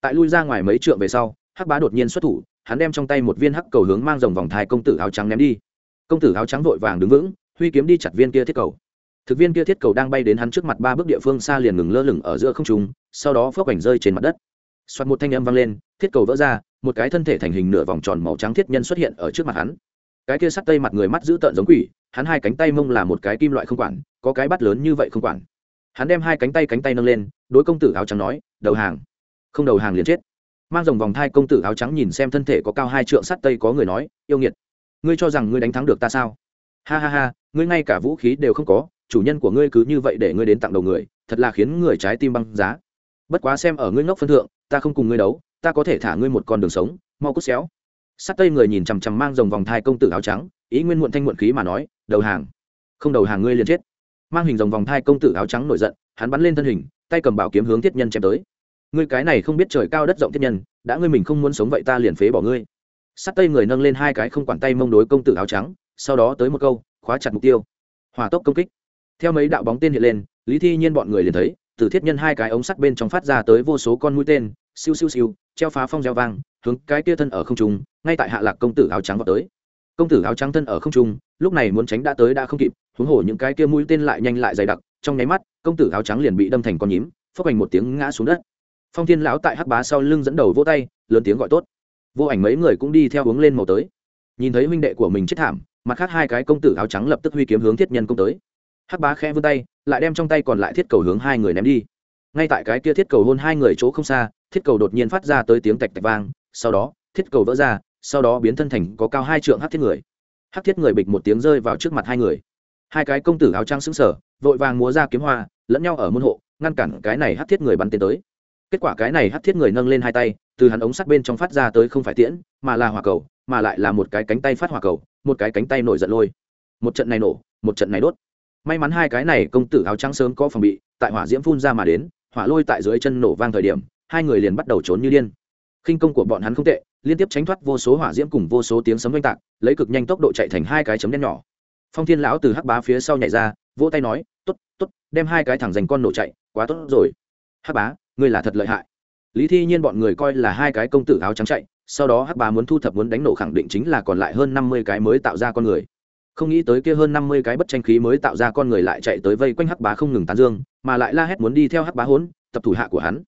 Tại lui ra ngoài mấy trượng về sau, hắc bá đột nhiên xuất thủ, hắn đem trong tay một viên hắc cầu hướng mang dòng vòng thai công tử áo trắng ném đi. Công tử áo trắng vội vàng đứng vững, huy kiếm đi chặt viên kia thiết cầu thực viên kia thiết cầu đang bay đến hắn trước mặt ba bước địa phương xa liền ngừng lơ lửng ở giữa không trung, sau đó phước ảnh rơi trên mặt đất. Soạt một thanh âm vang lên, thiết cầu vỡ ra, một cái thân thể thành hình nửa vòng tròn màu trắng thiết nhân xuất hiện ở trước mặt hắn. Cái kia sắt tây mặt người mắt giữ tợn giống quỷ, hắn hai cánh tay mông là một cái kim loại không quản, có cái bắt lớn như vậy không quản. Hắn đem hai cánh tay cánh tay nâng lên, đối công tử áo trắng nói, đầu hàng. Không đầu hàng liền chết. Mang dòng vòng thai công tử áo trắng nhìn xem thân thể có cao hai trượng sắt tây có người nói, yêu nghiệt, ngươi cho rằng ngươi đánh thắng được ta sao? Ha ha ha, ngươi ngay cả vũ khí đều không có chủ nhân của ngươi cứ như vậy để ngươi đến tặng đầu người, thật là khiến người trái tim băng giá. Bất quá xem ở ngươi ngốc phân thượng, ta không cùng ngươi đấu, ta có thể thả ngươi một con đường sống, mau cút xéo. Sắt tây người nhìn chằm chằm mang dòng vòng thai công tử áo trắng, ý nguyên muộn thanh muộn khí mà nói, đầu hàng, không đầu hàng ngươi liền chết. Mang hình dòng vòng thai công tử áo trắng nổi giận, hắn bắn lên thân hình, tay cầm bảo kiếm hướng thiết nhân chém tới. Ngươi cái này không biết trời cao đất rộng thiết nhân, đã ngươi mình không muốn sống vậy ta liền phế bỏ ngươi. Sắt tây người nâng lên hai cái không quản tay mông đối công tử áo trắng, sau đó tới một câu, khóa chặt mục tiêu. Hỏa tốc công kích theo mấy đạo bóng tên hiện lên, lý thi nhiên bọn người liền thấy, từ thiết nhân hai cái ống sắt bên trong phát ra tới vô số con mũi tên, siêu siêu siêu, treo phá phong gieo vang, hướng cái kia thân ở không trung, ngay tại hạ lạc công tử áo trắng vào tới. Công tử áo trắng thân ở không trung, lúc này muốn tránh đã tới đã không kịp, huống hồ những cái kia mũi tên lại nhanh lại dày đặc, trong nháy mắt, công tử áo trắng liền bị đâm thành con nhím phấp hành một tiếng ngã xuống đất. Phong thiên lão tại hắc bá sau lưng dẫn đầu vỗ tay, lớn tiếng gọi tốt. Vô ảnh mấy người cũng đi theo hướng lên màu tới. Nhìn thấy huynh đệ của mình chết thảm, mặt khác hai cái công tử áo trắng lập tức huy kiếm hướng thiết nhân công tới hắc bá khẽ vươn tay, lại đem trong tay còn lại thiết cầu hướng hai người ném đi. Ngay tại cái kia thiết cầu hôn hai người chỗ không xa, thiết cầu đột nhiên phát ra tới tiếng tạch tạch vang, sau đó, thiết cầu vỡ ra, sau đó biến thân thành có cao hai trượng hắc thiết người. Hắc thiết người bịch một tiếng rơi vào trước mặt hai người. Hai cái công tử áo trang xứng sở vội vàng múa ra kiếm hoa, lẫn nhau ở môn hộ, ngăn cản cái này hắc thiết người bắn tiến tới. Kết quả cái này hắc thiết người nâng lên hai tay, từ hắn ống sắt bên trong phát ra tới không phải tiễn, mà là hỏa cầu, mà lại là một cái cánh tay phát hỏa cầu, một cái cánh tay nổi giận lôi. Một trận này nổ, một trận này đốt may mắn hai cái này công tử áo trắng sớm có phòng bị, tại hỏa diễm phun ra mà đến, hỏa lôi tại dưới chân nổ vang thời điểm, hai người liền bắt đầu trốn như điên. Khinh công của bọn hắn không tệ, liên tiếp tránh thoát vô số hỏa diễm cùng vô số tiếng sấm oanh tạc, lấy cực nhanh tốc độ chạy thành hai cái chấm đen nhỏ. Phong thiên lão từ hắc bá phía sau nhảy ra, vỗ tay nói t ố t t ố t đem hai cái thẳng dành con nổ chạy, quá tốt rồi. Hắc bá, ngươi là thật lợi hại. Lý thi nhiên bọn người coi là hai cái công tử áo trắng chạy, sau đó hắc bá muốn thu thập muốn đánh nổ khẳng định chính là còn lại hơn năm mươi cái mới tạo ra con người không nghĩ tới kia hơn năm mươi cái bất tranh khí mới tạo ra con người lại chạy tới vây quanh hắc bá không ngừng tán dương, mà lại la hét muốn đi theo hắc bá hốn, tập thủ hạ của hắn.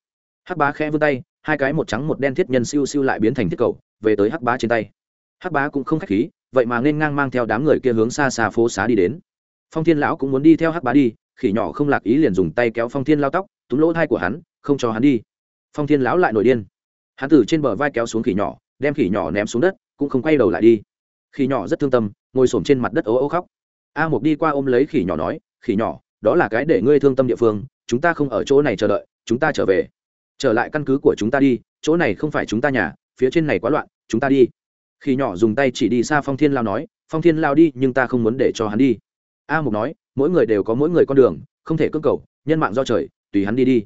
Hắc bá khẽ vươn tay, hai cái một trắng một đen thiết nhân siêu siêu lại biến thành thiết cầu, về tới hắc bá trên tay. Hắc bá cũng không khách khí, vậy mà nên ngang mang theo đám người kia hướng xa xa phố xá đi đến. Phong thiên lão cũng muốn đi theo hắc bá đi, khỉ nhỏ không lạc ý liền dùng tay kéo phong thiên lao tóc, túm lỗ thai của hắn, không cho hắn đi. Phong thiên lão lại nổi điên. Hắn từ trên bờ vai kéo xuống khỉ nhỏ, đem khỉ nhỏ ném xuống đất, cũng không quay đầu lại đi khỉ nhỏ rất thương tâm, ngồi s trên mặt đất ố ấu khóc. A mục đi qua ôm lấy khỉ nhỏ nói, khỉ nhỏ, đó là cái để ngươi thương tâm địa phương, chúng ta không ở chỗ này chờ đợi, chúng ta trở về. Trở lại căn cứ của chúng ta đi, chỗ này không phải chúng ta nhà, phía trên này quá loạn, chúng ta đi. Khi nhỏ dùng tay chỉ đi xa phong thiên lao nói, phong thiên lao đi, nhưng ta không muốn để cho hắn đi. A mục nói, mỗi người đều có mỗi người con đường, không thể cưỡng cầu, nhân mạng do trời, tùy hắn đi đi.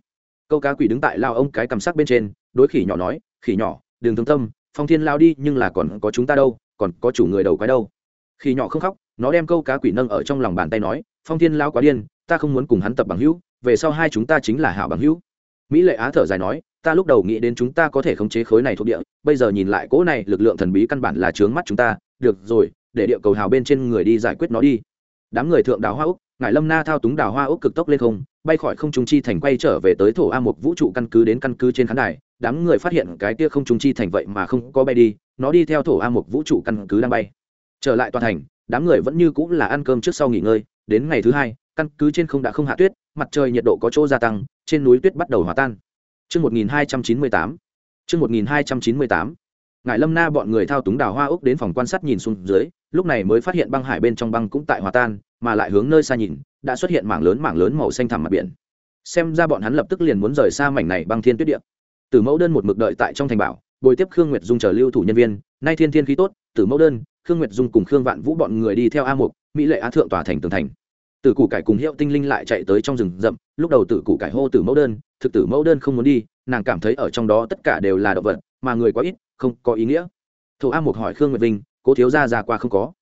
Câu cá quỷ đứng tại lao ông cái cầm sắc bên trên, đối khỉ nhỏ nói, khỉ nhỏ, đừng thương tâm, phong thiên lao đi, nhưng là còn có chúng ta đâu còn có chủ người đầu quái đâu. Khi nhỏ không khóc, nó đem câu cá quỷ nâng ở trong lòng bàn tay nói, phong thiên lao quá điên, ta không muốn cùng hắn tập bằng hữu, về sau hai chúng ta chính là hảo bằng hữu. Mỹ lệ á thở dài nói, ta lúc đầu nghĩ đến chúng ta có thể khống chế khối này thuộc địa, bây giờ nhìn lại cỗ này lực lượng thần bí căn bản là trướng mắt chúng ta, được rồi, để địa cầu hào bên trên người đi giải quyết nó đi. Đám người thượng đào hoa úc ngài lâm na thao túng đào hoa úc cực tốc lên không bay khỏi không trung chi thành quay trở về tới thổ a một vũ trụ căn cứ đến căn cứ trên khán đài, đám người phát hiện cái kia không trung chi thành vậy mà không có bay đi, nó đi theo thổ a một vũ trụ căn cứ đang bay trở lại toàn thành, đám người vẫn như cũng là ăn cơm trước sau nghỉ ngơi, đến ngày thứ hai, căn cứ trên không đã không hạ tuyết, mặt trời nhiệt độ có chỗ gia tăng, trên núi tuyết bắt đầu hòa tan Chương 1298. Chương 1298 ngài lâm na bọn người thao túng đào hoa úc đến phòng quan sát nhìn xuống dưới, lúc này mới phát hiện băng hải bên trong băng cũng tại hòa tan, mà lại hướng nơi xa nhìn, đã xuất hiện mảng lớn mảng lớn màu xanh thẳm mặt biển. Xem ra bọn hắn lập tức liền muốn rời xa mảnh này băng thiên tuyết địa. Từ mẫu đơn một mực đợi tại trong thành bảo, bồi tiếp khương nguyệt dung chờ lưu thủ nhân viên, nay thiên thiên khí tốt từ mẫu đơn, khương nguyệt dung cùng khương vạn vũ bọn người đi theo a mục, mỹ lệ á thượng tòa thành tường thành. Tử củ cải cùng hiệu tinh linh lại chạy tới trong rừng rậm, lúc đầu tử củ cải hô tử mẫu đơn, thực tử mẫu đơn không muốn đi, nàng cảm thấy ở trong đó tất cả đều là động vật, mà người quá ít không có ý nghĩa. Thổ a mục hỏi khương nguyệt vinh, cố thiếu gia ra qua không có?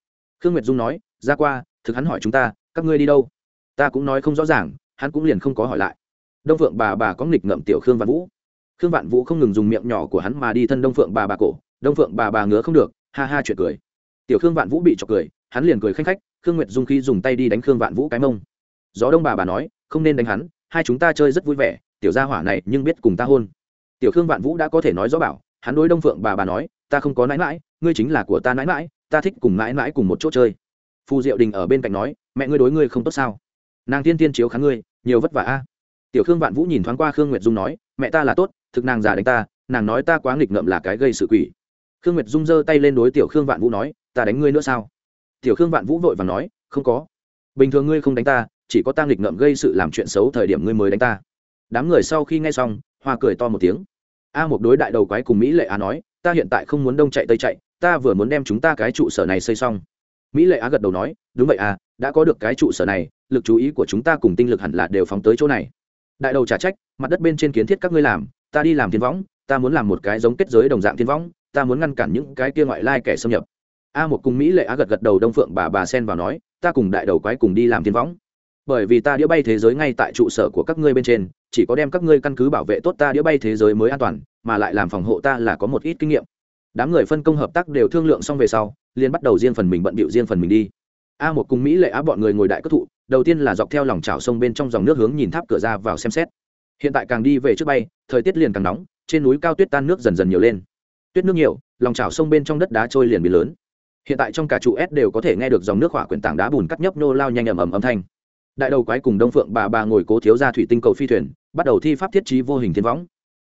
Khương nguyệt dung nói ra qua, thực hắn hỏi chúng ta, các ngươi đi đâu? Ta cũng nói không rõ ràng, hắn cũng liền không có hỏi lại. Đông phượng bà bà có nghịch ngậm tiểu khương vạn vũ. Khương vạn vũ không ngừng dùng miệng nhỏ của hắn mà đi thân đông phượng bà bà cổ. Đông phượng bà bà ngứa không được, ha ha chuyện cười. Tiểu khương vạn vũ bị chọc cười, hắn liền cười khanh khách, khương nguyệt dung khi dùng tay đi đánh khương vạn vũ cái mông. Gió đông bà bà nói, không nên đánh hắn, hai chúng ta chơi rất vui vẻ, tiểu gia hỏa này nhưng biết cùng ta hôn. Tiểu khương vạn vũ đã có thể nói rõ bảo hắn đối đông phượng bà bà nói, ta không có nãi mãi ngươi chính là của ta nãi mãi ta thích cùng nãi mãi cùng một chỗ chơi. Phù diệu đình ở bên cạnh nói, mẹ ngươi đối ngươi không tốt sao? Nàng tiên tiên chiếu kháng ngươi, nhiều vất vả a. Tiểu khương vạn vũ nhìn thoáng qua khương nguyệt dung nói, mẹ ta là tốt, thực nàng giả đánh ta, nàng nói ta quá nghịch ngợm là cái gây sự quỷ. Khương nguyệt dung giơ tay lên đối tiểu khương vạn vũ nói, ta đánh ngươi nữa sao? Tiểu khương vạn vũ vội và nói, không có. Bình thường ngươi không đánh ta, chỉ có ta nghịch ngợm gây sự làm chuyện xấu thời điểm ngươi mới đánh ta. Đám người sau khi nghe xong, hoa cười to một tiếng a một đối đại đầu quái cùng mỹ lệ á nói, ta hiện tại không muốn đông chạy tây chạy, ta vừa muốn đem chúng ta cái trụ sở này xây xong. Mỹ lệ á gật đầu nói, đúng vậy à đã có được cái trụ sở này, lực chú ý của chúng ta cùng tinh lực hẳn là đều phóng tới chỗ này. Đại đầu trả trách, mặt đất bên trên kiến thiết các ngươi làm, ta đi làm thiên võng, ta muốn làm một cái giống kết giới đồng dạng thiên võng, ta muốn ngăn cản những cái kia ngoại lai kẻ xâm nhập. A một cùng mỹ lệ á gật gật đầu, đông phượng bà bà sen vào nói, ta cùng đại đầu quái cùng đi làm thiên võng. Bởi vì ta đĩa bay thế giới ngay tại trụ sở của các ngươi bên trên chỉ có đem các ngươi căn cứ bảo vệ tốt ta đĩa bay thế giới mới an toàn, mà lại làm phòng hộ ta là có một ít kinh nghiệm. Đám người phân công hợp tác đều thương lượng xong về sau, liền bắt đầu riêng phần mình bận bịu riêng phần mình đi. A một cùng mỹ lệ á bọn người ngồi đại cất thụ, đầu tiên là dọc theo lòng trào sông bên trong dòng nước hướng nhìn tháp cửa ra vào xem xét. Hiện tại càng đi về trước bay, thời tiết liền càng nóng, trên núi cao tuyết tan nước dần dần nhiều lên. Tuyết nước nhiều, lòng trào sông bên trong đất đá trôi liền bị lớn. Hiện tại trong cả trụ s đều có thể nghe được dòng nước hỏa quyển tảng đá bùn cắt nhấp nô lao nhanh ầm ầm âm thanh. Đại đầu quái cùng đông phượng bà bà ngồi cố thiếu ra thủy tinh cầu phi thuyền bắt đầu thi pháp thiết trí vô hình thiên võng.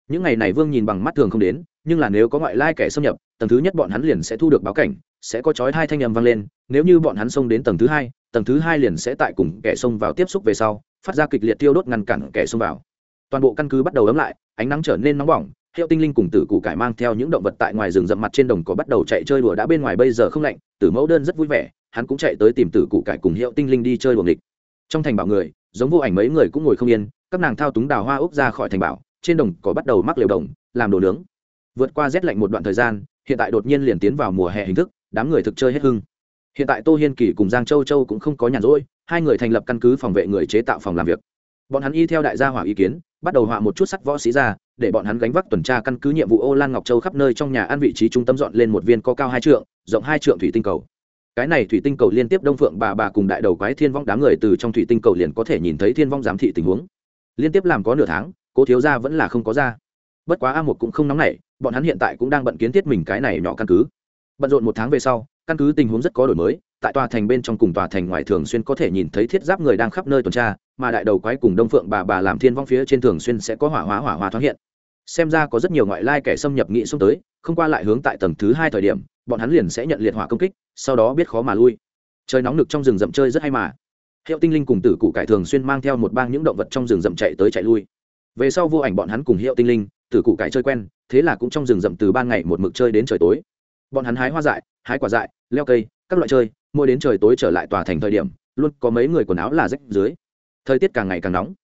Những ngày này vương nhìn bằng mắt thường không đến, nhưng là nếu có ngoại lai kẻ xâm nhập, tầng thứ nhất bọn hắn liền sẽ thu được báo cảnh, sẽ có chói hai thanh âm vang lên, nếu như bọn hắn xông đến tầng thứ hai, tầng thứ hai liền sẽ tại cùng kẻ xông vào tiếp xúc về sau, phát ra kịch liệt tiêu đốt ngăn cản kẻ xông vào. Toàn bộ căn cứ bắt đầu ấm lại, ánh nắng trở nên nóng bỏng, hiệu tinh linh cùng tử cụ cải mang theo những động vật tại ngoài rừng rậm mặt trên đồng có bắt đầu chạy chơi đùa đã bên ngoài bây giờ không lạnh, tử mẫu đơn rất vui vẻ, hắn cũng chạy tới tìm tử cụ cải cùng hiệu tinh linh đi chơi đùa nghịch. Trong thành bảo người, giống vô ảnh mấy người cũng ngồi không yên các nàng thao túng đào hoa úc ra khỏi thành bảo, trên đồng cỏ bắt đầu mắc lều đồng, làm đồ nướng. Vượt qua rét lạnh một đoạn thời gian, hiện tại đột nhiên liền tiến vào mùa hè hình thức, đám người thực chơi hết hưng. Hiện tại tô hiên kỳ cùng giang châu châu cũng không có nhàn rỗi, hai người thành lập căn cứ phòng vệ người chế tạo phòng làm việc. Bọn hắn y theo đại gia hỏa ý kiến, bắt đầu họa một chút sắc võ sĩ ra, để bọn hắn gánh vác tuần tra căn cứ nhiệm vụ ô lan ngọc châu khắp nơi trong nhà ăn vị trí trung tâm dọn lên một viên có cao hai trượng, rộng hai trượng thủy tinh cầu. Cái này thủy tinh cầu liên tiếp đông phượng bà bà cùng đại đầu quái thiên vong đám người từ trong thủy tinh cầu liền có thể nhìn thấy thiên vong giám thị tình huống liên tiếp làm có nửa tháng, cố thiếu ra vẫn là không có ra. Bất quá a một cũng không nóng nảy, bọn hắn hiện tại cũng đang bận kiến thiết mình cái này nhỏ căn cứ. Bận rộn một tháng về sau, căn cứ tình huống rất có đổi mới, tại tòa thành bên trong cùng tòa thành ngoài thường xuyên có thể nhìn thấy thiết giáp người đang khắp nơi tuần tra, mà đại đầu quái cùng đông phượng bà bà làm thiên vong phía trên thường xuyên sẽ có hỏa hóa hỏa hóa thoáng hiện. Xem ra có rất nhiều ngoại lai kẻ xâm nhập nghị xông tới, không qua lại hướng tại tầng thứ hai thời điểm, bọn hắn liền sẽ nhận liệt hỏa công kích, sau đó biết khó mà lui. Trời nóng nực trong rừng rậm chơi rất hay mà hiệu tinh linh cùng tử cụ cải thường xuyên mang theo một bang những động vật trong rừng rậm chạy tới chạy lui. Về sau vô ảnh bọn hắn cùng hiệu tinh linh, tử cụ cải chơi quen, thế là cũng trong rừng rậm từ ban ngày một mực chơi đến trời tối. Bọn hắn hái hoa dại, hái quả dại, leo cây, các loại chơi, mỗi đến trời tối trở lại tòa thành thời điểm, luôn có mấy người quần áo là rách dưới. Thời tiết càng ngày càng nóng.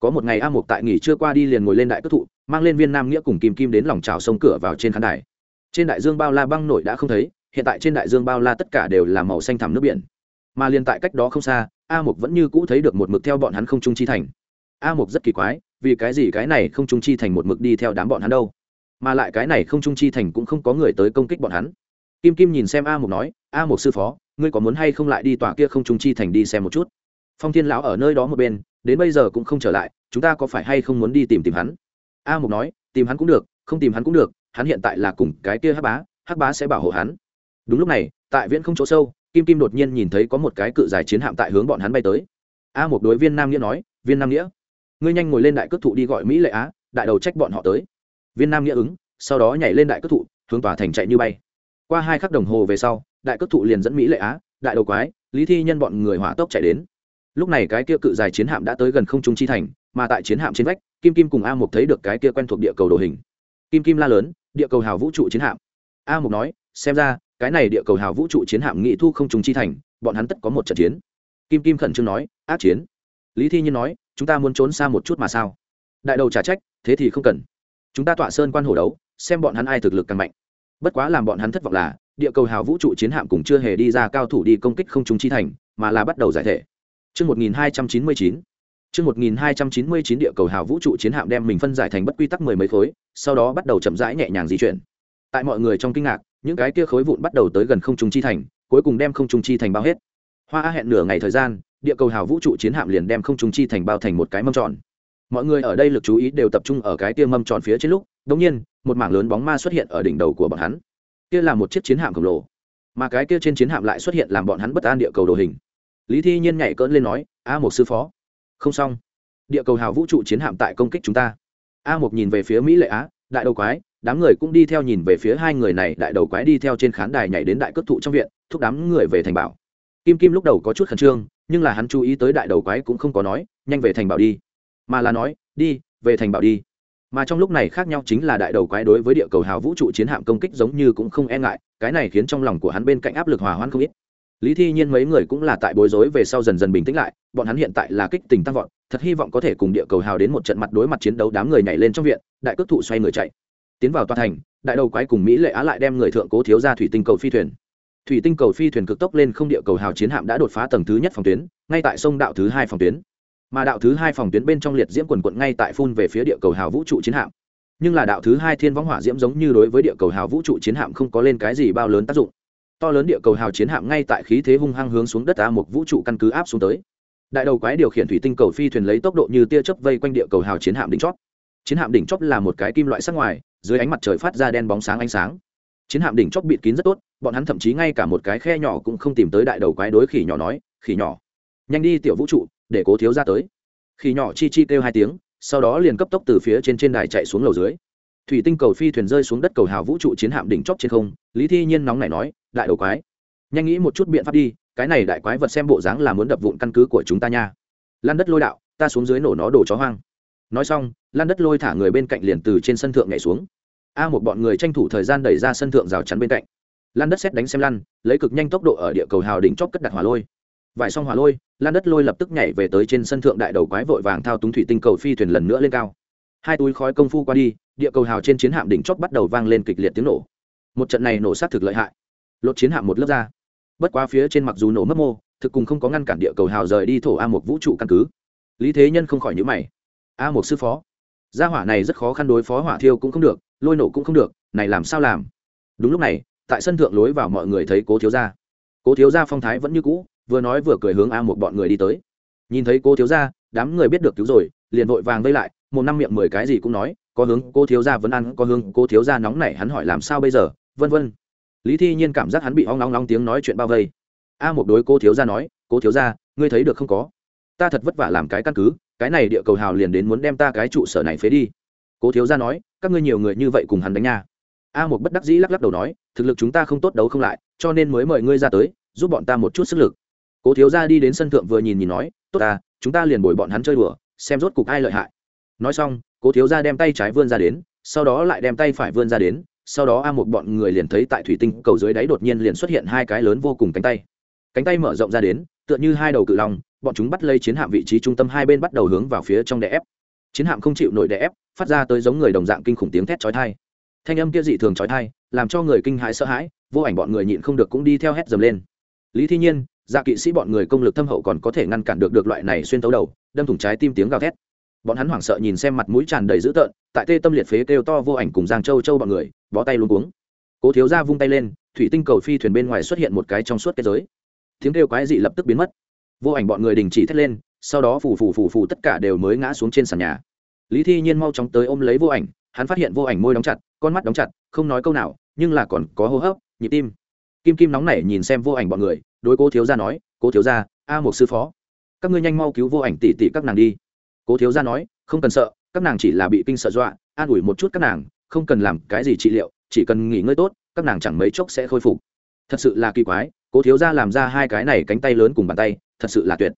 Có một ngày a mục tại nghỉ chưa qua đi liền ngồi lên đại cất thụ, mang lên viên nam nghĩa cùng kim kim đến lòng trào sông cửa vào trên khán đài. Trên đại dương bao la băng nổi đã không thấy, hiện tại trên đại dương bao la tất cả đều là màu xanh thẳm nước biển. Mà liền tại cách đó không xa a mục vẫn như cũ thấy được một mực theo bọn hắn không trung chi thành. A mục rất kỳ quái, vì cái gì cái này không trung chi thành một mực đi theo đám bọn hắn đâu? Mà lại cái này không trung chi thành cũng không có người tới công kích bọn hắn. Kim kim nhìn xem a mục nói, a mục sư phó, ngươi có muốn hay không lại đi tòa kia không trung chi thành đi xem một chút? Phong thiên lão ở nơi đó một bên, đến bây giờ cũng không trở lại, chúng ta có phải hay không muốn đi tìm tìm hắn? A mục nói, tìm hắn cũng được, không tìm hắn cũng được, hắn hiện tại là cùng cái kia hắc bá hắc bá sẽ bảo hộ hắn. Đúng lúc này, tại viễn không chỗ sâu kim kim đột nhiên nhìn thấy có một cái cự giải chiến hạm tại hướng bọn hắn bay tới. A một đối viên nam nghĩa nói, viên nam nghĩa, ngươi nhanh ngồi lên đại cước thụ đi gọi mỹ lệ á, đại đầu trách bọn họ tới. Viên nam nghĩa ứng, sau đó nhảy lên đại cước thụ, hướng tòa thành chạy như bay. Qua hai khắc đồng hồ về sau, đại cước thụ liền dẫn mỹ lệ á, đại đầu quái, lý thi nhân bọn người hỏa tốc chạy đến. Lúc này cái kia cự dài chiến hạm đã tới gần không trung chi thành, mà tại chiến hạm trên vách, kim kim cùng a mục thấy được cái kia quen thuộc địa cầu đồ hình. Kim kim la lớn, địa cầu hào vũ trụ chiến hạm. A mục nói, xem ra cái này địa cầu hào vũ trụ chiến hạm nghị thu không trùng chi thành bọn hắn tất có một trận chiến. Kim kim khẩn trương nói ác chiến. Lý thi nhiên nói chúng ta muốn trốn xa một chút mà sao? Đại đầu trả trách thế thì không cần. Chúng ta tọa sơn quan hồ đấu xem bọn hắn ai thực lực càng mạnh. Bất quá làm bọn hắn thất vọng là địa cầu hào vũ trụ chiến hạm cũng chưa hề đi ra cao thủ đi công kích không trùng chi thành mà là bắt đầu giải thể. Trước 1299, Trước 1299 địa cầu hào vũ trụ chiến hạm đem mình phân giải thành bất quy tắc mười mấy khối, sau đó bắt đầu chậm rãi nhẹ nhàng di chuyển. Tại mọi người trong kinh ngạc, những cái kia khối vụn bắt đầu tới gần không trung chi thành, cuối cùng đem không trung chi thành bao hết. Hoa A hẹn nửa ngày thời gian, địa cầu hào vũ trụ chiến hạm liền đem không trung chi thành bao thành một cái mâm tròn. Mọi người ở đây lực chú ý đều tập trung ở cái kia mâm tròn phía trên lúc, đột nhiên, một mảng lớn bóng ma xuất hiện ở đỉnh đầu của bọn hắn. Kia là một chiếc chiến hạm khổng lồ, mà cái kia trên chiến hạm lại xuất hiện làm bọn hắn bất an địa cầu đồ hình. Lý Thi Nhiên nhảy cỡn lên nói, "A một sư phó." Không xong địa cầu hào vũ trụ chiến hạm tại công kích chúng ta a một nhìn về phía mỹ lệ á đại đầu quái đám người cũng đi theo nhìn về phía hai người này, đại đầu quái đi theo trên khán đài nhảy đến đại cất thụ trong viện, thúc đám người về thành bảo. Kim kim lúc đầu có chút khẩn trương, nhưng là hắn chú ý tới đại đầu quái cũng không có nói, nhanh về thành bảo đi. Mà là nói, đi, về thành bảo đi. Mà trong lúc này khác nhau chính là đại đầu quái đối với địa cầu hào vũ trụ chiến hạm công kích giống như cũng không e ngại, cái này khiến trong lòng của hắn bên cạnh áp lực hòa hoãn không ít. Lý thi nhiên mấy người cũng là tại bối rối về sau dần dần bình tĩnh lại, bọn hắn hiện tại là kích tình tăng vọt, thật hy vọng có thể cùng địa cầu hào đến một trận mặt đối mặt chiến đấu đám người nhảy lên trong viện, đại cước thụ xoay người chạy tiến vào tòa thành, đại đầu quái cùng mỹ lệ á lại đem người thượng cố thiếu ra thủy tinh cầu phi thuyền. Thủy tinh cầu phi thuyền cực tốc lên không địa cầu hào chiến hạm đã đột phá tầng thứ nhất phòng tuyến, ngay tại sông đạo thứ hai phòng tuyến. Mà đạo thứ hai phòng tuyến bên trong liệt diễm quần quận ngay tại phun về phía địa cầu hào vũ trụ chiến hạm. Nhưng là đạo thứ hai thiên võng hỏa diễm giống như đối với địa cầu hào vũ trụ chiến hạm không có lên cái gì bao lớn tác dụng. To lớn địa cầu hào chiến hạm ngay tại khí thế hung hăng hướng xuống đất a một vũ trụ căn cứ áp xuống tới. Đại đầu quái điều khiển thủy tinh cầu phi thuyền lấy tốc độ như tia chớp vây quanh địa cầu hào chiến hạm đỉnh chót chiến hạm đỉnh chót là một cái kim loại sắc ngoài dưới ánh mặt trời phát ra đen bóng sáng ánh sáng. Chiến hạm đỉnh chót bịt kín rất tốt, bọn hắn thậm chí ngay cả một cái khe nhỏ cũng không tìm tới đại đầu quái đối khỉ nhỏ nói, khỉ nhỏ, nhanh đi tiểu vũ trụ, để cố thiếu ra tới. Khỉ nhỏ chi chi kêu hai tiếng, sau đó liền cấp tốc từ phía trên trên đài chạy xuống lầu dưới. Thủy tinh cầu phi thuyền rơi xuống đất cầu hào vũ trụ chiến hạm đỉnh chót trên không, lý thi nhiên nóng này nói, đại đầu quái, nhanh nghĩ một chút biện pháp đi, cái này đại quái vật xem bộ dáng là muốn đập vụn căn cứ của chúng ta nha. Lan đất lôi đạo, ta xuống dưới nổ nó đổ chó hoang nói xong lan đất lôi thả người bên cạnh liền từ trên sân thượng nhảy xuống. A một bọn người tranh thủ thời gian đẩy ra sân thượng rào chắn bên cạnh. Lan đất xét đánh xem lăn, lấy cực nhanh tốc độ ở địa cầu hào đỉnh chóp cất đặt hỏa lôi. Vải xong hỏa lôi lan đất lôi lập tức nhảy về tới trên sân thượng đại đầu quái vội vàng thao túng thủy tinh cầu phi thuyền lần nữa lên cao. Hai túi khói công phu qua đi, địa cầu hào trên chiến hạm đỉnh chóp bắt đầu vang lên kịch liệt tiếng nổ. Một trận này nổ sát thực lợi hại. Lột chiến hạm một lớp ra. Bất quá phía trên mặc dù nổ mất mô, thực cùng không có ngăn cản địa cầu hào rời đi thổ a một vũ trụ căn cứ. Lý thế nhân không khỏi nhữ mày a một sư phó. Gia hỏa này rất khó khăn đối phó hỏa thiêu cũng không được, lôi nổ cũng không được, này làm sao làm? Đúng lúc này, tại sân thượng lối vào mọi người thấy cố thiếu gia. Cố thiếu gia phong thái vẫn như cũ, vừa nói vừa cười hướng a một bọn người đi tới. Nhìn thấy cố thiếu gia, đám người biết được cứu rồi, liền vội vàng vây lại, một năm miệng mười cái gì cũng nói, có hướng cô thiếu gia vẫn ăn, có hướng cô thiếu gia nóng nảy hắn hỏi làm sao bây giờ, vân vân. Lý thi nhiên cảm giác hắn bị hoang long long tiếng nói chuyện bao vây. A một đối cô thiếu gia nói cô thiếu gia, ngươi thấy được không có? Ta thật vất vả làm cái căn cứ cái này địa cầu hào liền đến muốn đem ta cái trụ sở này phế đi. Cố thiếu gia nói, các ngươi nhiều người như vậy cùng hắn đánh nha. A một bất đắc dĩ lắc lắc đầu nói, thực lực chúng ta không tốt đấu không lại, cho nên mới mời ngươi ra tới, giúp bọn ta một chút sức lực. Cố thiếu gia đi đến sân thượng vừa nhìn nhìn nói, tốt ta, chúng ta liền bồi bọn hắn chơi đùa, xem rốt cục ai lợi hại. Nói xong, cố thiếu gia đem tay trái vươn ra đến, sau đó lại đem tay phải vươn ra đến, sau đó a một bọn người liền thấy tại thủy tinh cầu dưới đáy đột nhiên liền xuất hiện hai cái lớn vô cùng cánh tay. Cánh tay mở rộng ra đến, tựa như hai đầu cự long bọn chúng bắt lấy chiến hạm vị trí trung tâm hai bên bắt đầu hướng vào phía trong đè ép. Chiến hạm không chịu nổi đè ép, phát ra tới giống người đồng dạng kinh khủng tiếng thét chói thai thanh âm kia dị thường chói thai làm cho người kinh hãi sợ hãi, vô ảnh bọn người nhịn không được cũng đi theo hét dầm lên. Lý thi nhiên dạ kỵ sĩ bọn người công lực thâm hậu còn có thể ngăn cản được được loại này xuyên tấu đầu, đâm thủng trái tim tiếng gào thét. Bọn hắn hoảng sợ nhìn xem mặt mũi tràn đầy dữ tợn, tại tê tâm liệt phế kêu to vô ảnh cùng giang châu châu bọn người, bó tay luôn cuống. Cố thiếu ra vung tay lên, thủy tinh cầu phi thuyền bên ngoài xuất hiện một cái trong suốt kết giới. Tiếng kêu quái dị lập tức biến mất vô ảnh bọn người đình chỉ thét lên, sau đó phù phù phù phù tất cả đều mới ngã xuống trên sàn nhà. Lý thi nhiên mau chóng tới ôm lấy vô ảnh, hắn phát hiện vô ảnh môi đóng chặt, con mắt đóng chặt, không nói câu nào, nhưng là còn có hô hấp, nhịp tim. Kim kim nóng nảy nhìn xem vô ảnh bọn người, đối cố thiếu gia nói, cố thiếu gia, a một sư phó, các ngươi nhanh mau cứu vô ảnh tỉ tỉ các nàng đi. Cố thiếu gia nói, không cần sợ, các nàng chỉ là bị kinh sợ dọa, an ủi một chút các nàng, không cần làm cái gì trị liệu, chỉ cần nghỉ ngơi tốt, các nàng chẳng mấy chốc sẽ khôi phục. Thật sự là kỳ quái, cố thiếu gia làm ra hai cái này cánh tay lớn cùng bàn tay thật sự là tuyệt.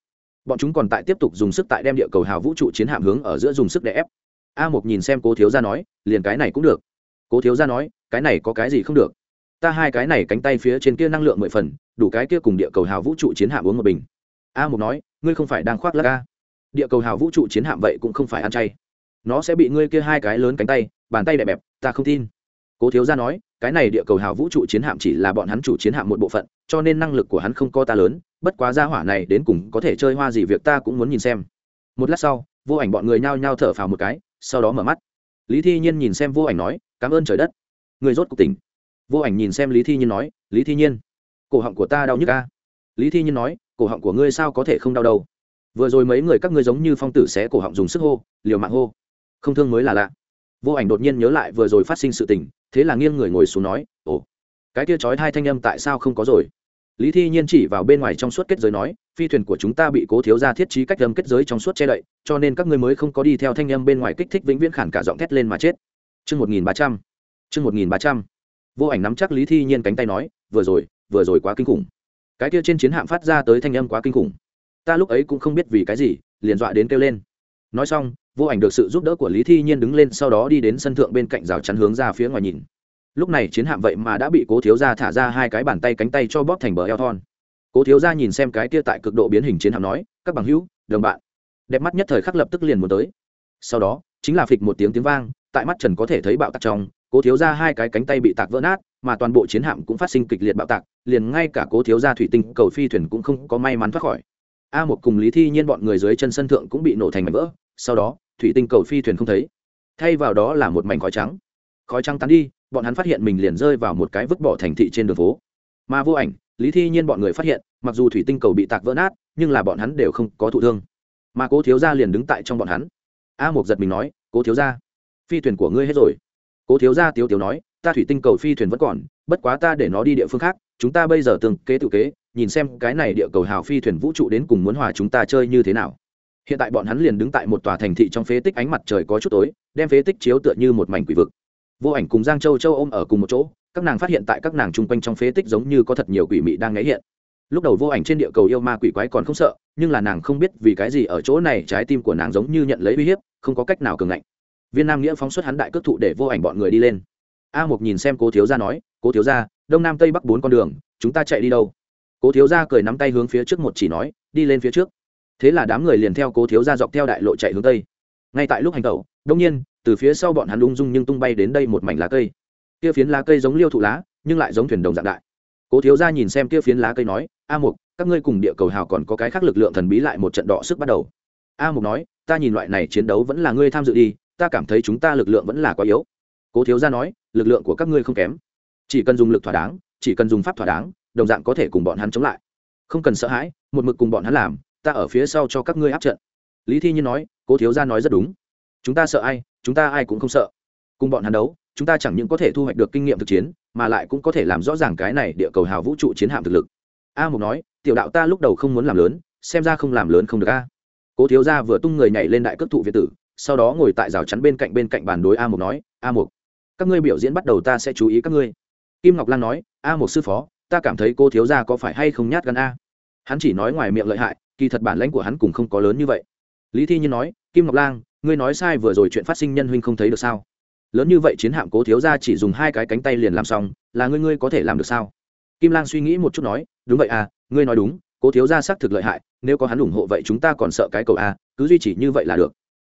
Bọn chúng còn tại tiếp tục dùng sức tại đem địa cầu hào vũ trụ chiến hạm hướng ở giữa dùng sức để ép. A một nhìn xem cố thiếu gia nói, liền cái này cũng được. Cố thiếu gia nói, cái này có cái gì không được? Ta hai cái này cánh tay phía trên kia năng lượng mười phần, đủ cái kia cùng địa cầu hào vũ trụ chiến hạm uống một bình. A một nói, ngươi không phải đang khoác lắc a? Địa cầu hào vũ trụ chiến hạm vậy cũng không phải ăn chay. Nó sẽ bị ngươi kia hai cái lớn cánh tay, bàn tay đẹp bẹp, ta không tin cố thiếu gia nói, cái này địa cầu hào vũ trụ chiến hạm chỉ là bọn hắn chủ chiến hạm một bộ phận, cho nên năng lực của hắn không co ta lớn, bất quá gia hỏa này đến cùng có thể chơi hoa gì việc ta cũng muốn nhìn xem. Một lát sau, vô ảnh bọn người nhao nhao thở phào một cái, sau đó mở mắt. Lý thi nhiên nhìn xem vô ảnh nói, cảm ơn trời đất. Người rốt cuộc tỉnh. Vô ảnh nhìn xem lý thi nhiên nói, lý thi nhiên, cổ họng của ta đau nhức ca lý thi nhiên nói, cổ họng của ngươi sao có thể không đau đâu? Vừa rồi mấy người các ngươi giống như phong tử xé cổ họng dùng sức hô, liều mạng hô. Không thương mới là lạ. Vô ảnh đột nhiên nhớ lại vừa rồi phát sinh sự tình thế là nghiêng người ngồi xuống nói, ồ, cái kia trói hai thanh âm tại sao không có rồi? Lý thi nhiên chỉ vào bên ngoài trong suốt kết giới nói, phi thuyền của chúng ta bị cố thiếu ra thiết trí cách âm kết giới trong suốt che đậy, cho nên các ngươi mới không có đi theo thanh âm bên ngoài kích thích vĩnh viễn khản cả giọng thét lên mà chết. Chương một nghìn ba trăm, chương một nghìn ba trăm. Vô ảnh nắm chắc lý thi nhiên cánh tay nói, vừa rồi vừa rồi quá kinh khủng. Cái kia trên chiến hạm phát ra tới thanh âm quá kinh khủng. Ta lúc ấy cũng không biết vì cái gì, liền dọa đến kêu lên. Nói xong vô ảnh được sự giúp đỡ của lý thi nhiên đứng lên sau đó đi đến sân thượng bên cạnh rào chắn hướng ra phía ngoài nhìn. Lúc này chiến hạm vậy mà đã bị cố thiếu gia thả ra hai cái bàn tay cánh tay cho bóp thành bờ eo thon. Cố thiếu gia nhìn xem cái kia tại cực độ biến hình chiến hạm nói, các bằng hữu, đồng bạn. Đẹp mắt nhất thời khắc lập tức liền muốn tới. Sau đó, chính là phịch một tiếng tiếng vang, tại mắt trần có thể thấy bạo tạc trong, cố thiếu gia hai cái cánh tay bị tạc vỡ nát, mà toàn bộ chiến hạm cũng phát sinh kịch liệt bạo tạc, liền ngay cả cố thiếu gia thủy tinh cầu phi thuyền cũng không có may mắn thoát khỏi. A một cùng lý thi nhiên bọn người dưới chân sân thượng cũng bị nổ thành mảnh vỡ sau đó, thủy tinh cầu phi thuyền không thấy. Thay vào đó là một mảnh khói trắng. Khói trắng tán đi, bọn hắn phát hiện mình liền rơi vào một cái vứt bỏ thành thị trên đường phố. Mà vô ảnh, lý thi nhiên bọn người phát hiện, mặc dù thủy tinh cầu bị tạc vỡ nát, nhưng là bọn hắn đều không có thụ thương. Mà cố thiếu gia liền đứng tại trong bọn hắn. A một giật mình nói, cố thiếu gia, phi thuyền của ngươi hết rồi. Cố thiếu gia tiếu tiếu nói, ta thủy tinh cầu phi thuyền vẫn còn, bất quá ta để nó đi địa phương khác, chúng ta bây giờ từng kế tự kế, nhìn xem cái này địa cầu hào phi thuyền vũ trụ đến cùng muốn hòa chúng ta chơi như thế nào hiện tại bọn hắn liền đứng tại một tòa thành thị trong phế tích ánh mặt trời có chút tối, đem phế tích chiếu tựa như một mảnh quỷ vực. Vô ảnh cùng giang châu châu ôm ở cùng một chỗ, các nàng phát hiện tại các nàng chung quanh trong phế tích giống như có thật nhiều quỷ mị đang ngáy hiện. Lúc đầu vô ảnh trên địa cầu yêu ma quỷ quái còn không sợ, nhưng là nàng không biết vì cái gì ở chỗ này trái tim của nàng giống như nhận lấy uy hiếp, không có cách nào cường ngạnh. Viên nam nghĩa phóng xuất hắn đại cước thụ để vô ảnh bọn người đi lên. A một nhìn xem cố thiếu gia nói, cố thiếu gia, đông nam tây bắc bốn con đường, chúng ta chạy đi đâu? Cố thiếu gia cười nắm tay hướng phía trước một chỉ nói, đi lên phía trước thế là đám người liền theo cố thiếu gia dọc theo đại lộ chạy hướng tây. Ngay tại lúc hành tẩu, đông nhiên, từ phía sau bọn hắn lung dung nhưng tung bay đến đây một mảnh lá cây. Kia phiến lá cây giống liêu thụ lá, nhưng lại giống thuyền đồng dạng đại. Cố thiếu gia nhìn xem kia phiến lá cây nói, a mục, các ngươi cùng địa cầu hào còn có cái khác lực lượng thần bí lại một trận đọ sức bắt đầu. A mục nói, ta nhìn loại này chiến đấu vẫn là ngươi tham dự đi, ta cảm thấy chúng ta lực lượng vẫn là quá yếu. Cố thiếu gia nói, lực lượng của các ngươi không kém. Chỉ cần dùng lực thỏa đáng, chỉ cần dùng pháp thỏa đáng, đồng dạng có thể cùng bọn hắn chống lại. Không cần sợ hãi, một mực cùng bọn hắn làm ta ở phía sau cho các ngươi áp trận. Lý thi nhiên nói, cố thiếu gia nói rất đúng. Chúng ta sợ ai, chúng ta ai cũng không sợ. Cùng bọn hắn đấu, chúng ta chẳng những có thể thu hoạch được kinh nghiệm thực chiến, mà lại cũng có thể làm rõ ràng cái này địa cầu hào vũ trụ chiến hạm thực lực. A mục nói, tiểu đạo ta lúc đầu không muốn làm lớn, xem ra không làm lớn không được a. Cố thiếu gia vừa tung người nhảy lên đại cước thụ việt tử, sau đó ngồi tại rào chắn bên cạnh bên cạnh bàn đối a mục nói, a mục, các ngươi biểu diễn bắt đầu ta sẽ chú ý các ngươi. Kim ngọc lan nói, a Mục sư phó, ta cảm thấy cô thiếu gia có phải hay không nhát gan a? Hắn chỉ nói ngoài miệng lợi hại kỳ thật bản lãnh của hắn cũng không có lớn như vậy. Lý thi nhiên nói, kim ngọc lang, ngươi nói sai vừa rồi chuyện phát sinh nhân huynh không thấy được sao? Lớn như vậy chiến hạm cố thiếu gia chỉ dùng hai cái cánh tay liền làm xong, là ngươi ngươi có thể làm được sao? Kim lang suy nghĩ một chút nói, đúng vậy à ngươi nói đúng, cố thiếu gia xác thực lợi hại, nếu có hắn ủng hộ vậy chúng ta còn sợ cái cầu a cứ duy trì như vậy là được.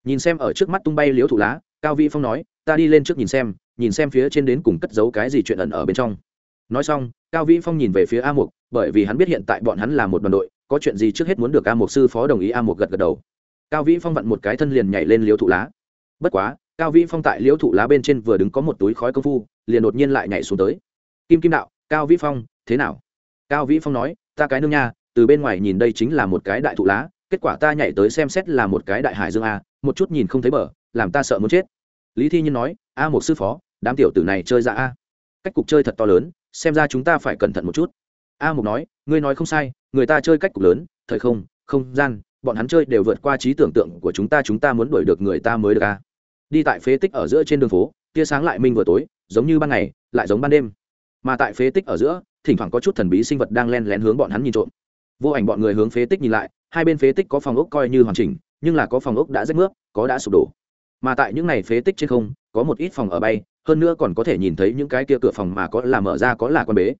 Nhìn xem ở trước mắt tung bay liếu thủ lá, cao vĩ phong nói, ta đi lên trước nhìn xem nhìn xem phía trên đến cùng cất giấu cái gì chuyện ẩn ở bên trong. Nói xong, cao vĩ phong nhìn về phía a mục, bởi vì hắn biết hiện tại bọn hắn là một đoàn đội có chuyện gì trước hết muốn được a mục sư phó đồng ý a mục gật gật đầu. Cao vĩ phong vặn một cái thân liền nhảy lên liễu thụ lá. Bất quá, cao vĩ phong tại liễu thụ lá bên trên vừa đứng có một túi khói công phu, liền đột nhiên lại nhảy xuống tới. Kim kim đạo, cao vĩ phong, thế nào? Cao vĩ phong nói, ta cái nương nha, từ bên ngoài nhìn đây chính là một cái đại thụ lá, kết quả ta nhảy tới xem xét là một cái đại hải dương a, một chút nhìn không thấy bờ, làm ta sợ muốn chết. Lý thi nhiên nói, a một sư phó, đám tiểu tử này chơi ra a. Cách cục chơi thật to lớn, xem ra chúng ta phải cẩn thận một chút a mục nói, ngươi nói không sai, người ta chơi cách cục lớn, thời không không gian, bọn hắn chơi đều vượt qua trí tưởng tượng của chúng ta chúng ta muốn đuổi được người ta mới được a. Đi tại phế tích ở giữa trên đường phố, tia sáng lại minh vừa tối, giống như ban ngày, lại giống ban đêm. Mà tại phế tích ở giữa, thỉnh thoảng có chút thần bí sinh vật đang len lén hướng bọn hắn nhìn trộm. Vô ảnh bọn người hướng phế tích nhìn lại, hai bên phế tích có phòng ốc coi như hoàn chỉnh, nhưng là có phòng ốc đã rách nước có đã sụp đổ. Mà tại những này phế tích trên không, có một ít phòng ở bay, hơn nữa còn có thể nhìn thấy những cái kia cửa phòng mà có là mở ra có là con bế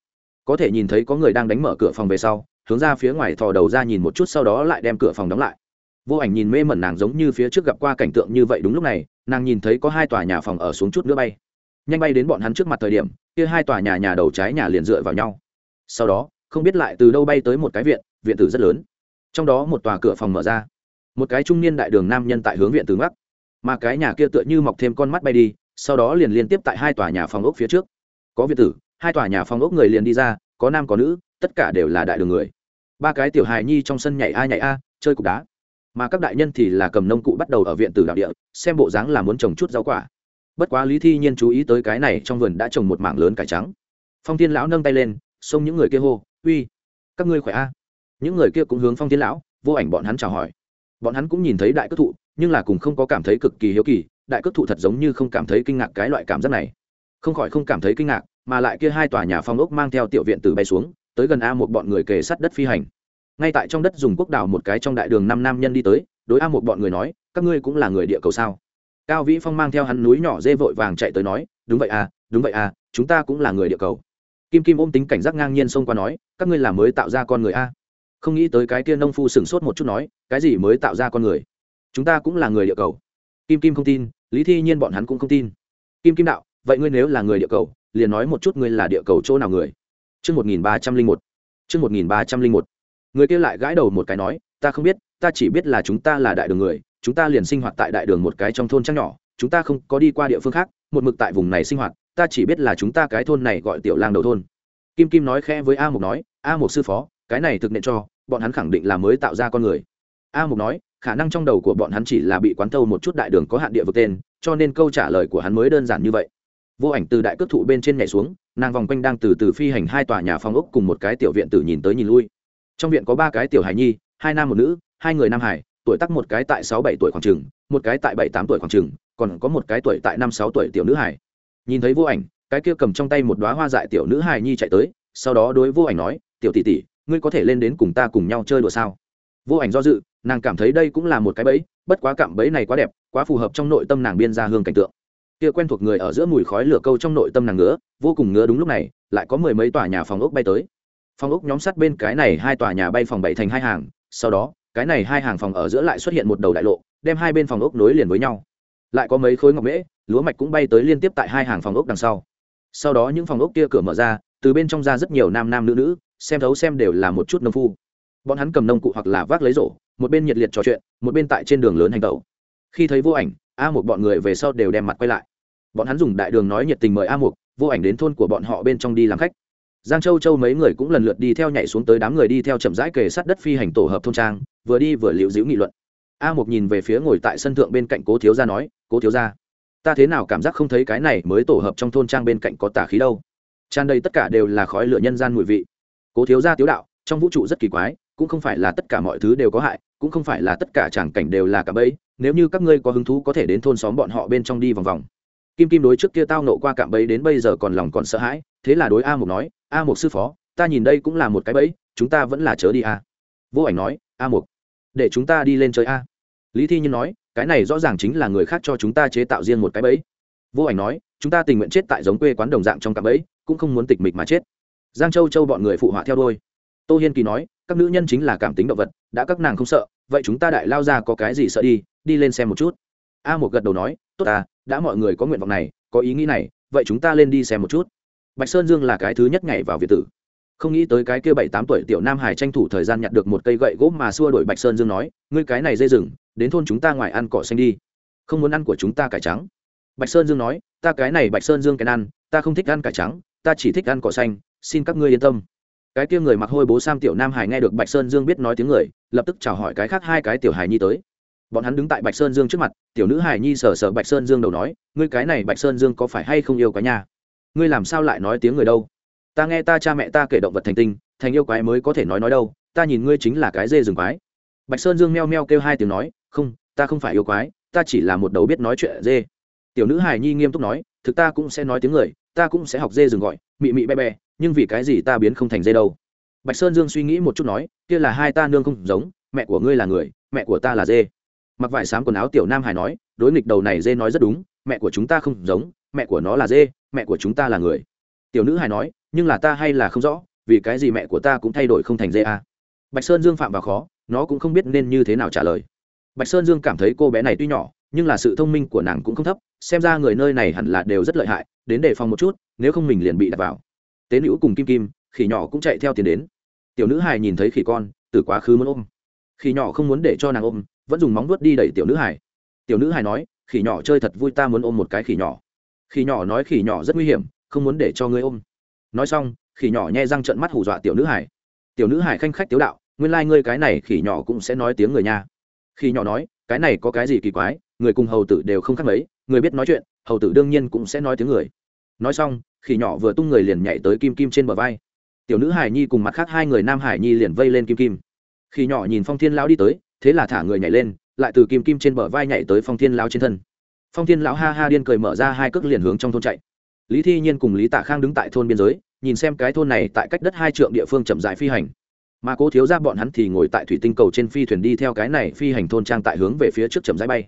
có thể nhìn thấy có người đang đánh mở cửa phòng về sau, hướng ra phía ngoài thò đầu ra nhìn một chút sau đó lại đem cửa phòng đóng lại. Vô ảnh nhìn mê mẩn nàng giống như phía trước gặp qua cảnh tượng như vậy đúng lúc này, nàng nhìn thấy có hai tòa nhà phòng ở xuống chút nữa bay. Nhanh bay đến bọn hắn trước mặt thời điểm, kia hai tòa nhà nhà đầu trái nhà liền dựa vào nhau. Sau đó, không biết lại từ đâu bay tới một cái viện viện tử rất lớn. Trong đó một tòa cửa phòng mở ra. Một cái trung niên đại đường nam nhân tại hướng viện từ ngắc mà cái nhà kia tựa như mọc thêm con mắt bay đi, sau đó liền liên tiếp tại hai tòa nhà phòng ốc phía trước. Có viện tử hai tòa nhà phòng ốc người liền đi ra, có nam có nữ, tất cả đều là đại đường người. Ba cái tiểu hài nhi trong sân nhảy a nhảy a, chơi cục đá. Mà các đại nhân thì là cầm nông cụ bắt đầu ở viện tử đạo địa, xem bộ dáng là muốn trồng chút rau quả. Bất quá lý thi nhiên chú ý tới cái này trong vườn đã trồng một mảng lớn cải trắng. Phong thiên lão nâng tay lên, xông những người kia hô, uy, các ngươi khỏe a? Những người kia cũng hướng phong thiên lão, vô ảnh bọn hắn chào hỏi. Bọn hắn cũng nhìn thấy đại cất thụ, nhưng là cùng không có cảm thấy cực kỳ hiếu kỳ, đại cất thụ thật giống như không cảm thấy kinh ngạc cái loại cảm giác này. Không khỏi không cảm thấy kinh ngạc mà lại kia hai tòa nhà phong ốc mang theo tiểu viện từ bay xuống, tới gần a một bọn người kề sát đất phi hành. Ngay tại trong đất dùng quốc đảo một cái trong đại đường năm nam nhân đi tới, đối a một bọn người nói, các ngươi cũng là người địa cầu sao? Cao vĩ phong mang theo hắn núi nhỏ dê vội vàng chạy tới nói, đúng vậy à đúng vậy à chúng ta cũng là người địa cầu. Kim kim ôm tính cảnh giác ngang nhiên xông qua nói, các ngươi là mới tạo ra con người a? Không nghĩ tới cái kia nông phu sửng sốt một chút nói, cái gì mới tạo ra con người? Chúng ta cũng là người địa cầu. Kim kim không tin, lý thi nhiên bọn hắn cũng không tin. Kim kim đạo, vậy ngươi nếu là người địa cầu liền nói một chút ngươi là địa cầu chỗ nào người Chương 1301. Chương 1301. Người kia lại gãi đầu một cái nói, ta không biết, ta chỉ biết là chúng ta là đại đường người, chúng ta liền sinh hoạt tại đại đường một cái trong thôn trang nhỏ, chúng ta không có đi qua địa phương khác, một mực tại vùng này sinh hoạt, ta chỉ biết là chúng ta cái thôn này gọi tiểu lang đầu thôn. Kim Kim nói khẽ với A Mục nói, A Mục sư phó, cái này thực nện cho, bọn hắn khẳng định là mới tạo ra con người. A Mục nói, khả năng trong đầu của bọn hắn chỉ là bị quán thâu một chút đại đường có hạn địa vực tên, cho nên câu trả lời của hắn mới đơn giản như vậy vô ảnh từ đại cước thụ bên trên nhảy xuống, nàng vòng quanh đang từ từ phi hành hai tòa nhà phong ốc cùng một cái tiểu viện tử nhìn tới nhìn lui. Trong viện có ba cái tiểu hài nhi, hai nam một nữ, hai người nam hải, tuổi tắc một cái tại sáu bảy tuổi khoảng trừng một cái tại bảy tám tuổi khoảng trừng còn có một cái tuổi tại năm sáu tuổi tiểu nữ hải. Nhìn thấy vô ảnh, cái kia cầm trong tay một đoá hoa dại tiểu nữ hài nhi chạy tới, sau đó đối vô ảnh nói, tiểu tỷ tỷ, ngươi có thể lên đến cùng ta cùng nhau chơi đùa sao? Vô ảnh do dự, nàng cảm thấy đây cũng là một cái bẫy, bất quá cạm bẫy này quá đẹp, quá phù hợp trong nội tâm nàng biên ra hương cảnh tượng kia quen thuộc người ở giữa mùi khói lửa câu trong nội tâm nàng ngứa, vô cùng ngứa đúng lúc này, lại có mười mấy tòa nhà phòng ốc bay tới. Phòng ốc nhóm sắt bên cái này hai tòa nhà bay phòng bảy thành hai hàng, sau đó, cái này hai hàng phòng ở giữa lại xuất hiện một đầu đại lộ, đem hai bên phòng ốc nối liền với nhau. Lại có mấy khối ngọc mễ, lúa mạch cũng bay tới liên tiếp tại hai hàng phòng ốc đằng sau. Sau đó những phòng ốc kia cửa mở ra, từ bên trong ra rất nhiều nam nam nữ nữ, xem thấu xem đều là một chút nông phu. Bọn hắn cầm nông cụ hoặc là vác lấy rổ, một bên nhiệt liệt trò chuyện, một bên tại trên đường lớn hành tẩu. Khi thấy vô ảnh, a một bọn người về sau đều đem mặt quay lại bọn hắn dùng đại đường nói nhiệt tình mời a mục, vô ảnh đến thôn của bọn họ bên trong đi làm khách. Giang châu châu mấy người cũng lần lượt đi theo nhảy xuống tới đám người đi theo chậm rãi kề sát đất phi hành tổ hợp thôn trang, vừa đi vừa liệu dĩu nghị luận. A mục nhìn về phía ngồi tại sân thượng bên cạnh cố thiếu gia nói, cố thiếu gia, ta thế nào cảm giác không thấy cái này mới tổ hợp trong thôn trang bên cạnh có tả khí đâu? Tràn đầy tất cả đều là khói lửa nhân gian mùi vị. Cố thiếu gia tiếu đạo, trong vũ trụ rất kỳ quái, cũng không phải là tất cả mọi thứ đều có hại, cũng không phải là tất cả tràng cảnh đều là cả bẫy, nếu như các ngươi có hứng thú có thể đến thôn xóm bọn họ bên trong đi vòng vòng kim kim đối trước kia tao nộ qua cạm bẫy đến bây giờ còn lòng còn sợ hãi, thế là đối a mục nói, a mục sư phó, ta nhìn đây cũng là một cái bẫy, chúng ta vẫn là chớ đi a. Vô ảnh nói, a mục, để chúng ta đi lên chơi a. Lý thi nhiên nói, cái này rõ ràng chính là người khác cho chúng ta chế tạo riêng một cái bẫy. Vô ảnh nói, chúng ta tình nguyện chết tại giống quê quán đồng dạng trong cạm bẫy, cũng không muốn tịch mịch mà chết. Giang châu châu bọn người phụ họa theo đôi tô hiên kỳ nói, các nữ nhân chính là cảm tính động vật, đã các nàng không sợ, vậy chúng ta đại lao ra có cái gì sợ đi đi lên xem một chút a một gật đầu nói, tốt à đã mọi người có nguyện vọng này, có ý nghĩ này, vậy chúng ta lên đi xem một chút. Bạch sơn dương là cái thứ nhất nhảy vào việt tử. Không nghĩ tới cái kia bảy tám tuổi tiểu nam hải tranh thủ thời gian nhặt được một cây gậy gỗ mà xua đổi bạch sơn dương nói, ngươi cái này dây rừng, đến thôn chúng ta ngoài ăn cỏ xanh đi. Không muốn ăn của chúng ta cải trắng. Bạch sơn dương nói, ta cái này bạch sơn dương cái ăn, ta không thích ăn cải trắng, ta chỉ thích ăn cỏ xanh, xin các ngươi yên tâm. Cái kia người mặc hôi bố sam tiểu nam hải nghe được bạch sơn dương biết nói tiếng người, lập tức chào hỏi cái khác hai cái tiểu hải nhi tới bọn hắn đứng tại bạch sơn dương trước mặt, tiểu nữ hải nhi sờ sờ bạch sơn dương đầu nói, ngươi cái này bạch sơn dương có phải hay không yêu quái nha? Ngươi làm sao lại nói tiếng người đâu? Ta nghe ta cha mẹ ta kể động vật thành tinh, thành yêu quái mới có thể nói nói đâu, ta nhìn ngươi chính là cái dê rừng quái. Bạch sơn dương meo meo kêu hai tiếng nói, không, ta không phải yêu quái, ta chỉ là một đầu biết nói chuyện dê. Tiểu nữ hài nhi nghiêm túc nói, thực ta cũng sẽ nói tiếng người, ta cũng sẽ học dê rừng gọi, mị mị be be, nhưng vì cái gì ta biến không thành dê đâu? Bạch sơn dương suy nghĩ một chút nói, kia là hai ta nương không giống, mẹ của ngươi là người, mẹ của ta là dê mặc vải xám quần áo tiểu nam hải nói, đối nghịch đầu này dê nói rất đúng, mẹ của chúng ta không giống, mẹ của nó là dê, mẹ của chúng ta là người. Tiểu nữ hải nói, nhưng là ta hay là không rõ, vì cái gì mẹ của ta cũng thay đổi không thành dê à. bạch sơn dương phạm vào khó, nó cũng không biết nên như thế nào trả lời. Bạch sơn dương cảm thấy cô bé này tuy nhỏ, nhưng là sự thông minh của nàng cũng không thấp, xem ra người nơi này hẳn là đều rất lợi hại, đến đề phòng một chút, nếu không mình liền bị đặt vào. Tế nữ cùng kim kim, khỉ nhỏ cũng chạy theo tiền đến. Tiểu nữ hài nhìn thấy khỉ con, từ quá khứ muốn ôm. Khỉ nhỏ không muốn để cho nàng ôm vẫn dùng móng vuốt đi đẩy tiểu nữ hải. tiểu nữ hải nói, khỉ nhỏ chơi thật vui, ta muốn ôm một cái khỉ nhỏ. Khỉ nhỏ nói, khỉ nhỏ rất nguy hiểm, không muốn để cho ngươi ôm. Nói xong, khỉ nhỏ nhai răng trận mắt hù dọa tiểu nữ hải tiểu nữ hải khanh khách tiếu đạo, nguyên lai、like、ngươi cái này khỉ nhỏ cũng sẽ nói tiếng người nha. Khỉ nhỏ nói, cái này có cái gì kỳ quái, người cùng hầu tử đều không khác mấy, người biết nói chuyện, hầu tử đương nhiên cũng sẽ nói tiếng người. Nói xong, khỉ nhỏ vừa tung người liền nhảy tới kim kim trên bờ vai. Tiểu nữ hải nhi cùng mặt khác hai người nam hải nhi liền vây lên kim kim. Khỉ nhỏ nhìn phong thiên lão đi tới thế là thả người nhảy lên, lại từ kim kim trên bờ vai nhảy tới phong thiên lão trên thân. Phong thiên lão ha ha điên cười mở ra hai cước liền hướng trong thôn chạy. Lý thi nhiên cùng lý tạ khang đứng tại thôn biên giới, nhìn xem cái thôn này tại cách đất hai trượng địa phương chậm dại phi hành. Mà cố thiếu ra bọn hắn thì ngồi tại thủy tinh cầu trên phi thuyền đi theo cái này phi hành thôn trang tại hướng về phía trước chậm rãi bay.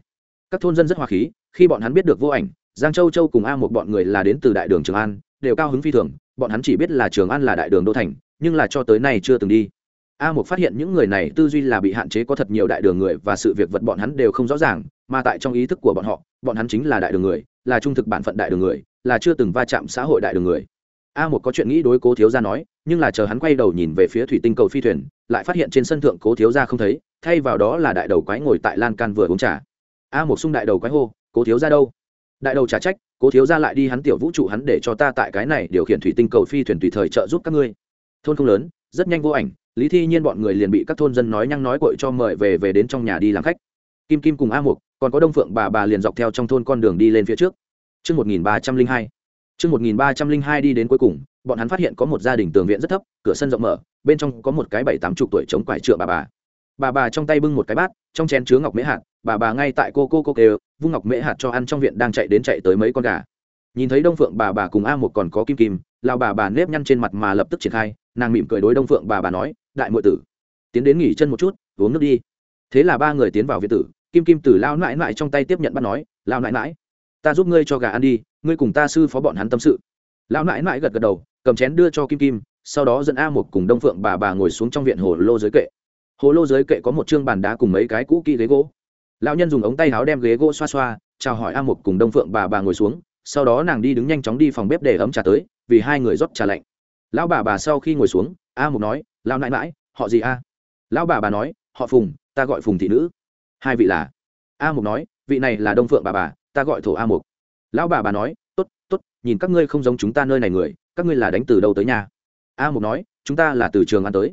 Các thôn dân rất hòa khí, khi bọn hắn biết được vô ảnh, giang châu châu cùng a một bọn người là đến từ đại đường trường an, đều cao hứng phi thường, bọn hắn chỉ biết là trường an là đại đường đô thành, nhưng là cho tới nay chưa từng đi a một phát hiện những người này tư duy là bị hạn chế có thật nhiều đại đường người và sự việc vật bọn hắn đều không rõ ràng, mà tại trong ý thức của bọn họ, bọn hắn chính là đại đường người, là trung thực bản phận đại đường người, là chưa từng va chạm xã hội đại đường người. A một có chuyện nghĩ đối cố thiếu gia nói, nhưng là chờ hắn quay đầu nhìn về phía thủy tinh cầu phi thuyền, lại phát hiện trên sân thượng cố thiếu gia không thấy, thay vào đó là đại đầu quái ngồi tại lan can vừa uống trà. A một xung đại đầu quái hô, cố thiếu gia đâu? Đại đầu trả trách, cố thiếu gia lại đi hắn tiểu vũ trụ hắn để cho ta tại cái này điều khiển thủy tinh cầu phi thuyền tùy thời trợ giúp các ngươi. Thôn không lớn, rất nhanh vô ảnh lý thi nhiên bọn người liền bị các thôn dân nói nhăng nói cội cho mời về về đến trong nhà đi làm khách kim kim cùng a mục còn có đông phượng bà bà liền dọc theo trong thôn con đường đi lên phía trước Trước 1302. Trước 1302 đi đến cuối cùng, bọn hắn phát hiện có một gia đình tường viện rất thấp, cửa sân rộng mở, bên trong có một cái bảy tám chục tuổi chống quải trượng bà bà. Bà bà trong tay bưng một cái bát, trong chén chứa ngọc mễ hạt, bà bà ngay tại cô cô cô kêu, vung ngọc mễ hạt cho ăn trong viện đang chạy đến chạy tới mấy con gà. Nhìn thấy Đông Phượng bà bà cùng A một còn có kim kim, lão bà bà nếp nhăn trên mặt mà lập tức triển khai, nàng mỉm cười đối Đông Phượng bà bà nói, đại muội tử, tiến đến nghỉ chân một chút, uống nước đi. Thế là ba người tiến vào viện tử, kim kim tử lao nãi nãi trong tay tiếp nhận bắt nói, lao nãi nãi, ta giúp ngươi cho gà ăn đi ngươi cùng ta sư phó bọn hắn tâm sự. Lão nãi nãi gật gật đầu cầm chén đưa cho kim kim sau đó dẫn a một cùng đông phượng bà bà ngồi xuống trong viện hồ lô dưới kệ. Hồ lô dưới kệ có một chương bàn đá cùng mấy cái cũ kỹ ghế gỗ. Lão nhân dùng ống tay áo đem ghế gỗ xoa xoa chào hỏi a một cùng đông phượng bà bà ngồi xuống sau đó nàng đi đứng nhanh chóng đi phòng bếp để ấm trà tới vì hai người rót trà lạnh. Lão bà bà sau khi ngồi xuống a một nói lão nãi nãi, họ gì a? Lão bà bà nói, họ phùng, ta gọi phùng thị nữ. Hai vị là? A mục nói, vị này là đông phượng bà bà, ta gọi thổ a mục. Lão bà bà nói t ố t t ố t nhìn các ngươi không giống chúng ta nơi này người, các ngươi là đánh từ đâu tới nhà? A mục nói, chúng ta là từ trường an tới.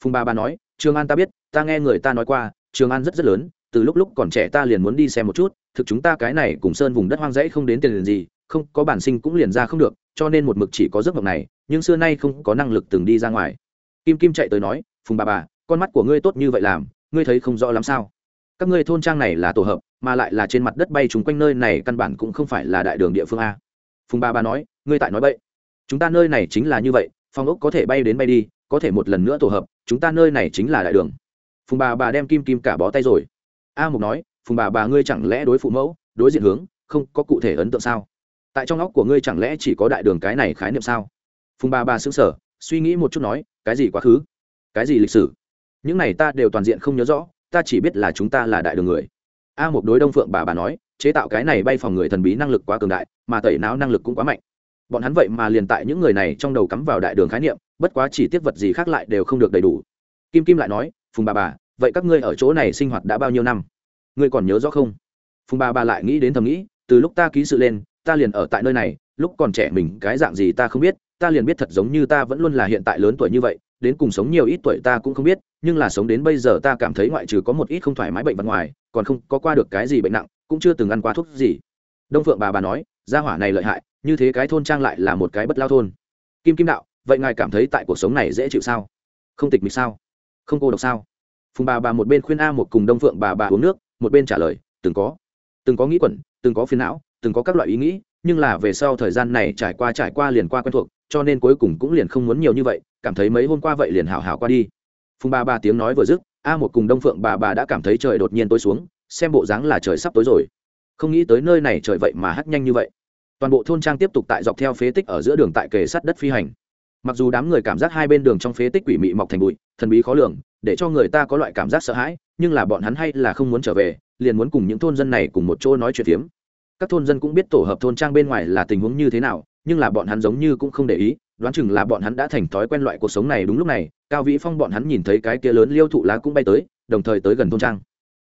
Phùng bà bà nói, trường an ta biết, ta nghe người ta nói qua, trường an rất rất lớn, từ lúc lúc còn trẻ ta liền muốn đi xem một chút, thực chúng ta cái này cùng sơn vùng đất hoang dãy không đến tiền liền gì, không, có bản sinh cũng liền ra không được, cho nên một mực chỉ có giấc mộng này, nhưng xưa nay không có năng lực từng đi ra ngoài kim kim chạy tới nói, phùng bà bà, con mắt của ngươi tốt như vậy làm, ngươi thấy không rõ lắm sao? Các ngươi thôn trang này là tổ hợp, mà lại là trên mặt đất bay chúng quanh nơi này căn bản cũng không phải là đại đường địa phương a. Phùng ba ba nói, ngươi tại nói vậy chúng ta nơi này chính là như vậy phong ốc có thể bay đến bay đi, có thể một lần nữa tổ hợp, chúng ta nơi này chính là đại đường. Phùng bà bà đem kim kim cả bó tay rồi. A mục nói, phùng bà bà ngươi chẳng lẽ đối phụ mẫu, đối diện hướng, không có cụ thể ấn tượng sao? Tại trong óc của ngươi chẳng lẽ chỉ có đại đường cái này khái niệm sao? Phùng bà bà xứng sở suy nghĩ một chút nói cái gì quá khứ, cái gì lịch sử? Những này ta đều toàn diện không nhớ rõ, ta chỉ biết là chúng ta là đại đường người. A một đối đông phượng bà bà nói, chế tạo cái này bay phòng người thần bí năng lực quá cường đại, mà tẩy não năng lực cũng quá mạnh. Bọn hắn vậy mà liền tại những người này trong đầu cắm vào đại đường khái niệm, bất quá chỉ tiết vật gì khác lại đều không được đầy đủ. Kim kim lại nói, phùng bà bà, vậy các ngươi ở chỗ này sinh hoạt đã bao nhiêu năm? Ngươi còn nhớ rõ không? Phùng bà bà lại nghĩ đến thầm nghĩ, từ lúc ta ký sự lên, ta liền ở tại nơi này, lúc còn trẻ mình, cái dạng gì ta không biết ta liền biết thật giống như ta vẫn luôn là hiện tại lớn tuổi như vậy, đến cùng sống nhiều ít tuổi ta cũng không biết, nhưng là sống đến bây giờ ta cảm thấy ngoại trừ có một ít không thoải mái bệnh vật ngoài, còn không có qua được cái gì bệnh nặng, cũng chưa từng ăn qua thuốc gì. Đông phượng bà bà nói, gia hỏa này lợi hại, như thế cái thôn trang lại là một cái bất lao thôn. Kim kim đạo, vậy ngài cảm thấy tại cuộc sống này dễ chịu sao? Không tịch mịch sao? Không cô độc sao? Phùng bà bà một bên khuyên a một cùng đông phượng bà bà uống nước, một bên trả lời, từng có. Từng có nghĩ quẩn, từng có phiền não, từng có các loại ý nghĩ, nhưng là về sau thời gian này trải qua trải qua liền qua quen thuộc cho nên cuối cùng cũng liền không muốn nhiều như vậy, cảm thấy mấy hôm qua vậy liền hào hào qua đi. Phùng ba ba tiếng nói vừa dứt, a một cùng đông phượng bà bà đã cảm thấy trời đột nhiên tối xuống, xem bộ dáng là trời sắp tối rồi. Không nghĩ tới nơi này trời vậy mà hắt nhanh như vậy. Toàn bộ thôn trang tiếp tục tại dọc theo phế tích ở giữa đường tại kề sát đất phi hành. Mặc dù đám người cảm giác hai bên đường trong phế tích quỷ mị mọc thành bụi, thần bí khó lường, để cho người ta có loại cảm giác sợ hãi, nhưng là bọn hắn hay là không muốn trở về, liền muốn cùng những thôn dân này cùng một chỗ nói chuyện phiếm. Các thôn dân cũng biết tổ hợp thôn trang bên ngoài là tình huống như thế nào nhưng là bọn hắn giống như cũng không để ý, đoán chừng là bọn hắn đã thành thói quen loại cuộc sống này đúng lúc này, cao vĩ phong bọn hắn nhìn thấy cái kia lớn liêu thụ lá cũng bay tới, đồng thời tới gần thôn trang.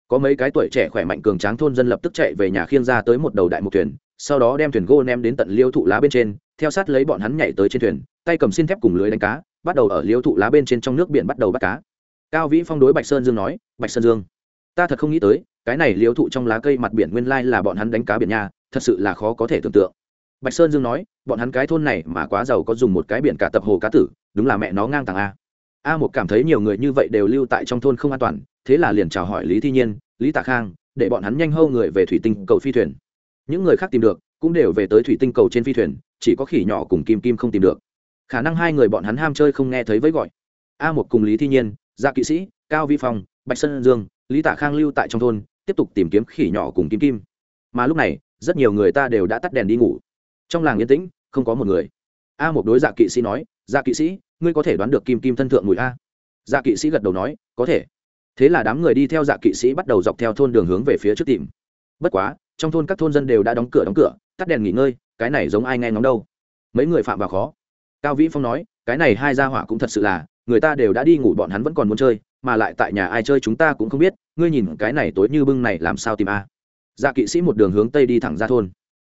Có mấy cái tuổi trẻ khỏe mạnh cường tráng thôn dân lập tức chạy về nhà khiêng ra tới một đầu đại một thuyền, sau đó đem thuyền gô ném đến tận liêu thụ lá bên trên, theo sát lấy bọn hắn nhảy tới trên thuyền, tay cầm xin thép cùng lưới đánh cá, bắt đầu ở liêu thụ lá bên trên trong nước biển bắt đầu bắt cá. Cao vĩ phong đối bạch sơn dương nói, bạch sơn dương, ta thật không nghĩ tới, cái này liêu thụ trong lá cây mặt biển nguyên lai là bọn hắn đánh cá biển nha, thật sự là khó có thể tưởng tượng bạch sơn dương nói, bọn hắn cái thôn này mà quá giàu có dùng một cái biển cả tập hồ cá tử, đúng là mẹ nó ngang tàng a. A một cảm thấy nhiều người như vậy đều lưu tại trong thôn không an toàn, thế là liền chào hỏi lý thi nhiên, lý tạ khang, để bọn hắn nhanh hâu người về thủy tinh cầu phi thuyền. Những người khác tìm được, cũng đều về tới thủy tinh cầu trên phi thuyền, chỉ có khỉ nhỏ cùng kim kim không tìm được. Khả năng hai người bọn hắn ham chơi không nghe thấy với gọi. A một cùng lý thi nhiên gia kỵ sĩ, cao vi phong, bạch sơn dương, lý tạ khang lưu tại trong thôn, tiếp tục tìm kiếm khỉ nhỏ cùng kim kim. Mà lúc này, rất nhiều người ta đều đã tắt đèn đi ngủ trong làng yên tĩnh, không có một người. A một đối dạ kỵ sĩ nói dạ kỵ sĩ, ngươi có thể đoán được kim kim thân thượng mùi a. Dạ kỵ sĩ gật đầu nói, có thể. Thế là đám người đi theo dạ kỵ sĩ bắt đầu dọc theo thôn đường hướng về phía trước tìm. Bất quá, trong thôn các thôn dân đều đã đóng cửa đóng cửa, tắt đèn nghỉ ngơi, cái này giống ai nghe ngóng đâu. Mấy người phạm vào khó. Cao vĩ phong nói, cái này hai gia hỏa cũng thật sự là, người ta đều đã đi ngủ bọn hắn vẫn còn muốn chơi, mà lại tại nhà ai chơi chúng ta cũng không biết, ngươi nhìn cái này tối như bưng này làm sao tìm a. Dạ kỵ sĩ một đường hướng tây đi thẳng ra thôn.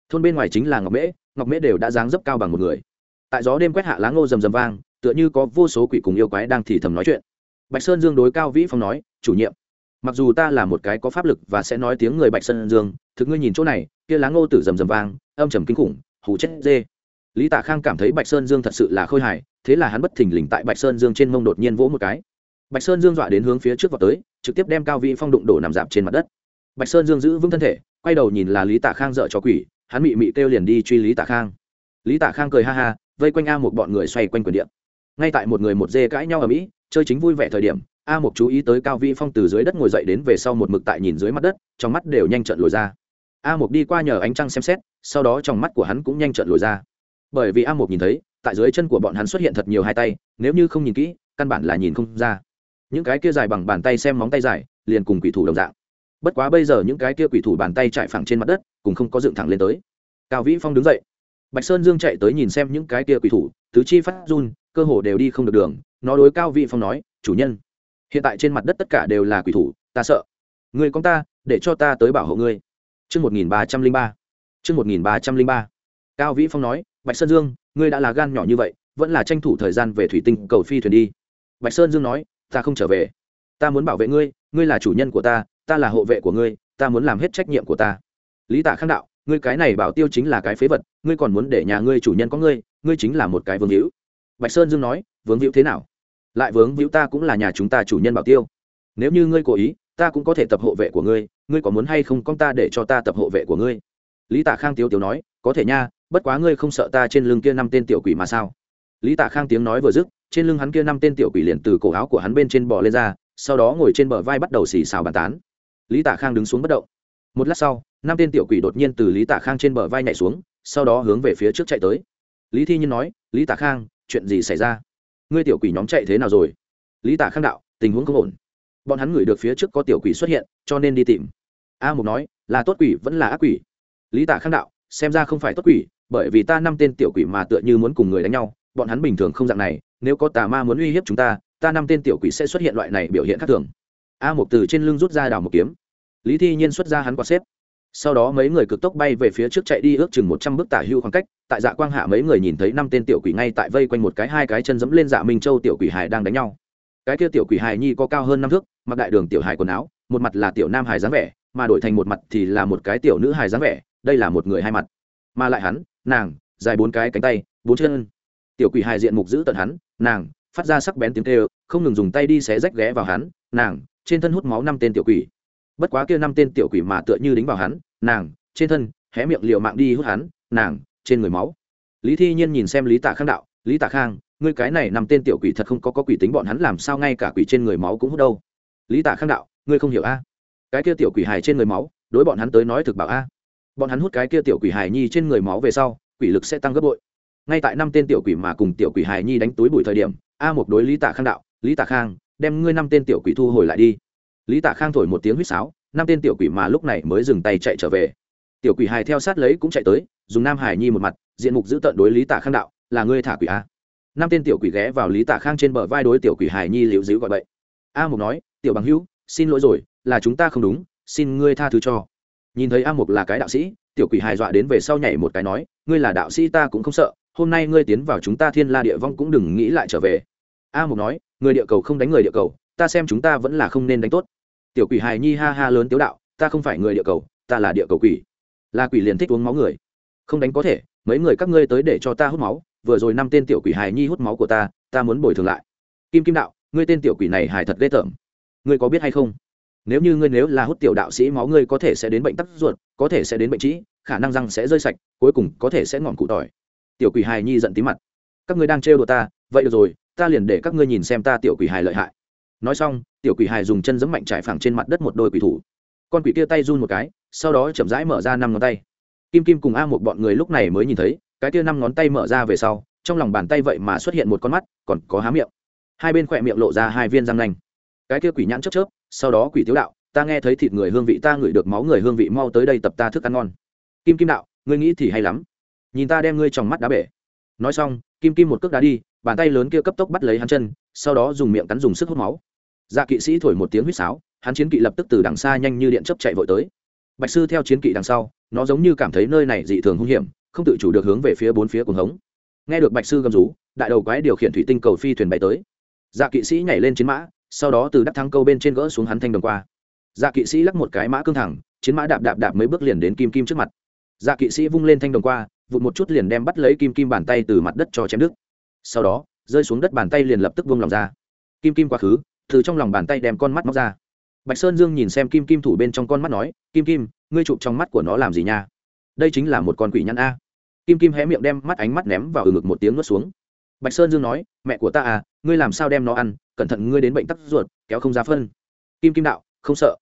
Thôn bên ngoài chính là ngọc mễ ngọc mễ đều đã dáng dấp cao bằng một người. Tại gió đêm quét hạ lá ngô rầm rầm vang, tựa như có vô số quỷ cùng yêu quái đang thì thầm nói chuyện. Bạch sơn dương đối cao vĩ phong nói, chủ nhiệm, mặc dù ta là một cái có pháp lực và sẽ nói tiếng người bạch sơn dương, thực ngươi nhìn chỗ này, kia lá ngô tử rầm rầm vang, âm trầm kinh khủng, hù chết dê. Lý tạ khang cảm thấy bạch sơn dương thật sự là khôi hài, thế là hắn bất thình lình tại bạch sơn dương trên mông đột nhiên vỗ một cái. Bạch sơn dương dọa đến hướng phía trước vào tới, trực tiếp đem cao vĩ phong đụng đổ nằm dạp trên mặt đất. Bạch sơn dương giữ vững thân thể, quay đầu nhìn là lý tạ khang dợ cho quỷ hắn mị mị kêu liền đi truy lý tạ khang lý tạ khang cười ha ha vây quanh a một bọn người xoay quanh quyền điện ngay tại một người một dê cãi nhau ở mỹ chơi chính vui vẻ thời điểm a một chú ý tới cao vĩ phong từ dưới đất ngồi dậy đến về sau một mực tại nhìn dưới mặt đất trong mắt đều nhanh trận lồi ra a một đi qua nhờ ánh trăng xem xét sau đó trong mắt của hắn cũng nhanh trận lồi ra bởi vì a một nhìn thấy tại dưới chân của bọn hắn xuất hiện thật nhiều hai tay nếu như không nhìn kỹ căn bản là nhìn không ra những cái kia dài bằng bàn tay xem móng tay dài liền cùng quỷ thủ đồng dạng bất quá bây giờ những cái kia quỷ thủ bàn tay chạy phẳng trên mặt đất, cũng không có dựng thẳng lên tới. Cao vĩ phong đứng dậy. Bạch sơn dương chạy tới nhìn xem những cái kia quỷ thủ, tứ chi phát run, cơ hồ đều đi không được đường. Nó đối cao vĩ phong nói, chủ nhân, hiện tại trên mặt đất tất cả đều là quỷ thủ, ta sợ. Người con ta, để cho ta tới bảo hộ ngươi. Chương một nghìn ba trăm linh ba. Chương một nghìn ba trăm linh ba. Cao vĩ phong nói, bạch sơn dương, ngươi đã là gan nhỏ như vậy, vẫn là tranh thủ thời gian về thủy tinh cầu phi thuyền đi. Bạch sơn dương nói, ta không trở về. Ta muốn bảo vệ ngươi ngươi là chủ nhân của ta ta là hộ vệ của ngươi, ta muốn làm hết trách nhiệm của ta. Lý tạ khang đạo, ngươi cái này bảo tiêu chính là cái phế vật, ngươi còn muốn để nhà ngươi chủ nhân có ngươi ngươi chính là một cái vương hữu. Bạch sơn dương nói vướng hữu thế nào? Lại vướng hữu ta cũng là nhà chúng ta chủ nhân bảo tiêu. Nếu như ngươi cố ý, ta cũng có thể tập hộ vệ của ngươi ngươi có muốn hay không con ta để cho ta tập hộ vệ của ngươi? Lý tạ khang tiếu tiếu nói, có thể nha, bất quá ngươi không sợ ta trên lưng kia năm tên tiểu quỷ mà sao? Lý tạ khang tiếng nói vừa dứt, trên lưng hắn kia năm tên tiểu quỷ liền từ cổ áo của hắn bên trên bò lên ra, sau đó ngồi trên bờ vai bắt đầu xì xào bàn tán lý Tả khang đứng xuống bất động. Một lát sau, năm tên tiểu quỷ đột nhiên từ lý Tả khang trên bờ vai nhảy xuống, sau đó hướng về phía trước chạy tới. Lý thi nhiên nói, lý Tả khang, chuyện gì xảy ra? Ngươi tiểu quỷ nhóm chạy thế nào rồi? Lý Tả khang đạo, tình huống không ổn. Bọn hắn ngửi được phía trước có tiểu quỷ xuất hiện, cho nên đi tìm. A mục nói, là tốt quỷ vẫn là ác quỷ? Lý Tả khang đạo, xem ra không phải tốt quỷ, bởi vì ta năm tên tiểu quỷ mà tựa như muốn cùng người đánh nhau, bọn hắn bình thường không dạng này, nếu có tà ma muốn uy hiếp chúng ta ta năm tên tiểu quỷ sẽ xuất hiện loại này biểu hiện khác thường a một từ trên lưng rút ra đào một kiếm. Lý thi nhiên xuất ra hắn quạt xếp. Sau đó mấy người cực tốc bay về phía trước chạy đi ước chừng một trăm bước tả hưu khoảng cách, tại dạ quang hạ mấy người nhìn thấy năm tên tiểu quỷ ngay tại vây quanh một cái hai cái chân dẫm lên dạ minh châu tiểu quỷ hải đang đánh nhau. Cái kia tiểu quỷ hải nhi có cao hơn năm thước, mặc đại đường tiểu hải quần áo, một mặt là tiểu nam hải dáng vẻ, mà đổi thành một mặt thì là một cái tiểu nữ hải dáng vẻ, đây là một người hai mặt. Mà lại hắn, nàng, dài bốn cái cánh tay, bốn chân. Tiểu quỷ hải diện mục giữ tận hắn, nàng, phát ra sắc bén tiếng kêu, không ngừng dùng tay đi xé rách ghé vào hắn, nàng trên thân hút máu năm tên tiểu quỷ. Bất quá kia năm tên tiểu quỷ mà tựa như đính vào hắn, nàng, trên thân, hé miệng liều mạng đi hút hắn, nàng, trên người máu. Lý thi nhiên nhìn xem lý tạ khang đạo, lý tạ khang, ngươi cái này nằm tên tiểu quỷ thật không có có quỷ tính bọn hắn làm sao ngay cả quỷ trên người máu cũng hút đâu? Lý tạ khang đạo, ngươi không hiểu a. Cái kia tiểu quỷ hài trên người máu, đối bọn hắn tới nói thực bảo a. Bọn hắn hút cái kia tiểu quỷ hài nhi trên người máu về sau, quỷ lực sẽ tăng gấp bội. Ngay tại năm tên tiểu quỷ mà cùng tiểu quỷ hài nhi đánh túi bụi thời điểm, a một đối lý tạ khang đạo, lý tạ khang đem ngươi năm tên tiểu quỷ thu hồi lại đi. Lý tạ khang thổi một tiếng huýt sáo, năm tên tiểu quỷ mà lúc này mới dừng tay chạy trở về. Tiểu quỷ hài theo sát lấy cũng chạy tới, dùng nam hải nhi một mặt, diện mục giữ tận đối lý tạ khang đạo, là ngươi thả quỷ a năm tên tiểu quỷ ghé vào lý tạ khang trên bờ vai đối tiểu quỷ hài nhi liễu dĩu gọi bậy. a mục nói, tiểu bằng hữu, xin lỗi rồi, là chúng ta không đúng, xin ngươi tha thứ cho. Nhìn thấy a mục là cái đạo sĩ, tiểu quỷ hài dọa đến về sau nhảy một cái nói, ngươi là đạo sĩ ta cũng không sợ, hôm nay ngươi tiến vào chúng ta thiên la địa vong cũng đừng nghĩ lại trở về. A mục nói người địa cầu không đánh người địa cầu, ta xem chúng ta vẫn là không nên đánh tốt. Tiểu quỷ hài nhi ha ha lớn tiếu đạo, ta không phải người địa cầu, ta là địa cầu quỷ. Là quỷ liền thích uống máu người. Không đánh có thể, mấy người các ngươi tới để cho ta hút máu, vừa rồi năm tên tiểu quỷ hài nhi hút máu của ta ta muốn bồi thường lại. Kim kim đạo, ngươi tên tiểu quỷ này hài thật ghê tởm. Ngươi có biết hay không? Nếu như ngươi nếu là hút tiểu đạo sĩ máu, ngươi có thể sẽ đến bệnh tắc ruột, có thể sẽ đến bệnh trĩ, khả năng răng sẽ rơi sạch, cuối cùng có thể sẽ ngọn cụ tỏi. Tiểu quỷ hài nhi giận tí mặt. Các ngươi đang trêu đồ ta vậy được rồi, ta liền để các ngươi nhìn xem ta tiểu quỷ hài lợi hại. Nói xong, tiểu quỷ hài dùng chân giẫm mạnh trải phẳng trên mặt đất một đôi quỷ thủ. Con quỷ kia tay run một cái, sau đó chậm rãi mở ra năm ngón tay. Kim kim cùng a một bọn người lúc này mới nhìn thấy, cái kia năm ngón tay mở ra về sau, trong lòng bàn tay vậy mà xuất hiện một con mắt, còn có há miệng. Hai bên khỏe miệng lộ ra hai viên răng nanh. Cái kia quỷ nhãn chớp chớp, sau đó quỷ tiếu đạo, ta nghe thấy thịt người hương vị, ta ngửi được máu người hương vị, mau tới đây tập ta thức ăn ngon. Kim kim đạo, ngươi nghĩ thì hay lắm. Nhìn ta đem ngươi trong mắt đá bể. Nói xong, kim kim một cước đá đi bàn tay lớn kia cấp tốc bắt lấy hắn chân, sau đó dùng miệng cắn dùng sức hút máu. Dạ kỵ sĩ thổi một tiếng huýt sáo, hắn chiến kỵ lập tức từ đằng xa nhanh như điện chấp chạy vội tới. Bạch sư theo chiến kỵ đằng sau, nó giống như cảm thấy nơi này dị thường hung hiểm, không tự chủ được hướng về phía bốn phía cuồng hống. Nghe được bạch sư gầm rú, đại đầu quái điều khiển thủy tinh cầu phi thuyền bay tới. Dạ kỵ sĩ nhảy lên chiến mã, sau đó từ đắc thắng câu bên trên gỡ xuống hắn thanh đồng qua. Dạ kỵ sĩ lắc một cái mã cương thẳng, chiến mã đạp đạp đạp mấy bước liền đến kim kim trước mặt. Dạ kỵ sĩ vung lên thanh đồng qua, vụt một chút liền đem bắt lấy kim kim bàn tay từ mặt đất cho chém đứt sau đó, rơi xuống đất bàn tay liền lập tức vung lòng ra. Kim kim quá khứ, từ trong lòng bàn tay đem con mắt móc ra. Bạch sơn dương nhìn xem kim kim thủ bên trong con mắt nói, kim kim, ngươi chụp trong mắt của nó làm gì nha? Đây chính là một con quỷ nhãn a. Kim kim hé miệng đem mắt ánh mắt ném vào ừ ngực một tiếng nuốt xuống. Bạch sơn dương nói, mẹ của ta à ngươi làm sao đem nó ăn? Cẩn thận, ngươi đến bệnh tắc ruột, kéo không ra phân. Kim kim đạo, không sợ.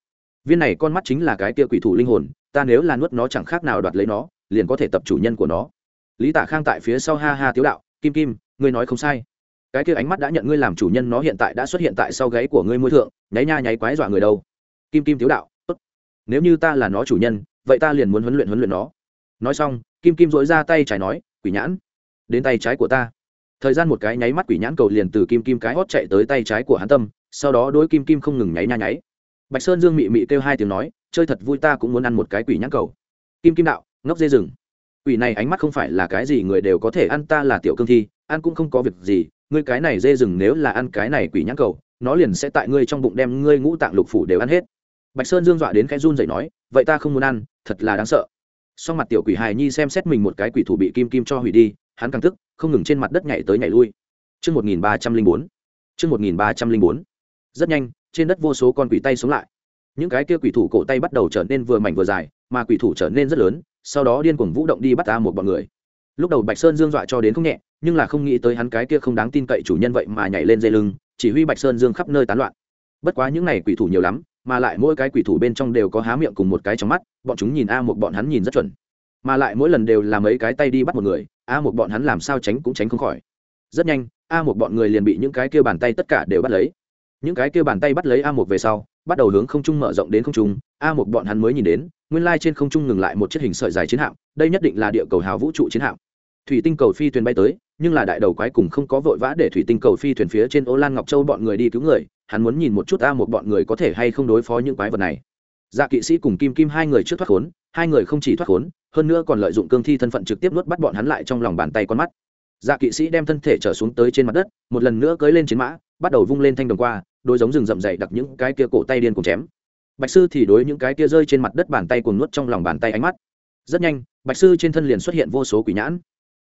Viên này con mắt chính là cái tia quỷ thủ linh hồn, ta nếu là nuốt nó chẳng khác nào đoạt lấy nó, liền có thể tập chủ nhân của nó. Lý tả khang tại phía sau ha ha tiếu đạo kim kim, ngươi nói không sai. Cái kia ánh mắt đã nhận ngươi làm chủ nhân nó hiện tại đã xuất hiện tại sau gáy của ngươi môi thượng, nháy nha nháy quái dọa người đâu. Kim kim thiếu đạo, tốt. Nếu như ta là nó chủ nhân, vậy ta liền muốn huấn luyện huấn luyện nó. Nói xong, kim kim dỗi ra tay trái nói, quỷ nhãn, đến tay trái của ta. Thời gian một cái nháy mắt quỷ nhãn cầu liền từ kim kim cái hót chạy tới tay trái của hắn tâm, sau đó đôi kim kim không ngừng nháy nha nháy. Bạch sơn dương mị mị kêu hai tiếng nói, chơi thật vui ta cũng muốn ăn một cái quỷ nhãn cầu. Kim kim đạo, ngốc dê rừng quỷ này ánh mắt không phải là cái gì người đều có thể ăn ta là tiểu cương thi ăn cũng không có việc gì ngươi cái này dê rừng nếu là ăn cái này quỷ nhãn cầu nó liền sẽ tại ngươi trong bụng đem ngươi ngũ tạng lục phủ đều ăn hết bạch sơn dương dọa đến cái run dậy nói vậy ta không muốn ăn thật là đáng sợ sau mặt tiểu quỷ hài nhi xem xét mình một cái quỷ thủ bị kim kim cho hủy đi hắn càng tức không ngừng trên mặt đất nhảy tới nhảy lui Trước 1304. Trước 1304. Rất nhanh, trên đất vô số con quỷ tay sống lại. Những cái kia quỷ thủ cổ tay bắt đầu trở nên vừa mảnh vừa dài, mà quỷ thủ trở nên rất lớn, sau đó điên cuồng vũ động đi bắt ta một bọn người. Lúc đầu Bạch Sơn Dương dọa cho đến không nhẹ, nhưng là không nghĩ tới hắn cái kia không đáng tin cậy chủ nhân vậy mà nhảy lên dây lưng, chỉ huy Bạch Sơn Dương khắp nơi tán loạn. Bất quá những này quỷ thủ nhiều lắm, mà lại mỗi cái quỷ thủ bên trong đều có há miệng cùng một cái trong mắt bọn chúng nhìn a một bọn hắn nhìn rất chuẩn mà lại mỗi lần đều là mấy cái tay đi bắt một người a một bọn hắn làm sao tránh cũng tránh không khỏi rất nhanh a một bọn người liền bị những cái kia bàn tay tất cả đều bắt lấy những cái kia bàn tay bắt lấy a một về sau bắt đầu hướng không trung mở rộng đến không trung, a một bọn hắn mới nhìn đến, nguyên lai trên không trung ngừng lại một chiếc hình sợi dài chiến hạm, đây nhất định là địa cầu hào vũ trụ chiến hạm. Thủy tinh cầu phi thuyền bay tới, nhưng là đại đầu quái cùng không có vội vã để thủy tinh cầu phi thuyền phía trên ô lan ngọc châu bọn người đi cứu người, hắn muốn nhìn một chút a một bọn người có thể hay không đối phó những quái vật này. Dạ kỵ sĩ cùng kim kim hai người trước thoát khốn, hai người không chỉ thoát khốn, hơn nữa còn lợi dụng cương thi thân phận trực tiếp nuốt bắt bọn hắn lại trong lòng bàn tay con mắt. Dạ kỵ sĩ đem thân thể trở xuống tới trên mặt đất, một lần nữa cưới lên chiến mã, bắt đầu vung lên thanh đồng qua đôi giống rừng rậm dày đặc những cái kia cổ tay điên cùng chém. Bạch sư thì đối những cái kia rơi trên mặt đất bàn tay cùng nuốt trong lòng bàn tay ánh mắt. Rất nhanh, bạch sư trên thân liền xuất hiện vô số quỷ nhãn.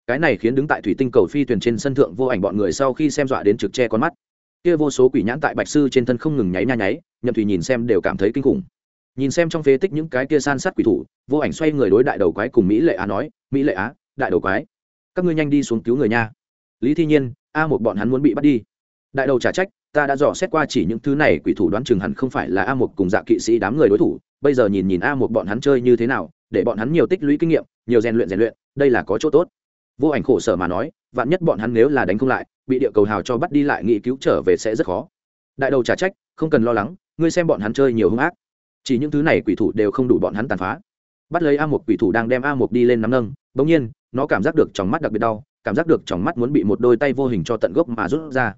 Cái này khiến đứng tại thủy tinh cầu phi thuyền trên sân thượng vô ảnh bọn người sau khi xem dọa đến trực che con mắt. Kia vô số quỷ nhãn tại bạch sư trên thân không ngừng nháy nha nháy, nhậm thủy nhìn xem đều cảm thấy kinh khủng. Nhìn xem trong phế tích những cái kia san sát quỷ thủ, vô ảnh xoay người đối đại đầu quái cùng mỹ lệ á nói, mỹ lệ á, đại đầu quái, các ngươi nhanh đi xuống cứu người nha. Lý thi nhiên, a một bọn hắn muốn bị bắt đi đại đầu trả trách, ta đã dò xét qua chỉ những thứ này, quỷ thủ đoán chừng hẳn không phải là a một cùng dạ kỵ sĩ đám người đối thủ. Bây giờ nhìn nhìn a một bọn hắn chơi như thế nào, để bọn hắn nhiều tích lũy kinh nghiệm, nhiều rèn luyện rèn luyện, đây là có chỗ tốt. Vô ảnh khổ sở mà nói, vạn nhất bọn hắn nếu là đánh không lại, bị địa cầu hào cho bắt đi lại nghị cứu trở về sẽ rất khó. Đại đầu trả trách, không cần lo lắng, ngươi xem bọn hắn chơi nhiều hung ác. Chỉ những thứ này quỷ thủ đều không đủ bọn hắn tàn phá. Bắt lấy a một quỷ thủ đang đem a một đi lên nắm nâng, bỗng nhiên, nó cảm giác được trong mắt đặc biệt đau, cảm giác được trong mắt muốn bị một đôi tay vô hình cho tận gốc mà rút ra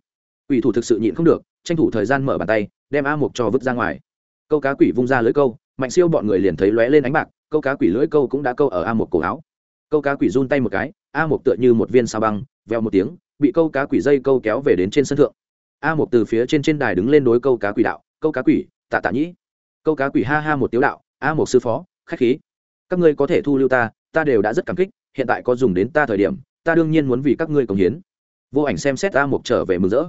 quỷ thủ thực sự nhịn không được, tranh thủ thời gian mở bàn tay, đem a một cho vứt ra ngoài. Câu cá quỷ vung ra lưới câu, mạnh siêu bọn người liền thấy lóe lên ánh bạc, câu cá quỷ lưỡi câu cũng đã câu ở a một cổ áo. Câu cá quỷ run tay một cái, a một tựa như một viên sao băng veo một tiếng, bị câu cá quỷ dây câu kéo về đến trên sân thượng. A một từ phía trên trên đài đứng lên đối câu cá quỷ đạo, câu cá quỷ, tạ tạ nhĩ. Câu cá quỷ ha ha một tiếu đạo, a một sư phó, khách khí. Các ngươi có thể thu lưu ta ta đều đã rất cảm kích, hiện tại có dùng đến ta thời điểm, ta đương nhiên muốn vì các ngươi cống hiến. Vô ảnh xem xét a một trở về mừng rỡ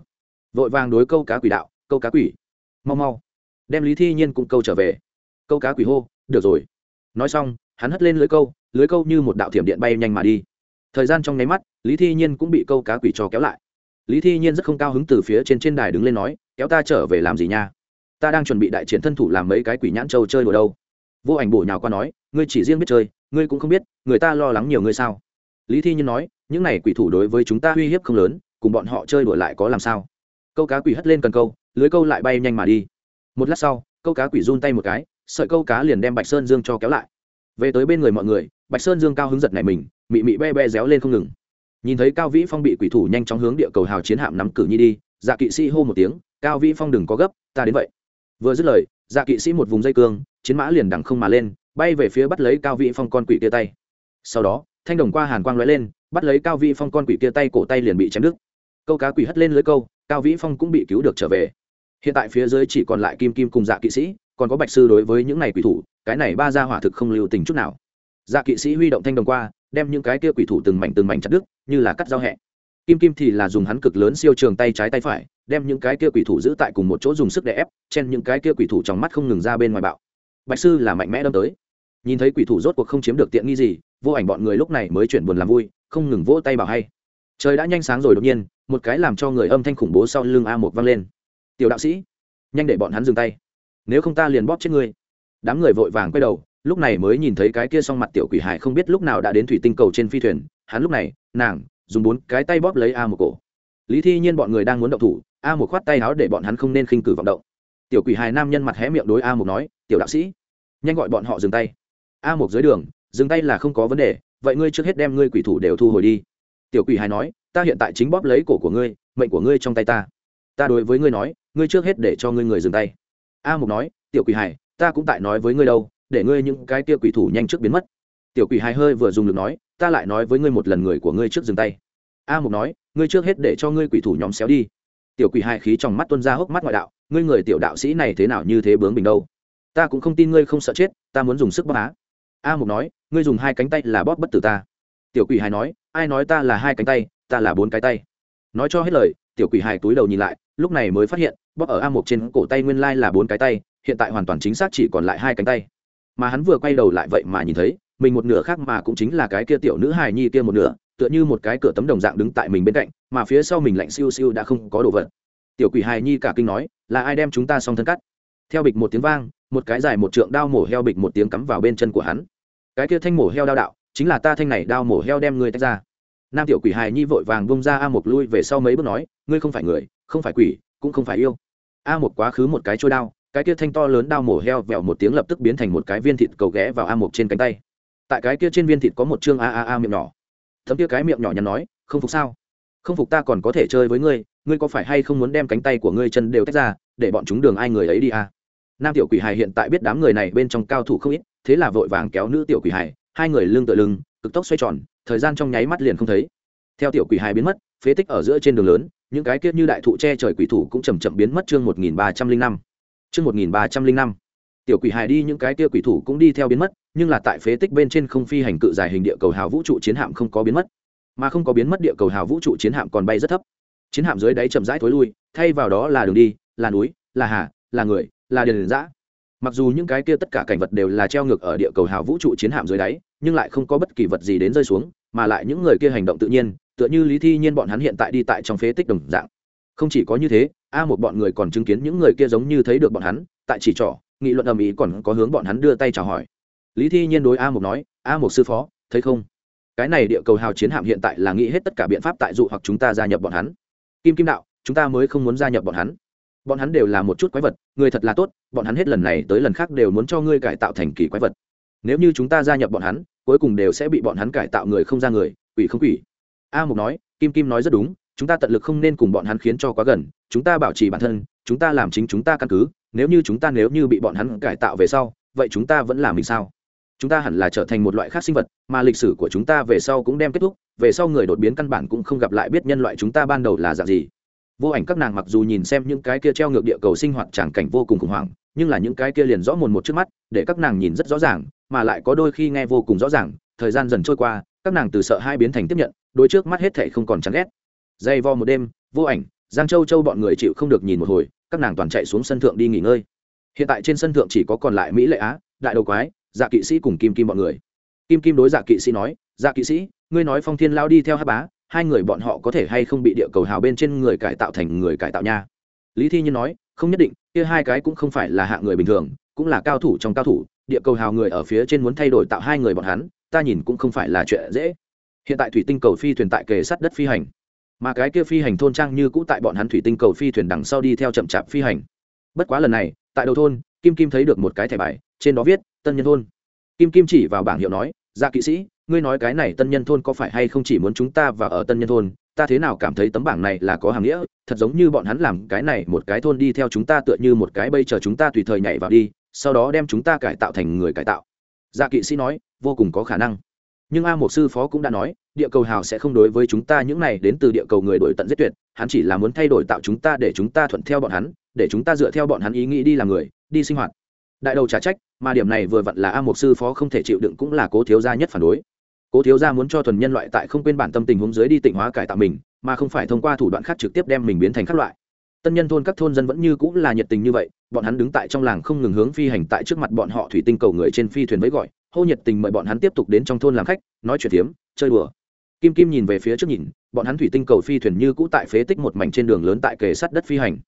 vội vàng đối câu cá quỷ đạo, câu cá quỷ, mau mau, đem lý thi nhiên cũng câu trở về. Câu cá quỷ hô, được rồi. Nói xong, hắn hất lên lưới câu lưới câu như một đạo thiểm điện bay nhanh mà đi. Thời gian trong nháy mắt, lý thi nhiên cũng bị câu cá quỷ cho kéo lại. Lý thi nhiên rất không cao hứng từ phía trên trên đài đứng lên nói, kéo ta trở về làm gì nha? Ta đang chuẩn bị đại triển thân thủ làm mấy cái quỷ nhãn trâu chơi đùa đâu. Vô ảnh bổ nhào qua nói, ngươi chỉ riêng biết chơi, ngươi cũng không biết, người ta lo lắng nhiều ngươi sao? Lý thi nhiên nói, những này quỷ thủ đối với chúng ta uy hiếp không lớn, cùng bọn họ chơi đùa lại có làm sao? Câu cá quỷ hất lên cần câu, lưới câu lại bay nhanh mà đi. Một lát sau, câu cá quỷ run tay một cái, sợi câu cá liền đem bạch sơn dương cho kéo lại. Về tới bên người mọi người, bạch sơn dương cao hứng giật này mình, mị mị be be réo lên không ngừng. Nhìn thấy cao vĩ phong bị quỷ thủ nhanh chóng hướng địa cầu hào chiến hạm nắm cử nhi đi dạ kỵ sĩ hô một tiếng, cao vĩ phong đừng có gấp, ta đến vậy. Vừa dứt lời dạ kỵ sĩ một vùng dây cương, chiến mã liền đằng không mà lên, bay về phía bắt lấy cao vĩ phong con quỷ kia tay. Sau đó, thanh đồng qua hàn quang lóe lên, bắt lấy cao vĩ phong con quỷ kia tay, cổ tay liền bị chém đứt. Câu cá quỷ hất lên lưới câu cao vĩ phong cũng bị cứu được trở về. Hiện tại phía dưới chỉ còn lại kim kim cùng dạ kỵ sĩ, còn có bạch sư đối với những này quỷ thủ, cái này ba ra hỏa thực không lưu tình chút nào. Dạ kỵ sĩ huy động thanh đồng qua, đem những cái kia quỷ thủ từng mảnh từng mảnh chặt đứt, như là cắt dao hẹ. Kim kim thì là dùng hắn cực lớn siêu trường tay trái tay phải, đem những cái kia quỷ thủ giữ tại cùng một chỗ dùng sức để ép, chen những cái kia quỷ thủ trong mắt không ngừng ra bên ngoài bạo. Bạch sư là mạnh mẽ đâm tới. Nhìn thấy quỷ thủ rốt cuộc không chiếm được tiện nghi gì, vô ảnh bọn người lúc này mới chuyển buồn làm vui, không ngừng vỗ tay bảo hay. Trời đã nhanh sáng rồi đột nhiên một cái làm cho người âm thanh khủng bố sau lưng a một vang lên. Tiểu đạo sĩ, nhanh để bọn hắn dừng tay. Nếu không ta liền bóp chết ngươi. Đám người vội vàng quay đầu, lúc này mới nhìn thấy cái kia s o n g mặt tiểu quỷ hải không biết lúc nào đã đến thủy tinh cầu trên phi thuyền. Hắn lúc này, nàng, dùng bốn cái tay bóp lấy a một cổ. Lý thi nhiên bọn người đang muốn động thủ, a một khoát tay áo để bọn hắn không nên khinh cử vọng động. Tiểu quỷ hài nam nhân mặt hé miệng đối a một nói, tiểu đạo sĩ, nhanh gọi bọn họ dừng tay. A một dưới đường, dừng tay là không có vấn đề, vậy ngươi trước hết đem ngươi quỷ thủ đều thu hồi đi. Tiểu quỷ hài nói ta hiện tại chính bóp lấy cổ của ngươi, mệnh của ngươi trong tay ta. Ta đối với ngươi nói, ngươi trước hết để cho ngươi người dừng tay. A mục nói, tiểu quỷ hải ta cũng tại nói với ngươi đâu, để ngươi những cái tia quỷ thủ nhanh trước biến mất. Tiểu quỷ hải hơi vừa dùng được nói, ta lại nói với ngươi một lần người của ngươi trước dừng tay. A mục nói, ngươi trước hết để cho ngươi quỷ thủ nhóm xéo đi. Tiểu quỷ hải khí trong mắt tuân ra hốc mắt ngoại đạo, ngươi người tiểu đạo sĩ này thế nào như thế bướng bình đâu. Ta cũng không tin ngươi không sợ chết, ta muốn dùng sức bóp á. A mục nói, ngươi dùng hai cánh tay là bóp bất tử ta. Tiểu quỷ hải nói, ai nói ta là hai cánh tay ta là bốn cái tay. Nói cho hết lời, tiểu quỷ hài túi đầu nhìn lại, lúc này mới phát hiện, bóp ở a một trên cổ tay nguyên lai là bốn cái tay, hiện tại hoàn toàn chính xác chỉ còn lại hai cánh tay. Mà hắn vừa quay đầu lại vậy mà nhìn thấy, mình một nửa khác mà cũng chính là cái kia tiểu nữ hài nhi kia một nửa, tựa như một cái cửa tấm đồng dạng đứng tại mình bên cạnh, mà phía sau mình lạnh siêu siêu đã không có đồ vật. Tiểu quỷ hài nhi cả kinh nói, là ai đem chúng ta xong thân cắt? Theo bịch một tiếng vang, một cái dài một trượng đao mổ heo bịch một tiếng cắm vào bên chân của hắn. Cái kia thanh mổ heo đao đạo, chính là ta thanh này đao mổ heo đem ngươi tách ra nam tiểu quỷ hài nhi vội vàng bông ra a một lui về sau mấy bước nói, ngươi không phải người, không phải quỷ, cũng không phải yêu. A một quá khứ một cái trôi đao, cái kia thanh to lớn đao mổ heo vẹo một tiếng lập tức biến thành một cái viên thịt cầu ghé vào a một trên cánh tay. Tại cái kia trên viên thịt có một chương a a a miệng nhỏ. Thấm kia cái miệng nhỏ nhắn nói, không phục sao? Không phục ta còn có thể chơi với ngươi ngươi có phải hay không muốn đem cánh tay của ngươi chân đều tách ra, để bọn chúng đường ai người ấy đi à nam tiểu quỷ hài hiện tại biết đám người này bên trong cao thủ không ít, thế là vội vàng kéo nữ tiểu quỷ hài, hai người lưng tựa lưng, cực tốc xoay tròn thời gian trong nháy mắt liền không thấy. Theo tiểu quỷ hài biến mất, phế tích ở giữa trên đường lớn, những cái kiết như đại thụ che trời quỷ thủ cũng chầm chậm biến mất chương một nghìn ba trăm linh năm. Chương một nghìn ba trăm linh năm. Tiểu quỷ hài đi những cái kia quỷ thủ cũng đi theo biến mất, nhưng là tại phế tích bên trên không phi hành cự dài hình địa cầu hào vũ trụ chiến hạm không có biến mất. Mà không có biến mất địa cầu hào vũ trụ chiến hạm còn bay rất thấp. Chiến hạm dưới đáy chậm rãi thối lui, thay vào đó là đường đi, là núi, là hà, là người, là đền giã mặc dù những cái kia tất cả cảnh vật đều là treo ngược ở địa cầu hào vũ trụ chiến hạm dưới đáy, nhưng lại không có bất kỳ vật gì đến rơi xuống, mà lại những người kia hành động tự nhiên, tựa như lý thi nhiên bọn hắn hiện tại đi tại trong phế tích đồng dạng. Không chỉ có như thế, a một bọn người còn chứng kiến những người kia giống như thấy được bọn hắn, tại chỉ trỏ, nghị luận ầm ĩ còn có hướng bọn hắn đưa tay chào hỏi. Lý thi nhiên đối a một nói, a một sư phó, thấy không? Cái này địa cầu hào chiến hạm hiện tại là nghĩ hết tất cả biện pháp tại dụ hoặc chúng ta gia nhập bọn hắn. Kim kim đạo, chúng ta mới không muốn gia nhập bọn hắn bọn hắn đều là một chút quái vật, người thật là tốt, bọn hắn hết lần này tới lần khác đều muốn cho ngươi cải tạo thành kỳ quái vật. Nếu như chúng ta gia nhập bọn hắn, cuối cùng đều sẽ bị bọn hắn cải tạo người không ra người, quỷ không quỷ. A mục nói, kim kim nói rất đúng, chúng ta tận lực không nên cùng bọn hắn khiến cho quá gần, chúng ta bảo trì bản thân, chúng ta làm chính chúng ta căn cứ, nếu như chúng ta nếu như bị bọn hắn cải tạo về sau, vậy chúng ta vẫn là mình sao? Chúng ta hẳn là trở thành một loại khác sinh vật, mà lịch sử của chúng ta về sau cũng đem kết thúc, về sau người đột biến căn bản cũng không gặp lại biết nhân loại chúng ta ban đầu là dạng gì vô ảnh các nàng mặc dù nhìn xem những cái kia treo ngược địa cầu sinh hoạt tràng cảnh vô cùng khủng hoảng, nhưng là những cái kia liền rõ mồn một trước mắt, để các nàng nhìn rất rõ ràng, mà lại có đôi khi nghe vô cùng rõ ràng. Thời gian dần trôi qua, các nàng từ sợ hai biến thành tiếp nhận đôi trước mắt hết thảy không còn chán ghét. Dây vo một đêm, vô ảnh, giang châu châu bọn người chịu không được nhìn một hồi, các nàng toàn chạy xuống sân thượng đi nghỉ ngơi. Hiện tại trên sân thượng chỉ có còn lại mỹ lệ á, đại đầu quái dạ kỵ sĩ cùng kim kim bọn người. Kim kim đối dạ kỵ sĩ nói dạ kỵ sĩ, ngươi nói phong thiên lao đi theo hát bá hai người bọn họ có thể hay không bị địa cầu hào bên trên người cải tạo thành người cải tạo nha? Lý thi nhiên nói, không nhất định, kia hai cái cũng không phải là hạ người bình thường, cũng là cao thủ trong cao thủ, địa cầu hào người ở phía trên muốn thay đổi tạo hai người bọn hắn, ta nhìn cũng không phải là chuyện dễ. Hiện tại thủy tinh cầu phi thuyền tại kề sát đất phi hành. Mà cái kia phi hành thôn trang như cũ tại bọn hắn thủy tinh cầu phi thuyền đằng sau đi theo chậm chạp phi hành. Bất quá lần này, tại đầu thôn, kim kim thấy được một cái thẻ bài, trên đó viết, tân nhân thôn. Kim kim chỉ vào bảng hiệu nói ra kỵ sĩ ngươi nói cái này tân nhân thôn có phải hay không chỉ muốn chúng ta và ở tân nhân thôn? Ta thế nào cảm thấy tấm bảng này là có hàng nghĩa? Thật giống như bọn hắn làm cái này một cái thôn đi theo chúng ta tựa như một cái bây chờ chúng ta tùy thời nhảy vào đi, sau đó đem chúng ta cải tạo thành người cải tạo. Dạ kỵ sĩ nói, vô cùng có khả năng. Nhưng a một sư phó cũng đã nói, địa cầu hào sẽ không đối với chúng ta những này đến từ địa cầu người đổi tận giết tuyệt, hắn chỉ là muốn thay đổi tạo chúng ta để chúng ta thuận theo bọn hắn, để chúng ta dựa theo bọn hắn ý nghĩ đi làm người, đi sinh hoạt. Đại đầu trả trách, mà điểm này vừa vặn là a một sư phó không thể chịu đựng cũng là cố thiếu gia nhất phản đối cố thiếu gia muốn cho thuần nhân loại tại không quên bản tâm tình huống dưới đi tịnh hóa cải tạo mình, mà không phải thông qua thủ đoạn khác trực tiếp đem mình biến thành các loại. Tân nhân thôn các thôn dân vẫn như cũng là nhiệt tình như vậy, bọn hắn đứng tại trong làng không ngừng hướng phi hành tại trước mặt bọn họ thủy tinh cầu người trên phi thuyền với gọi, hô nhiệt tình mời bọn hắn tiếp tục đến trong thôn làm khách, nói chuyện tiếm chơi đùa. Kim kim nhìn về phía trước nhìn, bọn hắn thủy tinh cầu phi thuyền như cũ tại phế tích một mảnh trên đường lớn tại kề sắt đất phi hành.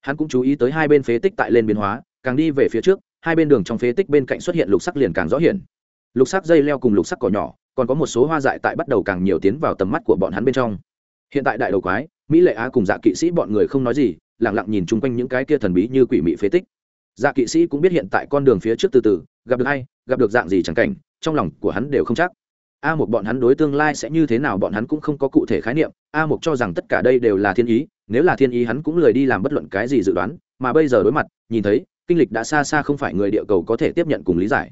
Hắn cũng chú ý tới hai bên phế tích tại lên biến hóa, càng đi về phía trước, hai bên đường trong phế tích bên cạnh xuất hiện lục sắc liền càng rõ hiển. Lục sắc dây leo cùng lục sắc cỏ nhỏ còn có một số hoa dại tại bắt đầu càng nhiều tiến vào tầm mắt của bọn hắn bên trong. Hiện tại đại đầu quái, mỹ lệ á cùng dạ kỵ sĩ bọn người không nói gì lẳng lặng nhìn chung quanh những cái kia thần bí như quỷ mị phế tích. Dạ kỵ sĩ cũng biết hiện tại con đường phía trước từ từ, gặp được hay gặp được dạng gì chẳng cảnh, trong lòng của hắn đều không chắc. A một bọn hắn đối tương lai sẽ như thế nào bọn hắn cũng không có cụ thể khái niệm, a một cho rằng tất cả đây đều là thiên ý, nếu là thiên ý hắn cũng lười đi làm bất luận cái gì dự đoán, mà bây giờ đối mặt, nhìn thấy, kinh lịch đã xa xa không phải người địa cầu có thể tiếp nhận cùng lý giải.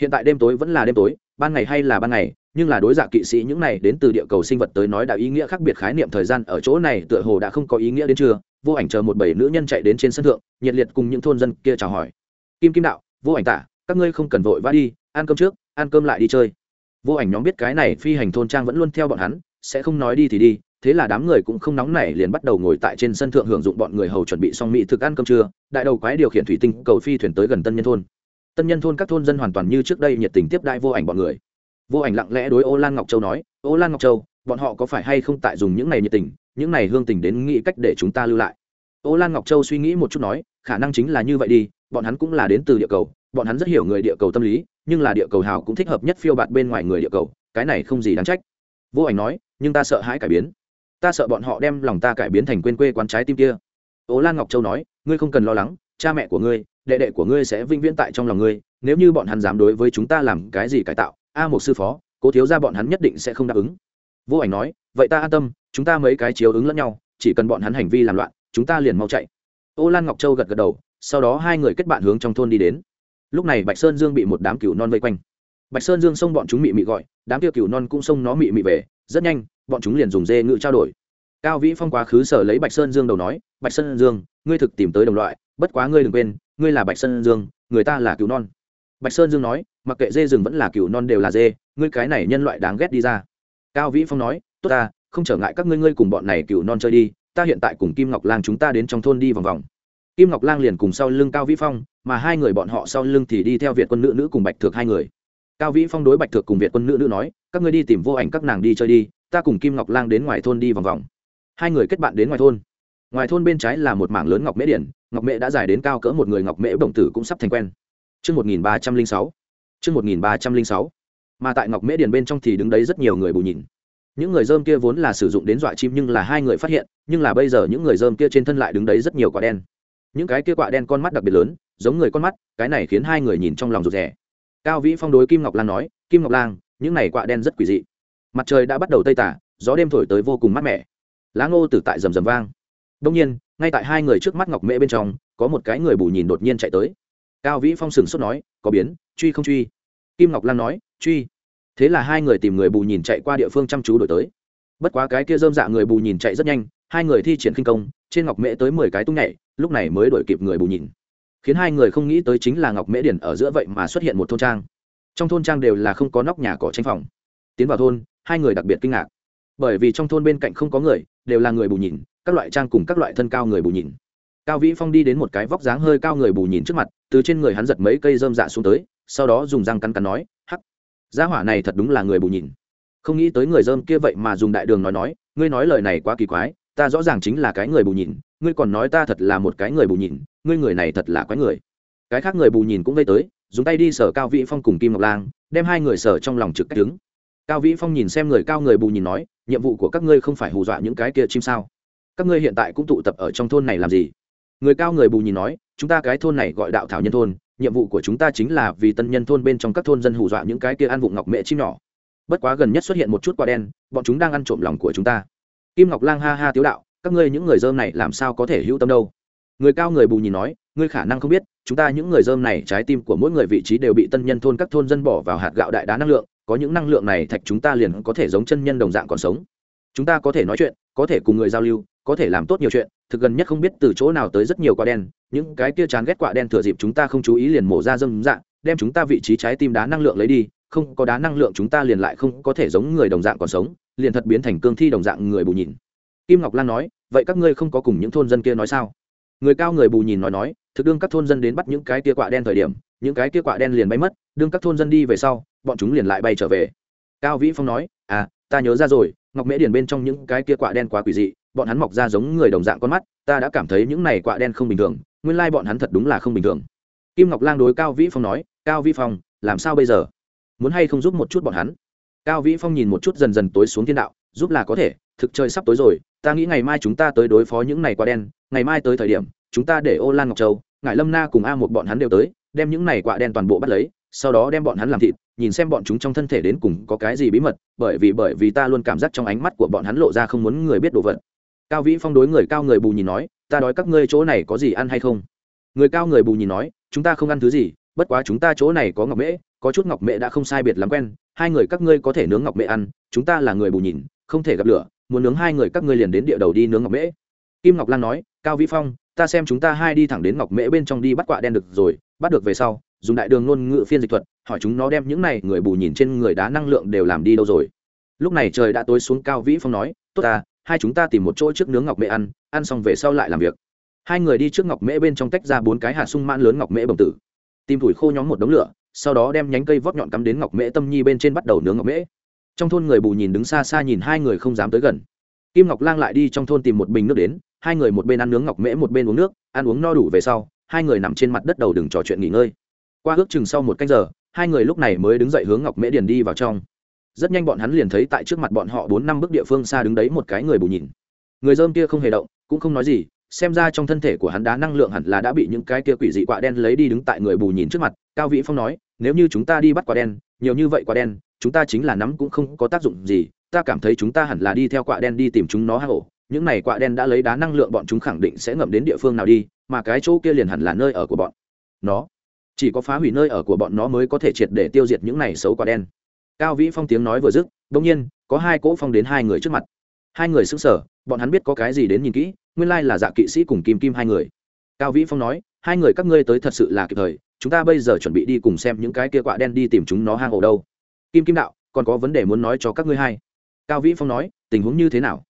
Hiện tại đêm tối vẫn là đêm tối ban ngày hay là ban ngày, nhưng là đối dạ kỵ sĩ những này đến từ địa cầu sinh vật tới nói đã ý nghĩa khác biệt khái niệm thời gian ở chỗ này tựa hồ đã không có ý nghĩa đến chưa? Vô ảnh chờ một bảy nữ nhân chạy đến trên sân thượng, nhiệt liệt cùng những thôn dân kia chào hỏi. Kim kim đạo, vô ảnh tả, các ngươi không cần vội vã đi, ăn cơm trước, ăn cơm lại đi chơi. Vô ảnh nhóm biết cái này phi hành thôn trang vẫn luôn theo bọn hắn, sẽ không nói đi thì đi, thế là đám người cũng không nóng nảy liền bắt đầu ngồi tại trên sân thượng hưởng dụng bọn người hầu chuẩn bị xong mỹ thực ăn cơm trưa. Đại đầu quái điều khiển thủy tinh cầu phi thuyền tới gần tân nhân thôn tân nhân thôn các thôn dân hoàn toàn như trước đây nhiệt tình tiếp đại vô ảnh bọn người. Vô ảnh lặng lẽ đối ô lan ngọc châu nói, ô lan ngọc châu, bọn họ có phải hay không tại dùng những này nhiệt tình, những này hương tình đến nghĩ cách để chúng ta lưu lại? Ô lan ngọc châu suy nghĩ một chút nói, khả năng chính là như vậy đi, bọn hắn cũng là đến từ địa cầu, bọn hắn rất hiểu người địa cầu tâm lý, nhưng là địa cầu hào cũng thích hợp nhất phiêu bạt bên ngoài người địa cầu, cái này không gì đáng trách. Vô ảnh nói, nhưng ta sợ hãi cải biến. Ta sợ bọn họ đem lòng ta cải biến thành quên quê quán trái tim kia. Ố lan ngọc châu nói, ngươi không cần lo lắng cha mẹ của ngươi, đệ đệ của ngươi sẽ vĩnh viễn tại trong lòng ngươi, nếu như bọn hắn dám đối với chúng ta làm cái gì cải tạo, a một sư phó, cố thiếu ra bọn hắn nhất định sẽ không đáp ứng. Vô ảnh nói, vậy ta an tâm, chúng ta mấy cái chiếu ứng lẫn nhau, chỉ cần bọn hắn hành vi làm loạn, chúng ta liền mau chạy. Ô lan ngọc châu gật gật đầu, sau đó hai người kết bạn hướng trong thôn đi đến. Lúc này bạch sơn dương bị một đám cừu non vây quanh. Bạch sơn dương xông bọn chúng mị mị gọi, đám kia cừu non cũng xông nó mị mị về, rất nhanh, bọn chúng liền dùng dê ngự trao đổi. Cao vĩ phong quá khứ sở lấy bạch sơn dương đầu nói, bạch sơn dương, ngươi thực tìm tới đồng loại bất quá ngươi đừng quên, ngươi là bạch sơn dương, người ta là cừu non. Bạch sơn dương nói, mặc kệ dê rừng vẫn là cừu non đều là dê, ngươi cái này nhân loại đáng ghét đi ra. Cao vĩ phong nói, tốt ta, không trở ngại các ngươi ngươi cùng bọn này cừu non chơi đi, ta hiện tại cùng kim ngọc lang chúng ta đến trong thôn đi vòng vòng. Kim ngọc lang liền cùng sau lưng cao vĩ phong, mà hai người bọn họ sau lưng thì đi theo việt quân nữ nữ cùng bạch thược hai người. Cao vĩ phong đối bạch thược cùng việt quân nữ nữ nói, các ngươi đi tìm vô ảnh các nàng đi chơi đi, ta cùng kim ngọc lang đến ngoài thôn đi vòng vòng. Hai người kết bạn đến ngoài thôn ngoài thôn bên trái là một mảng lớn ngọc mễ điển, ngọc mễ đã dài đến cao cỡ một người ngọc mễ bổng tử cũng sắp thành quen. Chương một nghìn ba trăm linh sáu, chương một nghìn ba trăm linh sáu. Mà tại ngọc mễ điển bên trong thì đứng đấy rất nhiều người bù nhìn. Những người dơm kia vốn là sử dụng đến dọa chim nhưng là hai người phát hiện, nhưng là bây giờ những người dơm kia trên thân lại đứng đấy rất nhiều quả đen. Những cái kia quả đen con mắt đặc biệt lớn, giống người con mắt, cái này khiến hai người nhìn trong lòng rụt rè. Cao vĩ phong đối kim ngọc lan nói, kim ngọc lan những này quả đen rất quỷ dị. Mặt trời đã bắt đầu tây tả, gió đêm thổi tới vô cùng mát mẻ. Lá ngô tử tại rầm rầm vang đông nhiên, ngay tại hai người trước mắt ngọc mễ bên trong, có một cái người bù nhìn đột nhiên chạy tới. Cao vĩ phong sừng sốt nói, có biến, truy không truy? Kim ngọc lan nói, truy. Thế là hai người tìm người bù nhìn chạy qua địa phương chăm chú đổi tới. Bất quá cái kia dơm dạ người bù nhìn chạy rất nhanh, hai người thi triển khinh công, trên ngọc mễ tới mười cái tung nhảy, lúc này mới đổi kịp người bù nhìn. Khiến hai người không nghĩ tới chính là ngọc mễ điển ở giữa vậy mà xuất hiện một thôn trang. Trong thôn trang đều là không có nóc nhà cỏ tranh phòng. Tiến vào thôn, hai người đặc biệt kinh ngạc. Bởi vì trong thôn bên cạnh không có người, đều là người bù nhìn các loại trang cùng các loại thân cao người bù nhìn. Cao vĩ phong đi đến một cái vóc dáng hơi cao người bù nhìn trước mặt, từ trên người hắn giật mấy cây dơm dạ xuống tới, sau đó dùng răng cắn cắn nói, hắc, gia hỏa này thật đúng là người bù nhìn. Không nghĩ tới người dơm kia vậy mà dùng đại đường nói nói, ngươi nói lời này quá kỳ quái, ta rõ ràng chính là cái người bù nhìn, ngươi còn nói ta thật là một cái người bù nhìn, ngươi người này thật là quái người. Cái khác người bù nhìn cũng vây tới, dùng tay đi sở cao vĩ phong cùng kim ngọc lang, đem hai người sở trong lòng trực cách đứng. Cao vĩ phong nhìn xem người cao người bù nhìn nói, nhiệm vụ của các ngươi không phải hù dọa những cái kia chim sao? Các ngươi hiện tại cũng tụ tập ở trong thôn này làm gì? Người cao người bù nhìn nói, chúng ta cái thôn này gọi đạo thảo nhân thôn, nhiệm vụ của chúng ta chính là vì tân nhân thôn bên trong các thôn dân hù dọa những cái kia ăn vụ ngọc mễ chim nhỏ. Bất quá gần nhất xuất hiện một chút quả đen, bọn chúng đang ăn trộm lòng của chúng ta. Kim ngọc lang ha ha tiếu đạo, các ngươi những người dơm này làm sao có thể hữu tâm đâu? Người cao người bù nhìn nói, ngươi khả năng không biết, chúng ta những người dơm này trái tim của mỗi người vị trí đều bị tân nhân thôn các thôn dân bỏ vào hạt gạo đại đá năng lượng, có những năng lượng này thạch chúng ta liền có thể giống chân nhân đồng dạng còn sống. Chúng ta có thể nói chuyện, có thể cùng người giao lưu có thể làm tốt nhiều chuyện, thực gần nhất không biết từ chỗ nào tới rất nhiều quả đen, những cái kia chán ghét quả đen thừa dịp chúng ta không chú ý liền mổ ra dâm dạng đem chúng ta vị trí trái tim đá năng lượng lấy đi, không có đá năng lượng chúng ta liền lại không có thể giống người đồng dạng còn sống, liền thật biến thành cương thi đồng dạng người bù nhìn. Kim ngọc lan nói, vậy các ngươi không có cùng những thôn dân kia nói sao? Người cao người bù nhìn nói nói, thực đương các thôn dân đến bắt những cái kia quạ đen thời điểm, những cái kia quạ đen liền bay mất, đương các thôn dân đi về sau, bọn chúng liền lại bay trở về. Cao vĩ phong nói à ta nhớ ra rồi, ngọc mễ điền bên trong những cái kia quạ đen quá quỷ dị bọn hắn mọc ra giống người đồng dạng con mắt, ta đã cảm thấy những này quạ đen không bình thường, nguyên lai bọn hắn thật đúng là không bình thường. Kim ngọc lang đối cao vĩ phong nói, cao vĩ phong, làm sao bây giờ? Muốn hay không giúp một chút bọn hắn? Cao vĩ phong nhìn một chút dần dần tối xuống thiên đạo, giúp là có thể, thực trời sắp tối rồi, ta nghĩ ngày mai chúng ta tới đối phó những này quạ đen, ngày mai tới thời điểm, chúng ta để ô lan ngọc châu, ngải lâm na cùng a một bọn hắn đều tới, đem những này quạ đen toàn bộ bắt lấy, sau đó đem bọn hắn làm thịt, nhìn xem bọn chúng trong thân thể đến cùng có cái gì bí mật, bởi vì bởi vì ta luôn cảm giác trong ánh mắt của bọn hắn lộ ra không muốn người biết đồ vật cao vĩ phong đối người cao người bù nhìn nói, ta đói các ngươi chỗ này có gì ăn hay không? Người cao người bù nhìn nói, chúng ta không ăn thứ gì, bất quá chúng ta chỗ này có ngọc mễ, có chút ngọc mễ đã không sai biệt lắm quen, hai người các ngươi có thể nướng ngọc mễ ăn, chúng ta là người bù nhìn, không thể gặp lửa, muốn nướng hai người các ngươi liền đến địa đầu đi nướng ngọc mễ. Kim ngọc lan nói, cao vĩ phong, ta xem chúng ta hai đi thẳng đến ngọc mễ bên trong đi bắt quạ đen được rồi, bắt được về sau, dùng đại đường ngôn ngữ phiên dịch thuật, hỏi chúng nó đem những này người bù nhìn trên người đá năng lượng đều làm đi đâu rồi. Lúc này trời đã tối xuống, cao vĩ phong nói, tốt ta hai chúng ta tìm một chỗ trước nướng ngọc mễ ăn ăn xong về sau lại làm việc. Hai người đi trước ngọc mễ bên trong tách ra bốn cái hạt sung mãn lớn ngọc mễ bồng tử. Tìm thủi khô nhóm một đống lửa, sau đó đem nhánh cây vót nhọn cắm đến ngọc mễ tâm nhi bên trên bắt đầu nướng ngọc mễ. Trong thôn người bù nhìn đứng xa xa nhìn hai người không dám tới gần. Kim ngọc lang lại đi trong thôn tìm một bình nước đến, hai người một bên ăn nướng ngọc mễ một bên uống nước, ăn uống no đủ về sau, hai người nằm trên mặt đất đầu đừng trò chuyện nghỉ ngơi. Qua ước chừng sau một canh giờ, hai người lúc này mới đứng dậy hướng ngọc mễ điền đi vào trong rất nhanh bọn hắn liền thấy tại trước mặt bọn họ bốn năm bước địa phương xa đứng đấy một cái người bù nhìn. Người dơm kia không hề động, cũng không nói gì, xem ra trong thân thể của hắn đá năng lượng hẳn là đã bị những cái kia quỷ dị quạ đen lấy đi đứng tại người bù nhìn trước mặt, cao vĩ phong nói, nếu như chúng ta đi bắt quả đen, nhiều như vậy quả đen, chúng ta chính là nắm cũng không có tác dụng gì, ta cảm thấy chúng ta hẳn là đi theo quạ đen đi tìm chúng nó hạ hổ những này quạ đen đã lấy đá năng lượng bọn chúng khẳng định sẽ ngậm đến địa phương nào đi, mà cái chỗ kia liền hẳn là nơi ở của bọn nó. Chỉ có phá hủy nơi ở của bọn nó mới có thể triệt để tiêu diệt những này xấu quạ đen cao vĩ phong tiếng nói vừa dứt đông nhiên, có hai cỗ phong đến hai người trước mặt. Hai người sững sờ, bọn hắn biết có cái gì đến nhìn kỹ, nguyên lai là dạ kỵ sĩ cùng kim kim hai người. Cao vĩ phong nói, hai người các ngươi tới thật sự là kịp thời, chúng ta bây giờ chuẩn bị đi cùng xem những cái kia quạ đen đi tìm chúng nó hang ổ đâu. Kim kim đạo, còn có vấn đề muốn nói cho các ngươi hay. cao vĩ phong nói, tình huống như thế nào?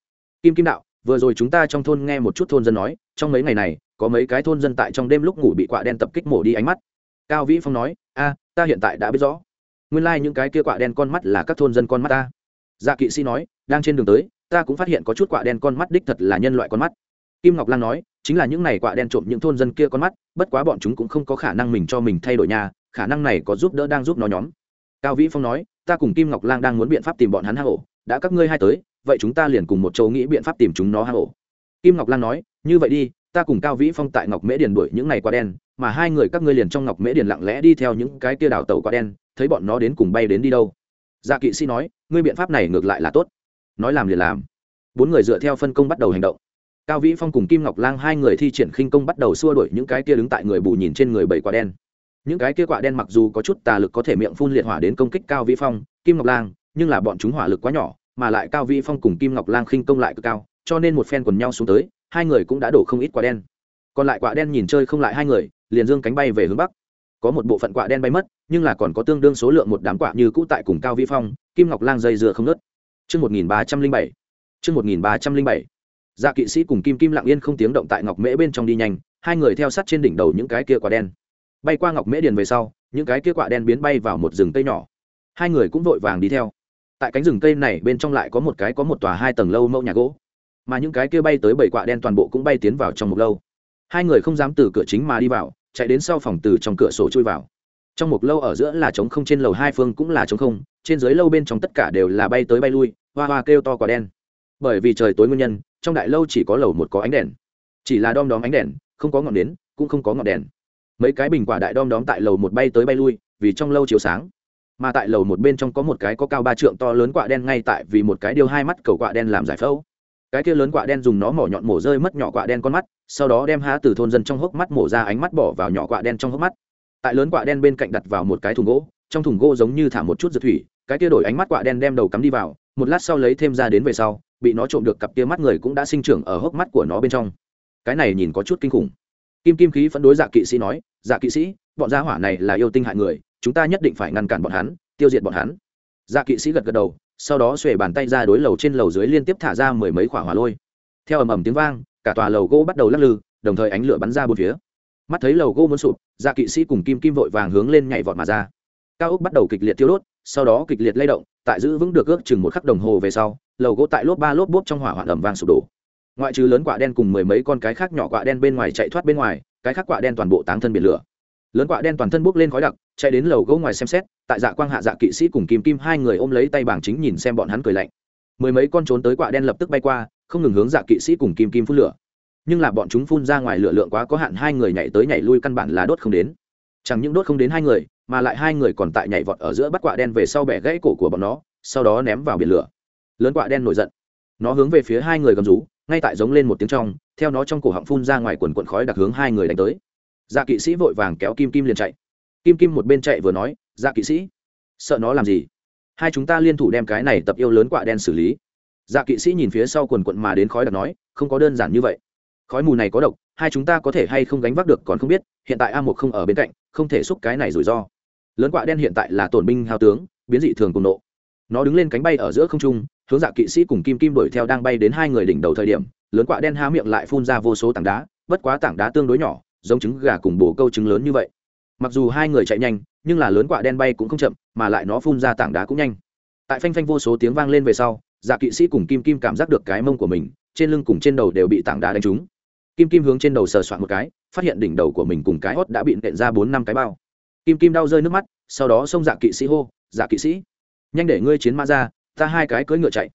Kim kim đạo, vừa rồi chúng ta trong thôn nghe một chút thôn dân nói, trong mấy ngày này, có mấy cái thôn dân tại trong đêm lúc ngủ bị quạ đen tập kích mổ đi ánh mắt. Cao vĩ phong nói, a, ta hiện tại đã biết rõ nguyên lai、like、những cái kia quạ đen con mắt là các thôn dân con mắt ta. Dạ kỵ sĩ nói, đang trên đường tới, ta cũng phát hiện có chút quạ đen con mắt đích thật là nhân loại con mắt. Kim ngọc lan nói, chính là những này quạ đen trộm những thôn dân kia con mắt, bất quá bọn chúng cũng không có khả năng mình cho mình thay đổi nhà, khả năng này có giúp đỡ đang giúp nó nhóm. Cao vĩ phong nói, ta cùng kim ngọc lan đang muốn biện pháp tìm bọn hắn hang ổ, đã các ngươi hai tới, vậy chúng ta liền cùng một châu nghĩ biện pháp tìm chúng nó hang ổ. Kim ngọc lan nói, như vậy đi, ta cùng cao vĩ phong tại ngọc mễ điền đuổi những này quạ đen, mà hai người các ngươi liền trong ngọc mễ điền lặng lẽ đi theo những cái kia đảo tàu quạ đen thấy bọn nó đến cùng bay đến đi đâu. Dạ kỵ sĩ nói, ngươi biện pháp này ngược lại là tốt. Nói làm liền làm. Bốn người dựa theo phân công bắt đầu hành động. Cao vĩ phong cùng kim ngọc lang hai người thi triển khinh công bắt đầu xua đuổi những cái kia đứng tại người bù nhìn trên người bảy quả đen. Những cái kia quả đen mặc dù có chút tà lực có thể miệng phun liệt hỏa đến công kích cao vĩ phong, kim ngọc lang, nhưng là bọn chúng hỏa lực quá nhỏ, mà lại cao vĩ phong cùng kim ngọc lang khinh công lại cực cao, cho nên một phen quần nhau xuống tới, hai người cũng đã đổ không ít quả đen. Còn lại quả đen nhìn chơi không lại hai người, liền dương cánh bay về hướng bắc. Có một bộ phận quả đen bay mất nhưng là còn có tương đương số lượng một đám quả như cũ tại cùng cao vĩ phong kim ngọc lang dây dừa không nớt Chương 1307. Chương 1307. Dạ kỵ sĩ cùng Kim Kim lặng yên không tiếng động tại Ngọc Mễ bên trong đi nhanh, hai người theo sát trên đỉnh đầu những cái kia quả đen. Bay qua Ngọc Mễ điền về sau, những cái kia quả đen biến bay vào một rừng cây nhỏ. Hai người cũng vội vàng đi theo. Tại cánh rừng cây này bên trong lại có một cái có một tòa hai tầng lâu mẫu nhà gỗ. Mà những cái kia bay tới bảy quả đen toàn bộ cũng bay tiến vào trong một lâu. Hai người không dám từ cửa chính mà đi vào, chạy đến sau phòng từ trong cửa sổ chui vào. Trong một lâu ở giữa là trống không trên lầu hai phương cũng là trống không, trên dưới lâu bên trong tất cả đều là bay tới bay lui hoa hoa kêu to quả đen. Bởi vì trời tối nguyên nhân trong đại lâu chỉ có lầu một có ánh đèn. Chỉ là đom đóm ánh đèn không có ngọn nến cũng không có ngọn đèn. Mấy cái bình quả đại đom đóm tại lầu một bay tới bay lui vì trong lâu chiếu sáng. Mà tại lầu một bên trong có một cái có cao ba trượng to lớn quạ đen ngay tại vì một cái điêu hai mắt cầu quạ đen làm giải phẫu. Cái kia lớn quạ đen dùng nó mỏ nhọn mổ rơi mất nhỏ quạ đen con mắt sau đó đem há từ thôn dân trong hốc mắt mổ ra ánh mắt bỏ vào nhỏ quạ đen trong hốc mắt tại lớn quạ đen bên cạnh đặt vào một cái thùng gỗ, trong thùng gỗ giống như thả một chút dược thủy, cái kia đổi ánh mắt quạ đen đem đầu cắm đi vào, một lát sau lấy thêm ra đến về sau, bị nó trộm được cặp kia mắt người cũng đã sinh trưởng ở hốc mắt của nó bên trong. Cái này nhìn có chút kinh khủng. Kim kim khí phân đối dạ kỵ sĩ nói dạ kỵ sĩ, bọn gia hỏa này là yêu tinh hại người, chúng ta nhất định phải ngăn cản bọn hắn, tiêu diệt bọn hắn. Dạ kỵ sĩ gật gật đầu, sau đó xuề bàn tay ra đối lầu trên lầu dưới liên tiếp thả ra mười mấy quả hỏa lôi. Theo ầm ầm tiếng vang, cả tòa lầu gỗ bắt đầu lắc lư, đồng thời ánh lửa bắn ra bốn phía. Mắt thấy lầu gỗ muốn sụp dạ kỵ sĩ cùng kim kim vội vàng hướng lên nhảy vọt mà ra. Cao ốc bắt đầu kịch liệt tiêu đốt, sau đó kịch liệt lay động, tại giữ vững được ước chừng một khắc đồng hồ về sau, lầu gỗ tại lốp ba lốp bốp trong hỏa hoạn ẩm vang sụp đổ. Ngoại trừ lớn quạ đen cùng mười mấy con cái khác nhỏ quạ đen bên ngoài chạy thoát bên ngoài, cái khác quạ đen toàn bộ táng thân biển lửa. Lớn quạ đen toàn thân bốc lên khói đặc, chạy đến lầu gỗ ngoài xem xét, tại dạ quang hạ dạ kỵ sĩ cùng kim kim hai người ôm lấy tay bảng chính nhìn xem bọn hắn cười lạnh. Mười mấy con trốn tới quạ đen lập tức bay qua, không ngừng hướng dạ kỵ sĩ cùng kim kim phun lửa nhưng là bọn chúng phun ra ngoài lửa lượng quá có hạn hai người nhảy tới nhảy lui căn bản là đốt không đến. Chẳng những đốt không đến hai người, mà lại hai người còn tại nhảy vọt ở giữa bắt quạ đen về sau bẻ gãy cổ của bọn nó, sau đó ném vào biển lửa. Lớn quạ đen nổi giận. Nó hướng về phía hai người gầm rú, ngay tại giống lên một tiếng trong, theo nó trong cổ họng phun ra ngoài quần quận khói đặc hướng hai người đánh tới. Dạ kỵ sĩ vội vàng kéo kim kim liền chạy. Kim kim một bên chạy vừa nói dạ kỵ sĩ, sợ nó làm gì? Hai chúng ta liên thủ đem cái này tập yêu lớn quạ đen xử lý. Dạ kỵ sĩ nhìn phía sau quần quận mà đến khói đặc nói, không có đơn giản như vậy khói mù này có độc, hai chúng ta có thể hay không gánh vác được còn không biết, hiện tại a một không ở bên cạnh, không thể xúc cái này rủi ro. Lớn quạ đen hiện tại là tổn binh hao tướng, biến dị thường cùng nộ. Nó đứng lên cánh bay ở giữa không trung, hướng dạ kỵ sĩ cùng kim kim đuổi theo đang bay đến hai người đỉnh đầu thời điểm, lớn quạ đen há miệng lại phun ra vô số tảng đá, bất quá tảng đá tương đối nhỏ, giống trứng gà cùng bổ câu trứng lớn như vậy. Mặc dù hai người chạy nhanh, nhưng là lớn quạ đen bay cũng không chậm, mà lại nó phun ra tảng đá cũng nhanh. Tại phanh phanh vô số tiếng vang lên về sau dạ kỵ sĩ cùng kim kim cảm giác được cái mông của mình, trên lưng cùng trên đầu đều bị tảng đá đánh trúng kim kim hướng trên đầu sờ soạn một cái, phát hiện đỉnh đầu của mình cùng cái hót đã bị nện ra bốn năm cái bao. Kim kim đau rơi nước mắt, sau đó xông dạ kỵ sĩ hô dạ kỵ sĩ, nhanh để ngươi chiến mã ra, ta hai cái cưỡi ngựa chạy.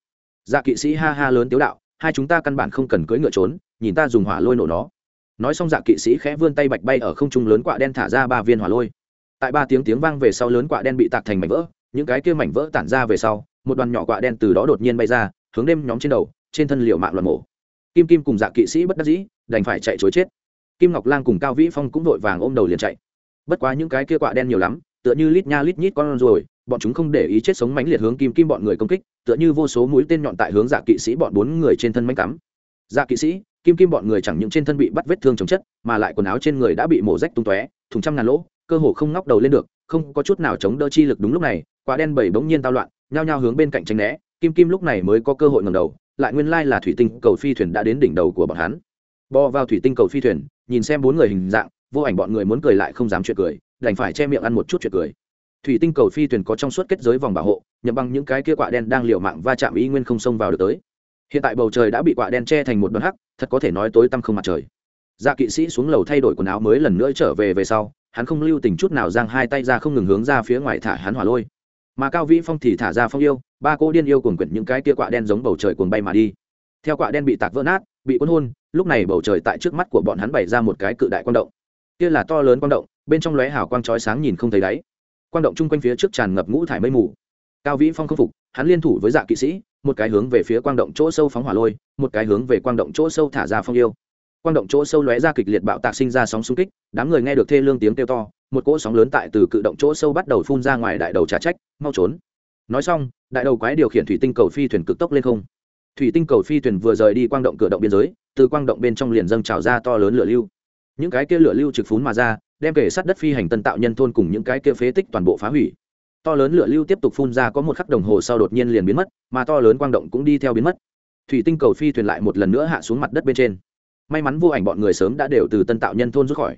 Dạ kỵ sĩ ha ha lớn tiếu đạo, hai chúng ta căn bản không cần cưỡi ngựa trốn, nhìn ta dùng hỏa lôi nổ nó. Nói xong dạ kỵ sĩ khẽ vươn tay bạch bay ở không trung lớn quạ đen thả ra ba viên hỏa lôi. Tại ba tiếng tiếng vang về sau lớn quạ đen bị tạc thành mảnh vỡ, những cái kia mảnh vỡ tản ra về sau, một đoàn nhỏ quạ đen từ đó đột nhiên bay ra, hướng đêm nhóm trên đầu, trên thân liều mạng loạn mổ. Kim kim cùng dạ kỵ sĩ bất đắc dĩ đành phải chạy chối chết. Kim ngọc lang cùng cao vĩ phong cũng vội vàng ôm đầu liền chạy. Bất quá những cái kia quạ đen nhiều lắm, tựa như lít nha lít nhít con rồi bọn chúng không để ý chết sống mãnh liệt hướng kim kim bọn người công kích, tựa như vô số mũi tên nhọn tại hướng dạ kỵ sĩ bọn bốn người trên thân mánh cắm. Dạ kỵ sĩ, kim kim bọn người chẳng những trên thân bị bắt vết thương chồng chất, mà lại quần áo trên người đã bị mổ rách tung tóe, thùng trăm ngàn lỗ, cơ hồ không ngóc đầu lên được, không có chút nào chống đỡ chi lực đúng lúc này, quả đen bảy bỗng nhiên tao loạn, nhao nhao hướng bên cạnh tránh né, kim kim lúc này mới có cơ hội ngầm đầu, lại nguyên lai là thủy tinh cầu phi thuyền đã đến đỉnh đầu của bọn hắn bò vào thủy tinh cầu phi thuyền, nhìn xem bốn người hình dạng, vô ảnh bọn người muốn cười lại không dám chuyện cười, đành phải che miệng ăn một chút chuyện cười. Thủy tinh cầu phi thuyền có trong suốt kết giới vòng bảo hộ, nhậm bằng những cái kia quạ đen đang liều mạng va chạm ý nguyên không xông vào được tới. Hiện tại bầu trời đã bị quạ đen che thành một đoàn hắc, thật có thể nói tối tăm không mặt trời. Dạ kỵ sĩ xuống lầu thay đổi quần áo mới lần nữa trở về về sau, hắn không lưu tình chút nào giang hai tay ra không ngừng hướng ra phía ngoài thả hắn hỏa lôi. Mà cao vĩ phong thì thả ra phong yêu, ba cô điên yêu cuồng quyển những cái kia quạ đen giống bầu trời cuồng bay mà đi. Theo quạ đen bị tạc vỡ nát bị cuốn hôn, lúc này bầu trời tại trước mắt của bọn hắn bày ra một cái cự đại quang động. Kia là to lớn quang động, bên trong lóe hào quang chói sáng nhìn không thấy đáy. Quang động chung quanh phía trước tràn ngập ngũ thải mây mù. Cao vĩ phong không phục, hắn liên thủ với dạ kỵ sĩ, một cái hướng về phía quang động chỗ sâu phóng hỏa lôi, một cái hướng về quang động chỗ sâu thả ra phong yêu. Quang động chỗ sâu lóe ra kịch liệt bạo tạc sinh ra sóng xung kích, đám người nghe được thê lương tiếng kêu to, một cỗ sóng lớn tại từ cự động chỗ sâu bắt đầu phun ra ngoài đại đầu trả trách, mau trốn. Nói xong, đại đầu quái điều khiển thủy tinh cầu phi thuyền cực tốc lên không thủy tinh cầu phi thuyền vừa rời đi quang động cửa động biên giới, từ quang động bên trong liền dâng trào ra to lớn lửa lưu. Những cái kia lửa lưu trực phún mà ra, đem kể sát đất phi hành tân tạo nhân thôn cùng những cái kia phế tích toàn bộ phá hủy. To lớn lửa lưu tiếp tục phun ra có một khắc đồng hồ sau đột nhiên liền biến mất, mà to lớn quang động cũng đi theo biến mất. Thủy tinh cầu phi thuyền lại một lần nữa hạ xuống mặt đất bên trên. May mắn vô ảnh bọn người sớm đã đều từ tân tạo nhân thôn rút khỏi.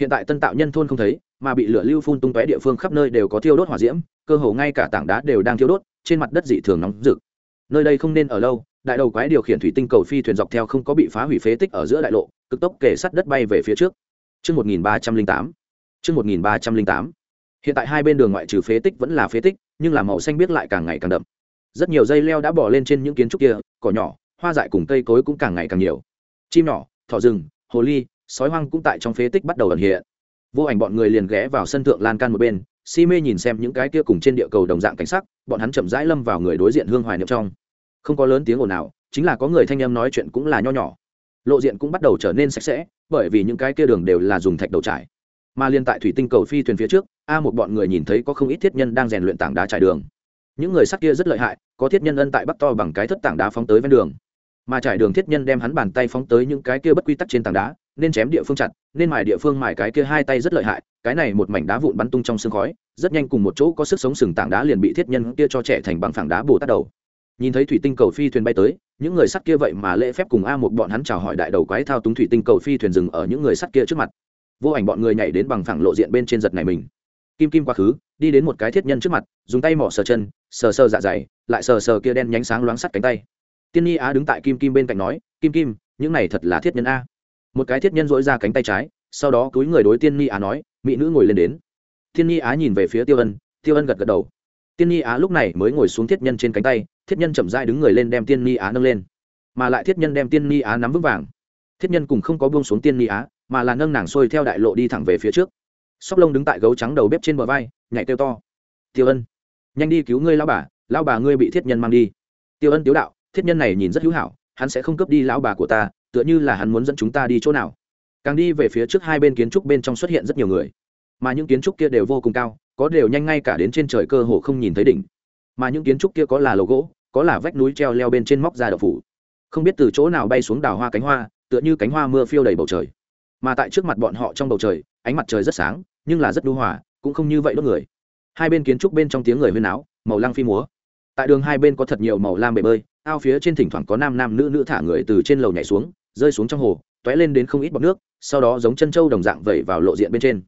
Hiện tại tân tạo nhân thôn không thấy, mà bị lửa lưu phun tung tóe địa phương khắp nơi đều có thiêu đốt hỏa diễm, cơ hồ ngay cả tảng đá đều đang thiêu đốt, trên mặt đất dị thường nóng rực. Nơi đây không nên ở lâu đại đầu quái điều khiển thủy tinh cầu phi thuyền dọc theo không có bị phá hủy phế tích ở giữa đại lộ cực tốc kể sắt đất bay về phía trước Trước 1308. Trước 1308. Hiện tại hai bên đường ngoại trừ phế tích vẫn là phế tích, nhưng là màu xanh biết lại càng ngày càng đậm. Rất nhiều dây leo đã bỏ lên trên những kiến trúc kia, cỏ nhỏ, hoa dại cùng cây cối cũng càng ngày càng nhiều. Chim nhỏ, thỏ rừng, hồ ly, sói hoang cũng tại trong phế tích bắt đầu ẩn hiện. Vô ảnh bọn người liền ghé vào sân thượng lan can một bên, si mê nhìn xem những cái kia cùng trên địa cầu đồng dạng cảnh sắc, bọn hắn chậm rãi lâm vào người đối diện hương hoài niệm trong. Không có lớn tiếng ồn nào, chính là có người thanh em nói chuyện cũng là nho nhỏ. Lộ diện cũng bắt đầu trở nên sạch sẽ, bởi vì những cái kia đường đều là dùng thạch đầu trải. Mà liên tại thủy tinh cầu phi thuyền phía trước a một bọn người nhìn thấy có không ít thiết nhân đang rèn luyện tảng đá trải đường. Những người sắt kia rất lợi hại có thiết nhân ân tại bắc to bằng cái thất tảng đá phóng tới ven đường. Mà trải đường thiết nhân đem hắn bàn tay phóng tới những cái kia bất quy tắc trên tảng đá nên chém địa phương chặt nên mài địa phương mài cái kia hai tay rất lợi hại cái này một mảnh đá vụn bắn tung trong sương khói rất nhanh cùng một chỗ có sức sống sừng tảng đá liền bị thiết nhân kia cho trẻ thành bằng phẳng đá bồ tát đầu nhìn thấy thủy tinh cầu phi thuyền bay tới, những người sắt kia vậy mà lễ phép cùng a một bọn hắn chào hỏi đại đầu quái thao túng thủy tinh cầu phi thuyền dừng ở những người sắt kia trước mặt. Vô ảnh bọn người nhảy đến bằng phẳng lộ diện bên trên giật này mình. Kim kim quá khứ, đi đến một cái thiết nhân trước mặt, dùng tay mỏ sờ chân, sờ sờ dạ dày, lại sờ sờ kia đen nhánh sáng loáng sắt cánh tay. Tiên nhi á đứng tại kim kim bên cạnh nói, kim kim, những này thật là thiết nhân a. Một cái thiết nhân dỗi ra cánh tay trái, sau đó túi người đối tiên nhi á nói, mỹ nữ ngồi lên đến. Tiên nhi á nhìn về phía tiêu ân tiêu ân gật gật đầu tiên nhi á lúc này mới ngồi xuống thiết nhân trên cánh tay, thiết nhân chậm dai đứng người lên đem tiên nhi á nâng lên. Mà lại thiết nhân đem tiên nhi á nắm vững vàng. Thiết nhân cùng không có buông xuống tiên nhi á, mà là nâng nàng xuôi theo đại lộ đi thẳng về phía trước. Sóc lông đứng tại gấu trắng đầu bếp trên bờ vai, nhảy kêu to. Tiêu ân, nhanh đi cứu ngươi lao bà lao bà ngươi bị thiết nhân mang đi. Tiêu ân, tiếu đạo, thiết nhân này nhìn rất hữu hảo, hắn sẽ không cướp đi lão bà của ta, tựa như là hắn muốn dẫn chúng ta đi chỗ nào. Càng đi về phía trước hai bên kiến trúc bên trong xuất hiện rất nhiều người, mà những kiến trúc kia đều vô cùng cao có đều nhanh ngay cả đến trên trời cơ hồ không nhìn thấy đỉnh. Mà những kiến trúc kia có là lầu gỗ, có là vách núi treo leo bên trên móc ra đậu phủ. Không biết từ chỗ nào bay xuống đào hoa cánh hoa, tựa như cánh hoa mưa phiêu đầy bầu trời. Mà tại trước mặt bọn họ trong bầu trời, ánh mặt trời rất sáng, nhưng là rất đu hòa, cũng không như vậy đốt người. Hai bên kiến trúc bên trong tiếng người huyên áo màu lăng phi múa. Tại đường hai bên có thật nhiều màu lam bể bơi, ao phía trên thỉnh thoảng có nam nam nữ nữ thả người từ trên lầu nhảy xuống, rơi xuống trong hồ t ó é lên đến không ít bọc nước, sau đó giống chân trâu đồng dạng vẩy vào lộ diện bên trên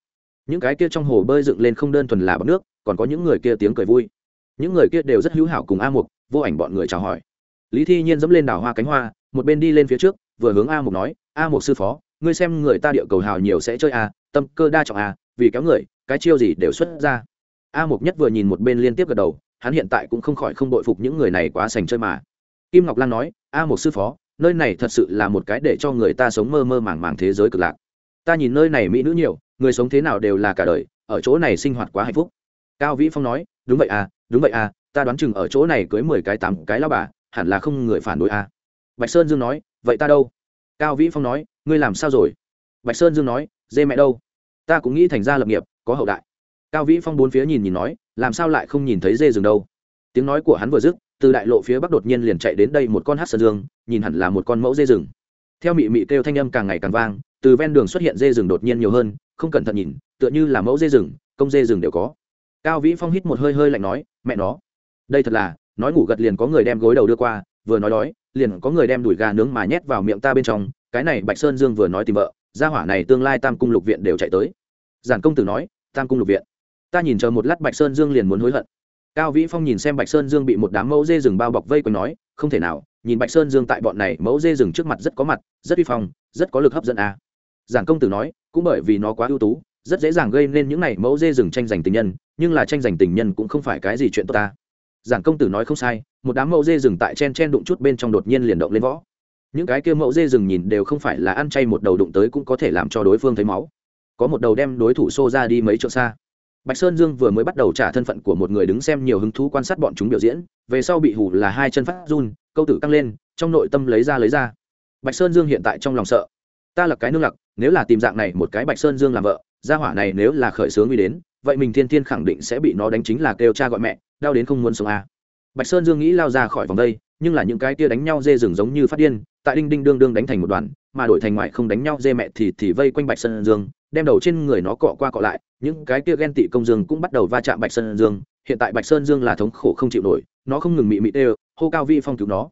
những cái kia trong hồ bơi dựng lên không đơn thuần là bọc nước, còn có những người kia tiếng cười vui. Những người kia đều rất hữu hảo cùng a mục, vô ảnh bọn người chào hỏi. Lý thi nhiên dẫm lên đảo hoa cánh hoa, một bên đi lên phía trước, vừa hướng a mục nói, a mục sư phó, ngươi xem người ta địa cầu hào nhiều sẽ chơi a, tâm cơ đa trọng a, vì kéo người, cái chiêu gì đều xuất ra. A mục nhất vừa nhìn một bên liên tiếp gật đầu, hắn hiện tại cũng không khỏi không đội phục những người này quá sành chơi mà. Kim ngọc lan nói, a Mục sư phó, nơi này thật sự là một cái để cho người ta sống mơ mơ màng màng thế giới cực lạc ta nhìn nơi này mỹ nữ nhiều, người sống thế nào đều là cả đời, ở chỗ này sinh hoạt quá hạnh phúc. Cao vĩ phong nói, đúng vậy à đúng vậy à ta đoán chừng ở chỗ này cưới mười cái tám cái lao bà, hẳn là không người phản đối à. Bạch sơn dương nói, vậy ta đâu? Cao vĩ phong nói, ngươi làm sao rồi? Bạch sơn dương nói, dê mẹ đâu? Ta cũng nghĩ thành ra lập nghiệp, có hậu đại. Cao vĩ phong bốn phía nhìn nhìn nói, làm sao lại không nhìn thấy dê rừng đâu? Tiếng nói của hắn vừa dứt, từ đại lộ phía bắc đột nhiên liền chạy đến đây một con hát sơn dương, nhìn hẳn là một con mẫu dê rừng. Theo mị mị kêu thanh âm càng ngày càng vang từ ven đường xuất hiện dê rừng đột nhiên nhiều hơn, không cẩn thận nhìn, tựa như là mẫu dê rừng, công dê rừng đều có. Cao vĩ phong hít một hơi hơi lạnh nói, mẹ nó, đây thật là, nói ngủ gật liền có người đem gối đầu đưa qua, vừa nói đói, liền có người đem đùi gà nướng mà nhét vào miệng ta bên trong, cái này bạch sơn dương vừa nói tìm vợ, gia hỏa này tương lai tam cung lục viện đều chạy tới. Giản công tử nói, tam cung lục viện. Ta nhìn chờ một lát bạch sơn dương liền muốn hối hận. Cao vĩ phong nhìn xem bạch sơn dương bị một đám mẫu dê rừng bao bọc vây quanh nói, không thể nào, nhìn bạch sơn dương tại bọn này mẫu dê rừng trước mặt rất có mặt, rất uy phong, rất có lực hấp dẫn à giản công tử nói, cũng bởi vì nó quá ưu tú, rất dễ dàng gây nên những này mẫu dê rừng tranh giành tình nhân, nhưng là tranh giành tình nhân cũng không phải cái gì chuyện tốt ta. Giản công tử nói không sai, một đám mẫu dê rừng tại chen chen đụng chút bên trong đột nhiên liền động lên võ. Những cái kia mẫu dê rừng nhìn đều không phải là ăn chay một đầu đụng tới cũng có thể làm cho đối phương thấy máu. Có một đầu đem đối thủ xô ra đi mấy chỗ xa. Bạch sơn dương vừa mới bắt đầu trả thân phận của một người đứng xem nhiều hứng thú quan sát bọn chúng biểu diễn, về sau bị hủ là hai chân phát run, câu tử căng lên, trong nội tâm lấy ra lấy ra. Bạch sơn dương hiện tại trong lòng sợ ta là cái nương lặc, nếu là tìm dạng này một cái bạch sơn dương làm vợ, gia hỏa này nếu là khởi sướng uy đến, vậy mình thiên thiên khẳng định sẽ bị nó đánh chính là kêu cha gọi mẹ, đau đến không muốn sống à. bạch sơn dương nghĩ lao ra khỏi vòng đây, nhưng là những cái kia đánh nhau dê rừng giống như phát điên, tại đinh đinh đương đương đánh thành một đoàn, mà đổi thành ngoại không đánh nhau dê mẹ thì thì vây quanh bạch sơn dương, đem đầu trên người nó cọ qua cọ lại, những cái kia ghen tị công dương cũng bắt đầu va chạm bạch sơn dương, hiện tại bạch sơn dương là thống khổ không chịu nổi, nó không ngừng mị mị tê, hô cao vĩ phong cứu nó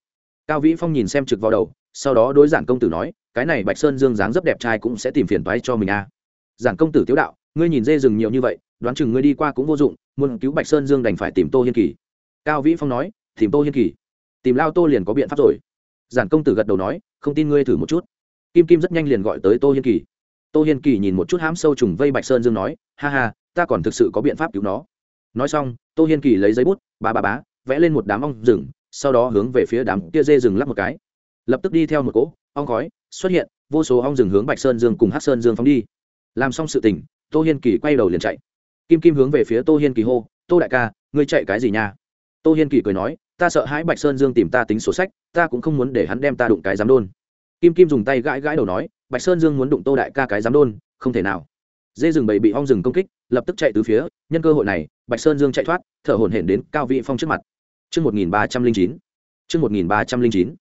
cao vĩ phong nhìn xem trực vào đầu sau đó đối giản công tử nói, cái này bạch sơn dương dáng dấp đẹp trai cũng sẽ tìm phiền toái cho mình a à. giản công tử tiếu đạo, ngươi nhìn dê rừng nhiều như vậy, đoán chừng ngươi đi qua cũng vô dụng, muốn cứu bạch sơn dương đành phải tìm tô hiên kỳ. Cao vĩ phong nói, tìm tô hiên kỳ? Tìm lao tô liền có biện pháp rồi. Giản công tử gật đầu nói, không tin ngươi thử một chút. Kim kim rất nhanh liền gọi tới tô hiên kỳ. Tô hiên kỳ nhìn một chút hãm sâu trùng vây bạch sơn dương nói, ha ha, ta còn thực sự có biện pháp cứu nó. Nói xong, tô hiên kỳ lấy giấy bút, ba ba bá, vẽ lên một đám ong rừng, sau đó hướng về phía đám kia dê rừng lắp một cái lập tức đi theo một cỗ, ong khói xuất hiện, vô số ong rừng hướng bạch sơn dương cùng hát sơn dương phóng đi. Làm xong sự tình, tô hiên kỳ quay đầu liền chạy. Kim kim hướng về phía tô hiên kỳ hô, tô đại ca, ngươi chạy cái gì nha? Tô hiên kỳ cười nói, ta sợ hãi bạch sơn dương tìm ta tính sổ sách, ta cũng không muốn để hắn đem ta đụng cái giám đôn. Kim kim dùng tay gãi gãi đầu nói, bạch sơn dương muốn đụng tô đại ca cái giám đôn, không thể nào. Dê rừng bầy bị ong rừng công kích, lập tức chạy từ phía, nhân cơ hội này, bạch sơn dương chạy thoát, thở hổn hển đến cao vị phong trước mặt. Trước 1309. Trước 1309.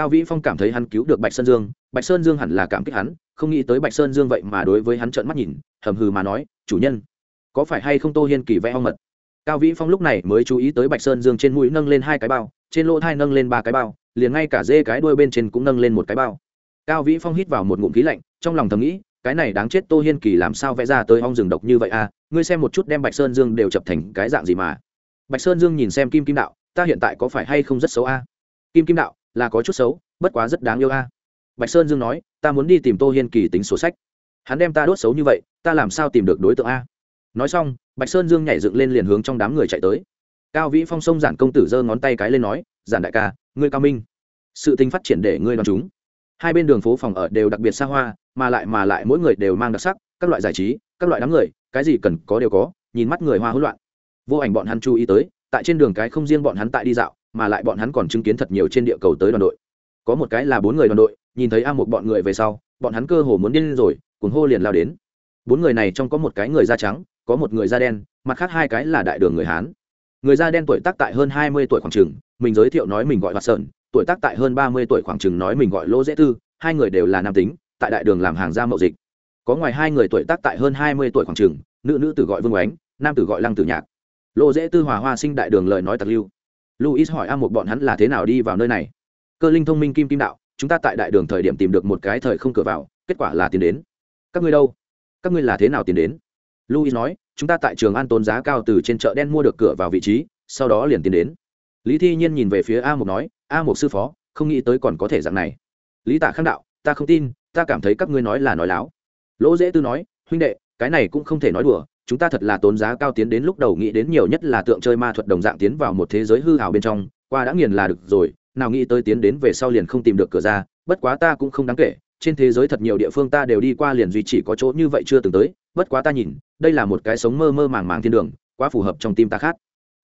Cao Vĩ Phong cảm thấy hắn cứu được Bạch Sơn Dương, Bạch Sơn Dương hẳn là cảm kích hắn, không nghĩ tới Bạch Sơn Dương vậy mà đối với hắn trợn mắt nhìn, hầm hừ mà nói, "Chủ nhân, có phải hay không Tô Hiên kỳ vẽ ong mật?" Cao Vĩ Phong lúc này mới chú ý tới Bạch Sơn Dương trên mũi nâng lên hai cái bao, trên lỗ thai nâng lên ba cái bao, liền ngay cả dê cái đuôi bên trên cũng nâng lên một cái bao. Cao Vĩ Phong hít vào một ngụm khí lạnh, trong lòng thầm nghĩ, cái này đáng chết Tô Hiên kỳ làm sao vẽ ra tới ong rừng độc như vậy a? À? Ngươi xem một chút đem Bạch Sơn Dương đều chập thành cái dạng gì mà. Bạch Sơn Dương nhìn xem Kim Kim đạo, ta hiện tại có phải hay không rất xấu a? Kim Kim đạo, là có chút xấu, bất quá rất đáng yêu a. Bạch sơn dương nói ta muốn đi tìm tô hiên kỳ tính sổ sách. Hắn đem ta đốt xấu như vậy ta làm sao tìm được đối tượng a? Nói xong bạch sơn dương nhảy dựng lên liền hướng trong đám người chạy tới. Cao vĩ phong sông giản công tử giơ ngón tay cái lên nói giản đại ca ngươi cao minh. Sự tình phát triển để ngươi đoán chúng. Hai bên đường phố phòng ở đều đặc biệt xa hoa mà lại mà lại mỗi người đều mang đặc sắc các loại giải trí các loại đám người cái gì cần có đều có nhìn mắt người hoa hỗn loạn. Vô ảnh bọn hắn chú ý tới tại trên đường cái không riêng bọn hắn tại đi dạo mà lại bọn hắn còn chứng kiến thật nhiều trên địa cầu tới đoàn đội. Có một cái là bốn người đoàn đội, nhìn thấy a một bọn người về sau, bọn hắn cơ hồ muốn điên rồi cuốn hô liền lao đến. Bốn người này trong có một cái người da trắng, có một người da đen, mặt khác hai cái là đại đường người hán. Người da đen tuổi tác tại hơn hai mươi tuổi khoảng trừng mình giới thiệu nói mình gọi hoạt sơn, tuổi tác tại hơn ba mươi tuổi khoảng trừng nói mình gọi lỗ dễ tư, hai người đều là nam tính, tại đại đường làm hàng gia mậu dịch. Có ngoài hai người tuổi tác tại hơn hai mươi tuổi khoảng trừng nữ nữ tử gọi vương oánh, nam tử gọi lăng tử nhạc. Lỗ dễ tư hòa hoa sinh đại đường lời nói tặc lưu luis hỏi a một bọn hắn là thế nào đi vào nơi này. Cơ linh thông minh kim kim đạo, chúng ta tại đại đường thời điểm tìm được một cái thời không cửa vào, kết quả là tiến đến. Các ngươi đâu? Các ngươi là thế nào tiến đến? Luis nói, chúng ta tại trường an tốn giá cao từ trên chợ đen mua được cửa vào vị trí, sau đó liền tiến đến. Lý thi nhiên nhìn về phía a mục nói, a mục sư phó, không nghĩ tới còn có thể dạng này. Lý tạ khang đạo, ta không tin, ta cảm thấy các ngươi nói là nói láo. Lỗ dễ tư nói, huynh đệ, cái này cũng không thể nói đùa chúng ta thật là tốn giá cao tiến đến lúc đầu nghĩ đến nhiều nhất là tượng chơi ma thuật đồng dạng tiến vào một thế giới hư hào bên trong, qua đã nghiền là được rồi, nào nghĩ tới tiến đến về sau liền không tìm được cửa ra, bất quá ta cũng không đáng kể, trên thế giới thật nhiều địa phương ta đều đi qua liền duy chỉ có chỗ như vậy chưa từng tới, bất quá ta nhìn, đây là một cái sống mơ mơ màng màng thiên đường, quá phù hợp trong tim ta khác.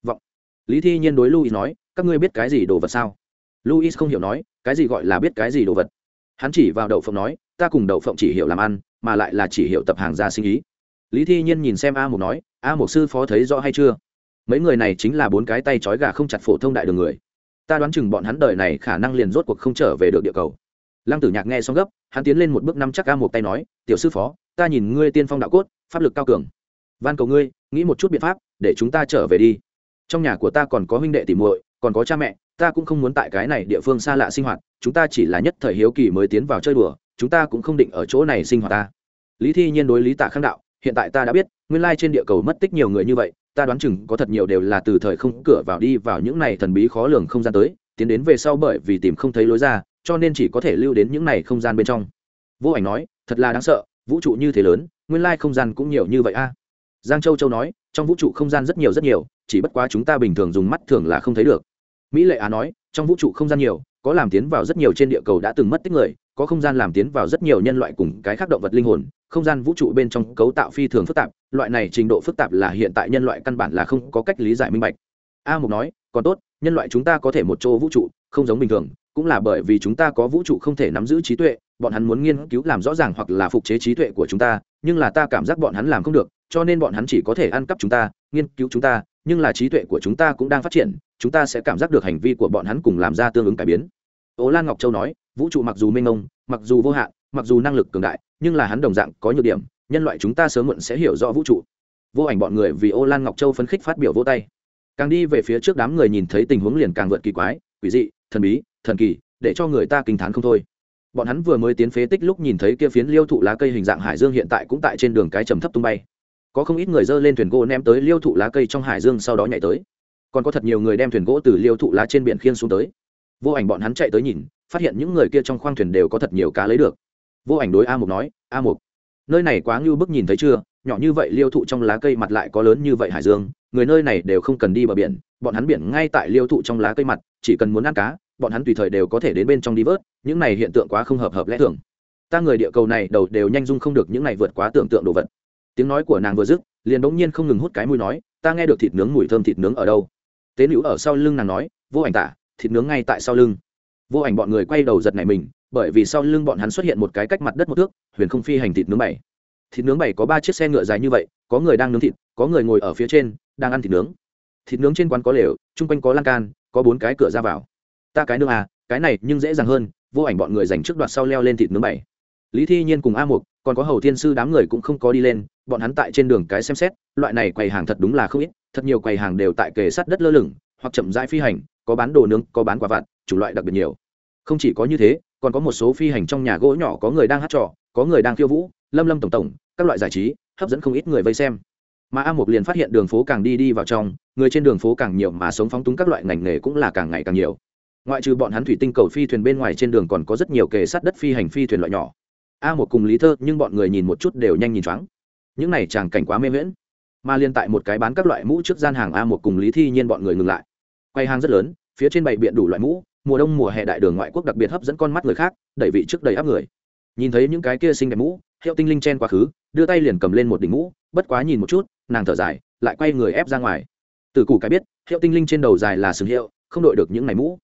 Vọng. Lý thi nhiên đối luis nói, các ngươi biết cái gì đồ vật sao? Luis không hiểu nói, cái gì gọi là biết cái gì đồ vật? Hắn chỉ vào đậu phộng nói, ta cùng đậu phộng chỉ hiểu làm ăn, mà lại là chỉ hiểu tập hàng ra sinh ý lý thi nhiên nhìn xem a một nói, a một sư phó thấy rõ hay chưa? Mấy người này chính là bốn cái tay trói gà không chặt phổ thông đại đường người. Ta đoán chừng bọn hắn đời này khả năng liền rốt cuộc không trở về được địa cầu. Lăng tử nhạc nghe xong gấp, hắn tiến lên một bước năm chắc a một tay nói, tiểu sư phó, ta nhìn ngươi tiên phong đạo cốt, pháp lực cao cường. Van cầu ngươi, nghĩ một chút biện pháp, để chúng ta trở về đi. Trong nhà của ta còn có huynh đệ tìm muội, còn có cha mẹ, ta cũng không muốn tại cái này địa phương xa lạ sinh hoạt, chúng ta chỉ là nhất thời hiếu kỳ mới tiến vào chơi đùa, chúng ta cũng không định ở chỗ này sinh hoạt ta. Lý thi nhiên đối lý tạ khang đạo hiện tại ta đã biết, nguyên lai trên địa cầu mất tích nhiều người như vậy, ta đoán chừng có thật nhiều đều là từ thời không cửa vào đi vào những này thần bí khó lường không gian tới, tiến đến về sau bởi vì tìm không thấy lối ra, cho nên chỉ có thể lưu đến những này không gian bên trong. Vô ảnh nói, thật là đáng sợ, vũ trụ như thế lớn, nguyên lai không gian cũng nhiều như vậy a. Giang châu châu nói, trong vũ trụ không gian rất nhiều rất nhiều, chỉ bất quá chúng ta bình thường dùng mắt thường là không thấy được. Mỹ lệ á nói, trong vũ trụ không gian nhiều có làm tiến vào rất nhiều trên địa cầu đã từng mất tích người, có không gian làm tiến vào rất nhiều nhân loại cùng cái khác động vật linh hồn, không gian vũ trụ bên trong cấu tạo phi thường phức tạp, loại này trình độ phức tạp là hiện tại nhân loại căn bản là không có cách lý giải minh bạch. A mục nói, còn tốt, nhân loại chúng ta có thể một chỗ vũ trụ, không giống bình thường, cũng là bởi vì chúng ta có vũ trụ không thể nắm giữ trí tuệ, bọn hắn muốn nghiên cứu làm rõ ràng hoặc là phục chế trí tuệ của chúng ta, nhưng là ta cảm giác bọn hắn làm không được, cho nên bọn hắn chỉ có thể ăn cắp chúng ta, nghiên cứu chúng ta nhưng là trí tuệ của chúng ta cũng đang phát triển, chúng ta sẽ cảm giác được hành vi của bọn hắn cùng làm ra tương ứng cải biến. Ố lan ngọc châu nói, vũ trụ mặc dù mênh mông, mặc dù vô hạn, mặc dù năng lực cường đại, nhưng là hắn đồng dạng có nhược điểm, nhân loại chúng ta sớm muộn sẽ hiểu rõ vũ trụ. Vô ảnh bọn người vì ô lan ngọc châu phấn khích phát biểu vô tay. Càng đi về phía trước đám người nhìn thấy tình huống liền càng vượt kỳ quái, quỷ dị, thần bí, thần kỳ, để cho người ta kinh t h á n không thôi. Bọn hắn vừa mới tiến phế tích lúc nhìn thấy kia phiến liêu thụ lá cây hình dạng hải dương hiện tại cũng tại trên đường cái trầm thấp tung bay có không ít người dơ lên thuyền gỗ ném tới liêu thụ lá cây trong hải dương sau đó nhảy tới. Còn có thật nhiều người đem thuyền gỗ từ liêu thụ lá trên biển khiên xuống tới. Vô ảnh bọn hắn chạy tới nhìn, phát hiện những người kia trong khoang thuyền đều có thật nhiều cá lấy được. Vô ảnh đối a mục nói, a mục, nơi này quá ngưu bức nhìn thấy chưa? Nhỏ như vậy liêu thụ trong lá cây mặt lại có lớn như vậy hải dương, người nơi này đều không cần đi bờ biển. Bọn hắn biển ngay tại liêu thụ trong lá cây mặt, chỉ cần muốn ăn cá, bọn hắn tùy thời đều có thể đến bên trong đi vớt. Những này hiện tượng quá không hợp hợp lẽ thường. Ta người địa cầu này đầu đều nhanh dung không được những này vượt quá tưởng tượng đồ vật tiếng nói của nàng vừa dứt, liền bỗng nhiên không ngừng hút cái mùi nói, ta nghe được thịt nướng mùi thơm thịt nướng ở đâu? Tế nữ ở sau lưng nàng nói, vô ảnh tả, thịt nướng ngay tại sau lưng. Vô ảnh bọn người quay đầu giật này mình, bởi vì sau lưng bọn hắn xuất hiện một cái cách mặt đất một thước, huyền không phi hành thịt nướng bảy. Thịt nướng bảy có ba chiếc xe ngựa dài như vậy, có người đang nướng thịt, có người ngồi ở phía trên, đang ăn thịt nướng. Thịt nướng trên quán có lều, chung quanh có lan can, có bốn cái cửa ra vào. Ta cái nương à cái này nhưng dễ dàng hơn, vô ảnh bọn người dành trước đoạt sau leo lên thịt nướng bảy. Lý thi nhiên cùng a mục còn có hầu thiên sư đám người cũng không có đi lên, bọn hắn tại trên đường cái xem xét, loại này quầy hàng thật đúng là không ít, thật nhiều quầy hàng đều tại kề sát đất lơ lửng, hoặc chậm rãi phi hành, có bán đồ nướng, có bán quả vặt chủng loại đặc biệt nhiều. Không chỉ có như thế, còn có một số phi hành trong nhà gỗ nhỏ có người đang hát trò, có người đang khiêu vũ, lâm lâm tổng tổng, các loại giải trí, hấp dẫn không ít người vây xem. Mà a mục liền phát hiện đường phố càng đi đi vào trong, người trên đường phố càng nhiều mà sống phóng túng các loại ngành nghề cũng là càng ngày càng nhiều. Ngoại trừ bọn hắn thủy tinh cầu phi thuyền bên ngoài trên đường còn có rất nhiều kề sát đất phi hành phi thuyền loại nhỏ a một cùng lý thơ nhưng bọn người nhìn một chút đều nhanh nhìn choáng. Những này chàng cảnh quá mê miễn mà liên tại một cái bán các loại mũ trước gian hàng a một cùng lý thi nhiên bọn người ngừng lại. Quay hàng rất lớn, phía trên bày biện đủ loại mũ, mùa đông mùa hè đại đường ngoại quốc đặc biệt hấp dẫn con mắt người khác, đẩy vị trước đầy áp người. Nhìn thấy những cái kia xinh đẹp mũ, hiệu tinh linh chen quá khứ, đưa tay liền cầm lên một đỉnh mũ, bất quá nhìn một chút, nàng thở dài, lại quay người ép ra ngoài. Từ củ cái biết, hiệu tinh linh trên đầu dài là sừng hiệu, không đội được những ngày mũ.